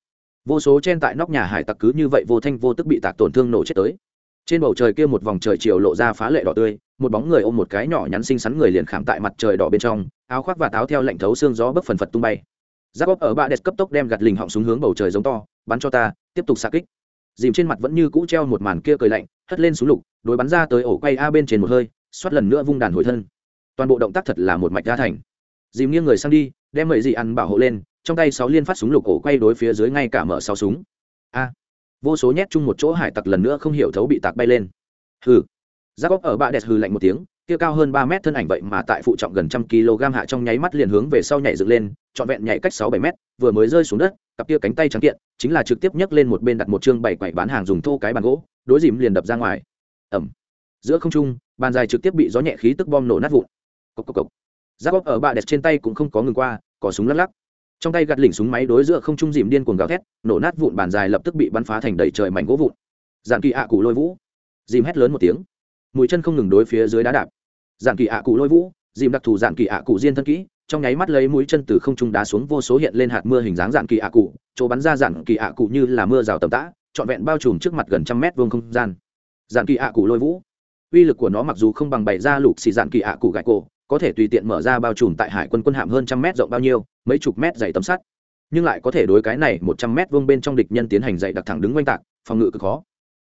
Vô số trên tại nóc nhà hải tặc cứ như vậy vô thanh vô tức bị tạc tổn thương nổ chết tới. Trên bầu trời kia một vòng trời chiều lộ ra phá lệ đỏ tươi, một bóng người ôm một cái nhỏ nhắn xinh xắn người liền khảm tại mặt trời đỏ bên trong áo khoác và táo theo lạnh thấu xương gió bấc phần phật tung bay. Giáp bóp ở ba đẹp cấp tốc đem gạt lình họng xuống hướng bầu trời giống to, bắn cho ta, tiếp tục xa kích. Dìm trên mặt vẫn như cũ treo một màn kia cười lạnh, hất lên xuống lục, đối bắn ra tới ổ quay a bên trên một hơi, xoát lần nữa vung đàn hồi thân. Toàn bộ động tác thật là một mạch ra thành. Dìm nghiêng người sang đi, đem mậy dị ăn bảo hộ lên, trong tay sáu liên phát súng lục ổ quay đối phía dưới ngay cả mở sáu súng. A. Vô số nhét chung một chỗ hải tặc lần nữa không hiểu thấu bị tạc bay lên. Hừ. Giáp bóp ở bạ đẹp hừ lạnh một tiếng kia cao hơn ba mét thân ảnh vậy mà tại phụ trọng gần trăm kg hạ trong nháy mắt liền hướng về sau nhảy dựng lên trọn vẹn nhảy cách sáu bảy mét vừa mới rơi xuống đất cặp kia cánh tay trắng kiện chính là trực tiếp nhấc lên một bên đặt một chương bảy quậy bán hàng dùng thô cái bàn gỗ đối dìm liền đập ra ngoài. Ầm, giữa không trung bàn dài trực tiếp bị gió nhẹ khí tức bom nổ nát vụn. Cốc cốc cốc. giáp óc ở bạ đẹp trên tay cũng không có ngừng qua cò súng lắc lắc. Trong tay gạt lỉnh súng máy đối giữa không trung dìm điên cuồng gào thét nổ nát vụn bàn dài lập tức bị bắn phá thành đầy trời mảnh gỗ vụn. Giàn kỳ ạ cụ lôi vũ. Dìm hét lớn một tiếng. Mũi chân không ngừng đối phía dưới đá đạp giản kỳ ạ cụ lôi vũ, dìm đặc thù giản kỳ ạ cụ diên thân kỹ, trong nháy mắt lấy mũi chân từ không trung đá xuống vô số hiện lên hạt mưa hình dáng giản kỳ ạ cụ, chỗ bắn ra giản kỳ ạ cụ như là mưa rào tầm tã, trọn vẹn bao trùm trước mặt gần trăm mét vuông không gian. Giản kỳ ạ cụ lôi vũ. Uy lực của nó mặc dù không bằng bày ra lục xì giản kỳ ạ cụ gạch cổ, có thể tùy tiện mở ra bao trùm tại hải quân quân hạm hơn trăm mét rộng bao nhiêu, mấy chục mét dày tấm sắt. Nhưng lại có thể đối cái này một trăm mét vuông bên trong địch nhân tiến hành dày đặc thẳng đứng oanh tạc, phòng ngự cực khó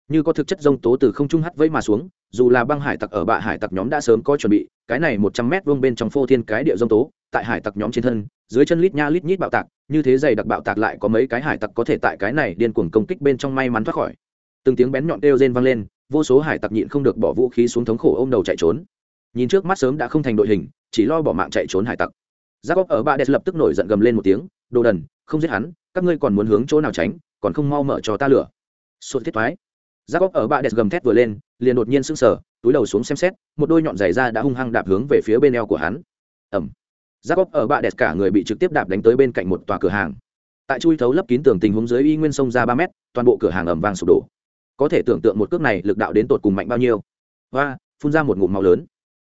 như có thực chất rông tố từ không trung hắt vẫy mà xuống, dù là băng hải tặc ở bạ hải tặc nhóm đã sớm có chuẩn bị, cái này một trăm mét vuông bên trong phô thiên cái địa rông tố, tại hải tặc nhóm trên thân, dưới chân lít nha lít nhít bạo tạc, như thế dày đặc bạo tạc lại có mấy cái hải tặc có thể tại cái này điên cuồng công kích bên trong may mắn thoát khỏi. Từng tiếng bén nhọn kêu rên vang lên, vô số hải tặc nhịn không được bỏ vũ khí xuống thống khổ ôm đầu chạy trốn. Nhìn trước mắt sớm đã không thành đội hình, chỉ lo bỏ mạng chạy trốn hải tặc. Giác óc ở ba đès lập tức nổi giận gầm lên một tiếng, đồ đần, không giết hắn, các ngươi còn muốn hướng chỗ nào tránh, còn không mau mở cho ta lửa. Sụt thiết thoái giác óc ở bạ đẹp gầm thét vừa lên, liền đột nhiên sưng sờ, túi đầu xuống xem xét, một đôi nhọn giày da đã hung hăng đạp hướng về phía bên eo của hắn. Ẩm giác óc ở bạ đẹp cả người bị trực tiếp đạp đánh tới bên cạnh một tòa cửa hàng. Tại chui thấu lấp kín tường tình huống dưới y nguyên sông ra ba mét, toàn bộ cửa hàng ẩm vang sụp đổ. Có thể tưởng tượng một cước này lực đạo đến tột cùng mạnh bao nhiêu. Và phun ra một ngụm màu lớn.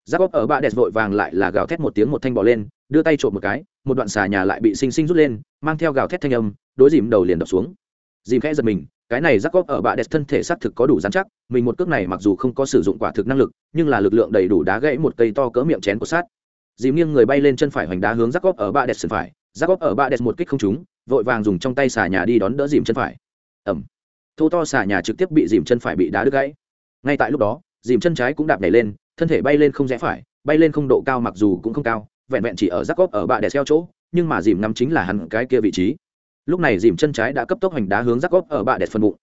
Giác óc ở bạ đẹp vội vàng lại là gào thét một tiếng một thanh bỏ lên, đưa tay trộm một cái, một đoạn xà nhà lại bị xinh xinh rút lên, mang theo gào thét thanh âm, đối dìm đầu liền đập xuống. Dìm khẽ giật mình cái này rắc góp ở bạ đẹp thân thể xác thực có đủ dán chắc, mình một cước này mặc dù không có sử dụng quả thực năng lực, nhưng là lực lượng đầy đủ đá gãy một cây to cỡ miệng chén của sát. Dìm nghiêng người bay lên chân phải hoành đá hướng rắc góp ở bạ đẹp sườn phải. Rắc góp ở bạ đẹp một kích không trúng, vội vàng dùng trong tay xà nhà đi đón đỡ dìm chân phải. Ẩm thô to xà nhà trực tiếp bị dìm chân phải bị đá đứt gãy. Ngay tại lúc đó, dìm chân trái cũng đạp nhảy lên, thân thể bay lên không rẽ phải, bay lên không độ cao mặc dù cũng không cao, vẹn vẹn chỉ ở rắc góp ở bạ đẹp xeo chỗ, nhưng mà dìm nắm chính là hẳn cái kia vị trí lúc này dìm chân trái đã cấp tốc hành đá hướng rắc góp ở bạ đẹp phân bụng.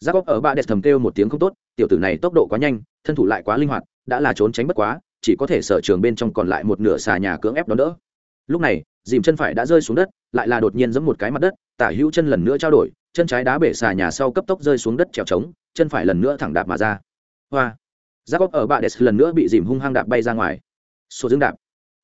Rắc góp ở bạ đẹp thầm kêu một tiếng không tốt, tiểu tử này tốc độ quá nhanh, thân thủ lại quá linh hoạt, đã là trốn tránh bất quá, chỉ có thể sở trường bên trong còn lại một nửa xà nhà cưỡng ép đón đỡ. Lúc này, dìm chân phải đã rơi xuống đất, lại là đột nhiên giẫm một cái mặt đất, tả hữu chân lần nữa trao đổi, chân trái đá bể xà nhà sau cấp tốc rơi xuống đất trèo trống, chân phải lần nữa thẳng đạp mà ra. Hoa! Giác góp ở bạ đẹp lần nữa bị dìm hung hăng đạp bay ra ngoài. Số dương đạp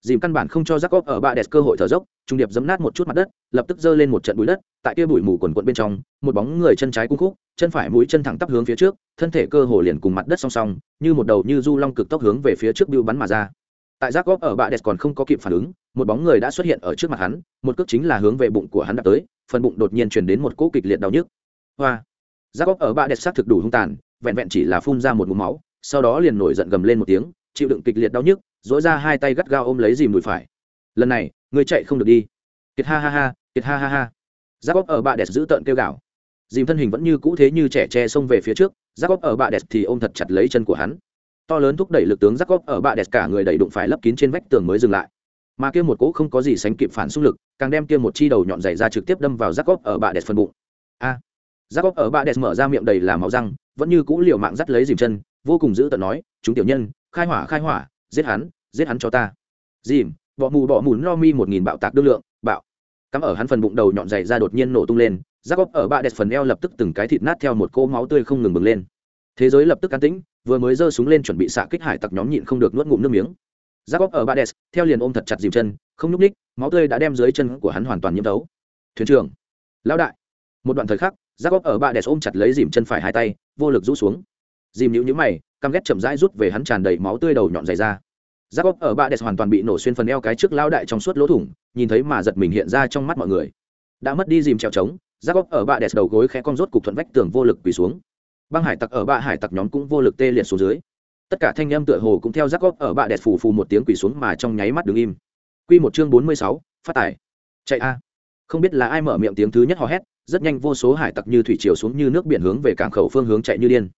dìm căn bản không cho Jacob ở bạ đẹp cơ hội thở dốc trung điệp giấm nát một chút mặt đất, lập tức giơ lên một trận bụi đất, tại kia bụi mù quần quận bên trong, một bóng người chân trái cung khúc, chân phải mũi chân thẳng tắp hướng phía trước, thân thể cơ hồ liền cùng mặt đất song song, như một đầu như du long cực tốc hướng về phía trước bưu bắn mà ra. Tại Jacob ở bạ đẹp còn không có kịp phản ứng, một bóng người đã xuất hiện ở trước mặt hắn, một cước chính là hướng về bụng của hắn đã tới, phần bụng đột nhiên truyền đến một cỗ kịch liệt đau nhức. Hoa! Jacob ở bạ đẹp sát thực đủ hung tàn, vẹn vẹn chỉ là phun ra một mũ máu, sau đó liền nổi giận gầm lên một tiếng, chịu đựng kịch liệt đau nhức dỗi ra hai tay gắt gao ôm lấy dìm đùi phải. Lần này ngươi chạy không được đi. Kiệt ha ha ha kiệt ha ha ha. Giáp óc ở bạ đẹp giữ tợn kêu gào. Dìm thân hình vẫn như cũ thế như trẻ tre xông về phía trước giáp óc ở bạ đẹp thì ôm thật chặt lấy chân của hắn. To lớn thúc đẩy lực tướng giáp óc ở bạ đẹp cả người đẩy đụng phải lấp kín trên vách tường mới dừng lại. Mà kia một cỗ không có gì sánh kịp phản xung lực càng đem kia một chi đầu nhọn dày ra trực tiếp đâm vào giáp óc ở bạ đẹp phần bụng. A! À, giáp óc ở bạ đẹp mở ra miệng đầy là máu răng vẫn như cũ liều mạng dắt lấy dìm chân vô cùng dữ tợn nói chúng tiểu nhân khai hỏa khai hỏa giết hắn giết hắn cho ta. Dìm, bọ mù bọ mù no mi một nghìn bạo tạc đương lượng, bạo. Cắm ở hắn phần bụng đầu nhọn dày ra đột nhiên nổ tung lên rác óc ở ba đẹp phần eo lập tức từng cái thịt nát theo một cỗ máu tươi không ngừng bừng lên. Thế giới lập tức cán tĩnh, vừa mới giơ súng lên chuẩn bị xạ kích hải tặc nhóm nhịn không được nuốt ngụm nước miếng. Rác óc ở ba đẹp, theo liền ôm thật chặt dìm chân, không nhúc ních máu tươi đã đem dưới chân của hắn hoàn toàn nhiễm thấu. Thuyền trưởng, lão đại. Một đoạn thời khắc rác óc ở ba đẹp ôm chặt lấy dìm chân phải hai tay, vô lực rũ xuống. Dìm nhũ nhũ mày, căm ghét chậm rãi rút về hắn tràn đầy máu tươi đầu nhọn dày ra giáp ốc ở ba đẹp hoàn toàn bị nổ xuyên phần eo cái trước lao đại trong suốt lỗ thủng, nhìn thấy mà giật mình hiện ra trong mắt mọi người. Đã mất đi dìm trèo trống giáp ốc ở ba đẹp đầu gối khẽ con rốt cục thuận vách tường vô lực quỳ xuống. Băng hải tặc ở ba hải tặc nhóm cũng vô lực tê liệt xuống dưới. Tất cả thanh em tựa hồ cũng theo giáp ốc ở ba đẹp phù phù một tiếng quỳ xuống mà trong nháy mắt đứng im. Quy một chương bốn mươi sáu, phát tải chạy a. Không biết là ai mở miệng tiếng thứ nhất hò hét, rất nhanh vô số hải tặc như thủy chiều xuống như nước biển hướng về cảng khẩu phương hướng chạy như điên.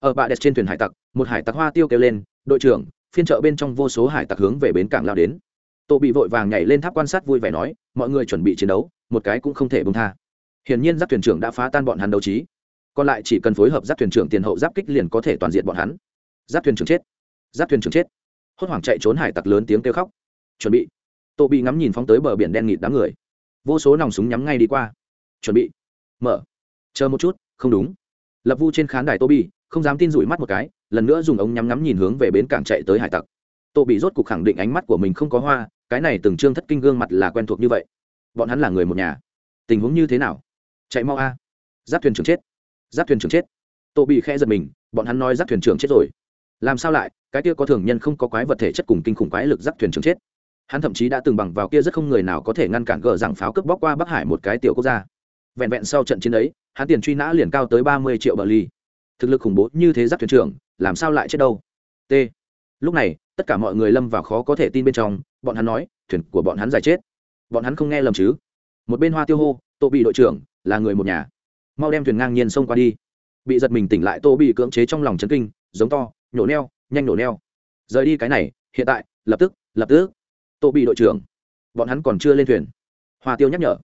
Ở bạ đẹp trên thuyền hải tặc, một hải tặc hoa tiêu kêu lên, đội trưởng phiên chợ bên trong vô số hải tặc hướng về bến cảng lao đến. Tổ bị vội vàng nhảy lên tháp quan sát vui vẻ nói, mọi người chuẩn bị chiến đấu, một cái cũng không thể bông tha. Hiển nhiên giáp thuyền trưởng đã phá tan bọn hắn đấu trí. Còn lại chỉ cần phối hợp giáp thuyền trưởng tiền hậu giáp kích liền có thể toàn diện bọn hắn. Giáp thuyền trưởng chết. Giáp thuyền trưởng chết. Hốt hoảng chạy trốn hải tặc lớn tiếng kêu khóc. Chuẩn bị. Tổ bị ngắm nhìn phóng tới bờ biển đen nghịt đám người. Vô số nòng súng nhắm ngay đi qua. Chuẩn bị. Mở. Chờ một chút. Không đúng. Lập vu trên khán đài tô bi không dám tin rủi mắt một cái lần nữa dùng ống nhắm ngắm nhìn hướng về bến cảng chạy tới hải tặc. Tô bị rốt cục khẳng định ánh mắt của mình không có hoa, cái này từng trương thất kinh gương mặt là quen thuộc như vậy. Bọn hắn là người một nhà. Tình huống như thế nào? Chạy mau a. Giáp thuyền trưởng chết. Giáp thuyền trưởng chết. Tô bị khẽ giật mình, bọn hắn nói giáp thuyền trưởng chết rồi. Làm sao lại, cái kia có thường nhân không có quái vật thể chất cùng kinh khủng quái lực giáp thuyền trưởng chết. Hắn thậm chí đã từng bằng vào kia rất không người nào có thể ngăn cản gờ rằng pháo cướp bóc qua bắc hải một cái tiểu quốc gia. Vẹn vẹn sau trận chiến ấy, hắn tiền truy nã liền cao tới ba mươi triệu bờ ly thực lực khủng bố như thế giáp thuyền trưởng, làm sao lại chết đâu? T. Lúc này, tất cả mọi người lâm vào khó có thể tin bên trong, bọn hắn nói, thuyền của bọn hắn dài chết. Bọn hắn không nghe lầm chứ? Một bên hoa tiêu hô, tô bị đội trưởng, là người một nhà. Mau đem thuyền ngang nhiên xông qua đi. Bị giật mình tỉnh lại, tô bị cưỡng chế trong lòng chấn kinh, giống to, nhổ neo, nhanh nổ neo. Rời đi cái này, hiện tại, lập tức lập tức. Tô bị đội trưởng, bọn hắn còn chưa lên thuyền. Hoa tiêu nhắc nhở.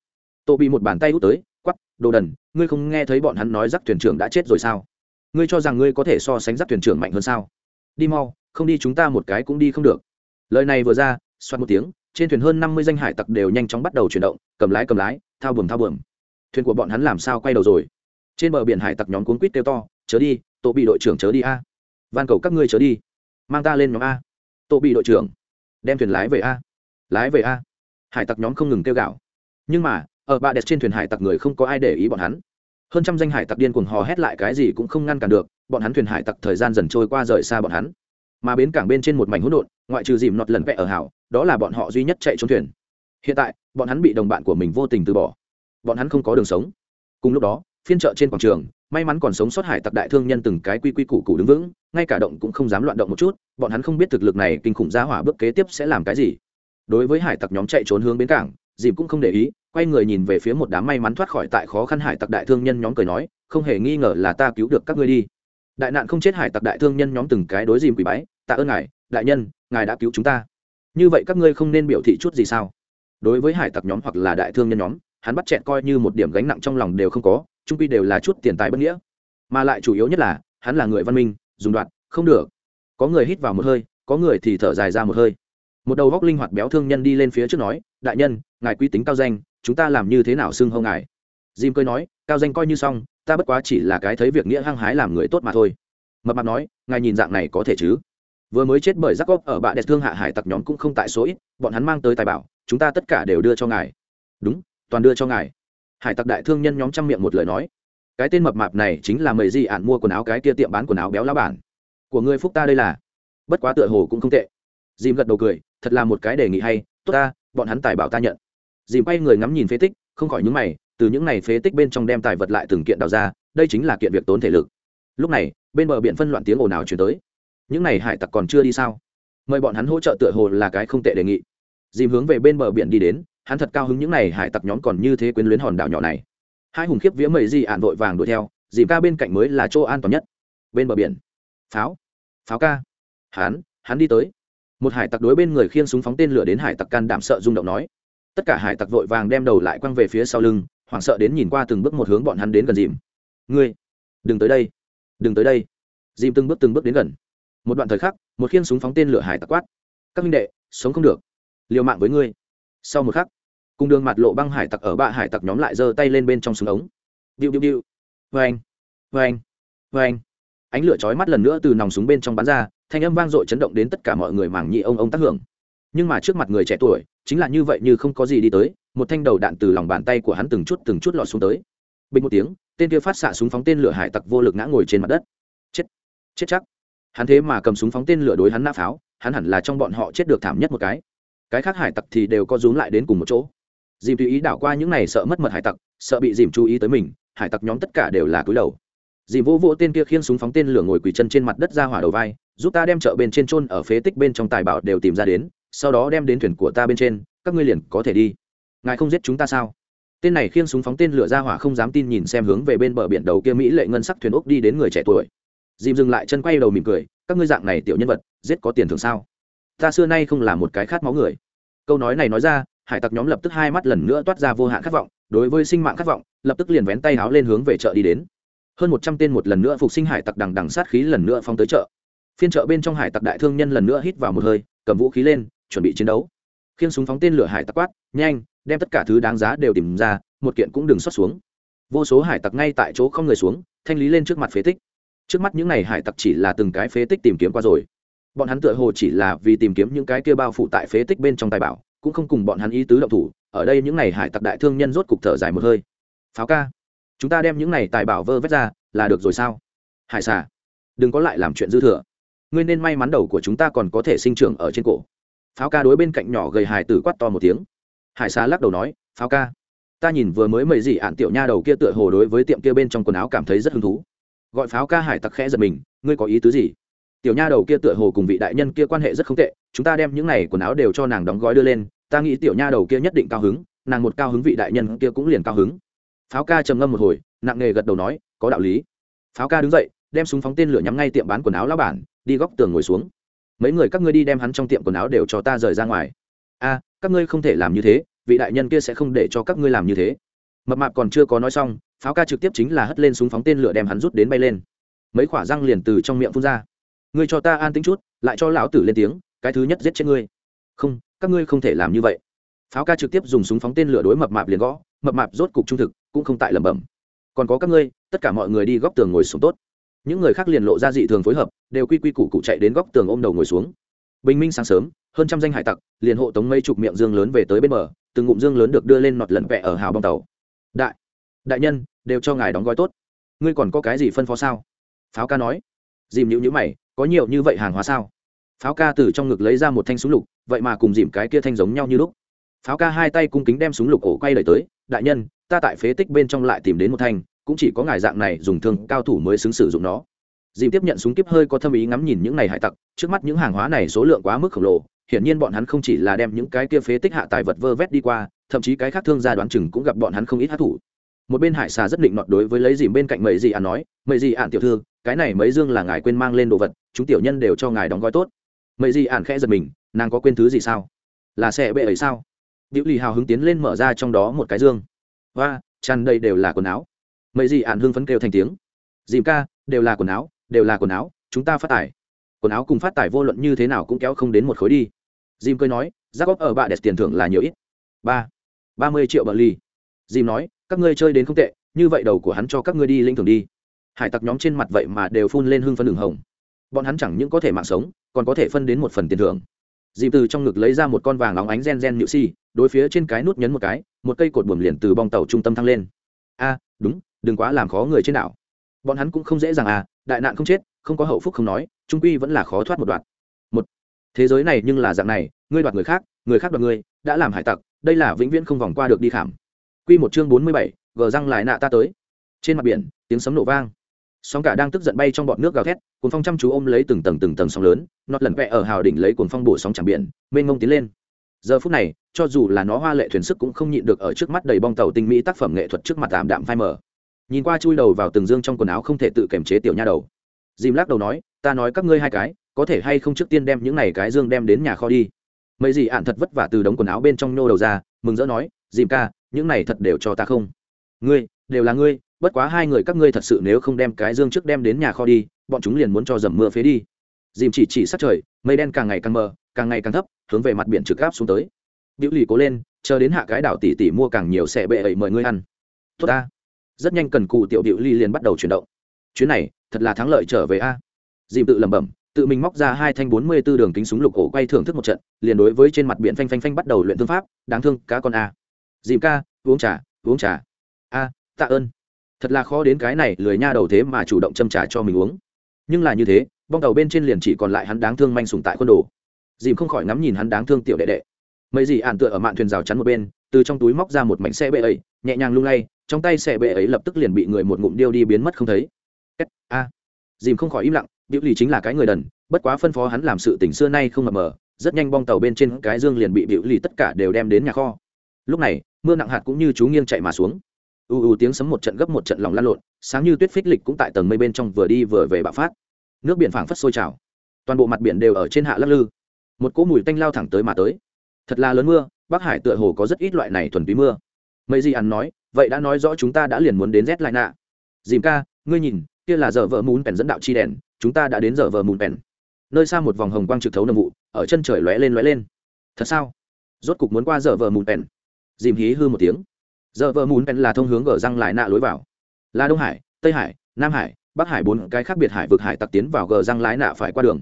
Tô bị một bàn tay hút tới quắp đồ đần, ngươi không nghe thấy bọn hắn nói rắc thuyền trưởng đã chết rồi sao? Ngươi cho rằng ngươi có thể so sánh giáp thuyền trưởng mạnh hơn sao? Đi mau, không đi chúng ta một cái cũng đi không được. Lời này vừa ra, xoát một tiếng, trên thuyền hơn năm mươi danh hải tặc đều nhanh chóng bắt đầu chuyển động, cầm lái cầm lái, thao buồm thao buồm. Thuyền của bọn hắn làm sao quay đầu rồi? Trên bờ biển hải tặc nhóm cuốn quýt kêu to, chớ đi, tổ bị đội trưởng chớ đi a. Van cầu các ngươi chớ đi. Mang ta lên nhóm a. Tổ bị đội trưởng, đem thuyền lái về a. Lái về a. Hải tặc nhóm không ngừng kêu gạo nhưng mà, ở bạ đẹp trên thuyền hải tặc người không có ai để ý bọn hắn hơn trăm danh hải tặc điên cuồng hò hét lại cái gì cũng không ngăn cản được, bọn hắn thuyền hải tặc thời gian dần trôi qua rời xa bọn hắn. Mà bến cảng bên trên một mảnh hỗn độn, ngoại trừ dìm nọt lần vẽ ở hảo, đó là bọn họ duy nhất chạy trốn thuyền. Hiện tại, bọn hắn bị đồng bạn của mình vô tình từ bỏ. Bọn hắn không có đường sống. Cùng lúc đó, phiên chợ trên quảng trường, may mắn còn sống sót hải tặc đại thương nhân từng cái quy quy củ củ đứng vững, ngay cả động cũng không dám loạn động một chút, bọn hắn không biết thực lực này kinh khủng giá hỏa bước kế tiếp sẽ làm cái gì. Đối với hải tặc nhóm chạy trốn hướng bến cảng, dìm cũng không để ý quay người nhìn về phía một đám may mắn thoát khỏi tại khó khăn hải tặc đại thương nhân nhóm cười nói, không hề nghi ngờ là ta cứu được các ngươi đi. Đại nạn không chết hải tặc đại thương nhân nhóm từng cái đối dìm quỷ bái, tạ ơn ngài, đại nhân, ngài đã cứu chúng ta. Như vậy các ngươi không nên biểu thị chút gì sao? Đối với hải tặc nhóm hoặc là đại thương nhân nhóm, hắn bắt chẹn coi như một điểm gánh nặng trong lòng đều không có trung pi đều là chút tiền tài bất nghĩa. Mà lại chủ yếu nhất là, hắn là người văn minh, dùng đoạn không được. Có người hít vào một hơi, có người thì thở dài ra một hơi. Một đầu góc linh hoạt béo thương nhân đi lên phía trước nói, đại nhân, ngài quy tính cao danh chúng ta làm như thế nào xưng hâu ngài? Dìm cười nói, cao danh coi như xong, ta bất quá chỉ là cái thấy việc nghĩa hăng hái làm người tốt mà thôi. Mập mạp nói, ngài nhìn dạng này có thể chứ? Vừa mới chết bởi giác góp ở bạ đẹp thương hạ hải tặc nhóm cũng không tại số ít, bọn hắn mang tới tài bảo, chúng ta tất cả đều đưa cho ngài. Đúng, toàn đưa cho ngài. Hải tặc đại thương nhân nhóm trăm miệng một lời nói. Cái tên mập mạp này chính là mầy di ạn mua quần áo cái kia tiệm bán quần áo béo lá bản. Của người phúc ta đây là. Bất quá tựa hồ cũng không tệ. Dìm gật đầu cười, thật là một cái đề nghị hay, tốt ta, bọn hắn tài bảo ta nhận dìm bay người ngắm nhìn phế tích, không khỏi những mày, từ những này phế tích bên trong đem tài vật lại từng kiện đào ra, đây chính là kiện việc tốn thể lực. Lúc này, bên bờ biển phân loạn tiếng ồn ào chuyển tới. Những này hải tặc còn chưa đi sao? Mời bọn hắn hỗ trợ tựa hồ là cái không tệ đề nghị. Dìm hướng về bên bờ biển đi đến, hắn thật cao hứng những này hải tặc nhóm còn như thế quyến luyến hòn đảo nhỏ này. Hai hùng khiếp vía mầy di ạn vội vàng đuổi theo, dìm ca bên cạnh mới là chỗ an toàn nhất. Bên bờ biển. Pháo. Pháo ca. Hắn hắn đi tới. Một hải tặc đối bên người khiêng súng phóng tên lửa đến hải tặc can đảm sợ rung động nói tất cả hải tặc vội vàng đem đầu lại quăng về phía sau lưng, hoảng sợ đến nhìn qua từng bước một hướng bọn hắn đến gần dìm. Ngươi, đừng tới đây, đừng tới đây. Dìm từng bước từng bước đến gần. Một đoạn thời khắc, một khiên súng phóng tên lửa hải tặc quát. Các minh đệ, sống không được. Liều mạng với ngươi. Sau một khắc, cùng đường mặt lộ băng hải tặc ở bạ hải tặc nhóm lại giơ tay lên bên trong súng ống. Điệu điệu điệu vê anh vê anh vê anh ánh lửa chói mắt lần nữa từ nòng súng bên trong bắn ra, thanh âm vang dội chấn động đến tất cả mọi người mảng nhị ông ông tác hưởng nhưng mà trước mặt người trẻ tuổi, chính là như vậy như không có gì đi tới, một thanh đầu đạn từ lòng bàn tay của hắn từng chút từng chút lọt xuống tới. Bình một tiếng, tên kia phát xạ súng phóng tên lửa hải tặc vô lực ngã ngồi trên mặt đất. Chết chết chắc. Hắn thế mà cầm súng phóng tên lửa đối hắn nã pháo, hắn hẳn là trong bọn họ chết được thảm nhất một cái. Cái khác hải tặc thì đều có rúm lại đến cùng một chỗ. Dìm tùy ý đảo qua những này sợ mất mật hải tặc, sợ bị dìm chú ý tới mình, hải tặc nhóm tất cả đều là cúi đầu. Dìm vô vô tên kia khiêng súng phóng tên lửa ngồi quỳ chân trên mặt đất ra hỏa đầu vai, giúp ta đem chợ bên trên trôn ở phế tích bên trong tài bảo đều tìm ra đến sau đó đem đến thuyền của ta bên trên, các ngươi liền có thể đi. Ngài không giết chúng ta sao? Tên này khiêng súng phóng tên lửa ra hỏa không dám tin nhìn xem hướng về bên bờ biển đầu kia mỹ lệ ngân sắc thuyền úc đi đến người trẻ tuổi. Dìm dừng lại chân quay đầu mỉm cười, các ngươi dạng này tiểu nhân vật, giết có tiền thưởng sao? Ta xưa nay không là một cái khát máu người. Câu nói này nói ra, hải tặc nhóm lập tức hai mắt lần nữa toát ra vô hạn khát vọng, đối với sinh mạng khát vọng, lập tức liền vén tay háo lên hướng về chợ đi đến. Hơn một trăm tên một lần nữa phục sinh hải tặc đằng đằng sát khí lần nữa phong tới chợ. Phiên chợ bên trong hải tặc đại thương nhân lần nữa hít vào một hơi, cầm vũ khí lên chuẩn bị chiến đấu. Khiên súng phóng tên lửa hải tặc quát, nhanh, đem tất cả thứ đáng giá đều tìm ra, một kiện cũng đừng xuất xuống. Vô số hải tặc ngay tại chỗ không người xuống, thanh lý lên trước mặt phế tích. Trước mắt những n à y hải tặc chỉ là từng cái phế tích tìm kiếm qua rồi. Bọn hắn tựa hồ chỉ là vì tìm kiếm những cái kia bao phủ tại phế tích bên trong tài bảo, cũng không cùng bọn hắn ý tứ động thủ, ở đây những n à y hải tặc đại thương nhân rốt cục thở dài một hơi. Pháo ca, chúng ta đem những n à y tài bảo vơ vét ra, là được rồi sao? Hải xà, đừng có lại làm chuyện dư thừa. Ngươi nên may mắn đầu của chúng ta còn có thể sinh trưởng ở trên cổ pháo ca đối bên cạnh nhỏ gầy hải tử quát to một tiếng. Hải xa lắc đầu nói, pháo ca, ta nhìn vừa mới mầy gì ạn tiểu nha đầu kia tựa hồ đối với tiệm kia bên trong quần áo cảm thấy rất hứng thú. Gọi pháo ca hải tặc khẽ giật mình, ngươi có ý tứ gì? Tiểu nha đầu kia tựa hồ cùng vị đại nhân kia quan hệ rất không tệ, chúng ta đem những này quần áo đều cho nàng đóng gói đưa lên, ta nghĩ tiểu nha đầu kia nhất định cao hứng, nàng một cao hứng vị đại nhân kia cũng liền cao hứng. Pháo ca trầm ngâm một hồi, nặng nề gật đầu nói, có đạo lý. Pháo ca đứng dậy, đem súng phóng tên lửa nhắm ngay tiệm bán quần áo lão bản, đi góc tường ngồi xuống mấy người các ngươi đi đem hắn trong tiệm quần áo đều cho ta rời ra ngoài. A, các ngươi không thể làm như thế, vị đại nhân kia sẽ không để cho các ngươi làm như thế. Mập mạp còn chưa có nói xong, pháo ca trực tiếp chính là hất lên súng phóng tên lửa đem hắn rút đến bay lên. Mấy quả răng liền từ trong miệng phun ra. Ngươi cho ta an tính chút, lại cho lão tử lên tiếng, cái thứ nhất giết chết ngươi. Không, các ngươi không thể làm như vậy. Pháo ca trực tiếp dùng súng phóng tên lửa đối mập mạp liền gõ, mập mạp rốt cục trung thực, cũng không tại lẩm bẩm. Còn có các ngươi, tất cả mọi người đi góc tường ngồi xuống tốt những người khác liền lộ ra dị thường phối hợp, đều quy quy củ cụ chạy đến góc tường ôm đầu ngồi xuống. Bình minh sáng sớm, hơn trăm danh hải tặc liền hộ tống mây chục miệng dương lớn về tới bên bờ, từng ngụm dương lớn được đưa lên nọt lần vẹ ở hào bong tàu. Đại đại nhân, đều cho ngài đóng gói tốt. Ngươi còn có cái gì phân phó sao? Pháo ca nói. Dìm nhữ nhữ mày, có nhiều như vậy hàng hóa sao? Pháo ca từ trong ngực lấy ra một thanh súng lục, vậy mà cùng dìm cái kia thanh giống nhau như lúc. Pháo ca hai tay cung kính đem súng lục ổ quay lời tới, đại nhân, ta tại phế tích bên trong lại tìm đến một thanh cũng chỉ có ngài dạng này dùng thương cao thủ mới xứng sử dụng nó. Dìm tiếp nhận súng kíp hơi có thâm ý ngắm nhìn những này hải tặc trước mắt những hàng hóa này số lượng quá mức khổng lồ hiển nhiên bọn hắn không chỉ là đem những cái kia phế tích hạ tài vật vơ vét đi qua thậm chí cái khác thương gia đoán chừng cũng gặp bọn hắn không ít hát thủ. Một bên hải xà rất định nọt đối với lấy dìm bên cạnh mấy gì ạn nói mấy gì ạn tiểu thư cái này mấy dương là ngài quên mang lên đồ vật chúng tiểu nhân đều cho ngài đóng gói tốt. Mấy gì ạn khẽ giật mình nàng có quên thứ gì sao? Là xe bệ ấy sao? Diệu Lì hào hứng tiến lên mở ra trong đó một cái dương. Và, tràn đầy đều là quần áo. Mấy gì ạn hưng phấn kêu thành tiếng. Dìm ca, đều là quần áo, đều là quần áo, chúng ta phát tải. Quần áo cùng phát tải vô luận như thế nào cũng kéo không đến một khối đi. Dìm cười nói, giá góp ở bạ đẹp tiền thưởng là nhiều ít. Ba, ba mươi triệu bờ ly. Dìm nói, các ngươi chơi đến không tệ, như vậy đầu của hắn cho các ngươi đi linh thưởng đi. Hải tặc nhóm trên mặt vậy mà đều phun lên hưng phấn đường hồng. Bọn hắn chẳng những có thể mạng sống, còn có thể phân đến một phần tiền thưởng dìm từ trong ngực lấy ra một con vàng óng ánh gen gen nhự si đối phía trên cái nút nhấn một cái một cây cột buồm liền từ bong tàu trung tâm thăng lên a đúng đừng quá làm khó người trên đảo. Bọn hắn cũng không dễ dàng à đại nạn không chết, không có hậu phúc không nói, trung quy vẫn là khó thoát một đoạn. Một, thế giới này nhưng là dạng này, ngươi đoạt người khác người khác đoạt ngươi, đã làm hải tặc, đây là vĩnh viễn không vòng qua được đi khảm. Quy một chương bốn mươi bảy, gờ răng lại nạ ta tới. Trên mặt biển, tiếng sấm nổ vang. Sóng cả đang tức giận bay trong bọt nước gào thét cuốn phong chăm chú ôm lấy từng tầng từng tầng sóng lớn, nọt lần vẹ ở hào đỉnh lấy cuốn phong bổ sóng chẳng biển, mênh mông tiến lên. Giờ phút này, cho dù là nó hoa lệ thuyền sức cũng không nhịn được ở trước mắt đầy bong tàu tinh mỹ tác phẩm nghệ thuật trước mặt tạm đạm phai mờ nhìn qua chui đầu vào từng dương trong quần áo không thể tự kiềm chế tiểu nha đầu. Dìm lắc đầu nói, ta nói các ngươi hai cái, có thể hay không trước tiên đem những này cái dương đem đến nhà kho đi. Mấy gì ạn thật vất vả từ đống quần áo bên trong nô đầu ra, mừng rỡ nói, dìm ca, những này thật đều cho ta không? Ngươi, đều là ngươi, bất quá hai người các ngươi thật sự nếu không đem cái dương trước đem đến nhà kho đi, bọn chúng liền muốn cho dầm mưa phế đi. Dìm chỉ chỉ sát trời, mây đen càng ngày càng mờ, càng ngày càng thấp, hướng về mặt biển trực gáp xuống tới. Biểu lì cố lên, chờ đến hạ cái đảo tỉ tỉ mua càng nhiều xe bệ ấy mời ngươi ăn. Tốt ta rất nhanh cần cụ tiểu điệu ly liền bắt đầu chuyển động. Chuyến này, thật là thắng lợi trở về a. Dìm tự lẩm bẩm, tự mình móc ra hai thanh bốn mươi 44 đường kính súng lục cổ quay thưởng thức một trận, liền đối với trên mặt biển phanh phanh phanh bắt đầu luyện thương pháp, đáng thương, cá con a. Dìm ca, uống trà uống trà. A, tạ ơn. Thật là khó đến cái này, lười nha đầu thế mà chủ động châm trả cho mình uống. Nhưng là như thế, bong tàu bên trên liền chỉ còn lại hắn đáng thương manh sùng tại quân đồ. Dìm không khỏi ngắm nhìn hắn đáng thương tiểu đệ đệ. Mấy gì ạn tựa ở mạn thuyền rào chắn một bên, từ trong túi móc ra một mảnh xe bệ ấy nhẹ nhàng lung lay, trong tay xẻ bệ ấy lập tức liền bị người một ngụm điêu đi biến mất không thấy. A. Dìm không khỏi im lặng biểu lì chính là cái người đần, bất quá phân phó hắn làm sự tỉnh xưa nay không mập mờ, rất nhanh bong tàu bên trên cái dương liền bị biểu lì tất cả đều đem đến nhà kho. Lúc này, mưa nặng hạt cũng như chú nghiêng chạy mà xuống. U u tiếng sấm một trận gấp một trận lòng lan lộn, sáng như tuyết phích lịch cũng tại tầng mây bên trong vừa đi vừa về bạo phát. Nước biển phảng phất sôi trào. Toàn bộ mặt biển đều ở trên hạ lắc lư. Một cỗ mùi tanh lao thẳng tới mà tới. Thật là lớn mưa, bắc hải tựa hồ có rất ít loại này thuần túy mưa mấy gì ăn nói, vậy đã nói rõ chúng ta đã liền muốn đến rét lại nạ dìm ca, ngươi nhìn, kia là giờ vợ mún pèn dẫn đạo chi đèn, chúng ta đã đến giờ vợ mún pèn nơi xa một vòng hồng quang trực thấu nầm vụ, ở chân trời lóe lên lóe lên. Thật sao? Rốt cục muốn qua giờ vợ mún pèn dìm hí hư một tiếng. Giờ vợ mún pèn là thông hướng gờ răng lại nạ lối vào. Là đông hải, tây hải, nam hải, bắc hải bốn cái khác biệt hải vực hải tặc tiến vào gờ răng lái nạ phải qua đường.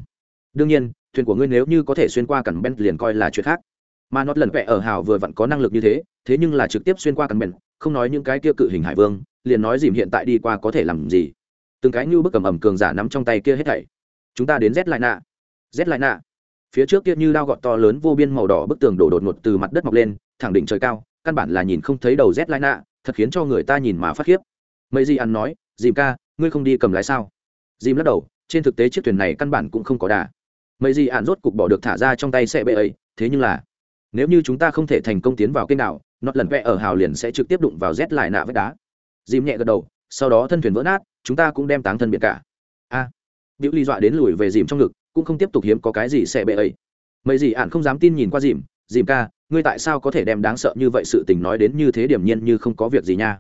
Đương nhiên, thuyền của ngươi nếu như có thể xuyên qua cẩn bent liền coi là chuyện khác mà nót lần vẽ ở hào vừa vặn có năng lực như thế thế nhưng là trực tiếp xuyên qua cẩn ben không nói những cái kia cự hình hải vương, liền nói dìm hiện tại đi qua có thể làm gì. Từng cái như bức cầm ẩm cường giả nắm trong tay kia hết thảy. Chúng ta đến rét lại nạ rét lại nạ phía trước kia như đao gọt to lớn vô biên màu đỏ bức tường đổ đột ngột từ mặt đất mọc lên, thẳng đỉnh trời cao, căn bản là nhìn không thấy đầu rét lại nạ thật khiến cho người ta nhìn mà phát khiếp. Mấy gì ăn nói, dìm ca, ngươi không đi cầm lái sao? Dìm lắc đầu, trên thực tế chiếc thuyền này căn bản cũng không có đà. Mấy gì ạn rốt cục bỏ được thả ra trong tay xe bệ ấy, thế nhưng là nếu như chúng ta không thể thành công tiến vào kênh đảo, nọt lần vẽ ở hào liền sẽ trực tiếp đụng vào rét lại nạ với đá. Dìm nhẹ gật đầu sau đó thân thuyền vỡ nát chúng ta cũng đem táng thân biệt cả. A. À, biểu ly dọa đến lùi về dìm trong ngực cũng không tiếp tục hiếm có cái gì sẽ bệ ấy. Mấy gì ạn không dám tin nhìn qua dìm dìm ca ngươi tại sao có thể đem đáng sợ như vậy sự tình nói đến như thế điểm nhiên như không có việc gì nha?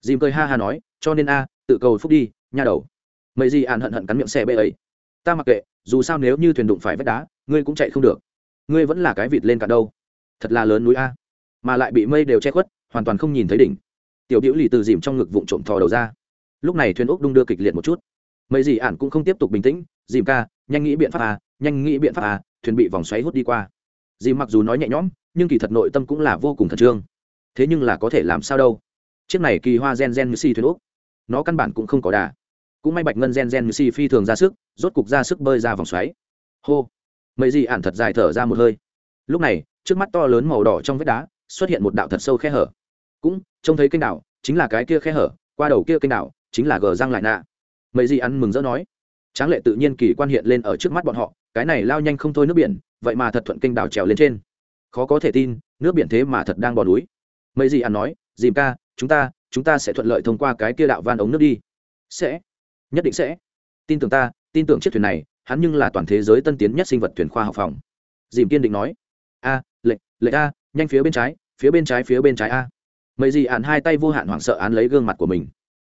Dìm cười ha ha nói cho nên a tự cầu phúc đi nha đầu. Mấy gì ạn hận hận cắn miệng xe bệ ấy. Ta mặc kệ dù sao nếu như thuyền đụng phải vách đá ngươi cũng chạy không được. Ngươi vẫn là cái vịt lên cả đâu thật là lớn núi a. Mà lại bị mây đều che khuất, hoàn toàn không nhìn thấy đỉnh. Tiểu biểu lì từ dìm trong ngực vụn trộm thò đầu ra. Lúc này thuyền úc đung đưa kịch liệt một chút. Mấy gì ản cũng không tiếp tục bình tĩnh, dìm ca, nhanh nghĩ biện pháp à nhanh nghĩ biện pháp à thuyền bị vòng xoáy hút đi qua. Dìm mặc dù nói nhẹ nhõm, nhưng kỳ thật nội tâm cũng là vô cùng khẩn trương. Thế nhưng là có thể làm sao đâu. Chiếc này kỳ hoa gen gen như si thuyền úc nó căn bản cũng không có đà. Cũng may bạch ngân gen gen như si phi thường ra sức, rốt cục ra sức bơi ra vòng xoáy. Hô. Mấy gì ản thật dài thở ra một hơi. Lúc này trước mắt to lớn màu đỏ trong vách đá xuất hiện một đạo thật sâu khe hở. Cũng trông thấy kênh đảo, chính là cái kia khe hở, qua đầu kia kênh đảo chính là gờ răng lại nạ. Mấy gì ăn mừng rỡ nói, tráng lệ tự nhiên kỳ quan hiện lên ở trước mắt bọn họ, cái này lao nhanh không thôi nước biển, vậy mà thật thuận kênh đảo trèo lên trên. Khó có thể tin, nước biển thế mà thật đang bò núi. Mấy gì ăn nói, dìm ca, chúng ta chúng ta sẽ thuận lợi thông qua cái kia đạo van ống nước đi. Sẽ, nhất định sẽ. Tin tưởng ta, tin tưởng chiếc thuyền này, hắn nhưng là toàn thế giới tân tiến nhất sinh vật thuyền khoa học phòng. Dìm kiên định nói, a lệnh lệnh a, nhanh phía bên trái, phía bên trái, phía bên trái a. Mấy gì ạn hai tay vô hạn hoảng sợ án lấy gương mặt của mình.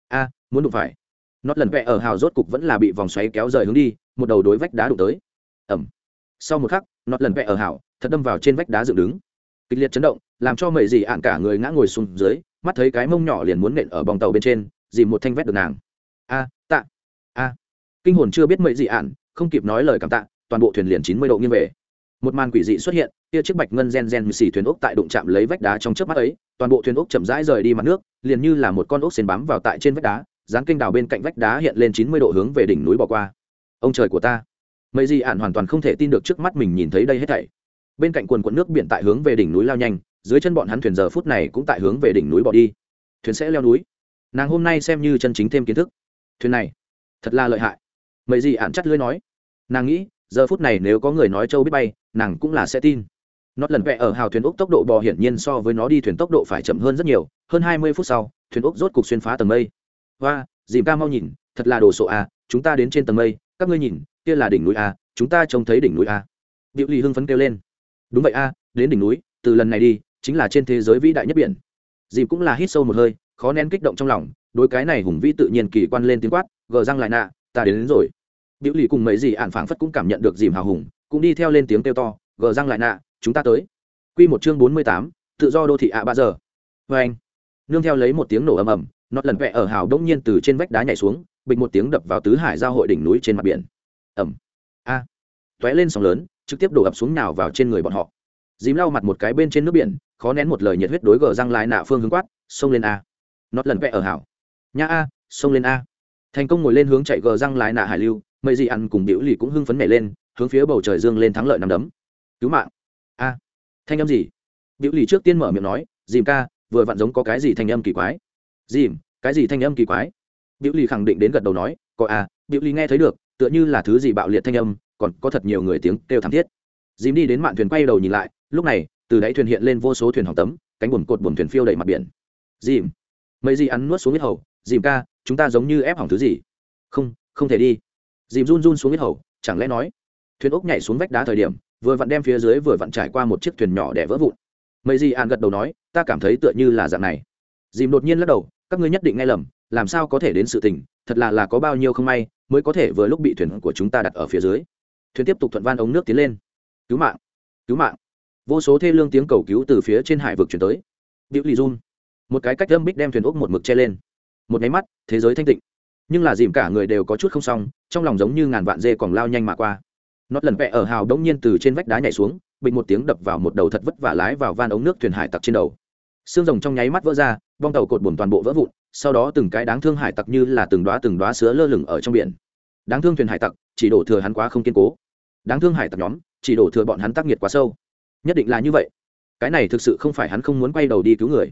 A, muốn đụng phải. Nót lần vẽ ở hào rốt cục vẫn là bị vòng xoáy kéo rời hướng đi, một đầu đối vách đá đụng tới. Ẩm. Sau một khắc nót lần vẽ ở hào, thật đâm vào trên vách đá dựng đứng. Kịch liệt chấn động, làm cho mấy gì ạn cả người ngã ngồi xuống dưới, mắt thấy cái mông nhỏ liền muốn nện ở bòng tàu bên trên, dìm một thanh vét được nàng. A, tạ. A. Kinh hồn chưa biết mấy gì ạn không kịp nói lời cảm tạ, toàn bộ thuyền liền chín mươi độ nghiêng về một màn quỷ dị xuất hiện, kia chiếc bạch ngân gen gen xì thuyền ốc tại đụng chạm lấy vách đá trong trước mắt ấy, toàn bộ thuyền ốc chậm rãi rời đi mặt nước, liền như là một con ốc xên bám vào tại trên vách đá dán kênh đào bên cạnh vách đá hiện lên chín mươi độ hướng về đỉnh núi bỏ qua. Ông trời của ta. Mấy gì ạn hoàn toàn không thể tin được trước mắt mình nhìn thấy đây hết thảy. Bên cạnh quần quận nước biển tại hướng về đỉnh núi lao nhanh, dưới chân bọn hắn thuyền giờ phút này cũng tại hướng về đỉnh núi bỏ đi. Thuyền sẽ leo núi. Nàng hôm nay xem như chân chính thêm kiến thức. Thuyền này, thật là lợi hại. Mấy gì ạn chắt lưới nói. Nàng nghĩ giờ phút này nếu có người nói châu biết bay nàng cũng là sẽ tin. Nó lần vẽ ở hào thuyền úc tốc độ bò hiển nhiên so với nó đi thuyền tốc độ phải chậm hơn rất nhiều hơn hai mươi phút sau thuyền úc rốt cục xuyên phá tầng mây. Và dìm ca mau nhìn thật là đồ sộ a chúng ta đến trên tầng mây các ngươi nhìn kia là đỉnh núi a chúng ta trông thấy đỉnh núi a điệu lì hưng phấn kêu lên. Đúng vậy a đến đỉnh núi từ lần này đi chính là trên thế giới vĩ đại nhất biển. Dìm cũng là hít sâu một hơi khó nén kích động trong lòng đôi cái này hùng vĩ tự nhiên kỳ quan lên tiếng quát gờ răng lại nạ ta đến, đến rồi biểu lì cùng mấy gì ạn phảng phất cũng cảm nhận được dìm hào hùng, cũng đi theo lên tiếng kêu to, gờ răng lại nạ, chúng ta tới. Quy một chương bốn mươi tám, tự do đô thị ạ à ba giờ. Vê anh, nương theo lấy một tiếng nổ ầm ầm, nọt lần vẹ ở hào đông nhiên từ trên vách đá nhảy xuống, bịch một tiếng đập vào tứ hải giao hội đỉnh núi trên mặt biển. Ẩm a. À. é lên sóng lớn, trực tiếp đổ ập xuống nào vào trên người bọn họ. Dìm lau mặt một cái bên trên nước biển, khó nén một lời nhiệt huyết đối gờ răng lại nạ phương hướng quát, xông lên a. Nọt lần vẹ ở hào. Nha a, xông lên a. Thành công ngồi lên hướng chạy gờ răng lại nạ hải lưu mấy gì ăn cùng biểu lì cũng hưng phấn nhảy lên, hướng phía bầu trời dương lên thắng lợi nằm đấm. Cứu mạng. A. Thanh âm gì? Biểu lì trước tiên mở miệng nói, dìm ca, vừa vặn giống có cái gì thanh âm kỳ quái? Dìm, cái gì thanh âm kỳ quái? Biểu lì khẳng định đến gật đầu nói, có a, biểu lì nghe thấy được, tựa như là thứ gì bạo liệt thanh âm, còn có thật nhiều người tiếng kêu thảm thiết. Dìm đi đến mạn thuyền quay đầu nhìn lại, lúc này, từ đáy thuyền hiện lên vô số thuyền hỏng tấm, cánh buồm cột buồm thuyền phiêu đầy mặt biển. Dìm. Mấy gì ăn nuốt xuống huyết hầu, dìm ca, chúng ta giống như ép hỏng thứ gì? Không không thể đi dìm run run xuống huyết hầu, chẳng lẽ nói, thuyền ốc nhảy xuống vách đá thời điểm, vừa vặn đem phía dưới vừa vặn trải qua một chiếc thuyền nhỏ để vỡ vụn. Mấy gì an gật đầu nói, ta cảm thấy tựa như là dạng này. Dìm đột nhiên lắc đầu, các ngươi nhất định nghe lầm, làm sao có thể đến sự tình, thật là là có bao nhiêu không may, mới có thể vừa lúc bị thuyền của chúng ta đặt ở phía dưới. Thuyền tiếp tục thuận van ống nước tiến lên. Cứu mạng cứu mạng. Vô số thê lương tiếng cầu cứu từ phía trên hải vực chuyển tới. Biểu lì run một cái cách âm bích đem thuyền ốc một mực che lên. Một nháy mắt, thế giới thanh tịnh nhưng là dìm cả người đều có chút không xong, trong lòng giống như ngàn vạn dê còn lao nhanh mà qua. Nót lần vẹ ở hào đống nhiên từ trên vách đá nhảy xuống, bình một tiếng đập vào một đầu thật vất vả lái vào van ống nước thuyền hải tặc trên đầu. Xương rồng trong nháy mắt vỡ ra, bong tàu cột buồm toàn bộ vỡ vụn, sau đó từng cái đáng thương hải tặc như là từng đoá từng đoá sứa lơ lửng ở trong biển. Đáng thương thuyền hải tặc, chỉ đổ thừa hắn quá không kiên cố. Đáng thương hải tặc nhóm, chỉ đổ thừa bọn hắn tác nghiệt quá sâu. Nhất định là như vậy. Cái này thực sự không phải hắn không muốn quay đầu đi cứu người.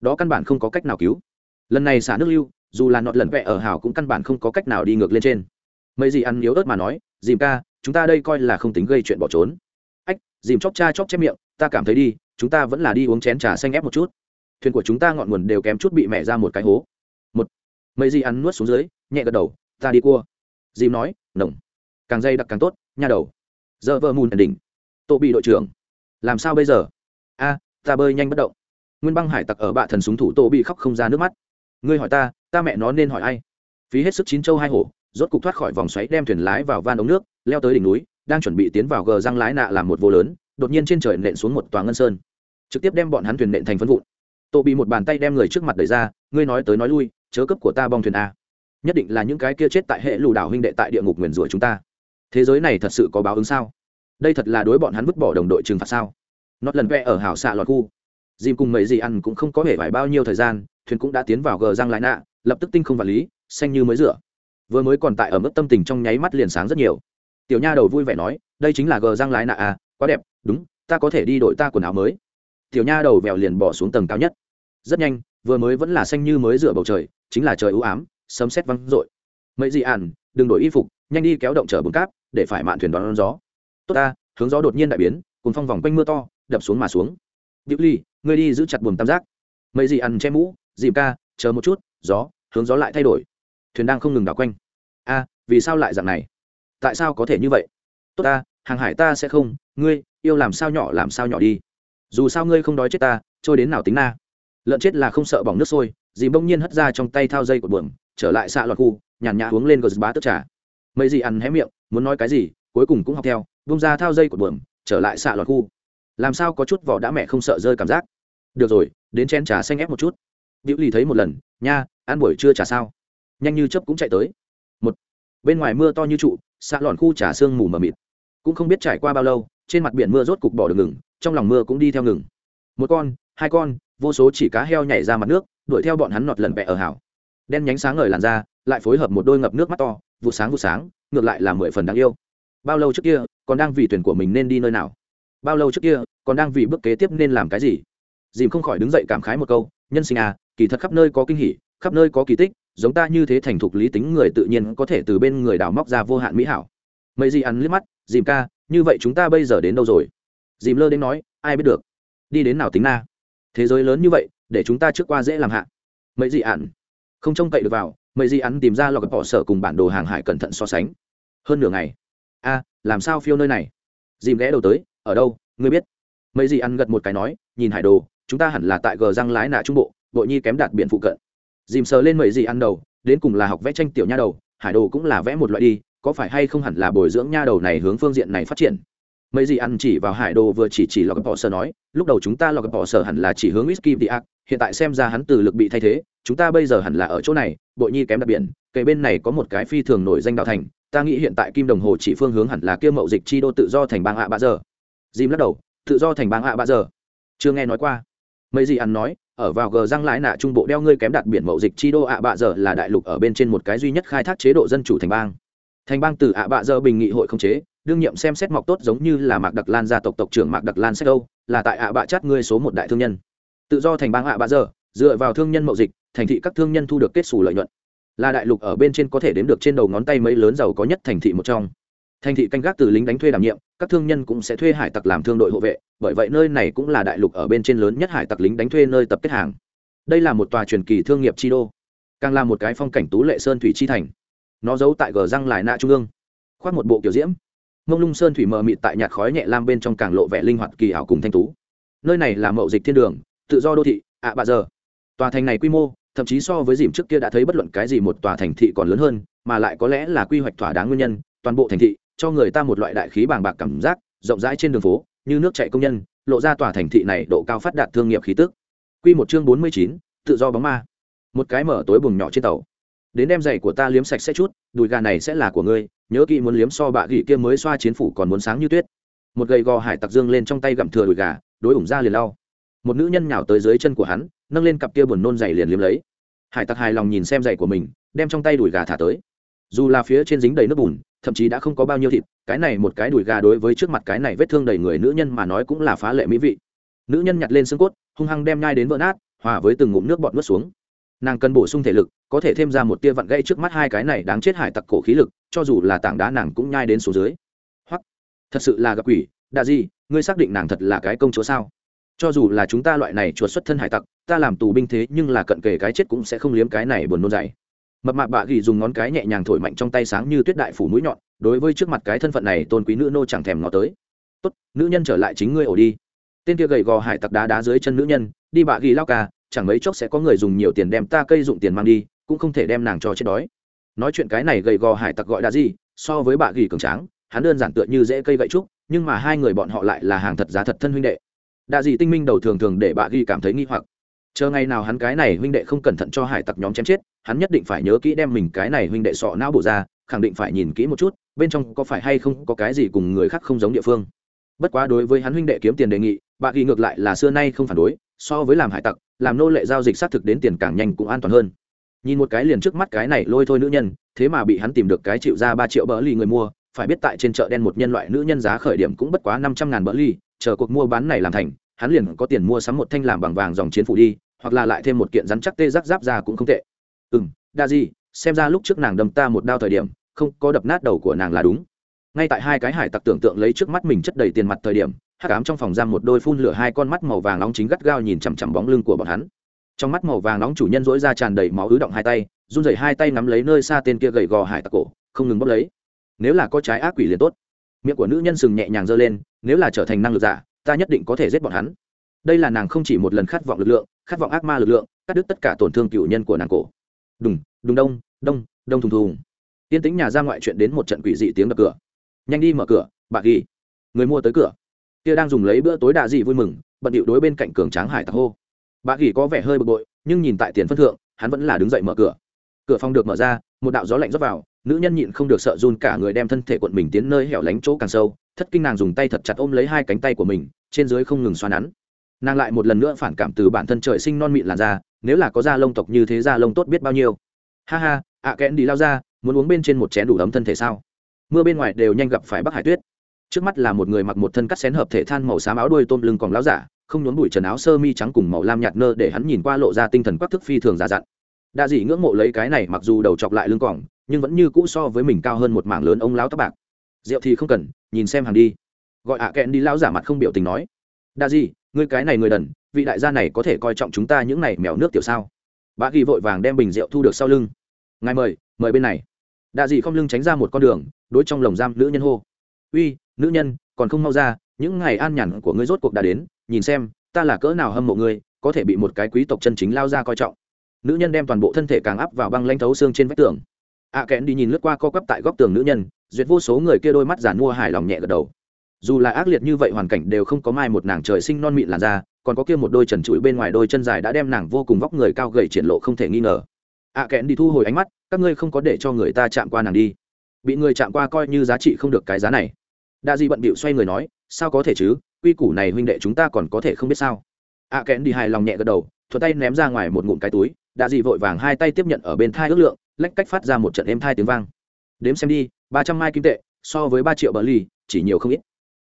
Đó căn bản không có cách nào cứu. Lần này xả nước lưu dù là nọt lần vẹ ở hào cũng căn bản không có cách nào đi ngược lên trên. Mấy gì ăn yếu ớt mà nói, dìm ca, chúng ta đây coi là không tính gây chuyện bỏ trốn. Ách, dìm chóc cha chóc chép miệng, ta cảm thấy đi, chúng ta vẫn là đi uống chén trà xanh ép một chút. Thuyền của chúng ta ngọn nguồn đều kém chút bị mẹ ra một cái hố. Một, mấy gì ăn nuốt xuống dưới, nhẹ gật đầu, ta đi cua. Dìm nói, nồng. Càng dây đặc càng tốt, nha đầu. Giờ vợ mùn đỉnh. Tô bị đội trưởng. Làm sao bây giờ? A, ta bơi nhanh bất động. Nguyên băng hải tặc ở bạ thần súng thủ tô bị khóc không ra nước mắt ngươi hỏi ta ta mẹ nó nên hỏi ai? Phí hết sức chín châu hai hổ, rốt cục thoát khỏi vòng xoáy đem thuyền lái vào van ống nước, leo tới đỉnh núi, đang chuẩn bị tiến vào gờ răng lái nạ làm một vô lớn, đột nhiên trên trời nện xuống một tòa ngân sơn. Trực tiếp đem bọn hắn thuyền nện thành phân vụn. Tổ bị một bàn tay đem người trước mặt đẩy ra, ngươi nói tới nói lui, chớ cấp của ta bong thuyền a. Nhất định là những cái kia chết tại hệ lù đảo huynh đệ tại địa ngục nguyền rủa chúng ta. Thế giới này thật sự có báo ứng sao? Đây thật là đối bọn hắn vứt bỏ đồng đội trừng phạt sao? Nót lần vẽ ở hảo xạ lọt khu dìm cùng mấy gì ăn cũng không có hề vải bao nhiêu thời gian, thuyền cũng đã tiến vào gờ răng lại nạ lập tức tinh không vật lý, xanh như mới rửa. Vừa mới còn tại ở mức tâm tình trong nháy mắt liền sáng rất nhiều. Tiểu nha đầu vui vẻ nói, đây chính là gờ răng lái nạ à quá đẹp, đúng, ta có thể đi đội ta quần áo mới. Tiểu nha đầu vèo liền bỏ xuống tầng cao nhất. Rất nhanh, vừa mới vẫn là xanh như mới rửa bầu trời, chính là trời ưu ám, sấm sét văng rội mấy gì ản đừng đổi y phục, nhanh đi kéo động chở bùn cáp để phải mạn thuyền đón gió. Tốt ta, hướng gió đột nhiên đại biến, cùng phong vòng quanh mưa to, đập xuống mà xuống. Diệu Ly, ngươi đi giữ chặt buồm tam giác. Mấy gì ăn che mũ, dìm ca, chờ một chút, gió, hướng gió lại thay đổi. Thuyền đang không ngừng đảo quanh. A, vì sao lại dạng này? Tại sao có thể như vậy? Tốt ta, hàng hải ta sẽ không, ngươi, yêu làm sao nhỏ làm sao nhỏ đi. Dù sao ngươi không đói chết ta, trôi đến nào tính na. Lợn chết là không sợ bỏng nước sôi, dìm bỗng nhiên hất ra trong tay thao dây của buồm, trở lại xạ loạt khu, nhàn nhã uống lên gờ bá tức trà. Mấy gì ăn hé miệng, muốn nói cái gì, cuối cùng cũng học theo, buông ra thao dây của buồm, trở lại xạ loạt khu làm sao có chút vỏ đã mẹ không sợ rơi cảm giác được rồi đến chén trà xanh ép một chút Diệu Ly thấy một lần, nha, ăn buổi trưa trà sao? Nhanh như chớp cũng chạy tới. Một, bên ngoài mưa to như trụ, xạ lọn khu trà sương mù mờ mịt. Cũng không biết trải qua bao lâu, trên mặt biển mưa rốt cục bỏ được ngừng, trong lòng mưa cũng đi theo ngừng. Một con, hai con, vô số chỉ cá heo nhảy ra mặt nước, đuổi theo bọn hắn nọt lần bẹ ở hảo. Đen nhánh sáng ngời làn da, lại phối hợp một đôi ngập nước mắt to, vụ sáng vụ sáng, ngược lại là mười phần đáng yêu. Bao lâu trước kia, còn đang vì thuyền của mình nên đi nơi nào? Bao lâu trước kia, còn đang vì bước kế tiếp nên làm cái gì? Dìm không khỏi đứng dậy cảm khái một câu, nhân sinh à kỳ thật khắp nơi có kinh hỉ, khắp nơi có kỳ tích, giống ta như thế thành thục lý tính người tự nhiên có thể từ bên người đào móc ra vô hạn mỹ hảo. Mấy gì ăn liếc mắt, dìm ca, như vậy chúng ta bây giờ đến đâu rồi? Dìm lơ đến nói, ai biết được. Đi đến nào tính na? Thế giới lớn như vậy, để chúng ta trước qua dễ làm hạ. Mấy gì ăn không trông cậy được vào mấy gì ăn tìm ra lọc bỏ sở cùng bản đồ hàng hải cẩn thận so sánh. Hơn nửa ngày. A, làm sao phiêu nơi này? Dìm ghé đầu tới ở đâu, ngươi biết? Mấy gì ăn gật một cái nói, nhìn hải đồ, chúng ta hẳn là tại gờ răng lái nạ trung bộ bội nhi kém đạt biển phụ cận. Dìm sờ lên mấy gì ăn đầu, đến cùng là học vẽ tranh tiểu nha đầu, hải đồ cũng là vẽ một loại đi, có phải hay không hẳn là bồi dưỡng nha đầu này hướng phương diện này phát triển? Mấy gì ăn chỉ vào hải đồ vừa chỉ chỉ lọc bỏ sở nói, lúc đầu chúng ta lọc bỏ sở hẳn là chỉ hướng whisky đi ác hiện tại xem ra hắn từ lực bị thay thế, chúng ta bây giờ hẳn là ở chỗ này bội nhi kém đặc biển, kề bên này có một cái phi thường nổi danh đạo thành, ta nghĩ hiện tại kim đồng hồ chỉ phương hướng hẳn là kia mậu dịch chi đô tự do thành bang ạ bạ giờ dìm lắc đầu tự do thành bang ạ bạ giờ. Chưa nghe nói qua. Mấy gì ăn nói ở vào gờ răng lái nạ trung bộ đeo ngươi kém đặt biển mậu dịch chi đô ạ bạ giờ là đại lục ở bên trên một cái duy nhất khai thác chế độ dân chủ thành bang. Thành bang từ ạ bạ giờ bình nghị hội không chế đương nhiệm xem xét mọc tốt giống như là mạc đặc lan gia tộc tộc trưởng mạc đặc lan sách âu, là tại ạ bạ chát ngươi số một đại thương nhân. Tự do thành bang ạ bạ giờ dựa vào thương nhân mậu dịch thành thị các thương nhân thu được kết xù lợi nhuận. Là đại lục ở bên trên có thể đếm được trên đầu ngón tay mấy lớn giàu có nhất thành thị một trong thành thị canh gác từ lính đánh thuê đảm nhiệm, các thương nhân cũng sẽ thuê hải tặc làm thương đội hộ vệ, bởi vậy nơi này cũng là đại lục ở bên trên lớn nhất hải tặc lính đánh thuê nơi tập kết hàng. Đây là một tòa truyền kỳ thương nghiệp chi đô, càng là một cái phong cảnh tú lệ sơn thủy chi thành. Nó giấu tại gờ răng lại nạ trung ương, khoác một bộ kiểu diễm. Mông lung sơn thủy mờ mịt tại nhạt khói nhẹ lam bên trong càng lộ vẻ linh hoạt kỳ ảo cùng thanh tú. Nơi này là mậu dịch thiên đường, tự do đô thị, ạ à bà giờ. Tòa thành này quy mô, thậm chí so với dìm trước kia đã thấy bất luận cái gì một tòa thành thị còn lớn hơn, mà lại có lẽ là quy hoạch thỏa đáng nguyên nhân, toàn bộ thành thị cho người ta một loại đại khí bàng bạc cảm giác, rộng rãi trên đường phố, như nước chạy công nhân, lộ ra tòa thành thị này độ cao phát đạt thương nghiệp khí tức. Quy một chương bốn mươi chín, tự do bóng ma. Một cái mở tối buồng nhỏ trên tàu. Đến đem giày của ta liếm sạch sẽ chút, đùi gà này sẽ là của ngươi, nhớ kỹ muốn liếm so bạ gỉ kia mới xoa chiến phủ còn muốn sáng như tuyết. Một gầy gò hải tặc dương lên trong tay gặm thừa đùi gà, đối ủng ra liền lau. Một nữ nhân nhào tới dưới chân của hắn, nâng lên cặp kia buồn nôn giày liền liếm lấy. Hải tặc hài lòng nhìn xem giày của mình, đem trong tay đùi gà thả tới. Dù là phía trên dính đầy nước bùn thậm chí đã không có bao nhiêu thịt, cái này một cái đùi gà đối với trước mặt cái này vết thương đầy người nữ nhân mà nói cũng là phá lệ mỹ vị. Nữ nhân nhặt lên xương cốt, hung hăng đem nhai đến vỡ nát, hòa với từng ngụm nước bọt nuốt xuống. Nàng cần bổ sung thể lực, có thể thêm ra một tia vặn gây trước mắt hai cái này đáng chết hải tặc cổ khí lực, cho dù là tảng đá nàng cũng nhai đến số dưới. Hoặc thật sự là gặp quỷ đạ gì ngươi xác định nàng thật là cái công chúa sao? Cho dù là chúng ta loại này chuột xuất thân hải tặc, ta làm tù binh thế nhưng là cận kề cái chết cũng sẽ không liếm cái này buồn nôn dày mập mạp bạ ghi dùng ngón cái nhẹ nhàng thổi mạnh trong tay sáng như tuyết đại phủ mũi nhọn, đối với trước mặt cái thân phận này tôn quý nữ nô chẳng thèm ngó tới. Tốt, nữ nhân trở lại chính ngươi ổ đi. Tên kia gầy gò hải tặc đá đá dưới chân nữ nhân, đi bạ ghi lao ca, chẳng mấy chốc sẽ có người dùng nhiều tiền đem ta cây dụng tiền mang đi, cũng không thể đem nàng cho chết đói. Nói chuyện cái này gầy gò hải tặc gọi đá gì? So với bạ gỉ cường tráng, hắn đơn giản tựa như dễ cây gậy trúc nhưng mà hai người bọn họ lại là hàng thật giá thật thân huynh đệ. Đạ dị tinh minh đầu thường thường để bạ ghi cảm thấy nghi hoặc chờ ngày nào hắn cái này huynh đệ không cẩn thận cho hải tặc nhóm chém chết, hắn nhất định phải nhớ kỹ đem mình cái này huynh đệ sọ não bổ ra, khẳng định phải nhìn kỹ một chút, bên trong có phải hay không có cái gì cùng người khác không giống địa phương. Bất quá đối với hắn huynh đệ kiếm tiền đề nghị, bà ghi ngược lại là xưa nay không phản đối, so với làm hải tặc, làm nô lệ giao dịch xác thực đến tiền càng nhanh cũng an toàn hơn. Nhìn một cái liền trước mắt cái này lôi thôi nữ nhân, thế mà bị hắn tìm được cái chịu ra ba triệu bỡ ly người mua, phải biết tại trên chợ đen một nhân loại nữ nhân giá khởi điểm cũng bất quá năm trăm ngàn bỡ ly chờ cuộc mua bán này làm thành hắn liền có tiền mua sắm một thanh làm bằng vàng dòng chiến phủ đi, hoặc là lại thêm một kiện rắn chắc tê giác giáp ra cũng không tệ. Ừ m đa di, xem ra lúc trước nàng đâm ta một đao thời điểm, không có đập nát đầu của nàng là đúng. Ngay tại hai cái hải tặc tưởng tượng lấy trước mắt mình chất đầy tiền mặt thời điểm hát cám trong phòng giam một đôi phun lửa hai con mắt màu vàng nóng chính gắt gao nhìn chằm chằm bóng lưng của bọn hắn. Trong mắt màu vàng nóng chủ nhân dỗi ra tràn đầy máu ứ động hai tay, run rẩy hai tay nắm lấy nơi xa tên kia gầy gò hải tặc cổ, không ngừng bốc lấy. Nếu là có trái ác quỷ liền tốt. Miệng của nữ nhân sừng nhẹ nhàng giơ lên, nếu là trở thành năng lực giả ta nhất định có thể giết bọn hắn. Đây là nàng không chỉ một lần khát vọng lực lượng, khát vọng ác ma lực lượng, cắt đứt tất cả tổn thương cựu nhân của nàng cổ. Đùng đùng đông đông đông thùng thùng. Tiên tính nhà ra ngoại chuyện đến một trận quỷ dị tiếng đập cửa. Nhanh đi mở cửa, bà ghi. Người mua tới cửa. Kia đang dùng lấy bữa tối đạ dị vui mừng, bận điệu đối bên cạnh cường tráng hải tặc hô. Bà ghi có vẻ hơi bực bội, nhưng nhìn tại tiền phân thượng, hắn vẫn là đứng dậy mở cửa. Cửa phòng được mở ra, một đạo gió lạnh rót vào, nữ nhân nhịn không được sợ run cả người đem thân thể quận mình tiến nơi hẻo lánh chỗ càng sâu thất kinh nàng dùng tay thật chặt ôm lấy hai cánh tay của mình, trên dưới không ngừng xoa nắn. Nàng lại một lần nữa phản cảm từ bản thân trời sinh non mịn làn da, nếu là có da lông tộc như thế da lông tốt biết bao nhiêu. Ha ha, ạ kẽn đi lao ra, muốn uống bên trên một chén đủ ấm thân thể sao? Mưa bên ngoài đều nhanh gặp phải bắc hải tuyết. Trước mắt là một người mặc một thân cắt xén hợp thể than màu xám áo đuôi tôm lưng còn láo giả, không nhốn bụi trần áo sơ mi trắng cùng màu lam nhạt nơ để hắn nhìn qua lộ ra tinh thần quắc thức phi thường già dặn. Đa dị ngưỡng mộ lấy cái này mặc dù đầu chọc lại lưng cỏng nhưng vẫn như cũ so với mình cao hơn một mảng lớn ông lão tóc bạc. Rượu thì không cần nhìn xem hàng đi. Gọi ạ kẹn đi lão giả mặt không biểu tình nói. Đa gì ngươi cái này người đần, vị đại gia này có thể coi trọng chúng ta những này mèo nước tiểu sao? Bà ghi vội vàng đem bình rượu thu được sau lưng. Ngài mời mời bên này. Đa dị không lưng tránh ra một con đường, đối trong lồng giam nữ nhân hô. Uy, nữ nhân, còn không mau ra, những ngày an nhàn của ngươi rốt cuộc đã đến, nhìn xem, ta là cỡ nào hâm mộ ngươi, có thể bị một cái quý tộc chân chính lao ra coi trọng. Nữ nhân đem toàn bộ thân thể càng áp vào băng lanh thấu xương trên vách tường. Ạ à kẽn đi nhìn lướt qua co quắp tại góc tường nữ nhân duyệt vô số người kia đôi mắt giản mua hài lòng nhẹ gật đầu. Dù là ác liệt như vậy, hoàn cảnh đều không có mai một nàng trời sinh non mịn làn da, còn có kia một đôi trần trụi bên ngoài đôi chân dài đã đem nàng vô cùng vóc người cao gầy triển lộ không thể nghi ngờ. Ạ à kẽn đi thu hồi ánh mắt, các ngươi không có để cho người ta chạm qua nàng đi. Bị người chạm qua coi như giá trị không được cái giá này. Đa di bận bịu xoay người nói, sao có thể chứ, quy củ này huynh đệ chúng ta còn có thể không biết sao. Ạ à kẽn đi hài lòng nhẹ gật đầu, thuận tay ném ra ngoài một ngụm cái túi, đa di vội vàng hai tay tiếp nhận ở bên thai ước lượng, lách cách phát ra một trận êm thai tiếng vang. Đếm xem đi ba trăm mai kim tệ, so với ba triệu bờ ly chỉ nhiều không ít.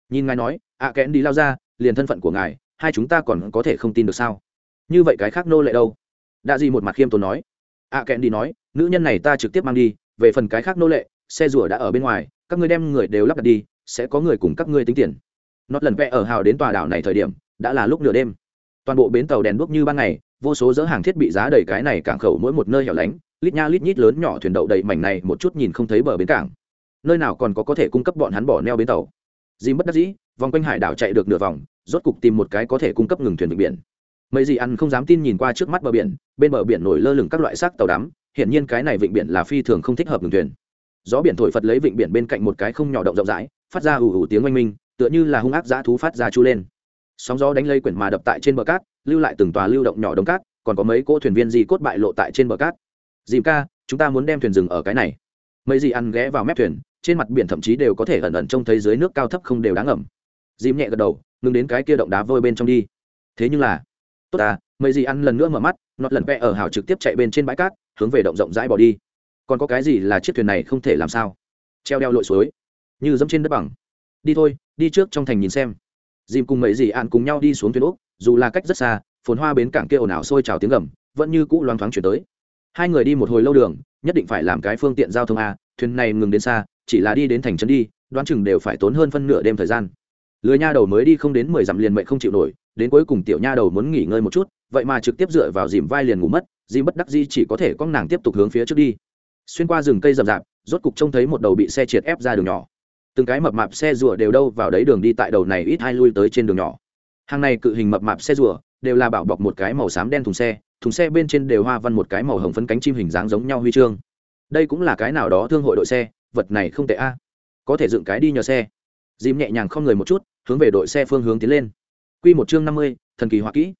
Nhìn ngài nói, ạ à kẽn đi lao ra, liền thân phận của ngài, hai chúng ta còn có thể không tin được sao? Như vậy cái khác nô lệ đâu? Đa di một mặt khiêm tốn nói. Ạ à kẽn đi nói, nữ nhân này ta trực tiếp mang đi, về phần cái khác nô lệ, xe rùa đã ở bên ngoài, các ngươi đem người đều lắp đặt đi, sẽ có người cùng các ngươi tính tiền. Nót lần vẽ ở hào đến tòa đảo này thời điểm, đã là lúc nửa đêm. Toàn bộ bến tàu đèn đuốc như ban ngày, vô số dỡ hàng thiết bị giá đầy cái này cảng khẩu mỗi một nơi hẻo lánh, lít nha lít nhít lớn nhỏ thuyền đậu đầy mảnh này, một chút nhìn không thấy bờ bến cảng nơi nào còn có có thể cung cấp bọn hắn bỏ neo bến tàu. Dìm bất đắc dĩ, vòng quanh hải đảo chạy được nửa vòng, rốt cục tìm một cái có thể cung cấp ngừng thuyền vịnh biển. Mấy gì ăn không dám tin nhìn qua trước mắt bờ biển, bên bờ biển nổi lơ lửng các loại xác tàu đắm, hiển nhiên cái này vịnh biển là phi thường không thích hợp ngừng thuyền. Gió biển thổi phật lấy vịnh biển bên cạnh một cái không nhỏ động rộng rãi, phát ra ủ ủ tiếng oanh minh, tựa như là hung ác dã thú phát ra chu lên. Sóng gió đánh lây quyển mà đập tại trên bờ cát, lưu lại từng tòa lưu động nhỏ đống cát, còn có mấy cỗ thuyền viên gì cốt bại lộ tại trên bờ cát. Dìm ca, chúng ta muốn đem thuyền dừng ở cái này. Mấy gì ăn ghé vào mép thuyền trên mặt biển thậm chí đều có thể ẩn ẩn trông thấy dưới nước cao thấp không đều đáng ẩm dìm nhẹ gật đầu, ngừng đến cái kia động đá vôi bên trong đi. Thế nhưng là, tốt à mấy gì ăn lần nữa mở mắt, nọt lần vẽ ở hào trực tiếp chạy bên trên bãi cát, hướng về động rộng rãi bỏ đi. Còn có cái gì là chiếc thuyền này không thể làm sao? Treo đeo lội suối, như dẫm trên đất bằng. Đi thôi, đi trước trong thành nhìn xem. Dìm cùng mấy gì ăn cùng nhau đi xuống thuyền úc dù là cách rất xa, phồn hoa bến cảng kia ồn ào sôi trào tiếng gầm, vẫn như cũ loáng thoáng chuyển tới. Hai người đi một hồi lâu đường, nhất định phải làm cái phương tiện giao thông a thuyền này ngừng đến xa chỉ là đi đến thành trấn đi, đoán chừng đều phải tốn hơn phân nửa đêm thời gian. Lưới nha đầu mới đi không đến mười dặm liền mệnh không chịu nổi, đến cuối cùng tiểu nha đầu muốn nghỉ ngơi một chút, vậy mà trực tiếp dựa vào dìm vai liền ngủ mất, dìm bất đắc di chỉ có thể con nàng tiếp tục hướng phía trước đi. Xuyên qua rừng cây rậm rạp, rốt cục trông thấy một đầu bị xe triệt ép ra đường nhỏ. Từng cái mập mạp xe rùa đều đâu vào đấy đường đi tại đầu này ít hai lui tới trên đường nhỏ. Hàng này cự hình mập mạp xe rùa đều là bảo bọc một cái màu xám đen thùng xe thùng xe bên trên đều hoa văn một cái màu hồng phấn cánh chim hình dáng giống nhau huy chương. Đây cũng là cái nào đó thương hội đội xe vật này không tệ a. Có thể dựng cái đi nhờ xe. Dìm nhẹ nhàng không người một chút, hướng về đội xe phương hướng tiến lên. Q một chương năm mươi, thần kỳ họa kỹ.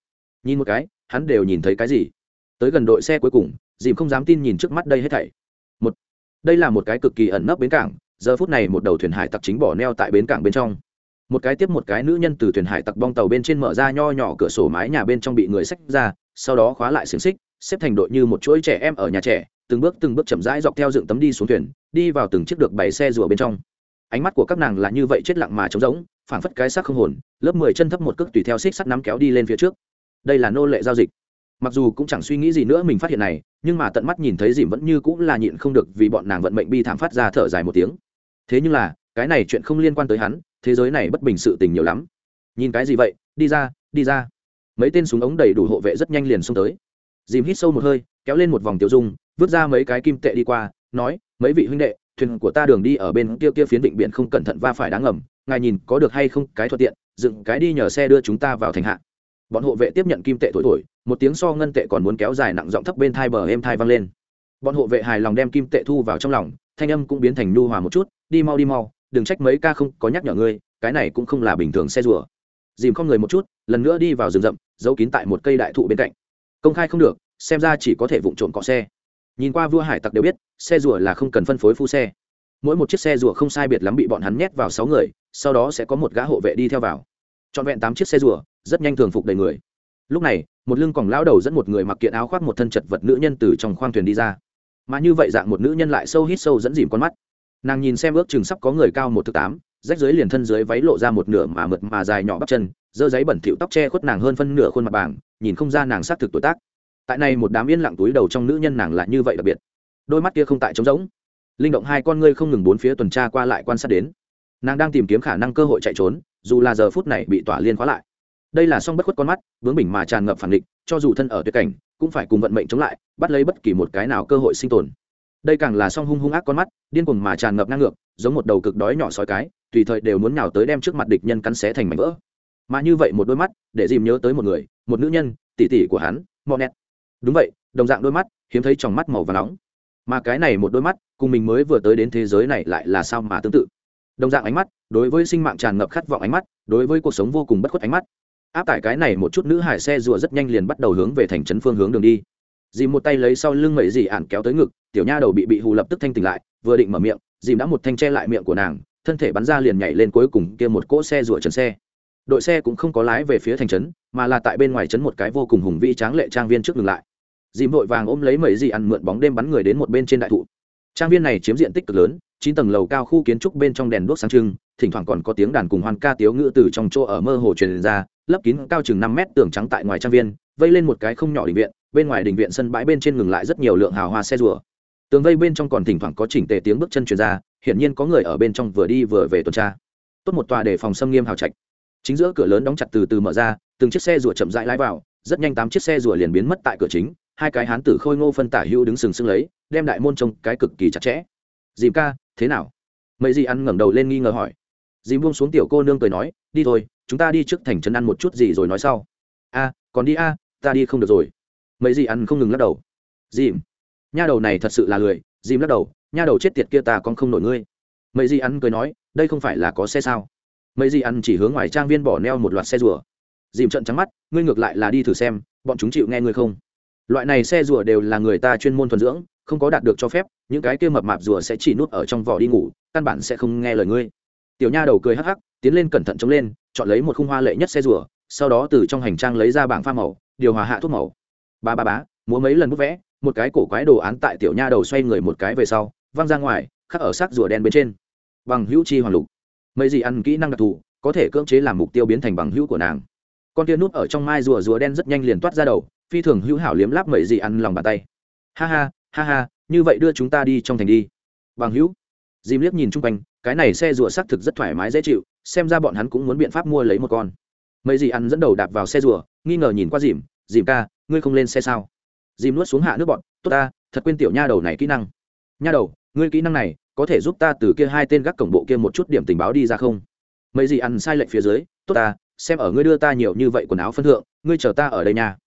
Nhìn một cái, hắn đều nhìn thấy cái gì? Tới gần đội xe cuối cùng, dìm không dám tin nhìn trước mắt đây hết thảy. Một, đây là một cái cực kỳ ẩn nấp bến cảng, giờ phút này một đầu thuyền hải tặc chính bỏ neo tại bến cảng bên trong. Một cái tiếp một cái nữ nhân từ thuyền hải tặc bong tàu bên trên mở ra nho nhỏ cửa sổ mái nhà bên trong bị người xách ra, sau đó khóa lại xiềng xích, xếp thành đội như một chuỗi trẻ em ở nhà trẻ, từng bước từng bước chậm rãi dọc theo dựng tấm đi xuống thuyền đi vào từng chiếc được bảy xe rùa bên trong. Ánh mắt của các nàng là như vậy chết lặng mà trống rỗng, phảng phất cái xác không hồn, lớp mười chân thấp một cước tùy theo xích sắt nắm kéo đi lên phía trước. Đây là nô lệ giao dịch. Mặc dù cũng chẳng suy nghĩ gì nữa mình phát hiện này, nhưng mà tận mắt nhìn thấy dìm vẫn như cũng là nhịn không được vì bọn nàng vận mệnh bi thảm phát ra thở dài một tiếng. Thế nhưng là, cái này chuyện không liên quan tới hắn, thế giới này bất bình sự tình nhiều lắm. Nhìn cái gì vậy? Đi ra đi ra. Mấy tên súng ống đầy đủ hộ vệ rất nhanh liền xông tới. Dìm hít sâu một hơi, kéo lên một vòng tiêu dung, vứt ra mấy cái kim tệ đi qua, nói mấy vị huynh đệ, thuyền của ta đường đi ở bên kia kia phiến vịnh biển không cẩn thận va phải đáng ngầm, ngài nhìn có được hay không cái thuận tiện, dựng cái đi nhờ xe đưa chúng ta vào thành hạ. Bọn hộ vệ tiếp nhận kim tệ thổi thổi, một tiếng so ngân tệ còn muốn kéo dài nặng giọng thấp bên thai bờ êm thai vang lên. Bọn hộ vệ hài lòng đem kim tệ thu vào trong lòng, thanh âm cũng biến thành nhu hòa một chút, đi mau đi mau, đừng trách mấy ca không có nhắc nhở ngươi, cái này cũng không là bình thường xe rùa. Dìm con người một chút, lần nữa đi vào rừng rậm, giấu kín tại một cây đại thụ bên cạnh. Công khai không được, xem ra chỉ có thể vụng trộm cọ xe nhìn qua vua hải tặc đều biết, xe rùa là không cần phân phối phu xe. Mỗi một chiếc xe rùa không sai biệt lắm bị bọn hắn nhét vào sáu người, sau đó sẽ có một gã hộ vệ đi theo vào. Trọn vẹn tám chiếc xe rùa, rất nhanh thường phục đầy người. Lúc này, một lưng còng lão đầu dẫn một người mặc kiện áo khoác một thân chật vật nữ nhân từ trong khoang thuyền đi ra. Mà như vậy dạng một nữ nhân lại sâu hít sâu dẫn dìm con mắt. Nàng nhìn xem ước chừng sắp có người cao một thứ tám, rách dưới liền thân dưới váy lộ ra một nửa mà mượt mà dài nhỏ bắp chân dơ giấy bẩn thỉu tóc che khuất nàng hơn phân nửa khuôn mặt bảng, nhìn không ra nàng xác thực tuổi tác tại này một đám yên lặng túi đầu trong nữ nhân nàng lại như vậy đặc biệt. Đôi mắt kia không tại trống rỗng. Linh động hai con ngươi không ngừng bốn phía tuần tra qua lại quan sát đến. Nàng đang tìm kiếm khả năng cơ hội chạy trốn, dù là giờ phút này bị tỏa liên khóa lại. Đây là song bất khuất con mắt, vướng bình mà tràn ngập phản định cho dù thân ở tuyệt cảnh, cũng phải cùng vận mệnh chống lại, bắt lấy bất kỳ một cái nào cơ hội sinh tồn. Đây càng là song hung hung ác con mắt, điên cuồng mà tràn ngập năng ngược, giống một đầu cực đói nhỏ sói cái, tùy thời đều muốn nào tới đem trước mặt địch nhân cắn xé thành mảnh vỡ. Mà như vậy một đôi mắt, để dìm nhớ tới một người, một nữ nhân, tỷ tỷ của hắn, monet đúng vậy, đồng dạng đôi mắt, hiếm thấy trong mắt màu và nóng. Mà cái này một đôi mắt, cùng mình mới vừa tới đến thế giới này lại là sao mà tương tự. Đồng dạng ánh mắt, đối với sinh mạng tràn ngập khát vọng ánh mắt, đối với cuộc sống vô cùng bất khuất ánh mắt. Áp tải cái này một chút nữ hải xe rùa rất nhanh liền bắt đầu hướng về thành trấn phương hướng đường đi. Dìm một tay lấy sau lưng mẩy dì ản kéo tới ngực, tiểu nha đầu bị bị hù lập tức thanh tỉnh lại, vừa định mở miệng dìm đã một thanh che lại miệng của nàng, thân thể bắn ra liền nhảy lên cuối cùng kia một cỗ xe rùa trần xe. Đội xe cũng không có lái về phía thành trấn, mà là tại bên ngoài trấn một cái vô cùng hùng vĩ tráng lệ trang viên trước ngừng lại dìm vội vàng ôm lấy mấy dì ăn mượn bóng đêm bắn người đến một bên trên đại thụ. Trang viên này chiếm diện tích cực lớn, chín tầng lầu cao khu kiến trúc bên trong đèn đuốc sáng trưng, thỉnh thoảng còn có tiếng đàn cùng hoan ca tiếu ngữ từ trong chỗ ở mơ hồ truyền ra, lấp kín cao chừng năm mét tường trắng tại ngoài trang viên, vây lên một cái không nhỏ đình viện, bên ngoài đình viện sân bãi bên trên ngừng lại rất nhiều lượng hào hoa xe rùa. Tường vây bên trong còn thỉnh thoảng có chỉnh tề tiếng bước chân truyền ra, hiển nhiên có người ở bên trong vừa đi vừa về tuần tra. Tốt một tòa để phòng xâm nghiêm hào trạch. Chính giữa cửa lớn đóng chặt từ từ mở ra, từng chiếc xe rùa chậm rãi lái vào, rất nhanh tám chiếc xe rùa liền biến mất tại cửa chính hai cái hán tử khôi ngô phân tả hữu đứng sừng sững lấy, đem đại môn trông cái cực kỳ chặt chẽ. Dìm ca, thế nào? Mấy gì ăn ngẩng đầu lên nghi ngờ hỏi. Dìm buông xuống tiểu cô nương cười nói, đi thôi, chúng ta đi trước thành trấn ăn một chút gì rồi nói sau. A, còn đi a, ta đi không được rồi. Mấy gì ăn không ngừng lắc đầu. Dìm, nha đầu này thật sự là lười. Dìm lắc đầu, nha đầu chết tiệt kia ta còn không nổi ngươi. Mấy gì ăn cười nói, đây không phải là có xe sao? Mấy gì ăn chỉ hướng ngoài trang viên bỏ neo một loạt xe rùa. Dìm trận trắng mắt, ngươi ngược lại là đi thử xem, bọn chúng chịu nghe ngươi không? Loại này xe rùa đều là người ta chuyên môn thuần dưỡng, không có đạt được cho phép, những cái kia mập mạp rùa sẽ chỉ nút ở trong vỏ đi ngủ, căn bản sẽ không nghe lời ngươi. Tiểu nha đầu cười hắc hắc, tiến lên cẩn thận chống lên, chọn lấy một khung hoa lệ nhất xe rùa, sau đó từ trong hành trang lấy ra bảng pha màu, điều hòa hạ thuốc màu. Ba ba bá múa mấy lần bút vẽ, một cái cổ quái đồ án tại tiểu nha đầu xoay người một cái về sau, văng ra ngoài, khắc ở xác rùa đen bên trên. Bằng hữu chi hoàng lục. Mấy gì ăn kỹ năng đặc thù, có thể cưỡng chế làm mục tiêu biến thành bằng hữu của nàng. Con kia nút ở trong mai rùa rùa đen rất nhanh liền toát ra đầu phi thường hữu hảo liếm láp mấy gì ăn lòng bàn tay. Ha ha ha ha, như vậy đưa chúng ta đi trong thành đi. Bằng hữu, dìm liếc nhìn chung quanh, cái này xe rùa xác thực rất thoải mái dễ chịu, xem ra bọn hắn cũng muốn biện pháp mua lấy một con. Mấy gì ăn dẫn đầu đạp vào xe rùa, nghi ngờ nhìn qua dìm dìm ca, ngươi không lên xe sao? Dìm nuốt xuống hạ nước bọn tốt ta, thật quên tiểu nha đầu này kỹ năng. Nha đầu, ngươi kỹ năng này có thể giúp ta từ kia hai tên gác cổng bộ kia một chút điểm tình báo đi ra không? Mấy gì ăn sai lệnh phía dưới, tốt ta, xem ở ngươi đưa ta nhiều như vậy quần áo phân thượng, ngươi chờ ta ở đây nha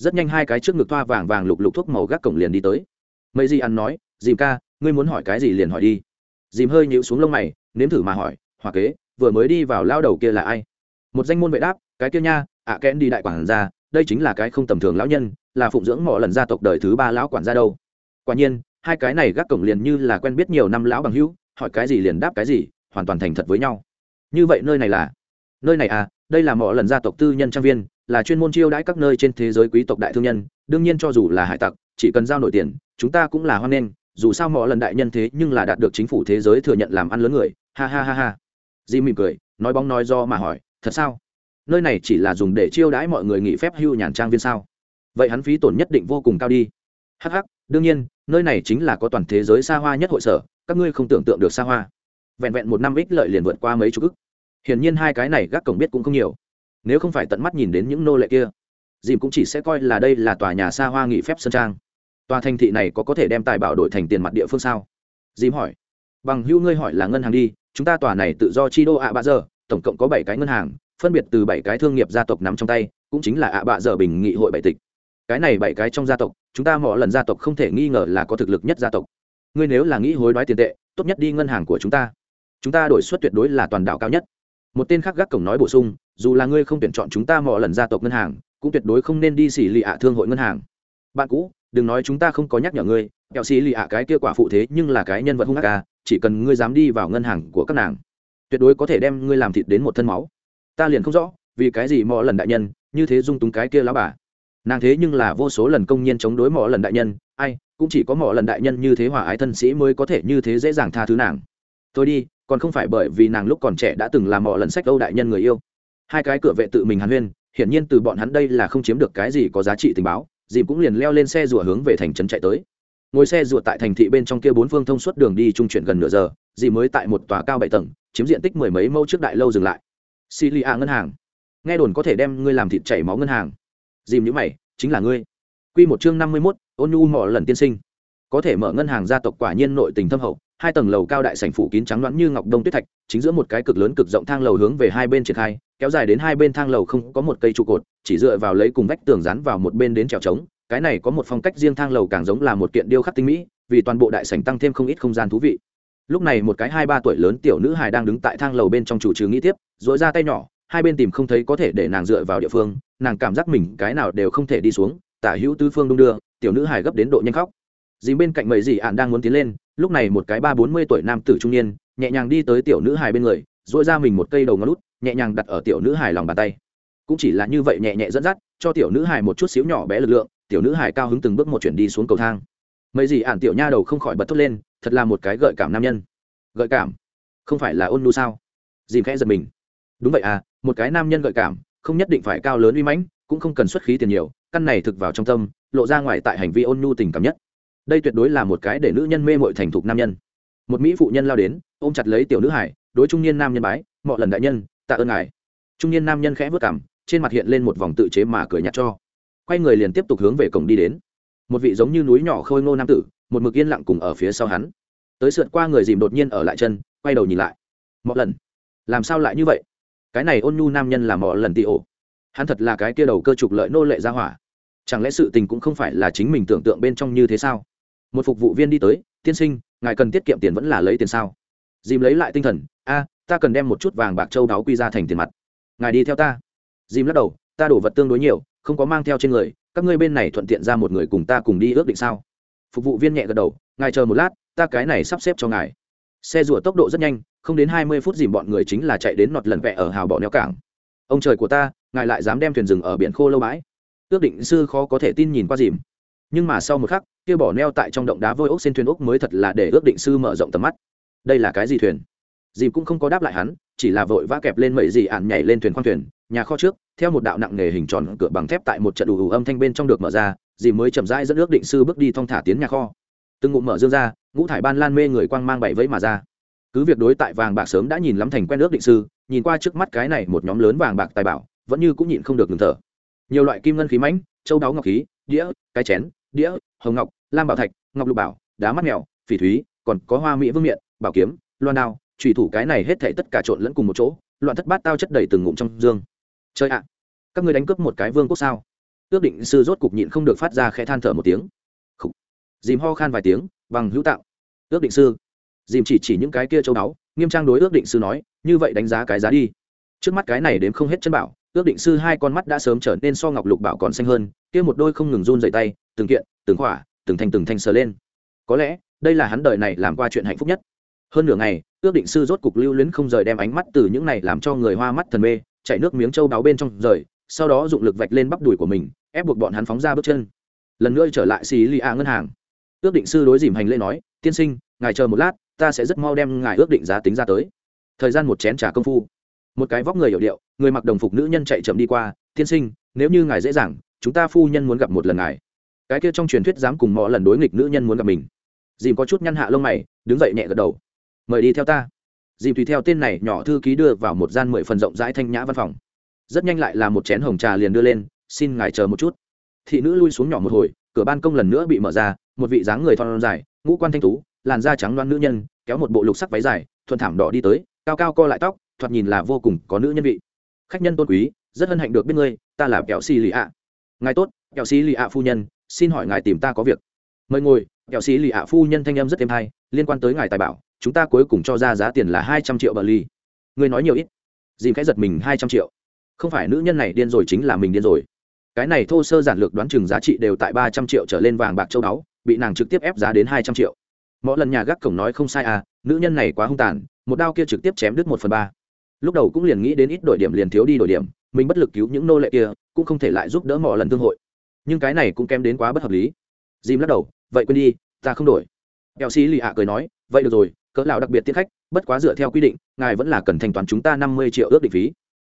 rất nhanh hai cái trước ngực thoa vàng vàng lục lục thuốc màu gác cổng liền đi tới. Mấy gì ăn nói, dìm ca, ngươi muốn hỏi cái gì liền hỏi đi. Dìm hơi nhịu xuống lông mày, nếm thử mà hỏi hòa kế, vừa mới đi vào lao đầu kia là ai? Một danh môn vệ đáp, cái kia nha, ạ kẽn đi đại quản gia, đây chính là cái không tầm thường lão nhân, là phụng dưỡng mọi lần gia tộc đời thứ ba lão quản gia đâu. Quả nhiên, hai cái này gác cổng liền như là quen biết nhiều năm lão bằng hữu, hỏi cái gì liền đáp cái gì, hoàn toàn thành thật với nhau. Như vậy nơi này là? Nơi này à đây là mọi lần gia tộc tư nhân trang viên là chuyên môn chiêu đãi các nơi trên thế giới quý tộc đại thương nhân, đương nhiên cho dù là hải tặc, chỉ cần giao nổi tiền, chúng ta cũng là hoan nghênh, dù sao mọi lần đại nhân thế nhưng là đạt được chính phủ thế giới thừa nhận làm ăn lớn người, ha ha ha ha. Di mỉm cười, nói bóng nói do mà hỏi, thật sao? Nơi này chỉ là dùng để chiêu đãi mọi người nghỉ phép hưu nhàn trang viên sao? Vậy hắn phí tổn nhất định vô cùng cao đi. Hh đương nhiên, nơi này chính là có toàn thế giới xa hoa nhất hội sở, các ngươi không tưởng tượng được xa hoa. Vẹn vẹn một năm ích lợi liền vượt qua mấy chục ức. Hiển nhiên hai cái này gác cổng biết cũng không nhiều nếu không phải tận mắt nhìn đến những nô lệ kia, dìm cũng chỉ sẽ coi là đây là tòa nhà xa hoa nghỉ phép sơn trang. Tòa thành thị này có có thể đem tài bảo đổi thành tiền mặt địa phương sao? Dìm hỏi. Bằng hữu ngươi hỏi là ngân hàng đi, chúng ta tòa này tự do chi đô ạ bạ giờ, tổng cộng có bảy cái ngân hàng, phân biệt từ bảy cái thương nghiệp gia tộc nắm trong tay, cũng chính là ạ bạ giờ bình nghị hội bảy tịch. Cái này bảy cái trong gia tộc, chúng ta mỗi lần gia tộc không thể nghi ngờ là có thực lực nhất gia tộc. Ngươi nếu là nghĩ hối đoái tiền tệ, tốt nhất đi ngân hàng của chúng ta. Chúng ta đổi suất tuyệt đối là toàn đảo cao nhất. Một tên khác gác cổng nói bổ sung dù là ngươi không tuyển chọn chúng ta mọi lần gia tộc ngân hàng, cũng tuyệt đối không nên đi xỉ lì ạ thương hội ngân hàng. Bạn cũ, đừng nói chúng ta không có nhắc nhở ngươi, kẹo xỉ lì ạ cái kia quả phụ thế nhưng là cái nhân vật hung ác ca chỉ cần ngươi dám đi vào ngân hàng của các nàng, tuyệt đối có thể đem ngươi làm thịt đến một thân máu. Ta liền không rõ, vì cái gì mọi lần đại nhân, như thế dung túng cái kia lão bà. Nàng thế nhưng là vô số lần công nhiên chống đối mọi lần đại nhân, ai, cũng chỉ có mọi lần đại nhân như thế hòa ái thân sĩ mới có thể như thế dễ dàng tha thứ nàng. Tôi đi, còn không phải bởi vì nàng lúc còn trẻ đã từng làm mọi lần sách âu đại nhân người yêu hai cái cửa vệ tự mình hàn huyên, hiển nhiên từ bọn hắn đây là không chiếm được cái gì có giá trị tình báo, dìm cũng liền leo lên xe rùa hướng về thành trấn chạy tới. Ngồi xe rùa tại thành thị bên trong kia bốn phương thông suốt đường đi trung chuyển gần nửa giờ dì mới tại một tòa cao bảy tầng, chiếm diện tích mười mấy mẫu trước đại lâu dừng lại. Xì lì ạ ngân hàng. Nghe đồn có thể đem ngươi làm thịt chảy máu ngân hàng. Dìm nhữ mày, chính là ngươi. Q một chương năm mươi mốt, ôn nhu mỏ lần tiên sinh. Có thể mở ngân hàng gia tộc quả nhiên nội tình thâm hậu hai tầng lầu cao đại sảnh phủ kín trắng loãng như ngọc đông tuyết thạch, chính giữa một cái cực lớn cực rộng thang lầu hướng về hai bên triển khai, kéo dài đến hai bên thang lầu không có một cây trụ cột, chỉ dựa vào lấy cùng vách tường dán vào một bên đến trèo trống, cái này có một phong cách riêng thang lầu càng giống là một kiện điêu khắc tinh mỹ, vì toàn bộ đại sảnh tăng thêm không ít không gian thú vị. Lúc này một cái hai ba tuổi lớn tiểu nữ hài đang đứng tại thang lầu bên trong chủ trừ nghĩ tiếp rũa ra tay nhỏ, hai bên tìm không thấy có thể để nàng dựa vào địa phương, nàng cảm giác mình cái nào đều không thể đi xuống, tả hữu tứ phương đung đưa, tiểu nữ hài gấp đến độ nhanh khóc dìm bên cạnh mấy dì ạn đang muốn tiến lên, lúc này một cái ba bốn mươi tuổi nam tử trung niên, nhẹ nhàng đi tới tiểu nữ hài bên người dội ra mình một cây đầu ngón lút nhẹ nhàng đặt ở tiểu nữ hài lòng bàn tay. Cũng chỉ là như vậy nhẹ nhẹ dẫn dắt, cho tiểu nữ hài một chút xíu nhỏ bé lực lượng, tiểu nữ hài cao hứng từng bước một chuyển đi xuống cầu thang. Mấy gì ạn tiểu nha đầu không khỏi bật thốt lên, thật là một cái gợi cảm nam nhân. Gợi cảm? Không phải là ôn nu sao? Dìm khẽ giật mình. Đúng vậy à một cái nam nhân gợi cảm, không nhất định phải cao lớn uy mãnh, cũng không cần xuất khí tiền nhiều, căn này thực vào trong tâm, lộ ra ngoài tại hành vi ôn nhu tình cảm nhất đây tuyệt đối là một cái để nữ nhân mê mội thành thục nam nhân. Một mỹ phụ nhân lao đến, ôm chặt lấy tiểu nữ hải, đối trung niên nam nhân bái, mọi lần đại nhân, tạ ơn ngài. Trung niên nam nhân khẽ vất cảm trên mặt hiện lên một vòng tự chế mà cười nhạt cho. Quay người liền tiếp tục hướng về cổng đi đến. Một vị giống như núi nhỏ khôi ngô nam tử, một mực yên lặng cùng ở phía sau hắn. Tới sượt qua người dìm đột nhiên ở lại chân, quay đầu nhìn lại. Mọi lần? Làm sao lại như vậy? Cái này ôn nhu nam nhân là mọi lần tị ổ. Hắn thật là cái kia đầu cơ trục lợi nô lệ ra hỏa. Chẳng lẽ sự tình cũng không phải là chính mình tưởng tượng bên trong như thế sao? Một phục vụ viên đi tới, tiên sinh, ngài cần tiết kiệm tiền vẫn là lấy tiền sao? Dìm lấy lại tinh thần, a, ta cần đem một chút vàng bạc châu đáo quy ra thành tiền mặt. Ngài đi theo ta. Dìm lắc đầu, ta đổ vật tương đối nhiều, không có mang theo trên người, các ngươi bên này thuận tiện ra một người cùng ta cùng đi ước định sao? Phục vụ viên nhẹ gật đầu, ngài chờ một lát, ta cái này sắp xếp cho ngài. Xe rùa tốc độ rất nhanh, không đến hai mươi phút dìm bọn người chính là chạy đến nọt lần vẹ ở hào bỏ neo cảng. Ông trời của ta, ngài lại dám đem thuyền rừng ở biển khô lâu bãi? Ước định sư khó có thể tin nhìn qua dìm nhưng mà sau một khắc, kia bỏ neo tại trong động đá vôi ốc trên thuyền ốc mới thật là để ước định sư mở rộng tầm mắt. Đây là cái gì thuyền? Dìm cũng không có đáp lại hắn, chỉ là vội vã kẹp lên mẩy dì ạn nhảy lên thuyền khoang thuyền, nhà kho trước, theo một đạo nặng nghề hình tròn cửa bằng thép tại một trận đủ ủ âm thanh bên trong được mở ra, dìm mới chậm rãi dẫn ước định sư bước đi thong thả tiến nhà kho. Từng ngụm mở dương ra, ngũ thải ban lan mê người quang mang bảy vẫy mà ra. Cứ việc đối tại vàng bạc sớm đã nhìn lắm thành quen ước định sư, nhìn qua trước mắt cái này một nhóm lớn vàng bạc tài bảo, vẫn như cũng nhịn không được ngừng thở. Nhiều loại kim ngân khí mãnh, châu đáo ngọc khí, đĩa, cái chén đĩa, hồng ngọc, lam bảo thạch, ngọc lục bảo, đá mắt mèo, phỉ thúy, còn có hoa mỹ vương miện, bảo kiếm, loan đao trùy thủ cái này hết thảy tất cả trộn lẫn cùng một chỗ, loạn thất bát tao chất đầy từng ngụm trong dương. Chơi ạ, các ngươi đánh cướp một cái vương quốc sao? Ước định sư rốt cục nhịn không được phát ra khẽ than thở một tiếng. Khủ. dìm ho khan vài tiếng, bằng hữu tạo. Ước định sư. Dìm chỉ chỉ những cái kia châu đáo nghiêm trang đối ước định sư nói, như vậy đánh giá cái giá đi. Trước mắt cái này đến không hết chân bảo ước định sư hai con mắt đã sớm trở nên so ngọc lục bảo còn xanh hơn, kia một đôi không ngừng run dày tay, từng kiện, từng khỏa, từng thanh từng thanh sờ lên. Có lẽ, đây là hắn đời này làm qua chuyện hạnh phúc nhất. Hơn nửa ngày, ước định sư rốt cục lưu luyến không rời đem ánh mắt từ những này làm cho người hoa mắt thần mê, chạy nước miếng châu đáo bên trong rời, sau đó dụng lực vạch lên bắp đùi của mình, ép buộc bọn hắn phóng ra bước chân. Lần nữa trở lại xì lì a ngân hàng. Ước định sư đối dìm hành lễ nói, tiên sinh, ngài chờ một lát, ta sẽ rất mau đem ngài ước định giá tính ra tới. Thời gian một chén t công phu một cái vóc người hiểu điệu, người mặc đồng phục nữ nhân chạy chậm đi qua, tiên sinh, nếu như ngài dễ dàng, chúng ta phu nhân muốn gặp một lần ngài. Cái kia trong truyền thuyết dám cùng mọi lần đối nghịch nữ nhân muốn gặp mình. Dìm có chút nhăn hạ lông mày, đứng dậy nhẹ gật đầu. Mời đi theo ta. Dìm tùy theo tên này nhỏ thư ký đưa vào một gian mười phần rộng rãi thanh nhã văn phòng. Rất nhanh lại là một chén hồng trà liền đưa lên, xin ngài chờ một chút. Thị nữ lui xuống nhỏ một hồi, cửa ban công lần nữa bị mở ra, một vị dáng người thon dài, ngũ quan thanh tú, làn da trắng loan nữ nhân, kéo một bộ lục sắc váy dài, thuần thảm đỏ đi tới, cao cao co lại tóc thoạt nhìn là vô cùng có nữ nhân vị. Khách nhân tôn quý, rất hân hạnh được biết ngươi, ta là kẹo xì lì ạ. Ngài tốt, kẹo xì lì ạ phu nhân, xin hỏi ngài tìm ta có việc. Mời ngồi, kẹo xì lì ạ phu nhân thanh âm rất êm hay, liên quan tới ngài tài bảo, chúng ta cuối cùng cho ra giá tiền là hai trăm triệu bờ ly. Ngươi nói nhiều ít. Dìm khẽ giật mình, hai trăm triệu. Không phải nữ nhân này điên rồi chính là mình điên rồi. Cái này thô sơ giản lược đoán chừng giá trị đều tại ba trăm triệu trở lên vàng bạc châu báu, bị nàng trực tiếp ép giá đến hai trăm triệu. Mỗi lần nhà gác cổng nói không sai à nữ nhân này quá hung tàn, một đao kia trực tiếp chém đứt một phần ba lúc đầu cũng liền nghĩ đến ít đổi điểm liền thiếu đi đổi điểm, mình bất lực cứu những nô lệ kia, cũng không thể lại giúp đỡ mọi lần thương hội. Nhưng cái này cũng kém đến quá bất hợp lý. Dìm lắc đầu, vậy quên đi, ta không đổi. Kẹo xí lì hạ cười nói, vậy được rồi, cỡ lão đặc biệt tiết khách, bất quá dựa theo quy định, ngài vẫn là cần thanh toán chúng ta năm mươi triệu ước định phí.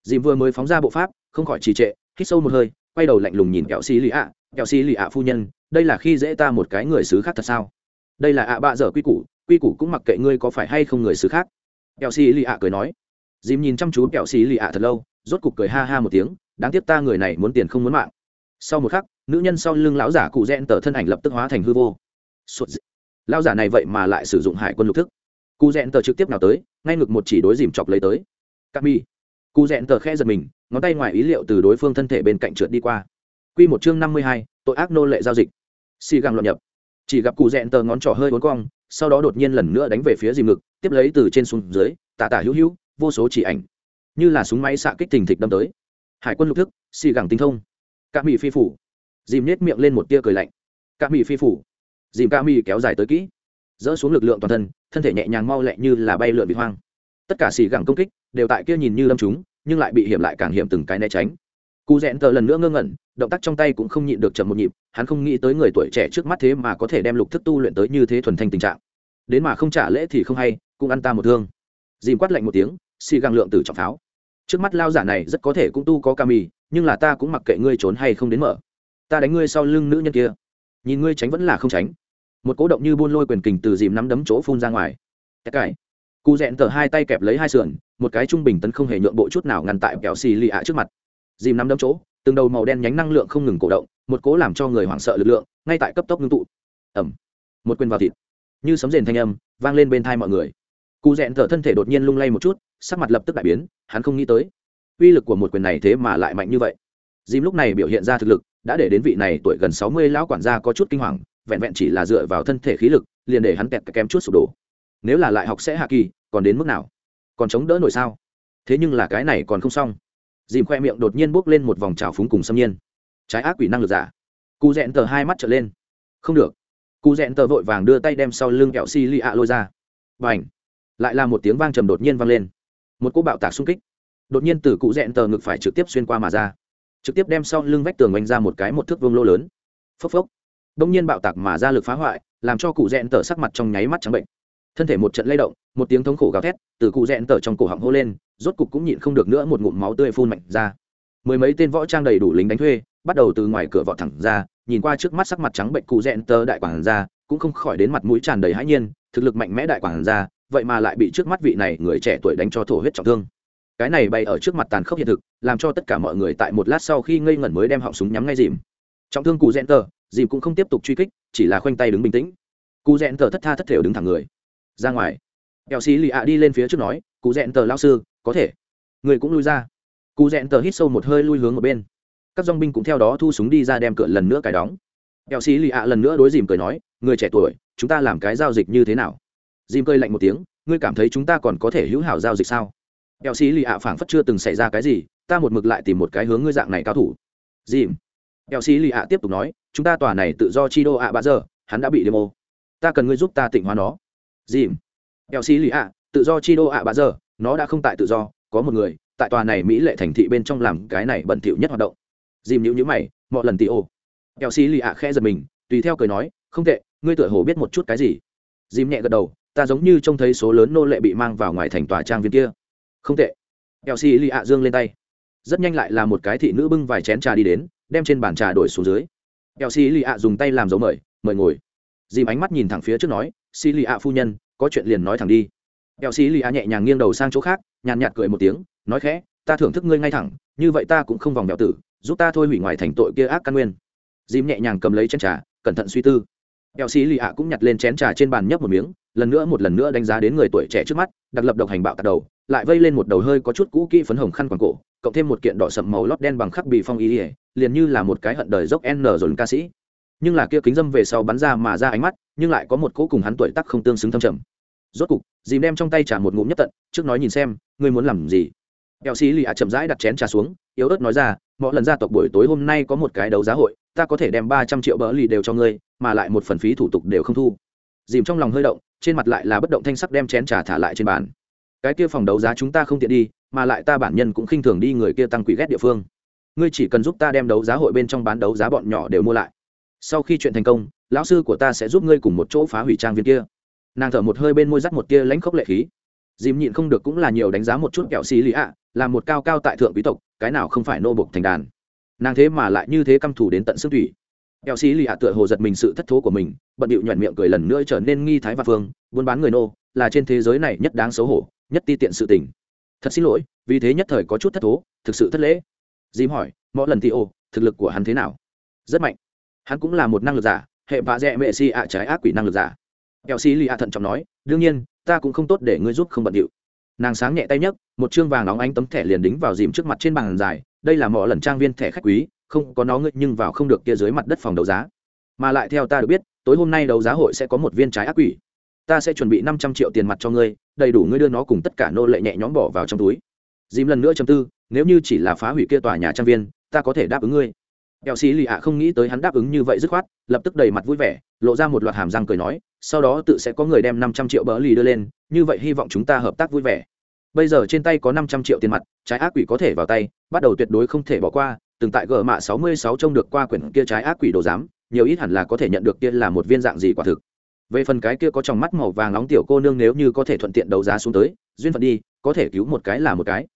Dìm vừa mới phóng ra bộ pháp, không khỏi trì trệ, hít sâu một hơi, quay đầu lạnh lùng nhìn kẹo xí lì ạ, kẹo xí lì ạ phu nhân, đây là khi dễ ta một cái người xứ khác thật sao? Đây là ạ bạ dở quy củ quy củ cũng mặc kệ ngươi có phải hay không người xứ khác. Kẹo xí lì ạ cười nói dìm nhìn chăm chú kẹo xì lì ạ thật lâu, rốt cục cười ha ha một tiếng, đáng tiếc ta người này muốn tiền không muốn mạng. Sau một khắc, nữ nhân sau lưng lão giả cụ rẽn tờ thân ảnh lập tức hóa thành hư vô. Lão giả này vậy mà lại sử dụng hải quân lục thức. Cụ rẽn tờ trực tiếp nào tới, ngay ngực một chỉ đối dìm chọc lấy tới. Cà mi cụ rẽn tờ khe giật mình, ngón tay ngoài ý liệu từ đối phương thân thể bên cạnh trượt đi qua. Q một chương năm mươi hai, tội ác nô lệ giao dịch. Xì găng loạn nhập. Chỉ gặp cụ rẽn tờ ngón trỏ hơi uốn cong, sau đó đột nhiên lần nữa đánh về phía dìm ngực, tiếp lấy từ trên xuống dưới tà tà hữu hữu vô số chỉ ảnh, như là súng máy xạ kích thình thịch đâm tới. Hải quân lục thức, xì gẳng tinh thông. Cả mỹ phi phủ. Dìm nết miệng lên một tia cười lạnh. Cả mỹ phi phủ. Dìm ca mỹ kéo dài tới kỹ. Dỡ xuống lực lượng toàn thân thân thể nhẹ nhàng mau lẹ như là bay lượn bị hoang. Tất cả xì gẳng công kích đều tại kia nhìn như lâm chúng nhưng lại bị hiểm lại càng hiểm từng cái né tránh. Cụ rẽn tờ lần nữa ngơ ngẩn, động tác trong tay cũng không nhịn được chậm một nhịp, hắn không nghĩ tới người tuổi trẻ trước mắt thế mà có thể đem lục thức tu luyện tới như thế thuần thanh tình trạng. Đến mà không trả lễ thì không hay, cũng ăn ta một thương. Dìm quát lạnh một tiếng xì găng lượng từ trọng pháo. Trước mắt lao giả này rất có thể cũng tu có ca mì nhưng là ta cũng mặc kệ ngươi trốn hay không đến mở. Ta đánh ngươi sau lưng nữ nhân kia. Nhìn ngươi tránh vẫn là không tránh. Một cố động như buôn lôi quyền kình từ dìm nắm đấm chỗ phun ra ngoài. Tất cải. Cụ rẽn tờ hai tay kẹp lấy hai sườn, một cái trung bình tấn không hề nhượng bộ chút nào ngăn tại kẹo xì lì ạ trước mặt. Dìm nắm đấm chỗ, từng đầu màu đen nhánh năng lượng không ngừng cổ động, một cố làm cho người hoảng sợ lực lượng, ngay tại cấp tốc ngưng tụ. Ẩm một quyền vào thịt. Như sấm rền thanh âm, vang lên bên thai mọi người cụ rẽn thở thân thể đột nhiên lung lay một chút, sắc mặt lập tức đại biến, hắn không nghĩ tới. Uy lực của một quyền này thế mà lại mạnh như vậy. Dìm lúc này biểu hiện ra thực lực, đã để đến vị này tuổi gần sáu mươi lão quản gia có chút kinh hoàng, vẹn vẹn chỉ là dựa vào thân thể khí lực, liền để hắn kẹt kém chút sụp đổ. Nếu là lại học sẽ hạ kỳ, còn đến mức nào? Còn chống đỡ nổi sao? Thế nhưng là cái này còn không xong. Dìm khoe miệng đột nhiên bốc lên một vòng trào phúng cùng xâm nhiên. Trái ác quỷ năng lực giả. Cụ rẽn tờ hai mắt trở lên. Không được. Cụ rẽn tờ vội vàng đưa tay đem sau lưng kẹo xi li ạ lôi ra. Và ảnh lại là một tiếng vang trầm đột nhiên vang lên. Một cú bạo tạc xung kích. Đột nhiên từ cụ rẽn tờ ngực phải trực tiếp xuyên qua mà ra. Trực tiếp đem sau lưng vách tường oanh ra một cái một thước vương lô lớn. Phốc phốc. Đông nhiên bạo tạc mà ra lực phá hoại, làm cho cụ rẽn tờ sắc mặt trong nháy mắt trắng bệnh. Thân thể một trận lay động, một tiếng thống khổ gào thét từ cụ rẽn tờ trong cổ họng hô lên, rốt cục cũng nhịn không được nữa một ngụm máu tươi phun mạnh ra. Mười mấy tên võ trang đầy đủ lính đánh thuê, bắt đầu từ ngoài cửa vọt thẳng ra, nhìn qua trước mắt sắc mặt trắng bệnh cụ rẽn tờ đại quản ra cũng không khỏi đến mặt mũi tràn đầy hãi nhiên, thực lực mạnh mẽ đại quản ra vậy mà lại bị trước mắt vị này người trẻ tuổi đánh cho thổ huyết trọng thương. Cái này bày ở trước mặt tàn khốc hiện thực, làm cho tất cả mọi người tại một lát sau khi ngây ngẩn mới đem họng súng nhắm ngay dìm. Trọng thương cụ rẽn tờ, dìm cũng không tiếp tục truy kích, chỉ là khoanh tay đứng bình tĩnh. Cụ rẽn tờ thất tha thất thểu đứng thẳng người. Ra ngoài. Eo sĩ lì ạ đi lên phía trước nói cụ rẽn tờ lao sư, có thể. Người cũng lui ra. Cụ rẽn tờ hít sâu một hơi lui hướng ở bên. Các dong binh cũng theo đó thu súng đi ra đem cửa lần nữa cài đóng. Eo sĩ lì ạ lần nữa đối dìm cười nói, người trẻ tuổi, chúng ta làm cái giao dịch như thế nào? Dìm cơi lạnh một tiếng, ngươi cảm thấy chúng ta còn có thể hữu hảo giao dịch sao? Eo sĩ lì ạ phảng phất chưa từng xảy ra cái gì, ta một mực lại tìm một cái hướng ngươi dạng này cao thủ. Dìm eo sĩ lì ạ tiếp tục nói, chúng ta tòa này tự do chi đô ạ bạ giờ, hắn đã bị demo. Ta cần ngươi giúp ta tịnh hóa nó. Dìm eo sĩ lì ạ, tự do chi đô ạ bạ giờ, nó đã không tại tự do, có một người, tại tòa này mỹ lệ thành thị bên trong làm cái này bẩn thỉu nhất hoạt động. Dìm nhữ nhữ mày mọi lần tị ô. Eo sĩ lì ạ khẽ giật mình, tùy theo cười nói, không tệ, ngươi tựa hồ biết một chút cái gì. Dìm nhẹ gật đầu ta giống như trông thấy số lớn nô lệ bị mang vào ngoài thành tòa trang viên kia. Không tệ. Eo xì lì ạ dương lên tay. Rất nhanh lại là một cái thị nữ bưng vài chén trà đi đến, đem trên bàn trà đổi xuống dưới. Eo xì lì ạ dùng tay làm dấu mời mời ngồi. Dìm ánh mắt nhìn thẳng phía trước nói xì lì ạ phu nhân, có chuyện liền nói thẳng đi. Eo xì lì ạ nhẹ nhàng nghiêng đầu sang chỗ khác, nhàn nhạt cười một tiếng, nói khẽ, ta thưởng thức ngươi ngay thẳng, như vậy ta cũng không vòng bèo tử, giúp ta thôi hủy ngoài thành tội kia ác căn nguyên. Dìm nhẹ nhàng cầm lấy chén trà, cẩn thận suy tư. Eo xì lì ạ cũng nhặt lên chén trà trên bàn nhấp một miếng lần nữa một lần nữa đánh giá đến người tuổi trẻ trước mắt, đặc lập độc hành bạo tạt đầu, lại vây lên một đầu hơi có chút cũ kỹ phấn hồng khăn quàng cổ, cộng thêm một kiện đỏ sậm màu lót đen bằng khắc bị phong y ỉa liền như là một cái hận đời dốc n dồn ca sĩ. Nhưng là kia kính dâm về sau bắn ra mà ra ánh mắt, nhưng lại có một cỗ cùng hắn tuổi tắc không tương xứng thâm trầm. Rốt cục dìm đem trong tay trả một ngụm nhất tận, trước nói nhìn xem, ngươi muốn làm gì? Kẹo xí lì ạ chậm rãi đặt chén trà xuống, yếu ớt nói ra mọi lần gia tộc buổi tối hôm nay có một cái đấu giá hội, ta có thể đem ba trăm triệu bỡ lì đều cho ngươi, mà lại một phần phí thủ tục đều không thu. Dìm trong lòng hơi động trên mặt lại là bất động thanh sắc đem chén trà thả lại trên bàn. Cái kia phòng đấu giá chúng ta không tiện đi, mà lại ta bản nhân cũng khinh thường đi người kia tăng quỷ ghét địa phương. Ngươi chỉ cần giúp ta đem đấu giá hội bên trong bán đấu giá bọn nhỏ đều mua lại. Sau khi chuyện thành công, lão sư của ta sẽ giúp ngươi cùng một chỗ phá hủy trang viên kia. Nàng thở một hơi bên môi rắt một tia lãnh khốc lệ khí. Dìm nhịn không được cũng là nhiều đánh giá một chút kẹo xí lý ạ, là một cao cao tại thượng quý tộc, cái nào không phải nô bộc thành đàn. Nàng thế mà lại như thế căm thù đến tận xương thủy eo sĩ lì ạ tựa hồ giật mình sự thất thố của mình, bận điệu nhuận miệng cười lần nữa trở nên nghi thái và phương, buôn bán người nô, là trên thế giới này nhất đáng xấu hổ, nhất ti tiện sự tình. Thật xin lỗi, vì thế nhất thời có chút thất thố, thực sự thất lễ. Dìm hỏi mỗi lần thì ô, thực lực của hắn thế nào? Rất mạnh. Hắn cũng là một năng lực giả, hệ vạ dẹ mệ si ạ trái ác quỷ năng lực giả. Eo sĩ lì ạ thận trọng nói, đương nhiên, ta cũng không tốt để ngươi giúp không bận điệu nàng sáng nhẹ tay nhấc, một chương vàng nóng ánh tấm thẻ liền đính vào dìm trước mặt trên bàn dài, đây là mọi lần trang viên thẻ khách quý không có nó ngươi nhưng vào không được kia dưới mặt đất phòng đấu giá. Mà lại theo ta được biết, tối hôm nay đấu giá hội sẽ có một viên trái ác quỷ. Ta sẽ chuẩn bị năm trăm triệu tiền mặt cho ngươi, đầy đủ ngươi đưa nó cùng tất cả nô lệ nhẹ nhõm bỏ vào trong túi. Dìm lần nữa chấm tư, nếu như chỉ là phá hủy kia tòa nhà trang viên, ta có thể đáp ứng ngươi. Kẹo sĩ lì ạ không nghĩ tới hắn đáp ứng như vậy dứt khoát, lập tức đầy mặt vui vẻ, lộ ra một loạt hàm răng cười nói, sau đó tự sẽ có người đem năm trăm triệu bỡ lì đưa lên, như vậy hy vọng chúng ta hợp tác vui vẻ. Bây giờ trên tay có năm trăm triệu tiền mặt, trái ác quỷ có thể vào tay, bắt đầu tuyệt đối không thể bỏ qua từng tại gờ mạ sáu mươi sáu trông được qua quyển kia trái ác quỷ đồ giám, nhiều ít hẳn là có thể nhận được kia là một viên dạng gì quả thực. Về phần cái kia có trong mắt màu vàng nóng tiểu cô nương nếu như có thể thuận tiện đấu giá xuống tới, duyên phận đi, có thể cứu một cái là một cái.